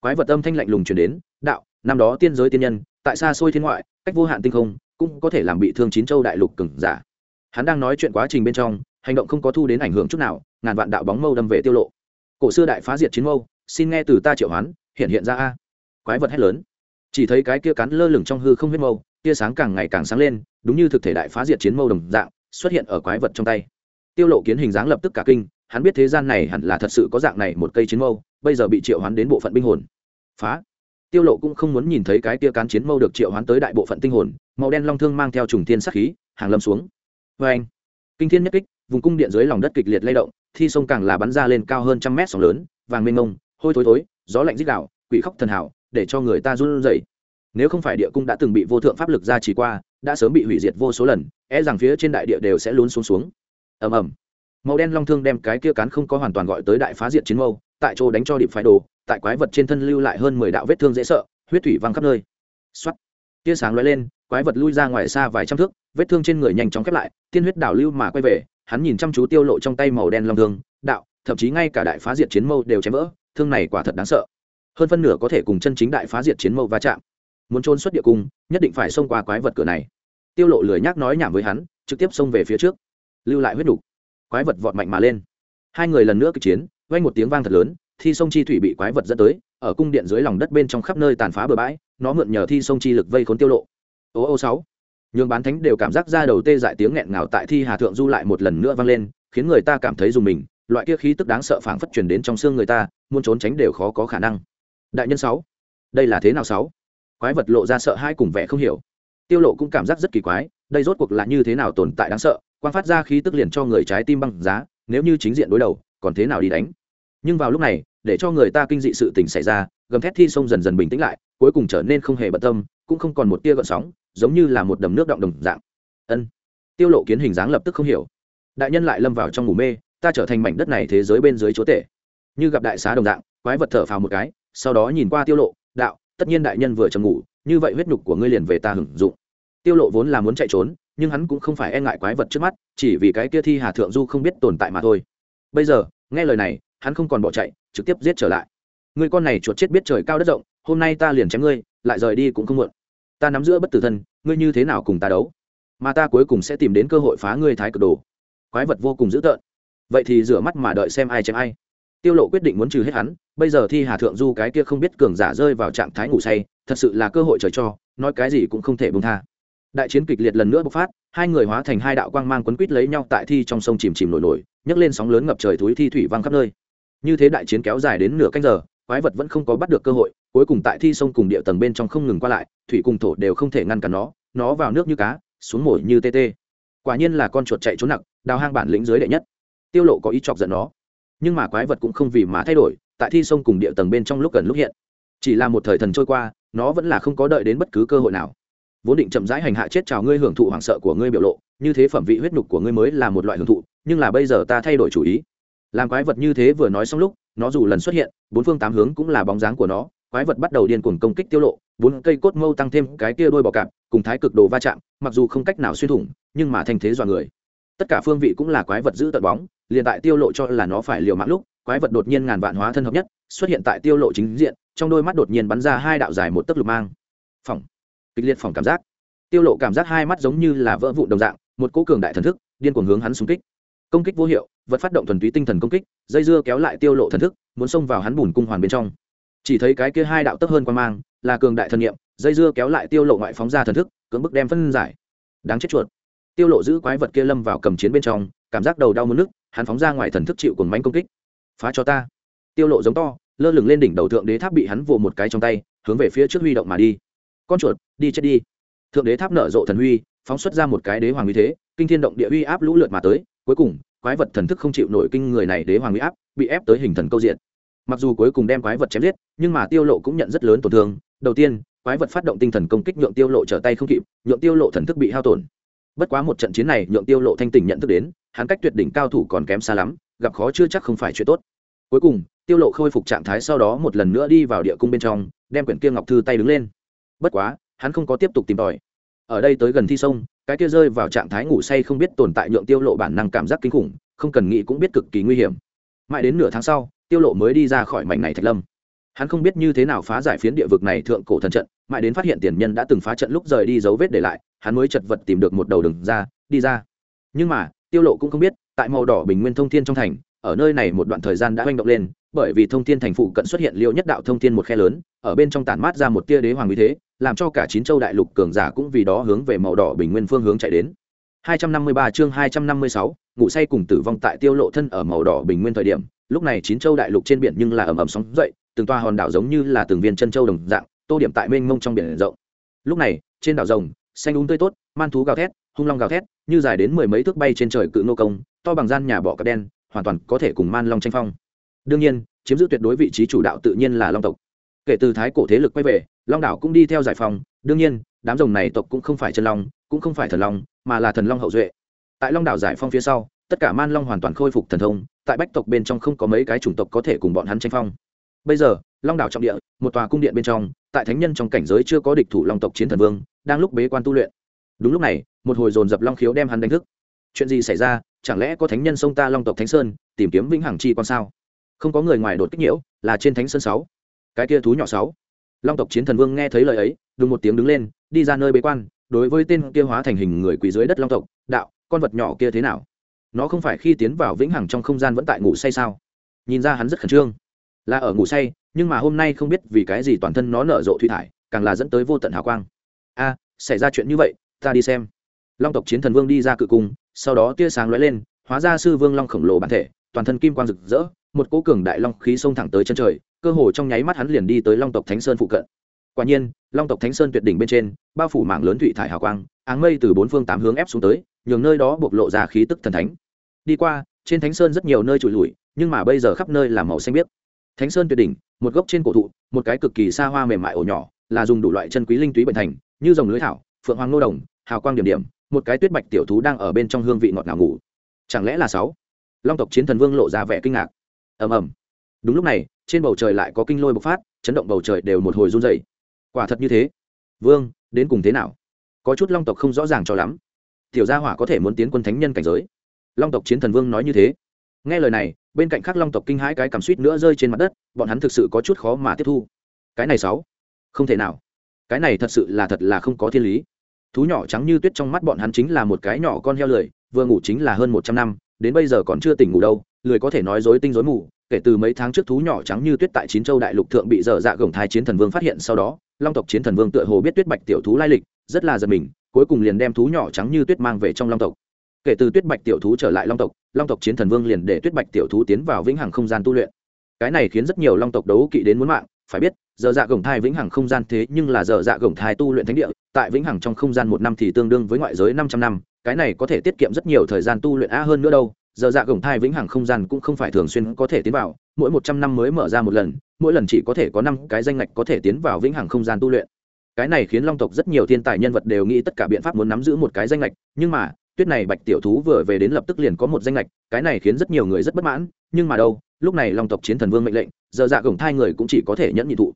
Quái vật âm thanh lạnh lùng truyền đến, đạo, năm đó tiên giới tiên nhân, tại xa xôi thiên ngoại, cách vô hạn tinh không, cũng có thể làm bị thương chín châu đại lục cừng giả. Hắn đang nói chuyện quá trình bên trong, hành động không có thu đến ảnh hưởng chút nào, ngàn vạn đạo bóng mâu đâm về tiêu lộ. Cổ xưa đại phá diệt chiến mâu, xin nghe từ ta triệu hoán, hiện hiện ra a. Quái vật hét lớn chỉ thấy cái kia cắn lơ lửng trong hư không huyết mâu, tia sáng càng ngày càng sáng lên, đúng như thực thể đại phá diệt chiến mâu đồng dạng, xuất hiện ở quái vật trong tay. Tiêu lộ kiến hình dáng lập tức cả kinh, hắn biết thế gian này hẳn là thật sự có dạng này một cây chiến mâu, bây giờ bị triệu hoán đến bộ phận binh hồn. Phá! Tiêu lộ cũng không muốn nhìn thấy cái tia cán chiến mâu được triệu hoán tới đại bộ phận tinh hồn, màu đen long thương mang theo trùng thiên sát khí, hàng lâm xuống. Với anh, kinh thiên nhất kích, vùng cung điện dưới lòng đất kịch liệt lay động, thi sông càng là bắn ra lên cao hơn trăm mét sóng lớn, vàng mênh mông, hôi thối thối, gió lạnh rít đảo quỷ khóc thần hảo để cho người ta run rẩy. Nếu không phải địa cung đã từng bị vô thượng pháp lực gia trì qua, đã sớm bị hủy diệt vô số lần e rằng phía trên đại địa đều sẽ lún xuống xuống. Ầm ầm. Màu đen long thương đem cái kia cán không có hoàn toàn gọi tới đại phá diệt chiến mâu, tại chỗ đánh cho điệp phái đồ, tại quái vật trên thân lưu lại hơn mười đạo vết thương dễ sợ, huyết thủy văng khắp nơi. Xoắt tia sáng lóe lên, quái vật lui ra ngoài xa vài trăm thước, vết thương trên người nhanh chóng khép lại, tiên huyết đảo lưu mà quay về, hắn nhìn chăm chú tiêu lộ trong tay màu đen long thương, đạo, thậm chí ngay cả đại phá diệt chiến mâu đều chém vỡ, thương này quả thật đáng sợ hơn phân nửa có thể cùng chân chính đại phá diệt chiến mâu va chạm. Muốn trốn xuất địa cung, nhất định phải xông qua quái vật cửa này. Tiêu lộ lười nhác nói nhảm với hắn, trực tiếp xông về phía trước. Lưu lại huyết đủ quái vật vọt mạnh mà lên. Hai người lần nữa kịch chiến, vang một tiếng vang thật lớn, thi sông chi thủy bị quái vật dẫn tới, ở cung điện dưới lòng đất bên trong khắp nơi tàn phá bừa bãi, nó mượn nhờ thi sông chi lực vây khốn tiêu lộ. Ô ô sáu. Nhường bán thánh đều cảm giác ra đầu tê dại tiếng nghẹn ngào tại thi hà thượng du lại một lần nữa vang lên, khiến người ta cảm thấy dùng mình, loại kia khí tức đáng sợ phảng phất truyền đến trong xương người ta, muốn trốn tránh đều khó có khả năng đại nhân sáu. Đây là thế nào sáu? Quái vật lộ ra sợ hai cùng vẻ không hiểu. Tiêu lộ cũng cảm giác rất kỳ quái, đây rốt cuộc là như thế nào tồn tại đáng sợ? Quan phát ra khí tức liền cho người trái tim băng giá, nếu như chính diện đối đầu, còn thế nào đi đánh? Nhưng vào lúc này, để cho người ta kinh dị sự tình xảy ra, gầm thét thi sông dần dần bình tĩnh lại, cuối cùng trở nên không hề bận tâm, cũng không còn một tia gợn sóng, giống như là một đầm nước động đồng dạng. Ân. Tiêu lộ kiến hình dáng lập tức không hiểu. Đại nhân lại lâm vào trong ngủ mê, ta trở thành mảnh đất này thế giới bên dưới chúa tể. Như gặp đại xá đồng dạng, quái vật thở phào một cái sau đó nhìn qua tiêu lộ, đạo, tất nhiên đại nhân vừa chầm ngủ, như vậy huyết nhục của ngươi liền về ta hưởng dụng. Tiêu lộ vốn là muốn chạy trốn, nhưng hắn cũng không phải e ngại quái vật trước mắt, chỉ vì cái kia thi hà thượng du không biết tồn tại mà thôi. Bây giờ, nghe lời này, hắn không còn bỏ chạy, trực tiếp giết trở lại. Người con này chuột chết biết trời cao đất rộng, hôm nay ta liền chém ngươi, lại rời đi cũng không muộn. Ta nắm giữa bất tử thân, ngươi như thế nào cùng ta đấu? Mà ta cuối cùng sẽ tìm đến cơ hội phá ngươi thái cực đồ. Quái vật vô cùng dữ tợn. Vậy thì rửa mắt mà đợi xem ai chém ai tiêu lộ quyết định muốn trừ hết hắn, bây giờ thi hà thượng du cái kia không biết cường giả rơi vào trạng thái ngủ say, thật sự là cơ hội trời cho, nói cái gì cũng không thể buông tha. Đại chiến kịch liệt lần nữa bộc phát, hai người hóa thành hai đạo quang mang quấn quít lấy nhau tại thi trong sông chìm chìm nổi nổi, nhấc lên sóng lớn ngập trời túi thi thủy văng khắp nơi. Như thế đại chiến kéo dài đến nửa canh giờ, quái vật vẫn không có bắt được cơ hội, cuối cùng tại thi sông cùng địa tầng bên trong không ngừng qua lại, thủy cùng thổ đều không thể ngăn cản nó nó vào nước như cá, xuống mồi như tê tê. Quả nhiên là con chuột chạy trốn nặng, đào hang bản lĩnh dưới đệ nhất. Tiêu lộ có ý chọc giận nó nhưng mà quái vật cũng không vì mà thay đổi, tại thi sông cùng địa tầng bên trong lúc gần lúc hiện. Chỉ là một thời thần trôi qua, nó vẫn là không có đợi đến bất cứ cơ hội nào. Vốn định chậm rãi hành hạ chết chào ngươi hưởng thụ hoảng sợ của ngươi biểu lộ, như thế phẩm vị huyết nhục của ngươi mới là một loại hưởng thụ, nhưng là bây giờ ta thay đổi chủ ý. Làm quái vật như thế vừa nói xong lúc, nó dù lần xuất hiện, bốn phương tám hướng cũng là bóng dáng của nó. Quái vật bắt đầu điên cuồng công kích tiêu lộ, bốn cây cốt mâu tăng thêm cái kia đôi bọ cạp, cùng thái cực đồ va chạm, mặc dù không cách nào xuyên thủng, nhưng mà thành thế dọa người tất cả phương vị cũng là quái vật giữ tận bóng, liền tại tiêu lộ cho là nó phải liều mạng lúc, quái vật đột nhiên ngàn vạn hóa thân hợp nhất, xuất hiện tại tiêu lộ chính diện, trong đôi mắt đột nhiên bắn ra hai đạo dài một tấc lục mang. Phòng kịch liệt phòng cảm giác. Tiêu lộ cảm giác hai mắt giống như là vỡ vụn đồng dạng, một cỗ cường đại thần thức, điên cuồng hướng hắn xung kích. Công kích vô hiệu, vật phát động thuần túy tinh thần công kích, dây dưa kéo lại tiêu lộ thần thức, muốn xông vào hắn bùn cung hoàn bên trong. Chỉ thấy cái kia hai đạo tấp hơn quan mang, là cường đại thần niệm, dây dưa kéo lại tiêu lộ ngoại phóng ra thần thức, cưỡng bức đem phân giải. Đáng chết chuột tiêu lộ giữ quái vật kia lâm vào cầm chiến bên trong, cảm giác đầu đau muốn nức hắn phóng ra ngoài thần thức chịu cùng mánh công kích. Phá cho ta. Tiêu lộ giống to, lơ lửng lên đỉnh đầu thượng đế tháp bị hắn vồ một cái trong tay, hướng về phía trước huy động mà đi. Con chuột, đi chết đi. Thượng đế tháp nở rộ thần huy, phóng xuất ra một cái đế hoàng uy thế, kinh thiên động địa uy áp lũ lượt mà tới, cuối cùng, quái vật thần thức không chịu nổi kinh người này đế hoàng uy áp, bị ép tới hình thần câu diện. Mặc dù cuối cùng đem quái vật chém giết, nhưng mà tiêu lộ cũng nhận rất lớn tổn thương. Đầu tiên, quái vật phát động tinh thần công kích nhượng tiêu lộ trở tay không kịp, nhượng tiêu lộ thần thức bị hao tổn bất quá một trận chiến này nhượng tiêu lộ thanh tỉnh nhận thức đến, hắn cách tuyệt đỉnh cao thủ còn kém xa lắm, gặp khó chưa chắc không phải chuyện tốt. Cuối cùng, tiêu lộ khôi phục trạng thái sau đó một lần nữa đi vào địa cung bên trong, đem quyển kia ngọc thư tay đứng lên. Bất quá, hắn không có tiếp tục tìm tòi. Ở đây tới gần thi sông, cái kia rơi vào trạng thái ngủ say không biết tồn tại nhượng tiêu lộ bản năng cảm giác kinh khủng, không cần nghĩ cũng biết cực kỳ nguy hiểm. Mãi đến nửa tháng sau, tiêu lộ mới đi ra khỏi mảnh này thạch lâm hắn không biết như thế nào phá giải phiến địa vực này thượng cổ thần trận mãi đến phát hiện tiền nhân đã từng phá trận lúc rời đi dấu vết để lại hắn mới chật vật tìm được một đầu đường ra đi ra. Nhưng mà tiêu lộ cũng không biết tại màu đỏ bình nguyên thông thiên trong thành ở nơi này một đoạn thời gian đã hoành động lên bởi vì thông thiên thành phụ cận xuất hiện liêu nhất đạo thông thiên một khe lớn ở bên trong tản mát ra một tia đế hoàng uy thế làm cho cả chín châu đại lục cường giả cũng vì đó hướng về màu đỏ bình nguyên phương hướng chạy đến. 253 chương 256, ngủ say cùng tử vong tại tiêu lộ thân ở màu đỏ bình nguyên thời điểm lúc này chín châu đại lục trên biển nhưng là ầm ầm sóng dậy từng toa hòn đảo giống như là từng viên chân châu đồng dạng, tô điểm tại mênh mông trong biển rộng. Lúc này, trên đảo rồng, xanh úng tươi tốt, man thú gào thét, hung long gào thét, như dài đến mười mấy thước bay trên trời cự nô công, to bằng gian nhà bọ cạp đen, hoàn toàn có thể cùng man long tranh phong. Đương nhiên, chiếm giữ tuyệt đối vị trí chủ đạo tự nhiên là long tộc. Kể từ thái cổ thế lực quay về, long đảo cũng đi theo giải phong. đương nhiên, đám rồng này tộc cũng không phải chân long, cũng không phải thần long, mà là thần long hậu duệ. Tại long đảo giải phong phía sau, tất cả man long hoàn toàn khôi phục thần thông, tại bách tộc bên trong không có mấy cái chủng tộc có thể cùng bọn hắn tranh phong bây giờ, long đảo trọng địa, một tòa cung điện bên trong, tại thánh nhân trong cảnh giới chưa có địch thủ long tộc chiến thần vương, đang lúc bế quan tu luyện. Đúng lúc này, một hồi dồn dập long khiếu đem hắn đánh thức. Chuyện gì xảy ra? Chẳng lẽ có thánh nhân sông ta long tộc thánh sơn, tìm kiếm vĩnh hằng chi quan sao? Không có người ngoài đột kích nhiễu, là trên thánh sơn sáu. Cái kia thú nhỏ sáu. Long tộc chiến thần vương nghe thấy lời ấy, đùng một tiếng đứng lên, đi ra nơi bế quan, đối với tên kia hóa thành hình người quỳ dưới đất long tộc, đạo, con vật nhỏ kia thế nào? Nó không phải khi tiến vào vĩnh hằng trong không gian vẫn tại ngủ say sao? Nhìn ra hắn rất khẩn trương là ở ngủ say, nhưng mà hôm nay không biết vì cái gì toàn thân nó nở rộ thủy thải, càng là dẫn tới vô tận hào quang. A, xảy ra chuyện như vậy, ta đi xem. Long tộc chiến thần vương đi ra cự cung, sau đó tia sáng lóe lên, hóa ra sư vương long khổng lồ bản thể, toàn thân kim quang rực rỡ, một cỗ cường đại long khí xông thẳng tới chân trời, cơ hồ trong nháy mắt hắn liền đi tới long tộc thánh sơn phụ cận. Quả nhiên, long tộc thánh sơn tuyệt đỉnh bên trên, bao phủ mạng lớn thủy thải hào quang, áng mây từ bốn phương tám hướng ép xuống tới, nhường nơi đó bộc lộ ra khí tức thần thánh. Đi qua, trên thánh sơn rất nhiều nơi trụi lùi, nhưng mà bây giờ khắp nơi là màu xanh biếc thánh sơn tuyệt đỉnh, một gốc trên cổ thụ, một cái cực kỳ xa hoa mềm mại ổ nhỏ, là dùng đủ loại chân quý linh túy bệnh thành, như dòng lưới thảo, phượng hoàng nô đồng, hào quang điểm điểm, một cái tuyết bạch tiểu thú đang ở bên trong hương vị ngọt ngào ngủ. Chẳng lẽ là sáu? Long tộc chiến thần vương lộ ra vẻ kinh ngạc. Ầm ầm. Đúng lúc này, trên bầu trời lại có kinh lôi bộc phát, chấn động bầu trời đều một hồi run dày quả thật như thế. Vương, đến cùng thế nào? Có chút long tộc không rõ ràng cho lắm. Tiểu gia hỏa có thể muốn tiến quân thánh nhân cảnh giới. Long tộc chiến thần vương nói như thế nghe lời này, bên cạnh khác long tộc kinh hãi cái cảm suýt nữa rơi trên mặt đất, bọn hắn thực sự có chút khó mà tiếp thu. Cái này sáu, không thể nào. Cái này thật sự là thật là không có thiên lý. Thú nhỏ trắng như tuyết trong mắt bọn hắn chính là một cái nhỏ con heo lười, vừa ngủ chính là hơn một trăm năm, đến bây giờ còn chưa tỉnh ngủ đâu, lười có thể nói dối tinh dối mù, kể từ mấy tháng trước thú nhỏ trắng như tuyết tại chín châu đại lục thượng bị dở dạ gồng thai chiến thần vương phát hiện sau đó, long tộc chiến thần vương tựa hồ biết tuyết bạch tiểu thú lai lịch, rất là giật mình, cuối cùng liền đem thú nhỏ trắng như tuyết mang về trong long tộc. Kể từ tuyết bạch tiểu thú trở lại long tộc long tộc chiến thần vương liền để tuyết bạch tiểu thú tiến vào vĩnh hằng không gian tu luyện. Cái này khiến rất nhiều long tộc đấu kỵ đến muốn mạng, phải biết, giờ dạ gồng thai vĩnh hằng không gian thế nhưng là giờ dạ gồng thai tu luyện thánh địa, tại vĩnh hằng trong không gian một năm thì tương đương với ngoại giới năm trăm năm, cái này có thể tiết kiệm rất nhiều thời gian tu luyện a hơn nữa đâu, giờ dạ gồng thai vĩnh hằng không gian cũng không phải thường xuyên có thể tiến vào, mỗi một trăm năm mới mở ra một lần, mỗi lần chỉ có thể có năm cái danh ngạch có thể tiến vào vĩnh hằng không gian tu luyện. Cái này khiến long tộc rất nhiều thiên tài nhân vật đều nghĩ tất cả biện pháp muốn nắm giữ một cái danh lệch nhưng mà tuyết này bạch tiểu thú vừa về đến lập tức liền có một danh lệch cái này khiến rất nhiều người rất bất mãn, nhưng mà đâu, lúc này long tộc chiến thần vương mệnh lệnh, giờ dạ gồng thai người cũng chỉ có thể nhẫn nhị thụ.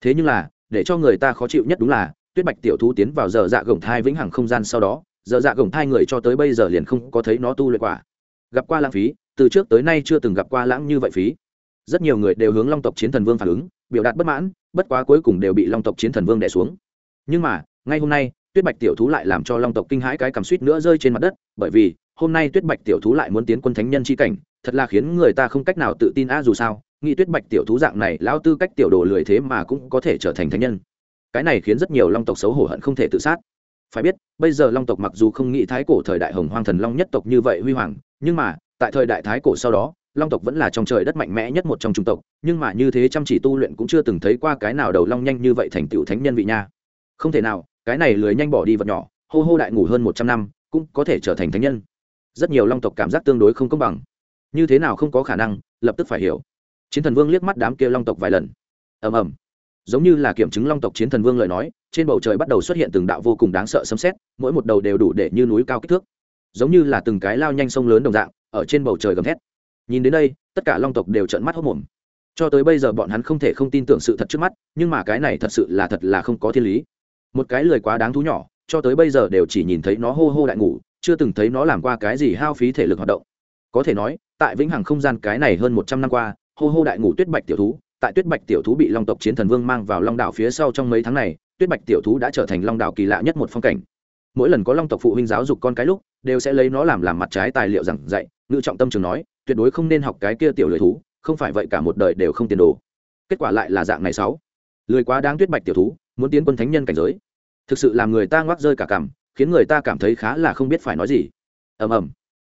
Thế nhưng là, để cho người ta khó chịu nhất đúng là, tuyết bạch tiểu thú tiến vào giờ dạ gồng thai vĩnh hằng không gian sau đó, giờ dạ gồng thai người cho tới bây giờ liền không có thấy nó tu luyện quả. Gặp qua lãng phí, từ trước tới nay chưa từng gặp qua lãng như vậy phí. Rất nhiều người đều hướng long tộc chiến thần vương phản ứng, biểu đạt bất mãn, bất quá cuối cùng đều bị long tộc chiến thần vương đẻ xuống. Nhưng mà, ngay hôm nay tuyết bạch tiểu thú lại làm cho long tộc kinh hãi cái cảm suýt nữa rơi trên mặt đất, bởi vì, hôm nay tuyết bạch tiểu thú lại muốn tiến quân thánh nhân c h i cảnh, thật là khiến người ta không cách nào tự tin a dù sao, nghĩ tuyết bạch tiểu thú dạng này lao tư cách tiểu đồ lười thế mà cũng có thể trở thành thánh nhân. Cái này khiến rất nhiều long tộc xấu hổ hận không thể tự sát. Phải biết, bây giờ long tộc mặc dù không nghĩ thái cổ thời đại hồng hoang thần long nhất tộc như vậy huy hoàng, nhưng mà, tại thời đại thái cổ sau đó, long tộc vẫn là trong trời đất mạnh mẽ nhất một trong trung tộc, nhưng mà như thế chăm chỉ tu luyện cũng chưa từng thấy qua cái nào đầu long nhanh như vậy thành tựu thánh nhân vị nha. Không thể nào cái này lười nhanh bỏ đi vật nhỏ, hô hô đại ngủ hơn một trăm năm, cũng có thể trở thành thánh nhân. Rất nhiều long tộc cảm giác tương đối không công bằng. Như thế nào không có khả năng, lập tức phải hiểu. Chiến thần vương liếc mắt đám kia long tộc vài lần. Ầm ầm. Giống như là kiểm chứng long tộc chiến thần vương lời nói, trên bầu trời bắt đầu xuất hiện từng đạo vô cùng đáng sợ sấm xét mỗi một đầu đều đủ để như núi cao kích thước. Giống như là từng cái lao nhanh sông lớn đồng dạng, ở trên bầu trời gầm thét. Nhìn đến đây, tất cả long tộc đều trợn mắt hốc mồm cho tới bây giờ bọn hắn không thể không tin tưởng sự thật trước mắt, nhưng mà cái này thật sự là thật là không có thiên lý một cái lười quá đáng thú nhỏ, cho tới bây giờ đều chỉ nhìn thấy nó hô hô đại ngủ, chưa từng thấy nó làm qua cái gì hao phí thể lực hoạt động. Có thể nói, tại vĩnh hằng không gian cái này hơn một trăm năm qua, hô hô đại ngủ tuyết bạch tiểu thú, tại tuyết bạch tiểu thú bị long tộc chiến thần vương mang vào long đảo phía sau trong mấy tháng này, tuyết bạch tiểu thú đã trở thành long đảo kỳ lạ nhất một phong cảnh. Mỗi lần có long tộc phụ huynh giáo dục con cái lúc, đều sẽ lấy nó làm làm mặt trái tài liệu giảng dạy ngự trọng tâm trường nói, tuyệt đối không nên học cái kia tiểu lười thú, không phải vậy cả một đời đều không tiền đồ. Kết quả lại là dạng này sáu. Lười quá đáng tuyết bạch tiểu thú muốn tiến quân thánh nhân cảnh giới. Thực sự làm người ta ngoác rơi cả cảm khiến người ta cảm thấy khá là không biết phải nói gì. Ầm ầm.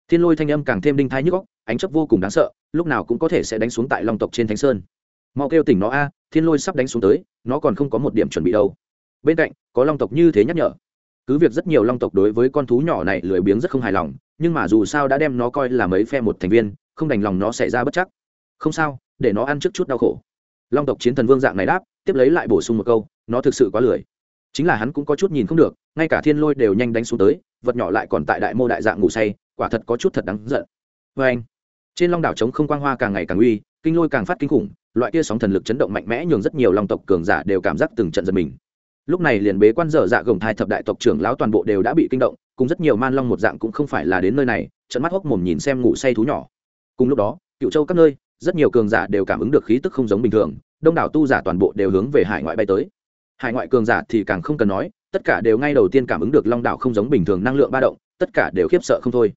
Thiên lôi thanh âm càng thêm đinh thai nhức góc ánh chấp vô cùng đáng sợ, lúc nào cũng có thể sẽ đánh xuống tại long tộc trên thánh sơn. Mau kêu tỉnh nó a, thiên lôi sắp đánh xuống tới, nó còn không có một điểm chuẩn bị đâu. Bên cạnh, có long tộc như thế nhắc nhở. Cứ việc rất nhiều long tộc đối với con thú nhỏ này lười biếng rất không hài lòng, nhưng mà dù sao đã đem nó coi là mấy phe một thành viên, không đành lòng nó xảy ra bất chắc. Không sao, để nó ăn trước chút đau khổ. Long tộc chiến thần vương dạng này đáp, tiếp lấy lại bổ sung một câu nó thực sự quá lười. Chính là hắn cũng có chút nhìn không được, ngay cả thiên lôi đều nhanh đánh xuống tới, vật nhỏ lại còn tại đại mô đại dạng ngủ say, quả thật có chút thật đáng giận. Vê anh, trên long đảo trống không quang hoa càng ngày càng uy, kinh lôi càng phát kinh khủng, loại kia sóng thần lực chấn động mạnh mẽ nhường rất nhiều long tộc cường giả đều cảm giác từng trận giật mình. Lúc này liền bế quan dở dạ gồng thai thập đại tộc trưởng lão toàn bộ đều đã bị kinh động, cùng rất nhiều man long một dạng cũng không phải là đến nơi này trận mắt hốc mồm nhìn xem ngủ say thú nhỏ. Cùng lúc đó, cựu châu các nơi, rất nhiều cường giả đều cảm ứng được khí tức không giống bình thường, đông đảo tu giả toàn bộ đều hướng về hải ngoại bay tới hải ngoại cường giả thì càng không cần nói, tất cả đều ngay đầu tiên cảm ứng được long đảo không giống bình thường năng lượng ba động, tất cả đều khiếp sợ không thôi.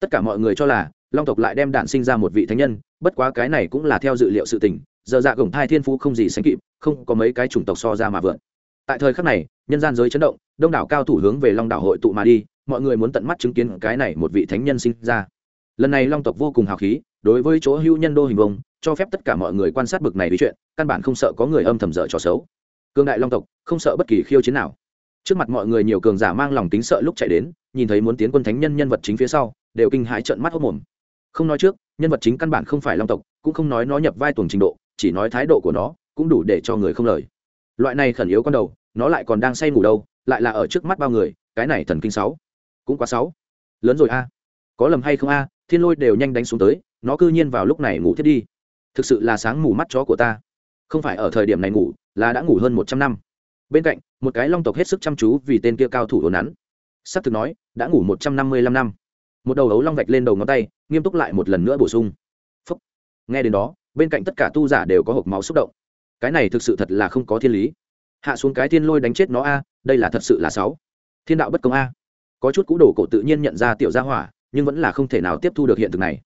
Tất cả mọi người cho là, long tộc lại đem đạn sinh ra một vị thánh nhân, bất quá cái này cũng là theo dự liệu sự tình, giờ dạ gồng thai thiên phú không gì sánh kịp, không có mấy cái chủng tộc so ra mà vượn. Tại thời khắc này, nhân gian giới chấn động, đông đảo cao thủ hướng về long đảo hội tụ mà đi, mọi người muốn tận mắt chứng kiến cái này một vị thánh nhân sinh ra. Lần này long tộc vô cùng hào khí, đối với chỗ hưu nhân đô hình vông, cho phép tất cả mọi người quan sát bực này đi chuyện, căn bản không sợ có người âm thầm dở trò xấu cương đại long tộc, không sợ bất kỳ khiêu chiến nào. Trước mặt mọi người nhiều cường giả mang lòng tính sợ lúc chạy đến, nhìn thấy muốn tiến quân thánh nhân nhân vật chính phía sau, đều kinh hãi trợn mắt hốc mồm. Không nói trước, nhân vật chính căn bản không phải long tộc, cũng không nói nó nhập vai tuồng trình độ, chỉ nói thái độ của nó, cũng đủ để cho người không lời. Loại này khẩn yếu con đầu, nó lại còn đang say ngủ đâu, lại là ở trước mắt bao người, cái này thần kinh sáu. Cũng quá sáu. Lớn rồi a. Có lầm hay không a, thiên lôi đều nhanh đánh xuống tới, nó cư nhiên vào lúc này ngủ thiết đi. Thực sự là sáng mù mắt chó của ta. Không phải ở thời điểm này ngủ là đã ngủ hơn một trăm năm. Bên cạnh, một cái long tộc hết sức chăm chú vì tên kia cao thủ ồn nắn. S ắ c thực nói, đã ngủ một trăm năm mươi lăm năm. Một đầu ấu long vạch lên đầu ngón tay, nghiêm túc lại một lần nữa bổ sung. Phúc. nghe đến đó, bên cạnh tất cả tu giả đều có hộp máu xúc động. Cái này thực sự thật là không có thiên lý. Hạ xuống cái thiên lôi đánh chết nó a, đây là thật sự là sáu. Thiên đạo bất công a. Có chút cũ đồ cổ tự nhiên nhận ra tiểu gia hỏa, nhưng vẫn là không thể nào tiếp thu được hiện thực này.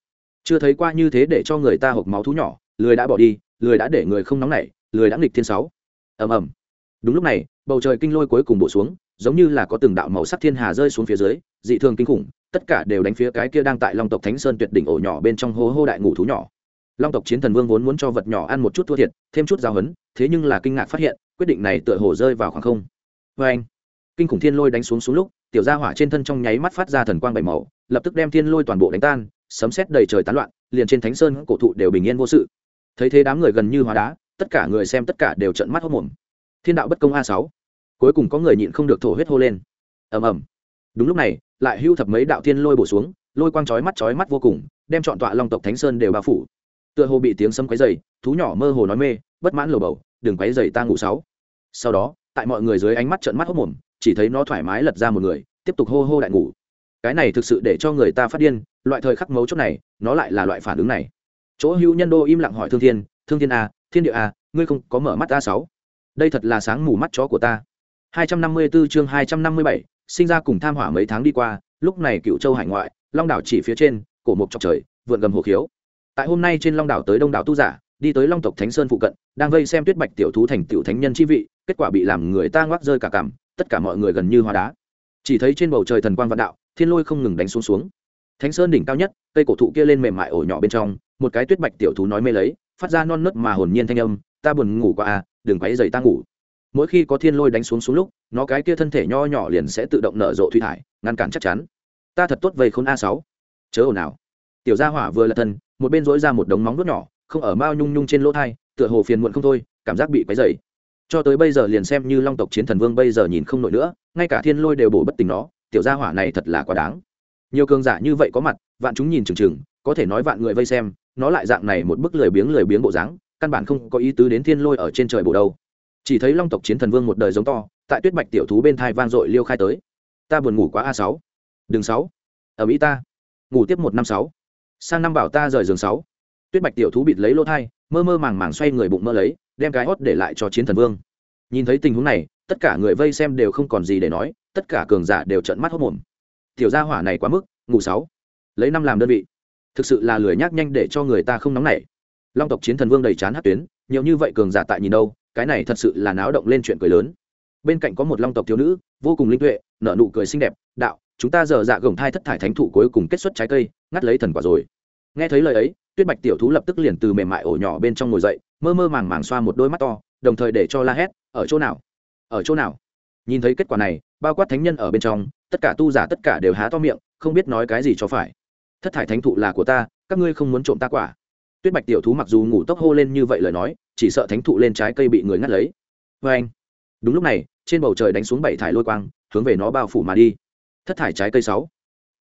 Chưa thấy qua như thế để cho người ta hộp máu thú nhỏ, lười đã bỏ đi, lười đã để người không nóng nảy, lười đã nghịch thiên sáu ầm ầm. Đúng lúc này, bầu trời kinh lôi cuối cùng bổ xuống, giống như là có từng đạo màu sắc thiên hà rơi xuống phía dưới, dị thường kinh khủng, tất cả đều đánh phía cái kia đang tại long tộc thánh sơn tuyệt đỉnh ổ nhỏ bên trong hô hô đại ngủ thú nhỏ. Long tộc chiến thần vương vốn muốn cho vật nhỏ ăn một chút thua thiệt, thêm chút giao hấn thế nhưng là kinh ngạc phát hiện, quyết định này tựa hồ rơi vào khoảng không. Vê anh, kinh khủng thiên lôi đánh xuống xuống lúc, tiểu gia hỏa trên thân trong nháy mắt phát ra thần quang bảy màu, lập tức đem thiên lôi toàn bộ đánh tan, sấm xét đầy trời tán loạn, liền trên thánh sơn cổ thụ đều bình yên vô sự. Thấy thế đám người gần như hóa đá tất cả người xem tất cả đều trợn mắt hốt mồm thiên đạo bất công a sáu. Cuối cùng có người nhịn không được thổ huyết hô lên. Ầm ầm. Đúng lúc này, lại hưu thập mấy đạo thiên lôi bổ xuống, lôi quang chói mắt chói mắt vô cùng, đem chọn tọa long tộc thánh sơn đều bao phủ. Tựa hồ bị tiếng sấm quấy dày thú nhỏ mơ hồ nói mê, bất mãn lầu bầu, đừng quấy dày ta ngủ sáu. Sau đó, tại mọi người dưới ánh mắt trợn mắt hốt mồm chỉ thấy nó thoải mái lật ra một người, tiếp tục hô hô đại ngủ. Cái này thực sự để cho người ta phát điên, loại thời khắc mấu chốt này, nó lại là loại phản ứng này. Chỗ hữu nhân đô im lặng hỏi thương thiên thương thiên a thiên địa à, ngươi không có mở mắt a sáu. Đây thật là sáng mù mắt chó của ta. 254 chương 257, sinh ra cùng tham hỏa mấy tháng đi qua lúc này cựu châu hải ngoại long đảo chỉ phía trên cổ mục chọc trời vượn gầm hồ khiếu. Tại hôm nay trên long đảo tới đông đảo tu giả đi tới long tộc thánh sơn phụ cận đang vây xem tuyết bạch tiểu thú thành tiểu thánh nhân chi vị kết quả bị làm người ta ngoác rơi cả cảm tất cả mọi người gần như hóa đá. Chỉ thấy trên bầu trời thần quang vạn đạo thiên lôi không ngừng đánh xuống xuống. Thánh sơn đỉnh cao nhất cây cổ thụ kia lên mềm mại ổ nhỏ bên trong một cái tuyết bạch tiểu thú nói mê lấy phát ra non nớt mà hồn nhiên thanh âm, ta buồn ngủ qua à đừng quấy dày ta ngủ. Mỗi khi có thiên lôi đánh xuống xuống lúc, nó cái kia thân thể nho nhỏ liền sẽ tự động nở rộ thủy thải, ngăn cản chắc chắn. Ta thật tốt vây khôn a sáu. Chớ ồn nào tiểu gia hỏa vừa là thân, một bên dỗi ra một đống móng vuốt nhỏ, không ở mao nhung nhung trên lỗ thai, tựa hồ phiền muộn không thôi, cảm giác bị quấy dày cho tới bây giờ liền xem như long tộc chiến thần vương bây giờ nhìn không nổi nữa, ngay cả thiên lôi đều bổ bất tỉnh nó, tiểu gia hỏa này thật là quá đáng. Nhiều cường giả như vậy có mặt, vạn chúng nhìn chừng chừng có thể nói vạn người vây xem, nó lại dạng này một bức lười biếng lười biếng bộ dáng, căn bản không có ý tứ đến thiên lôi ở trên trời bổ đâu. Chỉ thấy long tộc chiến thần vương một đời giống to, tại tuyết bạch tiểu thú bên thai vang dội liêu khai tới. Ta buồn ngủ quá a sáu. Đường sáu. Ở mỹ ta. Ngủ tiếp một năm sáu. Sang năm bảo ta rời giường sáu. Tuyết bạch tiểu thú bịt lấy lỗ thai, mơ mơ màng màng xoay người bụng mơ lấy, đem cái hót để lại cho chiến thần vương. Nhìn thấy tình huống này, tất cả người vây xem đều không còn gì để nói, tất cả cường giả đều trợn mắt hốc mồm. Tiểu gia hỏa này quá mức, ngủ sáu. Lấy năm làm đơn vị thực sự là lười nhác nhanh để cho người ta không nóng nảy. Long tộc chiến thần vương đầy chán hát tuyến, nhiều như vậy cường giả tại nhìn đâu, cái này thật sự là náo động lên chuyện cười lớn. Bên cạnh có một long tộc thiếu nữ, vô cùng linh tuệ, nở nụ cười xinh đẹp, đạo, chúng ta giờ dạ gồng thai thất thải thánh thụ cuối cùng kết xuất trái cây, ngắt lấy thần quả rồi. Nghe thấy lời ấy, tuyết bạch tiểu thú lập tức liền từ mềm mại ổ nhỏ bên trong ngồi dậy, mơ mơ màng màng xoa một đôi mắt to, đồng thời để cho la hét, ở chỗ nào? Ở chỗ nào? Nhìn thấy kết quả này, bao quát thánh nhân ở bên trong, tất cả tu giả tất cả đều há to miệng, không biết nói cái gì cho phải thất thải thánh thụ là của ta, các ngươi không muốn trộm ta quả. Tuyết bạch tiểu thú mặc dù ngủ tốc hô lên như vậy lời nói, chỉ sợ thánh thụ lên trái cây bị người ngắt lấy. Vê anh, đúng lúc này, trên bầu trời đánh xuống bảy thải lôi quang, hướng về nó bao phủ mà đi. Thất thải trái cây sáu.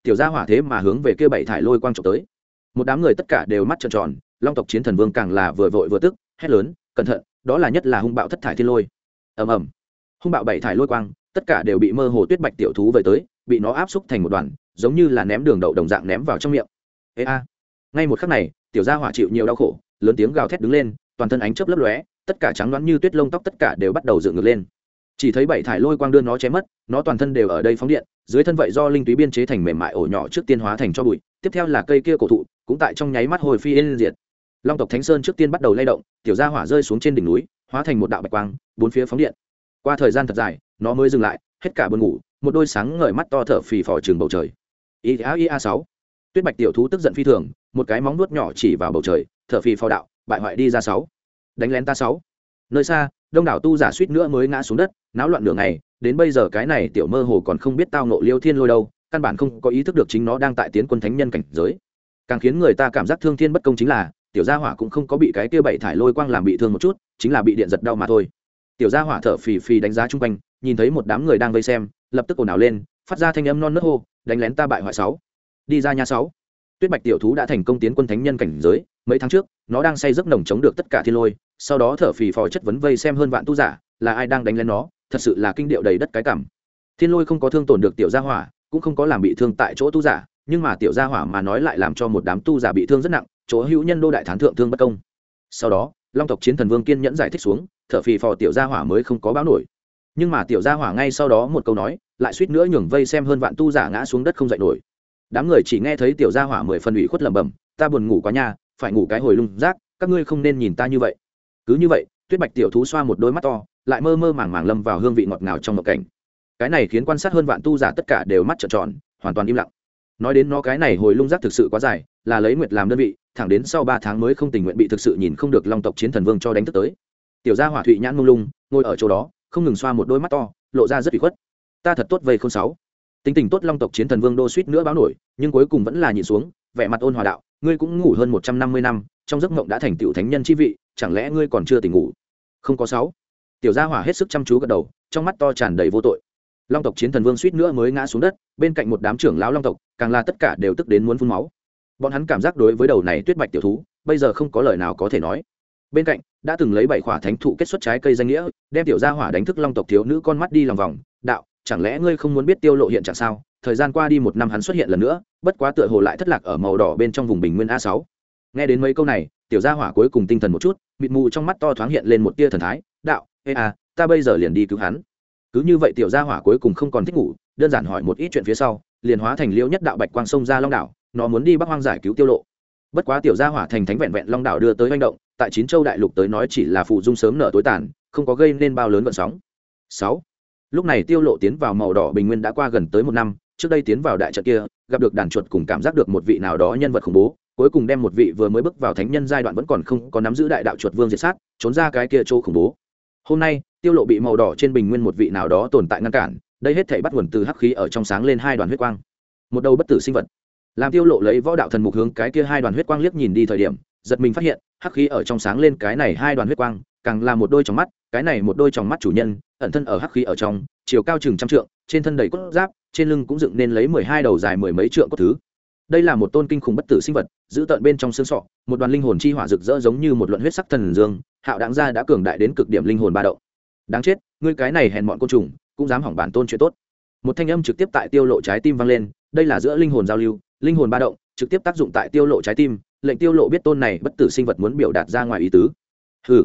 Tiểu gia hỏa thế mà hướng về kia bảy thải lôi quang trộm tới. Một đám người tất cả đều mắt trợn tròn, long tộc chiến thần vương càng là vừa vội vừa tức, hét lớn, cẩn thận, đó là nhất là hung bạo thất thải thiên lôi. Ầm ầm. Hung bạo bảy thải lôi quang, tất cả đều bị mơ hồ tuyết bạch tiểu thú về tới, bị nó áp xúc thành một đoàn giống như là ném đường đậu đồng dạng ném vào trong miệng. Ê a. Ngay một khắc này, tiểu gia hỏa chịu nhiều đau khổ, lớn tiếng gào thét đứng lên, toàn thân ánh chớp lấp lóe, tất cả trắng đoán như tuyết lông tóc tất cả đều bắt đầu dựng ngược lên. Chỉ thấy bảy thải lôi quang đưa nó chém mất, nó toàn thân đều ở đây phóng điện, dưới thân vậy do linh túy biên chế thành mềm mại ổ nhỏ trước tiên hóa thành cho bụi, tiếp theo là cây kia cổ thụ, cũng tại trong nháy mắt hồi phi lên diệt. Long tộc thánh sơn trước tiên bắt đầu lay động, tiểu gia hỏa rơi xuống trên đỉnh núi, hóa thành một đạo bạch quang, bốn phía phóng điện. Qua thời gian thật dài, nó mới dừng lại, hết cả buồn ngủ, một đôi sáng ngời mắt to thở phì phò trường bầu trời ia ia sáu. Tuyết bạch tiểu thú tức giận phi thường, một cái móng nuốt nhỏ chỉ vào bầu trời, thở phì phao đạo, bại hoại đi ra sáu. Đánh lén ta sáu. Nơi xa, đông đảo tu giả suýt nữa mới ngã xuống đất, náo loạn nửa ngày, đến bây giờ cái này tiểu mơ hồ còn không biết tao nộ liêu thiên lôi đâu, căn bản không có ý thức được chính nó đang tại tiến quân thánh nhân cảnh giới. Càng khiến người ta cảm giác thương thiên bất công chính là, tiểu gia hỏa cũng không có bị cái kia bảy thải lôi quang làm bị thương một chút, chính là bị điện giật đau mà thôi. Tiểu gia hỏa thở phì phì đánh giá chung quanh, nhìn thấy một đám người đang vây xem, lập tức ồn ào lên, phát ra thanh âm non nớt hô đánh lén ta bại hoại sáu. Đi ra nhà sáu. Tuyết bạch tiểu thú đã thành công tiến quân thánh nhân cảnh giới, mấy tháng trước, nó đang say giấc nồng chống được tất cả thiên lôi, sau đó thở phì phò chất vấn vây xem hơn vạn tu giả, là ai đang đánh lén nó, thật sự là kinh điệu đầy đất cái cảm. Thiên lôi không có thương tổn được tiểu gia hỏa, cũng không có làm bị thương tại chỗ tu giả, nhưng mà tiểu gia hỏa mà nói lại làm cho một đám tu giả bị thương rất nặng, chỗ hữu nhân đô đại thán thượng thương bất công. Sau đó, long tộc chiến thần vương kiên nhẫn giải thích xuống, thở phì phò tiểu gia hỏa mới không có báo nổi nhưng mà tiểu gia hỏa ngay sau đó một câu nói, lại suýt nữa nhường vây xem hơn vạn tu giả ngã xuống đất không dậy nổi. Đám người chỉ nghe thấy tiểu gia hỏa mười phần ủy khuất lẩm bẩm, ta buồn ngủ quá nha, phải ngủ cái hồi lung rác, các ngươi không nên nhìn ta như vậy. Cứ như vậy, tuyết bạch tiểu thú xoa một đôi mắt to, lại mơ mơ màng màng lâm vào hương vị ngọt ngào trong ngộ cảnh. Cái này khiến quan sát hơn vạn tu giả tất cả đều mắt trợn tròn, hoàn toàn im lặng. Nói đến nó cái này hồi lung rác thực sự quá dài, là lấy nguyệt làm đơn vị, thẳng đến sau ba tháng mới không tình nguyện bị thực sự nhìn không được long tộc chiến thần vương cho đánh thức tới. Tiểu gia hỏa thụy nhãn mông lung, ngồi ở chỗ đó không ngừng xoa một đôi mắt to, lộ ra rất bị khuất. Ta thật tốt vây không sáu. Tính tình tốt long tộc chiến thần vương đô suýt nữa báo nổi, nhưng cuối cùng vẫn là nhìn xuống, vẻ mặt ôn hòa đạo, ngươi cũng ngủ hơn một trăm năm mươi năm, trong giấc mộng đã thành tựu thánh nhân chi vị, chẳng lẽ ngươi còn chưa tỉnh ngủ? Không có sáu. Tiểu gia hỏa hết sức chăm chú gật đầu, trong mắt to tràn đầy vô tội. Long tộc chiến thần vương suýt nữa mới ngã xuống đất, bên cạnh một đám trưởng lão long tộc, càng là tất cả đều tức đến muốn phun máu. Bọn hắn cảm giác đối với đầu này tuyết bạch tiểu thú, bây giờ không có lời nào có thể nói bên cạnh, đã từng lấy bảy khỏa thánh thụ kết xuất trái cây danh nghĩa, đem tiểu gia hỏa đánh thức long tộc thiếu nữ con mắt đi lòng vòng. Đạo, chẳng lẽ ngươi không muốn biết tiêu lộ hiện trạng sao? Thời gian qua đi một năm hắn xuất hiện lần nữa, bất quá tựa hồ lại thất lạc ở màu đỏ bên trong vùng bình nguyên a sáu. Nghe đến mấy câu này, tiểu gia hỏa cuối cùng tinh thần một chút, mịt mù trong mắt to thoáng hiện lên một tia thần thái. Đạo, ê à ta bây giờ liền đi cứu hắn. Cứ như vậy tiểu gia hỏa cuối cùng không còn thích ngủ, đơn giản hỏi một ít chuyện phía sau, liền hóa thành liễu nhất đạo bạch quang sông ra long đảo, nó muốn đi bắc hoang giải cứu tiêu lộ. Bất quá tiểu gia hỏa thành thánh vẹn vẹn long đảo đưa tới manh động tại chín châu đại lục tới nói chỉ là phụ dung sớm nở tối tàn, không có gây nên bao lớn vận sóng. Sáu. Lúc này tiêu lộ tiến vào màu đỏ bình nguyên đã qua gần tới một năm, trước đây tiến vào đại trận kia, gặp được đàn chuột cùng cảm giác được một vị nào đó nhân vật khủng bố, cuối cùng đem một vị vừa mới bước vào thánh nhân giai đoạn vẫn còn không có nắm giữ đại đạo chuột vương diệt sát, trốn ra cái kia chỗ khủng bố. Hôm nay, tiêu lộ bị màu đỏ trên bình nguyên một vị nào đó tồn tại ngăn cản, đây hết thảy bắt nguồn từ hắc khí ở trong sáng lên hai đoàn huyết quang. Một đầu bất tử sinh vật. Làm tiêu lộ lấy võ đạo thần mục hướng cái kia hai đoàn huyết quang liếc nhìn đi thời điểm, giật mình phát hiện hắc khí ở trong sáng lên cái này hai đoàn huyết quang, càng là một đôi trong mắt, cái này một đôi trong mắt chủ nhân, ẩn thân ở hắc khí ở trong, chiều cao chừng trăm trượng, trên thân đầy cốt giáp, trên lưng cũng dựng nên lấy mười hai đầu dài mười mấy trượng cốt thứ. Đây là một tôn kinh khủng bất tử sinh vật, giữ tận bên trong xương sọ, một đoàn linh hồn chi hỏa rực rỡ giống như một luận huyết sắc thần dương, hạo đáng ra đã cường đại đến cực điểm linh hồn ba động. Đáng chết, ngươi cái này hèn mọn côn trùng, cũng dám hỏng bản tôn chuyện tốt. Một thanh âm trực tiếp tại tiêu lộ trái tim vang lên, đây là giữa linh hồn giao lưu, linh hồn ba động, trực tiếp tác dụng tại tiêu lộ trái tim lệnh tiêu lộ biết tôn này bất tử sinh vật muốn biểu đạt ra ngoài ý tứ. Hừ.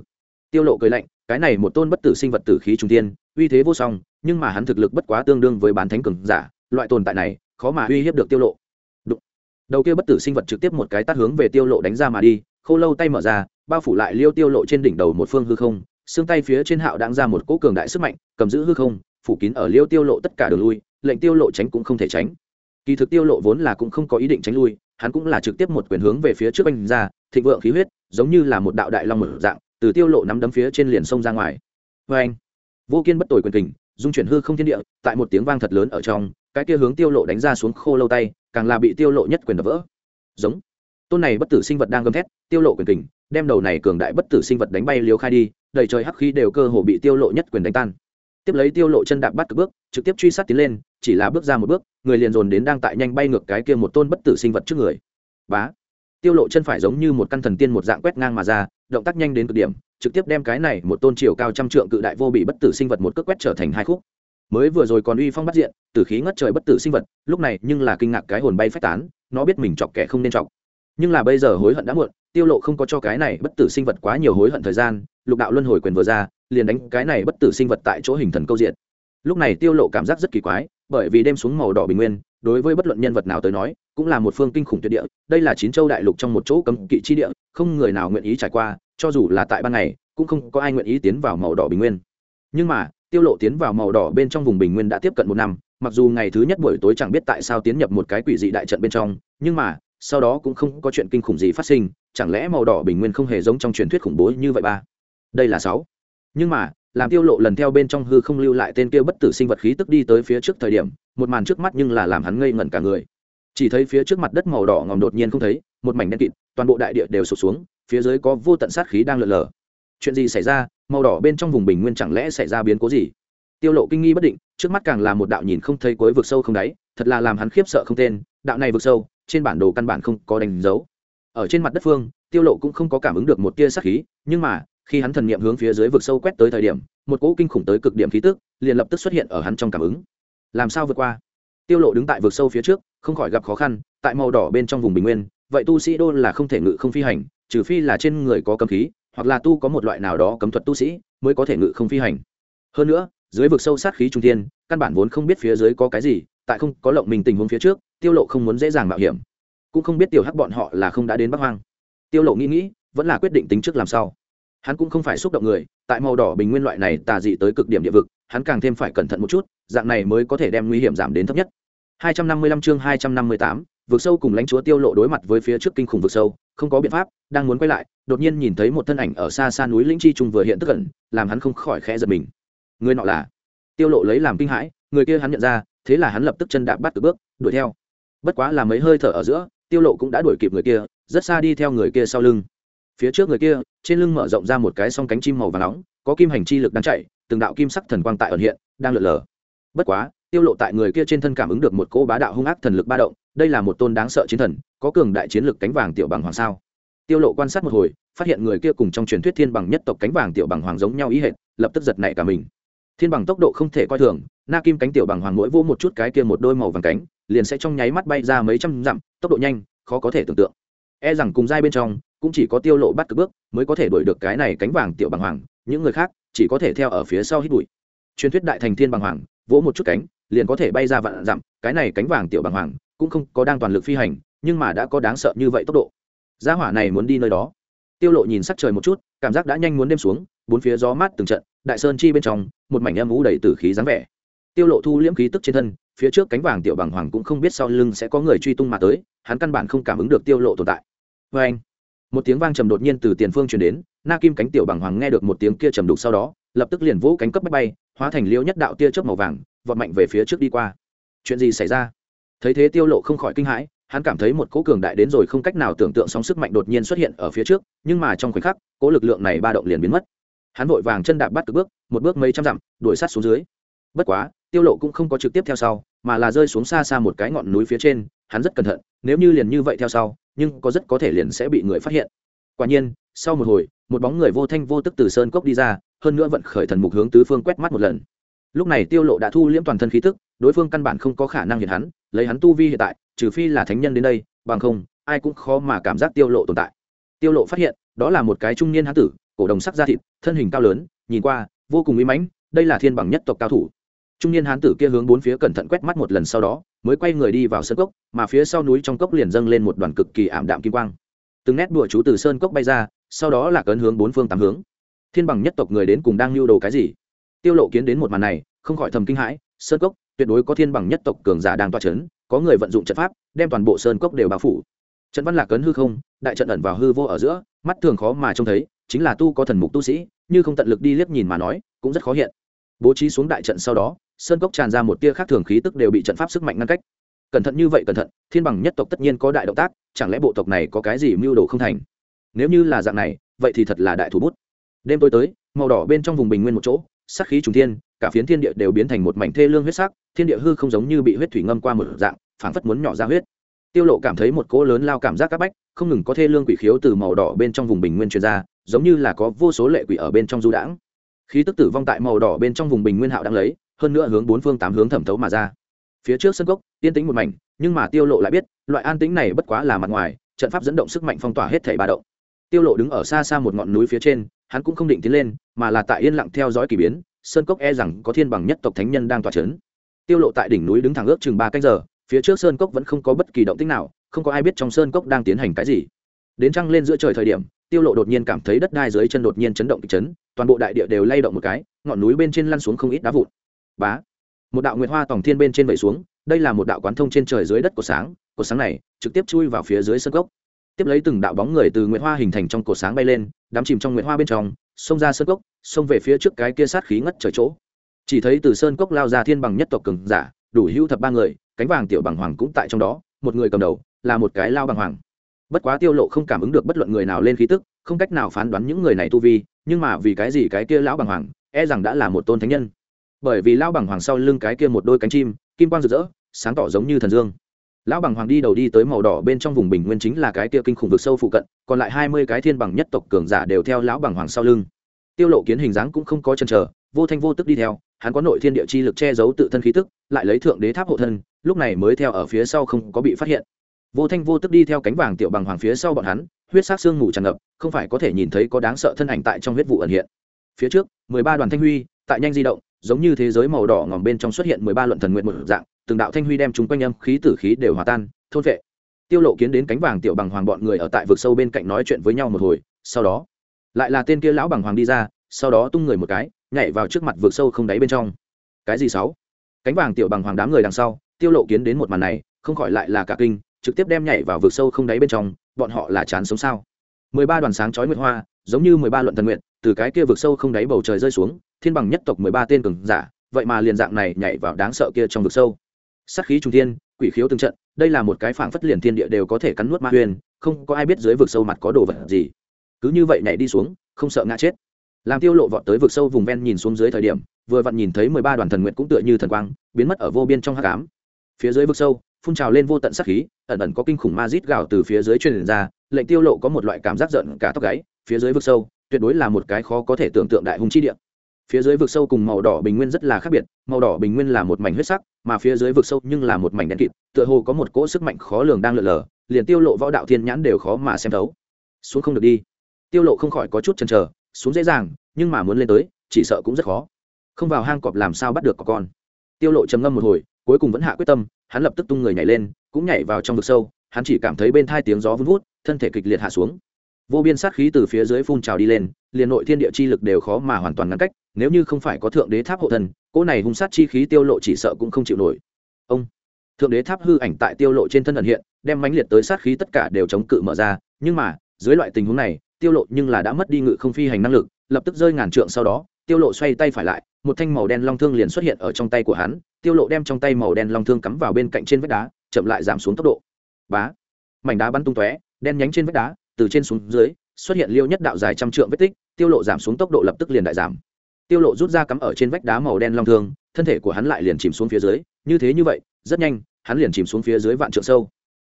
Tiêu lộ cười lạnh, cái này một tôn bất tử sinh vật tử khí trung tiên, uy thế vô song, nhưng mà hắn thực lực bất quá tương đương với bán thánh cường giả, loại tồn tại này, khó mà uy hiếp được tiêu lộ. Đụng. đầu kia bất tử sinh vật trực tiếp một cái tát hướng về tiêu lộ đánh ra mà đi khâu lâu tay mở ra, bao phủ lại liêu tiêu lộ trên đỉnh đầu một phương hư không, xương tay phía trên hạo đang ra một cỗ cường đại sức mạnh, cầm giữ hư không, phủ kín ở liêu tiêu lộ tất cả đường lui, lệnh tiêu lộ tránh cũng không thể tránh. Kỳ thực tiêu lộ vốn là cũng không có ý định tránh lui hắn cũng là trực tiếp một quyền hướng về phía trước anh ra, thịnh vượng khí huyết, giống như là một đạo đại long mở dạng, từ tiêu lộ nắm đấm phía trên liền sông ra ngoài. Với anh, vô kiên bất tội quyền kình, dung chuyển hư không thiên địa, tại một tiếng vang thật lớn ở trong, cái kia hướng tiêu lộ đánh ra xuống khô lâu tay, càng là bị tiêu lộ nhất quyền đập vỡ. Giống. Tôn này bất tử sinh vật đang gầm thét, tiêu lộ quyền kình, đem đầu này cường đại bất tử sinh vật đánh bay liều khai đi, đầy trời hắc khí đều cơ hồ bị tiêu lộ nhất quyền đánh tan. Tiếp lấy tiêu lộ chân đạp bắt cực bước, trực tiếp truy sát tiến lên chỉ là bước ra một bước, người liền dồn đến đang tại nhanh bay ngược cái kia một tôn bất tử sinh vật trước người. Bá! Tiêu lộ chân phải giống như một căn thần tiên một dạng quét ngang mà ra, động tác nhanh đến cực điểm, trực tiếp đem cái này một tôn chiều cao trăm trượng cự đại vô bị bất tử sinh vật một cước quét trở thành hai khúc. Mới vừa rồi còn uy phong bắt diện, tử khí ngất trời bất tử sinh vật, lúc này nhưng là kinh ngạc cái hồn bay phách tán, nó biết mình chọc kẻ không nên chọc. Nhưng là bây giờ hối hận đã muộn, tiêu lộ không có cho cái này bất tử sinh vật quá nhiều hối hận thời gian, lục đạo luân hồi quyền vừa ra, liền đánh cái này bất tử sinh vật tại chỗ hình thần câu diện. Lúc này tiêu lộ cảm giác rất kỳ quái bởi vì đêm xuống màu đỏ bình nguyên, đối với bất luận nhân vật nào tới nói, cũng là một phương kinh khủng tuyệt địa, đây là chín châu đại lục trong một chỗ cấm kỵ chi địa, không người nào nguyện ý trải qua, cho dù là tại ban ngày, cũng không có ai nguyện ý tiến vào màu đỏ bình nguyên. Nhưng mà, tiêu lộ tiến vào màu đỏ bên trong vùng bình nguyên đã tiếp cận một năm, mặc dù ngày thứ nhất buổi tối chẳng biết tại sao tiến nhập một cái quỷ dị đại trận bên trong, nhưng mà, sau đó cũng không có chuyện kinh khủng gì phát sinh, chẳng lẽ màu đỏ bình nguyên không hề giống trong truyền thuyết khủng bố như vậy ba? Đây là sáu. Nhưng mà làm tiêu lộ lần theo bên trong hư không lưu lại tên kia bất tử sinh vật khí tức đi tới phía trước thời điểm, một màn trước mắt nhưng là làm hắn ngây ngẩn cả người. Chỉ thấy phía trước mặt đất màu đỏ ngòm đột nhiên không thấy, một mảnh đen kịt, toàn bộ đại địa đều sụp xuống, phía dưới có vô tận sát khí đang lượn lờ chuyện gì xảy ra? Màu đỏ bên trong vùng bình nguyên chẳng lẽ xảy ra biến cố gì? Tiêu lộ kinh nghi bất định, trước mắt càng là một đạo nhìn không thấy cuối vực sâu không đáy, thật là làm hắn khiếp sợ không tên, đạo này vực sâu, trên bản đồ căn bản không có đánh dấu. Ở trên mặt đất phương, tiêu lộ cũng không có cảm ứng được một tia sát khí, nhưng mà khi hắn thần niệm hướng phía dưới vực sâu quét tới thời điểm, một cỗ kinh khủng tới cực điểm khí tức liền lập tức xuất hiện ở hắn trong cảm ứng. Làm sao vượt qua? Tiêu lộ đứng tại vực sâu phía trước, không khỏi gặp khó khăn, tại màu đỏ bên trong vùng bình nguyên, vậy tu sĩ đô là không thể ngự không phi hành, trừ phi là trên người có cấm khí, hoặc là tu có một loại nào đó cấm thuật tu sĩ mới có thể ngự không phi hành. Hơn nữa, dưới vực sâu sát khí trung thiên, căn bản vốn không biết phía dưới có cái gì, tại không có lộng mình tình huống phía trước, tiêu lộ không muốn dễ dàng mạo hiểm. Cũng không biết tiểu hắc bọn họ là không đã đến bắc hoang. Tiêu lộ nghĩ nghĩ, vẫn là quyết định tính trước làm sao hắn cũng không phải xúc động người tại màu đỏ bình nguyên loại này tà dị tới cực điểm địa vực hắn càng thêm phải cẩn thận một chút dạng này mới có thể đem nguy hiểm giảm đến thấp nhất. 255 chương 258, vực sâu cùng lãnh chúa tiêu lộ đối mặt với phía trước kinh khủng vực sâu không có biện pháp đang muốn quay lại đột nhiên nhìn thấy một thân ảnh ở xa xa núi lĩnh chi trung vừa hiện tức cận làm hắn không khỏi khẽ giật mình. Người nọ là? Tiêu lộ lấy làm kinh hãi người kia hắn nhận ra thế là hắn lập tức chân đạp bắt từ bước đuổi theo. Bất quá là mấy hơi thở ở giữa tiêu lộ cũng đã đuổi kịp người kia rất xa đi theo người kia sau lưng phía trước người kia, trên lưng mở rộng ra một cái song cánh chim màu vàng nóng, có kim hành chi lực đang chạy, từng đạo kim sắc thần quang tại ẩn hiện, đang lượn lờ. Bất quá, tiêu lộ tại người kia trên thân cảm ứng được một cỗ bá đạo hung ác thần lực ba động, đây là một tôn đáng sợ chiến thần, có cường đại chiến lực cánh vàng tiểu bằng hoàng sao. Tiêu lộ quan sát một hồi, phát hiện người kia cùng trong truyền thuyết thiên bằng nhất tộc cánh vàng tiểu bằng hoàng giống nhau ý hệt, lập tức giật nảy cả mình. Thiên bằng tốc độ không thể coi thường, na kim cánh tiểu bằng hoàng mỗi vô một chút cái kia một đôi màu vàng cánh, liền sẽ trong nháy mắt bay ra mấy trăm dặm, tốc độ nhanh, khó có thể tưởng tượng. E rằng cùng giai bên trong cũng chỉ có tiêu lộ bắt cực bước, mới có thể đuổi được cái này cánh vàng tiểu bằng hoàng, những người khác chỉ có thể theo ở phía sau hít bụi. Truyền thuyết đại thành thiên bằng hoàng, vỗ một chút cánh, liền có thể bay ra vạn dặm, cái này cánh vàng tiểu bằng hoàng cũng không có đang toàn lực phi hành, nhưng mà đã có đáng sợ như vậy tốc độ. Gia hỏa này muốn đi nơi đó. Tiêu lộ nhìn sắc trời một chút, cảm giác đã nhanh muốn đêm xuống, bốn phía gió mát từng trận, đại sơn chi bên trong, một mảnh âm u đầy tử khí dáng vẻ. Tiêu lộ thu liễm khí tức trên thân, phía trước cánh vàng tiểu bằng hoàng cũng không biết sau lưng sẽ có người truy tung mà tới, hắn căn bản không cảm ứng được tiêu lộ tồn tại. Với anh một tiếng vang trầm đột nhiên từ tiền phương truyền đến, na kim cánh tiểu bằng hoàng nghe được một tiếng kia trầm đục sau đó, lập tức liền vỗ cánh cấp bách bay, hóa thành liêu nhất đạo tia chớp màu vàng, vọt mạnh về phía trước đi qua. Chuyện gì xảy ra? Thấy thế tiêu lộ không khỏi kinh hãi, hắn cảm thấy một cỗ cường đại đến rồi không cách nào tưởng tượng sóng sức mạnh đột nhiên xuất hiện ở phía trước, nhưng mà trong khoảnh khắc, cỗ lực lượng này ba động liền biến mất. Hắn vội vàng chân đạp bắt cực bước, một bước mấy trăm dặm, đuổi sát xuống dưới. Bất quá, tiêu lộ cũng không có trực tiếp theo sau, mà là rơi xuống xa xa một cái ngọn núi phía trên, hắn rất cẩn thận, nếu như liền như vậy theo sau nhưng có rất có thể liền sẽ bị người phát hiện. Quả nhiên, sau một hồi, một bóng người vô thanh vô tức từ sơn cốc đi ra, hơn nữa vận khởi thần mục hướng tứ phương quét mắt một lần. Lúc này tiêu lộ đã thu liễm toàn thân khí tức, đối phương căn bản không có khả năng hiện hắn, lấy hắn tu vi hiện tại, trừ phi là thánh nhân đến đây, bằng không, ai cũng khó mà cảm giác tiêu lộ tồn tại. Tiêu lộ phát hiện, đó là một cái trung niên hán tử, cổ đồng sắc da thịt, thân hình cao lớn, nhìn qua, vô cùng uy mãnh, đây là thiên bằng nhất tộc cao thủ trung niên hán tử kia hướng bốn phía cẩn thận quét mắt một lần sau đó, mới quay người đi vào sơn cốc, mà phía sau núi trong cốc liền dâng lên một đoàn cực kỳ ảm đạm kim quang. Từng nét đùa chú từ sơn cốc bay ra, sau đó là cấn hướng bốn phương tám hướng. Thiên bằng nhất tộc người đến cùng đang lưu đồ cái gì? Tiêu lộ kiến đến một màn này, không khỏi thầm kinh hãi, sơn cốc, tuyệt đối có thiên bằng nhất tộc cường giả đang toa chấn, có người vận dụng trận pháp, đem toàn bộ sơn cốc đều bao phủ. Trận văn lạc cấn hư không, đại trận ẩn vào hư vô ở giữa, mắt thường khó mà trông thấy, chính là tu có thần mục tu sĩ, như không tận lực đi liếc nhìn mà nói, cũng rất khó hiện. Bố trí xuống đại trận sau đó sơn cốc tràn ra một tia khác thường khí tức đều bị trận pháp sức mạnh ngăn cách. Cẩn thận như vậy cẩn thận, thiên bằng nhất tộc tất nhiên có đại động tác, chẳng lẽ bộ tộc này có cái gì mưu đồ không thành? Nếu như là dạng này, vậy thì thật là đại thủ bút. Đêm tối tới, màu đỏ bên trong vùng bình nguyên một chỗ sắc khí trùng thiên, cả phiến thiên địa đều biến thành một mảnh thê lương huyết sắc, thiên địa hư không giống như bị huyết thủy ngâm qua một dạng, phảng phất muốn nhỏ ra huyết. Tiêu lộ cảm thấy một cỗ lớn lao cảm giác các bách, không ngừng có thê lương quỷ khiếu từ màu đỏ bên trong vùng bình nguyên truyền ra, giống như là có vô số lệ quỷ ở bên trong du đãng. Khí tức tử vong tại màu đỏ bên trong vùng bình nguyên hạo đang lấy hơn nữa hướng bốn phương tám hướng thẩm thấu mà ra. Phía trước sân cốc yên tĩnh một mảnh, nhưng mà tiêu lộ lại biết, loại an tĩnh này bất quá là mặt ngoài, trận pháp dẫn động sức mạnh phong tỏa hết thảy ba động. Tiêu lộ đứng ở xa xa một ngọn núi phía trên, hắn cũng không định tiến lên, mà là tại yên lặng theo dõi kỳ biến sơn cốc e rằng có thiên bằng nhất tộc thánh nhân đang tỏa chấn. Tiêu lộ tại đỉnh núi đứng thẳng ước chừng ba canh giờ, phía trước sơn cốc vẫn không có bất kỳ động tĩnh nào, không có ai biết trong sơn cốc đang tiến hành cái gì. Đến trăng lên giữa trời thời điểm, tiêu lộ đột nhiên cảm thấy đất đai dưới chân đột nhiên chấn động kịch chấn, toàn bộ đại địa đều lay động một cái, ngọn núi bên trên lăn xuống không ít đá vụn bá. Một đạo nguyệt hoa tòng thiên bên trên vẩy xuống đây là một đạo quán thông trên trời dưới đất của sáng cột sáng này trực tiếp chui vào phía dưới sân gốc. Tiếp lấy từng đạo bóng người từ nguyệt hoa hình thành trong cột sáng bay lên đắm chìm trong nguyệt hoa bên trong xông ra sơn gốc, xông về phía trước cái kia sát khí ngất trời chỗ. Chỉ thấy từ sơn cốc lao ra thiên bằng nhất tộc cường giả đủ hữu thập ba người cánh vàng tiểu bằng hoàng cũng tại trong đó một người cầm đầu là một cái lao bằng hoàng. Bất quá tiêu lộ không cảm ứng được bất luận người nào lên khí tức không cách nào phán đoán những người này tu vi nhưng mà vì cái gì cái kia lão bằng hoàng e rằng đã là một tôn thánh nhân bởi vì lão bằng hoàng sau lưng cái kia một đôi cánh chim, kim quang rực rỡ, sáng tỏ giống như thần dương. Lão bằng hoàng đi đầu đi tới màu đỏ bên trong vùng bình nguyên chính là cái kia kinh khủng vực sâu phụ cận, còn lại hai mươi cái thiên bằng nhất tộc cường giả đều theo lão bằng hoàng sau lưng. Tiêu lộ kiến hình dáng cũng không có chần chờ, vô thanh vô tức đi theo, hắn có nội thiên địa chi lực che giấu tự thân khí tức, lại lấy thượng đế tháp hộ thân, lúc này mới theo ở phía sau không có bị phát hiện. Vô thanh vô tức đi theo cánh vàng tiểu bằng hoàng phía sau bọn hắn, huyết sắc xương ngủ tràn ngập, không phải có thể nhìn thấy có đáng sợ thân ảnh tại trong huyết vụ ẩn hiện. Phía trước, mười ba đoàn thanh huy, tại nhanh di động giống như thế giới màu đỏ ngòm bên trong xuất hiện mười ba luận thần nguyện một dạng, từng đạo thanh huy đem chúng quanh âm khí tử khí đều hòa tan, thôn vệ. Tiêu lộ kiến đến cánh vàng tiểu bằng hoàng bọn người ở tại vực sâu bên cạnh nói chuyện với nhau một hồi, sau đó, lại là tên kia lão bằng hoàng đi ra, sau đó tung người một cái, nhảy vào trước mặt vực sâu không đáy bên trong. Cái gì sáu? Cánh vàng tiểu bằng hoàng đám người đằng sau, tiêu lộ kiến đến một màn này, không khỏi lại là cả kinh, trực tiếp đem nhảy vào vực sâu không đáy bên trong, bọn họ là chán sống sao? Mười ba đoàn sáng chói nguyệt hoa, giống như mười ba luận thần nguyện từ cái kia vực sâu không đáy bầu trời rơi xuống, thiên bằng nhất tộc mười ba tên cường giả, vậy mà liền dạng này nhảy vào đáng sợ kia trong vực sâu. Sát khí trung thiên, quỷ khiếu từng trận, đây là một cái phảng phất liền thiên địa đều có thể cắn nuốt ma huyền, không có ai biết dưới vực sâu mặt có đồ vật gì. Cứ như vậy nhảy đi xuống, không sợ ngã chết. Làm tiêu lộ vọt tới vực sâu vùng ven nhìn xuống dưới thời điểm, vừa vặn nhìn thấy mười ba đoàn thần nguyện cũng tựa như thần quang, biến mất ở vô biên trong hắc ám. Phía dưới vực sâu, phun trào lên vô tận sát khí, ẩn ẩn có kinh khủng ma rít gào từ phía dưới truyền ra, lệnh tiêu lộ có một loại cảm giác giận cả tóc gáy, phía dưới vực sâu tuyệt đối là một cái khó có thể tưởng tượng đại hung chi địa. Phía dưới vực sâu cùng màu đỏ bình nguyên rất là khác biệt, màu đỏ bình nguyên là một mảnh huyết sắc, mà phía dưới vực sâu nhưng là một mảnh đen kịt, tựa hồ có một cỗ sức mạnh khó lường đang lượn lờ, liền tiêu lộ võ đạo thiên nhãn đều khó mà xem thấu. Xuống không được đi. Tiêu lộ không khỏi có chút chần chờ, xuống dễ dàng, nhưng mà muốn lên tới, chỉ sợ cũng rất khó. Không vào hang cọp làm sao bắt được có con. Tiêu lộ trầm ngâm một hồi, cuối cùng vẫn hạ quyết tâm, hắn lập tức tung người nhảy lên, cũng nhảy vào trong vực sâu, hắn chỉ cảm thấy bên thai tiếng gió vun vút, thân thể kịch liệt hạ xuống vô biên sát khí từ phía dưới phun trào đi lên liền nội thiên địa chi lực đều khó mà hoàn toàn ngăn cách nếu như không phải có thượng đế tháp hộ thần cỗ này hung sát chi khí tiêu lộ chỉ sợ cũng không chịu nổi. Ông, thượng đế tháp hư ảnh tại tiêu lộ trên thân ẩn hiện đem mãnh liệt tới sát khí tất cả đều chống cự mở ra nhưng mà dưới loại tình huống này tiêu lộ nhưng là đã mất đi ngự không phi hành năng lực lập tức rơi ngàn trượng sau đó tiêu lộ xoay tay phải lại một thanh màu đen long thương liền xuất hiện ở trong tay của hắn tiêu lộ đem trong tay màu đen long thương cắm vào bên cạnh trên vách đá chậm lại giảm xuống tốc độ. Bá mảnh đá bắn tung tóe đen nhánh trên vách đá từ trên xuống dưới, xuất hiện liêu nhất đạo dài trăm trượng vết tích, tiêu lộ giảm xuống tốc độ lập tức liền đại giảm. Tiêu lộ rút ra cắm ở trên vách đá màu đen long thương, thân thể của hắn lại liền chìm xuống phía dưới, như thế như vậy, rất nhanh, hắn liền chìm xuống phía dưới vạn trượng sâu.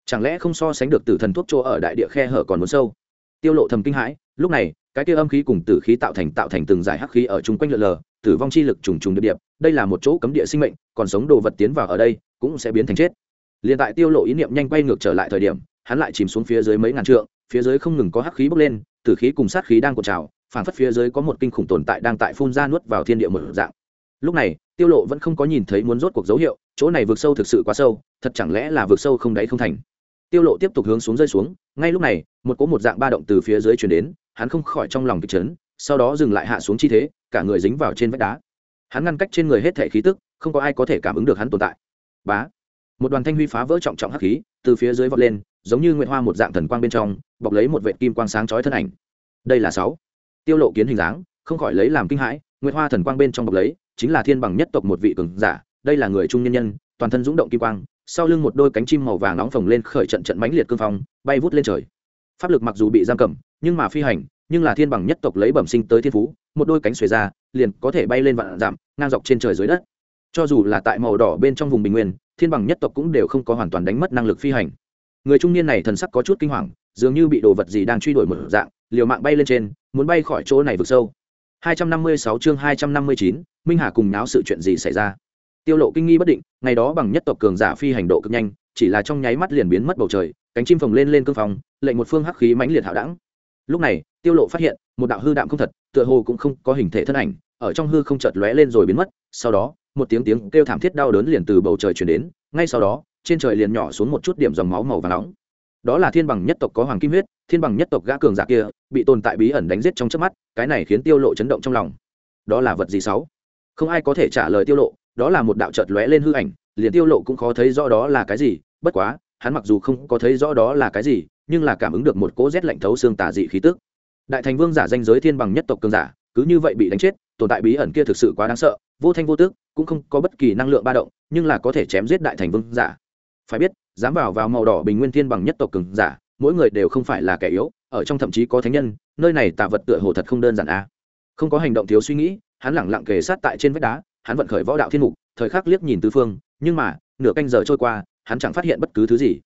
Chẳng lẽ không so sánh được tử thần thuốc chỗ ở đại địa khe hở còn muốn sâu? Tiêu lộ thầm kinh hãi, lúc này, cái kia âm khí cùng tử khí tạo thành tạo thành từng giải hắc khí ở chung quanh lượn lờ, tử vong chi lực trùng trùng địa điệp, đây là một chỗ cấm địa sinh mệnh, còn sống đồ vật tiến vào ở đây, cũng sẽ biến thành chết. Liền tại tiêu lộ ý niệm nhanh quay ngược trở lại thời điểm, hắn lại chìm xuống phía dưới mấy ngàn trượng phía dưới không ngừng có hắc khí bốc lên, tử khí cùng sát khí đang cuộn trào phản phất phía dưới có một kinh khủng tồn tại đang tại phun ra nuốt vào thiên địa một dạng. Lúc này, tiêu lộ vẫn không có nhìn thấy muốn rốt cuộc dấu hiệu, chỗ này vượt sâu thực sự quá sâu, thật chẳng lẽ là vượt sâu không đáy không thành? Tiêu lộ tiếp tục hướng xuống rơi xuống, ngay lúc này, một cỗ một dạng ba động từ phía dưới truyền đến, hắn không khỏi trong lòng kịch chấn, sau đó dừng lại hạ xuống chi thế, cả người dính vào trên vách đá. Hắn ngăn cách trên người hết thể khí tức, không có ai có thể cảm ứng được hắn tồn tại. Bá! Một đoàn thanh huy phá vỡ trọng trọng hắc khí, từ phía dưới vọt lên giống như nguyệt hoa một dạng thần quang bên trong, bọc lấy một vệt kim quang sáng chói thân ảnh. Đây là sáu. Tiêu lộ kiến hình dáng, không khỏi lấy làm kinh hãi, nguyệt hoa thần quang bên trong bọc lấy, chính là thiên bằng nhất tộc một vị cường giả, đây là người trung nhân nhân, toàn thân dũng động kim quang, sau lưng một đôi cánh chim màu vàng nóng phồng lên khởi trận trận mãnh liệt cương phong, bay vút lên trời. Pháp lực mặc dù bị giam cầm, nhưng mà phi hành, nhưng là thiên bằng nhất tộc lấy bẩm sinh tới thiên phú, một đôi cánh xuề ra, liền có thể bay lên vạn giảm, ngang dọc trên trời dưới đất. Cho dù là tại màu đỏ bên trong vùng bình nguyên, thiên bằng nhất tộc cũng đều không có hoàn toàn đánh mất năng lực phi hành người trung niên này thần sắc có chút kinh hoàng dường như bị đồ vật gì đang truy đuổi một dạng liều mạng bay lên trên muốn bay khỏi chỗ này vực sâu. 256 chương 259, minh hà cùng náo sự chuyện gì xảy ra? Tiêu lộ kinh nghi bất định ngày đó bằng nhất tộc cường giả phi hành độ cực nhanh chỉ là trong nháy mắt liền biến mất bầu trời cánh chim phồng lên lên cương phòng lệnh một phương hắc khí mãnh liệt hạo đẳng. Lúc này tiêu lộ phát hiện một đạo hư đạm không thật tựa hồ cũng không có hình thể thân ảnh ở trong hư không chợt lóe lên rồi biến mất sau đó một tiếng tiếng kêu thảm thiết đau đớn liền từ bầu trời truyền đến ngay sau đó trên trời liền nhỏ xuống một chút điểm dòng máu màu vàng nóng. Đó là thiên bằng nhất tộc có hoàng kim huyết, thiên bằng nhất tộc gã cường giả kia, bị tồn tại bí ẩn đánh giết trong chớp mắt, cái này khiến tiêu lộ chấn động trong lòng. Đó là vật gì sáu? không ai có thể trả lời tiêu lộ, đó là một đạo chợt lóe lên hư ảnh, liền tiêu lộ cũng khó thấy rõ đó là cái gì, bất quá, hắn mặc dù không có thấy rõ đó là cái gì, nhưng là cảm ứng được một cỗ rét lạnh thấu xương tà dị khí tức. Đại thành vương giả danh giới thiên bằng nhất tộc cường giả, cứ như vậy bị đánh chết, tồn tại bí ẩn kia thực sự quá đáng sợ, vô thanh vô tức, cũng không có bất kỳ năng lượng ba động, nhưng là có thể chém giết đại thành vương giả phải biết, dám vào vào màu đỏ bình nguyên thiên bằng nhất tộc cường giả, mỗi người đều không phải là kẻ yếu, ở trong thậm chí có thánh nhân, nơi này tạ vật tựa hồ thật không đơn giản a à. không có hành động thiếu suy nghĩ, hắn lẳng lặng kề sát tại trên vách đá, hắn vận khởi võ đạo thiên mục, thời khắc liếc nhìn tứ phương, nhưng mà, nửa canh giờ trôi qua, hắn chẳng phát hiện bất cứ thứ gì.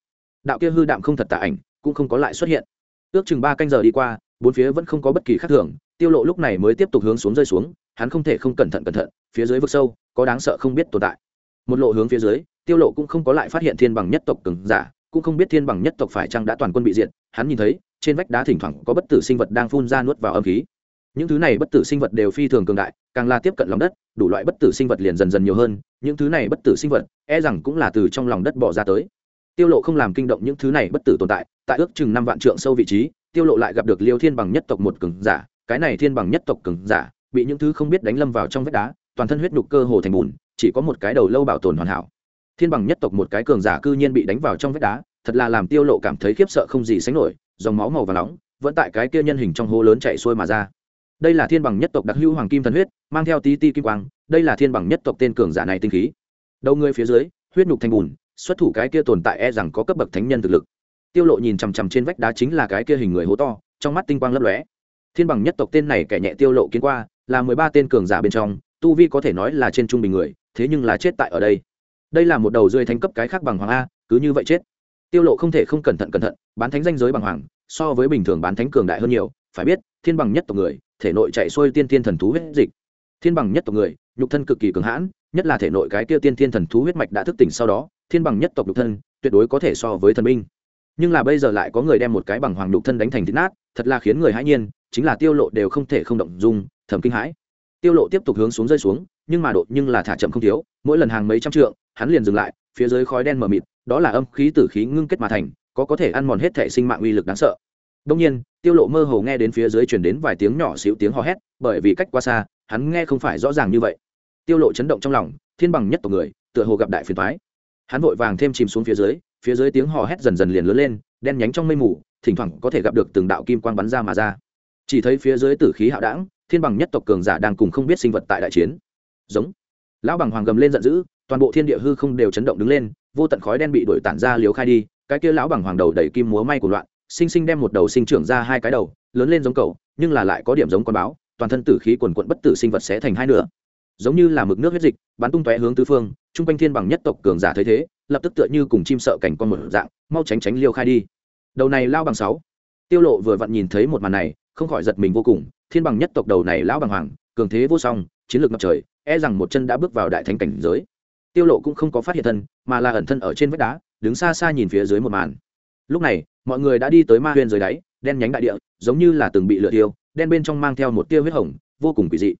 Đạo kia hư đạm không thật tạ ảnh, cũng không có lại xuất hiện. Ước chừng ba canh giờ đi qua, bốn phía vẫn không có bất kỳ khác thường, tiêu lộ lúc này mới tiếp tục hướng xuống rơi xuống, hắn không thể không cẩn thận cẩn thận, phía dưới vực sâu, có đáng sợ không biết tồn tại một lộ hướng phía dưới, tiêu lộ cũng không có lại phát hiện thiên bằng nhất tộc cường giả, cũng không biết thiên bằng nhất tộc phải chăng đã toàn quân bị diệt. Hắn nhìn thấy, trên vách đá thỉnh thoảng có bất tử sinh vật đang phun ra nuốt vào âm khí. Những thứ này bất tử sinh vật đều phi thường cường đại, càng là tiếp cận lòng đất, đủ loại bất tử sinh vật liền dần dần nhiều hơn. Những thứ này bất tử sinh vật e rằng cũng là từ trong lòng đất bỏ ra tới. Tiêu lộ không làm kinh động những thứ này bất tử tồn tại tại ước chừng năm vạn trượng sâu vị trí, tiêu lộ lại gặp được liêu thiên bằng nhất tộc một cường giả. Cái này thiên bằng nhất tộc cường giả, bị những thứ không biết đánh lâm vào trong vách đá, toàn thân huyết nhục cơ hồ thành bùn chỉ có một cái đầu lâu bảo tồn hoàn hảo. Thiên bằng nhất tộc một cái cường giả cư nhiên bị đánh vào trong vách đá, thật là làm tiêu lộ cảm thấy khiếp sợ không gì sánh nổi, dòng máu màu và nóng vẫn tại cái kia nhân hình trong hố lớn chạy xuôi mà ra. Đây là thiên bằng nhất tộc đặc hữu hoàng kim thần huyết, mang theo tí ti kim quang, đây là thiên bằng nhất tộc tên cường giả này tinh khí. Đầu người phía dưới, huyết nhục thành bùn, xuất thủ cái kia tồn tại e rằng có cấp bậc thánh nhân thực lực. Tiêu lộ nhìn chằm chằm trên vách đá chính là cái kia hình người hố to, trong mắt tinh quang lấp lóe. Thiên bằng nhất tộc tên này kẻ nhẹ tiêu lộ kiến qua, là 13 tên cường giả bên trong tu vi có thể nói là trên trung bình người, thế nhưng là chết tại ở đây. Đây là một đầu rơi thánh cấp cái khác bằng hoàng a, cứ như vậy chết. Tiêu lộ không thể không cẩn thận cẩn thận, bán thánh danh giới bằng hoàng, so với bình thường bán thánh cường đại hơn nhiều, phải biết, thiên bằng nhất tộc người, thể nội chạy xuôi tiên tiên thần thú huyết dịch. Thiên bằng nhất tộc người, nhục thân cực kỳ cường hãn, nhất là thể nội cái kia tiên tiên thần thú huyết mạch đã thức tỉnh sau đó, thiên bằng nhất tộc nhục thân, tuyệt đối có thể so với thần binh. Nhưng là bây giờ lại có người đem một cái bằng hoàng nhục thân đánh thành thịt nát, thật là khiến người hãi nhiên, chính là tiêu lộ đều không thể không động dung, thầm kinh hãi tiêu lộ tiếp tục hướng xuống rơi xuống, nhưng mà độ nhưng là thả chậm không thiếu, mỗi lần hàng mấy trăm trượng, hắn liền dừng lại, phía dưới khói đen mờ mịt, đó là âm khí tử khí ngưng kết mà thành, có có thể ăn mòn hết thể sinh mạng uy lực đáng sợ. Đông nhiên, tiêu lộ mơ hồ nghe đến phía dưới truyền đến vài tiếng nhỏ xíu tiếng hò hét, bởi vì cách quá xa, hắn nghe không phải rõ ràng như vậy. Tiêu lộ chấn động trong lòng, thiên bằng nhất tộc người, tựa hồ gặp đại phiền toái. Hắn vội vàng thêm chìm xuống phía dưới phía dưới tiếng hò hét dần dần liền lớn lên, đen nhánh trong mây mù, thỉnh thoảng có thể gặp được từng đạo kim quang bắn ra mà ra. Chỉ thấy phía dưới tử khí hạo đảng thiên bằng nhất tộc cường giả đang cùng không biết sinh vật tại đại chiến. Giống. Lão bằng hoàng gầm lên giận dữ, toàn bộ thiên địa hư không đều chấn động đứng lên, vô tận khói đen bị đuổi tản ra liếu khai đi, cái kia lão bằng hoàng đầu đẩy kim múa may của loạn, sinh sinh đem một đầu sinh trưởng ra hai cái đầu, lớn lên giống cầu nhưng là lại có điểm giống con báo, toàn thân tử khí quần quận bất tử sinh vật sẽ thành hai nửa. Giống như là mực nước huyết dịch, bắn tung tóe hướng tứ phương, trung quanh thiên bằng nhất tộc cường giả thấy thế, lập tức tựa như cùng chim sợ cảnh con một dạng, mau tránh tránh liêu khai đi. Đầu này lao bằng sáu. Tiêu lộ vừa vặn nhìn thấy một màn này không khỏi giật mình vô cùng, thiên bằng nhất tộc đầu này lão bằng hoàng, cường thế vô song, chiến lược ngập trời e rằng một chân đã bước vào đại thánh cảnh giới. Tiêu lộ cũng không có phát hiện thân, mà là ẩn thân ở trên vách đá, đứng xa xa nhìn phía dưới một màn. Lúc này, mọi người đã đi tới ma huyền dưới đáy, đen nhánh đại địa, giống như là từng bị lửa tiêu đen bên trong mang theo một tia huyết hồng, vô cùng quỷ dị.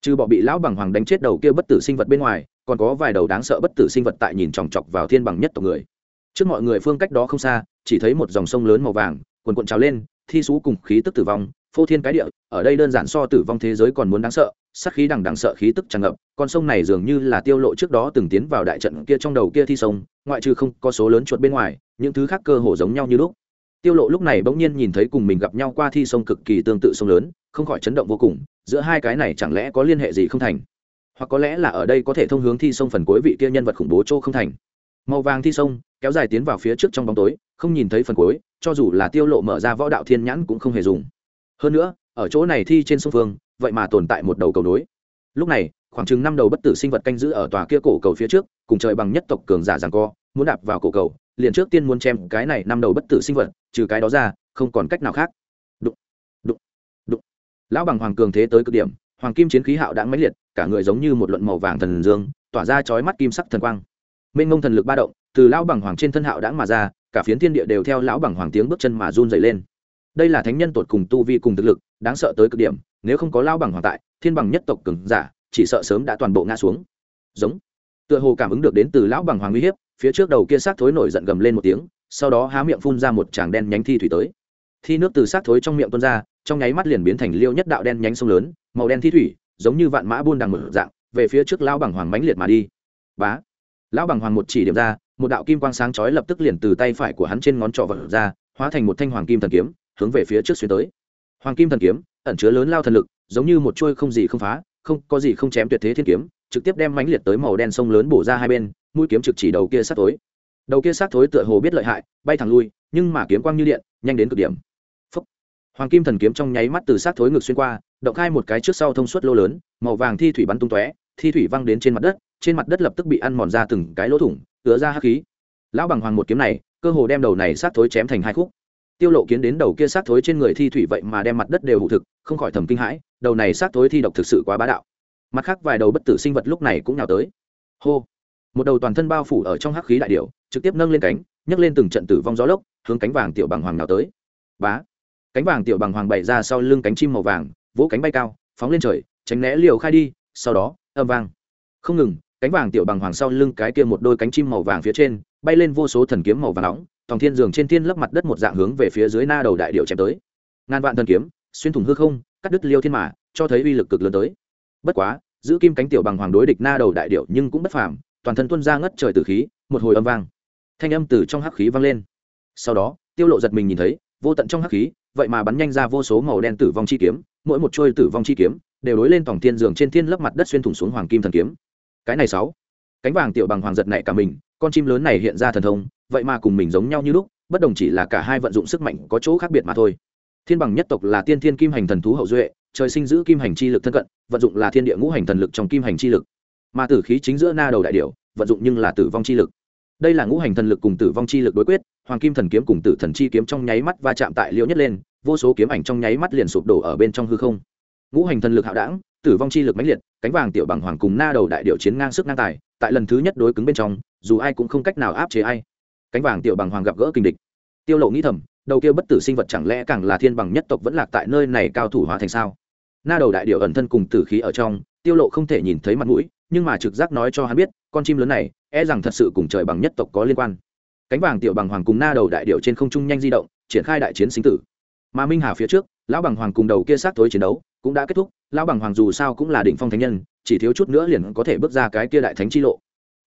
Trừ bỏ bị lão bằng hoàng đánh chết đầu kia bất tử sinh vật bên ngoài, còn có vài đầu đáng sợ bất tử sinh vật tại nhìn chòng chọc vào thiên bằng nhất tộc người. Trước mọi người phương cách đó không xa, chỉ thấy một dòng sông lớn màu vàng quần cuộn trào lên, thi sú cùng khí tức tử vong phô thiên cái địa, ở đây đơn giản so tử vong thế giới còn muốn đáng sợ, sát khí đằng đằng sợ khí tức tràn ngập, con sông này dường như là tiêu lộ trước đó từng tiến vào đại trận kia trong đầu kia thi sông, ngoại trừ không có số lớn chuột bên ngoài, những thứ khác cơ hồ giống nhau như lúc. Tiêu lộ lúc này bỗng nhiên nhìn thấy cùng mình gặp nhau qua thi sông cực kỳ tương tự sông lớn, không khỏi chấn động vô cùng, giữa hai cái này chẳng lẽ có liên hệ gì không thành? Hoặc có lẽ là ở đây có thể thông hướng thi sông phần cuối vị kia nhân vật khủng bố châu không thành? Màu vàng thi sông, kéo dài tiến vào phía trước trong bóng tối, không nhìn thấy phần cuối, cho dù là tiêu lộ mở ra võ đạo thiên nhãn cũng không hề dùng hơn nữa, ở chỗ này thi trên sông phương, vậy mà tồn tại một đầu cầu nối. Lúc này, khoảng chừng năm đầu bất tử sinh vật canh giữ ở tòa kia cổ cầu phía trước, cùng trời bằng nhất tộc cường giả giằng co, muốn đạp vào cổ cầu, liền trước tiên muốn chém cái này năm đầu bất tử sinh vật, trừ cái đó ra, không còn cách nào khác. Đụng đụng đụng. Lão bằng hoàng cường thế tới cực điểm, hoàng kim chiến khí hạo đã mãnh liệt, cả người giống như một luận màu vàng thần dương, tỏa ra chói mắt kim sắc thần quang. Mênh ngông thần lực ba động, từ lão bằng hoàng trên thân hạo đã mà ra, cả phiến thiên địa đều theo lão bằng hoàng tiếng bước chân mà run dày lên đây là thánh nhân tột cùng tu vi cùng thực lực, đáng sợ tới cực điểm, nếu không có lao bằng hoàng tại, thiên bằng nhất tộc cường giả, chỉ sợ sớm đã toàn bộ ngã xuống. Giống. Tựa hồ cảm ứng được đến từ lão bằng hoàng uy hiếp, phía trước đầu kia xác thối nổi giận gầm lên một tiếng, sau đó há miệng phun ra một tràng đen nhánh thi thủy tới. Thi nước từ xác thối trong miệng tuôn ra, trong nháy mắt liền biến thành liêu nhất đạo đen nhánh sông lớn, màu đen thi thủy, giống như vạn mã buôn đằng mở dạng, về phía trước lão bằng hoàng mãnh liệt mà đi. Bá. Lão bằng hoàng một chỉ điểm ra, một đạo kim quang sáng chói lập tức liền từ tay phải của hắn trên ngón trỏ vật ra, hóa thành một thanh hoàng kim thần kiếm hướng về phía trước xuyên tới. Hoàng kim thần kiếm, ẩn chứa lớn lao thần lực, giống như một chuôi không gì không phá, không, có gì không chém tuyệt thế thiên kiếm, trực tiếp đem mãnh liệt tới màu đen sông lớn bổ ra hai bên, mũi kiếm trực chỉ đầu kia sát tối đầu kia sát thối tựa hồ biết lợi hại, bay thẳng lui, nhưng mà kiếm quang như điện, nhanh đến cực điểm. Phúc. hoàng kim thần kiếm trong nháy mắt từ sát thối ngực xuyên qua, động khai một cái trước sau thông suốt lô lớn, màu vàng thi thủy bắn tung tóe, thi thủy văng đến trên mặt đất, trên mặt đất lập tức bị ăn mòn ra từng cái lỗ thủng tựa ra hắc khí. Lão bằng hoàng một kiếm này, cơ hồ đem đầu này sát thối chém thành hai khúc tiêu lộ kiến đến đầu kia sát thối trên người thi thủy vậy mà đem mặt đất đều hụ thực, không khỏi thầm kinh hãi, đầu này sát thối thi độc thực sự quá bá đạo. Mặt khác vài đầu bất tử sinh vật lúc này cũng nhào tới. Hô! Một đầu toàn thân bao phủ ở trong hắc khí đại điệu trực tiếp nâng lên cánh, nhấc lên từng trận tử vong gió lốc, hướng cánh vàng tiểu bằng hoàng nào tới. Bá! Cánh vàng tiểu bằng hoàng bày ra sau lưng cánh chim màu vàng, vỗ cánh bay cao, phóng lên trời, tránh né liều khai đi, sau đó, âm vang. Không ngừng, cánh vàng tiểu bằng hoàng sau lưng cái kia một đôi cánh chim màu vàng phía trên, bay lên vô số thần kiếm màu vàng nóng tòng thiên giường trên thiên lấp mặt đất một dạng hướng về phía dưới na đầu đại điệu chém tới. Ngàn vạn thần kiếm, xuyên thủng hư không, cắt đứt liêu thiên mà, cho thấy uy lực cực lớn tới. Bất quá, giữ kim cánh tiểu bằng hoàng đối địch na đầu đại điệu nhưng cũng bất phàm, toàn thân tuôn ra ngất trời tử khí, một hồi âm vang. Thanh âm từ trong hắc khí vang lên. Sau đó, tiêu lộ giật mình nhìn thấy, vô tận trong hắc khí, vậy mà bắn nhanh ra vô số màu đen tử vong chi kiếm, mỗi một trôi tử vong chi kiếm, đều đối lên tổng thiên giường trên thiên lấp mặt đất xuyên thủng xuống hoàng kim thần kiếm. Cái này sáu. Cánh vàng tiểu bằng hoàng giật này cả mình, con chim lớn này hiện ra thần thông vậy mà cùng mình giống nhau như lúc, bất đồng chỉ là cả hai vận dụng sức mạnh có chỗ khác biệt mà thôi. Thiên bằng nhất tộc là tiên thiên kim hành thần thú hậu duệ, trời sinh giữ kim hành chi lực thân cận, vận dụng là thiên địa ngũ hành thần lực trong kim hành chi lực. Mà tử khí chính giữa na đầu đại điểu, vận dụng nhưng là tử vong chi lực. Đây là ngũ hành thần lực cùng tử vong chi lực đối quyết, hoàng kim thần kiếm cùng tử thần chi kiếm trong nháy mắt va chạm tại liễu nhất lên, vô số kiếm ảnh trong nháy mắt liền sụp đổ ở bên trong hư không. Ngũ hành thần lực hạo đảng, tử vong chi lực mãnh liệt, cánh vàng tiểu bằng hoàng cùng na đầu đại điệu chiến ngang sức ngang tài, tại lần thứ nhất đối cứng bên trong, dù ai cũng không cách nào áp chế ai cánh vàng tiểu bằng hoàng gặp gỡ kinh địch. Tiêu lộ nghĩ thầm, đầu kia bất tử sinh vật chẳng lẽ càng là thiên bằng nhất tộc vẫn lạc tại nơi này cao thủ hóa thành sao? Na đầu đại điệu ẩn thân cùng tử khí ở trong, tiêu lộ không thể nhìn thấy mặt mũi, nhưng mà trực giác nói cho hắn biết, con chim lớn này e rằng thật sự cùng trời bằng nhất tộc có liên quan. Cánh vàng tiểu bằng hoàng cùng na đầu đại điệu trên không trung nhanh di động, triển khai đại chiến sinh tử. Mà minh hà phía trước, lão bằng hoàng cùng đầu kia sát tối chiến đấu cũng đã kết thúc, lão bằng hoàng dù sao cũng là đỉnh phong thánh nhân, chỉ thiếu chút nữa liền có thể bước ra cái kia đại thánh chi lộ.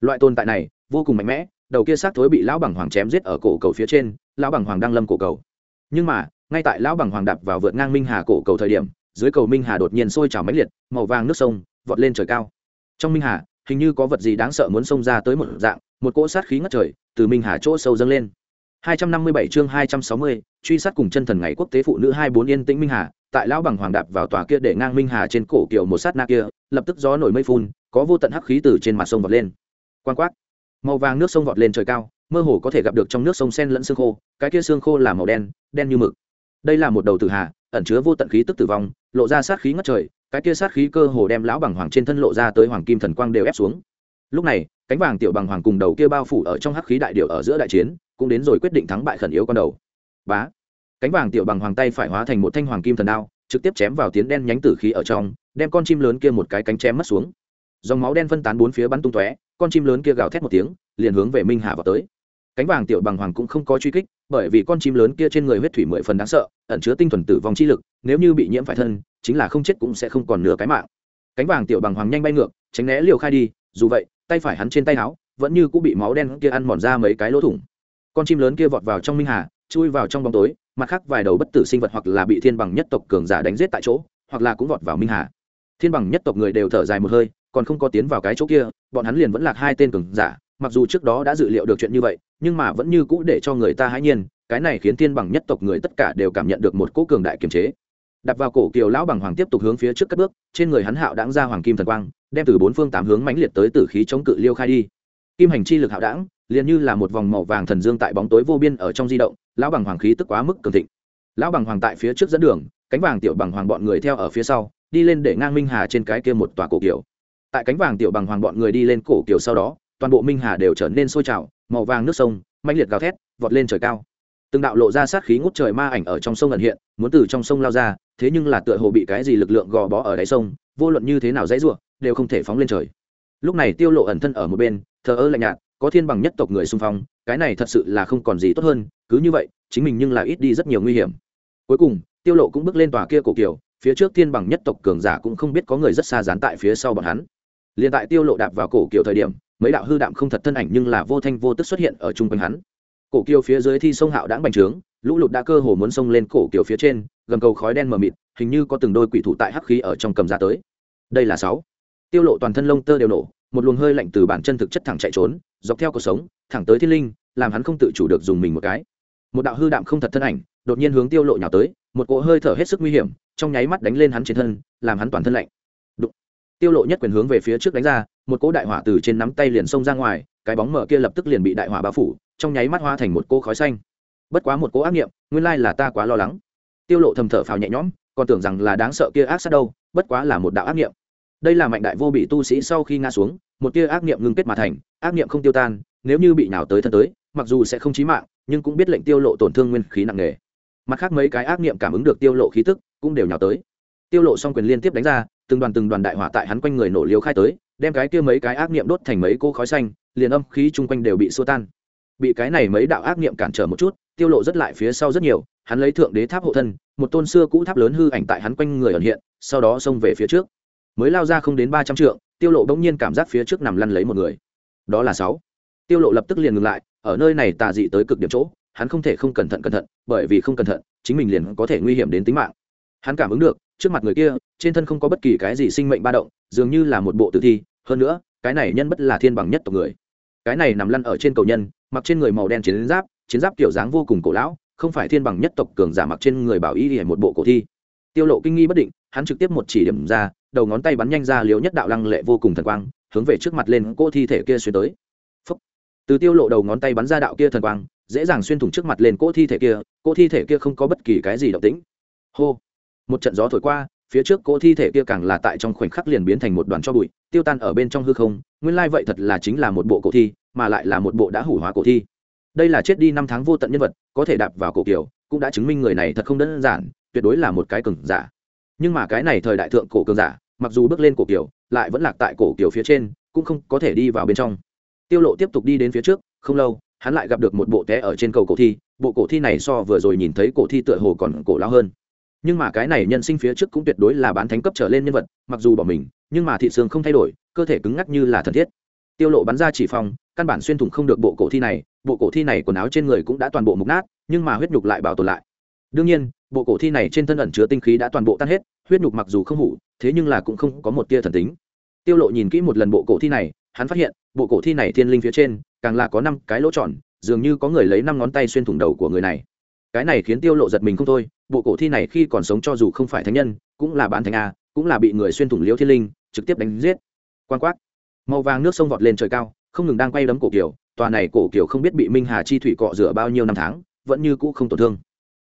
Loại tồn tại này, vô cùng mạnh mẽ đầu kia xác thối bị lão bằng hoàng chém giết ở cổ cầu phía trên lão bằng hoàng đang lâm cổ cầu. Nhưng mà ngay tại lão bằng hoàng đạp vào vượt ngang minh hà cổ cầu thời điểm dưới cầu minh hà đột nhiên sôi trào mãnh liệt màu vàng nước sông vọt lên trời cao. Trong minh hà hình như có vật gì đáng sợ muốn xông ra tới một dạng một cỗ sát khí ngất trời từ minh hà chỗ sâu dâng lên. 257 chương 260, truy sát cùng chân thần ngày quốc tế phụ nữ 24 yên tĩnh minh hà tại lão bằng hoàng đạp vào tòa kia để ngang minh hà trên cổ kiều một sát na kia lập tức gió nổi mây phun có vô tận hắc khí từ trên mặt sông vọt lên. Quan quát màu vàng nước sông vọt lên trời cao, mơ hồ có thể gặp được trong nước sông sen lẫn xương khô, cái kia xương khô là màu đen đen như mực. Đây là một đầu tử hà, ẩn chứa vô tận khí tức tử vong, lộ ra sát khí ngất trời, cái kia sát khí cơ hồ đem lão bằng hoàng trên thân lộ ra tới hoàng kim thần quang đều ép xuống. Lúc này, cánh vàng tiểu bằng hoàng cùng đầu kia bao phủ ở trong hắc khí đại điệu ở giữa đại chiến, cũng đến rồi quyết định thắng bại khẩn yếu con đầu. Bá! Cánh vàng tiểu bằng hoàng tay phải hóa thành một thanh hoàng kim thần đao, trực tiếp chém vào tiến đen nhánh tử khí ở trong, đem con chim lớn kia một cái cánh chém mất xuống. Dòng máu đen phân tán bốn phía bắn tung tóe con chim lớn kia gào thét một tiếng, liền hướng về minh hà vào tới. Cánh vàng tiểu bằng hoàng cũng không có truy kích, bởi vì con chim lớn kia trên người huyết thủy mười phần đáng sợ, ẩn chứa tinh thuần tử vong chi lực, nếu như bị nhiễm phải thân, chính là không chết cũng sẽ không còn nửa cái mạng. Cánh vàng tiểu bằng hoàng nhanh bay ngược, tránh né liều khai đi, dù vậy, tay phải hắn trên tay áo, vẫn như cũng bị máu đen kia ăn mòn ra mấy cái lỗ thủng. Con chim lớn kia vọt vào trong minh hà, chui vào trong bóng tối, mặt khác vài đầu bất tử sinh vật hoặc là bị thiên bằng nhất tộc cường giả đánh giết tại chỗ, hoặc là cũng vọt vào minh hà. Thiên bằng nhất tộc người đều thở dài một hơi còn không có tiến vào cái chỗ kia, bọn hắn liền vẫn lạc hai tên cường giả, mặc dù trước đó đã dự liệu được chuyện như vậy, nhưng mà vẫn như cũ để cho người ta hãi nhiên, cái này khiến thiên bằng nhất tộc người tất cả đều cảm nhận được một cỗ cường đại kiềm chế. Đặt vào cổ kiều lão bằng hoàng tiếp tục hướng phía trước cất bước, trên người hắn hạo đáng ra hoàng kim thần quang, đem từ bốn phương tám hướng mãnh liệt tới tử khí chống cự liêu khai đi. Kim hành chi lực hạo đảng liền như là một vòng màu vàng thần dương tại bóng tối vô biên ở trong di động, lão bằng hoàng khí tức quá mức cường thịnh. Lão bằng hoàng tại phía trước dẫn đường, cánh vàng tiểu bằng hoàng bọn người theo ở phía sau, đi lên để ngang minh hà trên cái kia một tòa cổ kiều tại cánh vàng tiểu bằng hoàng bọn người đi lên cổ kiểu sau đó, toàn bộ minh hà đều trở nên sôi trào, màu vàng nước sông mạnh liệt gào thét, vọt lên trời cao. Từng đạo lộ ra sát khí ngút trời ma ảnh ở trong sông ẩn hiện, muốn từ trong sông lao ra, thế nhưng là tựa hồ bị cái gì lực lượng gò bó ở đáy sông, vô luận như thế nào dãy ruộng đều không thể phóng lên trời. Lúc này tiêu lộ ẩn thân ở một bên, thờ ơ lạnh nhạt, có thiên bằng nhất tộc người xung phong, cái này thật sự là không còn gì tốt hơn, cứ như vậy, chính mình nhưng là ít đi rất nhiều nguy hiểm. Cuối cùng, tiêu lộ cũng bước lên tòa kia cổ kiều phía trước thiên bằng nhất tộc cường giả cũng không biết có người rất xa dán tại phía sau bọn hắn liền tại tiêu lộ đạp vào cổ kiều thời điểm, mấy đạo hư đạm không thật thân ảnh nhưng là vô thanh vô tức xuất hiện ở trung quanh hắn. Cổ kiều phía dưới thi sông hạo đãng bành trướng, lũ lụt đã cơ hồ muốn xông lên cổ kiều phía trên, gầm cầu khói đen mờ mịt, hình như có từng đôi quỷ thủ tại hắc khí ở trong cầm ra tới. Đây là sáu. Tiêu lộ toàn thân lông tơ đều nổ, một luồng hơi lạnh từ bản chân thực chất thẳng chạy trốn, dọc theo cuộc sống, thẳng tới thiên linh, làm hắn không tự chủ được dùng mình một cái. Một đạo hư đạm không thật thân ảnh, đột nhiên hướng tiêu lộ nhào tới, một cỗ hơi thở hết sức nguy hiểm, trong nháy mắt đánh lên hắn trên thân, làm hắn toàn thân lạnh tiêu lộ nhất quyền hướng về phía trước đánh ra, một cỗ đại hỏa từ trên nắm tay liền xông ra ngoài, cái bóng mở kia lập tức liền bị đại hỏa bao phủ, trong nháy mắt hóa thành một cỗ khói xanh. Bất quá một cỗ ác nghiệm, nguyên lai là ta quá lo lắng. Tiêu lộ thầm thở phào nhẹ nhõm, còn tưởng rằng là đáng sợ kia ác sát đâu, bất quá là một đạo ác nghiệm. Đây là mạnh đại vô bị tu sĩ sau khi ngã xuống, một tia ác nghiệm ngưng kết mà thành, ác nghiệm không tiêu tan, nếu như bị nào tới thân tới, mặc dù sẽ không chí mạng, nhưng cũng biết lệnh tiêu lộ tổn thương nguyên khí nặng nề. Mặt khác mấy cái ác nghiệm cảm ứng được tiêu lộ khí tức, cũng đều nhào tới. Tiêu lộ song quyền liên tiếp đánh ra từng đoàn từng đoàn đại hỏa tại hắn quanh người nổ liều khai tới, đem cái kia mấy cái ác nghiệm đốt thành mấy cô khói xanh, liền âm khí chung quanh đều bị xua tan. Bị cái này mấy đạo ác nghiệm cản trở một chút, tiêu lộ rất lại phía sau rất nhiều, hắn lấy thượng đế tháp hộ thân, một tôn xưa cũ tháp lớn hư ảnh tại hắn quanh người ẩn hiện, sau đó xông về phía trước. Mới lao ra không đến ba trăm trượng, tiêu lộ bỗng nhiên cảm giác phía trước nằm lăn lấy một người. Đó là sáu. Tiêu lộ lập tức liền ngừng lại, ở nơi này tà dị tới cực điểm chỗ, hắn không thể không cẩn thận cẩn thận, bởi vì không cẩn thận, chính mình liền có thể nguy hiểm đến tính mạng. Hắn cảm ứng được trước mặt người kia, trên thân không có bất kỳ cái gì sinh mệnh ba động, dường như là một bộ tử thi. Hơn nữa, cái này nhân bất là thiên bằng nhất tộc người. Cái này nằm lăn ở trên cầu nhân, mặc trên người màu đen chiến giáp chiến giáp kiểu dáng vô cùng cổ lão, không phải thiên bằng nhất tộc cường giả mặc trên người bảo y hay một bộ cổ thi. Tiêu lộ kinh nghi bất định, hắn trực tiếp một chỉ điểm ra, đầu ngón tay bắn nhanh ra liếu nhất đạo lăng lệ vô cùng thần quang, hướng về trước mặt lên cô thi thể kia xuyên tới. Phúc. từ tiêu lộ đầu ngón tay bắn ra đạo kia thần quang, dễ dàng xuyên thủng trước mặt lên cỗ thi thể kia, cỗ thi thể kia không có bất kỳ cái gì động tĩnh. Hô một trận gió thổi qua, phía trước cỗ thi thể kia càng là tại trong khoảnh khắc liền biến thành một đoàn cho bụi, tiêu tan ở bên trong hư không, nguyên lai vậy thật là chính là một bộ cổ thi, mà lại là một bộ đã hủ hóa cổ thi. Đây là chết đi năm tháng vô tận nhân vật, có thể đạp vào cổ kiều, cũng đã chứng minh người này thật không đơn giản, tuyệt đối là một cái cường giả. Nhưng mà cái này thời đại thượng cổ cường giả, mặc dù bước lên cổ kiều, lại vẫn lạc tại cổ kiều phía trên, cũng không có thể đi vào bên trong. Tiêu lộ tiếp tục đi đến phía trước, không lâu, hắn lại gặp được một bộ té ở trên cầu cổ thi, bộ cổ thi này so vừa rồi nhìn thấy cổ thi tựa hồ còn cổ lao hơn nhưng mà cái này nhân sinh phía trước cũng tuyệt đối là bán thánh cấp trở lên nhân vật, mặc dù bỏ mình, nhưng mà thị xương không thay đổi, cơ thể cứng ngắc như là thần thiết. Tiêu lộ bắn ra chỉ phòng căn bản xuyên thủng không được bộ cổ thi này, bộ cổ thi này quần áo trên người cũng đã toàn bộ mục nát, nhưng mà huyết nhục lại bảo tồn lại. Đương nhiên, bộ cổ thi này trên thân ẩn chứa tinh khí đã toàn bộ tan hết, huyết nhục mặc dù không hủ, thế nhưng là cũng không có một tia thần tính. Tiêu lộ nhìn kỹ một lần bộ cổ thi này, hắn phát hiện, bộ cổ thi này thiên linh phía trên, càng là có năm cái lỗ tròn, dường như có người lấy năm ngón tay xuyên thủng đầu của người này. Cái này khiến tiêu lộ giật mình không thôi bộ cổ thi này khi còn sống cho dù không phải thánh nhân, cũng là bán thánh a, cũng là bị người xuyên thủng liễu thiên linh, trực tiếp đánh giết. Quan quát. Màu vàng nước sông vọt lên trời cao, không ngừng đang quay đấm cổ kiều, tòa này cổ kiều không biết bị minh hà chi thủy cọ rửa bao nhiêu năm tháng, vẫn như cũ không tổn thương.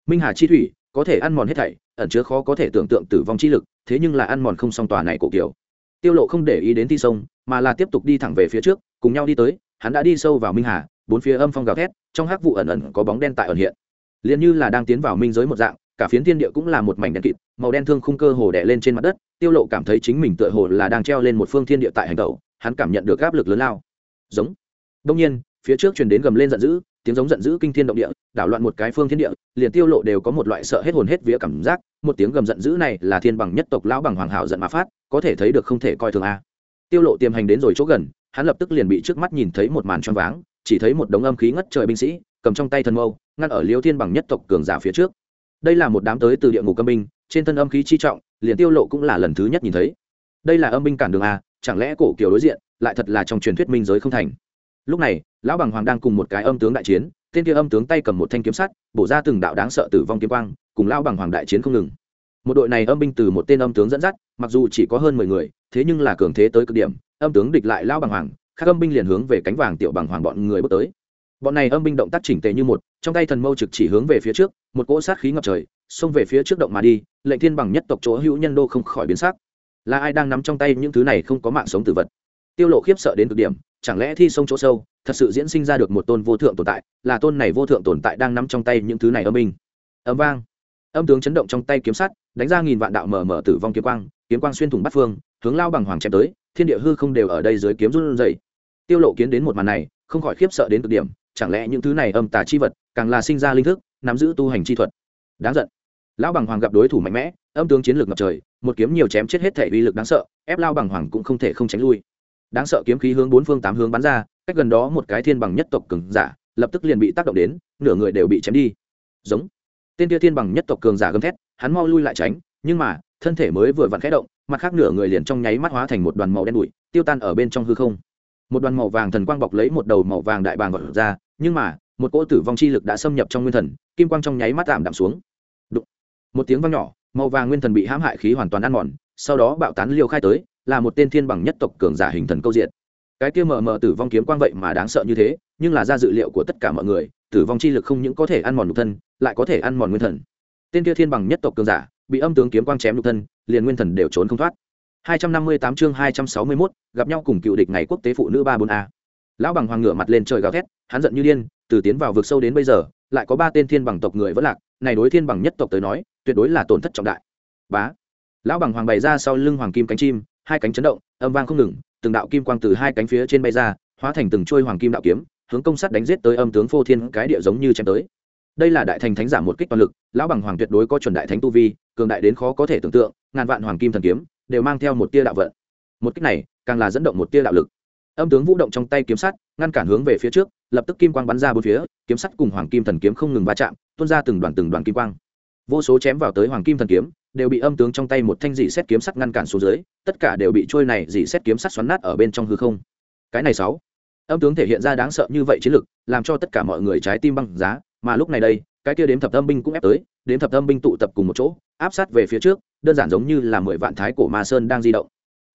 Minh hà chi thủy có thể ăn mòn hết thảy, ẩn chứa khó có thể tưởng tượng tử vong chi lực, thế nhưng là ăn mòn không xong tòa này cổ kiều. Tiêu lộ không để ý đến thi sông, mà là tiếp tục đi thẳng về phía trước, cùng nhau đi tới, hắn đã đi sâu vào minh hà, bốn phía âm phong gào thét, trong hắc vụ ẩn ẩn có bóng đen tại ẩn hiện. Liền như là đang tiến vào minh giới một dạng cả phiến thiên địa cũng là một mảnh đen kịt, màu đen thương khung cơ hồ đè lên trên mặt đất, tiêu lộ cảm thấy chính mình tựa hồ là đang treo lên một phương thiên địa tại hành tẩu hắn cảm nhận được áp lực lớn lao. Giống. Đông nhiên, phía trước truyền đến gầm lên giận dữ, tiếng giống giận dữ kinh thiên động địa, đảo loạn một cái phương thiên địa, liền tiêu lộ đều có một loại sợ hết hồn hết vía cảm giác, một tiếng gầm giận dữ này là thiên bằng nhất tộc lão bằng hoàng hảo giận mà phát, có thể thấy được không thể coi thường a. Tiêu lộ tiềm hành đến rồi chỗ gần, hắn lập tức liền bị trước mắt nhìn thấy một màn choáng váng, chỉ thấy một đống âm khí ngất trời binh sĩ, cầm trong tay thần mâu, ngăn ở liêu thiên bằng nhất tộc cường giả phía trước đây là một đám tới từ địa ngục âm binh, trên thân âm khí chi trọng, liền tiêu lộ cũng là lần thứ nhất nhìn thấy. Đây là âm binh cản đường a, chẳng lẽ cổ kiều đối diện, lại thật là trong truyền thuyết minh giới không thành? Lúc này, lão bằng hoàng đang cùng một cái âm tướng đại chiến, tên kia âm tướng tay cầm một thanh kiếm sắt, bổ ra từng đạo đáng sợ tử vong kiếm quang, cùng lão bằng hoàng đại chiến không ngừng. Một đội này âm binh từ một tên âm tướng dẫn dắt, mặc dù chỉ có hơn mười người, thế nhưng là cường thế tới cực điểm, âm tướng địch lại lão bằng hoàng các âm binh liền hướng về cánh vàng tiểu bằng hoàng bọn người bước tới. Bọn này âm binh động tác chỉnh tề như một trong tay thần mâu trực chỉ hướng về phía trước, một cỗ sát khí ngập trời, xông về phía trước động mà đi, lệnh thiên bằng nhất tộc chỗ hữu nhân đô không khỏi biến sắc. Là ai đang nắm trong tay những thứ này không có mạng sống tử vật? Tiêu lộ khiếp sợ đến cực điểm, chẳng lẽ thi sông chỗ sâu, thật sự diễn sinh ra được một tôn vô thượng tồn tại, là tôn này vô thượng tồn tại đang nắm trong tay những thứ này âm minh âm vang. Âm tướng chấn động trong tay kiếm sắt, đánh ra nghìn vạn đạo mở mở tử vong kiếm quang kiếm quang xuyên thủng bát phương, hướng lao bằng hoàng chém tới, thiên địa hư không đều ở đây dưới kiếm run rẩy. Tiêu lộ kiến đến một màn này, không khỏi khiếp sợ đến cực điểm chẳng lẽ những thứ này âm tà chi vật càng là sinh ra linh thức, nắm giữ tu hành chi thuật? Đáng giận. Lão bằng hoàng gặp đối thủ mạnh mẽ, âm tướng chiến lược ngập trời, một kiếm nhiều chém chết hết thể uy lực đáng sợ, ép lao bằng hoàng cũng không thể không tránh lui. Đáng sợ kiếm khí hướng bốn phương tám hướng bắn ra, cách gần đó một cái thiên bằng nhất tộc cường giả, lập tức liền bị tác động đến, nửa người đều bị chém đi. Giống. Tên tia thiên bằng nhất tộc cường giả gầm thét, hắn mau lui lại tránh, nhưng mà, thân thể mới vừa vặn khẽ động, mặt khác nửa người liền trong nháy mắt hóa thành một đoàn màu đen bụi, tiêu tan ở bên trong hư không. Một đoàn màu vàng thần quang bọc lấy một đầu màu vàng đại bàng vật ra nhưng mà một cỗ tử vong chi lực đã xâm nhập trong nguyên thần kim quang trong nháy mắt tạm đạm xuống Đụng. một tiếng vang nhỏ màu vàng nguyên thần bị hãm hại khí hoàn toàn ăn mòn sau đó bạo tán liêu khai tới là một tên thiên bằng nhất tộc cường giả hình thần câu diện cái kia mờ mờ tử vong kiếm quang vậy mà đáng sợ như thế nhưng là ra dự liệu của tất cả mọi người tử vong chi lực không những có thể ăn mòn nhục thân lại có thể ăn mòn nguyên thần tên kia thiên bằng nhất tộc cường giả bị âm tướng kiếm quang chém nhục thân liền nguyên thần đều trốn không thoát 258 chương 261, gặp nhau cùng cựu địch ngày quốc tế phụ nữ 34A. Lão bằng hoàng ngửa mặt lên trời gào thét, hắn giận như điên, từ tiến vào vực sâu đến bây giờ, lại có ba tên thiên bằng tộc người vẫn lạc, này đối thiên bằng nhất tộc tới nói, tuyệt đối là tổn thất trọng đại. Bá. Lão bằng hoàng bày ra sau lưng hoàng kim cánh chim, hai cánh chấn động, âm vang không ngừng, từng đạo kim quang từ hai cánh phía trên bay ra, hóa thành từng chuôi hoàng kim đạo kiếm, hướng công sát đánh giết tới âm tướng phô thiên cái địa giống như chém tới. Đây là đại thành thánh giả một kích toàn lực, lão bằng hoàng tuyệt đối có chuẩn đại thánh tu vi, cường đại đến khó có thể tưởng tượng, ngàn vạn hoàng kim thần kiếm, đều mang theo một tia đạo vận một kích này càng là dẫn động một tia đạo lực âm tướng vũ động trong tay kiếm sắt, ngăn cản hướng về phía trước, lập tức kim quang bắn ra bốn phía, kiếm sắt cùng hoàng kim thần kiếm không ngừng va chạm, tuôn ra từng đoàn từng đoàn kim quang. Vô số chém vào tới hoàng kim thần kiếm, đều bị âm tướng trong tay một thanh dị xét kiếm sắt ngăn cản xuống dưới, tất cả đều bị trôi này dị xét kiếm sắt xoắn nát ở bên trong hư không. Cái này sáu. Âm tướng thể hiện ra đáng sợ như vậy chiến lực, làm cho tất cả mọi người trái tim băng giá, mà lúc này đây, cái kia đếm thập âm binh cũng ép tới, đếm thập âm binh tụ tập cùng một chỗ, áp sát về phía trước, đơn giản giống như là mười vạn thái cổ ma sơn đang di động.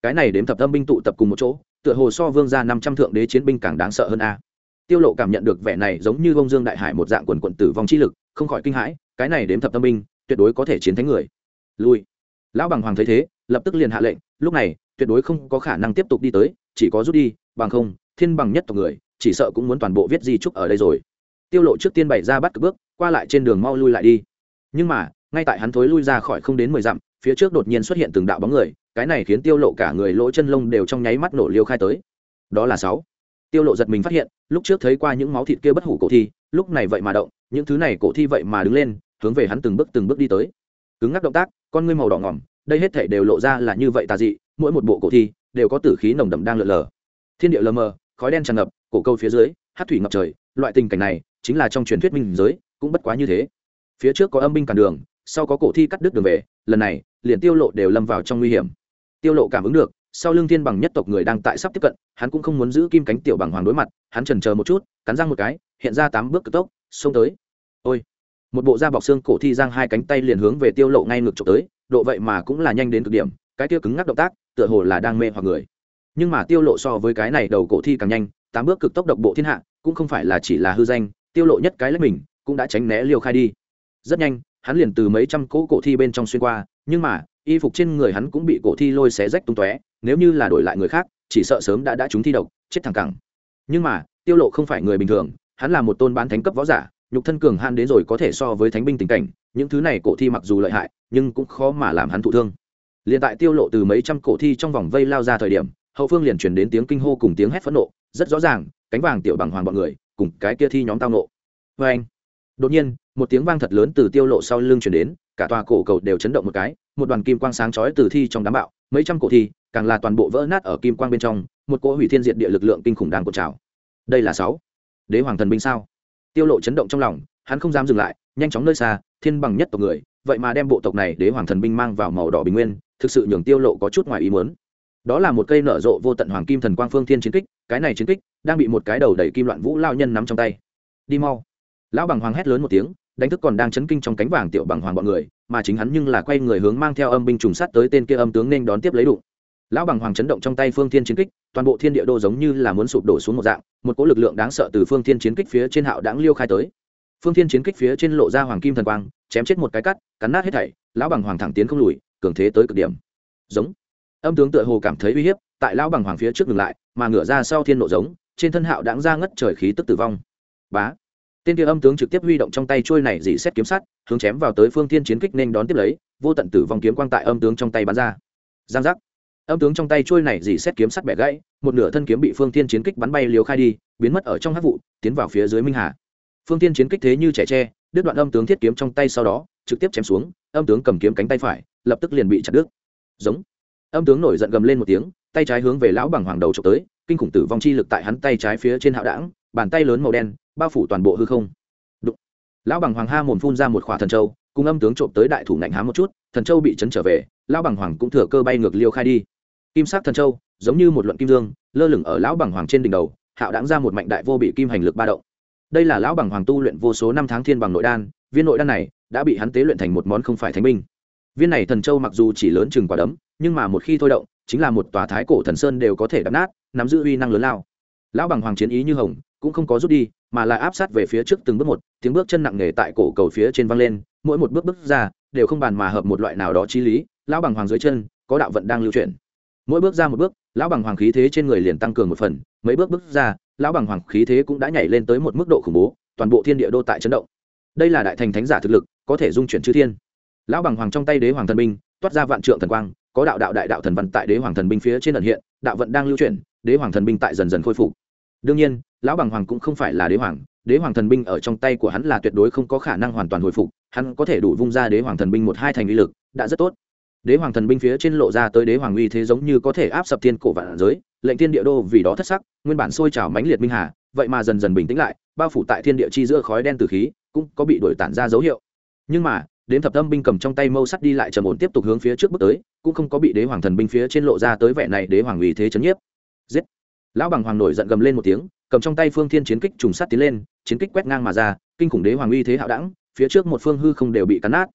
Cái này đếm thập âm binh tụ tập cùng một chỗ tựa hồ so vương ra năm trăm thượng đế chiến binh càng đáng sợ hơn a. Tiêu lộ cảm nhận được vẻ này giống như bông dương đại hải một dạng quần quận tử vong chi lực, không khỏi kinh hãi, cái này đếm thập tâm binh, tuyệt đối có thể chiến thánh người. Lui. Lão bằng hoàng thấy thế, lập tức liền hạ lệnh, lúc này, tuyệt đối không có khả năng tiếp tục đi tới, chỉ có rút đi, bằng không, thiên bằng nhất tộc người, chỉ sợ cũng muốn toàn bộ viết di trúc ở đây rồi. Tiêu lộ trước tiên bày ra bắt cực bước, qua lại trên đường mau lui lại đi. Nhưng mà, ngay tại hắn thối lui ra khỏi không đến mười dặm phía trước đột nhiên xuất hiện từng đạo bóng người, cái này khiến tiêu lộ cả người lỗ chân lông đều trong nháy mắt nổ liêu khai tới. Đó là sáu. Tiêu lộ giật mình phát hiện, lúc trước thấy qua những máu thịt kia bất hủ cổ thi, lúc này vậy mà động, những thứ này cổ thi vậy mà đứng lên, hướng về hắn từng bước từng bước đi tới. Cứng ngắc động tác, con ngươi màu đỏ ngỏm, đây hết thể đều lộ ra là như vậy tà dị, mỗi một bộ cổ thi đều có tử khí nồng đậm đang lượn lờ. Thiên địa lờ mờ, khói đen tràn ngập, cổ câu phía dưới, hát thủy ngập trời, loại tình cảnh này chính là trong truyền thuyết minh giới cũng bất quá như thế. Phía trước có âm binh cản đường, sau có cổ thi cắt đứt đường về, lần này liền tiêu lộ đều lâm vào trong nguy hiểm. Tiêu lộ cảm ứng được, sau lưng thiên bằng nhất tộc người đang tại sắp tiếp cận, hắn cũng không muốn giữ kim cánh tiểu bằng hoàng đối mặt, hắn chần chờ một chút, cắn răng một cái, hiện ra tám bước cực tốc, xông tới. Ôi! Một bộ da bọc xương cổ thi giang hai cánh tay liền hướng về tiêu lộ ngay ngược chụp tới, độ vậy mà cũng là nhanh đến cực điểm, cái kia cứng ngắc động tác, tựa hồ là đang mê hoặc người. Nhưng mà tiêu lộ so với cái này đầu cổ thi càng nhanh, tám bước cực tốc độc bộ thiên hạ, cũng không phải là chỉ là hư danh, tiêu lộ nhất cái lấy mình, cũng đã tránh né liều khai đi. Rất nhanh, hắn liền từ mấy trăm cỗ cổ thi bên trong xuyên qua nhưng mà, y phục trên người hắn cũng bị cổ thi lôi xé rách tung tóe, nếu như là đổi lại người khác, chỉ sợ sớm đã đã trúng thi độc, chết thẳng cẳng. Nhưng mà, tiêu lộ không phải người bình thường, hắn là một tôn bán thánh cấp võ giả, nhục thân cường han đến rồi có thể so với thánh binh tình cảnh, những thứ này cổ thi mặc dù lợi hại, nhưng cũng khó mà làm hắn thụ thương. Liền tại tiêu lộ từ mấy trăm cổ thi trong vòng vây lao ra thời điểm, hậu phương liền truyền đến tiếng kinh hô cùng tiếng hét phẫn nộ, rất rõ ràng, cánh vàng tiểu bằng hoàng bọn người, cùng cái kia thi nhóm tao nộ. Với anh đột nhiên, một tiếng vang thật lớn từ tiêu lộ sau lưng truyền đến cả tòa cổ cầu đều chấn động một cái, một đoàn kim quang sáng chói từ thi trong đám bạo, mấy trăm cổ thi, càng là toàn bộ vỡ nát ở kim quang bên trong, một cỗ hủy thiên diệt địa lực lượng kinh khủng đang cột trào. Đây là sáu. Đế hoàng thần binh sao? Tiêu lộ chấn động trong lòng, hắn không dám dừng lại, nhanh chóng nơi xa, thiên bằng nhất tộc người, vậy mà đem bộ tộc này đế hoàng thần binh mang vào màu đỏ bình nguyên, thực sự nhường tiêu lộ có chút ngoài ý muốn. Đó là một cây nở rộ vô tận hoàng kim thần quang phương thiên chiến kích, cái này chiến kích đang bị một cái đầu đẩy kim loạn vũ lao nhân nắm trong tay. Đi mau. Lão bằng hoàng hét lớn một tiếng đánh thức còn đang chấn kinh trong cánh vàng tiểu bằng hoàng bọn người, mà chính hắn nhưng là quay người hướng mang theo âm binh trùng sát tới tên kia âm tướng nên đón tiếp lấy đủ lão bằng hoàng chấn động trong tay phương thiên chiến kích, toàn bộ thiên địa đô giống như là muốn sụp đổ xuống một dạng, một cỗ lực lượng đáng sợ từ phương thiên chiến kích phía trên hạo đãng liêu khai tới. Phương thiên chiến kích phía trên lộ ra hoàng kim thần quang, chém chết một cái cắt, cắn nát hết thảy, lão bằng hoàng thẳng tiến không lùi, cường thế tới cực điểm. Giống. Âm tướng tựa hồ cảm thấy uy hiếp, tại lão bằng hoàng phía trước ngừng lại, mà ngửa ra sau thiên nộ giống, trên thân hạo đãng ra ngất trời khí tức tử vong. Bá tên kia âm tướng trực tiếp huy động trong tay trôi này dỉ xét kiếm sắt, hướng chém vào tới phương thiên chiến kích nên đón tiếp lấy, vô tận tử vong kiếm quang tại âm tướng trong tay bắn ra. Giang giác. Âm tướng trong tay trôi này dỉ xét kiếm sắt bẻ gãy, một nửa thân kiếm bị phương thiên chiến kích bắn bay liều khai đi, biến mất ở trong hát vụ, tiến vào phía dưới minh hà. Phương thiên chiến kích thế như trẻ tre, đứt đoạn âm tướng thiết kiếm trong tay sau đó, trực tiếp chém xuống, âm tướng cầm kiếm cánh tay phải, lập tức liền bị chặt đứt. Giống. Âm tướng nổi giận gầm lên một tiếng, tay trái hướng về lão bằng hoàng đầu trộm tới, kinh khủng tử vong chi lực tại hắn tay trái phía trên hạo đảng, bàn tay lớn màu đen bao phủ toàn bộ hư không. Đụng. lão bằng hoàng ha mồm phun ra một khỏa thần châu, cùng âm tướng trộm tới đại thủ ngạnh há một chút, thần châu bị chấn trở về, lão bằng hoàng cũng thừa cơ bay ngược liêu khai đi. Kim sắc thần châu, giống như một luận kim dương, lơ lửng ở lão bằng hoàng trên đỉnh đầu, hạo đáng ra một mạnh đại vô bị kim hành lực ba động. Đây là lão bằng hoàng tu luyện vô số năm tháng thiên bằng nội đan, viên nội đan này đã bị hắn tế luyện thành một món không phải thánh binh. Viên này thần châu mặc dù chỉ lớn chừng quả đấm, nhưng mà một khi thôi động, chính là một tòa thái cổ thần sơn đều có thể đập nát, nắm giữ uy năng lớn lao. Lão bằng hoàng chiến ý như hồng cũng không có rút đi, mà là áp sát về phía trước từng bước một, tiếng bước chân nặng nề tại cổ cầu phía trên văng lên, mỗi một bước bước ra, đều không bàn mà hợp một loại nào đó chi lý, lão bằng hoàng dưới chân, có đạo vận đang lưu chuyển. Mỗi bước ra một bước, lão bằng hoàng khí thế trên người liền tăng cường một phần, mấy bước bước ra, lão bằng hoàng khí thế cũng đã nhảy lên tới một mức độ khủng bố, toàn bộ thiên địa đô tại chấn động. Đây là đại thành thánh giả thực lực, có thể dung chuyển chư thiên. Lão bằng hoàng trong tay đế hoàng thần binh, toát ra vạn trượng thần quang, có đạo đạo đại đạo thần văn tại đế hoàng thần binh phía trên ẩn hiện, đạo vận đang lưu chuyển, đế hoàng thần binh tại dần dần khôi phục đương nhiên, lão bằng hoàng cũng không phải là đế hoàng đế hoàng thần binh ở trong tay của hắn là tuyệt đối không có khả năng hoàn toàn hồi phục, hắn có thể đủ vung ra đế hoàng thần binh một hai thành uy lực, đã rất tốt. Đế hoàng thần binh phía trên lộ ra tới đế hoàng uy thế giống như có thể áp sập thiên cổ vạn giới, lệnh thiên địa đô vì đó thất sắc, nguyên bản sôi trào mãnh liệt minh hà, vậy mà dần dần bình tĩnh lại, bao phủ tại thiên địa chi giữa khói đen từ khí, cũng có bị đổi tản ra dấu hiệu. Nhưng mà đến thập tâm binh cầm trong tay mâu sắt đi lại trầm ổn tiếp tục hướng phía trước bước tới, cũng không có bị đế hoàng thần binh phía trên lộ ra tới vẻ này đế hoàng uy thế chấn nhiếp. Giết! Lão bằng hoàng nổi giận gầm lên một tiếng, cầm trong tay phương thiên chiến kích trùng sắt tiến lên, chiến kích quét ngang mà ra, kinh khủng đế hoàng uy thế hạo đẳng, phía trước một phương hư không đều bị cắn nát.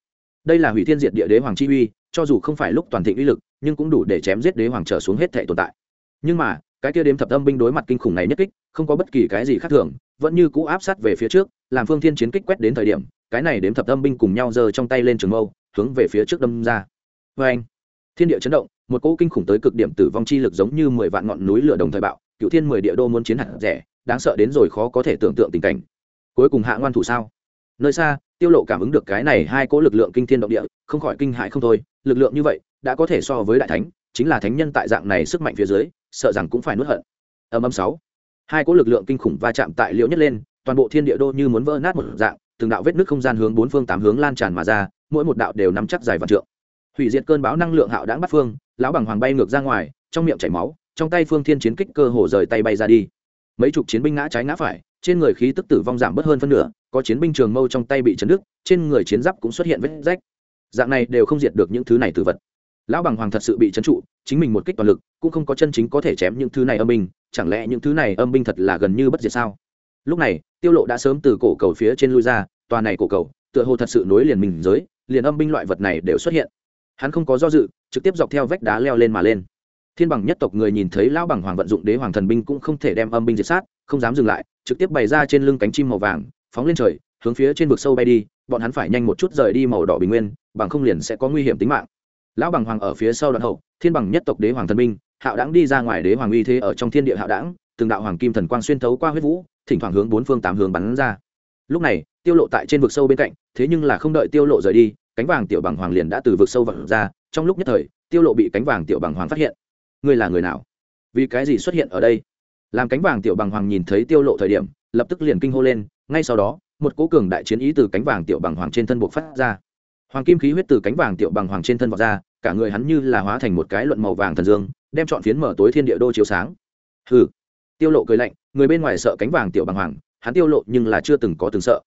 Đây là hủy thiên diệt địa đế hoàng chi uy, cho dù không phải lúc toàn thịnh uy lực, nhưng cũng đủ để chém giết đế hoàng trở xuống hết thể tồn tại. Nhưng mà, cái kia đếm thập âm binh đối mặt kinh khủng này nhất kích, không có bất kỳ cái gì khác thường, vẫn như cũ áp sát về phía trước, làm phương thiên chiến kích quét đến thời điểm, cái này đếm thập âm binh cùng nhau giơ trong tay lên trường mâu, hướng về phía trước đâm ra. Vê anh thiên địa chấn động, một cỗ kinh khủng tới cực điểm tử vong chi lực giống như mười vạn ngọn núi lửa đồng thời bạo cựu thiên mười địa đô muốn chiến hạt rẻ, đáng sợ đến rồi khó có thể tưởng tượng tình cảnh. Cuối cùng hạ ngoan thủ sao? Nơi xa, tiêu lộ cảm ứng được cái này hai cỗ lực lượng kinh thiên động địa, không khỏi kinh hãi không thôi. Lực lượng như vậy, đã có thể so với đại thánh, chính là thánh nhân tại dạng này sức mạnh phía dưới, sợ rằng cũng phải nuốt hận. Âm âm sáu. Hai cỗ lực lượng kinh khủng va chạm tại liễu nhất lên, toàn bộ thiên địa đô như muốn vỡ nát một dạng, từng đạo vết nước không gian hướng bốn phương tám hướng lan tràn mà ra, mỗi một đạo đều nắm chắc dài vạn trượng. Hủy diệt cơn bão năng lượng hạo đãng bắt phương, lão bằng hoàng bay ngược ra ngoài, trong miệng chảy máu trong tay phương thiên chiến kích cơ hồ rời tay bay ra đi. Mấy chục chiến binh ngã trái ngã phải, trên người khí tức tử vong giảm bớt hơn phân nửa, có chiến binh trường mâu trong tay bị chấn đứt, trên người chiến giáp cũng xuất hiện vết rách. Dạng này đều không diệt được những thứ này từ vật. Lão bằng hoàng thật sự bị trấn trụ, chính mình một kích toàn lực, cũng không có chân chính có thể chém những thứ này âm binh, chẳng lẽ những thứ này âm binh thật là gần như bất diệt sao? Lúc này, tiêu lộ đã sớm từ cổ cầu phía trên lui ra, tòa này cổ cầu, tựa hồ thật sự nối liền mình giới, liền âm binh loại vật này đều xuất hiện. Hắn không có do dự, trực tiếp dọc theo vách đá leo lên mà lên thiên bằng nhất tộc người nhìn thấy lão bằng hoàng vận dụng đế hoàng thần binh cũng không thể đem âm binh diệt sát, không dám dừng lại, trực tiếp bày ra trên lưng cánh chim màu vàng, phóng lên trời, hướng phía trên vực sâu bay đi, bọn hắn phải nhanh một chút rời đi màu đỏ bình nguyên, bằng không liền sẽ có nguy hiểm tính mạng. Lão bằng hoàng ở phía sau đoạn hậu, thiên bằng nhất tộc đế hoàng thần binh, hạo đãng đi ra ngoài đế hoàng uy thế ở trong thiên địa hạo đãng, từng đạo hoàng kim thần quang xuyên thấu qua huyết vũ, thỉnh thoảng hướng bốn phương tám hướng bắn ra. Lúc này, tiêu lộ tại trên vực sâu bên cạnh, thế nhưng là không đợi tiêu lộ rời đi, cánh vàng tiểu bằng hoàng liền đã từ vực sâu vọt ra, trong lúc nhất thời, tiêu lộ bị cánh vàng tiểu bằng hoàng phát hiện ngươi là người nào? Vì cái gì xuất hiện ở đây? Làm cánh vàng tiểu bằng hoàng nhìn thấy tiêu lộ thời điểm, lập tức liền kinh hô lên, ngay sau đó, một cố cường đại chiến ý từ cánh vàng tiểu bằng hoàng trên thân buộc phát ra. Hoàng kim khí huyết từ cánh vàng tiểu bằng hoàng trên thân vọt ra, cả người hắn như là hóa thành một cái luận màu vàng thần dương, đem chọn phiến mở tối thiên địa đô chiếu sáng. Hừ. Tiêu lộ cười lạnh, người bên ngoài sợ cánh vàng tiểu bằng hoàng, hắn tiêu lộ nhưng là chưa từng có từng sợ.